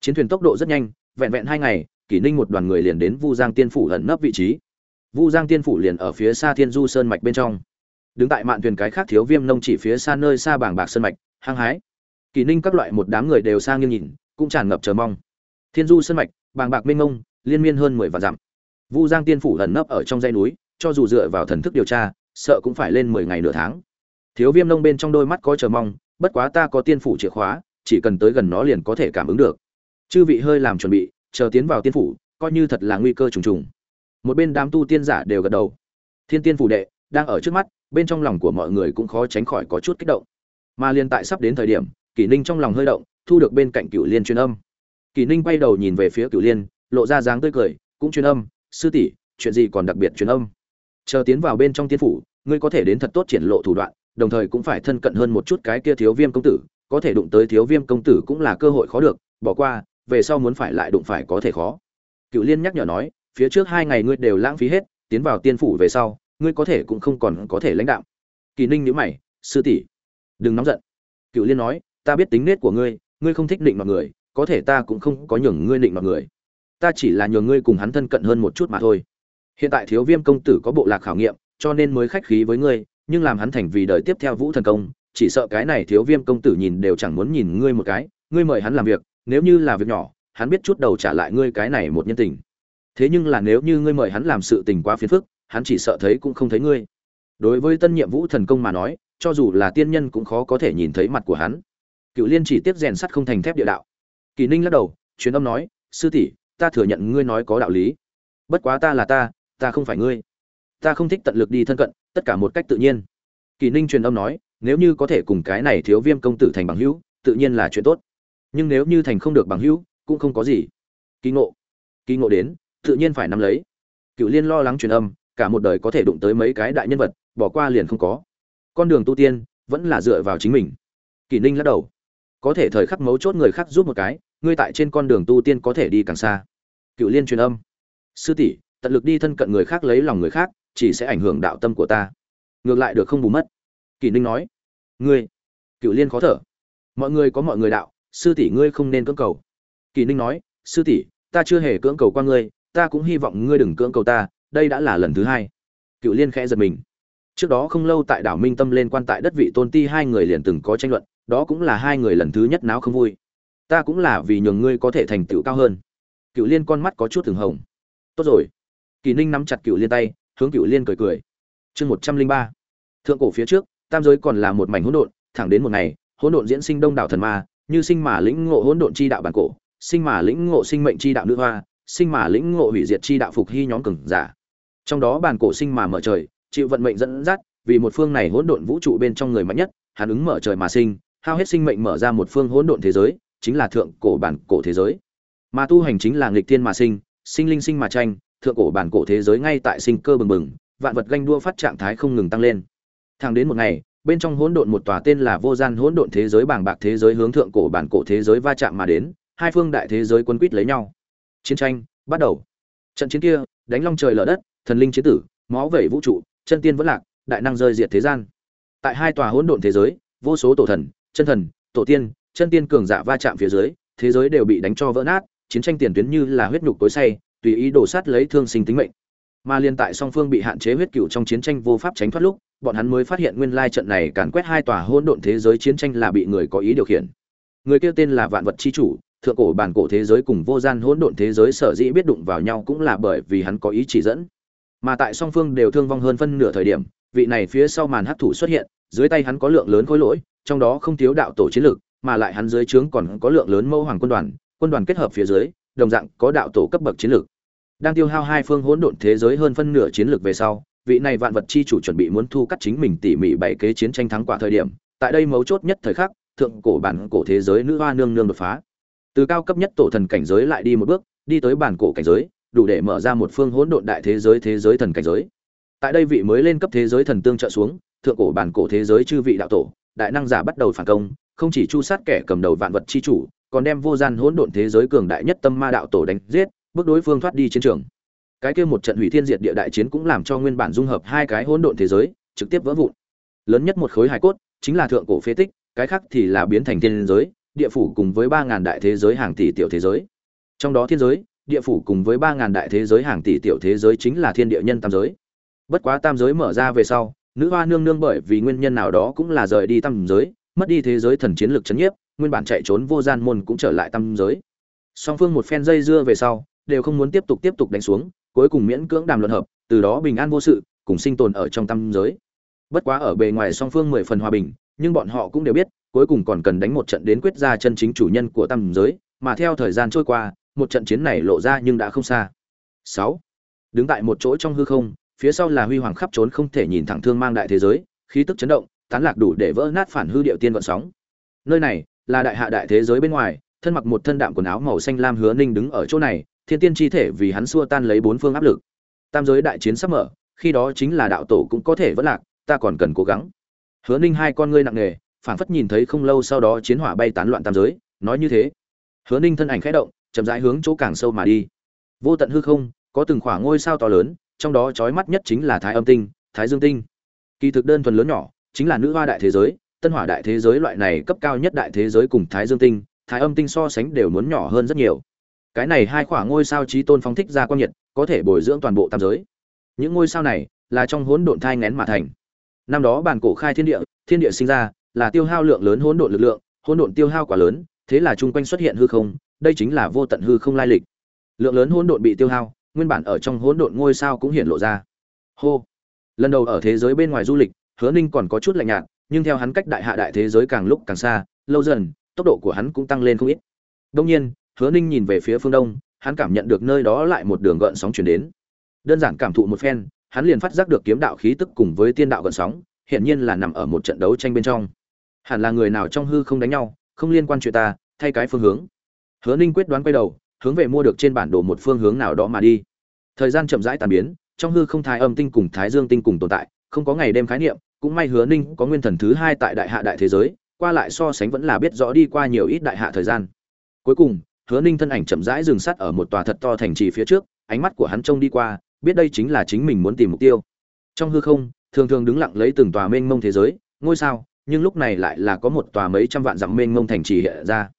Chiến thuyền tốc độ rất nhanh, vẹn vẹn hai ngày kỷ ninh một đoàn người liền đến vu giang tiên phủ ẩn nấp vị trí vu giang tiên phủ liền ở phía xa thiên du sơn mạch bên trong. Đứng tại mạn thuyền cái khác thiếu viêm nông chỉ phía xa nơi xa bảng bạc sơn mạch, hăng hái. Kỳ ninh các loại một đám người đều sang nghiêng nhìn, cũng tràn ngập chờ mong. Thiên du sơn mạch bàng bạc mênh mông, liên miên hơn mười vạn dặm. Vu giang tiên phủ ẩn nấp ở trong dãy núi, cho dù dựa vào thần thức điều tra, sợ cũng phải lên mười ngày nửa tháng. Thiếu viêm nông bên trong đôi mắt có chờ mong, bất quá ta có tiên phủ chìa khóa, chỉ cần tới gần nó liền có thể cảm ứng được. Chư vị hơi làm chuẩn bị, chờ tiến vào tiên phủ, coi như thật là nguy cơ trùng trùng một bên đám tu tiên giả đều gật đầu. Thiên tiên phủ đệ, đang ở trước mắt, bên trong lòng của mọi người cũng khó tránh khỏi có chút kích động. Mà liên tại sắp đến thời điểm, kỷ ninh trong lòng hơi động, thu được bên cạnh cửu liên truyền âm. Kỷ ninh quay đầu nhìn về phía cửu liên, lộ ra dáng tươi cười, cũng truyền âm, sư tỷ, chuyện gì còn đặc biệt truyền âm? Chờ tiến vào bên trong tiên phủ, ngươi có thể đến thật tốt triển lộ thủ đoạn, đồng thời cũng phải thân cận hơn một chút cái kia thiếu viêm công tử, có thể đụng tới thiếu viêm công tử cũng là cơ hội khó được, bỏ qua, về sau muốn phải lại đụng phải có thể khó. Cựu liên nhắc nhở nói phía trước hai ngày ngươi đều lãng phí hết, tiến vào tiên phủ về sau, ngươi có thể cũng không còn có thể lãnh đạo. Kỳ ninh nhữ mày, sư tỷ, đừng nóng giận. Cựu liên nói, ta biết tính nết của ngươi ngươi không thích định mọi người, có thể ta cũng không có nhường ngươi định mọi người. Ta chỉ là nhường ngươi cùng hắn thân cận hơn một chút mà thôi. Hiện tại thiếu viêm công tử có bộ lạc khảo nghiệm, cho nên mới khách khí với ngươi, nhưng làm hắn thành vì đời tiếp theo vũ thần công, chỉ sợ cái này thiếu viêm công tử nhìn đều chẳng muốn nhìn ngươi một cái. Ngươi mời hắn làm việc, nếu như là việc nhỏ, hắn biết chút đầu trả lại ngươi cái này một nhân tình thế nhưng là nếu như ngươi mời hắn làm sự tình quá phiền phức, hắn chỉ sợ thấy cũng không thấy ngươi. Đối với tân nhiệm vũ thần công mà nói, cho dù là tiên nhân cũng khó có thể nhìn thấy mặt của hắn. Cựu liên chỉ tiếp rèn sắt không thành thép địa đạo. Kỳ ninh lắc đầu, truyền âm nói, sư tỷ, ta thừa nhận ngươi nói có đạo lý. Bất quá ta là ta ta không phải ngươi. Ta không thích tận lực đi thân cận, tất cả một cách tự nhiên. Kỳ ninh truyền âm nói, nếu như có thể cùng cái này thiếu viêm công tử thành bằng hữu, tự nhiên là chuyện tốt. Nhưng nếu như thành không được bằng hữu, cũng không có gì. Kỳ ngộ. Kỳ ngộ đến tự nhiên phải nắm lấy. Cựu liên lo lắng truyền âm, cả một đời có thể đụng tới mấy cái đại nhân vật, bỏ qua liền không có. Con đường tu tiên, vẫn là dựa vào chính mình. Kỷ ninh lắc đầu. Có thể thời khắc mấu chốt người khác giúp một cái, ngươi tại trên con đường tu tiên có thể đi càng xa. Cựu liên truyền âm. Sư tỷ, tận lực đi thân cận người khác lấy lòng người khác, chỉ sẽ ảnh hưởng đạo tâm của ta. Ngược lại được không bù mất. Kỷ ninh nói. Ngươi. Cựu liên khó thở. Mọi người có mọi người đạo, sư tỷ ngươi không nên cưỡng cầu. Kỳ ninh nói. Sư tỷ, ta chưa hề cưỡng cầu qua ngươi ta cũng hy vọng ngươi đừng cưỡng cầu ta, đây đã là lần thứ hai. Cựu liên khẽ giật mình. Trước đó không lâu tại đảo minh tâm lên quan tại đất vị tôn ti hai người liền từng có tranh luận, đó cũng là hai người lần thứ nhất náo không vui. Ta cũng là vì nhường ngươi có thể thành tựu cao hơn. Cựu liên con mắt có chút thường hồng. Tốt rồi. Kỳ ninh nắm chặt cựu liên tay, hướng cựu liên cười cười. Chương một trăm linh ba. Thượng cổ phía trước, tam giới còn là một mảnh hỗn độn, thẳng đến một ngày, hỗn độn diễn sinh đông đảo thần ma, như sinh mà lĩnh ngộ hỗn độn chi đạo bản cổ, sinh mà lĩnh ngộ sinh mệnh chi đạo nữ hoa sinh mà lĩnh ngộ hủy diệt chi đạo phục hy nhóm cường giả. Trong đó bản cổ sinh mà mở trời, chịu vận mệnh dẫn dắt, vì một phương này hỗn độn vũ trụ bên trong người mạnh nhất, hắn ứng mở trời mà sinh, hao hết sinh mệnh mở ra một phương hỗn độn thế giới, chính là thượng cổ bản cổ thế giới. Mà tu hành chính là nghịch thiên mà sinh sinh linh sinh mà tranh, thượng cổ bản cổ thế giới ngay tại sinh cơ bừng bừng, vạn vật ganh đua phát trạng thái không ngừng tăng lên. Thẳng đến một ngày, bên trong hỗn độn một tòa tên là vô gian hỗn độn thế giới bàng bạc thế giới hướng thượng cổ bản cổ thế giới va chạm mà đến, hai phương đại thế giới quân quýt lấy nhau chiến tranh, bắt đầu. Trận chiến kia, đánh long trời lở đất, thần linh chiến tử, máu vẩy vũ trụ, chân tiên vẫn lạc, đại năng rơi diệt thế gian. Tại hai tòa hỗn độn thế giới, vô số tổ thần, chân thần, tổ tiên, chân tiên cường giả va chạm phía dưới, thế giới đều bị đánh cho vỡ nát, chiến tranh tiền tuyến như là huyết nhục tối say, tùy ý đổ sát lấy thương sinh tính mệnh. Mà liên tại song phương bị hạn chế huyết cựu trong chiến tranh vô pháp tránh thoát lúc, bọn hắn mới phát hiện nguyên lai trận này càn quét hai tòa hỗn độn thế giới chiến tranh là bị người có ý điều khiển. Người kia tên là vạn vật chi chủ thượng cổ bản cổ thế giới cùng vô gian hỗn độn thế giới sở dĩ biết đụng vào nhau cũng là bởi vì hắn có ý chỉ dẫn. Mà tại song phương đều thương vong hơn phân nửa thời điểm, vị này phía sau màn hắc thủ xuất hiện, dưới tay hắn có lượng lớn khối lỗi, trong đó không thiếu đạo tổ chiến lược, mà lại hắn dưới trướng còn có lượng lớn mẫu hoàng quân đoàn quân đoàn kết hợp phía dưới, đồng dạng có đạo tổ cấp bậc chiến lược. Đang tiêu hao hai phương hỗn độn thế giới hơn phân nửa chiến lược về sau, vị này vạn vật chi chủ chuẩn bị muốn thu cắt chính mình tỉ mỉ bảy kế chiến tranh thắng quả thời điểm, tại đây mấu chốt nhất thời khắc, thượng cổ bản cổ thế giới nữ hoa nương nương đột phá từ cao cấp nhất tổ thần cảnh giới lại đi một bước, đi tới bản cổ cảnh giới, đủ để mở ra một phương hỗn độn đại thế giới thế giới thần cảnh giới. Tại đây vị mới lên cấp thế giới thần tương trợ xuống, thượng cổ bản cổ thế giới chư vị đạo tổ, đại năng giả bắt đầu phản công, không chỉ chu sát kẻ cầm đầu vạn vật chi chủ, còn đem vô gian hỗn độn thế giới cường đại nhất tâm ma đạo tổ đánh giết, bước đối phương thoát đi chiến trường. Cái kia một trận hủy thiên diệt địa đại chiến cũng làm cho nguyên bản dung hợp hai cái hỗn độn thế giới, trực tiếp vỡ vụn. Lớn nhất một khối hài cốt, chính là thượng cổ phế tích, cái khác thì là biến thành thiên giới địa phủ cùng với ba ngàn đại thế giới hàng tỷ tiểu thế giới. Trong đó thiên giới, địa phủ cùng với ba ngàn đại thế giới hàng tỷ tiểu thế giới chính là thiên địa nhân tam giới. Bất quá tam giới mở ra về sau, nữ hoa nương nương bởi vì nguyên nhân nào đó cũng là rời đi tam giới, mất đi thế giới thần chiến lược chấn nhiếp, nguyên bản chạy trốn vô gian môn cũng trở lại tam giới. Song phương một phen dây dưa về sau, đều không muốn tiếp tục tiếp tục đánh xuống, cuối cùng miễn cưỡng đàm luận hợp, từ đó bình an vô sự, cùng sinh tồn ở trong tam giới. Bất quá ở bề ngoài song phương mười phần hòa bình, nhưng bọn họ cũng đều biết cuối cùng còn cần đánh một trận đến quyết ra chân chính chủ nhân của tam giới, mà theo thời gian trôi qua, một trận chiến này lộ ra nhưng đã không xa. Sáu. Đứng tại một chỗ trong hư không, phía sau là huy hoàng khắp trốn không thể nhìn thẳng thương mang đại thế giới, khí tức chấn động, tán lạc đủ để vỡ nát phản hư điệu tiên vận sóng. Nơi này là đại hạ đại thế giới bên ngoài, thân mặc một thân đạm quần áo màu xanh lam hứa ninh đứng ở chỗ này, thiên tiên chi thể vì hắn xua tan lấy bốn phương áp lực. Tam giới đại chiến sắp mở, khi đó chính là đạo tổ cũng có thể vẫn lạc, ta còn cần cố gắng. Hứa ninh hai con ngươi nặng nề phảng phất nhìn thấy không lâu sau đó chiến hỏa bay tán loạn tam giới, nói như thế. Hứa ninh thân ảnh khẽ động, chậm rãi hướng chỗ càng sâu mà đi. Vô tận hư không, có từng khoảng ngôi sao to lớn, trong đó chói mắt nhất chính là thái âm tinh, thái dương tinh. Kỳ thực đơn thuần lớn nhỏ, chính là nữ hoa đại thế giới, tân hỏa đại thế giới loại này cấp cao nhất đại thế giới cùng thái dương tinh, thái âm tinh so sánh đều muốn nhỏ hơn rất nhiều. Cái này hai khoảng ngôi sao trí tôn phóng thích ra quang nhiệt, có thể bồi dưỡng toàn bộ tam giới. Những ngôi sao này là trong hỗn độn thai nghén mà thành. Năm đó bản cổ khai thiên địa thiên địa sinh ra là tiêu hao lượng lớn hỗn độn lực lượng, hỗn độn tiêu hao quá lớn, thế là chung quanh xuất hiện hư không, đây chính là vô tận hư không lai lịch. Lượng lớn hỗn độn bị tiêu hao, nguyên bản ở trong hỗn độn ngôi sao cũng hiện lộ ra. Hô! Lần đầu ở thế giới bên ngoài du lịch, hứa ninh còn có chút lạnh nhạt, nhưng theo hắn cách đại hạ đại thế giới càng lúc càng xa, lâu dần, tốc độ của hắn cũng tăng lên không ít. Đông nhiên, hứa ninh nhìn về phía phương đông, hắn cảm nhận được nơi đó lại một đường gợn sóng chuyển đến. Đơn giản cảm thụ một phen, hắn liền phát giác được kiếm đạo khí tức cùng với tiên đạo gợn sóng, hiển nhiên là nằm ở một trận đấu tranh bên trong hẳn là người nào trong hư không đánh nhau, không liên quan chuyện ta, thay cái phương hướng. Hứa ninh quyết đoán quay đầu, hướng về mua được trên bản đồ một phương hướng nào đó mà đi. Thời gian chậm rãi tàn biến, trong hư không thái âm tinh cùng thái dương tinh cùng tồn tại, không có ngày đêm khái niệm, cũng may hứa ninh có nguyên thần thứ hai tại đại hạ đại thế giới, qua lại so sánh vẫn là biết rõ đi qua nhiều ít đại hạ thời gian. Cuối cùng, hứa ninh thân ảnh chậm rãi dừng sắt ở một tòa thật to thành trì phía trước, ánh mắt của hắn trông đi qua, biết đây chính là chính mình muốn tìm mục tiêu. Trong hư không, thường thường đứng lặng lấy từng tòa mênh mông thế giới, ngôi sao nhưng lúc này lại là có một tòa mấy trăm vạn dặm mênh mông thành trì hiện ra.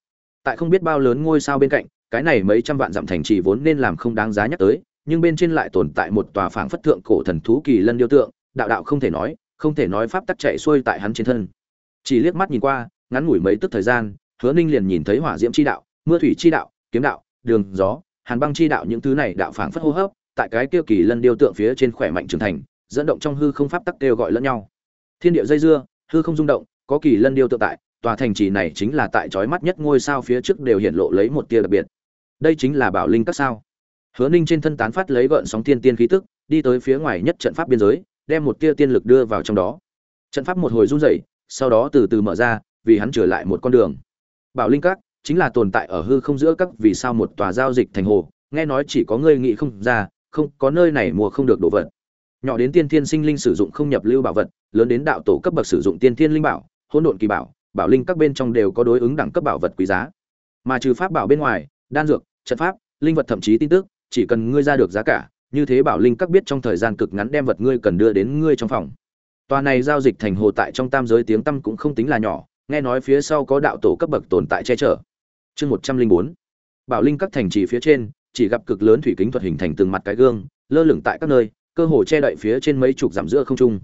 Tại không biết bao lớn ngôi sao bên cạnh, cái này mấy trăm vạn dặm thành trì vốn nên làm không đáng giá nhắc tới, nhưng bên trên lại tồn tại một tòa phảng phất thượng cổ thần thú kỳ lân điêu tượng, đạo đạo không thể nói, không thể nói pháp tắc chạy xuôi tại hắn trên thân. Chỉ liếc mắt nhìn qua, ngắn ngủi mấy tức thời gian, hứa ninh liền nhìn thấy hỏa diễm chi đạo, mưa thủy chi đạo, kiếm đạo, đường, gió, hàn băng chi đạo những thứ này đạo phảng phất hô hấp, tại cái kia kỳ lân điêu tượng phía trên khỏe mạnh trưởng thành, dẫn động trong hư không pháp tắc kêu gọi lẫn nhau. Thiên địa dây dưa hư không rung động, có kỳ lân điêu tượng tại, tòa thành trì này chính là tại chói mắt nhất ngôi sao phía trước đều hiện lộ lấy một tia đặc biệt. Đây chính là bảo linh các sao. Hứa ninh trên thân tán phát lấy gợn sóng thiên tiên khí tức, đi tới phía ngoài nhất trận pháp biên giới, đem một tia tiên lực đưa vào trong đó. Trận pháp một hồi run rẩy, sau đó từ từ mở ra, vì hắn trở lại một con đường. Bảo linh các chính là tồn tại ở hư không giữa các vì sao một tòa giao dịch thành hồ, nghe nói chỉ có ngươi nghĩ không ra, không, có nơi này mua không được đồ vật nhỏ đến tiên thiên sinh linh sử dụng không nhập lưu bảo vật, lớn đến đạo tổ cấp bậc sử dụng tiên thiên linh bảo, hỗn độn kỳ bảo bảo linh các bên trong đều có đối ứng đẳng cấp bảo vật quý giá. Mà trừ pháp bảo bên ngoài, đan dược, trận pháp, linh vật thậm chí tin tức, chỉ cần ngươi ra được giá cả, như thế bảo linh các biết trong thời gian cực ngắn đem vật ngươi cần đưa đến ngươi trong phòng. Tòa này giao dịch thành hồ tại trong tam giới tiếng tăm cũng không tính là nhỏ, nghe nói phía sau có đạo tổ cấp bậc tồn tại che chở. Chương một trăm linh bốn. Bảo linh các thành trì phía trên, chỉ gặp cực lớn thủy kính thuật hình thành từng mặt cái gương, lơ lửng tại các nơi cơ hồ che đậy phía trên mấy chục dặm giữa không trung.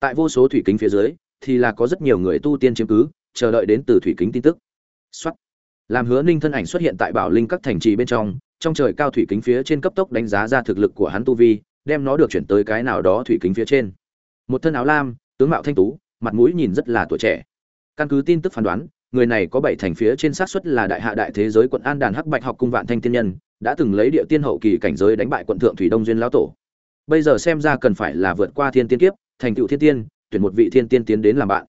Tại vô số thủy kính phía dưới, thì là có rất nhiều người tu tiên chiếm cứ, chờ đợi đến từ thủy kính tin tức. Xuất làm hứa ninh thân ảnh xuất hiện tại bảo linh các thành trì bên trong trong trời cao thủy kính phía trên cấp tốc đánh giá ra thực lực của hắn tu vi, đem nó được chuyển tới cái nào đó thủy kính phía trên. Một thân áo lam, tướng mạo thanh tú, mặt mũi nhìn rất là tuổi trẻ. Căn cứ tin tức phán đoán, người này có bảy thành phía trên xác suất là đại hạ đại thế giới quận an đàn hắc bạch học cung vạn thanh tiên nhân, đã từng lấy địa tiên hậu kỳ cảnh giới đánh bại quận thượng thủy đông duyên lão tổ bây giờ xem ra cần phải là vượt qua thiên tiên kiếp, thành tựu thiên tiên, tuyển một vị thiên tiên tiến đến làm bạn.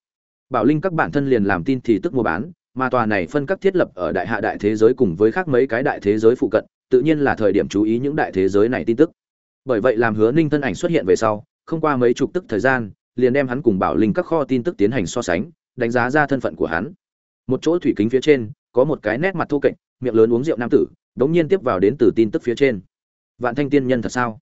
Bảo linh các bản thân liền làm tin thì tức mua bán, mà tòa này phân các thiết lập ở đại hạ đại thế giới cùng với khác mấy cái đại thế giới phụ cận, tự nhiên là thời điểm chú ý những đại thế giới này tin tức. Bởi vậy làm hứa ninh thân ảnh xuất hiện về sau, không qua mấy chục tức thời gian, liền đem hắn cùng bảo linh các kho tin tức tiến hành so sánh, đánh giá ra thân phận của hắn. Một chỗ thủy kính phía trên, có một cái nét mặt thô kệch, miệng lớn uống rượu nam tử, đống nhiên tiếp vào đến từ tin tức phía trên. Vạn thanh tiên nhân thật sao?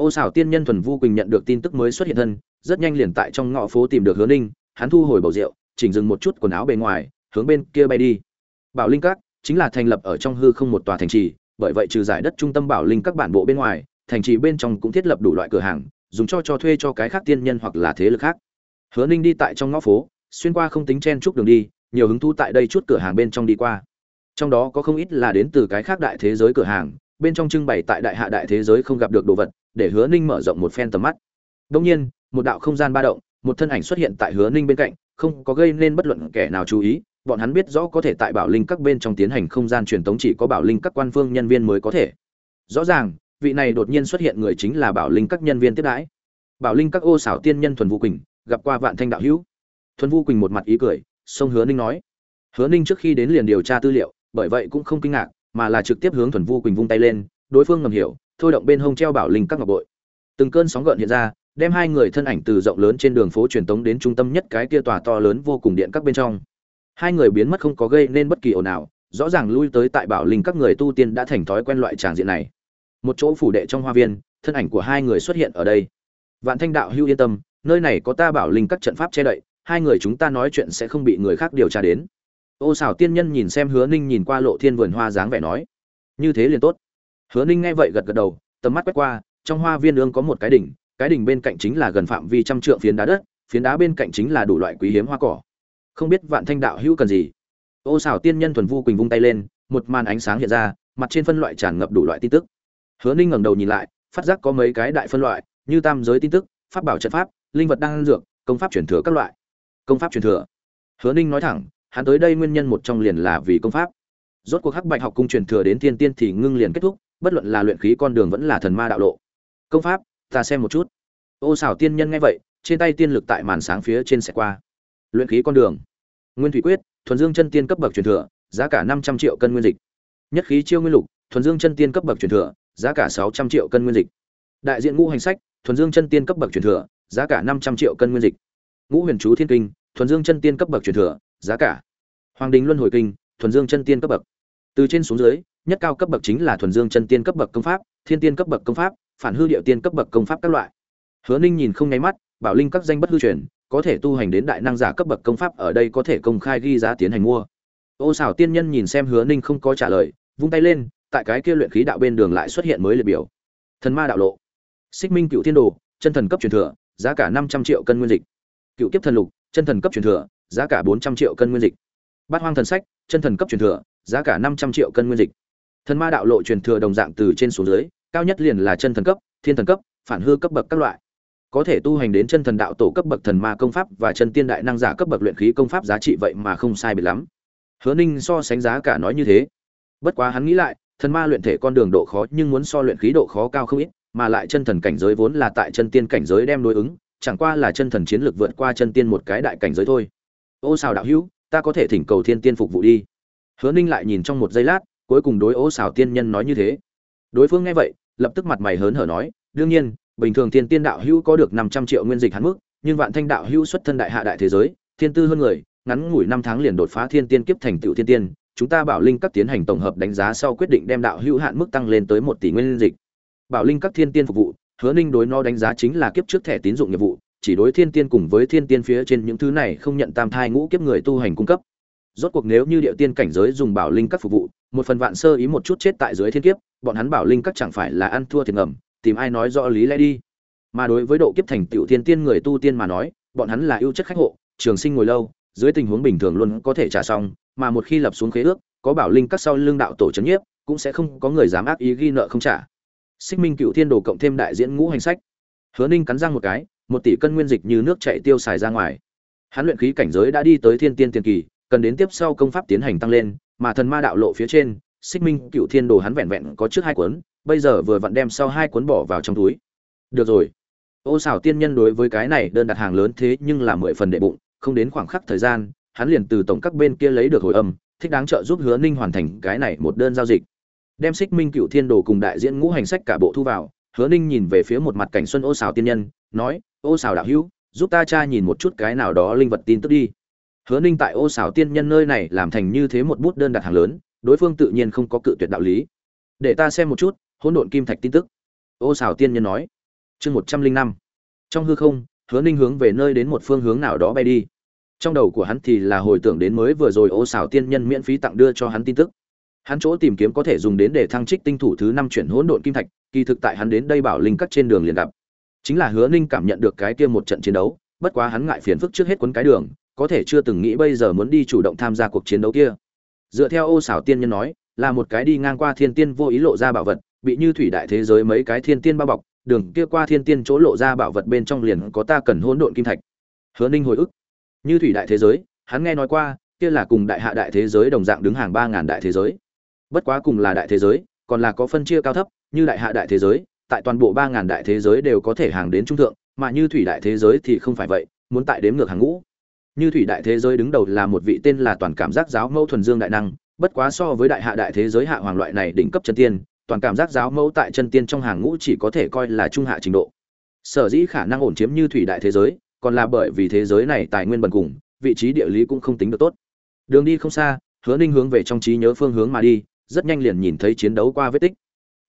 Ô xảo tiên nhân thuần vu quỳnh nhận được tin tức mới xuất hiện thân, rất nhanh liền tại trong ngõ phố tìm được hứa ninh, hắn thu hồi bầu rượu, chỉnh dừng một chút quần áo bề ngoài, hướng bên kia bay đi. Bảo linh các chính là thành lập ở trong hư không một tòa thành trì, bởi vậy trừ giải đất trung tâm bảo linh các bản bộ bên ngoài, thành trì bên trong cũng thiết lập đủ loại cửa hàng, dùng cho cho thuê cho cái khác tiên nhân hoặc là thế lực khác. Hứa ninh đi tại trong ngõ phố, xuyên qua không tính chen chúc đường đi, nhiều hứng thú tại đây chút cửa hàng bên trong đi qua. Trong đó có không ít là đến từ cái khác đại thế giới cửa hàng, bên trong trưng bày tại đại hạ đại thế giới không gặp được đồ vật để hứa ninh mở rộng một phen tầm mắt. Đông nhiên, một đạo không gian ba động, một thân ảnh xuất hiện tại hứa ninh bên cạnh, không có gây nên bất luận kẻ nào chú ý, bọn hắn biết rõ có thể tại bảo linh các bên trong tiến hành không gian truyền tống chỉ có bảo linh các quan phương nhân viên mới có thể. Rõ ràng, vị này đột nhiên xuất hiện người chính là bảo linh các nhân viên tiếp đãi. Bảo linh các ô xảo tiên nhân thuần vũ quỳnh, gặp qua vạn thanh đạo hữu. Thuần vũ quỳnh một mặt ý cười song hứa ninh nói. Hứa ninh trước khi đến liền điều tra tư liệu, bởi vậy cũng không kinh ngạc, mà là trực tiếp hướng thuần vũ quỳnh vung tay lên, đối phương ngầm hiểu thôi động bên hông treo bảo linh các ngọc bội. Từng cơn sóng gợn hiện ra, đem hai người thân ảnh từ rộng lớn trên đường phố truyền tống đến trung tâm nhất cái kia tòa to lớn vô cùng điện các bên trong. Hai người biến mất không có gây nên bất kỳ ồn nào rõ ràng lui tới tại bảo linh các người tu tiên đã thành thói quen loại tràng diện này. Một chỗ phủ đệ trong hoa viên, thân ảnh của hai người xuất hiện ở đây. Vạn thanh đạo hưu yên tâm, nơi này có ta bảo linh các trận pháp che đậy, hai người chúng ta nói chuyện sẽ không bị người khác điều tra đến. Ô xảo tiên nhân nhìn xem hứa ninh nhìn qua lộ thiên vườn hoa dáng vẻ nói, như thế liền tốt hứa ninh nghe vậy gật gật đầu, tầm mắt quét qua, trong hoa viên ương có một cái đỉnh cái đỉnh bên cạnh chính là gần phạm vi trăm trượng phiến đá đất, phiến đá bên cạnh chính là đủ loại quý hiếm hoa cỏ. Không biết vạn thanh đạo hữu cần gì. Ô xảo tiên nhân thuần vu quỳnh vung tay lên, một màn ánh sáng hiện ra, mặt trên phân loại tràn ngập đủ loại tin tức. Hứa ninh ngẩng đầu nhìn lại, phát giác có mấy cái đại phân loại, như tam giới tin tức, pháp bảo trận pháp, linh vật đang dược, công pháp truyền thừa các loại. Công pháp truyền thừa. Hứa ninh nói thẳng, hắn tới đây nguyên nhân một trong liền là vì công pháp. Rốt cuộc hắc bạch học cung truyền thừa đến tiên tiên thì ngưng liền kết thúc bất luận là luyện khí con đường vẫn là thần ma đạo lộ. Công pháp, ta xem một chút. Ô xảo tiên nhân nghe vậy, trên tay tiên lực tại màn sáng phía trên sẽ qua. Luyện khí con đường. Nguyên thủy quyết, thuần dương chân tiên cấp bậc truyền thừa, giá cả năm trăm triệu cân nguyên dịch. Nhất khí chiêu nguyên lục, thuần dương chân tiên cấp bậc truyền thừa, giá cả sáu trăm triệu cân nguyên dịch. Đại diện ngũ hành sách, thuần dương chân tiên cấp bậc truyền thừa, giá cả năm trăm triệu cân nguyên dịch. Ngũ huyền chú thiên kinh, thuần dương chân tiên cấp bậc truyền thừa, giá cả. Hoàng đình luân hồi kinh, thuần dương chân tiên cấp bậc. Từ trên xuống dưới nhất cao cấp bậc chính là thuần dương chân tiên cấp bậc công pháp, thiên tiên cấp bậc công pháp, phản hư điệu tiên cấp bậc công pháp các loại. Hứa ninh nhìn không nháy mắt, bảo linh các danh bất hư truyền, có thể tu hành đến đại năng giả cấp bậc công pháp ở đây có thể công khai ghi giá tiến hành mua. Ô xảo tiên nhân nhìn xem hứa ninh không có trả lời, vung tay lên, tại cái kia luyện khí đạo bên đường lại xuất hiện mới liệt biểu. Thần ma đạo lộ. Xích minh cựu thiên đồ, chân thần cấp truyền thừa, giá cả năm trăm triệu cân nguyên dịch. Cựu kiếp thần lục, chân thần cấp truyền thừa, giá cả bốn trăm triệu cân nguyên dịch. Bát hoang thần sách, chân thần cấp truyền thừa, giá cả năm trăm triệu cân nguyên dịch thần ma đạo lộ truyền thừa đồng dạng từ trên xuống dưới, cao nhất liền là chân thần cấp, thiên thần cấp, phản hư cấp bậc các loại. Có thể tu hành đến chân thần đạo tổ cấp bậc thần ma công pháp và chân tiên đại năng giả cấp bậc luyện khí công pháp giá trị vậy mà không sai biệt lắm. Hứa ninh so sánh giá cả nói như thế. Bất quá hắn nghĩ lại, thần ma luyện thể con đường độ khó nhưng muốn so luyện khí độ khó cao không ít, mà lại chân thần cảnh giới vốn là tại chân tiên cảnh giới đem đối ứng, chẳng qua là chân thần chiến lược vượt qua chân tiên một cái đại cảnh giới thôi. Ô xào đạo hữu, ta có thể thỉnh cầu thiên tiên phục vụ đi. Hứa ninh lại nhìn trong một giây lát cuối cùng đối ô xào tiên nhân nói như thế. Đối phương nghe vậy, lập tức mặt mày hớn hở nói, đương nhiên, bình thường thiên tiên đạo hữu có được năm trăm triệu nguyên dịch hắn mức, nhưng vạn thanh đạo hữu xuất thân đại hạ đại thế giới, thiên tư hơn người, ngắn ngủi năm tháng liền đột phá thiên tiên kiếp thành tựu thiên tiên, chúng ta bảo linh các tiến hành tổng hợp đánh giá sau quyết định đem đạo hữu hạn mức tăng lên tới một tỷ nguyên dịch. Bảo linh các thiên tiên phục vụ, hứa ninh đối nó đánh giá chính là kiếp trước thẻ tín dụng nghiệp vụ, chỉ đối thiên tiên cùng với thiên tiên phía trên những thứ này không nhận tam thai ngũ kiếp người tu hành cung cấp rốt cuộc nếu như địa tiên cảnh giới dùng bảo linh các phục vụ, một phần vạn sơ ý một chút chết tại dưới thiên kiếp, bọn hắn bảo linh các chẳng phải là ăn thua thiệt ngầm, tìm ai nói rõ lý lẽ đi. Mà đối với độ kiếp thành tựu thiên tiên người tu tiên mà nói, bọn hắn là ưu chất khách hộ, trường sinh ngồi lâu, dưới tình huống bình thường luôn có thể trả xong, mà một khi lập xuống khế ước, có bảo linh các sau lương đạo tổ c nhiếp, cũng sẽ không có người dám ác ý ghi nợ không trả. Xích minh cựu thiên đồ cộng thêm đại diễn ngũ hành sách. Hứa ninh cắn răng một cái, một tỷ cân nguyên dịch như nước chạy tiêu xài ra ngoài. Hắn luyện khí cảnh giới đã đi tới thiên tiên tiền kỳ cần đến tiếp sau công pháp tiến hành tăng lên, mà thần ma đạo lộ phía trên, xích minh cựu thiên đồ hắn vẹn vẹn có trước hai cuốn, bây giờ vừa vặn đem sau hai cuốn bỏ vào trong túi. Được rồi. Ô xảo tiên nhân đối với cái này đơn đặt hàng lớn thế nhưng là mười phần đệ bụng, không đến khoảng khắc thời gian, hắn liền từ tổng các bên kia lấy được hồi âm, thích đáng trợ giúp hứa ninh hoàn thành cái này một đơn giao dịch. Đem xích minh cựu thiên đồ cùng đại diễn ngũ hành sách cả bộ thu vào, hứa ninh nhìn về phía một mặt cảnh xuân ô xảo tiên nhân, nói, ô xảo đạo hữu, giúp ta cha nhìn một chút cái nào đó linh vật tin tức đi hứa ninh tại ô Sảo tiên nhân nơi này làm thành như thế một bút đơn đặt hàng lớn, đối phương tự nhiên không có cự tuyệt đạo lý. Để ta xem một chút, hỗn độn kim thạch tin tức. Ô Sảo tiên nhân nói. Chương một trăm linh năm. Trong hư không, hứa ninh hướng về nơi đến một phương hướng nào đó bay đi. Trong đầu của hắn thì là hồi tưởng đến mới vừa rồi ô Sảo tiên nhân miễn phí tặng đưa cho hắn tin tức. Hắn chỗ tìm kiếm có thể dùng đến để thăng trích tinh thủ thứ năm chuyển hỗn độn kim thạch, kỳ thực tại hắn đến đây bảo linh cắt trên đường liền gặp. Chính là hứa ninh cảm nhận được cái kia một trận chiến đấu, bất quá hắn ngại phiền phức trước hết quấn cái đường có thể chưa từng nghĩ bây giờ muốn đi chủ động tham gia cuộc chiến đấu kia. Dựa theo ô xảo tiên nhân nói, là một cái đi ngang qua thiên tiên vô ý lộ ra bảo vật, bị như thủy đại thế giới mấy cái thiên tiên bao bọc, đường kia qua thiên tiên chỗ lộ ra bảo vật bên trong liền có ta cần hỗn độn kim thạch. Hứa ninh hồi ức, như thủy đại thế giới, hắn nghe nói qua, kia là cùng đại hạ đại thế giới đồng dạng đứng hàng ba ngàn đại thế giới. Bất quá cùng là đại thế giới, còn là có phân chia cao thấp, như đại hạ đại thế giới, tại toàn bộ ba ngàn đại thế giới đều có thể hàng đến trung thượng, mà như thủy đại thế giới thì không phải vậy, muốn tại đếm ngược hàng ngũ như thủy đại thế giới đứng đầu là một vị tên là toàn cảm giác giáo mẫu thuần dương đại năng, bất quá so với đại hạ đại thế giới hạ hoàng loại này đỉnh cấp chân tiên, toàn cảm giác giáo mẫu tại chân tiên trong hàng ngũ chỉ có thể coi là trung hạ trình độ. Sở dĩ khả năng ổn chiếm như thủy đại thế giới, còn là bởi vì thế giới này tài nguyên bần cùng, vị trí địa lý cũng không tính được tốt. Đường đi không xa, hứa ninh hướng về trong trí nhớ phương hướng mà đi, rất nhanh liền nhìn thấy chiến đấu qua vết tích.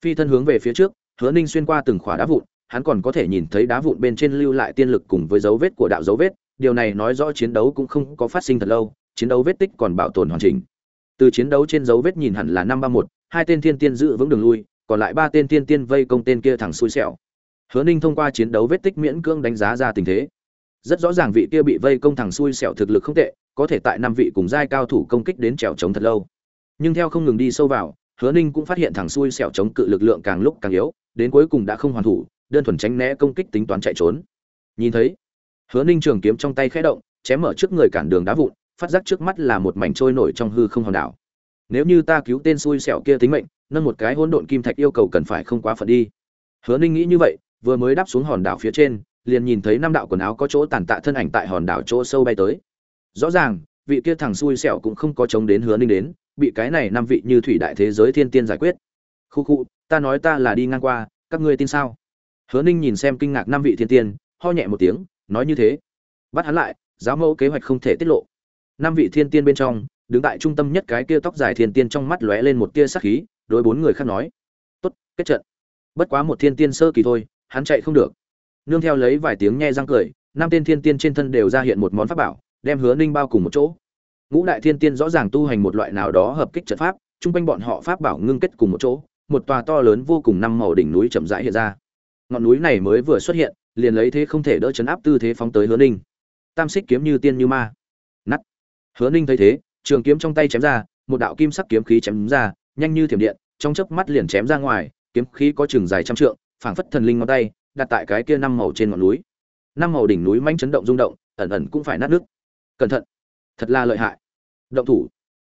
Phi thân hướng về phía trước, hứa ninh xuyên qua từng khỏa đá vụn, hắn còn có thể nhìn thấy đá vụn bên trên lưu lại tiên lực cùng với dấu vết của đạo dấu vết điều này nói rõ chiến đấu cũng không có phát sinh thật lâu, chiến đấu vết tích còn bảo tồn hoàn chỉnh. Từ chiến đấu trên dấu vết nhìn hẳn là năm ba một, hai tên thiên tiên giữ vững đường lui, còn lại ba tên thiên tiên vây công tên kia thẳng xui xẻo hứa ninh thông qua chiến đấu vết tích miễn cưỡng đánh giá ra tình thế. Rất rõ ràng vị kia bị vây công thẳng xui xẻo thực lực không tệ, có thể tại năm vị cùng giai cao thủ công kích đến trèo trống thật lâu. Nhưng theo không ngừng đi sâu vào, hứa ninh cũng phát hiện thẳng xui xẻo chống cự lực lượng càng lúc càng yếu, đến cuối cùng đã không hoàn thủ, đơn thuần tránh né công kích tính toán chạy trốn. Nhìn thấy hứa ninh trường kiếm trong tay khẽ động, chém mở trước người cản đường đá vụn, phát giác trước mắt là một mảnh trôi nổi trong hư không hòn đảo. Nếu như ta cứu tên xui xẻo kia tính mệnh, nâng một cái hỗn độn kim thạch yêu cầu cần phải không quá phần đi. Hứa ninh nghĩ như vậy, vừa mới đáp xuống hòn đảo phía trên, liền nhìn thấy năm đạo quần áo có chỗ tàn tạ thân ảnh tại hòn đảo chỗ sâu bay tới. Rõ ràng, vị kia thằng xui xẻo cũng không có chống đến hứa ninh đến, bị cái này năm vị như thủy đại thế giới thiên tiên giải quyết. Khu khu, ta nói ta là đi ngang qua, các ngươi tin sao? Hứa ninh nhìn xem kinh ngạc năm vị thiên tiên, ho nhẹ một tiếng nói như thế. Bắt hắn lại, giáo mẫu kế hoạch không thể tiết lộ. Năm vị thiên tiên bên trong, đứng tại trung tâm nhất cái kia tóc dài thiên tiên trong mắt lóe lên một tia sắc khí, đối bốn người khác nói. Tốt, kết trận. Bất quá một thiên tiên sơ kỳ thôi, hắn chạy không được. Nương theo lấy vài tiếng nhe răng cười, năm tên thiên tiên trên thân đều ra hiện một món pháp bảo, đem hứa ninh bao cùng một chỗ. Ngũ đại thiên tiên rõ ràng tu hành một loại nào đó hợp kích trận pháp, chung quanh bọn họ pháp bảo ngưng kết cùng một chỗ, một tòa to lớn vô cùng năm màu đỉnh núi chậm rãi hiện ra. Ngọn núi này mới vừa xuất hiện liền lấy thế không thể đỡ chấn áp tư thế phóng tới hứa ninh. Tam xích kiếm như tiên như ma. Nắt hứa ninh thấy thế, trường kiếm trong tay chém ra, một đạo kim sắc kiếm khí chém ra, nhanh như thiểm điện, trong chớp mắt liền chém ra ngoài, kiếm khí có chừng dài trăm trượng, phảng phất thần linh ngón tay, đặt tại cái kia năm màu trên ngọn núi. Năm màu đỉnh núi manh chấn động rung động, ẩn ẩn cũng phải nát nước. Cẩn thận. Thật là lợi hại. Động thủ.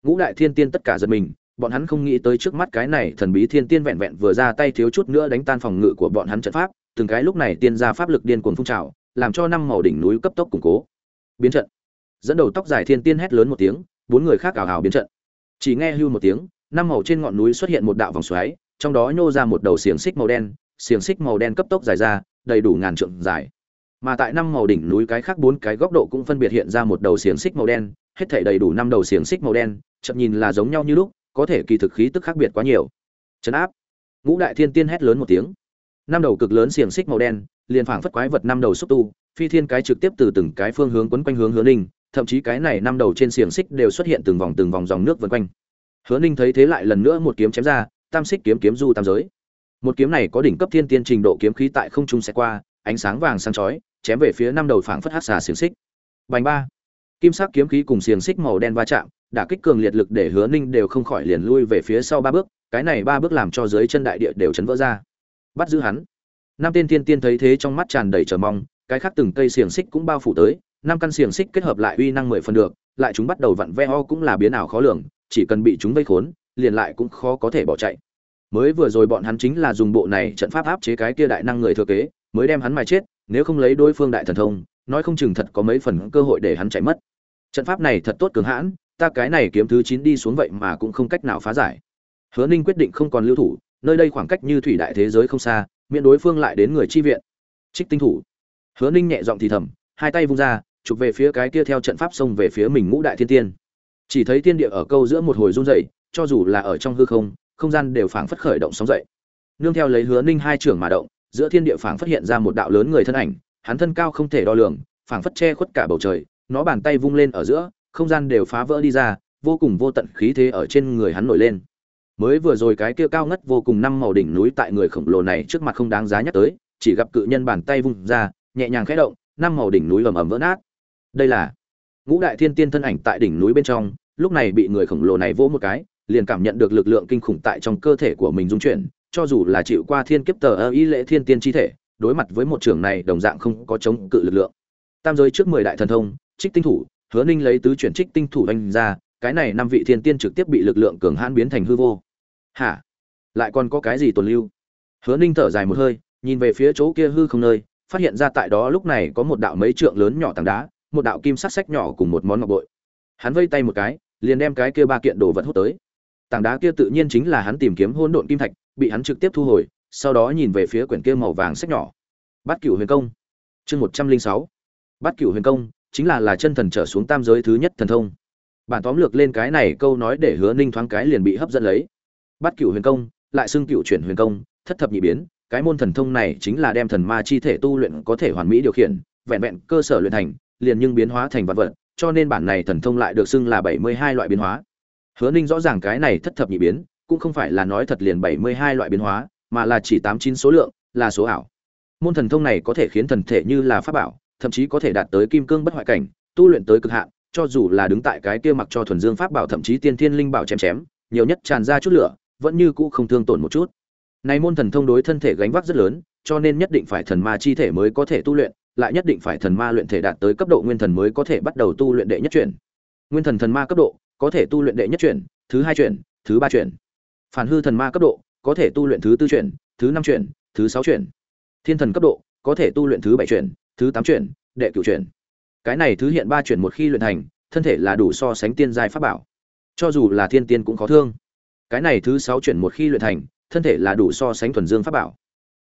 Ngũ đại thiên tiên tất cả giật mình, bọn hắn không nghĩ tới trước mắt cái này thần bí thiên tiên vẹn vẹn vừa ra tay thiếu chút nữa đánh tan phòng ngự của bọn hắn trận pháp từng cái lúc này tiên ra pháp lực điên cuồng phun trào, làm cho năm màu đỉnh núi cấp tốc củng cố. Biến trận. Dẫn đầu tóc dài thiên tiên hét lớn một tiếng, bốn người khác ảo ảo biến trận. Chỉ nghe hưu một tiếng, năm màu trên ngọn núi xuất hiện một đạo vòng xoáy, trong đó nhô ra một đầu xiềng xích màu đen, xiềng xích màu đen cấp tốc dài ra, đầy đủ ngàn trượng dài. Mà tại năm màu đỉnh núi cái khác bốn cái góc độ cũng phân biệt hiện ra một đầu xiềng xích màu đen, hết thảy đầy đủ năm đầu xiềng xích màu đen, chậm nhìn là giống nhau như lúc, có thể kỳ thực khí tức khác biệt quá nhiều. Chấn áp. Ngũ đại thiên tiên hét lớn một tiếng năm đầu cực lớn xiềng xích màu đen, liền phảng phất quái vật năm đầu xúc tu, phi thiên cái trực tiếp từ từng cái phương hướng quấn quanh hướng hứa ninh, thậm chí cái này năm đầu trên xiềng xích đều xuất hiện từng vòng từng vòng dòng nước vân quanh. Hứa ninh thấy thế lại lần nữa một kiếm chém ra, tam xích kiếm kiếm du tam giới. Một kiếm này có đỉnh cấp thiên tiên trình độ kiếm khí tại không trung sẽ qua, ánh sáng vàng sáng chói, chém về phía năm đầu phảng phất hát xà xiềng xích. Bành ba. Kim sắc kiếm khí cùng xiềng xích màu đen va chạm, đả kích cường liệt lực để hứa ninh đều không khỏi liền lui về phía sau ba bước, cái này ba bước làm cho dưới chân đại địa đều chấn vỡ ra bắt giữ hắn. Năm tên thiên tiên thấy thế trong mắt tràn đầy chờ mong, cái khác từng cây xiềng xích cũng bao phủ tới, năm căn xiềng xích kết hợp lại uy năng mười phần được, lại chúng bắt đầu vặn ve ho cũng là biến ảo khó lường, chỉ cần bị chúng vây khốn, liền lại cũng khó có thể bỏ chạy. Mới vừa rồi bọn hắn chính là dùng bộ này trận pháp áp chế cái kia đại năng người thừa kế, mới đem hắn mà chết, nếu không lấy đối phương đại thần thông, nói không chừng thật có mấy phần cơ hội để hắn chạy mất. Trận pháp này thật tốt cường hãn, ta cái này kiếm thứ chín đi xuống vậy mà cũng không cách nào phá giải. Hứa ninh quyết định không còn lưu thủ nơi đây khoảng cách như thủy đại thế giới không xa, miễn đối phương lại đến người chi viện. Trích tinh thủ. Hứa ninh nhẹ giọng thì thầm, hai tay vung ra, chụp về phía cái kia theo trận pháp xông về phía mình ngũ đại thiên tiên. Chỉ thấy thiên địa ở câu giữa một hồi run rẩy, cho dù là ở trong hư không không gian đều phảng phất khởi động sóng dậy. Nương theo lấy hứa ninh hai trưởng mà động, giữa thiên địa phảng phất hiện ra một đạo lớn người thân ảnh, hắn thân cao không thể đo lường, phảng phất che khuất cả bầu trời, nó bàn tay vung lên ở giữa, không gian đều phá vỡ đi ra, vô cùng vô tận khí thế ở trên người hắn nổi lên mới vừa rồi cái kia cao ngất vô cùng năm màu đỉnh núi tại người khổng lồ này trước mặt không đáng giá nhắc tới, chỉ gặp cự nhân bàn tay vung ra, nhẹ nhàng khẽ động, năm màu đỉnh núi ầm ầm vỡ nát. Đây là ngũ đại thiên tiên thân ảnh tại đỉnh núi bên trong, lúc này bị người khổng lồ này vỗ một cái, liền cảm nhận được lực lượng kinh khủng tại trong cơ thể của mình dung chuyển, cho dù là chịu qua thiên kiếp tờ ơ ý lễ thiên tiên chi thể, đối mặt với một trường này đồng dạng không có chống cự lực lượng. Tam giới trước mười đại thần thông, trích tinh thủ, hứa ninh lấy tứ chuyển trích tinh thủ đánh ra, cái này năm vị thiên tiên trực tiếp bị lực lượng cường hãn biến thành hư vô hả? Lại còn có cái gì tồn lưu? Hứa ninh thở dài một hơi, nhìn về phía chỗ kia hư không nơi, phát hiện ra tại đó lúc này có một đạo mấy trượng lớn nhỏ tảng đá, một đạo kim sắc sách nhỏ cùng một món ngọc bội. Hắn vây tay một cái, liền đem cái kia ba kiện đồ vật hút tới. Tảng đá kia tự nhiên chính là hắn tìm kiếm hôn độn kim thạch, bị hắn trực tiếp thu hồi, sau đó nhìn về phía quyển kia màu vàng sách nhỏ. Bát cửu huyền công, chương một trăm linh sáu. Bát cửu huyền công chính là là chân thần trở xuống tam giới thứ nhất thần thông. Bản tóm lược lên cái này câu nói để hứa ninh thoáng cái liền bị hấp dẫn lấy bát cựu huyền công, lại xưng cựu chuyển huyền công, thất thập nhị biến, cái môn thần thông này chính là đem thần ma chi thể tu luyện có thể hoàn mỹ điều khiển, vẹn vẹn cơ sở luyện thành, liền nhưng biến hóa thành vật vật, cho nên bản này thần thông lại được xưng là bảy mươi hai loại biến hóa. Hứa ninh rõ ràng cái này thất thập nhị biến, cũng không phải là nói thật liền bảy mươi hai loại biến hóa, mà là chỉ tám chín số lượng, là số ảo. Môn thần thông này có thể khiến thần thể như là pháp bảo, thậm chí có thể đạt tới kim cương bất hoại cảnh, tu luyện tới cực hạn, cho dù là đứng tại cái kia mặc cho thuần dương pháp bảo thậm chí tiên thiên linh bảo chém chém, nhiều nhất tràn ra chút lửa vẫn như cũ không thương tổn một chút. Này môn thần thông đối thân thể gánh vác rất lớn, cho nên nhất định phải thần ma chi thể mới có thể tu luyện, lại nhất định phải thần ma luyện thể đạt tới cấp độ nguyên thần mới có thể bắt đầu tu luyện đệ nhất chuyển. Nguyên thần thần ma cấp độ, có thể tu luyện đệ nhất chuyển, thứ hai chuyển, thứ ba chuyển. Phản hư thần ma cấp độ, có thể tu luyện thứ tư chuyển, thứ năm chuyển, thứ sáu chuyển. Thiên thần cấp độ, có thể tu luyện thứ bảy chuyển, thứ tám chuyển, đệ cửu chuyển. Cái này thứ hiện ba chuyển một khi luyện thành, thân thể là đủ so sánh tiên giai pháp bảo. Cho dù là thiên tiên cũng khó thương cái này thứ sáu chuyển một khi luyện thành, thân thể là đủ so sánh thuần dương pháp bảo.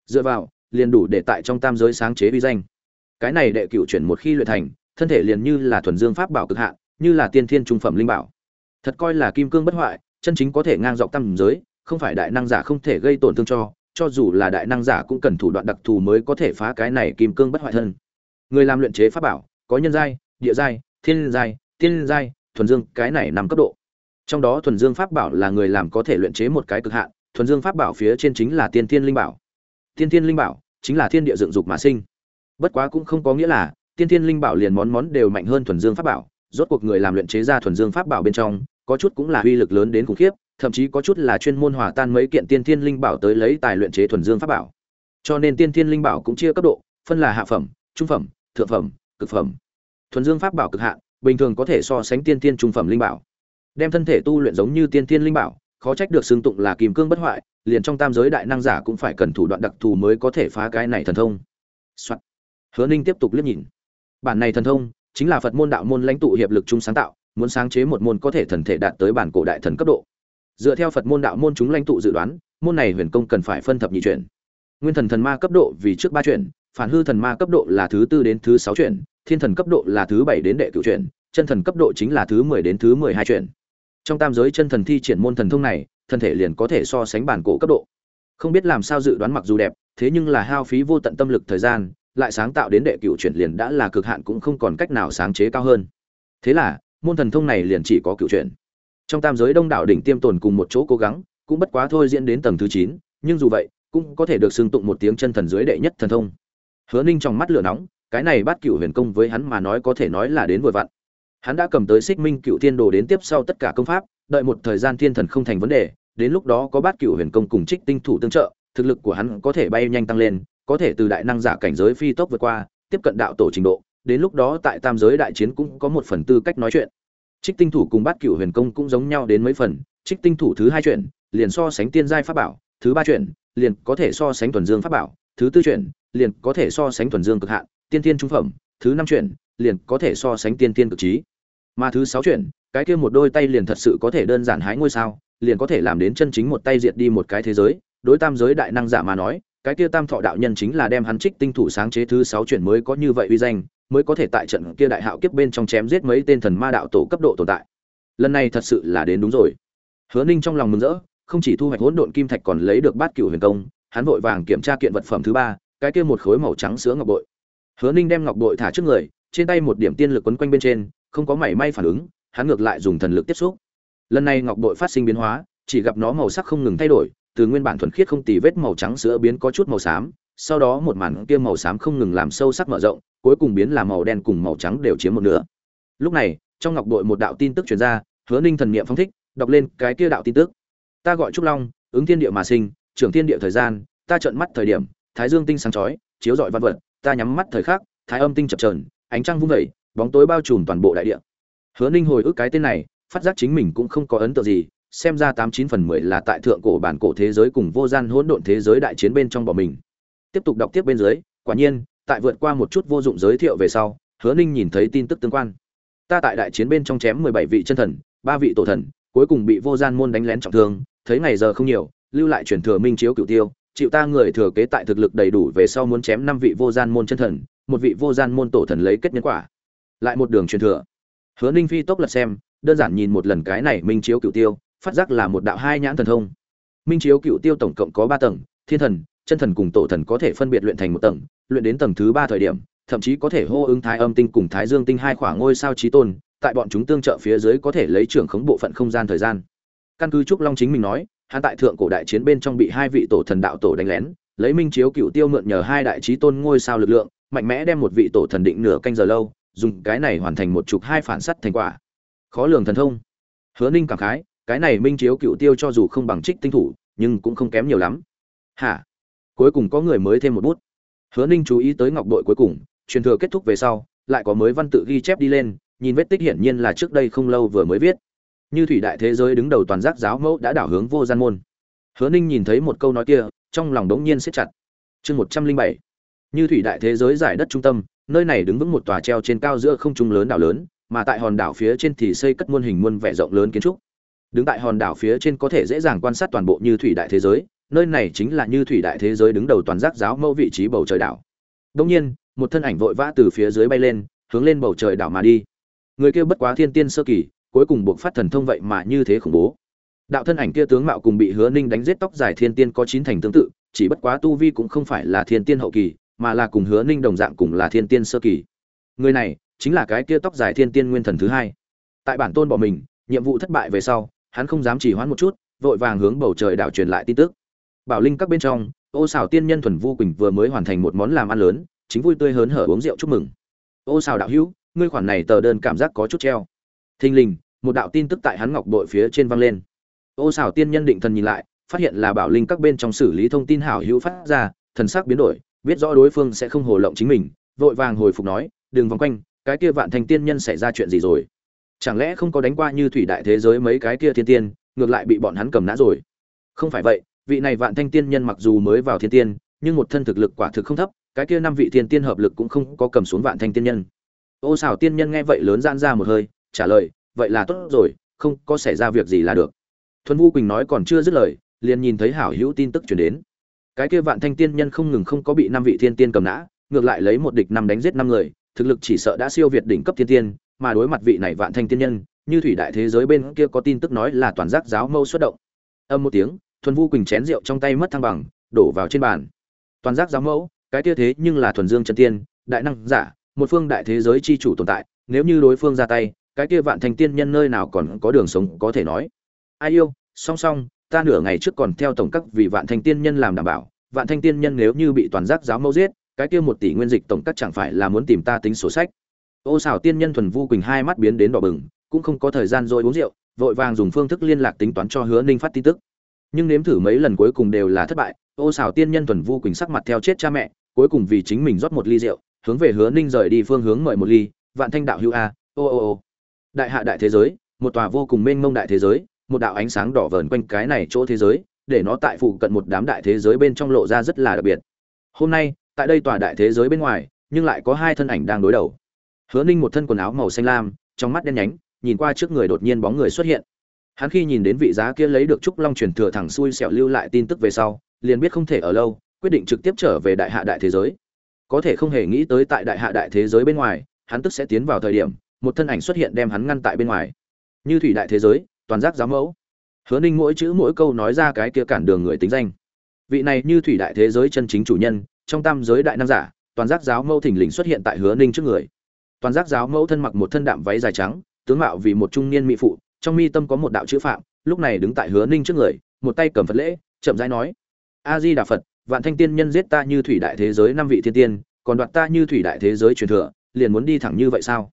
Dựa vào, liền đủ để tại trong tam giới sáng chế vi danh. Cái này đệ cửu chuyển một khi luyện thành, thân thể liền như là thuần dương pháp bảo cực hạn, như là tiên thiên trung phẩm linh bảo. Thật coi là kim cương bất hoại, chân chính có thể ngang dọc tam giới, không phải đại năng giả không thể gây tổn thương cho cho dù là đại năng giả cũng cần thủ đoạn đặc thù mới có thể phá cái này kim cương bất hoại thân. Người làm luyện chế pháp bảo, có nhân giai, địa giai, thiên giai, tiên giai, thuần dương, cái này nằm cấp độ trong đó thuần dương pháp bảo là người làm có thể luyện chế một cái cực hạn, thuần dương pháp bảo phía trên chính là tiên thiên linh bảo. Tiên thiên linh bảo chính là thiên địa dựng dục mà sinh. Bất quá cũng không có nghĩa là tiên thiên linh bảo liền món món đều mạnh hơn thuần dương pháp bảo, rốt cuộc người làm luyện chế ra thuần dương pháp bảo bên trong, có chút cũng là uy lực lớn đến khủng khiếp, thậm chí có chút là chuyên môn hòa tan mấy kiện tiên thiên linh bảo tới lấy tài luyện chế thuần dương pháp bảo. Cho nên tiên thiên linh bảo cũng chia cấp độ, phân là hạ phẩm, trung phẩm, thượng phẩm, cực phẩm. Thuần dương pháp bảo cực hạn, bình thường có thể so sánh tiên thiên trung phẩm linh bảo đem thân thể tu luyện giống như tiên thiên linh bảo, khó trách được xưng tụng là kìm cương bất hoại, liền trong tam giới đại năng giả cũng phải cần thủ đoạn đặc thù mới có thể phá cái này thần thông、Soạn. hứa ninh tiếp tục liếc nhìn. Bản này thần thông chính là phật môn đạo môn lãnh tụ hiệp lực chung sáng tạo, muốn sáng chế một môn có thể thần thể đạt tới bản cổ đại thần cấp độ. Dựa theo phật môn đạo môn chúng lãnh tụ dự đoán, môn này huyền công cần phải phân thập nhị chuyển. Nguyên thần thần ma cấp độ vì trước ba chuyển, phản hư thần ma cấp độ là thứ tư đến thứ sáu chuyển, thiên thần cấp độ là thứ bảy đến đệ cửu chuyển, chân thần cấp độ chính là thứ mười đến thứ mười hai chuyển trong tam giới chân thần thi triển môn thần thông này, thân thể liền có thể so sánh bản cổ cấp độ. Không biết làm sao dự đoán mặc dù đẹp, thế nhưng là hao phí vô tận tâm lực thời gian, lại sáng tạo đến đệ cửu chuyển liền đã là cực hạn cũng không còn cách nào sáng chế cao hơn. Thế là, môn thần thông này liền chỉ có cửu chuyển. Trong tam giới đông đảo đỉnh tiêm tồn cùng một chỗ cố gắng, cũng bất quá thôi diễn đến tầng thứ chín, nhưng dù vậy, cũng có thể được xưng tụng một tiếng chân thần dưới đệ nhất thần thông. Hứa ninh trong mắt lửa nóng, cái này bát cựu huyền công với hắn mà nói có thể nói là đến vội vặn hắn đã cầm tới xích minh cựu thiên đồ đến tiếp sau tất cả công pháp, đợi một thời gian thiên thần không thành vấn đề, đến lúc đó có bát cựu huyền công cùng trích tinh thủ tương trợ, thực lực của hắn có thể bay nhanh tăng lên, có thể từ đại năng giả cảnh giới phi tốc vượt qua, tiếp cận đạo tổ trình độ, đến lúc đó tại tam giới đại chiến cũng có một phần tư cách nói chuyện. Trích tinh thủ cùng bát cựu huyền công cũng giống nhau đến mấy phần, trích tinh thủ thứ hai chuyện liền so sánh tiên giai pháp bảo, thứ ba chuyện liền có thể so sánh thuần dương pháp bảo, thứ tư chuyện liền có thể so sánh thuần dương cực hạn, tiên tiên trung phẩm, thứ năm chuyện liền có thể so sánh tiên tiên cực trí. Mà thứ sáu chuyện, cái kia một đôi tay liền thật sự có thể đơn giản hái ngôi sao, liền có thể làm đến chân chính một tay diệt đi một cái thế giới. Đối tam giới đại năng giả mà nói, cái kia tam thọ đạo nhân chính là đem hắn trích tinh thủ sáng chế thứ sáu chuyện mới có như vậy uy danh, mới có thể tại trận kia đại hạo kiếp bên trong chém giết mấy tên thần ma đạo tổ cấp độ tồn tại. Lần này thật sự là đến đúng rồi. Hứa ninh trong lòng mừng rỡ, không chỉ thu hoạch hỗn độn kim thạch còn lấy được bát cửu huyền công, hắn vội vàng kiểm tra kiện vật phẩm thứ ba, cái kia một khối màu trắng sữa ngọc bội. Hứa ninh đem ngọc bội thả trước người trên tay một điểm tiên lực quấn quanh bên trên, không có mảy may phản ứng, hắn ngược lại dùng thần lực tiếp xúc. Lần này ngọc bội phát sinh biến hóa, chỉ gặp nó màu sắc không ngừng thay đổi, từ nguyên bản thuần khiết không tì vết màu trắng sữa biến có chút màu xám, sau đó một màn kia màu xám không ngừng làm sâu sắc mở rộng, cuối cùng biến là màu đen cùng màu trắng đều chiếm một nửa. Lúc này, trong ngọc bội một đạo tin tức truyền ra, hứa ninh thần niệm phong thích, đọc lên cái kia đạo tin tức. Ta gọi trúc long, ứng thiên địa mà sinh, trưởng thiên địa thời gian, ta trợn mắt thời điểm, thái dương tinh sáng chói, chiếu rọi văn vật, ta nhắm mắt thời khắc, thái âm tinh chập chờn ánh trăng vung vẩy bóng tối bao trùm toàn bộ đại địa. Hứa ninh hồi ức cái tên này, phát giác chính mình cũng không có ấn tượng gì, xem ra tám chín phần mười là tại thượng cổ bản cổ thế giới cùng vô gian hỗn độn thế giới đại chiến bên trong bỏ mình. Tiếp tục đọc tiếp bên dưới, quả nhiên, tại vượt qua một chút vô dụng giới thiệu về sau, hứa ninh nhìn thấy tin tức tương quan. Ta tại đại chiến bên trong chém mười bảy vị chân thần, ba vị tổ thần, cuối cùng bị vô gian môn đánh lén trọng thương, thấy ngày giờ không nhiều, lưu lại truyền thừa minh chiếu cửu tiêu, chịu ta người thừa kế tại thực lực đầy đủ về sau muốn chém năm vị vô gian môn chân thần một vị vô gian môn tổ thần lấy kết nhân quả, lại một đường truyền thừa. Hứa ninh phi tốc lật xem, đơn giản nhìn một lần cái này minh chiếu Cựu tiêu, phát giác là một đạo hai nhãn thần thông. Minh chiếu cựu tiêu tổng cộng có ba tầng, thiên thần, chân thần cùng tổ thần có thể phân biệt luyện thành một tầng, luyện đến tầng thứ ba thời điểm, thậm chí có thể hô ứng thái âm tinh cùng thái dương tinh hai khoảng ngôi sao trí tôn, tại bọn chúng tương trợ phía dưới có thể lấy trưởng khống bộ phận không gian thời gian. Căn cứ trúc long chính mình nói, hắn tại thượng cổ đại chiến bên trong bị hai vị tổ thần đạo tổ đánh lén, lấy minh chiếu cựu tiêu mượn nhờ hai đại trí tôn ngôi sao lực lượng mạnh mẽ đem một vị tổ thần định nửa canh giờ lâu, dùng cái này hoàn thành một chục hai phản sắt thành quả. Khó lường thần thông. Hứa ninh cảm khái, cái này minh chiếu cựu tiêu cho dù không bằng trích tinh thủ, nhưng cũng không kém nhiều lắm. Hả? Cuối cùng có người mới thêm một bút. Hứa ninh chú ý tới ngọc đội cuối cùng, truyền thừa kết thúc về sau, lại có mới văn tự ghi chép đi lên, nhìn vết tích hiển nhiên là trước đây không lâu vừa mới viết. Như thủy đại thế giới đứng đầu toàn giác giáo mẫu đã đảo hướng vô gian môn. Hứa ninh nhìn thấy một câu nói kia, trong lòng đống nhiên siết chặt. Chương một trăm linh bảy như thủy đại thế giới giải đất trung tâm, nơi này đứng vững một tòa treo trên cao giữa không trung lớn đảo lớn, mà tại hòn đảo phía trên thì xây cất muôn hình muôn vẻ rộng lớn kiến trúc. Đứng tại hòn đảo phía trên có thể dễ dàng quan sát toàn bộ như thủy đại thế giới, nơi này chính là như thủy đại thế giới đứng đầu toàn giác giáo mẫu vị trí bầu trời đảo. Đông nhiên, một thân ảnh vội vã từ phía dưới bay lên, hướng lên bầu trời đảo mà đi. Người kia bất quá thiên tiên sơ kỳ, cuối cùng buộc phát thần thông vậy mà như thế khủng bố. Đạo thân ảnh kia tướng mạo cùng bị hứa ninh đánh giết tóc dài thiên tiên có chín thành tương tự, chỉ bất quá tu vi cũng không phải là thiên tiên hậu kỳ mà là cùng hứa ninh đồng dạng cùng là thiên tiên sơ kỳ. Người này chính là cái kia tóc dài thiên tiên nguyên thần thứ hai. Tại bản tôn bỏ mình, nhiệm vụ thất bại về sau, hắn không dám chỉ hoãn một chút, vội vàng hướng bầu trời đảo truyền lại tin tức. Bảo linh các bên trong, ô xào tiên nhân thuần vu quỳnh vừa mới hoàn thành một món làm ăn lớn, chính vui tươi hớn hở uống rượu chúc mừng. Ô xào đạo hữu, ngươi khoản này tờ đơn cảm giác có chút treo. Thình lình, một đạo tin tức tại hắn ngọc bội phía trên văng lên. Ô xào tiên nhân định thần nhìn lại, phát hiện là bảo linh các bên trong xử lý thông tin hảo hữu phát ra, thần sắc biến đổi biết rõ đối phương sẽ không hồ lộng chính mình, vội vàng hồi phục nói, đừng vòng quanh, cái kia vạn thành tiên nhân xảy ra chuyện gì rồi? Chẳng lẽ không có đánh qua như thủy đại thế giới mấy cái kia thiên tiên, ngược lại bị bọn hắn cầm nã rồi? Không phải vậy, vị này vạn thanh tiên nhân mặc dù mới vào thiên tiên, nhưng một thân thực lực quả thực không thấp, cái kia năm vị thiên tiên hợp lực cũng không có cầm xuống vạn thanh tiên nhân. Ô xảo tiên nhân nghe vậy lớn gian ra một hơi, trả lời, vậy là tốt rồi, không có xảy ra việc gì là được. Thuần vu quỳnh nói còn chưa dứt lời, liền nhìn thấy hảo hữu tin tức chuyển đến cái kia vạn thanh tiên nhân không ngừng không có bị năm vị thiên tiên cầm nã, ngược lại lấy một địch năm đánh giết năm người, thực lực chỉ sợ đã siêu việt đỉnh cấp thiên tiên, mà đối mặt vị này vạn thanh tiên nhân, như thủy đại thế giới bên kia có tin tức nói là toàn giác giáo mâu xuất động. Âm một tiếng, thuần vu quỳnh chén rượu trong tay mất thăng bằng, đổ vào trên bàn. Toàn giác giáo mẫu, cái kia thế nhưng là thuần dương chân tiên, đại năng giả, một phương đại thế giới chi chủ tồn tại, nếu như đối phương ra tay, cái kia vạn thành tiên nhân nơi nào còn có đường sống có thể nói. Ai yêu, song song ta nửa ngày trước còn theo tổng các vì vạn Thanh tiên nhân làm đảm bảo, vạn thanh tiên nhân nếu như bị toàn giác giáo mẫu giết, cái kia một tỷ nguyên dịch tổng các chẳng phải là muốn tìm ta tính sổ sách. Ô xảo tiên nhân thuần vu quỳnh hai mắt biến đến đỏ bừng, cũng không có thời gian rồi uống rượu, vội vàng dùng phương thức liên lạc tính toán cho hứa ninh phát tin tức. Nhưng nếm thử mấy lần cuối cùng đều là thất bại, ô xảo tiên nhân thuần vu quỳnh sắc mặt theo chết cha mẹ, cuối cùng vì chính mình rót một ly rượu, hướng về hứa ninh rời đi phương hướng mời một ly, vạn thanh đạo hữu a, ô ô ô. Đại hạ đại thế giới, một tòa vô cùng mênh mông đại thế giới một đạo ánh sáng đỏ vờn quanh cái này chỗ thế giới, để nó tại phụ cận một đám đại thế giới bên trong lộ ra rất là đặc biệt. Hôm nay, tại đây tòa đại thế giới bên ngoài, nhưng lại có hai thân ảnh đang đối đầu. Hứa ninh một thân quần áo màu xanh lam, trong mắt đen nhánh, nhìn qua trước người đột nhiên bóng người xuất hiện. Hắn khi nhìn đến vị giá kia lấy được trúc long truyền thừa thẳng xuôi sẹo lưu lại tin tức về sau, liền biết không thể ở lâu, quyết định trực tiếp trở về đại hạ đại thế giới. Có thể không hề nghĩ tới tại đại hạ đại thế giới bên ngoài, hắn tức sẽ tiến vào thời điểm, một thân ảnh xuất hiện đem hắn ngăn tại bên ngoài. Như thủy đại thế giới toàn giác giáo mẫu. Hứa ninh mỗi chữ mỗi câu nói ra cái kia cản đường người tính danh. Vị này như thủy đại thế giới chân chính chủ nhân, trong tam giới đại nam giả, toàn giác giáo mẫu thình lình xuất hiện tại hứa ninh trước người. Toàn giác giáo mẫu thân mặc một thân đạm váy dài trắng, tướng mạo vì một trung niên mỹ phụ, trong mi tâm có một đạo chữ phạm, lúc này đứng tại hứa ninh trước người, một tay cầm phật lễ, chậm rãi nói, a di đà phật, vạn thanh tiên nhân giết ta như thủy đại thế giới năm vị thiên tiên, còn đoạt ta như thủy đại thế giới truyền thừa, liền muốn đi thẳng như vậy sao?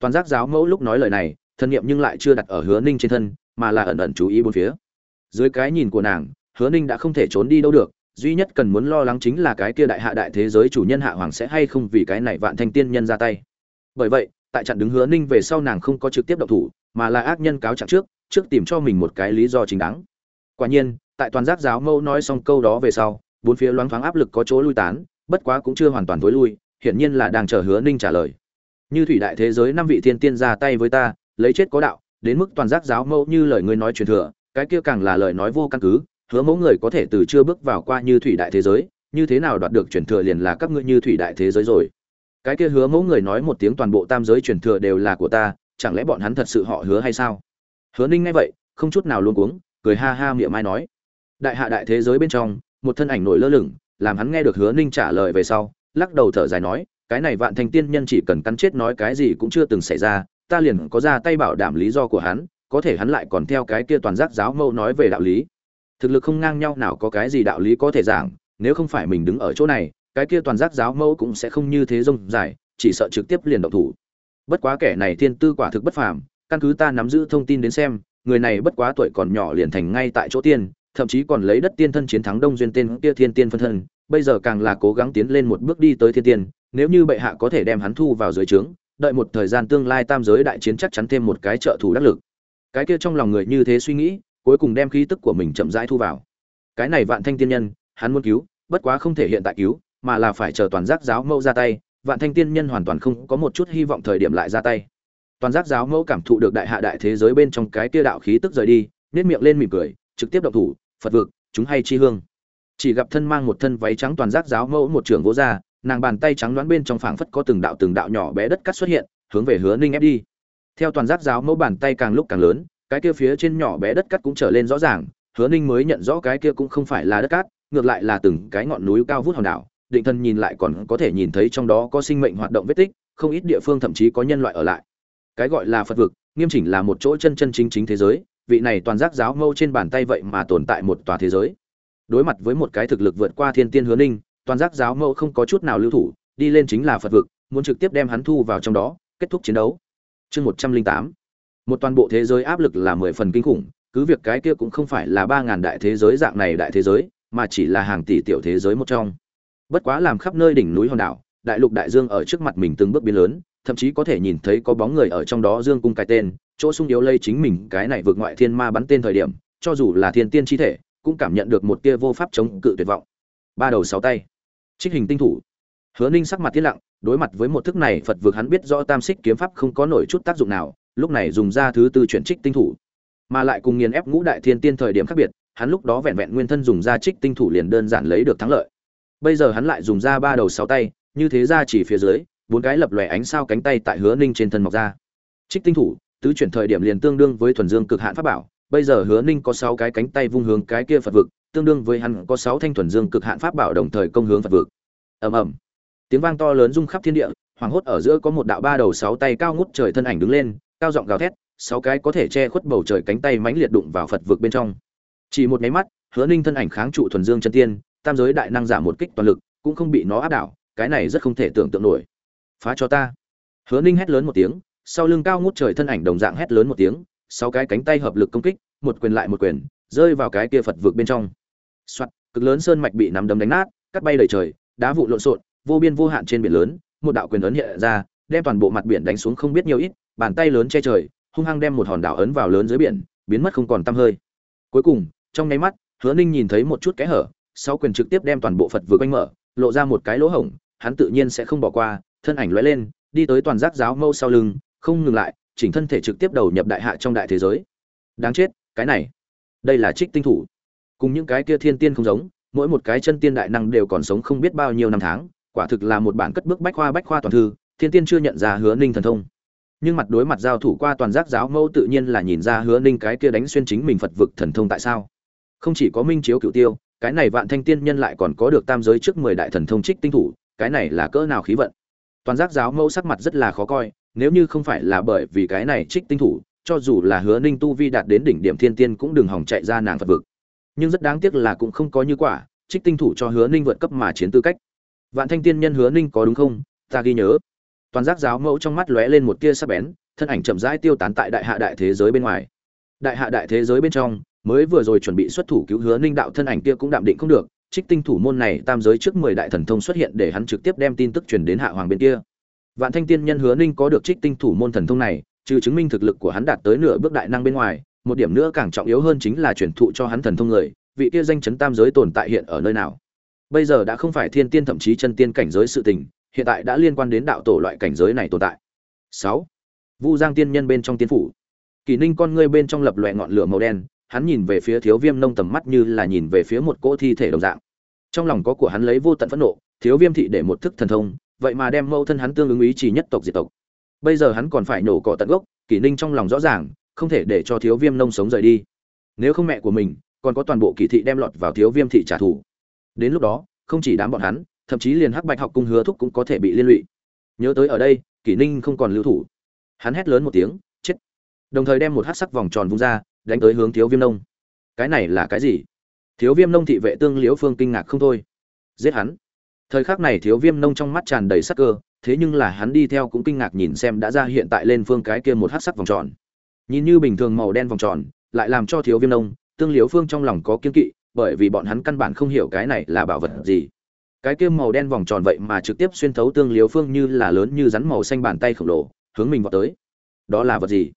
Toàn giác giáo mẫu lúc nói lời này thân nhiệm nhưng lại chưa đặt ở hứa ninh trên thân, mà là ẩn ẩn chú ý bốn phía. Dưới cái nhìn của nàng, hứa ninh đã không thể trốn đi đâu được, duy nhất cần muốn lo lắng chính là cái kia đại hạ đại thế giới chủ nhân hạ hoàng sẽ hay không vì cái này vạn thanh tiên nhân ra tay. Bởi vậy, tại trận đứng hứa ninh về sau nàng không có trực tiếp động thủ, mà là ác nhân cáo trạng trước trước tìm cho mình một cái lý do chính đáng. Quả nhiên, tại toàn giác giáo mẫu nói xong câu đó về sau, bốn phía loáng thoáng áp lực có chỗ lui tán, bất quá cũng chưa hoàn toàn tối lui, hiển nhiên là đang chờ hứa ninh trả lời. Như thủy đại thế giới năm vị thiên tiên ra tay với ta lấy chết có đạo, đến mức toàn giác giáo mẫu như lời ngươi nói truyền thừa, cái kia càng là lời nói vô căn cứ, hứa mẫu người có thể từ chưa bước vào qua như thủy đại thế giới, như thế nào đoạt được truyền thừa liền là các ngươi như thủy đại thế giới rồi. Cái kia hứa mẫu người nói một tiếng toàn bộ tam giới truyền thừa đều là của ta, chẳng lẽ bọn hắn thật sự họ hứa hay sao? Hứa ninh nghe vậy, không chút nào luôn cuống, cười ha ha miệng mai nói. Đại hạ đại thế giới bên trong, một thân ảnh nổi lơ lửng, làm hắn nghe được hứa ninh trả lời về sau, lắc đầu thở dài nói, cái này vạn thành tiên nhân chỉ cần cắn chết nói cái gì cũng chưa từng xảy ra ta liền có ra tay bảo đảm lý do của hắn, có thể hắn lại còn theo cái kia toàn giác giáo mâu nói về đạo lý. Thực lực không ngang nhau nào có cái gì đạo lý có thể giảng, nếu không phải mình đứng ở chỗ này, cái kia toàn giác giáo mâu cũng sẽ không như thế rông dài, chỉ sợ trực tiếp liền động thủ. Bất quá kẻ này thiên tư quả thực bất phàm, căn cứ ta nắm giữ thông tin đến xem, người này bất quá tuổi còn nhỏ liền thành ngay tại chỗ tiên, thậm chí còn lấy đất tiên thân chiến thắng đông duyên tên kia thiên tiên phân thân, bây giờ càng là cố gắng tiến lên một bước đi tới thiên tiên, nếu như bệ hạ có thể đem hắn thu vào dưới trướng đợi một thời gian tương lai tam giới đại chiến chắc chắn thêm một cái trợ thủ đắc lực. Cái kia trong lòng người như thế suy nghĩ, cuối cùng đem khí tức của mình chậm rãi thu vào. Cái này vạn thanh tiên nhân, hắn muốn cứu, bất quá không thể hiện tại cứu, mà là phải chờ toàn giác giáo mẫu ra tay. Vạn thanh tiên nhân hoàn toàn không có một chút hy vọng thời điểm lại ra tay. Toàn giác giáo mẫu cảm thụ được đại hạ đại thế giới bên trong cái kia đạo khí tức rời đi nét miệng lên mỉm cười, trực tiếp động thủ, phật vực, chúng hay chi hương. Chỉ gặp thân mang một thân váy trắng toàn giác giáo mẫu một trưởng vỗ ra nàng bàn tay trắng đoán bên trong phảng phất có từng đạo từng đạo nhỏ bé đất cắt xuất hiện, hướng về hứa ninh ép đi. Theo toàn giác giáo mẫu bàn tay càng lúc càng lớn, cái kia phía trên nhỏ bé đất cắt cũng trở lên rõ ràng, hứa ninh mới nhận rõ cái kia cũng không phải là đất cát ngược lại là từng cái ngọn núi cao vút hòn đảo, định thân nhìn lại còn có thể nhìn thấy trong đó có sinh mệnh hoạt động vết tích, không ít địa phương thậm chí có nhân loại ở lại. Cái gọi là phật vực, nghiêm chỉnh là một chỗ chân chân chính chính thế giới, vị này toàn giác giáo mâu trên bàn tay vậy mà tồn tại một tòa thế giới. Đối mặt với một cái thực lực vượt qua thiên tiên hứa ninh toàn giác giáo mẫu không có chút nào lưu thủ, đi lên chính là phật vực, muốn trực tiếp đem hắn thu vào trong đó, kết thúc chiến đấu. Chương một trăm linh tám. Một toàn bộ thế giới áp lực là mười phần kinh khủng, cứ việc cái kia cũng không phải là ba ngàn đại thế giới dạng này đại thế giới, mà chỉ là hàng tỷ tiểu thế giới một trong. Bất quá làm khắp nơi đỉnh núi hòn đảo, đại lục đại dương ở trước mặt mình từng bước biến lớn, thậm chí có thể nhìn thấy có bóng người ở trong đó dương cung cái tên, chỗ sung yếu lây chính mình cái này vượt ngoại thiên ma bắn tên thời điểm, cho dù là thiên tiên chi thể, cũng cảm nhận được một tia vô pháp chống cự tuyệt vọng. Ba đầu sáu tay trích hình tinh thủ. Hứa ninh sắc mặt t lặng, đối mặt với một thức này, phật vực hắn biết rõ tam xích kiếm pháp không có nổi chút tác dụng nào, lúc này dùng ra thứ tư chuyển trích tinh thủ. Mà lại cùng nghiền ép ngũ đại thiên tiên thời điểm khác biệt, hắn lúc đó vẹn vẹn nguyên thân dùng ra trích tinh thủ liền đơn giản lấy được thắng lợi. Bây giờ hắn lại dùng ra ba đầu sáu tay, như thế ra chỉ phía dưới, bốn cái lập lòe ánh sao cánh tay tại hứa ninh trên thân mọc ra. Trích tinh thủ, tứ chuyển thời điểm liền tương đương với thuần dương cực hạn pháp bảo, bây giờ hứa ninh có sáu cái cánh tay vung hướng cái kia phật vực tương đương với hắn có sáu thanh thuần dương cực hạn pháp bảo đồng thời công hướng phật vực. Ầm ầm. Tiếng vang to lớn rung khắp thiên địa hoàng hốt ở giữa có một đạo ba đầu sáu tay cao ngút trời thân ảnh đứng lên, cao giọng gào thét, sáu cái có thể che khuất bầu trời cánh tay mãnh liệt đụng vào phật vực bên trong. Chỉ một cái mắt, hứa ninh thân ảnh kháng trụ thuần dương chân tiên, tam giới đại năng giả một kích toàn lực, cũng không bị nó áp đảo, cái này rất không thể tưởng tượng nổi. Phá cho ta. Hứa ninh hét lớn một tiếng, sau lưng cao ngút trời thân ảnh đồng dạng hét lớn một tiếng, sáu cái cánh tay hợp lực công kích, một quyền lại một quyền, rơi vào cái kia phật vực bên trong soạt, cực lớn sơn mạch bị nắm đấm đánh nát, cắt bay đầy trời, đá vụ lộn xộn, vô biên vô hạn trên biển lớn, một đạo quyền ấn hiện ra, đem toàn bộ mặt biển đánh xuống không biết nhiều ít, bàn tay lớn che trời, hung hăng đem một hòn đảo ấn vào lớn dưới biển, biến mất không còn tăm hơi. Cuối cùng, trong nháy mắt, hứa ninh nhìn thấy một chút kẽ hở, sau quyền trực tiếp đem toàn bộ phật vừa quanh mở, lộ ra một cái lỗ hổng, hắn tự nhiên sẽ không bỏ qua, thân ảnh lóe lên, đi tới toàn giác giáo mâu sau lưng, không ngừng lại, chỉnh thân thể trực tiếp đầu nhập đại hạ trong đại thế giới. Đáng chết, cái này, đây là trích tinh thủ cùng những cái kia thiên tiên không giống, mỗi một cái chân tiên đại năng đều còn sống không biết bao nhiêu năm tháng, quả thực là một bản cất bước bách khoa bách khoa toàn thư, thiên tiên chưa nhận ra hứa ninh thần thông. Nhưng mặt đối mặt giao thủ qua toàn giác giáo mẫu tự nhiên là nhìn ra hứa ninh cái kia đánh xuyên chính mình phật vực thần thông tại sao. Không chỉ có minh chiếu cựu tiêu, cái này vạn thanh tiên nhân lại còn có được tam giới trước mười đại thần thông trích tinh thủ, cái này là cỡ nào khí vận. Toàn giác giáo mẫu sắc mặt rất là khó coi, nếu như không phải là bởi vì cái này trích tinh thủ, cho dù là hứa ninh tu vi đạt đến đỉnh điểm thiên tiên cũng đừng hòng chạy ra nàng phật vực nhưng rất đáng tiếc là cũng không có như quả, trích tinh thủ cho hứa ninh vượt cấp mà chiến tư cách. Vạn thanh tiên nhân hứa ninh có đúng không? Ta ghi nhớ. Toàn giác giáo mẫu trong mắt lóe lên một tia sắc bén, thân ảnh chậm rãi tiêu tán tại đại hạ đại thế giới bên ngoài. Đại hạ đại thế giới bên trong, mới vừa rồi chuẩn bị xuất thủ cứu hứa ninh đạo thân ảnh kia cũng đạm định không được, trích tinh thủ môn này tam giới trước mười đại thần thông xuất hiện để hắn trực tiếp đem tin tức truyền đến hạ hoàng bên kia. Vạn thanh tiên nhân hứa ninh có được trích tinh thủ môn thần thông này, trừ chứng minh thực lực của hắn đạt tới nửa bước đại năng bên ngoài một điểm nữa càng trọng yếu hơn chính là truyền thụ cho hắn thần thông người, vị kia danh chấn tam giới tồn tại hiện ở nơi nào. Bây giờ đã không phải thiên tiên thậm chí chân tiên cảnh giới sự tình, hiện tại đã liên quan đến đạo tổ loại cảnh giới này tồn tại. Sáu, vu giang tiên nhân bên trong tiên phủ. Kỳ ninh con ngươi bên trong lập lòe ngọn lửa màu đen, hắn nhìn về phía thiếu viêm nông tầm mắt như là nhìn về phía một cỗ thi thể đồng dạng. Trong lòng có của hắn lấy vô tận phẫn nộ, thiếu viêm thị để một thức thần thông, vậy mà đem mâu thân hắn tương ứng ý chỉ nhất tộc diệt tộc. Bây giờ hắn còn phải nổ cỏ tận gốc kỷ ninh trong lòng rõ ràng không thể để cho thiếu viêm nông sống rời đi. Nếu không mẹ của mình, còn có toàn bộ kỳ thị đem lọt vào thiếu viêm thị trả thù. Đến lúc đó, không chỉ đám bọn hắn, thậm chí liền hắc bạch học cung hứa thúc cũng có thể bị liên lụy. Nhớ tới ở đây, kỷ ninh không còn lưu thủ. Hắn hét lớn một tiếng, chết. Đồng thời đem một hát sắc vòng tròn vung ra, đánh tới hướng thiếu viêm nông. Cái này là cái gì? Thiếu viêm nông thị vệ tương liễu phương kinh ngạc không thôi. Giết hắn. Thời khắc này thiếu viêm nông trong mắt tràn đầy sắc cơ, thế nhưng là hắn đi theo cũng kinh ngạc nhìn xem đã ra hiện tại lên phương cái kia một hát sắc vòng tròn nhìn như bình thường màu đen vòng tròn, lại làm cho thiếu viêm nông, tương liễu phương trong lòng có kiên kỵ, bởi vì bọn hắn căn bản không hiểu cái này là bảo vật gì. Cái kia màu đen vòng tròn vậy mà trực tiếp xuyên thấu tương liễu phương như là lớn như rắn màu xanh bàn tay khổng lồ, hướng mình vào tới. Đó là vật gì?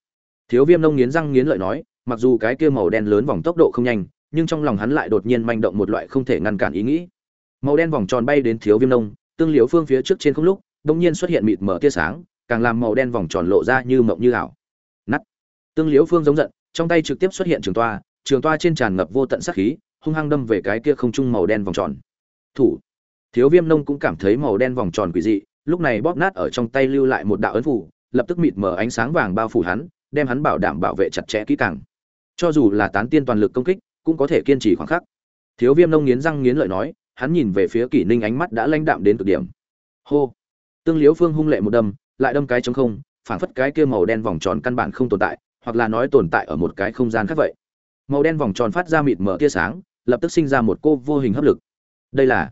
Thiếu viêm nông nghiến răng nghiến lợi nói, mặc dù cái kia màu đen lớn vòng tốc độ không nhanh, nhưng trong lòng hắn lại đột nhiên manh động một loại không thể ngăn cản ý nghĩ. Màu đen vòng tròn bay đến thiếu viêm nông, tương liễu phương phía trước trên không lúc đông nhiên xuất hiện mịt mở tia sáng, càng làm màu đen vòng tròn lộ ra như mộng như ảo tương liễu phương giống giận, trong tay trực tiếp xuất hiện trường toa trường toa trên tràn ngập vô tận sát khí, hung hăng đâm về cái kia không trung màu đen vòng tròn. Thủ. Thiếu viêm nông cũng cảm thấy màu đen vòng tròn quỷ dị, lúc này bóp nát ở trong tay lưu lại một đạo ấn phủ, lập tức mịt mở ánh sáng vàng bao phủ hắn, đem hắn bảo đảm bảo vệ chặt chẽ kỹ càng. Cho dù là tán tiên toàn lực công kích, cũng có thể kiên trì khoảng khắc. Thiếu viêm nông nghiến răng nghiến lợi nói, hắn nhìn về phía kỷ ninh ánh mắt đã lãnh đạm đến cực điểm. Hô. Tương Liễu phương hung lệ một đâm, lại đâm cái chống không phảng phất cái kia màu đen vòng tròn căn bản không tồn tại hoặc là nói tồn tại ở một cái không gian khác vậy. Màu đen vòng tròn phát ra mịt mở tia sáng, lập tức sinh ra một cô vô hình hấp lực. Đây là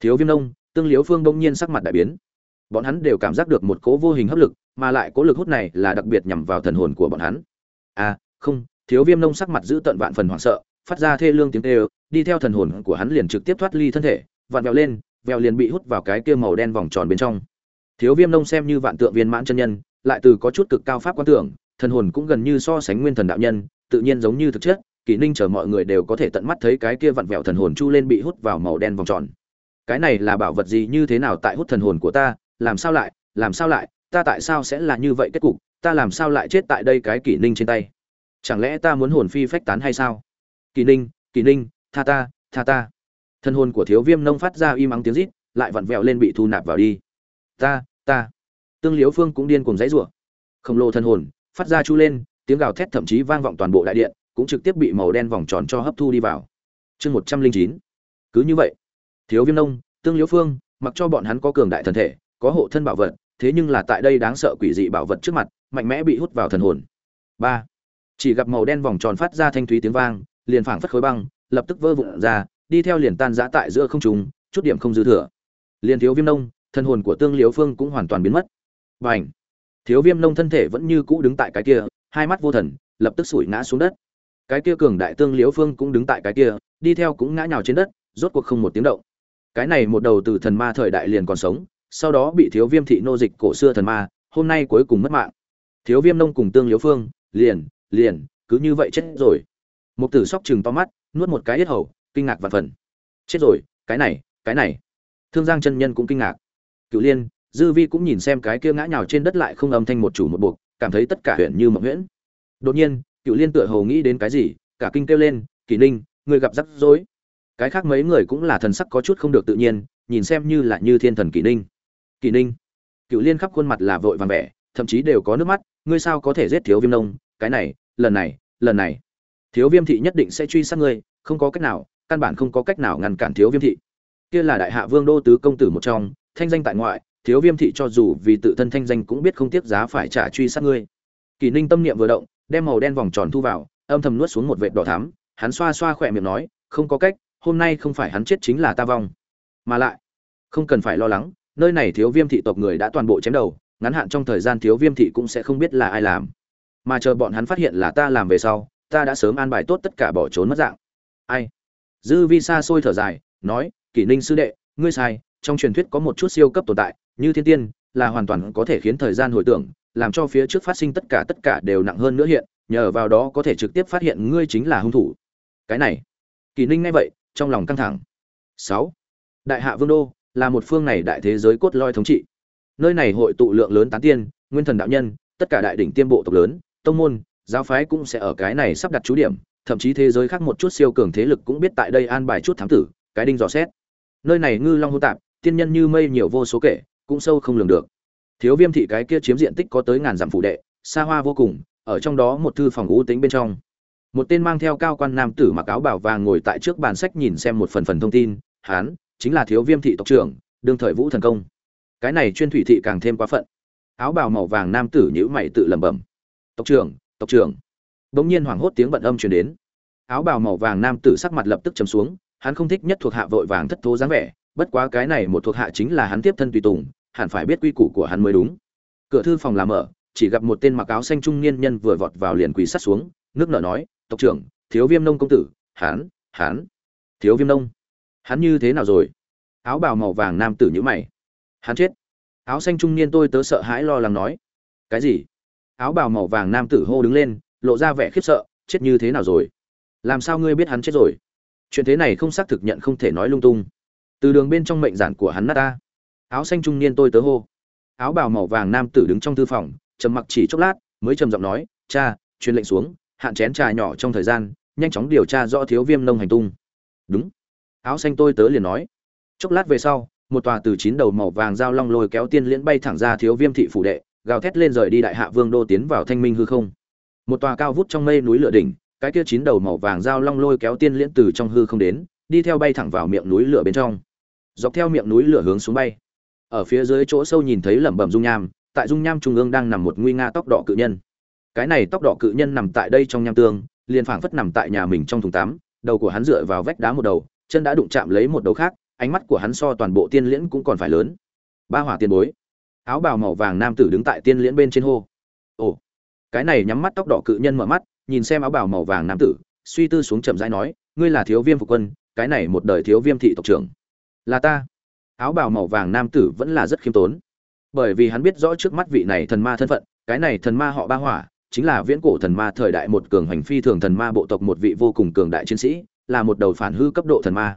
thiếu viêm nông, tương liếu phương bỗng nhiên sắc mặt đại biến. Bọn hắn đều cảm giác được một cố vô hình hấp lực, mà lại cố lực hút này là đặc biệt nhằm vào thần hồn của bọn hắn. À không, thiếu viêm nông sắc mặt giữ tận vạn phần hoảng sợ, phát ra thê lương tiếng tê đi theo thần hồn của hắn liền trực tiếp thoát ly thân thể, vặn vẹo lên, vẹo liền bị hút vào cái kia màu đen vòng tròn bên trong. Thiếu viêm nông xem như vạn tượng viên mãn chân nhân, lại từ có chút cực cao pháp quan tưởng thần hồn cũng gần như so sánh nguyên thần đạo nhân, tự nhiên giống như thực chất, kỷ ninh chờ mọi người đều có thể tận mắt thấy cái kia vặn vẹo thần hồn chu lên bị hút vào màu đen vòng tròn. Cái này là bảo vật gì, như thế nào tại hút thần hồn của ta, làm sao lại, làm sao lại, ta tại sao sẽ là như vậy kết cục, ta làm sao lại chết tại đây cái kỷ ninh trên tay? Chẳng lẽ ta muốn hồn phi phách tán hay sao? Kỷ ninh kỷ ninh, tha ta tha ta. Thân hồn của thiếu viêm nông phát ra im ắng tiếng rít, lại vặn vẹo lên bị thu nạp vào đi. Ta ta. Tương liếu phương cũng điên cùng dãy rủa. Khổng lồ thân hồn phát ra chu lên, tiếng gào thét thậm chí vang vọng toàn bộ đại điện, cũng trực tiếp bị màu đen vòng tròn cho hấp thu đi vào. Chương một trăm linh chín. Cứ như vậy. Thiếu viêm nông, tương liễu phương, mặc cho bọn hắn có cường đại thần thể, có hộ thân bảo vật, thế nhưng là tại đây đáng sợ quỷ dị bảo vật trước mặt, mạnh mẽ bị hút vào thần hồn. Ba. Chỉ gặp màu đen vòng tròn phát ra thanh thúy tiếng vang, liền phảng phất khối băng, lập tức vỡ vụn ra, đi theo liền tan rã tại giữa không trung, chút điểm không dư thừa. Liền thiếu viêm nông thân hồn của tương liễu phương cũng hoàn toàn biến mất. Và ảnh thiếu viêm nông thân thể vẫn như cũ đứng tại cái kia, hai mắt vô thần, lập tức sủi ngã xuống đất. Cái kia cường đại tương liễu phương cũng đứng tại cái kia, đi theo cũng ngã nhào trên đất, rốt cuộc không một tiếng động. Cái này một đầu từ thần ma thời đại liền còn sống, sau đó bị thiếu viêm thị nô dịch cổ xưa thần ma, hôm nay cuối cùng mất mạng. Thiếu viêm nông cùng tương liễu phương, liền liền, cứ như vậy chết rồi. Một tử sóc chừng to mắt, nuốt một cái yết hầu, kinh ngạc và phần. Chết rồi, cái này cái này. Thương giang chân nhân cũng kinh ngạc. Cựu liên dư vi cũng nhìn xem cái kia ngã nhào trên đất lại không âm thanh một chủ một buộc, cảm thấy tất cả huyện như mộng nguyễn đột nhiên cựu liên tựa hồ nghĩ đến cái gì, cả kinh kêu lên, kỳ ninh người gặp rắc rối. Cái khác mấy người cũng là thần sắc có chút không được tự nhiên, nhìn xem như là như thiên thần kỳ ninh kỳ ninh cựu liên khắp khuôn mặt là vội vàng vẻ, thậm chí đều có nước mắt, ngươi sao có thể giết thiếu viêm nông? Cái này, lần này lần này. Thiếu viêm thị nhất định sẽ truy sát ngươi, không có cách nào, căn bản không có cách nào ngăn cản thiếu viêm thị. Kia là đại hạ vương đô tứ công tử một trong, thanh danh tại ngoại thiếu viêm thị cho dù vì tự thân thanh danh cũng biết không tiếc giá phải trả truy sát ngươi. Kỳ ninh tâm niệm vừa động, đem màu đen vòng tròn thu vào, âm thầm nuốt xuống một vệt đỏ thắm. Hắn xoa xoa khỏe miệng nói, không có cách, hôm nay không phải hắn chết chính là ta vong. Mà lại, không cần phải lo lắng, nơi này thiếu viêm thị tộc người đã toàn bộ chém đầu, ngắn hạn trong thời gian thiếu viêm thị cũng sẽ không biết là ai làm. Mà chờ bọn hắn phát hiện là ta làm về sau, ta đã sớm an bài tốt tất cả bỏ trốn mất dạng. Ai? Dư vi xa xôi thở dài, nói kỷ ninh sư đệ, ngươi sai, trong truyền thuyết có một chút siêu cấp tồn tại như thiên tiên, là hoàn toàn có thể khiến thời gian hồi tưởng, làm cho phía trước phát sinh tất cả tất cả đều nặng hơn nữa hiện, nhờ vào đó có thể trực tiếp phát hiện ngươi chính là hung thủ. Cái này, Kỳ ninh ngay vậy, trong lòng căng thẳng. Sáu, đại hạ vương đô là một phương này đại thế giới cốt lõi thống trị. Nơi này hội tụ lượng lớn tán tiên, nguyên thần đạo nhân, tất cả đại đỉnh tiêm bộ tộc lớn, tông môn, giáo phái cũng sẽ ở cái này sắp đặt chú điểm, thậm chí thế giới khác một chút siêu cường thế lực cũng biết tại đây an bài chút thám tử, cái đinh dò xét. Nơi này ngư long hô tạp, tiên nhân như mây nhiều vô số kể cũng sâu không lường được. Thiếu viêm thị cái kia chiếm diện tích có tới ngàn dặm phủ đệ, xa hoa vô cùng, ở trong đó một thư phòng ú tính bên trong. Một tên mang theo cao quan nam tử mặc áo bảo vàng ngồi tại trước bàn sách nhìn xem một phần phần thông tin, hán, chính là thiếu viêm thị tộc trưởng, đương thời vũ thần công. Cái này chuyên thủy thị càng thêm quá phận. Áo bào màu vàng nam tử nhữ mày tự lẩm bẩm, tộc trưởng tộc trưởng. Bỗng nhiên hoảng hốt tiếng bận âm truyền đến. Áo bào màu vàng nam tử sắc mặt lập tức chầm xuống, hắn không thích nhất thuộc hạ vội vàng thất thố dáng vẻ, bất quá cái này một thuộc hạ chính là hắn tiếp thân tùy tùng hẳn phải biết quy củ của hắn mới đúng. Cửa thư phòng làm mở, chỉ gặp một tên mặc áo xanh trung niên nhân vừa vọt vào liền quỳ sát xuống, nước nở nói, tộc trưởng, thiếu viêm nông công tử hán hán thiếu viêm nông, hắn như thế nào rồi? Áo bào màu vàng nam tử nhữ mày. Hắn chết. Áo xanh trung niên tôi tớ sợ hãi lo lắng nói. Cái gì? Áo bào màu vàng nam tử hô đứng lên, lộ ra vẻ khiếp sợ, chết như thế nào rồi? Làm sao ngươi biết hắn chết rồi? Chuyện thế này không xác thực nhận không thể nói lung tung. Từ đường bên trong mệnh giản của hắn nát ta áo xanh trung niên tôi tớ hô. Áo bào màu vàng nam tử đứng trong thư phòng, trầm mặc chỉ chốc lát, mới trầm giọng nói, cha, truyền lệnh xuống, hạn chén trà nhỏ trong thời gian, nhanh chóng điều tra rõ thiếu viêm nông hành tung. Đúng. Áo xanh tôi tớ liền nói. Chốc lát về sau, một tòa từ chín đầu màu vàng dao long lôi kéo tiên liễn bay thẳng ra thiếu viêm thị phủ đệ, gào thét lên rời đi đại hạ vương đô tiến vào thanh minh hư không. Một tòa cao vút trong mây núi lửa đỉnh, cái kia chín đầu màu vàng dao long lôi kéo tiên liễn từ trong hư không đến, đi theo bay thẳng vào miệng núi lửa bên trong. Dọc theo miệng núi lửa hướng xuống bay ở phía dưới chỗ sâu nhìn thấy lẩm bẩm dung nham, tại dung nham trung ương đang nằm một nguy nga tóc đỏ cự nhân. Cái này tóc đỏ cự nhân nằm tại đây trong nham tương, liền phảng phất nằm tại nhà mình trong thùng tắm, đầu của hắn dựa vào vách đá một đầu, chân đã đụng chạm lấy một đầu khác, ánh mắt của hắn so toàn bộ tiên liễn cũng còn phải lớn. Ba hỏa tiền bối. Áo bào màu vàng nam tử đứng tại tiên liễn bên trên hô. Ồ. Cái này nhắm mắt tóc đỏ cự nhân mở mắt, nhìn xem áo bào màu vàng nam tử, suy tư xuống chậm rãi nói, ngươi là thiếu viêm phục quân, cái này một đời thiếu viêm thị tộc trưởng. Là ta áo bào màu vàng nam tử vẫn là rất khiêm tốn. Bởi vì hắn biết rõ trước mắt vị này thần ma thân phận, cái này thần ma họ ba hỏa, chính là viễn cổ thần ma thời đại một cường hành phi thường thần ma bộ tộc một vị vô cùng cường đại chiến sĩ, là một đầu phản hư cấp độ thần ma.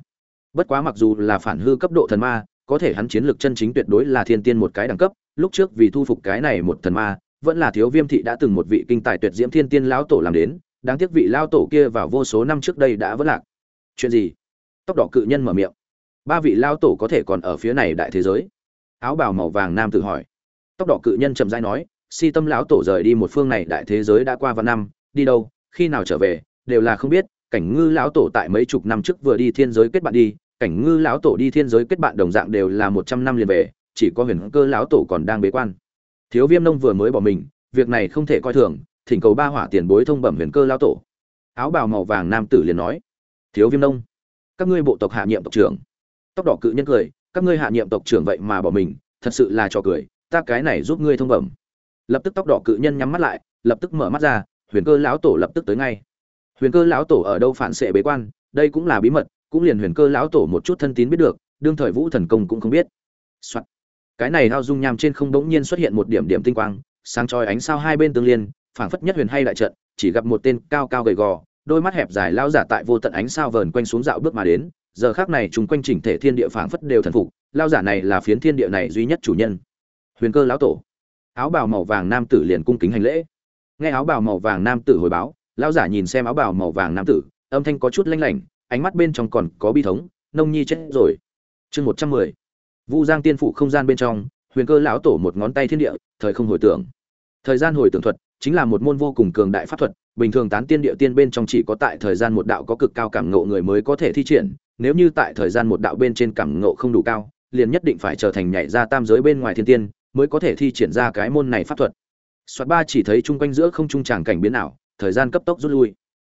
Bất quá mặc dù là phản hư cấp độ thần ma, có thể hắn chiến lược chân chính tuyệt đối là thiên tiên một cái đẳng cấp, lúc trước vì thu phục cái này một thần ma, vẫn là thiếu viêm thị đã từng một vị kinh tài tuyệt diễm thiên tiên lão tổ làm đến, đáng tiếc vị lao tổ kia vào vô số năm trước đây đã vất lạc. Chuyện gì? Tóc đỏ cự nhân mở miệng ba vị lao tổ có thể còn ở phía này đại thế giới? Áo bào màu vàng nam tự hỏi. Tóc đỏ cự nhân chậm rãi nói, si tâm lão tổ rời đi một phương này đại thế giới đã qua vài năm, đi đâu, khi nào trở về, đều là không biết. Cảnh ngư lão tổ tại mấy chục năm trước vừa đi thiên giới kết bạn đi, cảnh ngư lão tổ đi thiên giới kết bạn đồng dạng đều là một trăm năm liền về, chỉ có huyền cơ lão tổ còn đang bế quan. Thiếu viêm nông vừa mới bỏ mình, việc này không thể coi thường, thỉnh cầu ba hỏa tiền bối thông bẩm huyền cơ lão tổ. Áo bào màu vàng nam tử liền nói, thiếu viêm nông, các ngươi bộ tộc hạ nhiệm tộc trưởng tóc đỏ cự nhân cười, các ngươi hạ nhiệm tộc trưởng vậy mà bỏ mình, thật sự là trò cười, ta cái này giúp ngươi thông bẩm. Lập tức tóc đỏ cự nhân nhắm mắt lại, lập tức mở mắt ra, huyền cơ lão tổ lập tức tới ngay. Huyền cơ lão tổ ở đâu phản xệ bế quan, đây cũng là bí mật, cũng liền huyền cơ lão tổ một chút thân tín biết được, đương thời vũ thần công cũng không biết、Soạn. cái này hao dung nham trên không bỗng nhiên xuất hiện một điểm điểm tinh quang, sáng chói ánh sao hai bên tương liên, phảng phất nhất huyền hay đại trận, chỉ gặp một tên cao cao gầy gò, đôi mắt hẹp dài lao giả tại vô tận ánh sao vờn quanh xuống dạo bước mà đến giờ khác này chúng quanh chỉnh thể thiên địa phảng phất đều thần phục, lao giả này là phiến thiên địa này duy nhất chủ nhân. Huyền cơ lão tổ. Áo bào màu vàng nam tử liền cung kính hành lễ. Nghe áo bào màu vàng nam tử hồi báo, lao giả nhìn xem áo bào màu vàng nam tử, âm thanh có chút lanh lảnh, ánh mắt bên trong còn có bi thống, nông nhi chết rồi. Chương một trăm mười. Vu giang tiên phụ không gian bên trong, huyền cơ lão tổ một ngón tay thiên địa, thời không hồi tưởng. Thời gian hồi tưởng thuật, chính là một môn vô cùng cường đại pháp thuật, bình thường tán tiên địa tiên bên trong chỉ có tại thời gian một đạo có cực cao cảm ngộ người mới có thể thi triển nếu như tại thời gian một đạo bên trên cảm ngộ không đủ cao, liền nhất định phải trở thành nhảy ra tam giới bên ngoài thiên tiên, mới có thể thi triển ra cái môn này pháp thuật. Soạt ba chỉ thấy chung quanh giữa không trung tràng cảnh biến ảo, thời gian cấp tốc rút lui.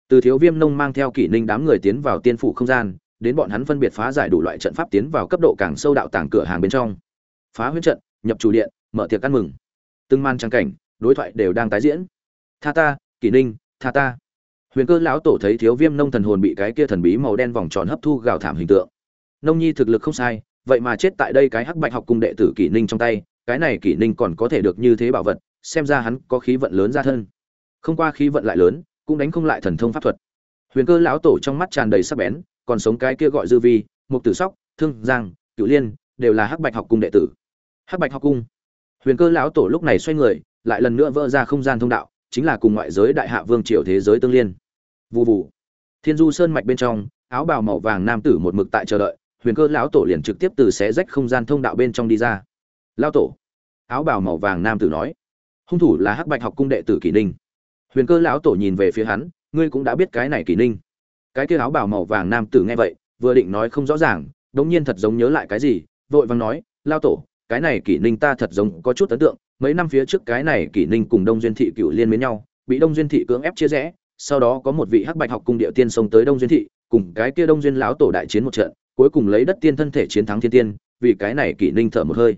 Từ thiếu viêm nông mang theo kỷ ninh đám người tiến vào tiên phủ không gian, đến bọn hắn phân biệt phá giải đủ loại trận pháp tiến vào cấp độ càng sâu đạo tàng cửa hàng bên trong. Phá huyễn trận, nhập chủ điện, mở tiệc ăn mừng. Từng man trang cảnh, đối thoại đều đang tái diễn. Tha ta, kỷ ninh, tha ta huyền cơ lão tổ thấy thiếu viêm nông thần hồn bị cái kia thần bí màu đen vòng tròn hấp thu gào thảm hình tượng. Nông nhi thực lực không sai, vậy mà chết tại đây cái hắc bạch học cung đệ tử kỷ ninh trong tay, cái này kỷ ninh còn có thể được như thế bảo vật, xem ra hắn có khí vận lớn ra thân. Không qua khí vận lại lớn, cũng đánh không lại thần thông pháp thuật. Huyền cơ lão tổ trong mắt tràn đầy sắc bén, còn sống cái kia gọi dư vi, mục tử sóc, thương giang cựu liên, đều là hắc bạch học cung đệ tử. Hắc bạch học cung. Huyền cơ lão tổ lúc này xoay người, lại lần nữa vỡ ra không gian thông đạo, chính là cùng ngoại giới đại hạ vương triều thế giới tương liên vụ vụ thiên du sơn mạch bên trong, áo bào màu vàng nam tử một mực tại chờ đợi, huyền cơ lão tổ liền trực tiếp từ xé rách không gian thông đạo bên trong đi ra. Lão tổ, áo bào màu vàng nam tử nói. Hung thủ là hắc bạch học cung đệ tử kỷ ninh. Huyền cơ lão tổ nhìn về phía hắn, ngươi cũng đã biết cái này kỷ ninh. Cái kia áo bào màu vàng nam tử nghe vậy, vừa định nói không rõ ràng, đống nhiên thật giống nhớ lại cái gì, vội vàng nói lao tổ, cái này kỷ ninh ta thật giống có chút ấn tượng, mấy năm phía trước cái này kỷ ninh cùng đông duyên thị cựu liên mến nhau, bị đông duyên thị cưỡng ép chia rẽ sau đó có một vị hắc bạch học cung địa tiên xông tới đông duyên thị, cùng cái kia đông duyên lão tổ đại chiến một trận, cuối cùng lấy đất tiên thân thể chiến thắng thiên tiên, vì cái này kỷ ninh thở một hơi.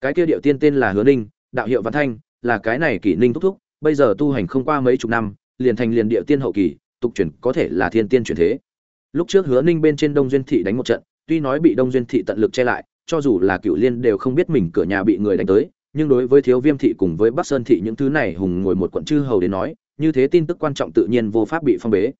Cái kia địa tiên tên là hứa ninh, đạo hiệu văn thanh, là cái này kỷ ninh thúc thúc, bây giờ tu hành không qua mấy chục năm, liền thành liền địa tiên hậu kỳ, tục chuyển có thể là thiên tiên chuyển thế. Lúc trước hứa ninh bên trên đông duyên thị đánh một trận, tuy nói bị đông duyên thị tận lực che lại, cho dù là cựu liên đều không biết mình cửa nhà bị người đánh tới nhưng đối với thiếu viêm thị cùng với bắc sơn thị những thứ này hùng ngồi một quận chư hầu đến nói, như thế tin tức quan trọng tự nhiên vô pháp bị phong bế.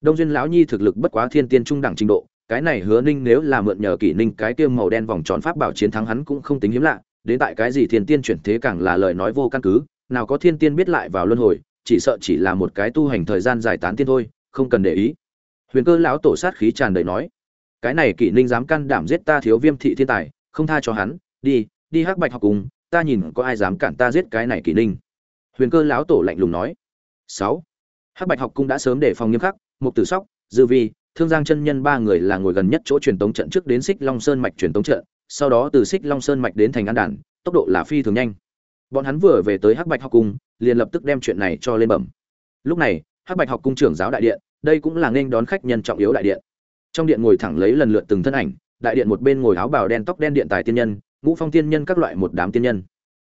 Đông duyên lão nhi thực lực bất quá thiên tiên trung đẳng trình độ, cái này hứa ninh nếu là mượn nhờ kỷ ninh cái kia màu đen vòng tròn pháp bảo chiến thắng hắn cũng không tính hiếm lạ, đến tại cái gì thiên tiên chuyển thế càng là lời nói vô căn cứ, nào có thiên tiên biết lại vào luân hồi, chỉ sợ chỉ là một cái tu hành thời gian giải tán tiên thôi, không cần để ý. Huyền cơ lão tổ sát khí tràn đầy nói, cái này kỷ ninh dám can đảm giết ta thiếu viêm thị thiên tài, không tha cho hắn, đi đi hắc bạch học cùng ta nhìn có ai dám cản ta giết cái này kỷ ninh. Huyền cơ lão tổ lạnh lùng nói. Sáu. Hắc bạch học cung đã sớm để phòng nghiêm khắc, mục tử sóc, dư vi, thương giang chân nhân ba người là ngồi gần nhất chỗ truyền tống trận trước đến xích long sơn mạch truyền tống trận, sau đó từ xích long sơn mạch đến thành an đản tốc độ là phi thường nhanh. Bọn hắn vừa về tới hắc bạch học cung, liền lập tức đem chuyện này cho lên bẩm. Lúc này, hắc bạch học cung trưởng giáo đại điện, đây cũng là nên đón khách nhân trọng yếu đại điện. Trong điện ngồi thẳng lấy lần lượt từng thân ảnh, đại điện một bên ngồi áo bào đen tóc đen điện tài tiên nhân ngũ phong tiên nhân các loại một đám tiên nhân.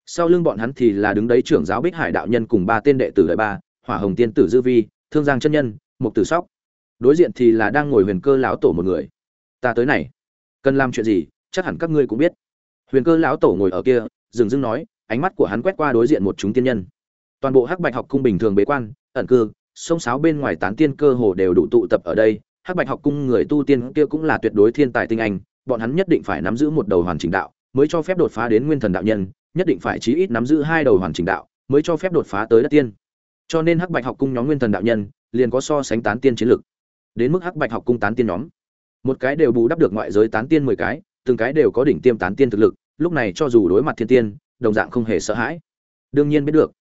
Sau lưng bọn hắn thì là đứng đấy trưởng giáo bích hải đạo nhân cùng ba tên đệ tử đời ba, hỏa hồng tiên tử dư vi, thương giang chân nhân mục tử sóc. Đối diện thì là đang ngồi huyền cơ lão tổ một người. Ta tới này. Cần làm chuyện gì, chắc hẳn các ngươi cũng biết. Huyền cơ lão tổ ngồi ở kia, dừng dưng nói, ánh mắt của hắn quét qua đối diện một chúng tiên nhân. Toàn bộ hắc bạch học cung bình thường bế quan, ẩn cư, sông sáo bên ngoài tán tiên cơ hồ đều đủ tụ tập ở đây. Hắc bạch học cung người tu tiên kia cũng là tuyệt đối thiên tài tinh anh, bọn hắn nhất định phải nắm giữ một đầu hoàn chỉnh đạo mới cho phép đột phá đến nguyên thần đạo nhân, nhất định phải chí ít nắm giữ hai đầu hoàn chỉnh đạo, mới cho phép đột phá tới đất tiên. Cho nên hắc bạch học cung nhóm nguyên thần đạo nhân, liền có so sánh tán tiên chiến lực. Đến mức hắc bạch học cung tán tiên nhóm, một cái đều bù đắp được ngoại giới tán tiên mười cái, từng cái đều có đỉnh tiêm tán tiên thực lực, lúc này cho dù đối mặt thiên tiên, đồng dạng không hề sợ hãi. Đương nhiên biết được.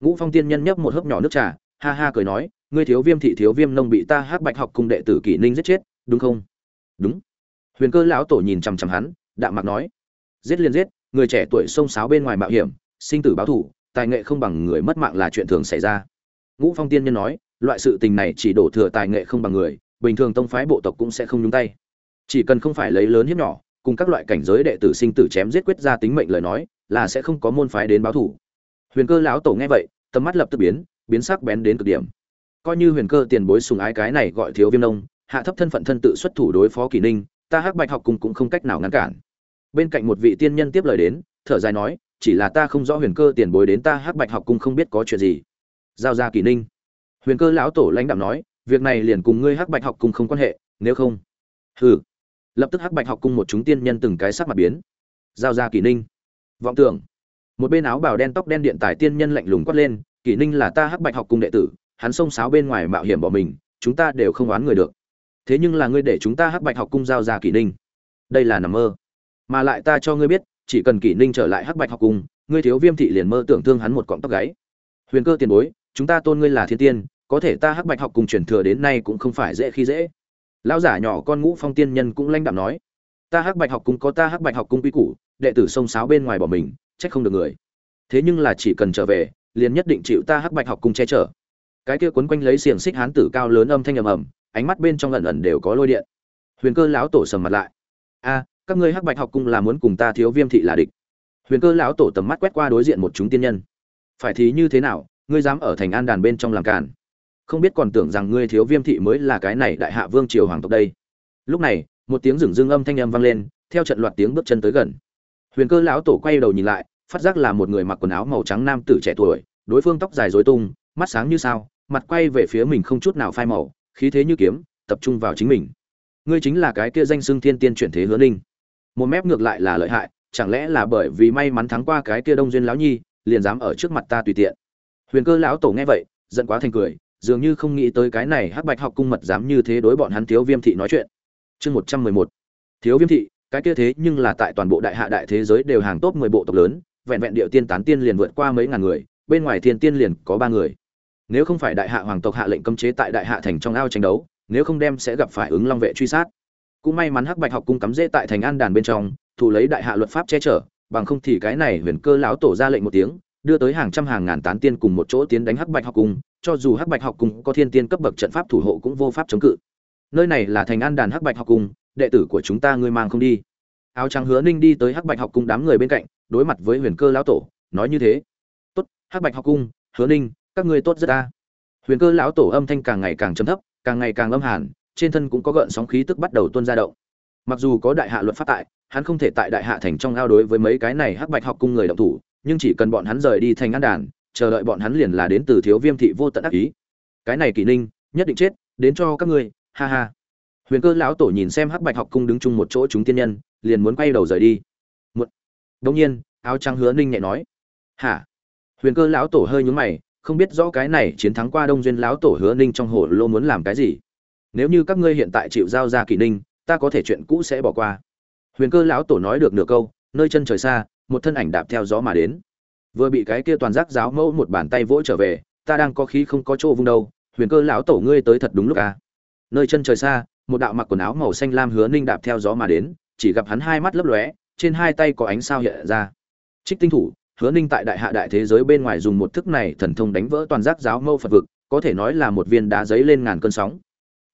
Ngũ phong tiên nhân nhấp một hớp nhỏ nước trà, ha ha cười nói, ngươi thiếu viêm thị thiếu viêm nông bị ta hắc bạch học cung đệ tử kỷ ninh giết chết, đúng không? Đúng. Huyền cơ lão tổ nhìn chằm chằm hắn, đạm mạc nói giết liền giết, người trẻ tuổi xông xáo bên ngoài mạo hiểm, sinh tử báo thủ tài nghệ không bằng người mất mạng là chuyện thường xảy ra. Ngũ phong tiên nhân nói, loại sự tình này chỉ đổ thừa tài nghệ không bằng người, bình thường tông phái bộ tộc cũng sẽ không nhúng tay. Chỉ cần không phải lấy lớn hiếp nhỏ, cùng các loại cảnh giới đệ tử sinh tử chém giết quyết ra tính mệnh lời nói, là sẽ không có môn phái đến báo thủ huyền cơ lão tổ nghe vậy, tầm mắt lập tức biến biến sắc bén đến cực điểm. Coi như huyền cơ tiền bối sùng ái cái này gọi thiếu viêm nông, hạ thấp thân phận thân tự xuất thủ đối phó kỳ ninh, ta hắc bạch học cùng cũng không cách nào ngăn cản bên cạnh một vị tiên nhân tiếp lời đến, thở dài nói, chỉ là ta không rõ huyền cơ tiền bối đến ta hắc bạch học cung không biết có chuyện gì. Giao ra kỷ ninh. Huyền cơ lão tổ lãnh đạo nói, việc này liền cùng ngươi hắc bạch học cung không quan hệ, nếu không. Hừ. Lập tức hắc bạch học cung một chúng tiên nhân từng cái sắc mặt biến. Giao ra kỷ ninh. Vọng tưởng. Một bên áo bào đen tóc đen điện tài tiên nhân lạnh lùng quát lên, kỷ ninh là ta hắc bạch học cung đệ tử, hắn xông xáo bên ngoài mạo hiểm bỏ mình, chúng ta đều không oán người được. Thế nhưng là ngươi để chúng ta hắc bạch học cung giao ra kỷ ninh. Đây là nằm mơ mà lại ta cho ngươi biết, chỉ cần kỷ ninh trở lại hắc bạch học cùng, ngươi thiếu viêm thị liền mơ tưởng thương hắn một cọng tóc gáy. Huyền cơ tiền bối, chúng ta tôn ngươi là thiên tiên, có thể ta hắc bạch học cùng truyền thừa đến nay cũng không phải dễ khi dễ. Lão giả nhỏ con ngũ phong tiên nhân cũng lãnh đạm nói, ta hắc bạch học cung có ta hắc bạch học cung quy củ, đệ tử sông sáo bên ngoài bỏ mình, trách không được người. Thế nhưng là chỉ cần trở về, liền nhất định chịu ta hắc bạch học cung che chở. Cái kia quấn quanh lấy xiềng xích hán tử cao lớn âm thanh ầm ầm, ánh mắt bên trong ẩn ẩn đều có lôi điện. Huyền cơ lão tổ sầm mặt lại. A các ngươi hắc bạch học cung là muốn cùng ta thiếu viêm thị là địch. Huyền cơ lão tổ tầm mắt quét qua đối diện một chúng tiên nhân. Phải thì như thế nào, ngươi dám ở thành an đàn bên trong làm càn? Không biết còn tưởng rằng ngươi thiếu viêm thị mới là cái này đại hạ vương triều hoàng tộc đây. Lúc này, một tiếng rừng dương âm thanh âm vang lên, theo trận loạt tiếng bước chân tới gần. Huyền cơ lão tổ quay đầu nhìn lại, phát giác là một người mặc quần áo màu trắng nam tử trẻ tuổi, đối phương tóc dài dối tung, mắt sáng như sao, mặt quay về phía mình không chút nào phai màu, khí thế như kiếm, tập trung vào chính mình. Ngươi chính là cái kia danh xưng thiên tiên chuyển thế hứa ninh một mép ngược lại là lợi hại, chẳng lẽ là bởi vì may mắn thắng qua cái kia đông duyên lão nhi, liền dám ở trước mặt ta tùy tiện? Huyền cơ lão tổ nghe vậy, giận quá thành cười, dường như không nghĩ tới cái này hắc bạch học cung mật dám như thế đối bọn hắn thiếu viêm thị nói chuyện. Chương một trăm mười một. Thiếu viêm thị, cái kia thế nhưng là tại toàn bộ đại hạ đại thế giới đều hàng top mười bộ tộc lớn, vẹn vẹn điệu tiên tán tiên liền vượt qua mấy ngàn người, bên ngoài thiên tiên liền có ba người. Nếu không phải đại hạ hoàng tộc hạ lệnh cấm chế tại đại hạ thành trong ao tranh đấu, nếu không đem sẽ gặp phải ứng long vệ truy sát cũng may mắn hắc bạch học cung cắm dễ tại thành an đàn bên trong, thủ lấy đại hạ luật pháp che chở, bằng không thì cái này huyền cơ lão tổ ra lệnh một tiếng, đưa tới hàng trăm hàng ngàn tán tiên cùng một chỗ tiến đánh hắc bạch học cung, cho dù hắc bạch học cung có thiên tiên cấp bậc trận pháp thủ hộ cũng vô pháp chống cự. Nơi này là thành an đàn hắc bạch học cung, đệ tử của chúng ta ngươi mang không đi. Áo trắng hứa ninh đi tới hắc bạch học cung đám người bên cạnh, đối mặt với huyền cơ lão tổ, nói như thế. Tốt, hắc bạch học cung, hứa ninh, các ngươi tốt rất ta huyền cơ lão tổ âm thanh càng ngày càng trầm thấp, càng ngày càng âm hàn trên thân cũng có gợn sóng khí tức bắt đầu tuôn ra động. Mặc dù có đại hạ luật pháp tại, hắn không thể tại đại hạ thành trong ao đối với mấy cái này hắc bạch học cung người động thủ, nhưng chỉ cần bọn hắn rời đi thành an đàn, chờ đợi bọn hắn liền là đến từ thiếu viêm thị vô tận ác ý. Cái này kỷ ninh, nhất định chết, đến cho các ngươi, ha ha. Huyền cơ lão tổ nhìn xem hắc bạch học cung đứng chung một chỗ chúng tiên nhân, liền muốn quay đầu rời đi. Một đông nhiên, áo trắng hứa ninh nhẹ nói. Hả? Huyền cơ lão tổ hơi nhướng mày, không biết rõ cái này chiến thắng qua đông duyên lão tổ hứa ninh trong hồ lô muốn làm cái gì nếu như các ngươi hiện tại chịu giao ra kỷ ninh, ta có thể chuyện cũ sẽ bỏ qua. Huyền cơ lão tổ nói được nửa câu, nơi chân trời xa, một thân ảnh đạp theo gió mà đến. Vừa bị cái kia toàn giác giáo mẫu một bàn tay vỗ trở về, ta đang có khí không có chỗ vung đâu, huyền cơ lão tổ ngươi tới thật đúng lúc à. nơi chân trời xa, một đạo mặc quần áo màu xanh lam hứa ninh đạp theo gió mà đến, chỉ gặp hắn hai mắt lấp lóe, trên hai tay có ánh sao hiện ra. Trích tinh thủ, hứa ninh tại đại hạ đại thế giới bên ngoài dùng một thức này thần thông đánh vỡ toàn giác giáo mẫu phật vực, có thể nói là một viên đá giấy lên ngàn cơn sóng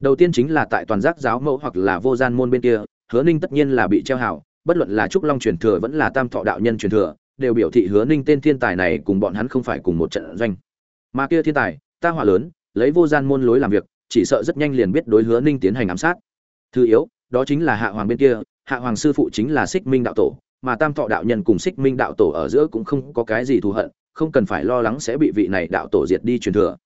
đầu tiên chính là tại toàn giác giáo mẫu hoặc là vô gian môn bên kia, hứa ninh tất nhiên là bị treo hảo bất luận là trúc long truyền thừa vẫn là tam thọ đạo nhân truyền thừa, đều biểu thị hứa ninh tên thiên tài này cùng bọn hắn không phải cùng một trận doanh. Mà kia thiên tài, ta hỏa lớn, lấy vô gian môn lối làm việc, chỉ sợ rất nhanh liền biết đối hứa ninh tiến hành ám sát. Thứ yếu, đó chính là hạ hoàng bên kia, hạ hoàng sư phụ chính là xích minh đạo tổ, mà tam thọ đạo nhân cùng xích minh đạo tổ ở giữa cũng không có cái gì thù hận, không cần phải lo lắng sẽ bị vị này đạo tổ diệt đi truyền thừa.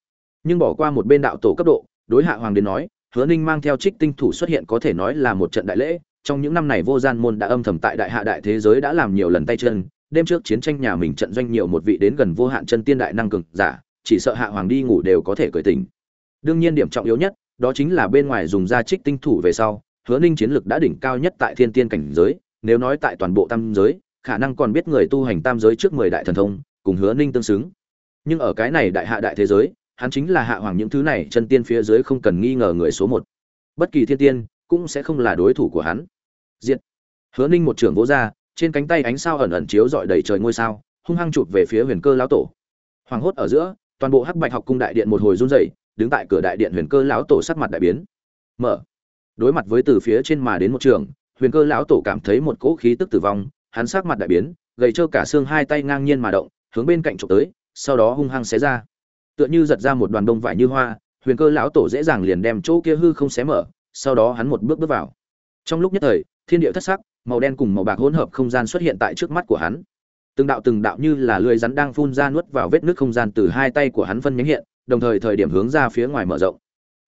Nhưng bỏ qua một bên đạo tổ cấp độ, đối hạ hoàng đến nói hứa ninh mang theo trích tinh thủ xuất hiện có thể nói là một trận đại lễ. Trong những năm này vô gian môn đã âm thầm tại đại hạ đại thế giới đã làm nhiều lần tay chân. Đêm trước chiến tranh nhà mình trận doanh nhiều một vị đến gần vô hạn chân tiên đại năng cường giả, chỉ sợ hạ hoàng đi ngủ đều có thể cởi tỉnh. đương nhiên điểm trọng yếu nhất, đó chính là bên ngoài dùng ra trích tinh thủ về sau, hứa ninh chiến lực đã đỉnh cao nhất tại thiên tiên cảnh giới, nếu nói tại toàn bộ tam giới, khả năng còn biết người tu hành tam giới trước mười đại thần thông, cùng hứa ninh tương xứng. Nhưng ở cái này đại hạ đại thế giới hắn chính là hạ hoàng những thứ này, chân tiên phía dưới không cần nghi ngờ người số một. Bất kỳ thiên tiên cũng sẽ không là đối thủ của hắn. Diện hứa ninh một trưởng vỗ ra, trên cánh tay ánh sao ẩn ẩn chiếu dọi đầy trời ngôi sao, hung hăng chụp về phía huyền cơ lão tổ. Hoàng hốt ở giữa, toàn bộ hắc bạch học cung đại điện một hồi run rẩy, đứng tại cửa đại điện huyền cơ lão tổ sắc mặt đại biến. Mở. Đối mặt với từ phía trên mà đến một trường, huyền cơ lão tổ cảm thấy một cỗ khí tức tử vong, hắn sắc mặt đại biến, gầy trơ cả xương hai tay ngang nhiên mà động, hướng bên cạnh trộm tới, sau đó hung hăng xé ra tựa như giật ra một đoàn đông vải như hoa, huyền cơ lão tổ dễ dàng liền đem chỗ kia hư không xé mở, sau đó hắn một bước bước vào. Trong lúc nhất thời, thiên địa thất sắc, màu đen cùng màu bạc hỗn hợp không gian xuất hiện tại trước mắt của hắn. Từng đạo từng đạo như là lưỡi rắn đang phun ra nuốt vào vết nước không gian từ hai tay của hắn phân nhánh hiện, đồng thời thời điểm hướng ra phía ngoài mở rộng.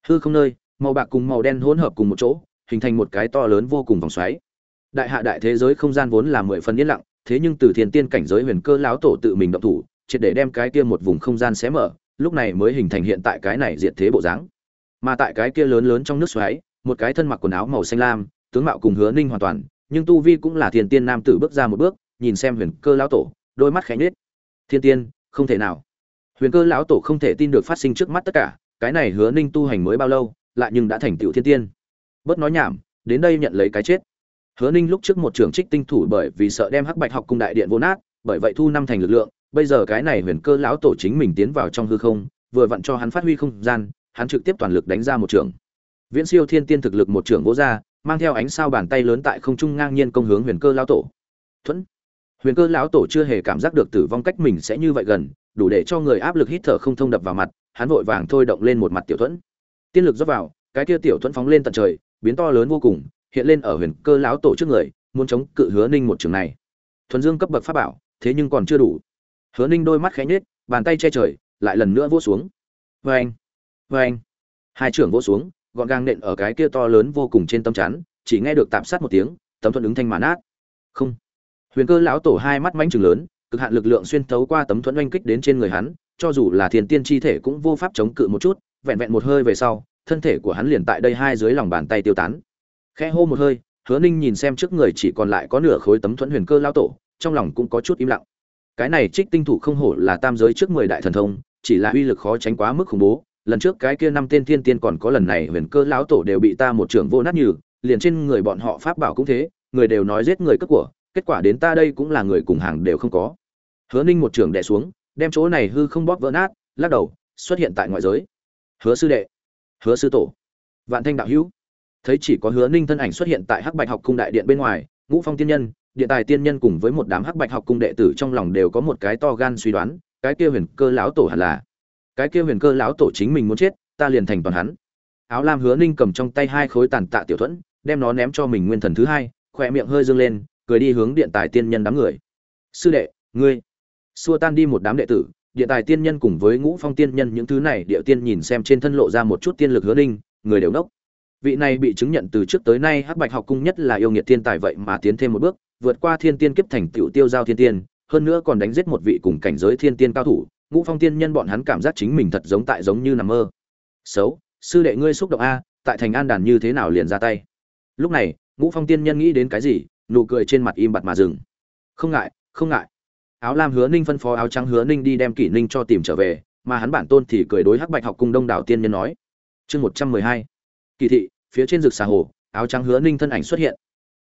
Hư không nơi, màu bạc cùng màu đen hỗn hợp cùng một chỗ, hình thành một cái to lớn vô cùng vòng xoáy. Đại hạ đại thế giới không gian vốn là mười phần yên lặng, thế nhưng từ thiên tiên cảnh giới huyền cơ lão tổ tự mình động thủ, triệt để đem cái kia một vùng không gian xé mở lúc này mới hình thành hiện tại cái này diệt thế bộ dáng. Mà tại cái kia lớn lớn trong nước xoáy, một cái thân mặc quần áo màu xanh lam, tướng mạo cùng hứa ninh hoàn toàn, nhưng tu vi cũng là thiên tiên nam tử bước ra một bước, nhìn xem huyền cơ lão tổ, đôi mắt khẽ nhếch. Thiên tiên, không thể nào. Huyền cơ lão tổ không thể tin được phát sinh trước mắt tất cả, cái này hứa ninh tu hành mới bao lâu, lại nhưng đã thành tựu thiên tiên. Bớt nói nhảm, đến đây nhận lấy cái chết. Hứa ninh lúc trước một trường trích tinh thủ bởi vì sợ đem hắc bạch học cung đại điện vô nát, bởi vậy thu năm thành lực lượng bây giờ cái này huyền cơ lão tổ chính mình tiến vào trong hư không, vừa vặn cho hắn phát huy không gian, hắn trực tiếp toàn lực đánh ra một trường viễn siêu thiên tiên thực lực một trường vỗ ra, mang theo ánh sao bàn tay lớn tại không trung ngang nhiên công hướng huyền cơ lão tổ. Thuẫn. Huyền cơ lão tổ chưa hề cảm giác được tử vong cách mình sẽ như vậy gần, đủ để cho người áp lực hít thở không thông đập vào mặt, hắn vội vàng thôi động lên một mặt tiểu thuẫn. Tiên lực dốc vào, cái kia tiểu thuẫn phóng lên tận trời, biến to lớn vô cùng, hiện lên ở huyền cơ lão tổ trước người, muốn chống cự hứa ninh một trường này. Thuần dương cấp bậc pháp bảo, thế nhưng còn chưa đủ hứa ninh đôi mắt khẽ nhếch, bàn tay che trời, lại lần nữa vỗ xuống. Vê anh vê anh hai trưởng vỗ xuống, gọn gàng nện ở cái kia to lớn vô cùng trên tấm chắn, chỉ nghe được tạm sát một tiếng, tấm thuận ứng thanh màn át không. Huyền cơ lão tổ hai mắt mánh chừng lớn, cực hạn lực lượng xuyên thấu qua tấm thuẫn oanh kích đến trên người hắn, cho dù là thiền tiên chi thể cũng vô pháp chống cự một chút, vẹn vẹn một hơi về sau, thân thể của hắn liền tại đây hai dưới lòng bàn tay tiêu tán. Khẽ hô một hơi, hứa ninh nhìn xem trước người chỉ còn lại có nửa khối tấm thuẫn huyền cơ lao tổ, trong lòng cũng có chút im lặng cái này trích tinh thủ không hổ là tam giới trước mười đại thần thông, chỉ là uy lực khó tránh quá mức khủng bố. Lần trước cái kia năm tên thiên tiên còn có lần này huyền cơ lão tổ đều bị ta một trưởng vô nát như liền trên người bọn họ pháp bảo cũng thế, người đều nói giết người cất của, kết quả đến ta đây cũng là người cùng hàng đều không có. Hứa ninh một trưởng đẻ xuống, đem chỗ này hư không bóp vỡ nát, lắc đầu, xuất hiện tại ngoại giới. Hứa sư đệ, hứa sư tổ, vạn thanh đạo hữu. Thấy chỉ có hứa ninh thân ảnh xuất hiện tại hắc bạch học cung đại điện bên ngoài, ngũ phong tiên nhân điện tài tiên nhân cùng với một đám hắc bạch học cung đệ tử trong lòng đều có một cái to gan suy đoán, cái kia huyền cơ lão tổ hẳn là, cái kia huyền cơ lão tổ chính mình muốn chết, ta liền thành toàn hắn. Áo lam hứa ninh cầm trong tay hai khối tàn tạ tiểu thuẫn, đem nó ném cho mình nguyên thần thứ hai, khỏe miệng hơi dâng lên, cười đi hướng điện tài tiên nhân đám người. Sư đệ, ngươi, xua tan đi một đám đệ tử, điện tài tiên nhân cùng với ngũ phong tiên nhân những thứ này địa tiên nhìn xem trên thân lộ ra một chút tiên lực hứa ninh, người đều nốc vị này bị chứng nhận từ trước tới nay hắc bạch học cung nhất là yêu nghiệt thiên tài vậy mà tiến thêm một bước vượt qua thiên tiên kiếp thành tiểu tiêu giao thiên tiên, hơn nữa còn đánh giết một vị cùng cảnh giới thiên tiên cao thủ, ngũ phong tiên nhân bọn hắn cảm giác chính mình thật giống tại giống như nằm mơ. Xấu, sư đệ ngươi xúc động a, tại thành an đàn như thế nào liền ra tay. Lúc này, ngũ phong tiên nhân nghĩ đến cái gì, nụ cười trên mặt im bặt mà dừng. Không ngại không ngại. Áo lam hứa ninh phân phó áo trắng hứa ninh đi đem kỷ ninh cho tìm trở về, mà hắn bản tôn thì cười đối hắc bạch học cung đông đảo tiên nhân nói. Chương một trăm mười hai. Kỳ thị, phía trên rực xà hồ, áo trắng hứa ninh thân ảnh xuất hiện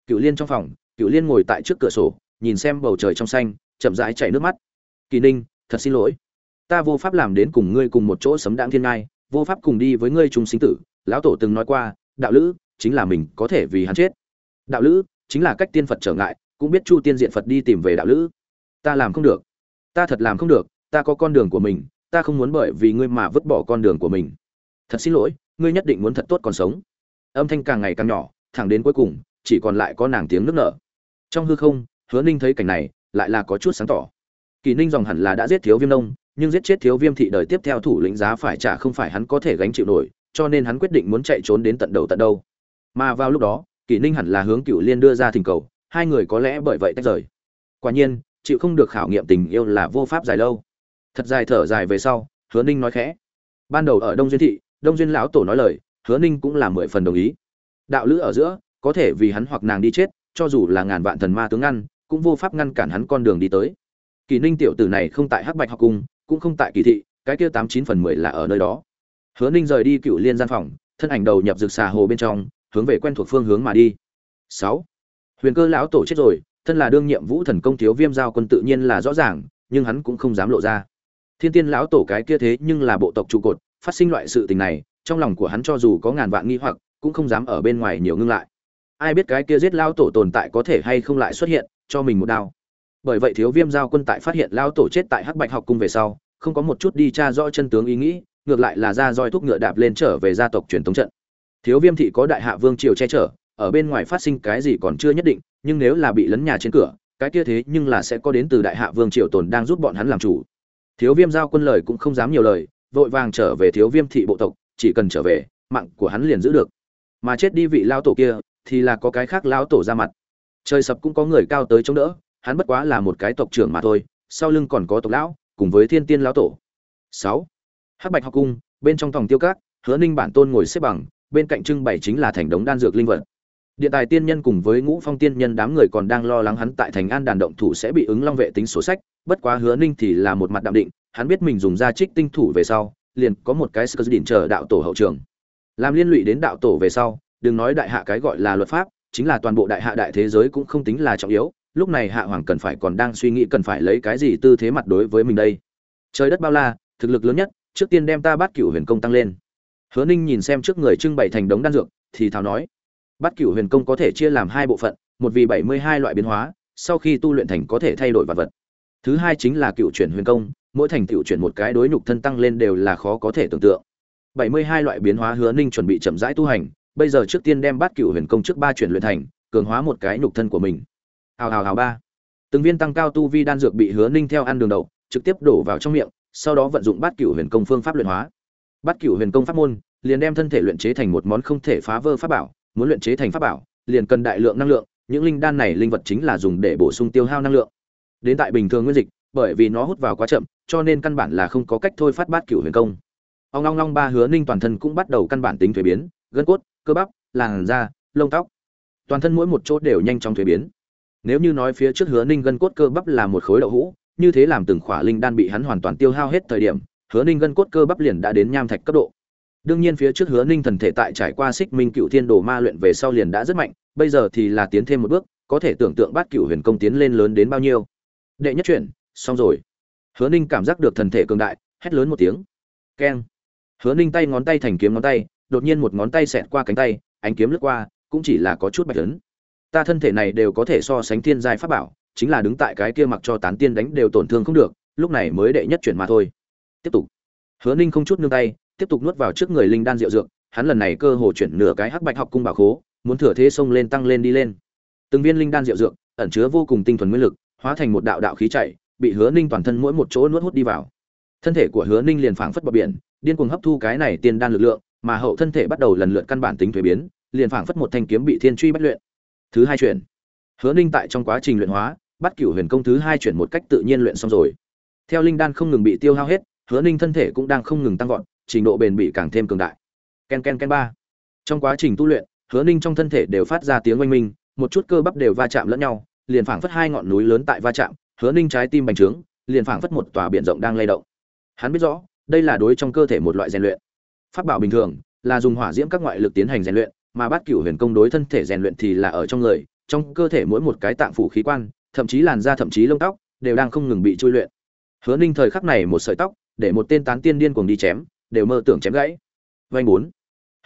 cựu liên trong phòng, cựu liên ngồi tại trước cửa sổ, nhìn xem bầu trời trong xanh, chậm rãi chảy nước mắt. Kỳ ninh, thật xin lỗi. Ta vô pháp làm đến cùng ngươi cùng một chỗ sấm đãng thiên ngai, vô pháp cùng đi với ngươi chung sinh tử. Lão tổ từng nói qua, đạo lữ chính là mình có thể vì hắn chết. Đạo lữ chính là cách tiên phật trở ngại, cũng biết chu tiên diện phật đi tìm về đạo lữ. Ta làm không được. Ta thật làm không được. Ta có con đường của mình, ta không muốn bởi vì ngươi mà vứt bỏ con đường của mình. Thật xin lỗi, ngươi nhất định muốn thật tốt còn sống. Âm thanh càng ngày càng nhỏ, thẳng đến cuối cùng chỉ còn lại có nàng tiếng nước nở. Trong hư không, hứa ninh thấy cảnh này, lại là có chút sáng tỏ. Kỳ ninh dòng hẳn là đã giết thiếu viêm nông, nhưng giết chết thiếu viêm thị đời tiếp theo thủ lĩnh giá phải trả không phải hắn có thể gánh chịu nổi, cho nên hắn quyết định muốn chạy trốn đến tận đầu tận đâu. Mà vào lúc đó, kỳ ninh hẳn là hướng cựu liên đưa ra thỉnh cầu, hai người có lẽ bởi vậy tách rời. Quả nhiên, chịu không được khảo nghiệm tình yêu là vô pháp dài lâu. Thật dài thở dài về sau, hứa ninh nói khẽ. Ban đầu ở đông duyên thị, đông duyên lão tổ nói lời, hứa ninh cũng là mười phần đồng ý. Đạo lữ ở giữa có thể vì hắn hoặc nàng đi chết, cho dù là ngàn vạn thần ma tướng ngăn, cũng vô pháp ngăn cản hắn con đường đi tới. Kỳ ninh tiểu tử này không tại hắc bạch học cung, cũng không tại kỳ thị, cái kia tám chín phần mười là ở nơi đó. Hứa ninh rời đi cựu liên gian phòng, thân ảnh đầu nhập rực xà hồ bên trong, hướng về quen thuộc phương hướng mà đi. Sáu. Huyền cơ lão tổ chết rồi, thân là đương nhiệm vũ thần công thiếu viêm giao quân tự nhiên là rõ ràng, nhưng hắn cũng không dám lộ ra. Thiên tiên lão tổ cái kia thế nhưng là bộ tộc trụ cột, phát sinh loại sự tình này, trong lòng của hắn cho dù có ngàn vạn nghi hoặc, cũng không dám ở bên ngoài nhiều ngưng lại ai biết cái kia giết lao tổ tồn tại có thể hay không lại xuất hiện, cho mình một đao. Bởi vậy thiếu viêm giao quân tại phát hiện lao tổ chết tại hắc bạch học cung về sau, không có một chút đi tra rõ chân tướng ý nghĩ, ngược lại là ra roi thuốc ngựa đạp lên trở về gia tộc truyền thống trận. Thiếu viêm thị có đại hạ vương triều che chở, ở bên ngoài phát sinh cái gì còn chưa nhất định, nhưng nếu là bị lấn nhà trên cửa, cái kia thế nhưng là sẽ có đến từ đại hạ vương triều tồn đang giúp bọn hắn làm chủ. Thiếu viêm giao quân lời cũng không dám nhiều lời, vội vàng trở về thiếu viêm thị bộ tộc, chỉ cần trở về, mạng của hắn liền giữ được. Mà chết đi vị lao tổ kia thì là có cái khác lao tổ ra mặt. Trời sập cũng có người cao tới chống đỡ, hắn bất quá là một cái tộc trưởng mà thôi, sau lưng còn có tộc lão, cùng với thiên tiên lão tổ. Sáu, hắc bạch học cung, bên trong phòng tiêu cát hứa ninh bản tôn ngồi xếp bằng, bên cạnh trưng bày chính là thành đống đan dược linh vật. Điện tài tiên nhân cùng với ngũ phong tiên nhân đám người còn đang lo lắng hắn tại thành an đàn động thủ sẽ bị ứng long vệ tính sổ sách, bất quá hứa ninh thì là một mặt đạm định, hắn biết mình dùng ra trích tinh thủ về sau, liền có một cái sơ đỉnh chờ đạo tổ hậu trường. Làm liên lụy đến đạo tổ về sau đừng nói đại hạ cái gọi là luật pháp, chính là toàn bộ đại hạ đại thế giới cũng không tính là trọng yếu, lúc này hạ hoàng cần phải còn đang suy nghĩ cần phải lấy cái gì tư thế mặt đối với mình đây. Trời đất bao la, thực lực lớn nhất, trước tiên đem ta bắt cửu huyền công tăng lên. Hứa ninh nhìn xem trước người trưng bày thành đống đan dược, thì thào nói bắt cửu huyền công có thể chia làm hai bộ phận, một vì bảy mươi hai loại biến hóa, sau khi tu luyện thành có thể thay đổi vật vật. Thứ hai chính là cựu chuyển huyền công, mỗi thành cựu chuyển một cái đối nhục thân tăng lên đều là khó có thể tưởng tượng. bảy mươi hai loại biến hóa hứa ninh chuẩn bị chậm rãi tu hành bây giờ trước tiên đem bát cửu huyền công trước ba chuyển luyện thành, cường hóa một cái nhục thân của mình. Hào hào hào, ba. Từng viên tăng cao tu vi đan dược bị hứa ninh theo ăn đường đầu trực tiếp đổ vào trong miệng, sau đó vận dụng bát cửu huyền công phương pháp luyện hóa. Bát cửu huyền công pháp môn, liền đem thân thể luyện chế thành một món không thể phá vỡ pháp bảo, muốn luyện chế thành pháp bảo, liền cần đại lượng năng lượng, những linh đan này linh vật chính là dùng để bổ sung tiêu hao năng lượng. Đến tại bình thường nguyên dịch, bởi vì nó hút vào quá chậm, cho nên căn bản là không có cách thôi phát bát cửu huyền công. Ông long long ba hứa ninh toàn thân cũng bắt đầu căn bản tính thuế biến gân cốt, cơ bắp, làn da, lông tóc. Toàn thân mỗi một chỗ đều nhanh chóng thuế biến. Nếu như nói phía trước hứa ninh gân cốt cơ bắp là một khối đậu hũ, như thế làm từng khỏa linh đan bị hắn hoàn toàn tiêu hao hết thời điểm, hứa ninh gân cốt cơ bắp liền đã đến nham thạch cấp độ. Đương nhiên phía trước hứa ninh thần thể tại trải qua xích minh cựu thiên đồ ma luyện về sau liền đã rất mạnh, bây giờ thì là tiến thêm một bước, có thể tưởng tượng bát cựu huyền công tiến lên lớn đến bao nhiêu. Đệ nhất chuyển, xong rồi. Hứa ninh cảm giác được thần thể cường đại, hét lớn một tiếng. Keng. Hứa ninh tay ngón tay thành kiếm ngón tay đột nhiên một ngón tay xẹt qua cánh tay, ánh kiếm lướt qua, cũng chỉ là có chút bạch lớn ta thân thể này đều có thể so sánh thiên giai pháp bảo, chính là đứng tại cái kia mặc cho tán tiên đánh đều tổn thương không được, lúc này mới đệ nhất chuyển mà thôi. Tiếp tục. Hứa ninh không chút nương tay, tiếp tục nuốt vào trước người linh đan rượu dược, hắn lần này cơ hồ chuyển nửa cái hắc bạch học cung bảo khố, muốn thừa thế xông lên tăng lên đi lên. Từng viên linh đan rượu dược, ẩn chứa vô cùng tinh thuần nguyên lực, hóa thành một đạo đạo khí chạy, bị hứa ninh toàn thân mỗi một chỗ nuốt hút đi vào. Thân thể của hứa ninh liền phảng phất bờ biển, điên cuồng hấp thu cái này tiên đan lực lượng mà hậu thân thể bắt đầu lần lượt căn bản tính thuế biến, liền phảng phất một thanh kiếm bị thiên truy bắt luyện. Thứ hai chuyển. Hứa ninh tại trong quá trình luyện hóa, bắt cửu huyền công thứ hai chuyển một cách tự nhiên luyện xong rồi. Theo linh đan không ngừng bị tiêu hao hết, hứa ninh thân thể cũng đang không ngừng tăng vọt, trình độ bền bỉ càng thêm cường đại. Ken ken ken ba. Trong quá trình tu luyện, hứa ninh trong thân thể đều phát ra tiếng oanh minh, một chút cơ bắp đều va chạm lẫn nhau, liền phảng phất hai ngọn núi lớn tại va chạm, hứa ninh trái tim bành trướng, liền phảng phất một tòa biển rộng đang lay động. Hắn biết rõ, đây là đối trong cơ thể một loại rèn luyện pháp bảo bình thường, là dùng hỏa diễm các ngoại lực tiến hành rèn luyện, mà bát cửu huyền công đối thân thể rèn luyện thì là ở trong người, trong cơ thể mỗi một cái tạng phủ khí quan, thậm chí làn da thậm chí lông tóc, đều đang không ngừng bị chui luyện. Hứa ninh thời khắc này một sợi tóc, để một tên tán tiên điên cuồng đi chém, đều mơ tưởng chém gãy. Vanh bốn.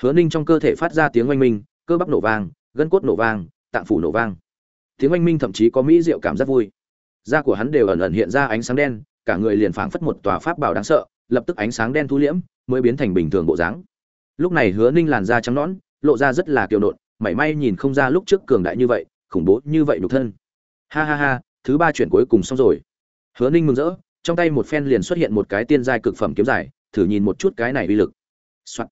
Hứa ninh trong cơ thể phát ra tiếng oanh minh, cơ bắp nổ vang, gân cốt nổ vang, tạng phủ nổ vang. Tiếng oanh minh thậm chí có mỹ diệu cảm giác vui. Da của hắn đều ẩn ẩn hiện ra ánh sáng đen, cả người liền phảng phất một tòa pháp bảo đáng sợ lập tức ánh sáng đen thu liễm, mới biến thành bình thường bộ dáng. Lúc này hứa ninh làn da trắng nõn, lộ ra rất là kiều nộn, mảy may nhìn không ra lúc trước cường đại như vậy, khủng bố như vậy nhục thân. Ha ha ha, thứ ba chuyển cuối cùng xong rồi. Hứa ninh mừng rỡ, trong tay một phen liền xuất hiện một cái tiên giai cực phẩm kiếm dài thử nhìn một chút cái này uy lực、Soạn.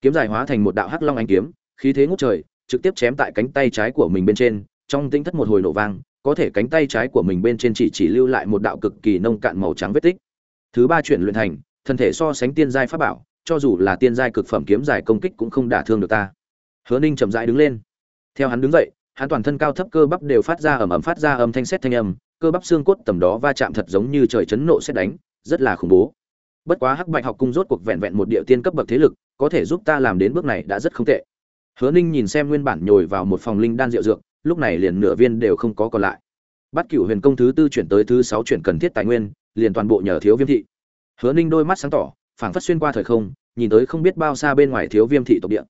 kiếm dài hóa thành một đạo hắc long ánh kiếm, khí thế ngút trời, trực tiếp chém tại cánh tay trái của mình bên trên, trong tinh thất một hồi nổ vang, có thể cánh tay trái của mình bên trên chỉ chỉ lưu lại một đạo cực kỳ nông cạn màu trắng vết tích. Thứ ba chuyển luyện thành thân thể so sánh tiên giai pháp bảo, cho dù là tiên giai cực phẩm kiếm dài công kích cũng không đả thương được ta. Hứa ninh chậm rãi đứng lên. Theo hắn đứng dậy, hắn toàn thân cao thấp cơ bắp đều phát ra ầm ầm phát ra âm thanh sét thanh âm, cơ bắp xương cốt tầm đó va chạm thật giống như trời chấn nộ sét đánh, rất là khủng bố. Bất quá hắc bạch học cung rốt cuộc vẹn vẹn một địa tiên cấp bậc thế lực, có thể giúp ta làm đến bước này đã rất không tệ. Hứa ninh nhìn xem nguyên bản nhồi vào một phòng linh đan rượu dược, lúc này liền nửa viên đều không có còn lại. Bắt cửu huyền công thứ tư chuyển tới thứ sáu chuyển cần thiết tài nguyên, liền toàn bộ nhờ thiếu viêm thị hứa ninh đôi mắt sáng tỏ, phảng phất xuyên qua thời không, nhìn tới không biết bao xa bên ngoài thiếu viêm thị tộc địa.